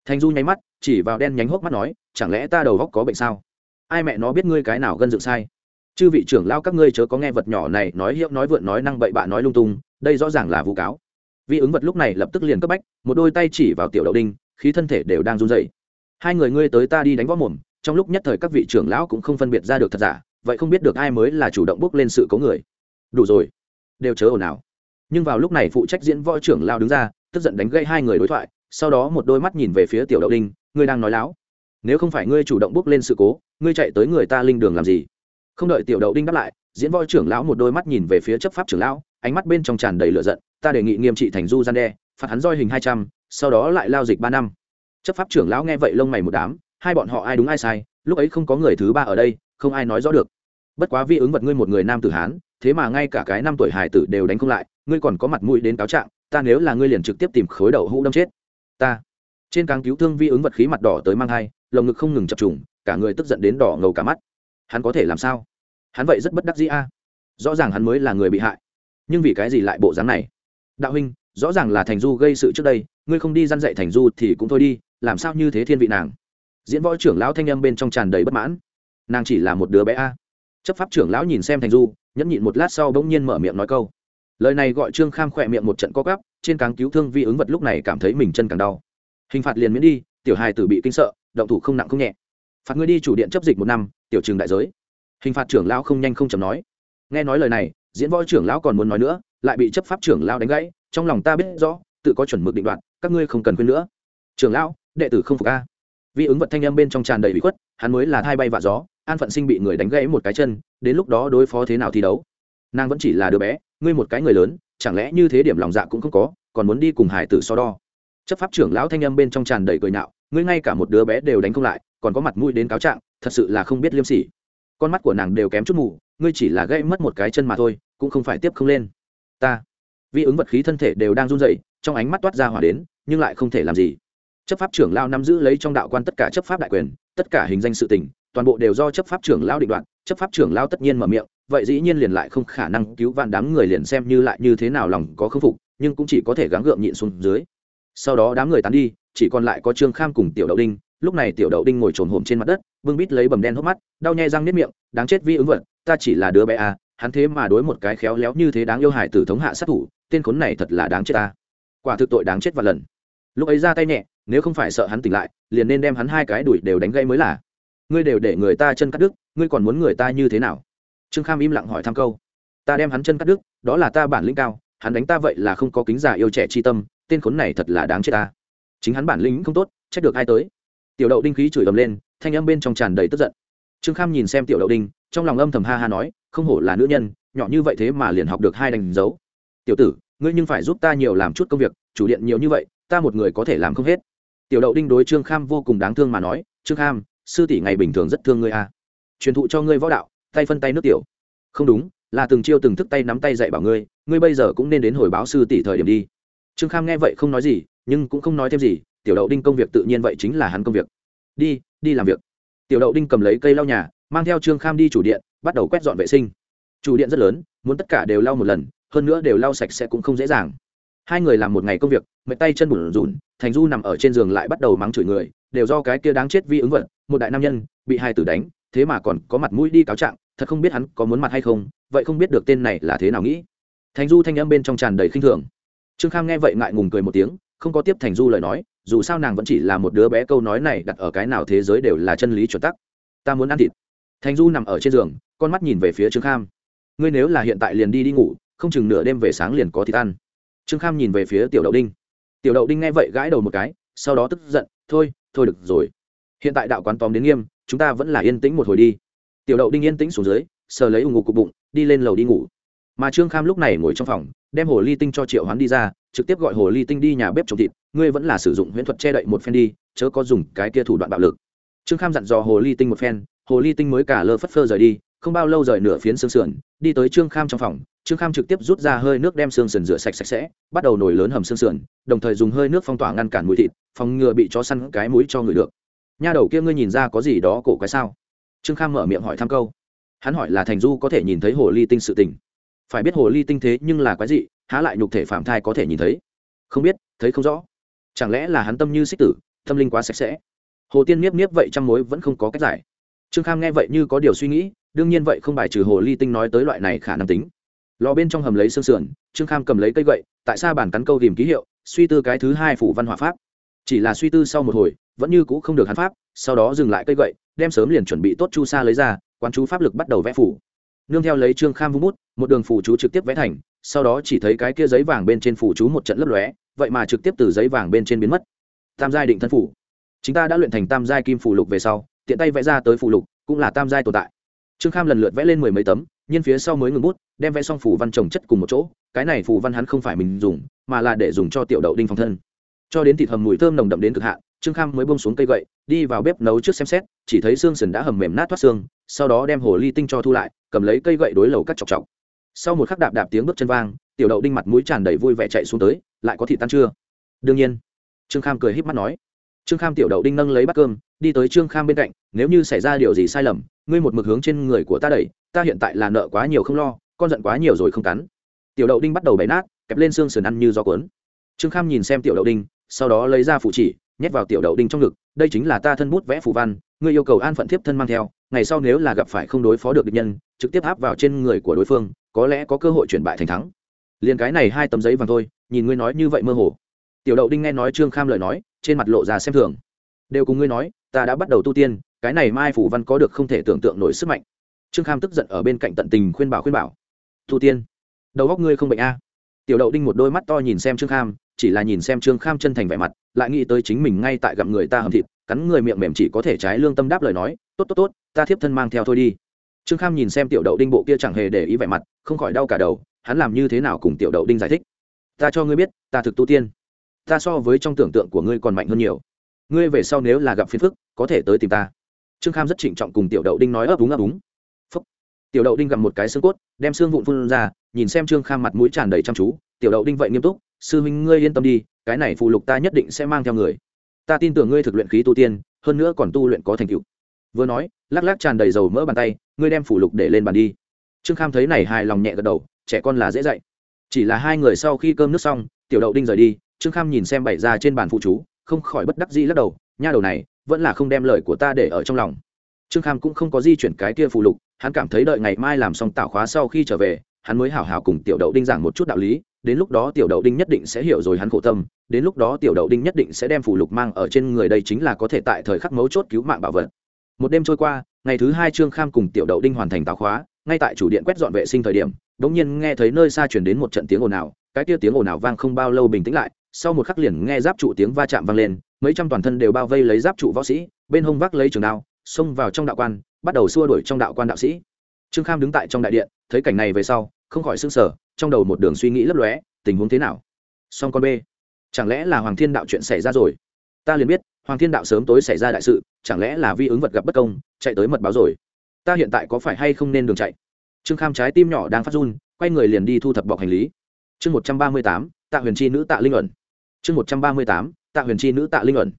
Thanh du nháy mắt, chỉ vào đen nhánh hốc mắt nói, chẳng lẽ ta đầu góc có bệnh sao? Ai mẹ nó biết ngươi cái nào gân dựng sai? Chư vị trưởng lao các ngươi chớ có nghe vật nhỏ này nói hiệu nói vượn nói năng bậy bạ nói lung tung, đây rõ ràng là vu cáo vị ứng vật lúc này lập tức liền cấp bách, một đôi tay chỉ vào tiểu đậu đinh, khí thân thể đều đang run dậy hai người ngươi tới ta đi đánh võ mồm, trong lúc nhất thời các vị trưởng lão cũng không phân biệt ra được thật giả, vậy không biết được ai mới là chủ động bước lên sự cố người. Đủ rồi, đều chớ ồn ào. Nhưng vào lúc này phụ trách diễn võ trưởng lao đứng ra, tức giận đánh gây hai người đối thoại, sau đó một đôi mắt nhìn về phía tiểu đậu đinh, ngươi đang nói láo. Nếu không phải ngươi chủ động bước lên sự cố, ngươi chạy tới người ta linh đường làm gì? Không đợi tiểu đậu đinh đáp lại, diễn võ trưởng lão một đôi mắt nhìn về phía chấp pháp trưởng lão ánh mắt bên trong tràn đầy lửa giận, ta đề nghị nghiêm trị thành du gian đe, phạt hắn roi hình hai trăm, sau đó lại lao dịch ba năm. Chấp pháp trưởng lão nghe vậy lông mày một đám, hai bọn họ ai đúng ai sai, lúc ấy không có người thứ ba ở đây, không ai nói rõ được. Bất quá vi ứng vật ngươi một người nam tử hán, thế mà ngay cả cái năm tuổi hải tử đều đánh không lại, ngươi còn có mặt mũi đến cáo trạng, ta nếu là ngươi liền trực tiếp tìm khối đầu hũ đâm chết. Ta. Trên càng cứu thương vi ứng vật khí mặt đỏ tới mang hai, lồng ngực không ngừng chập trùng, cả người tức giận đến đỏ ngầu cả mắt. Hắn có thể làm sao? Hắn vậy rất bất đắc dĩ a. Rõ ràng hắn mới là người bị hại nhưng vì cái gì lại bộ dáng này? Đạo huynh, rõ ràng là thành du gây sự trước đây, ngươi không đi dăn dạy thành du thì cũng thôi đi, làm sao như thế thiên vị nàng? Diễn võ trưởng lão thanh âm bên trong tràn đầy bất mãn. Nàng chỉ là một đứa bé a. Chấp pháp trưởng lão nhìn xem thành du, nhẫn nhịn một lát sau bỗng nhiên mở miệng nói câu. Lời này gọi trương kham khỏe miệng một trận co gắp trên càng cứu thương vi ứng vật lúc này cảm thấy mình chân càng đau. Hình phạt liền miễn đi, tiểu hài tử bị kinh sợ, động thủ không nặng không nhẹ. Phạt ngươi đi chủ điện chấp dịch một năm, tiểu trường đại giới. Hình phạt trưởng lão không nhanh không chầm nói. Nghe nói lời này diễn võ trưởng lão còn muốn nói nữa, lại bị chấp pháp trưởng lão đánh gãy, trong lòng ta biết rõ, tự có chuẩn mực định đoạn các ngươi không cần khuyên nữa. Trưởng lão, đệ tử không phục a. Vi ứng vật thanh âm bên trong tràn đầy bị khuất, hắn mới là thai bay vạ gió, an phận sinh bị người đánh gãy một cái chân, đến lúc đó đối phó thế nào thi đấu. Nàng vẫn chỉ là đứa bé, ngươi một cái người lớn, chẳng lẽ như thế điểm lòng dạ cũng không có, còn muốn đi cùng hải tử so đo. Chấp pháp trưởng lão thanh âm bên trong tràn đầy cười nạo ngươi ngay cả một đứa bé đều đánh không lại, còn có mặt mũi đến cáo trạng, thật sự là không biết liêm sỉ. Con mắt của nàng đều kém chút mù, ngươi chỉ là gây mất một cái chân mà thôi cũng không phải tiếp không lên. Ta, vi ứng vật khí thân thể đều đang run rẩy, trong ánh mắt toát ra hỏa đến, nhưng lại không thể làm gì. Chấp pháp trưởng lao nắm giữ lấy trong đạo quan tất cả chấp pháp đại quyền, tất cả hình danh sự tình, toàn bộ đều do chấp pháp trưởng lao định đoạt. Chấp pháp trưởng lao tất nhiên mở miệng, vậy dĩ nhiên liền lại không khả năng cứu vạn đám người liền xem như lại như thế nào lòng có khâm phục, nhưng cũng chỉ có thể gắng gượng nhịn xuống dưới. Sau đó đám người tán đi, chỉ còn lại có trương kham cùng tiểu đậu đinh. Lúc này tiểu đậu đinh ngồi trồn hổm trên mặt đất vương bít lấy bầm đen hốc mắt, đau nhai răng nếp miệng, đáng chết vi ứng vật, ta chỉ là đứa bé à hắn thế mà đối một cái khéo léo như thế đáng yêu hải tử thống hạ sát thủ, tên khốn này thật là đáng chết ta. Quả thực tội đáng chết và lần. Lúc ấy ra tay nhẹ, nếu không phải sợ hắn tỉnh lại, liền nên đem hắn hai cái đuổi đều đánh gây mới là. Ngươi đều để người ta chân cắt đứt, ngươi còn muốn người ta như thế nào? Trương kham im lặng hỏi thăm câu. Ta đem hắn chân cắt đứt, đó là ta bản lĩnh cao, hắn đánh ta vậy là không có kính già yêu trẻ chi tâm, tên khốn này thật là đáng chết ta. Chính hắn bản lĩnh không tốt, trách được ai tới. Tiểu đậu đinh khí chửi ầm lên, thanh âm bên trong tràn đầy tức giận. Trương kham nhìn xem tiểu đậu đinh, trong lòng âm thầm ha ha nói không hổ là nữ nhân, nhỏ như vậy thế mà liền học được hai đánh dấu. Tiểu tử, ngươi nhưng phải giúp ta nhiều làm chút công việc, chủ điện nhiều như vậy, ta một người có thể làm không hết. Tiểu đậu đinh đối trương kham vô cùng đáng thương mà nói, trương kham, sư tỷ ngày bình thường rất thương ngươi à. truyền thụ cho ngươi võ đạo, tay phân tay nước tiểu. Không đúng, là từng chiêu từng thức tay nắm tay dạy bảo ngươi ngươi bây giờ cũng nên đến hồi báo sư tỷ thời điểm đi. Trương kham nghe vậy không nói gì, nhưng cũng không nói thêm gì, tiểu đậu đinh công việc tự nhiên vậy chính là hắn công việc. Đi đi làm việc. Tiểu đậu đinh cầm lấy cây lau nhà, mang theo trương kham đi chủ điện bắt đầu quét dọn vệ sinh. Chủ điện rất lớn, muốn tất cả đều lau một lần, hơn nữa đều lau sạch sẽ cũng không dễ dàng. Hai người làm một ngày công việc, mệt tay chân bùn rùn thành du nằm ở trên giường lại bắt đầu mắng chửi người, đều do cái kia đáng chết vi ứng vật, một đại nam nhân, bị hai tử đánh, thế mà còn có mặt mũi đi cáo trạng, thật không biết hắn có muốn mặt hay không, vậy không biết được tên này là thế nào nghĩ. Thành du thanh âm bên trong tràn đầy khinh thường. Trương kham nghe vậy ngại ngùng cười một tiếng, không có tiếp thành du lời nói, dù sao nàng vẫn chỉ là một đứa bé câu nói này đặt ở cái nào thế giới đều là chân lý chuẩn tắc. Ta muốn ăn thịt. Thành du nằm ở trên giường con mắt nhìn về phía trương kham. Ngươi nếu là hiện tại liền đi đi ngủ, không chừng nửa đêm về sáng liền có thịt ăn. Trương kham nhìn về phía tiểu đậu đinh. Tiểu đậu đinh nghe vậy gãi đầu một cái, sau đó tức giận, thôi thôi được rồi. Hiện tại đạo quán tóm đến nghiêm, chúng ta vẫn là yên tĩnh một hồi đi. Tiểu đậu đinh yên tĩnh xuống dưới, sờ lấy ủng ngủ cục bụng, đi lên lầu đi ngủ. Mà trương kham lúc này ngồi trong phòng, đem hồ ly tinh cho triệu hoán đi ra, trực tiếp gọi hồ ly tinh đi nhà bếp trồng thịt, ngươi vẫn là sử dụng huyễn thuật che đậy một phen đi, chớ có dùng cái kia thủ đoạn bạo lực. Trương kham dặn dò hồ ly tinh một phen, hồ ly tinh mới cả lơ phất phơ rời đi không bao lâu rời nửa phiến xương sườn, đi tới trương kham trong phòng. Trương kham trực tiếp rút ra hơi nước đem xương sườn rửa sạch sạch sẽ, bắt đầu nổi lớn hầm xương sườn, đồng thời dùng hơi nước phong tỏa ngăn cản mùi thịt, phòng ngừa bị chó săn cái mũi cho người được. Nha đầu kia ngươi nhìn ra có gì đó cổ quái sao? Trương kham mở miệng hỏi thăm câu. Hắn hỏi là thành du có thể nhìn thấy hồ ly tinh sự tình. Phải biết hồ ly tinh thế nhưng là quái dị, há lại nhục thể phạm thai có thể nhìn thấy? Không biết, thấy không rõ. Chẳng lẽ là hắn tâm như xích tử, tâm linh quá sạch sẽ? Hồ tiên miếp miếp vậy trăm mối vẫn không có cách giải trương kham nghe vậy như có điều suy nghĩ, đương nhiên vậy không bài trừ hồ ly tinh nói tới loại này khả năng tính. Lò bên trong hầm lấy xương sườn, trương kham cầm lấy cây gậy, tại sao bản cắn câu tìm ký hiệu, suy tư cái thứ hai phủ văn hóa pháp. Chỉ là suy tư sau một hồi, vẫn như c ũ không được hắn pháp, sau đó dừng lại cây gậy, đem sớm liền chuẩn bị tốt chu sa lấy ra, quán chú pháp lực bắt đầu vẽ phủ. Nương theo lấy trương kham vung bút, một đường phủ chú trực tiếp vẽ thành, sau đó chỉ thấy cái kia giấy vàng bên trên phủ chú một trận lấp lóe, vậy mà trực tiếp từ giấy vàng bên trên biến mất. Tam giai định thân phủ. Chúng ta đã luyện thành tam giai kim phủ lục về sau tiện tay vẽ ra tới phủ lục, cũng là tam giai tồn tại. Trương kham lần lượt vẽ lên mười mấy tấm, nhưng phía sau mới ngừng bút, đem vẽ xong phủ văn trồng chất cùng một chỗ, cái này phủ văn hắn không phải mình dùng, mà là để dùng cho tiểu đậu đinh phòng thân. Cho đến thịt hầm mùi thơm nồng đậm đến cực hạn, trương kham mới bông xuống cây gậy, đi vào bếp nấu trước xem xét, chỉ thấy xương sườn đã hầm mềm nát thoát xương, sau đó đem hồ ly tinh cho thu lại, cầm lấy cây gậy đối lầu cắt chọc chọc. Sau một khắc đạp đạp tiếng bước chân vang, tiểu đậu đinh mặt mũi tràn đầy vui vẻ chạy xuống tới, lại có thịt tan chưa? Đương nhiên. Trương kham cười h í p mắt nói. Trương kham tiểu đậu đinh nâng lấy bát cơm đi tới trương kham bên cạnh, nếu như xảy ra điều gì sai lầm, ngươi một mực hướng trên người của ta đẩy, ta hiện tại là nợ quá nhiều không lo, con giận quá nhiều rồi không cắn. Tiểu đậu đinh bắt đầu bày nát, kẹp lên xương sườn ăn như gió cuốn. Trương kham nhìn xem tiểu đậu đinh, sau đó lấy ra phụ chỉ, nhét vào tiểu đậu đinh trong ngực, đây chính là ta thân bút vẽ phù văn, ngươi yêu cầu an phận thiếp thân mang theo, ngày sau nếu là gặp phải không đối phó được địch nhân, trực tiếp áp vào trên người của đối phương, có lẽ có cơ hội chuyển bại thành thắng. Liền cái này hai tấm giấy vàng thôi, nhìn ngươi nói như vậy mơ hồ. Tiểu đậu đinh nghe nói trương kham lời nói, trên mặt lộ ra xem thường. Đều cùng ngươi nói ta đã bắt đầu tu tiên, cái này mai phủ văn có được không thể tưởng tượng nổi sức mạnh. Trương kham tức giận ở bên cạnh tận tình khuyên bảo khuyên bảo. Tu tiên, đầu góc ngươi không bệnh a. Tiểu đậu đinh một đôi mắt to nhìn xem trương kham, chỉ là nhìn xem trương kham chân thành vẻ mặt, lại nghĩ tới chính mình ngay tại gặm người ta hầm thịt, cắn người miệng mềm chỉ có thể trái lương tâm đáp lời nói, tốt tốt tốt, ta thiếp thân mang theo thôi đi. Trương kham nhìn xem tiểu đậu đinh bộ kia chẳng hề để ý vẻ mặt, không khỏi đau cả đầu, hắn làm như thế nào cùng tiểu đậu đinh giải thích? Ta cho ngươi biết, ta thực tu tiên. Ta so với trong tưởng tượng của ngươi còn mạnh hơn nhiều ngươi về sau nếu là gặp phiền phức, có thể tới tìm ta. Trương kham rất trịnh trọng cùng tiểu đậu đinh nói ấp úng ấp úng. Phúc. tiểu đậu đinh gặp một cái xương cốt, đem xương vụn phun ra, nhìn xem trương kham mặt mũi tràn đầy chăm chú. Tiểu đậu đinh vậy nghiêm túc, sư huynh ngươi yên tâm đi, cái này phụ lục ta nhất định sẽ mang theo người. Ta tin tưởng ngươi thực luyện khí tu tiên, hơn nữa còn tu luyện có thành tựu. Vừa nói, lắc lắc tràn đầy dầu mỡ bàn tay, ngươi đem phủ lục để lên bàn đi. Trương kham thấy này hài lòng nhẹ gật đầu, trẻ con là dễ dạy. Chỉ là hai người sau khi cơm nước xong, tiểu đậu đinh rời đi, trương kham nhìn xem bày ra trên bàn phụ chú không khỏi bất đắc dĩ lắc đầu, nha đầu này, vẫn là không đem lời của ta để ở trong lòng. Trương kham cũng không có di chuyển cái kia phụ lục, hắn cảm thấy đợi ngày mai làm xong tạo khóa sau khi trở về, hắn mới hảo hảo cùng tiểu đậu đinh giảng một chút đạo lý, đến lúc đó tiểu đậu đinh nhất định sẽ hiểu rồi hắn khổ tâm, đến lúc đó tiểu đậu đinh nhất định sẽ đem phủ lục mang ở trên người đây chính là có thể tại thời khắc mấu chốt cứu mạng bảo vật. Một đêm trôi qua, ngày thứ hai trương kham cùng tiểu đậu đinh hoàn thành táo khóa, ngay tại chủ điện quét dọn vệ sinh thời điểm đ ỗ n g nhiên nghe thấy nơi xa chuyển đến một trận tiếng ồn ào, cái kia tiếng ồn ào vang không bao lâu bình tĩnh lại sau một khắc liền nghe giáp trụ tiếng va chạm vang lên, mấy trăm toàn thân đều bao vây lấy giáp trụ võ sĩ, bên hông vác lấy trường đao, xông vào trong đạo quan, bắt đầu xua đuổi trong đạo quan đạo sĩ. Trương kham đứng tại trong đại điện, thấy cảnh này về sau, không khỏi s ư n g sở trong đầu một đường suy nghĩ lấp lóe, tình huống thế nào? Song con b chẳng lẽ là hoàng thiên đạo chuyện xảy ra rồi? Ta liền biết, hoàng thiên đạo sớm tối xảy ra đại sự, chẳng lẽ là vi ứng vật gặp bất công, chạy tới mật báo rồi? Ta hiện tại có phải hay không nên đường chạy? Trương kham trái tim nhỏ đang phát run, quay người liền đi thu thập bọc hành lý. Chương một trăm ba mươi tám tạ huyền chi nữ tạ linh ẩn. Chương một trăm ba mươi tám, tạ huyền chi nữ tạ linh ẩn.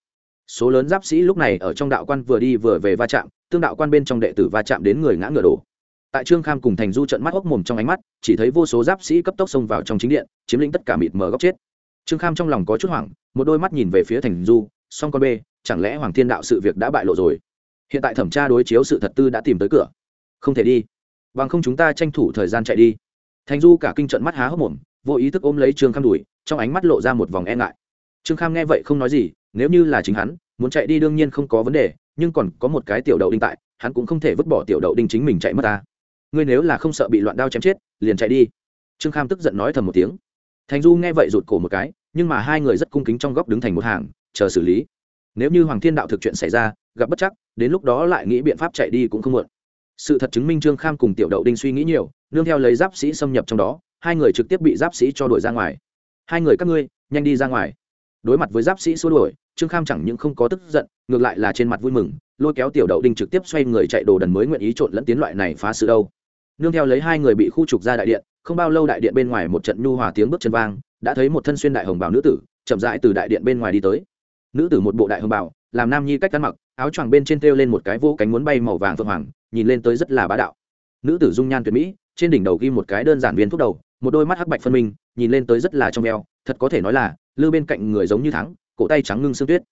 Số lớn giáp sĩ lúc này ở trong đạo quan vừa đi vừa về va chạm, tương đạo quan bên trong đệ tử va chạm đến người ngã ngựa đổ. Tại trương kham cùng thành du trận mắt hốc mồm trong ánh mắt, chỉ thấy vô số giáp sĩ cấp tốc xông vào trong chính điện, chiếm lĩnh tất cả mịt mờ góc chết. Trương kham trong lòng có chút hoảng, một đôi mắt nhìn về phía thành du, song con b chẳng lẽ hoàng thiên đạo sự việc đã bại lộ rồi? Hiện tại thẩm tra đối chiếu sự thật tư đã tìm tới cửa. Không thể đi. Bằng không chúng ta tranh thủ thời gian chạy đi. Thành du cả kinh trận mắt há hốc mồm vô ý thức ôm lấy trương kham đùi, trong ánh mắt lộ ra một vòng e ngại. Trương kham nghe vậy không nói gì, nếu như là chính hắn, muốn chạy đi đương nhiên không có vấn đề, nhưng còn có một cái tiểu đậu đinh tại, hắn cũng không thể vứt bỏ tiểu đậu đinh chính mình chạy mất ta. Ngươi nếu là không sợ bị loạn đao chém chết, liền chạy đi. Trương kham tức giận nói thầm một tiếng. Thành du nghe vậy rụt cổ một cái, nhưng mà hai người rất cung kính trong góc đứng thành một hàng, chờ xử lý. Nếu như hoàng thiên đạo thực chuyện xảy ra, gặp bất chắc, đến lúc đó lại nghĩ biện pháp chạy đi cũng không muộn. Sự thật chứng minh trương kham cùng tiểu đậu đinh suy nghĩ nhiều, nương theo lấy giáp sĩ xâm nhập trong đó hai người trực tiếp bị giáp sĩ cho đuổi ra ngoài. Hai người các ngươi, nhanh đi ra ngoài. Đối mặt với giáp sĩ xua đuổi, trương kham chẳng những không có tức giận, ngược lại là trên mặt vui mừng, lôi kéo tiểu đậu đinh trực tiếp xoay người chạy đồ đần mới nguyện ý trộn lẫn tiến loại này phá sự đâu. Nương theo lấy hai người bị khu trục ra đại điện, không bao lâu đại điện bên ngoài một trận nhu hòa tiếng bước chân vang, đã thấy một thân xuyên đại hồng bào nữ tử, chậm rãi từ đại điện bên ngoài đi tới. Nữ tử một bộ đại hồng bào, làm nam nhi cách ăn mặc, áo choàng bên trên treo lên một cái vô cánh muốn bay màu vàng phượng hoàng, nhìn lên tới rất là bá đạo. Nữ tử dung nhan tuyệt mỹ, trên đỉnh đầu ghi một cái đơn giản viên thuốc đầu một đôi mắt hắc bạch phân minh, nhìn lên tới rất là trong veo, thật có thể nói là, lư bên cạnh người giống như thắng, cổ tay trắng ngưng xương tuyết.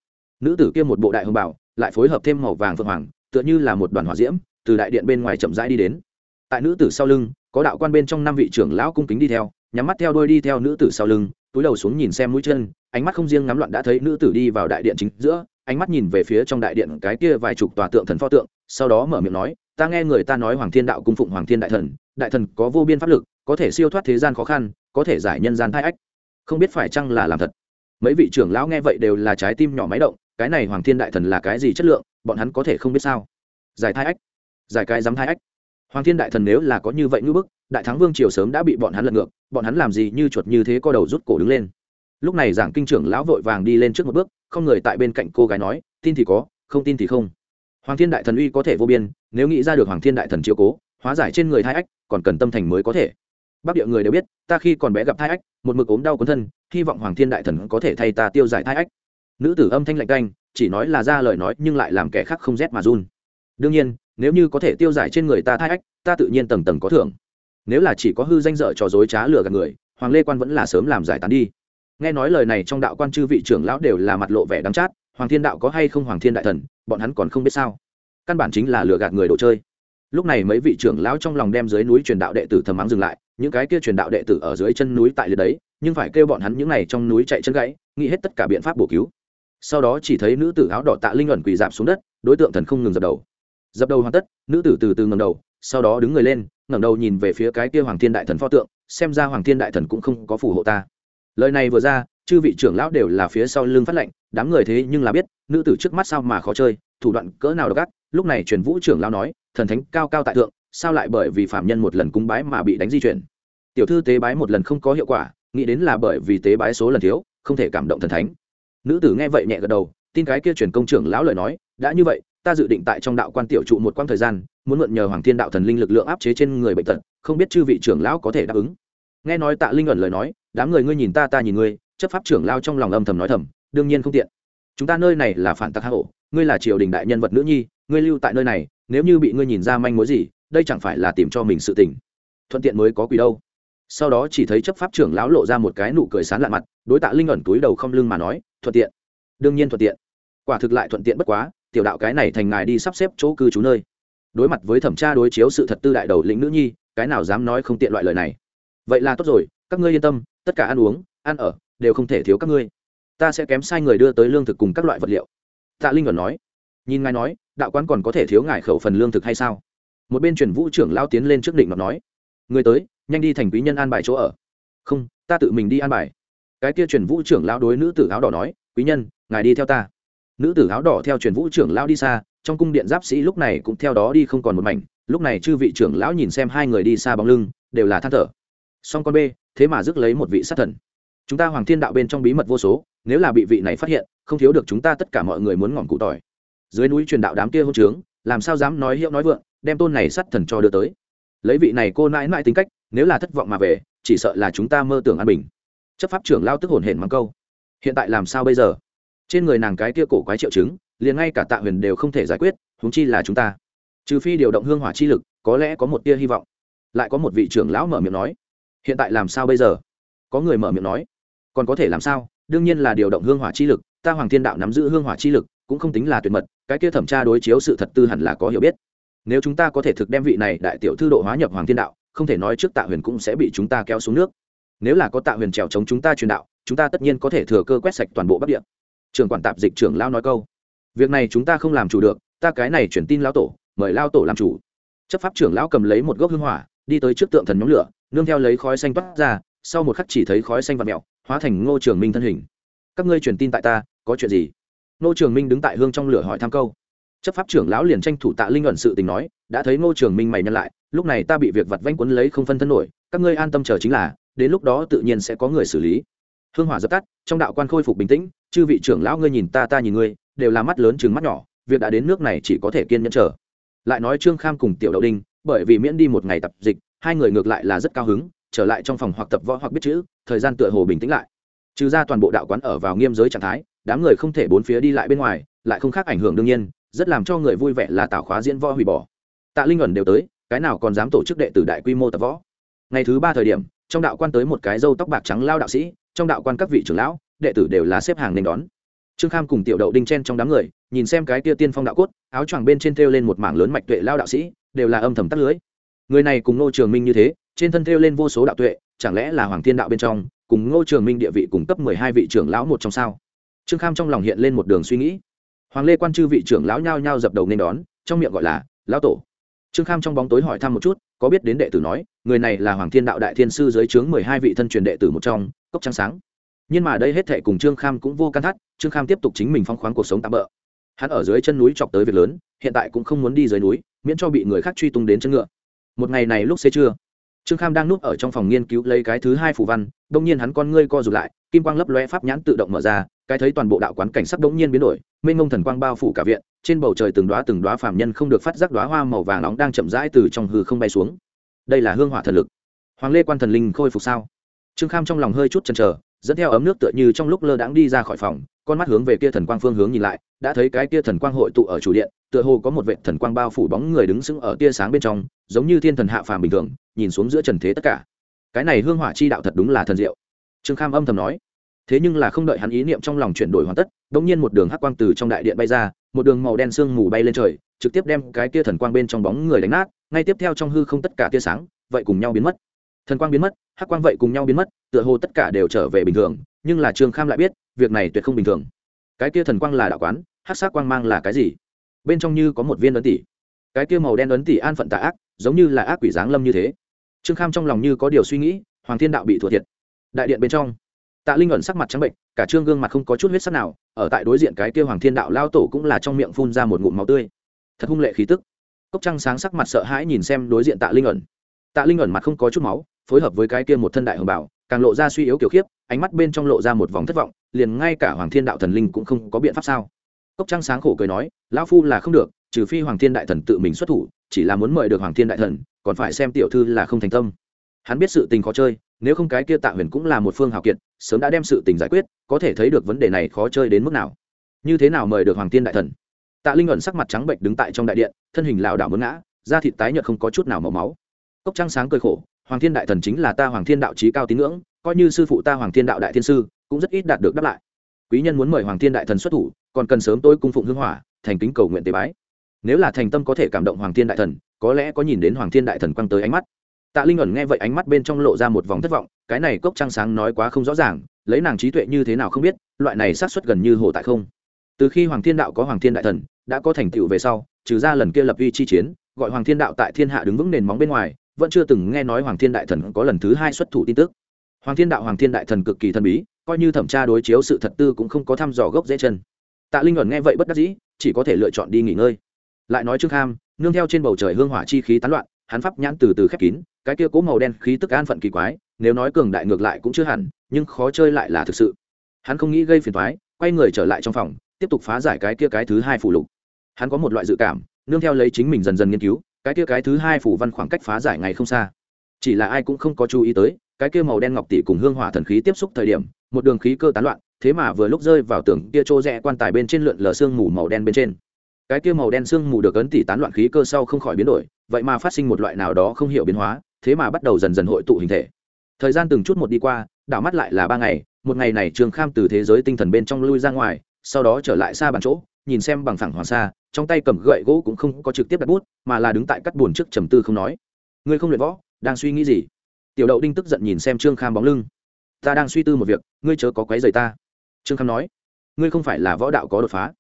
Nữ tử kia một bộ đại hồng bảo, lại phối hợp thêm màu vàng phượng hoàng, tựa như là một đoàn hỏa diễm, từ đại điện bên ngoài chậm rãi đi đến. Tại nữ tử sau lưng, có đạo quan bên trong năm vị trưởng lão cung kính đi theo, nhắm mắt theo đôi đi theo nữ tử sau lưng, túi đầu xuống nhìn xem mũi chân, ánh mắt không riêng ngắm loạn đã thấy nữ tử đi vào đại điện chính giữa, ánh mắt nhìn về phía trong đại điện cái kia vài chục tòa tượng thần pho tượng, sau đó mở miệng nói, ta nghe người ta nói hoàng thiên đạo cung phụng hoàng thiên đại thần đại thần có vô biên pháp lực có thể siêu thoát thế gian khó khăn, có thể giải nhân gian thai ách. Không biết phải chăng là làm thật. Mấy vị trưởng lão nghe vậy đều là trái tim nhỏ máy động, cái này hoàng thiên đại thần là cái gì chất lượng, bọn hắn có thể không biết sao? Giải thai ách, giải cái dám thai ách. Hoàng thiên đại thần nếu là có như vậy ngưỡng bức, đại thắng vương triều sớm đã bị bọn hắn lật ngược, bọn hắn làm gì như chuột như thế co đầu rút cổ đứng lên. Lúc này giảng kinh trưởng lão vội vàng đi lên trước một bước, không người tại bên cạnh cô gái nói, tin thì có, không tin thì không. Hoàng thiên đại thần uy có thể vô biên, nếu nghĩ ra được hoàng thiên đại thần chiếu cố, hóa giải trên người thai ách, còn cần tâm thành mới có thể bắc địa người đều biết, ta khi còn bé gặp thai ách, một mực ốm đau cuốn thân, hy vọng hoàng thiên đại thần có thể thay ta tiêu giải thai ách. Nữ tử âm thanh lạnh canh, chỉ nói là ra lời nói nhưng lại làm kẻ khác không rét mà run. Đương nhiên, nếu như có thể tiêu giải trên người ta thai ách, ta tự nhiên tầng tầng có thưởng. Nếu là chỉ có hư danh dở trò dối trá lừa gạt người, hoàng lê quan vẫn là sớm làm giải tán đi. Nghe nói lời này trong đạo quan chư vị trưởng lão đều là mặt lộ vẻ đắng chát, hoàng thiên đạo có hay không hoàng thiên đại thần, bọn hắn còn không biết sao. Căn bản chính là lừa gạt người đồ chơi. Lúc này mấy vị trưởng lão trong lòng đem dưới núi truyền đạo đệ tử thầm mắng dừng lại những cái kia truyền đạo đệ tử ở dưới chân núi tại liệt đấy, nhưng phải kêu bọn hắn những này trong núi chạy chân gãy, nghĩ hết tất cả biện pháp bổ cứu. Sau đó chỉ thấy nữ tử áo đỏ tạ linh ẩn quỳ dạp xuống đất, đối tượng thần không ngừng dập đầu. Dập đầu hoàn tất, nữ tử từ từ ngầm đầu, sau đó đứng người lên, ngẩng đầu nhìn về phía cái kia hoàng thiên đại thần pho tượng, xem ra hoàng thiên đại thần cũng không có phù hộ ta. Lời này vừa ra, chư vị trưởng lão đều là phía sau lưng phát lệnh, đám người thế nhưng là biết, nữ tử trước mắt sao mà khó chơi, thủ đoạn cỡ nào độc ác. Lúc này truyền vũ trưởng lão nói, thần thánh cao cao tại thượng sao lại bởi vì phạm nhân một lần cúng bái mà bị đánh di chuyển? Tiểu thư tế bái một lần không có hiệu quả, nghĩ đến là bởi vì tế bái số lần thiếu, không thể cảm động thần thánh. Nữ tử nghe vậy nhẹ gật đầu, tin cái kia truyền công trưởng lão lời nói, đã như vậy, ta dự định tại trong đạo quan tiểu trụ một quãng thời gian, muốn mượn nhờ hoàng thiên đạo thần linh lực lượng áp chế trên người bệnh tật, không biết chư vị trưởng lão có thể đáp ứng. Nghe nói tạ linh ẩn lời nói, đám người ngươi nhìn ta ta nhìn ngươi, chấp pháp trưởng lao trong lòng âm thầm nói thầm, đương nhiên không tiện. Chúng ta nơi này là phản tặc hạ hộ ngươi là triều đình đại nhân vật nữ nhi, ngươi lưu tại nơi này, nếu như bị ngươi nhìn ra manh mối gì đây chẳng phải là tìm cho mình sự tình. Thuận tiện mới có quỷ đâu. Sau đó chỉ thấy chấp pháp trưởng lão lộ ra một cái nụ cười sán lạ mặt, đối tạ linh ẩn túi đầu không lưng mà nói, thuận tiện. Đương nhiên thuận tiện. Quả thực lại thuận tiện bất quá, tiểu đạo cái này thành ngài đi sắp xếp chỗ cư trú nơi. Đối mặt với thẩm tra đối chiếu sự thật tư đại đầu lĩnh nữ nhi, cái nào dám nói không tiện loại lời này. Vậy là tốt rồi, các ngươi yên tâm, tất cả ăn uống, ăn ở, đều không thể thiếu các ngươi. Ta sẽ kém sai người đưa tới lương thực cùng các loại vật liệu. Tạ linh ẩn nói. Nhìn ngài nói, đạo quán còn có thể thiếu ngài khẩu phần lương thực hay sao? Một bên truyền vũ trưởng lao tiến lên trước định ngọc nói, người tới, nhanh đi thành quý nhân an bài chỗ ở. Không, ta tự mình đi an bài. Cái kia truyền vũ trưởng lao đối nữ tử áo đỏ nói, quý nhân, ngài đi theo ta. Nữ tử áo đỏ theo truyền vũ trưởng lao đi xa, trong cung điện giáp sĩ lúc này cũng theo đó đi không còn một mảnh. Lúc này chư vị trưởng lão nhìn xem hai người đi xa bóng lưng, đều là than thở. Song con b thế mà rước lấy một vị sát thần. Chúng ta hoàng thiên đạo bên trong bí mật vô số, nếu là bị vị này phát hiện, không thiếu được chúng ta tất cả mọi người muốn ngọn cụ tỏi. Dưới núi truyền đạo đám kia hôn trướng, làm sao dám nói hiệu nói vượng? Đem tôn này sát thần cho đưa tới. Lấy vị này cô nãi nãi tính cách, nếu là thất vọng mà về, chỉ sợ là chúng ta mơ tưởng an bình. Chấp pháp trưởng lao tức hồn hển mắng câu. Hiện tại làm sao bây giờ? Trên người nàng cái kia cổ quái triệu chứng, liền ngay cả tạ huyền đều không thể giải quyết húng chi là chúng ta. Trừ phi điều động hương hỏa chi lực, có lẽ có một tia hy vọng. Lại có một vị trưởng lão mở miệng nói. Hiện tại làm sao bây giờ? Có người mở miệng nói. Còn có thể làm sao? Đương nhiên là điều động hương hỏa chi lực, ta hoàng thiên đạo nắm giữ hương hỏa chi lực, cũng không tính là tuyệt mật, cái kia thẩm tra đối chiếu sự thật tư hẳn là có hiểu biết nếu chúng ta có thể thực đem vị này đại tiểu thư độ hóa nhập hoàng thiên đạo, không thể nói trước tạ huyền cũng sẽ bị chúng ta kéo xuống nước. Nếu là có tạ huyền trèo chống chúng ta truyền đạo, chúng ta tất nhiên có thể thừa cơ quét sạch toàn bộ bắc địa. Trường quản tạp dịch trưởng lao nói câu. Việc này chúng ta không làm chủ được, ta cái này chuyển tin lao tổ, mời lao tổ làm chủ. Chấp pháp trưởng lão cầm lấy một gốc hương hỏa, đi tới trước tượng thần nhóm lửa, nương theo lấy khói xanh toát ra, sau một khắc chỉ thấy khói xanh và mẹo hóa thành ngô trường minh thân hình. Các ngươi truyền tin tại ta, có chuyện gì? Ngô trường minh đứng tại hương trong lửa hỏi thăm câu chấp pháp trưởng lão liền tranh thủ tạ linh ẩn sự tình nói, đã thấy ngô trường minh mày nhân lại, lúc này ta bị việc vặt vanh quấn lấy không phân thân nổi, các ngươi an tâm chờ chính là, đến lúc đó tự nhiên sẽ có người xử lý. Hương hỏa dập tắt, trong đạo quan khôi phục bình tĩnh, chư vị trưởng lão ngươi nhìn ta ta nhìn ngươi, đều là mắt lớn chừng mắt nhỏ, việc đã đến nước này chỉ có thể kiên nhẫn chờ. Lại nói trương kham cùng tiểu đậu đinh, bởi vì miễn đi một ngày tập dịch, hai người ngược lại là rất cao hứng, trở lại trong phòng hoặc tập võ hoặc biết chữ, thời gian tựa hồ bình tĩnh lại. Trừ ra toàn bộ đạo quán ở vào nghiêm giới trạng thái, đám người không thể bốn phía đi lại bên ngoài, lại không khác ảnh hưởng đương nhiên rất làm cho người vui vẻ là tạo khóa diễn võ hủy bỏ. Tạ linh ẩn đều tới, cái nào còn dám tổ chức đệ tử đại quy mô tập võ? Ngày thứ ba thời điểm, trong đạo quan tới một cái râu tóc bạc trắng lao đạo sĩ, trong đạo quan các vị trưởng lão, đệ tử đều là xếp hàng nên đón. Trương kham cùng tiểu đậu đinh chen trong đám người, nhìn xem cái kia tiên phong đạo cốt, áo choàng bên trên thêu lên một mảng lớn mạch tuệ lao đạo sĩ, đều là âm thầm tắt lưới. Người này cùng ngô trường minh như thế, trên thân thêu lên vô số đạo tuệ, chẳng lẽ là hoàng thiên đạo bên trong, cùng ngô trường minh địa vị cùng cấp mười hai vị trưởng lão một trong sao? Trương kham trong lòng hiện lên một đường suy nghĩ hoàng lê quan chư vị trưởng lão nhao nhao dập đầu nên đón, trong miệng gọi là, lão tổ. Trương kham trong bóng tối hỏi thăm một chút, có biết đến đệ tử nói, người này là hoàng thiên đạo đại thiên sư dưới trướng mười hai vị thân truyền đệ tử một trong, cốc trắng sáng. Nhưng mà đây hết thệ cùng trương kham cũng vô căn thắt, trương kham tiếp tục chính mình phong khoáng cuộc sống tạm bỡ hắn ở dưới chân núi chọc tới việc lớn, hiện tại cũng không muốn đi dưới núi, miễn cho bị người khác truy tung đến chân ngựa. Một ngày này lúc xế trưa, trương kham đang núp ở trong phòng nghiên cứu lấy cái thứ hai phù văn đông nhiên hắn con ngươi co rụt lại, kim quang lấp lóe pháp nhãn tự động mở ra cái thấy toàn bộ đạo quán cảnh sắc đống nhiên biến đổi, mênh ngông thần quang bao phủ cả viện, trên bầu trời từng đoá từng đoá phàm nhân không được phát giác đoá hoa màu vàng nóng đang chậm rãi từ trong hư không bay xuống. Đây là hương hỏa thần lực. Hoàng lê quan thần linh khôi phục sao? Trương kham trong lòng hơi chút chần chờ, dẫn theo ấm nước tựa như trong lúc lơ đãng đi ra khỏi phòng, con mắt hướng về kia thần quang phương hướng nhìn lại, đã thấy cái kia thần quang hội tụ ở chủ điện, tựa hồ có một vệ thần quang bao phủ bóng người đứng sững ở tia sáng bên trong, giống như thiên thần hạ phàm bình thường, nhìn xuống giữa trần thế tất cả. Cái này hương hỏa chi đạo thật đúng là thần diệu. Trương kham âm thầm nói thế nhưng là không đợi hắn ý niệm trong lòng chuyển đổi hoàn tất đ ỗ n g nhiên một đường hắc quang từ trong đại điện bay ra, một đường màu đen sương mù bay lên trời, trực tiếp đem cái tia thần quang bên trong bóng người đánh nát, ngay tiếp theo trong hư không tất cả tia sáng, vậy cùng nhau biến mất. Thần quang biến mất, hắc quang vậy cùng nhau biến mất, tựa hồ tất cả đều trở về bình thường, nhưng là trương kham lại biết, việc này tuyệt không bình thường. Cái tia thần quang là đạo quán, hắc sắc quang mang là cái gì? Bên trong như có một viên ấn tỷ cái tia màu đen ấn tỷ an phận tạ ác, giống như là ác quỷ giáng lâm như thế. Trương kham trong lòng như có điều suy nghĩ, hoàng thiên đạo bị thua thiệt. Đại điện bên trong tạ linh ẩn sắc mặt trắng bệnh, cả trương gương mặt không có chút huyết sắc nào, ở tại đối diện cái kia hoàng thiên đạo lao tổ cũng là trong miệng phun ra một ngụm máu tươi. Thật hung lệ khí tức. Cốc trăng sáng sắc mặt sợ hãi nhìn xem đối diện tạ linh ẩn. Tạ linh ẩn mặt không có chút máu, phối hợp với cái kia một thân đại hồng bảo, càng lộ ra suy yếu kiểu khiếp, ánh mắt bên trong lộ ra một vòng thất vọng, liền ngay cả hoàng thiên đạo thần linh cũng không có biện pháp sao. Cốc trăng sáng khổ cười nói, lão phu là không được, trừ phi hoàng thiên đại thần tự mình xuất thủ, chỉ là muốn mời được hoàng thiên đại thần, còn phải xem tiểu thư là không thành tâm. Hắn biết sự tình khó chơi nếu không cái kia tạ huyền cũng là một phương hào kiệt, sớm đã đem sự tình giải quyết, có thể thấy được vấn đề này khó chơi đến mức nào. Như thế nào mời được hoàng thiên đại thần? Tạ linh ẩn sắc mặt trắng bệnh đứng tại trong đại điện, thân hình lảo đảo muốn ngã, da thịt tái nhợt không có chút nào màu máu. Cốc trăng sáng cười khổ, hoàng thiên đại thần chính là ta hoàng thiên đạo trí cao tín ngưỡng, coi như sư phụ ta hoàng thiên đạo đại thiên sư, cũng rất ít đạt được đáp lại. Quý nhân muốn mời hoàng thiên đại thần xuất thủ, còn cần sớm tôi cung phụng hương hỏa, thành kính cầu nguyện tế bái. Nếu là thành tâm có thể cảm động hoàng thiên đại thần, có lẽ có nhìn đến hoàng thiên đại thần quăng tới ánh mắt tạ linh ẩn nghe vậy ánh mắt bên trong lộ ra một vòng thất vọng, cái này cốc trăng sáng nói quá không rõ ràng, lấy nàng trí tuệ như thế nào không biết, loại này sát xuất gần như hồ tại không. Từ khi hoàng thiên đạo có hoàng thiên đại thần, đã có thành tựu về sau, trừ ra lần kia lập uy chi chiến, gọi hoàng thiên đạo tại thiên hạ đứng vững nền móng bên ngoài, vẫn chưa từng nghe nói hoàng thiên đại thần có lần thứ hai xuất thủ tin tức. Hoàng thiên đạo, hoàng thiên đại thần cực kỳ thần bí, coi như thẩm tra đối chiếu sự thật tư cũng không có thăm dò gốc dễ chân. Tạ linh ẩn nghe vậy bất đắc dĩ, chỉ có thể lựa chọn đi nghỉ ngơi. Lại nói trương kham, nương theo trên bầu trời hương hỏa chi khí tán loạn hắn pháp nhãn từ từ khép kín, cái kia cố màu đen khí tức an phận kỳ quái, nếu nói cường đại ngược lại cũng chưa hẳn, nhưng khó chơi lại là thực sự. Hắn không nghĩ gây phiền thoái quay người trở lại trong phòng, tiếp tục phá giải cái kia cái thứ hai phủ lục. Hắn có một loại dự cảm, nương theo lấy chính mình dần dần nghiên cứu, cái kia cái thứ hai phủ văn khoảng cách phá giải ngày không xa. Chỉ là ai cũng không có chú ý tới, cái kia màu đen ngọc tỷ cùng hương hỏa thần khí tiếp xúc thời điểm, một đường khí cơ tán loạn, thế mà vừa lúc rơi vào tường kia trô rẽ quan tài bên trên lượn lờ sương mù màu đen bên trên cái kia màu đen sương mù được ấn tỉ tán loạn khí cơ sau không khỏi biến đổi, vậy mà phát sinh một loại nào đó không hiểu biến hóa, thế mà bắt đầu dần dần hội tụ hình thể. Thời gian từng chút một đi qua, đảo mắt lại là ba ngày, một ngày này trường kham từ thế giới tinh thần bên trong lui ra ngoài, sau đó trở lại xa bàn chỗ, nhìn xem bằng phẳng hoàng sa, trong tay cầm gậy gỗ cũng không có trực tiếp đặt bút, mà là đứng tại cắt buồn trước trầm tư không nói. Ngươi không luyện võ, đang suy nghĩ gì? Tiểu đậu đinh tức giận nhìn xem trương kham bóng lưng. Ta đang suy tư một việc, ngươi chớ có quấy rầy ta. Trương kham nói, ngươi không phải là võ đạo có đột phá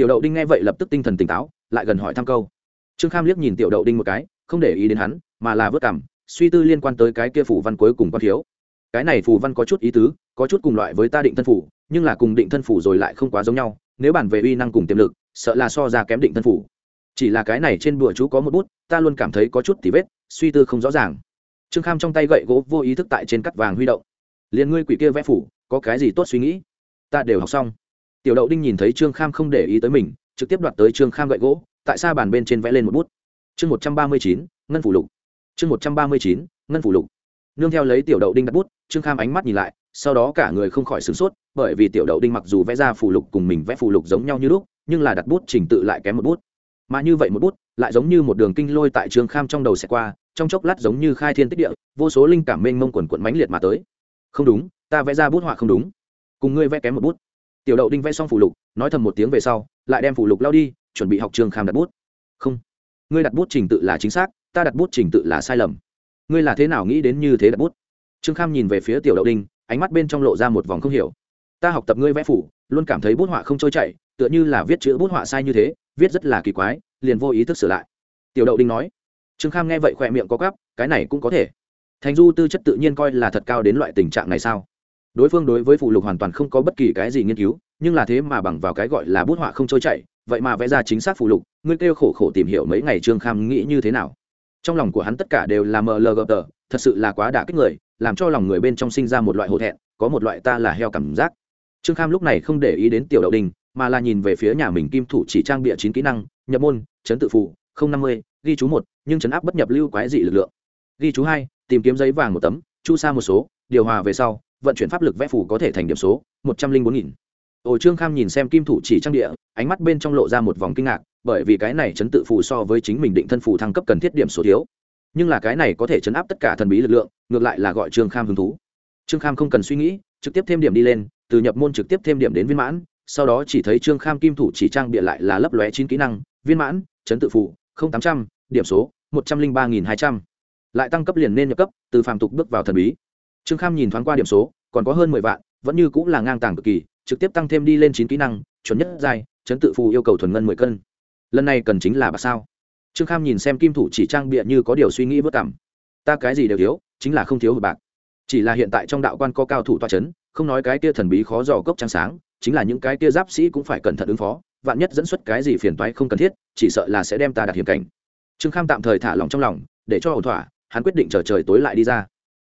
tiểu đậu đinh nghe vậy lập tức tinh thần tỉnh táo, lại gần hỏi thăm câu. Trương kham liếc nhìn tiểu đậu đinh một cái, không để ý đến hắn, mà là vớt cảm suy tư liên quan tới cái kia phủ văn cuối cùng quan thiếu cái này phù văn có chút ý tứ, có chút cùng loại với ta định thân phủ nhưng là cùng định thân phủ rồi lại không quá giống nhau, nếu bản về uy năng cùng tiềm lực, sợ là so ra kém định thân phủ chỉ là cái này trên bùa chú có một bút, ta luôn cảm thấy có chút tí vết, suy tư không rõ ràng. Trương kham trong tay gậy gỗ vô ý thức tại trên cắt vàng huy động. Liền ngươi quỷ kia vẽ phủ có cái gì tốt suy nghĩ? Ta đều học xong tiểu đậu đinh nhìn thấy trương kham không để ý tới mình, trực tiếp đoạt tới trương kham gậy gỗ, tại xa bàn bên trên vẽ lên một bút. Chương một trăm ba mươi chín, ngân phủ lục. Chương một trăm ba mươi chín, ngân phủ lục. Nương theo lấy tiểu đậu đinh đặt bút, trương kham ánh mắt nhìn lại, sau đó cả người không khỏi sửng sốt, bởi vì tiểu đậu đinh mặc dù vẽ ra phủ lục cùng mình vẽ phủ lục giống nhau như lúc, nhưng là đặt bút trình tự lại kém một bút. Mà như vậy một bút, lại giống như một đường kinh lôi tại trương kham trong đầu sẽ qua, trong chốc lát giống như khai thiên tích địa, vô số linh cảm mênh mông quần quận mãnh liệt mà tới. Không đúng, ta vẽ ra bút họa không đúng. Cùng ngươi vẽ kém một bút tiểu đậu đinh vẽ xong phụ lục, nói thầm một tiếng về sau, lại đem phụ lục lao đi, chuẩn bị học trường kham đặt bút. Không, ngươi đặt bút trình tự là chính xác, ta đặt bút trình tự là sai lầm. Ngươi là thế nào nghĩ đến như thế đặt bút? Trương kham nhìn về phía tiểu đậu đinh, ánh mắt bên trong lộ ra một vòng không hiểu. Ta học tập ngươi vẽ phủ luôn cảm thấy bút họa không trôi chảy, tựa như là viết chữ bút họa sai như thế, viết rất là kỳ quái, liền vô ý thức sửa lại. Tiểu đậu đinh nói. Trương kham nghe vậy khỏe miệng có gắp cái này cũng có thể. Thành du tư chất tự nhiên coi là thật cao đến loại tình trạng này sao? Đối phương đối với phụ lục hoàn toàn không có bất kỳ cái gì nghiên cứu, nhưng là thế mà bằng vào cái gọi là bút họa không trôi chảy, vậy mà vẽ ra chính xác phụ lục, ngươi kêu khổ khổ tìm hiểu mấy ngày trương kham nghĩ như thế nào? Trong lòng của hắn tất cả đều là mlg tờ, thật sự là quá đả kích người, làm cho lòng người bên trong sinh ra một loại hổ thẹn, có một loại ta là heo cảm giác. Trương kham lúc này không để ý đến tiểu đậu đình, mà là nhìn về phía nhà mình kim thủ chỉ trang bịa chín kỹ năng, nhập môn, chấn tự phụ, không năm mươi, ghi chú một, nhưng chấn áp bất nhập lưu quái dị lực lượng. Ghi chú hai, tìm kiếm giấy vàng một tấm, chu sa một số, điều hòa về sau vận chuyển pháp lực vẽ phủ có thể thành điểm số, một trăm linh bốn nghìn. Ồ, trương kham nhìn xem kim thủ chỉ trang địa, ánh mắt bên trong lộ ra một vòng kinh ngạc, bởi vì cái này chấn tự phù so với chính mình định thân phù thăng cấp cần thiết điểm số thiếu. Nhưng là cái này có thể chấn áp tất cả thần bí lực lượng, ngược lại là gọi trương kham hứng thú. Trương kham không cần suy nghĩ, trực tiếp thêm điểm đi lên, từ nhập môn trực tiếp thêm điểm đến viên mãn, sau đó chỉ thấy trương kham kim thủ chỉ trang bịa lại là lấp lóe chín kỹ năng, viên mãn, chấn tự phụ không tám trăm, điểm số, một trăm linh ba nghìn hai trăm. Lại tăng cấp liền nên nhập cấp, từ phàm tục bước vào thần bí trương kham nhìn thoáng qua điểm số, còn có hơn mười vạn, vẫn như cũng là ngang tàng cực kỳ, trực tiếp tăng thêm đi lên chín kỹ năng, chuẩn nhất dài chấn tự phù yêu cầu thuần ngân mười cân. Lần này cần chính là bạc sao? Trương kham nhìn xem kim thủ chỉ trang bịa như có điều suy nghĩ vất cảm. Ta cái gì đều thiếu, chính là không thiếu hụt bạc. Chỉ là hiện tại trong đạo quan có cao thủ toa c h ấ n không nói cái kia thần bí khó dò cốc trắng sáng, chính là những cái kia giáp sĩ cũng phải cẩn thận ứng phó, vạn nhất dẫn xuất cái gì phiền toái không cần thiết, chỉ sợ là sẽ đem ta đặt hiểm cảnh. Trương kham tạm thời thả lòng trong lòng, để cho ổn thỏa, hắn quyết định chờ trời tối lại đi ra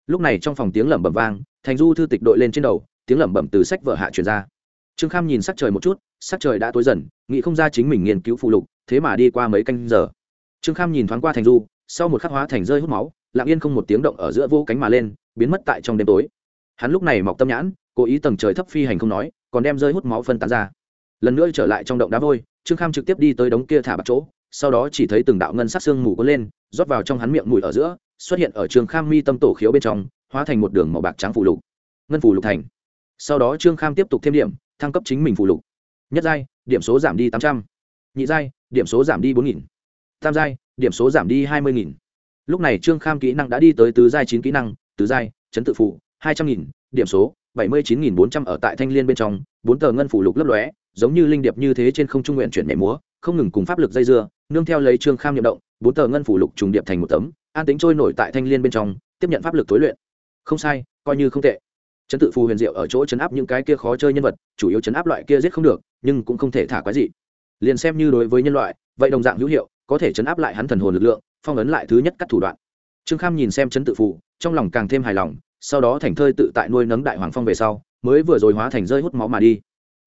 lúc này trong phòng tiếng lẩm bẩm vang, thành du thư tịch đội lên trên đầu, tiếng lẩm bẩm từ sách vở hạ truyền ra. Trương kham nhìn sắc trời một chút, sắc trời đã tối dần, nghĩ không ra chính mình nghiên cứu phụ lục, thế mà đi qua mấy canh giờ. Trương kham nhìn thoáng qua thành du, sau một khắc hóa thành rơi hút máu, lặng yên không một tiếng động ở giữa vô cánh mà lên, biến mất tại trong đêm tối. Hắn lúc này mọc tâm nhãn, cố ý tầng trời thấp phi hành không nói, còn đem rơi hút máu phân tán ra. Lần nữa trở lại trong động đá vôi, trương kham trực tiếp đi tới đống kia thả bạc chỗ, sau đó chỉ thấy từng đạo ngân sát xương mù có lên, rót vào trong hắn miệng mùi ở giữa xuất hiện ở trương kham mi tâm tổ khiếu bên trong, hóa thành một đường màu bạc trắng phủ lục. Ngân phủ lục thành. Sau đó trương kham tiếp tục thêm điểm, thăng cấp chính mình phủ lục. Nhất giai, điểm số giảm đi tám trăm. Nhị giai, điểm số giảm đi bốn nghìn. Tam giai, điểm số giảm đi hai mươi nghìn. Lúc này trương kham kỹ năng đã đi tới tứ giai chín kỹ năng, tứ giai, chấn tự phụ hai trăm nghìn, điểm số, bảy mươi chín nghìn bốn trăm ở tại thanh l i ê n bên trong, bốn tờ ngân phủ lục lấp lóe, giống như linh điệp như thế trên không trung nguyện chuyển nhảy múa, không ngừng cùng pháp lực dây dưa, nương theo lấy trương kham nhậm động bốn tờ ngân phủ lục trùng điệp thành một tấm an tính trôi nổi tại thanh l i ê n bên trong tiếp nhận pháp lực tối luyện. Không sai coi như không tệ. Chấn tự phù huyền diệu ở chỗ chấn áp những cái kia khó chơi nhân vật chủ yếu chấn áp loại kia giết không được nhưng cũng không thể thả quái gì liền xem như đối với nhân loại vậy đồng dạng hữu hiệu có thể chấn áp lại hắn thần hồn lực lượng phong ấn lại thứ nhất các thủ đoạn. Trương kham nhìn xem chấn tự phù, trong lòng càng thêm hài lòng sau đó thành thơi tự tại nuôi nấng đại hoàng phong về sau mới vừa rồi hóa thành rơi hút máu mà đi.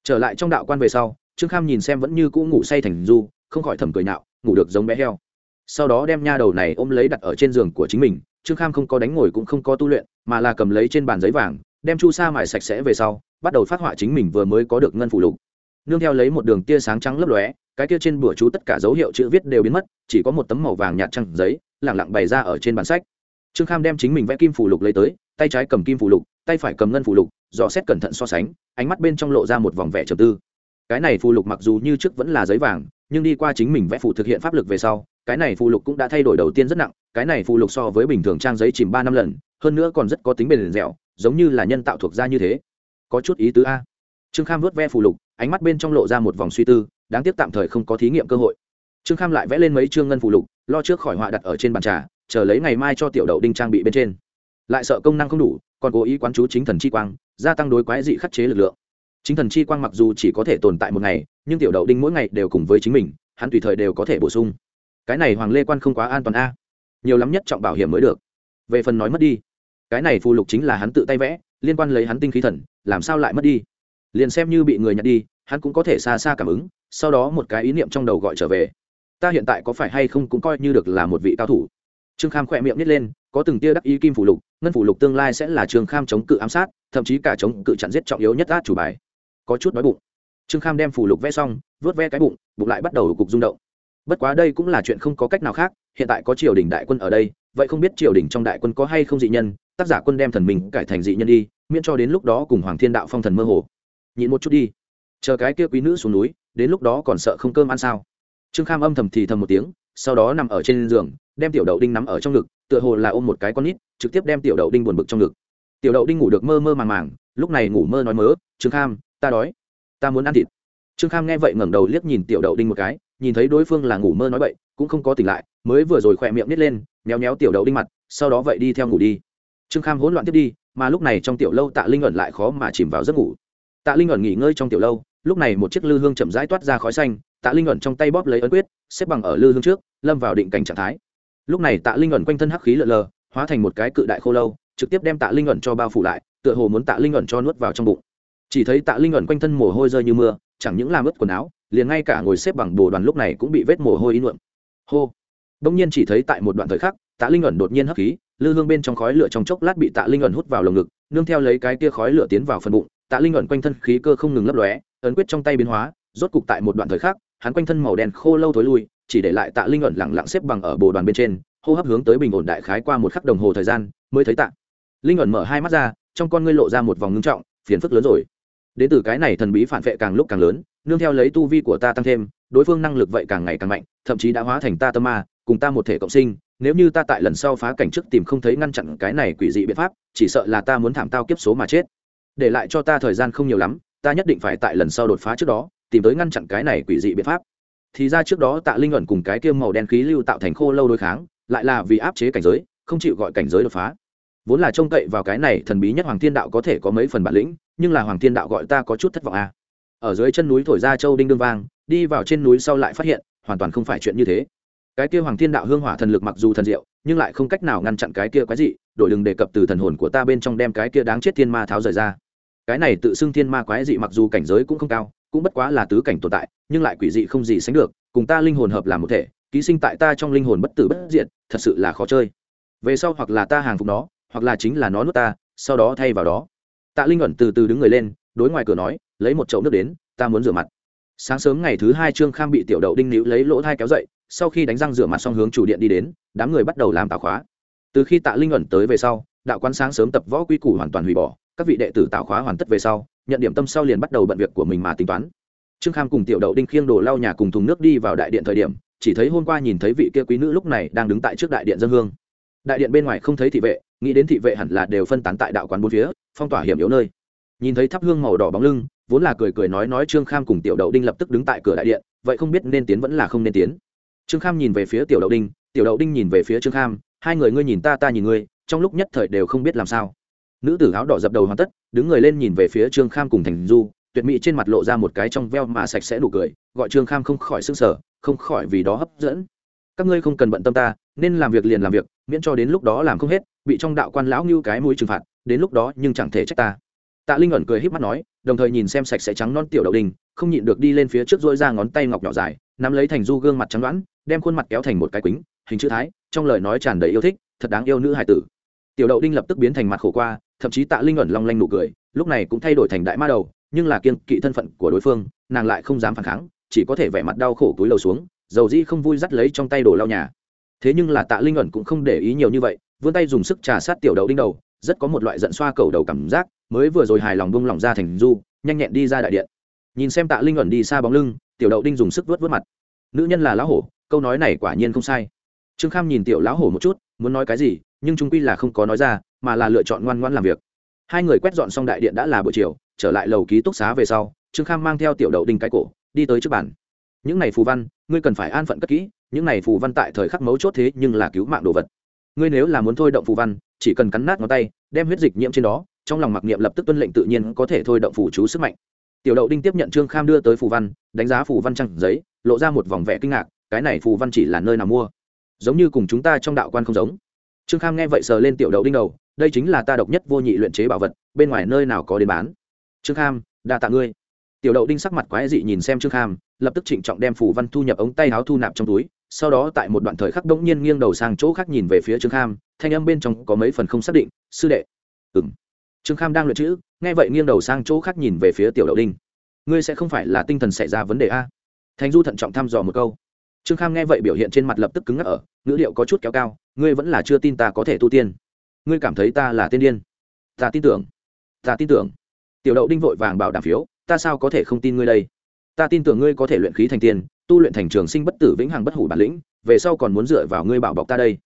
Trở lại trong đạo quan về sau trương kham nhìn xem vẫn như cũ ngủ say thành du không khỏi thầm cười nạo ngủ được giống bé heo sau đó đem nha đầu này ôm lấy đặt ở trên giường của chính mình, trương kham không có đánh ngồi cũng không có tu luyện, mà là cầm lấy trên bàn giấy vàng, đem chu sa mài sạch sẽ về sau, bắt đầu phát họa chính mình vừa mới có được ngân phủ lục. Nương theo lấy một đường tia sáng trắng lấp lóe, cái kia trên bửa chú tất cả dấu hiệu chữ viết đều biến mất, chỉ có một tấm màu vàng nhạt trăng giấy, lẳng lặng bày ra ở trên bản sách. Trương kham đem chính mình vẽ kim phủ lục lấy tới, tay trái cầm kim phủ lục, tay phải cầm ngân phủ lục, dò xét cẩn thận so sánh, ánh mắt bên trong lộ ra một vòng vẻ trầm tư. Cái này phù lục mặc dù như trước vẫn là giấy vàng, nhưng đi qua chính mình vẽ phủ thực hiện pháp lực về sau cái này phù lục cũng đã thay đổi đầu tiên rất nặng, cái này phù lục so với bình thường trang giấy chìm ba năm lần, hơn nữa còn rất có tính bền dẻo, giống như là nhân tạo thuộc ra như thế. Có chút ý tứ a. Trương kham vớt ve phù lục, ánh mắt bên trong lộ ra một vòng suy tư, đáng tiếc tạm thời không có thí nghiệm cơ hội. Trương kham lại vẽ lên mấy chương ngân phù lục, lo trước khỏi họa đặt ở trên bàn trà, chờ lấy ngày mai cho tiểu đậu đinh trang bị bên trên. Lại sợ công năng không đủ, còn cố ý quán chú chính thần chi quang, gia tăng đối quái dị khắc chế lực lượng. Chính thần chi quang mặc dù chỉ có thể tồn tại một ngày, nhưng tiểu đậu đinh mỗi ngày đều cùng với chính mình, hắn tùy thời đều có thể bổ sung cái này hoàng lê quan không quá an toàn a. Nhiều lắm nhất trọng bảo hiểm mới được. Về phần nói mất đi, cái này phù lục chính là hắn tự tay vẽ, liên quan lấy hắn tinh khí thần, làm sao lại mất đi? Liền xem như bị người nhặt đi, hắn cũng có thể xa xa cảm ứng, sau đó một cái ý niệm trong đầu gọi trở về. Ta hiện tại có phải hay không cũng coi như được là một vị cao thủ. Trương kham khỏe miệng nít lên, có từng tia đắc ý kim phủ lục, ngân phủ lục tương lai sẽ là trương kham chống cự ám sát, thậm chí cả chống cự chặn giết trọng yếu nhất át chủ bài. Có chút đói bụng. Trương kham đem phủ lục vẽ xong vớt ve cái bụng bụng lại bắt đầu cục rung động bất quá đây cũng là chuyện không có cách nào khác, hiện tại có triều đình đại quân ở đây, vậy không biết triều đình trong đại quân có hay không dị nhân, tác giả quân đem thần mình cải thành dị nhân đi, miễn cho đến lúc đó cùng hoàng thiên đạo phong thần mơ hồ. Nhịn một chút đi. Chờ cái kia quý nữ xuống núi, đến lúc đó còn sợ không cơm ăn sao? Trương kham âm thầm thì thầm một tiếng, sau đó nằm ở trên giường, đem tiểu đậu đinh nắm ở trong ngực, tựa hồ là ôm một cái con nít, trực tiếp đem tiểu đậu đinh buồn bực trong ngực. Tiểu đậu đinh ngủ được mơ mơ màng màng, lúc này ngủ mơ nói mớ, trương kham, ta đói. Ta muốn ăn thịt. Trương kham nghe vậy ngẩng đầu liếc nhìn tiểu đậu đinh một cái nhìn thấy đối phương là ngủ mơ nói bậy, cũng không có tỉnh lại, mới vừa rồi khỏe miệng nít lên, méo méo tiểu đậu đinh mặt, sau đó vậy đi theo ngủ đi. Trương kham hỗn loạn tiếp đi, mà lúc này trong tiểu lâu tạ linh ẩn lại khó mà chìm vào giấc ngủ. Tạ linh ẩn nghỉ ngơi trong tiểu lâu, lúc này một chiếc lư hương chậm rãi toát ra khói xanh, tạ linh ẩn trong tay bóp lấy ấn quyết, xếp bằng ở lư hương trước, lâm vào định cảnh trạng thái. Lúc này tạ linh ẩn quanh thân hắc khí lợn lờ, hóa thành một cái cự đại khô lâu, trực tiếp đem tạ linh ẩn cho bao phủ lại, tựa hồ muốn tạ linh ẩn cho nuốt vào trong bụng. Chỉ thấy tạ linh ẩn quanh thân mồ hôi rơi như mưa, chẳng những làm ướt quần áo liền ngay cả ngồi xếp bằng bồ đoàn lúc này cũng bị vết mồ hôi in nhuộm. Hô. Đông nhiên chỉ thấy tại một đoạn thời khắc, tạ linh ẩn đột nhiên hấp khí, lư hương bên trong khói lửa trong chốc lát bị tạ linh ẩn hút vào lồng ngực, nương theo lấy cái kia khói lửa tiến vào phần bụng, tạ linh ẩn quanh thân khí cơ không ngừng lấp lóe, ấn quyết trong tay biến hóa, rốt cục tại một đoạn thời khắc, hắn quanh thân màu đen khô lâu thối lui, chỉ để lại tạ linh ẩn lặng lặng xếp bằng ở bồ đoàn bên trên, hô hấp hướng tới bình ổn đại khái qua một khắc đồng hồ thời gian, mới thấy tạ linh ẩn mở hai mắt ra, trong con ngươi lộ ra một vòng ngưng trọng, phiền phức lớn rồi đến từ cái này thần bí phản vệ càng lúc càng lớn, nương theo lấy tu vi của ta tăng thêm, đối phương năng lực vậy càng ngày càng mạnh, thậm chí đã hóa thành ta tâm ma, cùng ta một thể cộng sinh, nếu như ta tại lần sau phá cảnh trước tìm không thấy ngăn chặn cái này quỷ dị biện pháp, chỉ sợ là ta muốn thảm tao kiếp số mà chết. Để lại cho ta thời gian không nhiều lắm, ta nhất định phải tại lần sau đột phá trước đó, tìm tới ngăn chặn cái này quỷ dị biện pháp. Thì ra trước đó tạ linh ẩn cùng cái kia màu đen khí lưu tạo thành khô lâu đối kháng, lại là vì áp chế cảnh giới, không chịu gọi cảnh giới đột phá. Vốn là trông cậy vào cái này thần bí nhất hoàng thiên đạo có thể có mấy phần bản lĩnh nhưng là hoàng thiên đạo gọi ta có chút thất vọng à. ở dưới chân núi thổi ra châu đinh đương vang, đi vào trên núi sau lại phát hiện, hoàn toàn không phải chuyện như thế. Cái kia hoàng thiên đạo hương hỏa thần lực mặc dù thần diệu, nhưng lại không cách nào ngăn chặn cái kia quái dị, đổi đừng đề cập từ thần hồn của ta bên trong đem cái kia đáng chết thiên ma tháo rời ra. Cái này tự xưng thiên ma quái dị mặc dù cảnh giới cũng không cao, cũng bất quá là tứ cảnh tồn tại, nhưng lại quỷ dị không gì sánh được, cùng ta linh hồn hợp làm một thể, ký sinh tại ta trong linh hồn bất tử bất diệt, thật sự là khó chơi. Về sau hoặc là ta hàng phục nó, hoặc là chính là nó nuốt ta, sau đó thay vào đó tạ linh ẩn từ từ đứng người lên, đối ngoài cửa nói, lấy một chậu nước đến, ta muốn rửa mặt. Sáng sớm ngày thứ hai trương kham bị tiểu đậu đinh nữ lấy lỗ thai kéo dậy, sau khi đánh răng rửa mặt xong hướng chủ điện đi đến, đám người bắt đầu làm tạo khóa. Từ khi tạ linh ẩn tới về sau, đạo quán sáng sớm tập võ quy củ hoàn toàn hủy bỏ, các vị đệ tử tạo khóa hoàn tất về sau, nhận điểm tâm sau liền bắt đầu bận việc của mình mà tính toán. Trương kham cùng tiểu đậu đinh khiêng đồ lau nhà cùng thùng nước đi vào đại điện thời điểm, chỉ thấy hôm qua nhìn thấy vị kia quý nữ lúc này đang đứng tại trước đại điện dân hương. Đại điện bên ngoài không thấy thị vệ nghĩ đến thị vệ hẳn là đều phân tán tại đạo quán bốn phía, phong tỏa hiểm yếu nơi. Nhìn thấy thắp hương màu đỏ bóng lưng, vốn là cười cười nói nói trương kham cùng tiểu đậu đinh lập tức đứng tại cửa đại điện, vậy không biết nên tiến vẫn là không nên tiến. Trương kham nhìn về phía tiểu đậu đinh, tiểu đậu đinh nhìn về phía trương kham, hai người ngươi nhìn ta ta nhìn ngươi, trong lúc nhất thời đều không biết làm sao. Nữ tử áo đỏ dập đầu hoàn tất, đứng người lên nhìn về phía trương kham cùng thành du, tuyệt mỹ trên mặt lộ ra một cái trong veo mà sạch sẽ đủ cười, gọi trương kham không khỏi s ư n g sở không khỏi vì đó hấp dẫn. Các ngươi không cần bận tâm ta, nên làm việc liền làm việc, miễn cho đến lúc đó làm không hết bị trong đạo quan lão như cái mũi trừng phạt, đến lúc đó nhưng chẳng thể trách ta. Tạ linh ẩn cười h í p mắt nói, đồng thời nhìn xem sạch sẽ trắng non tiểu đậu đình không nhịn được đi lên phía trước dỗi ra ngón tay ngọc nhỏ dài, nắm lấy thành du gương mặt trắng đoãn đem khuôn mặt kéo thành một cái quýnh hình chữ thái, trong lời nói tràn đầy yêu thích, thật đáng yêu nữ hải tử. Tiểu đậu đinh lập tức biến thành mặt khổ qua, thậm chí tạ linh ẩn long lanh nụ cười, lúc này cũng thay đổi thành đại ma đầu, nhưng là kiên kỵ thân phận của đối phương, nàng lại không dám phản kháng, chỉ có thể vẻ mặt đau khổ túi lầu xuống, dầu dĩ không vui dắt lấy trong tay đồ lau nhà. Thế nhưng là tạ linh ẩn cũng không để ý nhiều như vậy vươn tay dùng sức trà sát tiểu đậu đinh đầu, rất có một loại giận xoa cầu đầu cảm giác, mới vừa rồi hài lòng bung lỏng ra thành du, nhanh nhẹn đi ra đại điện. Nhìn xem tạ linh ẩn đi xa bóng lưng, tiểu đậu đinh dùng sức vớt vớt mặt. Nữ nhân là lão hổ, câu nói này quả nhiên không sai. Trương kham nhìn tiểu lão hổ một chút, muốn nói cái gì, nhưng trung quy là không có nói ra, mà là lựa chọn ngoan ngoan làm việc. Hai người quét dọn xong đại điện đã là buổi chiều, trở lại lầu ký túc xá về sau, trương kham mang theo tiểu đậu đinh cái cổ, đi tới trước bàn. Những này phù văn, ngươi cần phải an phận cất kỹ, những này phù văn tại thời khắc mấu chốt thế nhưng là cứu mạng đồ vật ngươi nếu là muốn thôi động phù văn, chỉ cần cắn nát ngón tay, đem huyết dịch nhiễm trên đó, trong lòng mặc niệm lập tức tuân lệnh tự nhiên có thể thôi động phù chú sức mạnh. Tiểu đậu đinh tiếp nhận trương kham đưa tới phù văn, đánh giá phù văn trăng giấy, lộ ra một vòng vẻ kinh ngạc, cái này phù văn chỉ là nơi nào mua? Giống như cùng chúng ta trong đạo quan không giống. Trương kham nghe vậy sờ lên tiểu đậu đinh đầu, đây chính là ta độc nhất vô nhị luyện chế bảo vật, bên ngoài nơi nào có đến bán? Trương kham, đa tạ ngươi. Tiểu đậu đinh sắc mặt quái dị nhìn xem trương kham, lập tức trịnh trọng đem phù văn thu nhập ống tay áo thu nạp trong túi sau đó tại một đoạn thời khắc đống nhiên nghiêng đầu sang chỗ khác nhìn về phía trương kham, thanh âm bên trong có mấy phần không xác định, sư đệ. Ừng trương kham đang luyện chữ, nghe vậy nghiêng đầu sang chỗ khác nhìn về phía tiểu đậu đinh. Ngươi sẽ không phải là tinh thần xảy ra vấn đề a? Thành du thận trọng thăm dò một câu. Trương kham nghe vậy biểu hiện trên mặt lập tức cứng ngắc ở, ngữ liệu có chút kéo cao, ngươi vẫn là chưa tin ta có thể tu tiên. Ngươi cảm thấy ta là tiên điên. Ta tin tưởng. Ta tin tưởng. Tiểu đậu đinh vội vàng bảo đảm phiếu, ta sao có thể không tin ngươi đây? Ta tin tưởng ngươi có thể luyện khí thành tiên tu luyện thành trường sinh bất tử vĩnh hằng bất hủ bản lĩnh, về sau còn muốn dựa vào ngươi bảo bọc ta đây.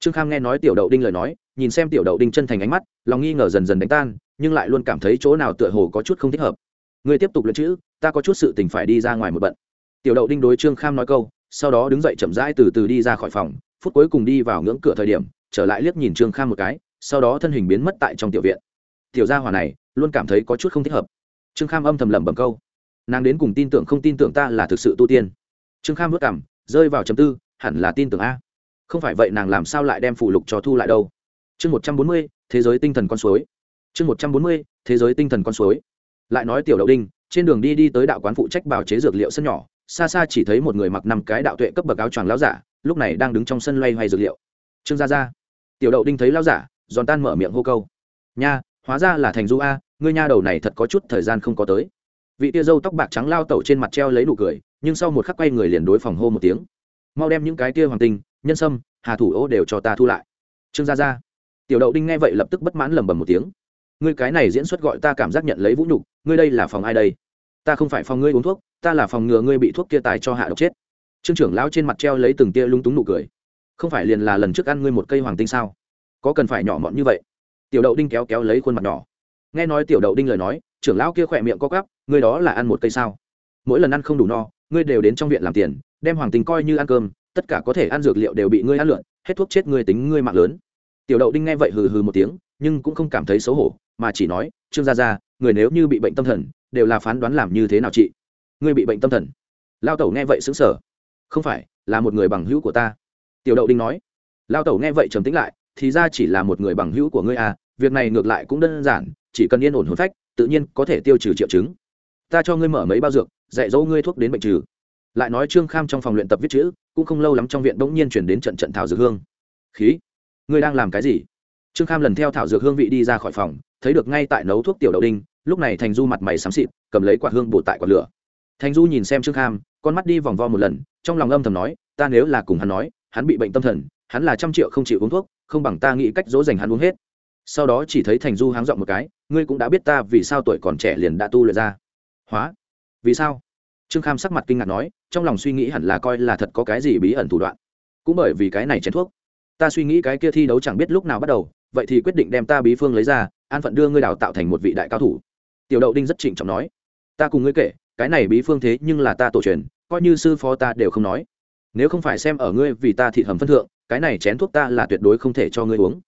Trương kham nghe nói tiểu đậu đinh lời nói, nhìn xem tiểu đậu đinh chân thành ánh mắt, lòng nghi ngờ dần dần đánh tan, nhưng lại luôn cảm thấy chỗ nào tựa hồ có chút không thích hợp. Ngươi tiếp tục luyện chữ, ta có chút sự tình phải đi ra ngoài một bận. Tiểu đậu đinh đối trương kham nói câu, sau đó đứng dậy chậm rãi từ từ đi ra khỏi phòng, phút cuối cùng đi vào ngưỡng cửa thời điểm, trở lại liếc nhìn trương kham một cái, sau đó thân hình biến mất tại trong tiểu viện. Tiểu gia hỏa này, luôn cảm thấy có chút không thích hợp. Trương kham âm thầm lẩm bẩm câu, nàng đến cùng tin tưởng không tin tưởng ta là thực sự tu tiên? Trương kham vất cảm rơi vào chấm tư, hẳn là tin tưởng a. Không phải vậy nàng làm sao lại đem phụ lục cho thu lại đâu? Chương một trăm bốn mươi, thế giới tinh thần con suối. Chương một trăm bốn mươi, thế giới tinh thần con suối. Lại nói tiểu đậu đinh, trên đường đi đi tới đạo quán phụ trách bảo chế dược liệu sân nhỏ, xa xa chỉ thấy một người mặc năm cái đạo tuệ cấp bậc áo choàng lão giả, lúc này đang đứng trong sân loay hoay dược liệu. Trương gia gia. Tiểu đậu đinh thấy lão giả, giòn tan mở miệng hô câu. Nha, hóa ra là thành du a, ngươi nha đầu này thật có chút thời gian không có tới vị tia dâu tóc bạc trắng lao tẩu trên mặt treo lấy nụ cười, nhưng sau một khắc quay người liền đối phòng hô một tiếng. Mau đem những cái tia hoàng tinh, nhân sâm, hà thủ ô đều cho ta thu lại. Trương gia gia. Tiểu đậu đinh nghe vậy lập tức bất mãn lẩm bẩm một tiếng. Ngươi cái này diễn xuất gọi ta cảm giác nhận lấy vũ nhục, ngươi đây là phòng ai đây? Ta không phải phòng ngươi uống thuốc, ta là phòng ngừa ngươi bị thuốc kia tài cho hạ độc chết. Trương trưởng lão trên mặt treo lấy từng tia lung túng nụ cười. Không phải liền là lần trước ăn ngươi một cây hoàng tinh sao? Có cần phải nhỏ mọn như vậy? Tiểu đậu đinh kéo kéo lấy khuôn mặt nhỏ. Nghe nói tiểu đậu đinh lời nói, trưởng lão kia khỏe miệng co cắp ngươi đó là ăn một cây sao? Mỗi lần ăn không đủ no, ngươi đều đến trong viện làm tiền, đem hoàng tình coi như ăn cơm, tất cả có thể ăn dược liệu đều bị ngươi ăn lượn, hết thuốc chết ngươi tính ngươi mạng lớn. Tiểu đậu đinh nghe vậy hừ hừ một tiếng, nhưng cũng không cảm thấy xấu hổ, mà chỉ nói, trương gia gia, người nếu như bị bệnh tâm thần, đều là phán đoán làm như thế nào chị? Ngươi bị bệnh tâm thần. Lao tẩu nghe vậy xứng sở không phải, là một người bằng hữu của ta. Tiểu đậu đinh nói. Lao tẩu nghe vậy trầm tính lại, thì ra chỉ là một người bằng hữu của ngươi à việc này ngược lại cũng đơn giản, chỉ cần yên ổn hồn phách, tự nhiên có thể tiêu trừ triệu chứng ta cho ngươi mở mấy bao dược, dạy dỗ ngươi thuốc đến bệnh trừ. Lại nói trương kham trong phòng luyện tập viết chữ, cũng không lâu lắm trong viện bỗng nhiên chuyển đến trận trận thảo dược hương. Khí, ngươi đang làm cái gì? Trương kham lần theo thảo dược hương vị đi ra khỏi phòng, thấy được ngay tại nấu thuốc tiểu đậu đinh, lúc này thành du mặt mày xám xịt, cầm lấy quả hương bổ tại quả lửa. Thành du nhìn xem trương kham, con mắt đi vòng vo một lần, trong lòng âm thầm nói, ta nếu là cùng hắn nói, hắn bị bệnh tâm thần, hắn là trăm triệu không chịu uống thuốc, không bằng ta nghĩ cách dỗ dành hắn uống hết. Sau đó chỉ thấy thành du háng dọn một cái, ngươi cũng đã biết ta vì sao tuổi còn trẻ liền đã tu luyện ra hóa. Vì sao? Trương kham sắc mặt kinh ngạc nói, trong lòng suy nghĩ hẳn là coi là thật có cái gì bí ẩn thủ đoạn. Cũng bởi vì cái này chén thuốc. Ta suy nghĩ cái kia thi đấu chẳng biết lúc nào bắt đầu, vậy thì quyết định đem ta bí phương lấy ra, an phận đưa ngươi đào tạo thành một vị đại cao thủ. Tiểu đậu đinh rất trịnh trọng nói, ta cùng ngươi kể, cái này bí phương thế nhưng là ta tổ truyền, coi như sư phó ta đều không nói. Nếu không phải xem ở ngươi vì ta thị hầm phân thượng, cái này chén thuốc ta là tuyệt đối không thể cho ngươi uống.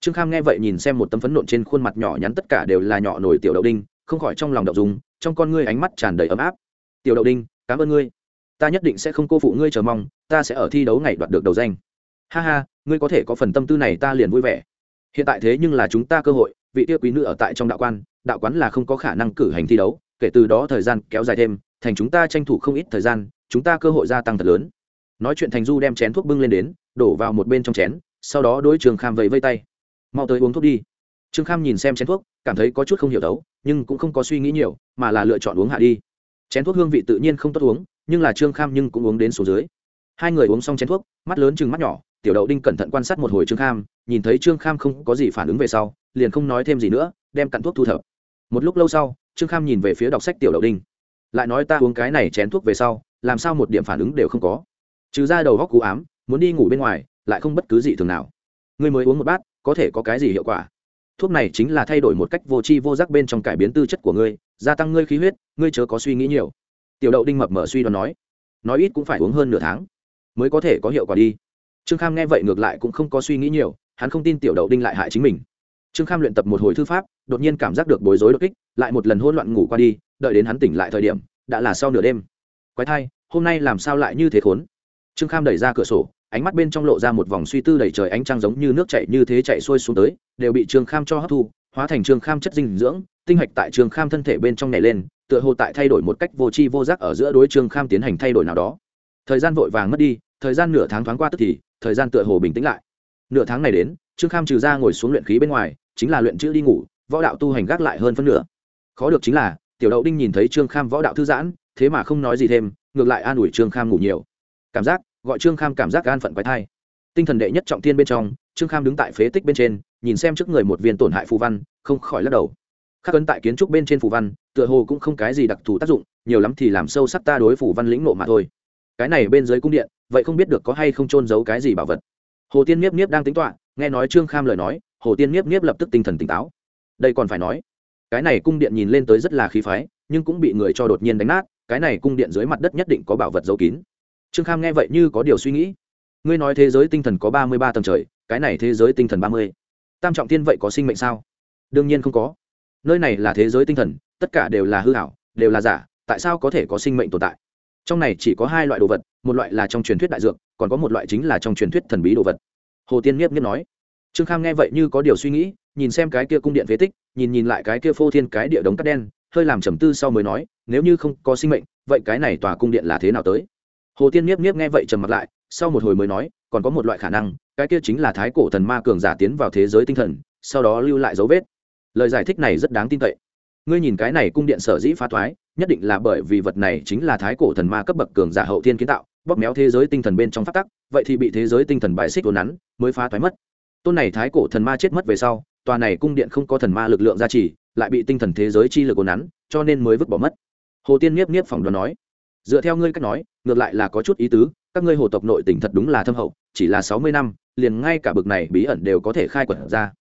Trương kham nghe vậy nhìn xem một tấm phấn nộn trên khuôn mặt nhỏ nhắn tất cả đều là nhỏ nổi tiểu đậu đinh, không khỏi trong lòng đậu dùng trong con ngươi ánh mắt tràn đầy ấm áp. Tiểu đậu đinh, cảm ơn ngươi. Ta nhất định sẽ không cô phụ ngươi chờ mong, ta sẽ ở thi đấu ngày đoạt được đầu danh. Ha ha, ngươi có thể có phần tâm tư này ta liền vui vẻ. Hiện tại thế nhưng là chúng ta cơ hội, vị tia quý nữ ở tại trong đạo quan, đạo quán là không có khả năng cử hành thi đấu, kể từ đó thời gian kéo dài thêm, thành chúng ta tranh thủ không ít thời gian, chúng ta cơ hội gia tăng thật lớn. Nói chuyện thành du đem chén thuốc bưng lên đến, đổ vào một bên trong chén, sau đó đối trường kham vẫy vây tay. Mau tới uống thuốc đi trương kham nhìn xem chén thuốc, cảm thấy có chút không hiểu đấu, nhưng cũng không có suy nghĩ nhiều, mà là lựa chọn uống hạ đi. Chén thuốc hương vị tự nhiên không tốt uống, nhưng là trương kham nhưng cũng uống đến số dưới. Hai người uống xong chén thuốc, mắt lớn chừng mắt nhỏ, tiểu đậu đinh cẩn thận quan sát một hồi trương kham, nhìn thấy trương kham không có gì phản ứng về sau, liền không nói thêm gì nữa, đem cặn thuốc thu thập. Một lúc lâu sau, trương kham nhìn về phía đọc sách tiểu đậu đinh. Lại nói ta uống cái này chén thuốc về sau, làm sao một điểm phản ứng đều không có. Trừ ra đầu góc cú ám, muốn đi ngủ bên ngoài, lại không bất cứ gì thường nào. Ngươi mới uống một bát, có thể có cái gì hiệu quả? Thuốc này chính là thay đổi một cách vô tri vô giác bên trong cải biến tư chất của ngươi, gia tăng ngươi khí huyết, ngươi chớ có suy nghĩ nhiều. Tiểu đậu đinh mập mở suy đoán nói. Nói ít cũng phải uống hơn nửa tháng, mới có thể có hiệu quả đi. Trương kham nghe vậy ngược lại cũng không có suy nghĩ nhiều, hắn không tin tiểu đậu đinh lại hại chính mình. Trương kham luyện tập một hồi thư pháp, đột nhiên cảm giác được bối rối đột kích, lại một lần hôn loạn ngủ qua đi, đợi đến hắn tỉnh lại thời điểm, đã là sau nửa đêm. Quái thai, hôm nay làm sao lại như thế khốn? Trương kham đẩy ra cửa sổ ánh mắt bên trong lộ ra một vòng suy tư đầy trời ánh trăng giống như nước chảy như thế chảy xuôi xuống tới, đều bị trương kham cho hấp thu, hóa thành trương kham chất dinh dưỡng, tinh hạch tại trương kham thân thể bên trong nhảy lên, tựa hồ tại thay đổi một cách vô tri vô giác ở giữa đối trương kham tiến hành thay đổi nào đó. Thời gian vội vàng mất đi, thời gian nửa tháng thoáng qua tức thì, thời gian tựa hồ bình tĩnh lại. Nửa tháng này đến trương kham trừ ra ngồi xuống luyện khí bên ngoài, chính là luyện chữ đi ngủ, võ đạo tu hành gác lại hơn phân nửa. Khó được chính là, tiểu đậu đinh nhìn thấy trương kham võ đạo thư giãn, thế mà không nói gì thêm, ngược lại an ủi trương kham ngủ nhiều. Cảm giác gọi trương kham cảm giác an phận quái thai. Tinh thần đệ nhất trọng tiên bên trong, trương kham đứng tại phế tích bên trên, nhìn xem trước người một viên tổn hại phù văn, không khỏi lắc đầu. Khắc ấn tại kiến trúc bên trên phù văn, tựa hồ cũng không cái gì đặc thù tác dụng, nhiều lắm thì làm sâu sắc ta đối phù văn lĩnh nộ mà thôi. Cái này bên dưới cung điện, vậy không biết được có hay không trôn giấu cái gì bảo vật. Hồ tiên nhiếp nhiếp đang tính toạ nghe nói trương kham lời nói, hồ tiên nhiếp nhiếp lập tức tinh thần tỉnh táo. Đây còn phải nói, cái này cung điện nhìn lên tới rất là khí phái, nhưng cũng bị người cho đột nhiên đánh nát, cái này cung điện dưới mặt đất nhất định có bảo vật giấu kín trương kham nghe vậy như có điều suy nghĩ. Ngươi nói thế giới tinh thần có ba mươi ba tầng trời, cái này thế giới tinh thần ba mươi. Tam trọng tiên vậy có sinh mệnh sao? Đương nhiên không có. Nơi này là thế giới tinh thần, tất cả đều là hư hảo đều là giả, tại sao có thể có sinh mệnh tồn tại? Trong này chỉ có hai loại đồ vật, một loại là trong truyền thuyết đại dược, còn có một loại chính là trong truyền thuyết thần bí đồ vật. Hồ tiên nghiếp nghiếp nói. Trương kham nghe vậy như có điều suy nghĩ, nhìn xem cái kia cung điện phế tích, nhìn nhìn lại cái kia phô thiên cái địa đống cắt đen, hơi làm trầm tư sau mới nói, nếu như không có sinh mệnh, vậy cái này tòa cung điện là thế nào tới? Hồ tiên nhiếp nhiếp nghe vậy trầm mặt lại, sau một hồi mới nói, còn có một loại khả năng, cái kia chính là thái cổ thần ma cường giả tiến vào thế giới tinh thần, sau đó lưu lại dấu vết. Lời giải thích này rất đáng tin cậy. Ngươi nhìn cái này cung điện sở dĩ phá thoái, nhất định là bởi vì vật này chính là thái cổ thần ma cấp bậc cường giả hậu thiên kiến tạo, bóp méo thế giới tinh thần bên trong phát tắc, vậy thì bị thế giới tinh thần bài xích đồn nắn, mới phá thoái mất. Tôn này thái cổ thần ma chết mất về sau, tòa này cung điện không có thần ma lực lượng gia trì, lại bị tinh thần thế giới chi lực ồn nắn, cho nên mới vứt bỏ mất. Hồ tiên nhiếp nhiếp phỏng đoán nói dựa theo ngươi cách nói, ngược lại là có chút ý tứ, các ngươi hồ tộc nội tỉnh thật đúng là thâm hậu, chỉ là sáu mươi năm, liền ngay cả bực này bí ẩn đều có thể khai quật ra.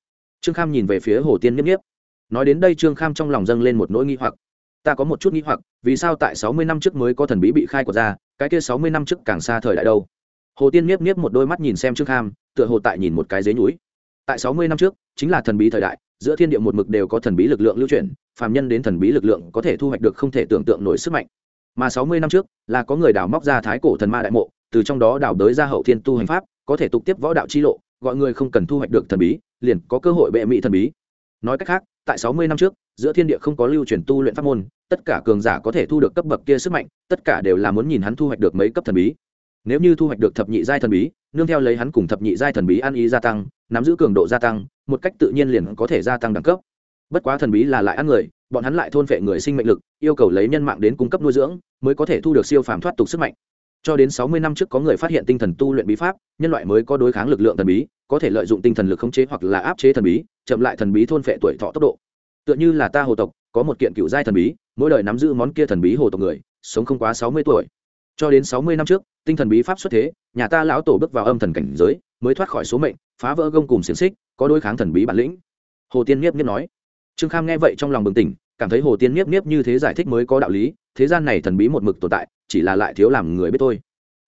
Trương kham nhìn về phía hồ tiên nhiếp nhiếp nói đến đây trương kham trong lòng dâng lên một nỗi nghi hoặc. Ta có một chút nghi hoặc, vì sao tại sáu mươi năm trước mới có thần bí bị khai quật ra, cái kia sáu mươi năm trước càng xa thời đại đâu? Hồ tiên nhiếp nhiếp một đôi mắt nhìn xem trương kham, tựa hồ tại nhìn một cái dế núi tại sáu mươi năm trước, chính là thần bí thời đại, giữa thiên địa một mực đều có thần bí lực lượng lưu chuyển, phàm nhân đến thần bí lực lượng có thể thu hoạch được không thể tưởng tượng nổi sức mạnh mà sáu mươi năm trước, là có người đào móc ra thái cổ thần ma đại mộ, từ trong đó đào đới ra hậu thiên tu hành pháp, có thể tục tiếp võ đạo chi lộ, gọi người không cần thu hoạch được thần bí, liền có cơ hội bệ mỹ thần bí. Nói cách khác, tại sáu mươi năm trước, giữa thiên địa không có lưu truyền tu luyện pháp môn, tất cả cường giả có thể thu được cấp bậc kia sức mạnh, tất cả đều là muốn nhìn hắn thu hoạch được mấy cấp thần bí. Nếu như thu hoạch được thập nhị giai thần bí, nương theo lấy hắn cùng thập nhị giai thần bí ăn ý gia tăng, nắm giữ cường độ gia tăng, một cách tự nhiên liền có thể gia tăng đẳng cấp. Bất quá thần bí là lại ăn người bọn hắn lại thôn phệ người sinh mệnh lực, yêu cầu lấy nhân mạng đến cung cấp nuôi dưỡng, mới có thể thu được siêu phàm thoát tục sức mạnh. Cho đến sáu mươi năm trước có người phát hiện tinh thần tu luyện bí pháp, nhân loại mới có đối kháng lực lượng thần bí, có thể lợi dụng tinh thần lực khống chế hoặc là áp chế thần bí, chậm lại thần bí thôn phệ tuổi thọ tốc độ. Tựa như là ta hồ tộc, có một kiện cựu giai thần bí, mỗi đời nắm giữ món kia thần bí hồ tộc người, sống không quá sáu mươi tuổi. Cho đến sáu mươi năm trước, tinh thần bí pháp xuất thế, nhà ta lão tổ bước vào âm thần cảnh giới, mới thoát khỏi số mệnh, phá vỡ gông cùng xiềng xích, có đối kháng thần bí bản lĩnh. Hồ tiên nhiếp nhiếp nói trương kham nghe vậy trong lòng bừng tỉnh, cảm thấy hồ tiên nhiếp nhiếp như thế giải thích mới có đạo lý, thế gian này thần bí một mực tồn tại, chỉ là lại thiếu làm người biết thôi.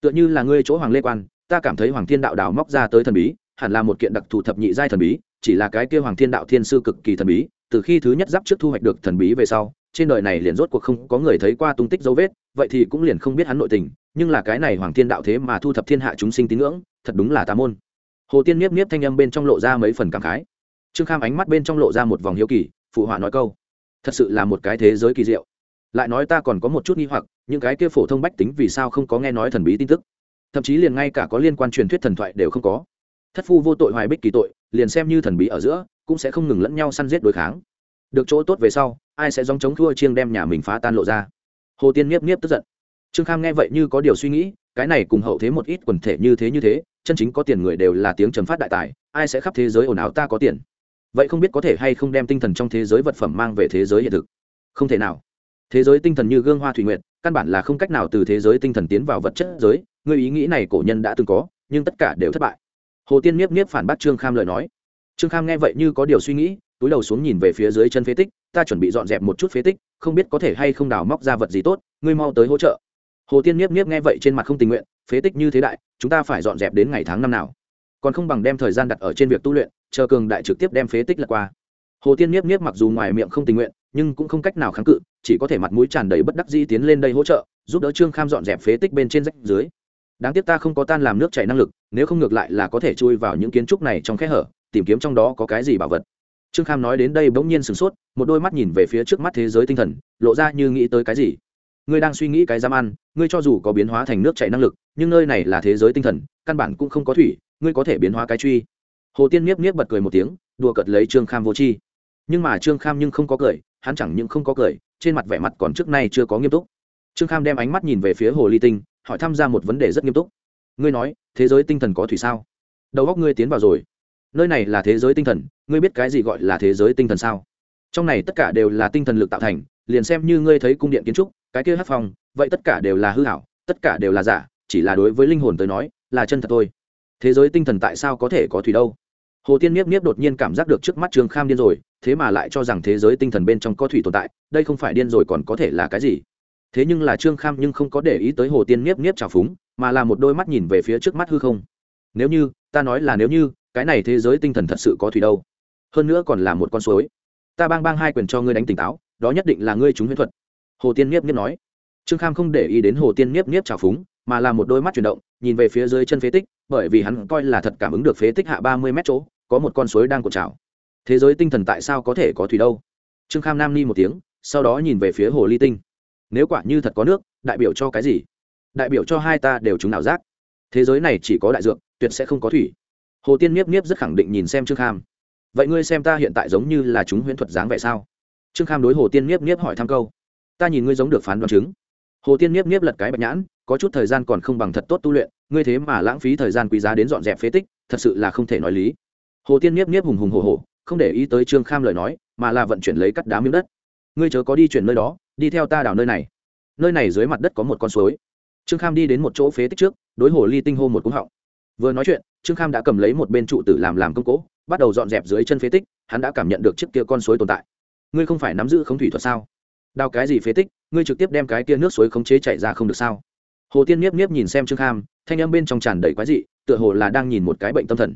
Tựa như là ngươi chỗ hoàng lê quan, ta cảm thấy hoàng thiên đạo đào móc ra tới thần bí, hẳn là một kiện đặc thù thập nhị giai thần bí, chỉ là cái kia hoàng thiên đạo thiên sư cực kỳ thần bí, từ khi thứ nhất giáp trước thu hoạch được thần bí về sau, trên đời này liền rốt cuộc không có người thấy qua tung tích dấu vết, vậy thì cũng liền không biết hắn nội tình, nhưng là cái này hoàng thiên đạo thế mà thu thập thiên hạ chúng sinh tín ngưỡng, thật đúng là tà môn. Hồ tiên niếp niếp thanh âm bên trong lộ ra mấy phần cảm khái. Trương kham ánh mắt bên trong lộ ra một vòng hiếu kỳ phụ họa nói câu. Thật sự là một cái thế giới kỳ diệu. Lại nói ta còn có một chút nghi hoặc, những cái kia phổ thông bách tính vì sao không có nghe nói thần bí tin tức? Thậm chí liền ngay cả có liên quan truyền thuyết thần thoại đều không có. Thất phu vô tội hoài bích kỳ tội, liền xem như thần bí ở giữa, cũng sẽ không ngừng lẫn nhau săn giết đối kháng. Được chỗ tốt về sau, ai sẽ dòng chống thua chiêng đem nhà mình phá tan lộ ra? Hồ tiên nhiếp nhiếp tức giận. Trương kham nghe vậy như có điều suy nghĩ, cái này cùng hậu thế một ít quần thể như thế như thế, chân chính có tiền người đều là tiếng trầm phát đại tài, ai sẽ khắp thế giới ồn ào ta có tiền? Vậy không biết có thể hay không đem tinh thần trong thế giới vật phẩm mang về thế giới hiện thực. Không thể nào. Thế giới tinh thần như gương hoa thủy nguyện căn bản là không cách nào từ thế giới tinh thần tiến vào vật chất giới. Người ý nghĩ này cổ nhân đã từng có, nhưng tất cả đều thất bại. Hồ tiên miếp miếp phản bác trương kham lời nói. Trương kham nghe vậy như có điều suy nghĩ, túi đầu xuống nhìn về phía dưới chân phế tích. Ta chuẩn bị dọn dẹp một chút phế tích, không biết có thể hay không đào móc ra vật gì tốt, ngươi mau tới hỗ trợ. Hồ tiên miếp miếp nghe vậy trên mặt không tình nguyện, phế tích như thế đại, chúng ta phải dọn dẹp đến ngày tháng năm nào. Còn không bằng đem thời gian đặt ở trên việc tu luyện chờ cường đại trực tiếp đem phế tích lật qua. Hồ tiên nhiếp nhiếp mặc dù ngoài miệng không tình nguyện, nhưng cũng không cách nào kháng cự, chỉ có thể mặt mũi tràn đầy bất đắc dĩ tiến lên đây hỗ trợ, giúp đỡ trương kham dọn dẹp phế tích bên trên rách dưới. Đáng tiếc ta không có tan làm nước chảy năng lực, nếu không ngược lại là có thể chui vào những kiến trúc này trong kẽ hở, tìm kiếm trong đó có cái gì bảo vật. Trương kham nói đến đây bỗng nhiên sửng sốt, một đôi mắt nhìn về phía trước mắt thế giới tinh thần, lộ ra như nghĩ tới cái gì. Ngươi đang suy nghĩ cái dám ăn, ngươi cho dù có biến hóa thành nước chảy năng lực, nhưng nơi này là thế giới tinh thần, căn bản cũng không có thủy, ngươi có thể biến hóa cái truy hồ tiên miếp miếp bật cười một tiếng, đùa cợt lấy trương kham vô chi nhưng mà trương kham nhưng không có cười, hắn chẳng những không có cười, trên mặt vẻ mặt còn trước nay chưa có nghiêm túc. Trương kham đem ánh mắt nhìn về phía hồ ly tinh, hỏi thăm ra một vấn đề rất nghiêm túc. Ngươi nói, thế giới tinh thần có thủy sao? Đầu góc ngươi tiến vào rồi. Nơi này là thế giới tinh thần, ngươi biết cái gì gọi là thế giới tinh thần sao? Trong này tất cả đều là tinh thần lực tạo thành, liền xem như ngươi thấy cung điện kiến trúc, cái kia hát phòng vậy tất cả đều là hư hảo tất cả đều là giả, chỉ là đối với linh hồn tới nói, là chân thật thôi. Thế giới tinh thần tại sao có thể có thủy đâu? Hồ tiên niếp niếp đột nhiên cảm giác được trước mắt trương kham điên rồi, thế mà lại cho rằng thế giới tinh thần bên trong có thủy tồn tại, đây không phải điên rồi còn có thể là cái gì? Thế nhưng là trương kham nhưng không có để ý tới hồ tiên niếp niếp trào phúng, mà là một đôi mắt nhìn về phía trước mắt hư không. Nếu như, ta nói là nếu như, cái này thế giới tinh thần thật sự có thủy đâu? Hơn nữa còn là một con suối. Ta bang bang hai quyền cho ngươi đánh tỉnh táo, đó nhất định là ngươi chúng huyễn thuật. Hồ tiên niếp niếp nói. Trương kham không để ý đến hồ tiên niếp niếp trào phúng, mà là một đôi mắt chuyển động, nhìn về phía dưới chân phế tích, bởi vì hắn coi là thật cảm ứng được phế tích hạ ba mươi mét chỗ có một con suối đang cột trào. Thế giới tinh thần tại sao có thể có thủy đâu? Trương kham nam ni một tiếng, sau đó nhìn về phía hồ ly tinh. Nếu quả như thật có nước, đại biểu cho cái gì? Đại biểu cho hai ta đều chúng nào giác. Thế giới này chỉ có đại dược, tuyệt sẽ không có thủy. Hồ tiên niếp niếp rất khẳng định nhìn xem trương kham. Vậy ngươi xem ta hiện tại giống như là chúng huyễn thuật dáng vẻ sao? Trương kham đối hồ tiên niếp niếp hỏi thăm câu. Ta nhìn ngươi giống được phán đoán chứng. Hồ tiên niếp niếp lật cái bạch nhãn, có chút thời gian còn không bằng thật tốt tu luyện, ngươi thế mà lãng phí thời gian quý giá đến dọn dẹp phế tích, thật sự là không thể nói lý hồ tiên nhiếp nhiếp hùng hùng hồ hồ không để ý tới trương kham lời nói, mà là vận chuyển lấy cắt đá miếng đất. Ngươi chớ có đi chuyển nơi đó, đi theo ta đào nơi này. Nơi này dưới mặt đất có một con suối. Trương kham đi đến một chỗ phế tích trước, đối hồ ly tinh hô một cúng họng. Vừa nói chuyện, trương kham đã cầm lấy một bên trụ tử làm làm công cố, bắt đầu dọn dẹp dưới chân phế tích, hắn đã cảm nhận được chiếc kia con suối tồn tại. Ngươi không phải nắm giữ không thủy thuật sao? Đào cái gì phế tích, ngươi trực tiếp đem cái kia nước suối khống chế chạy ra không được sao? Hồ tiên nhiếp nhiếp nhìn xem trương kham, thanh âm bên trong tràn đầy quái dị, tựa hồ là đang nhìn một cái bệnh tâm thần.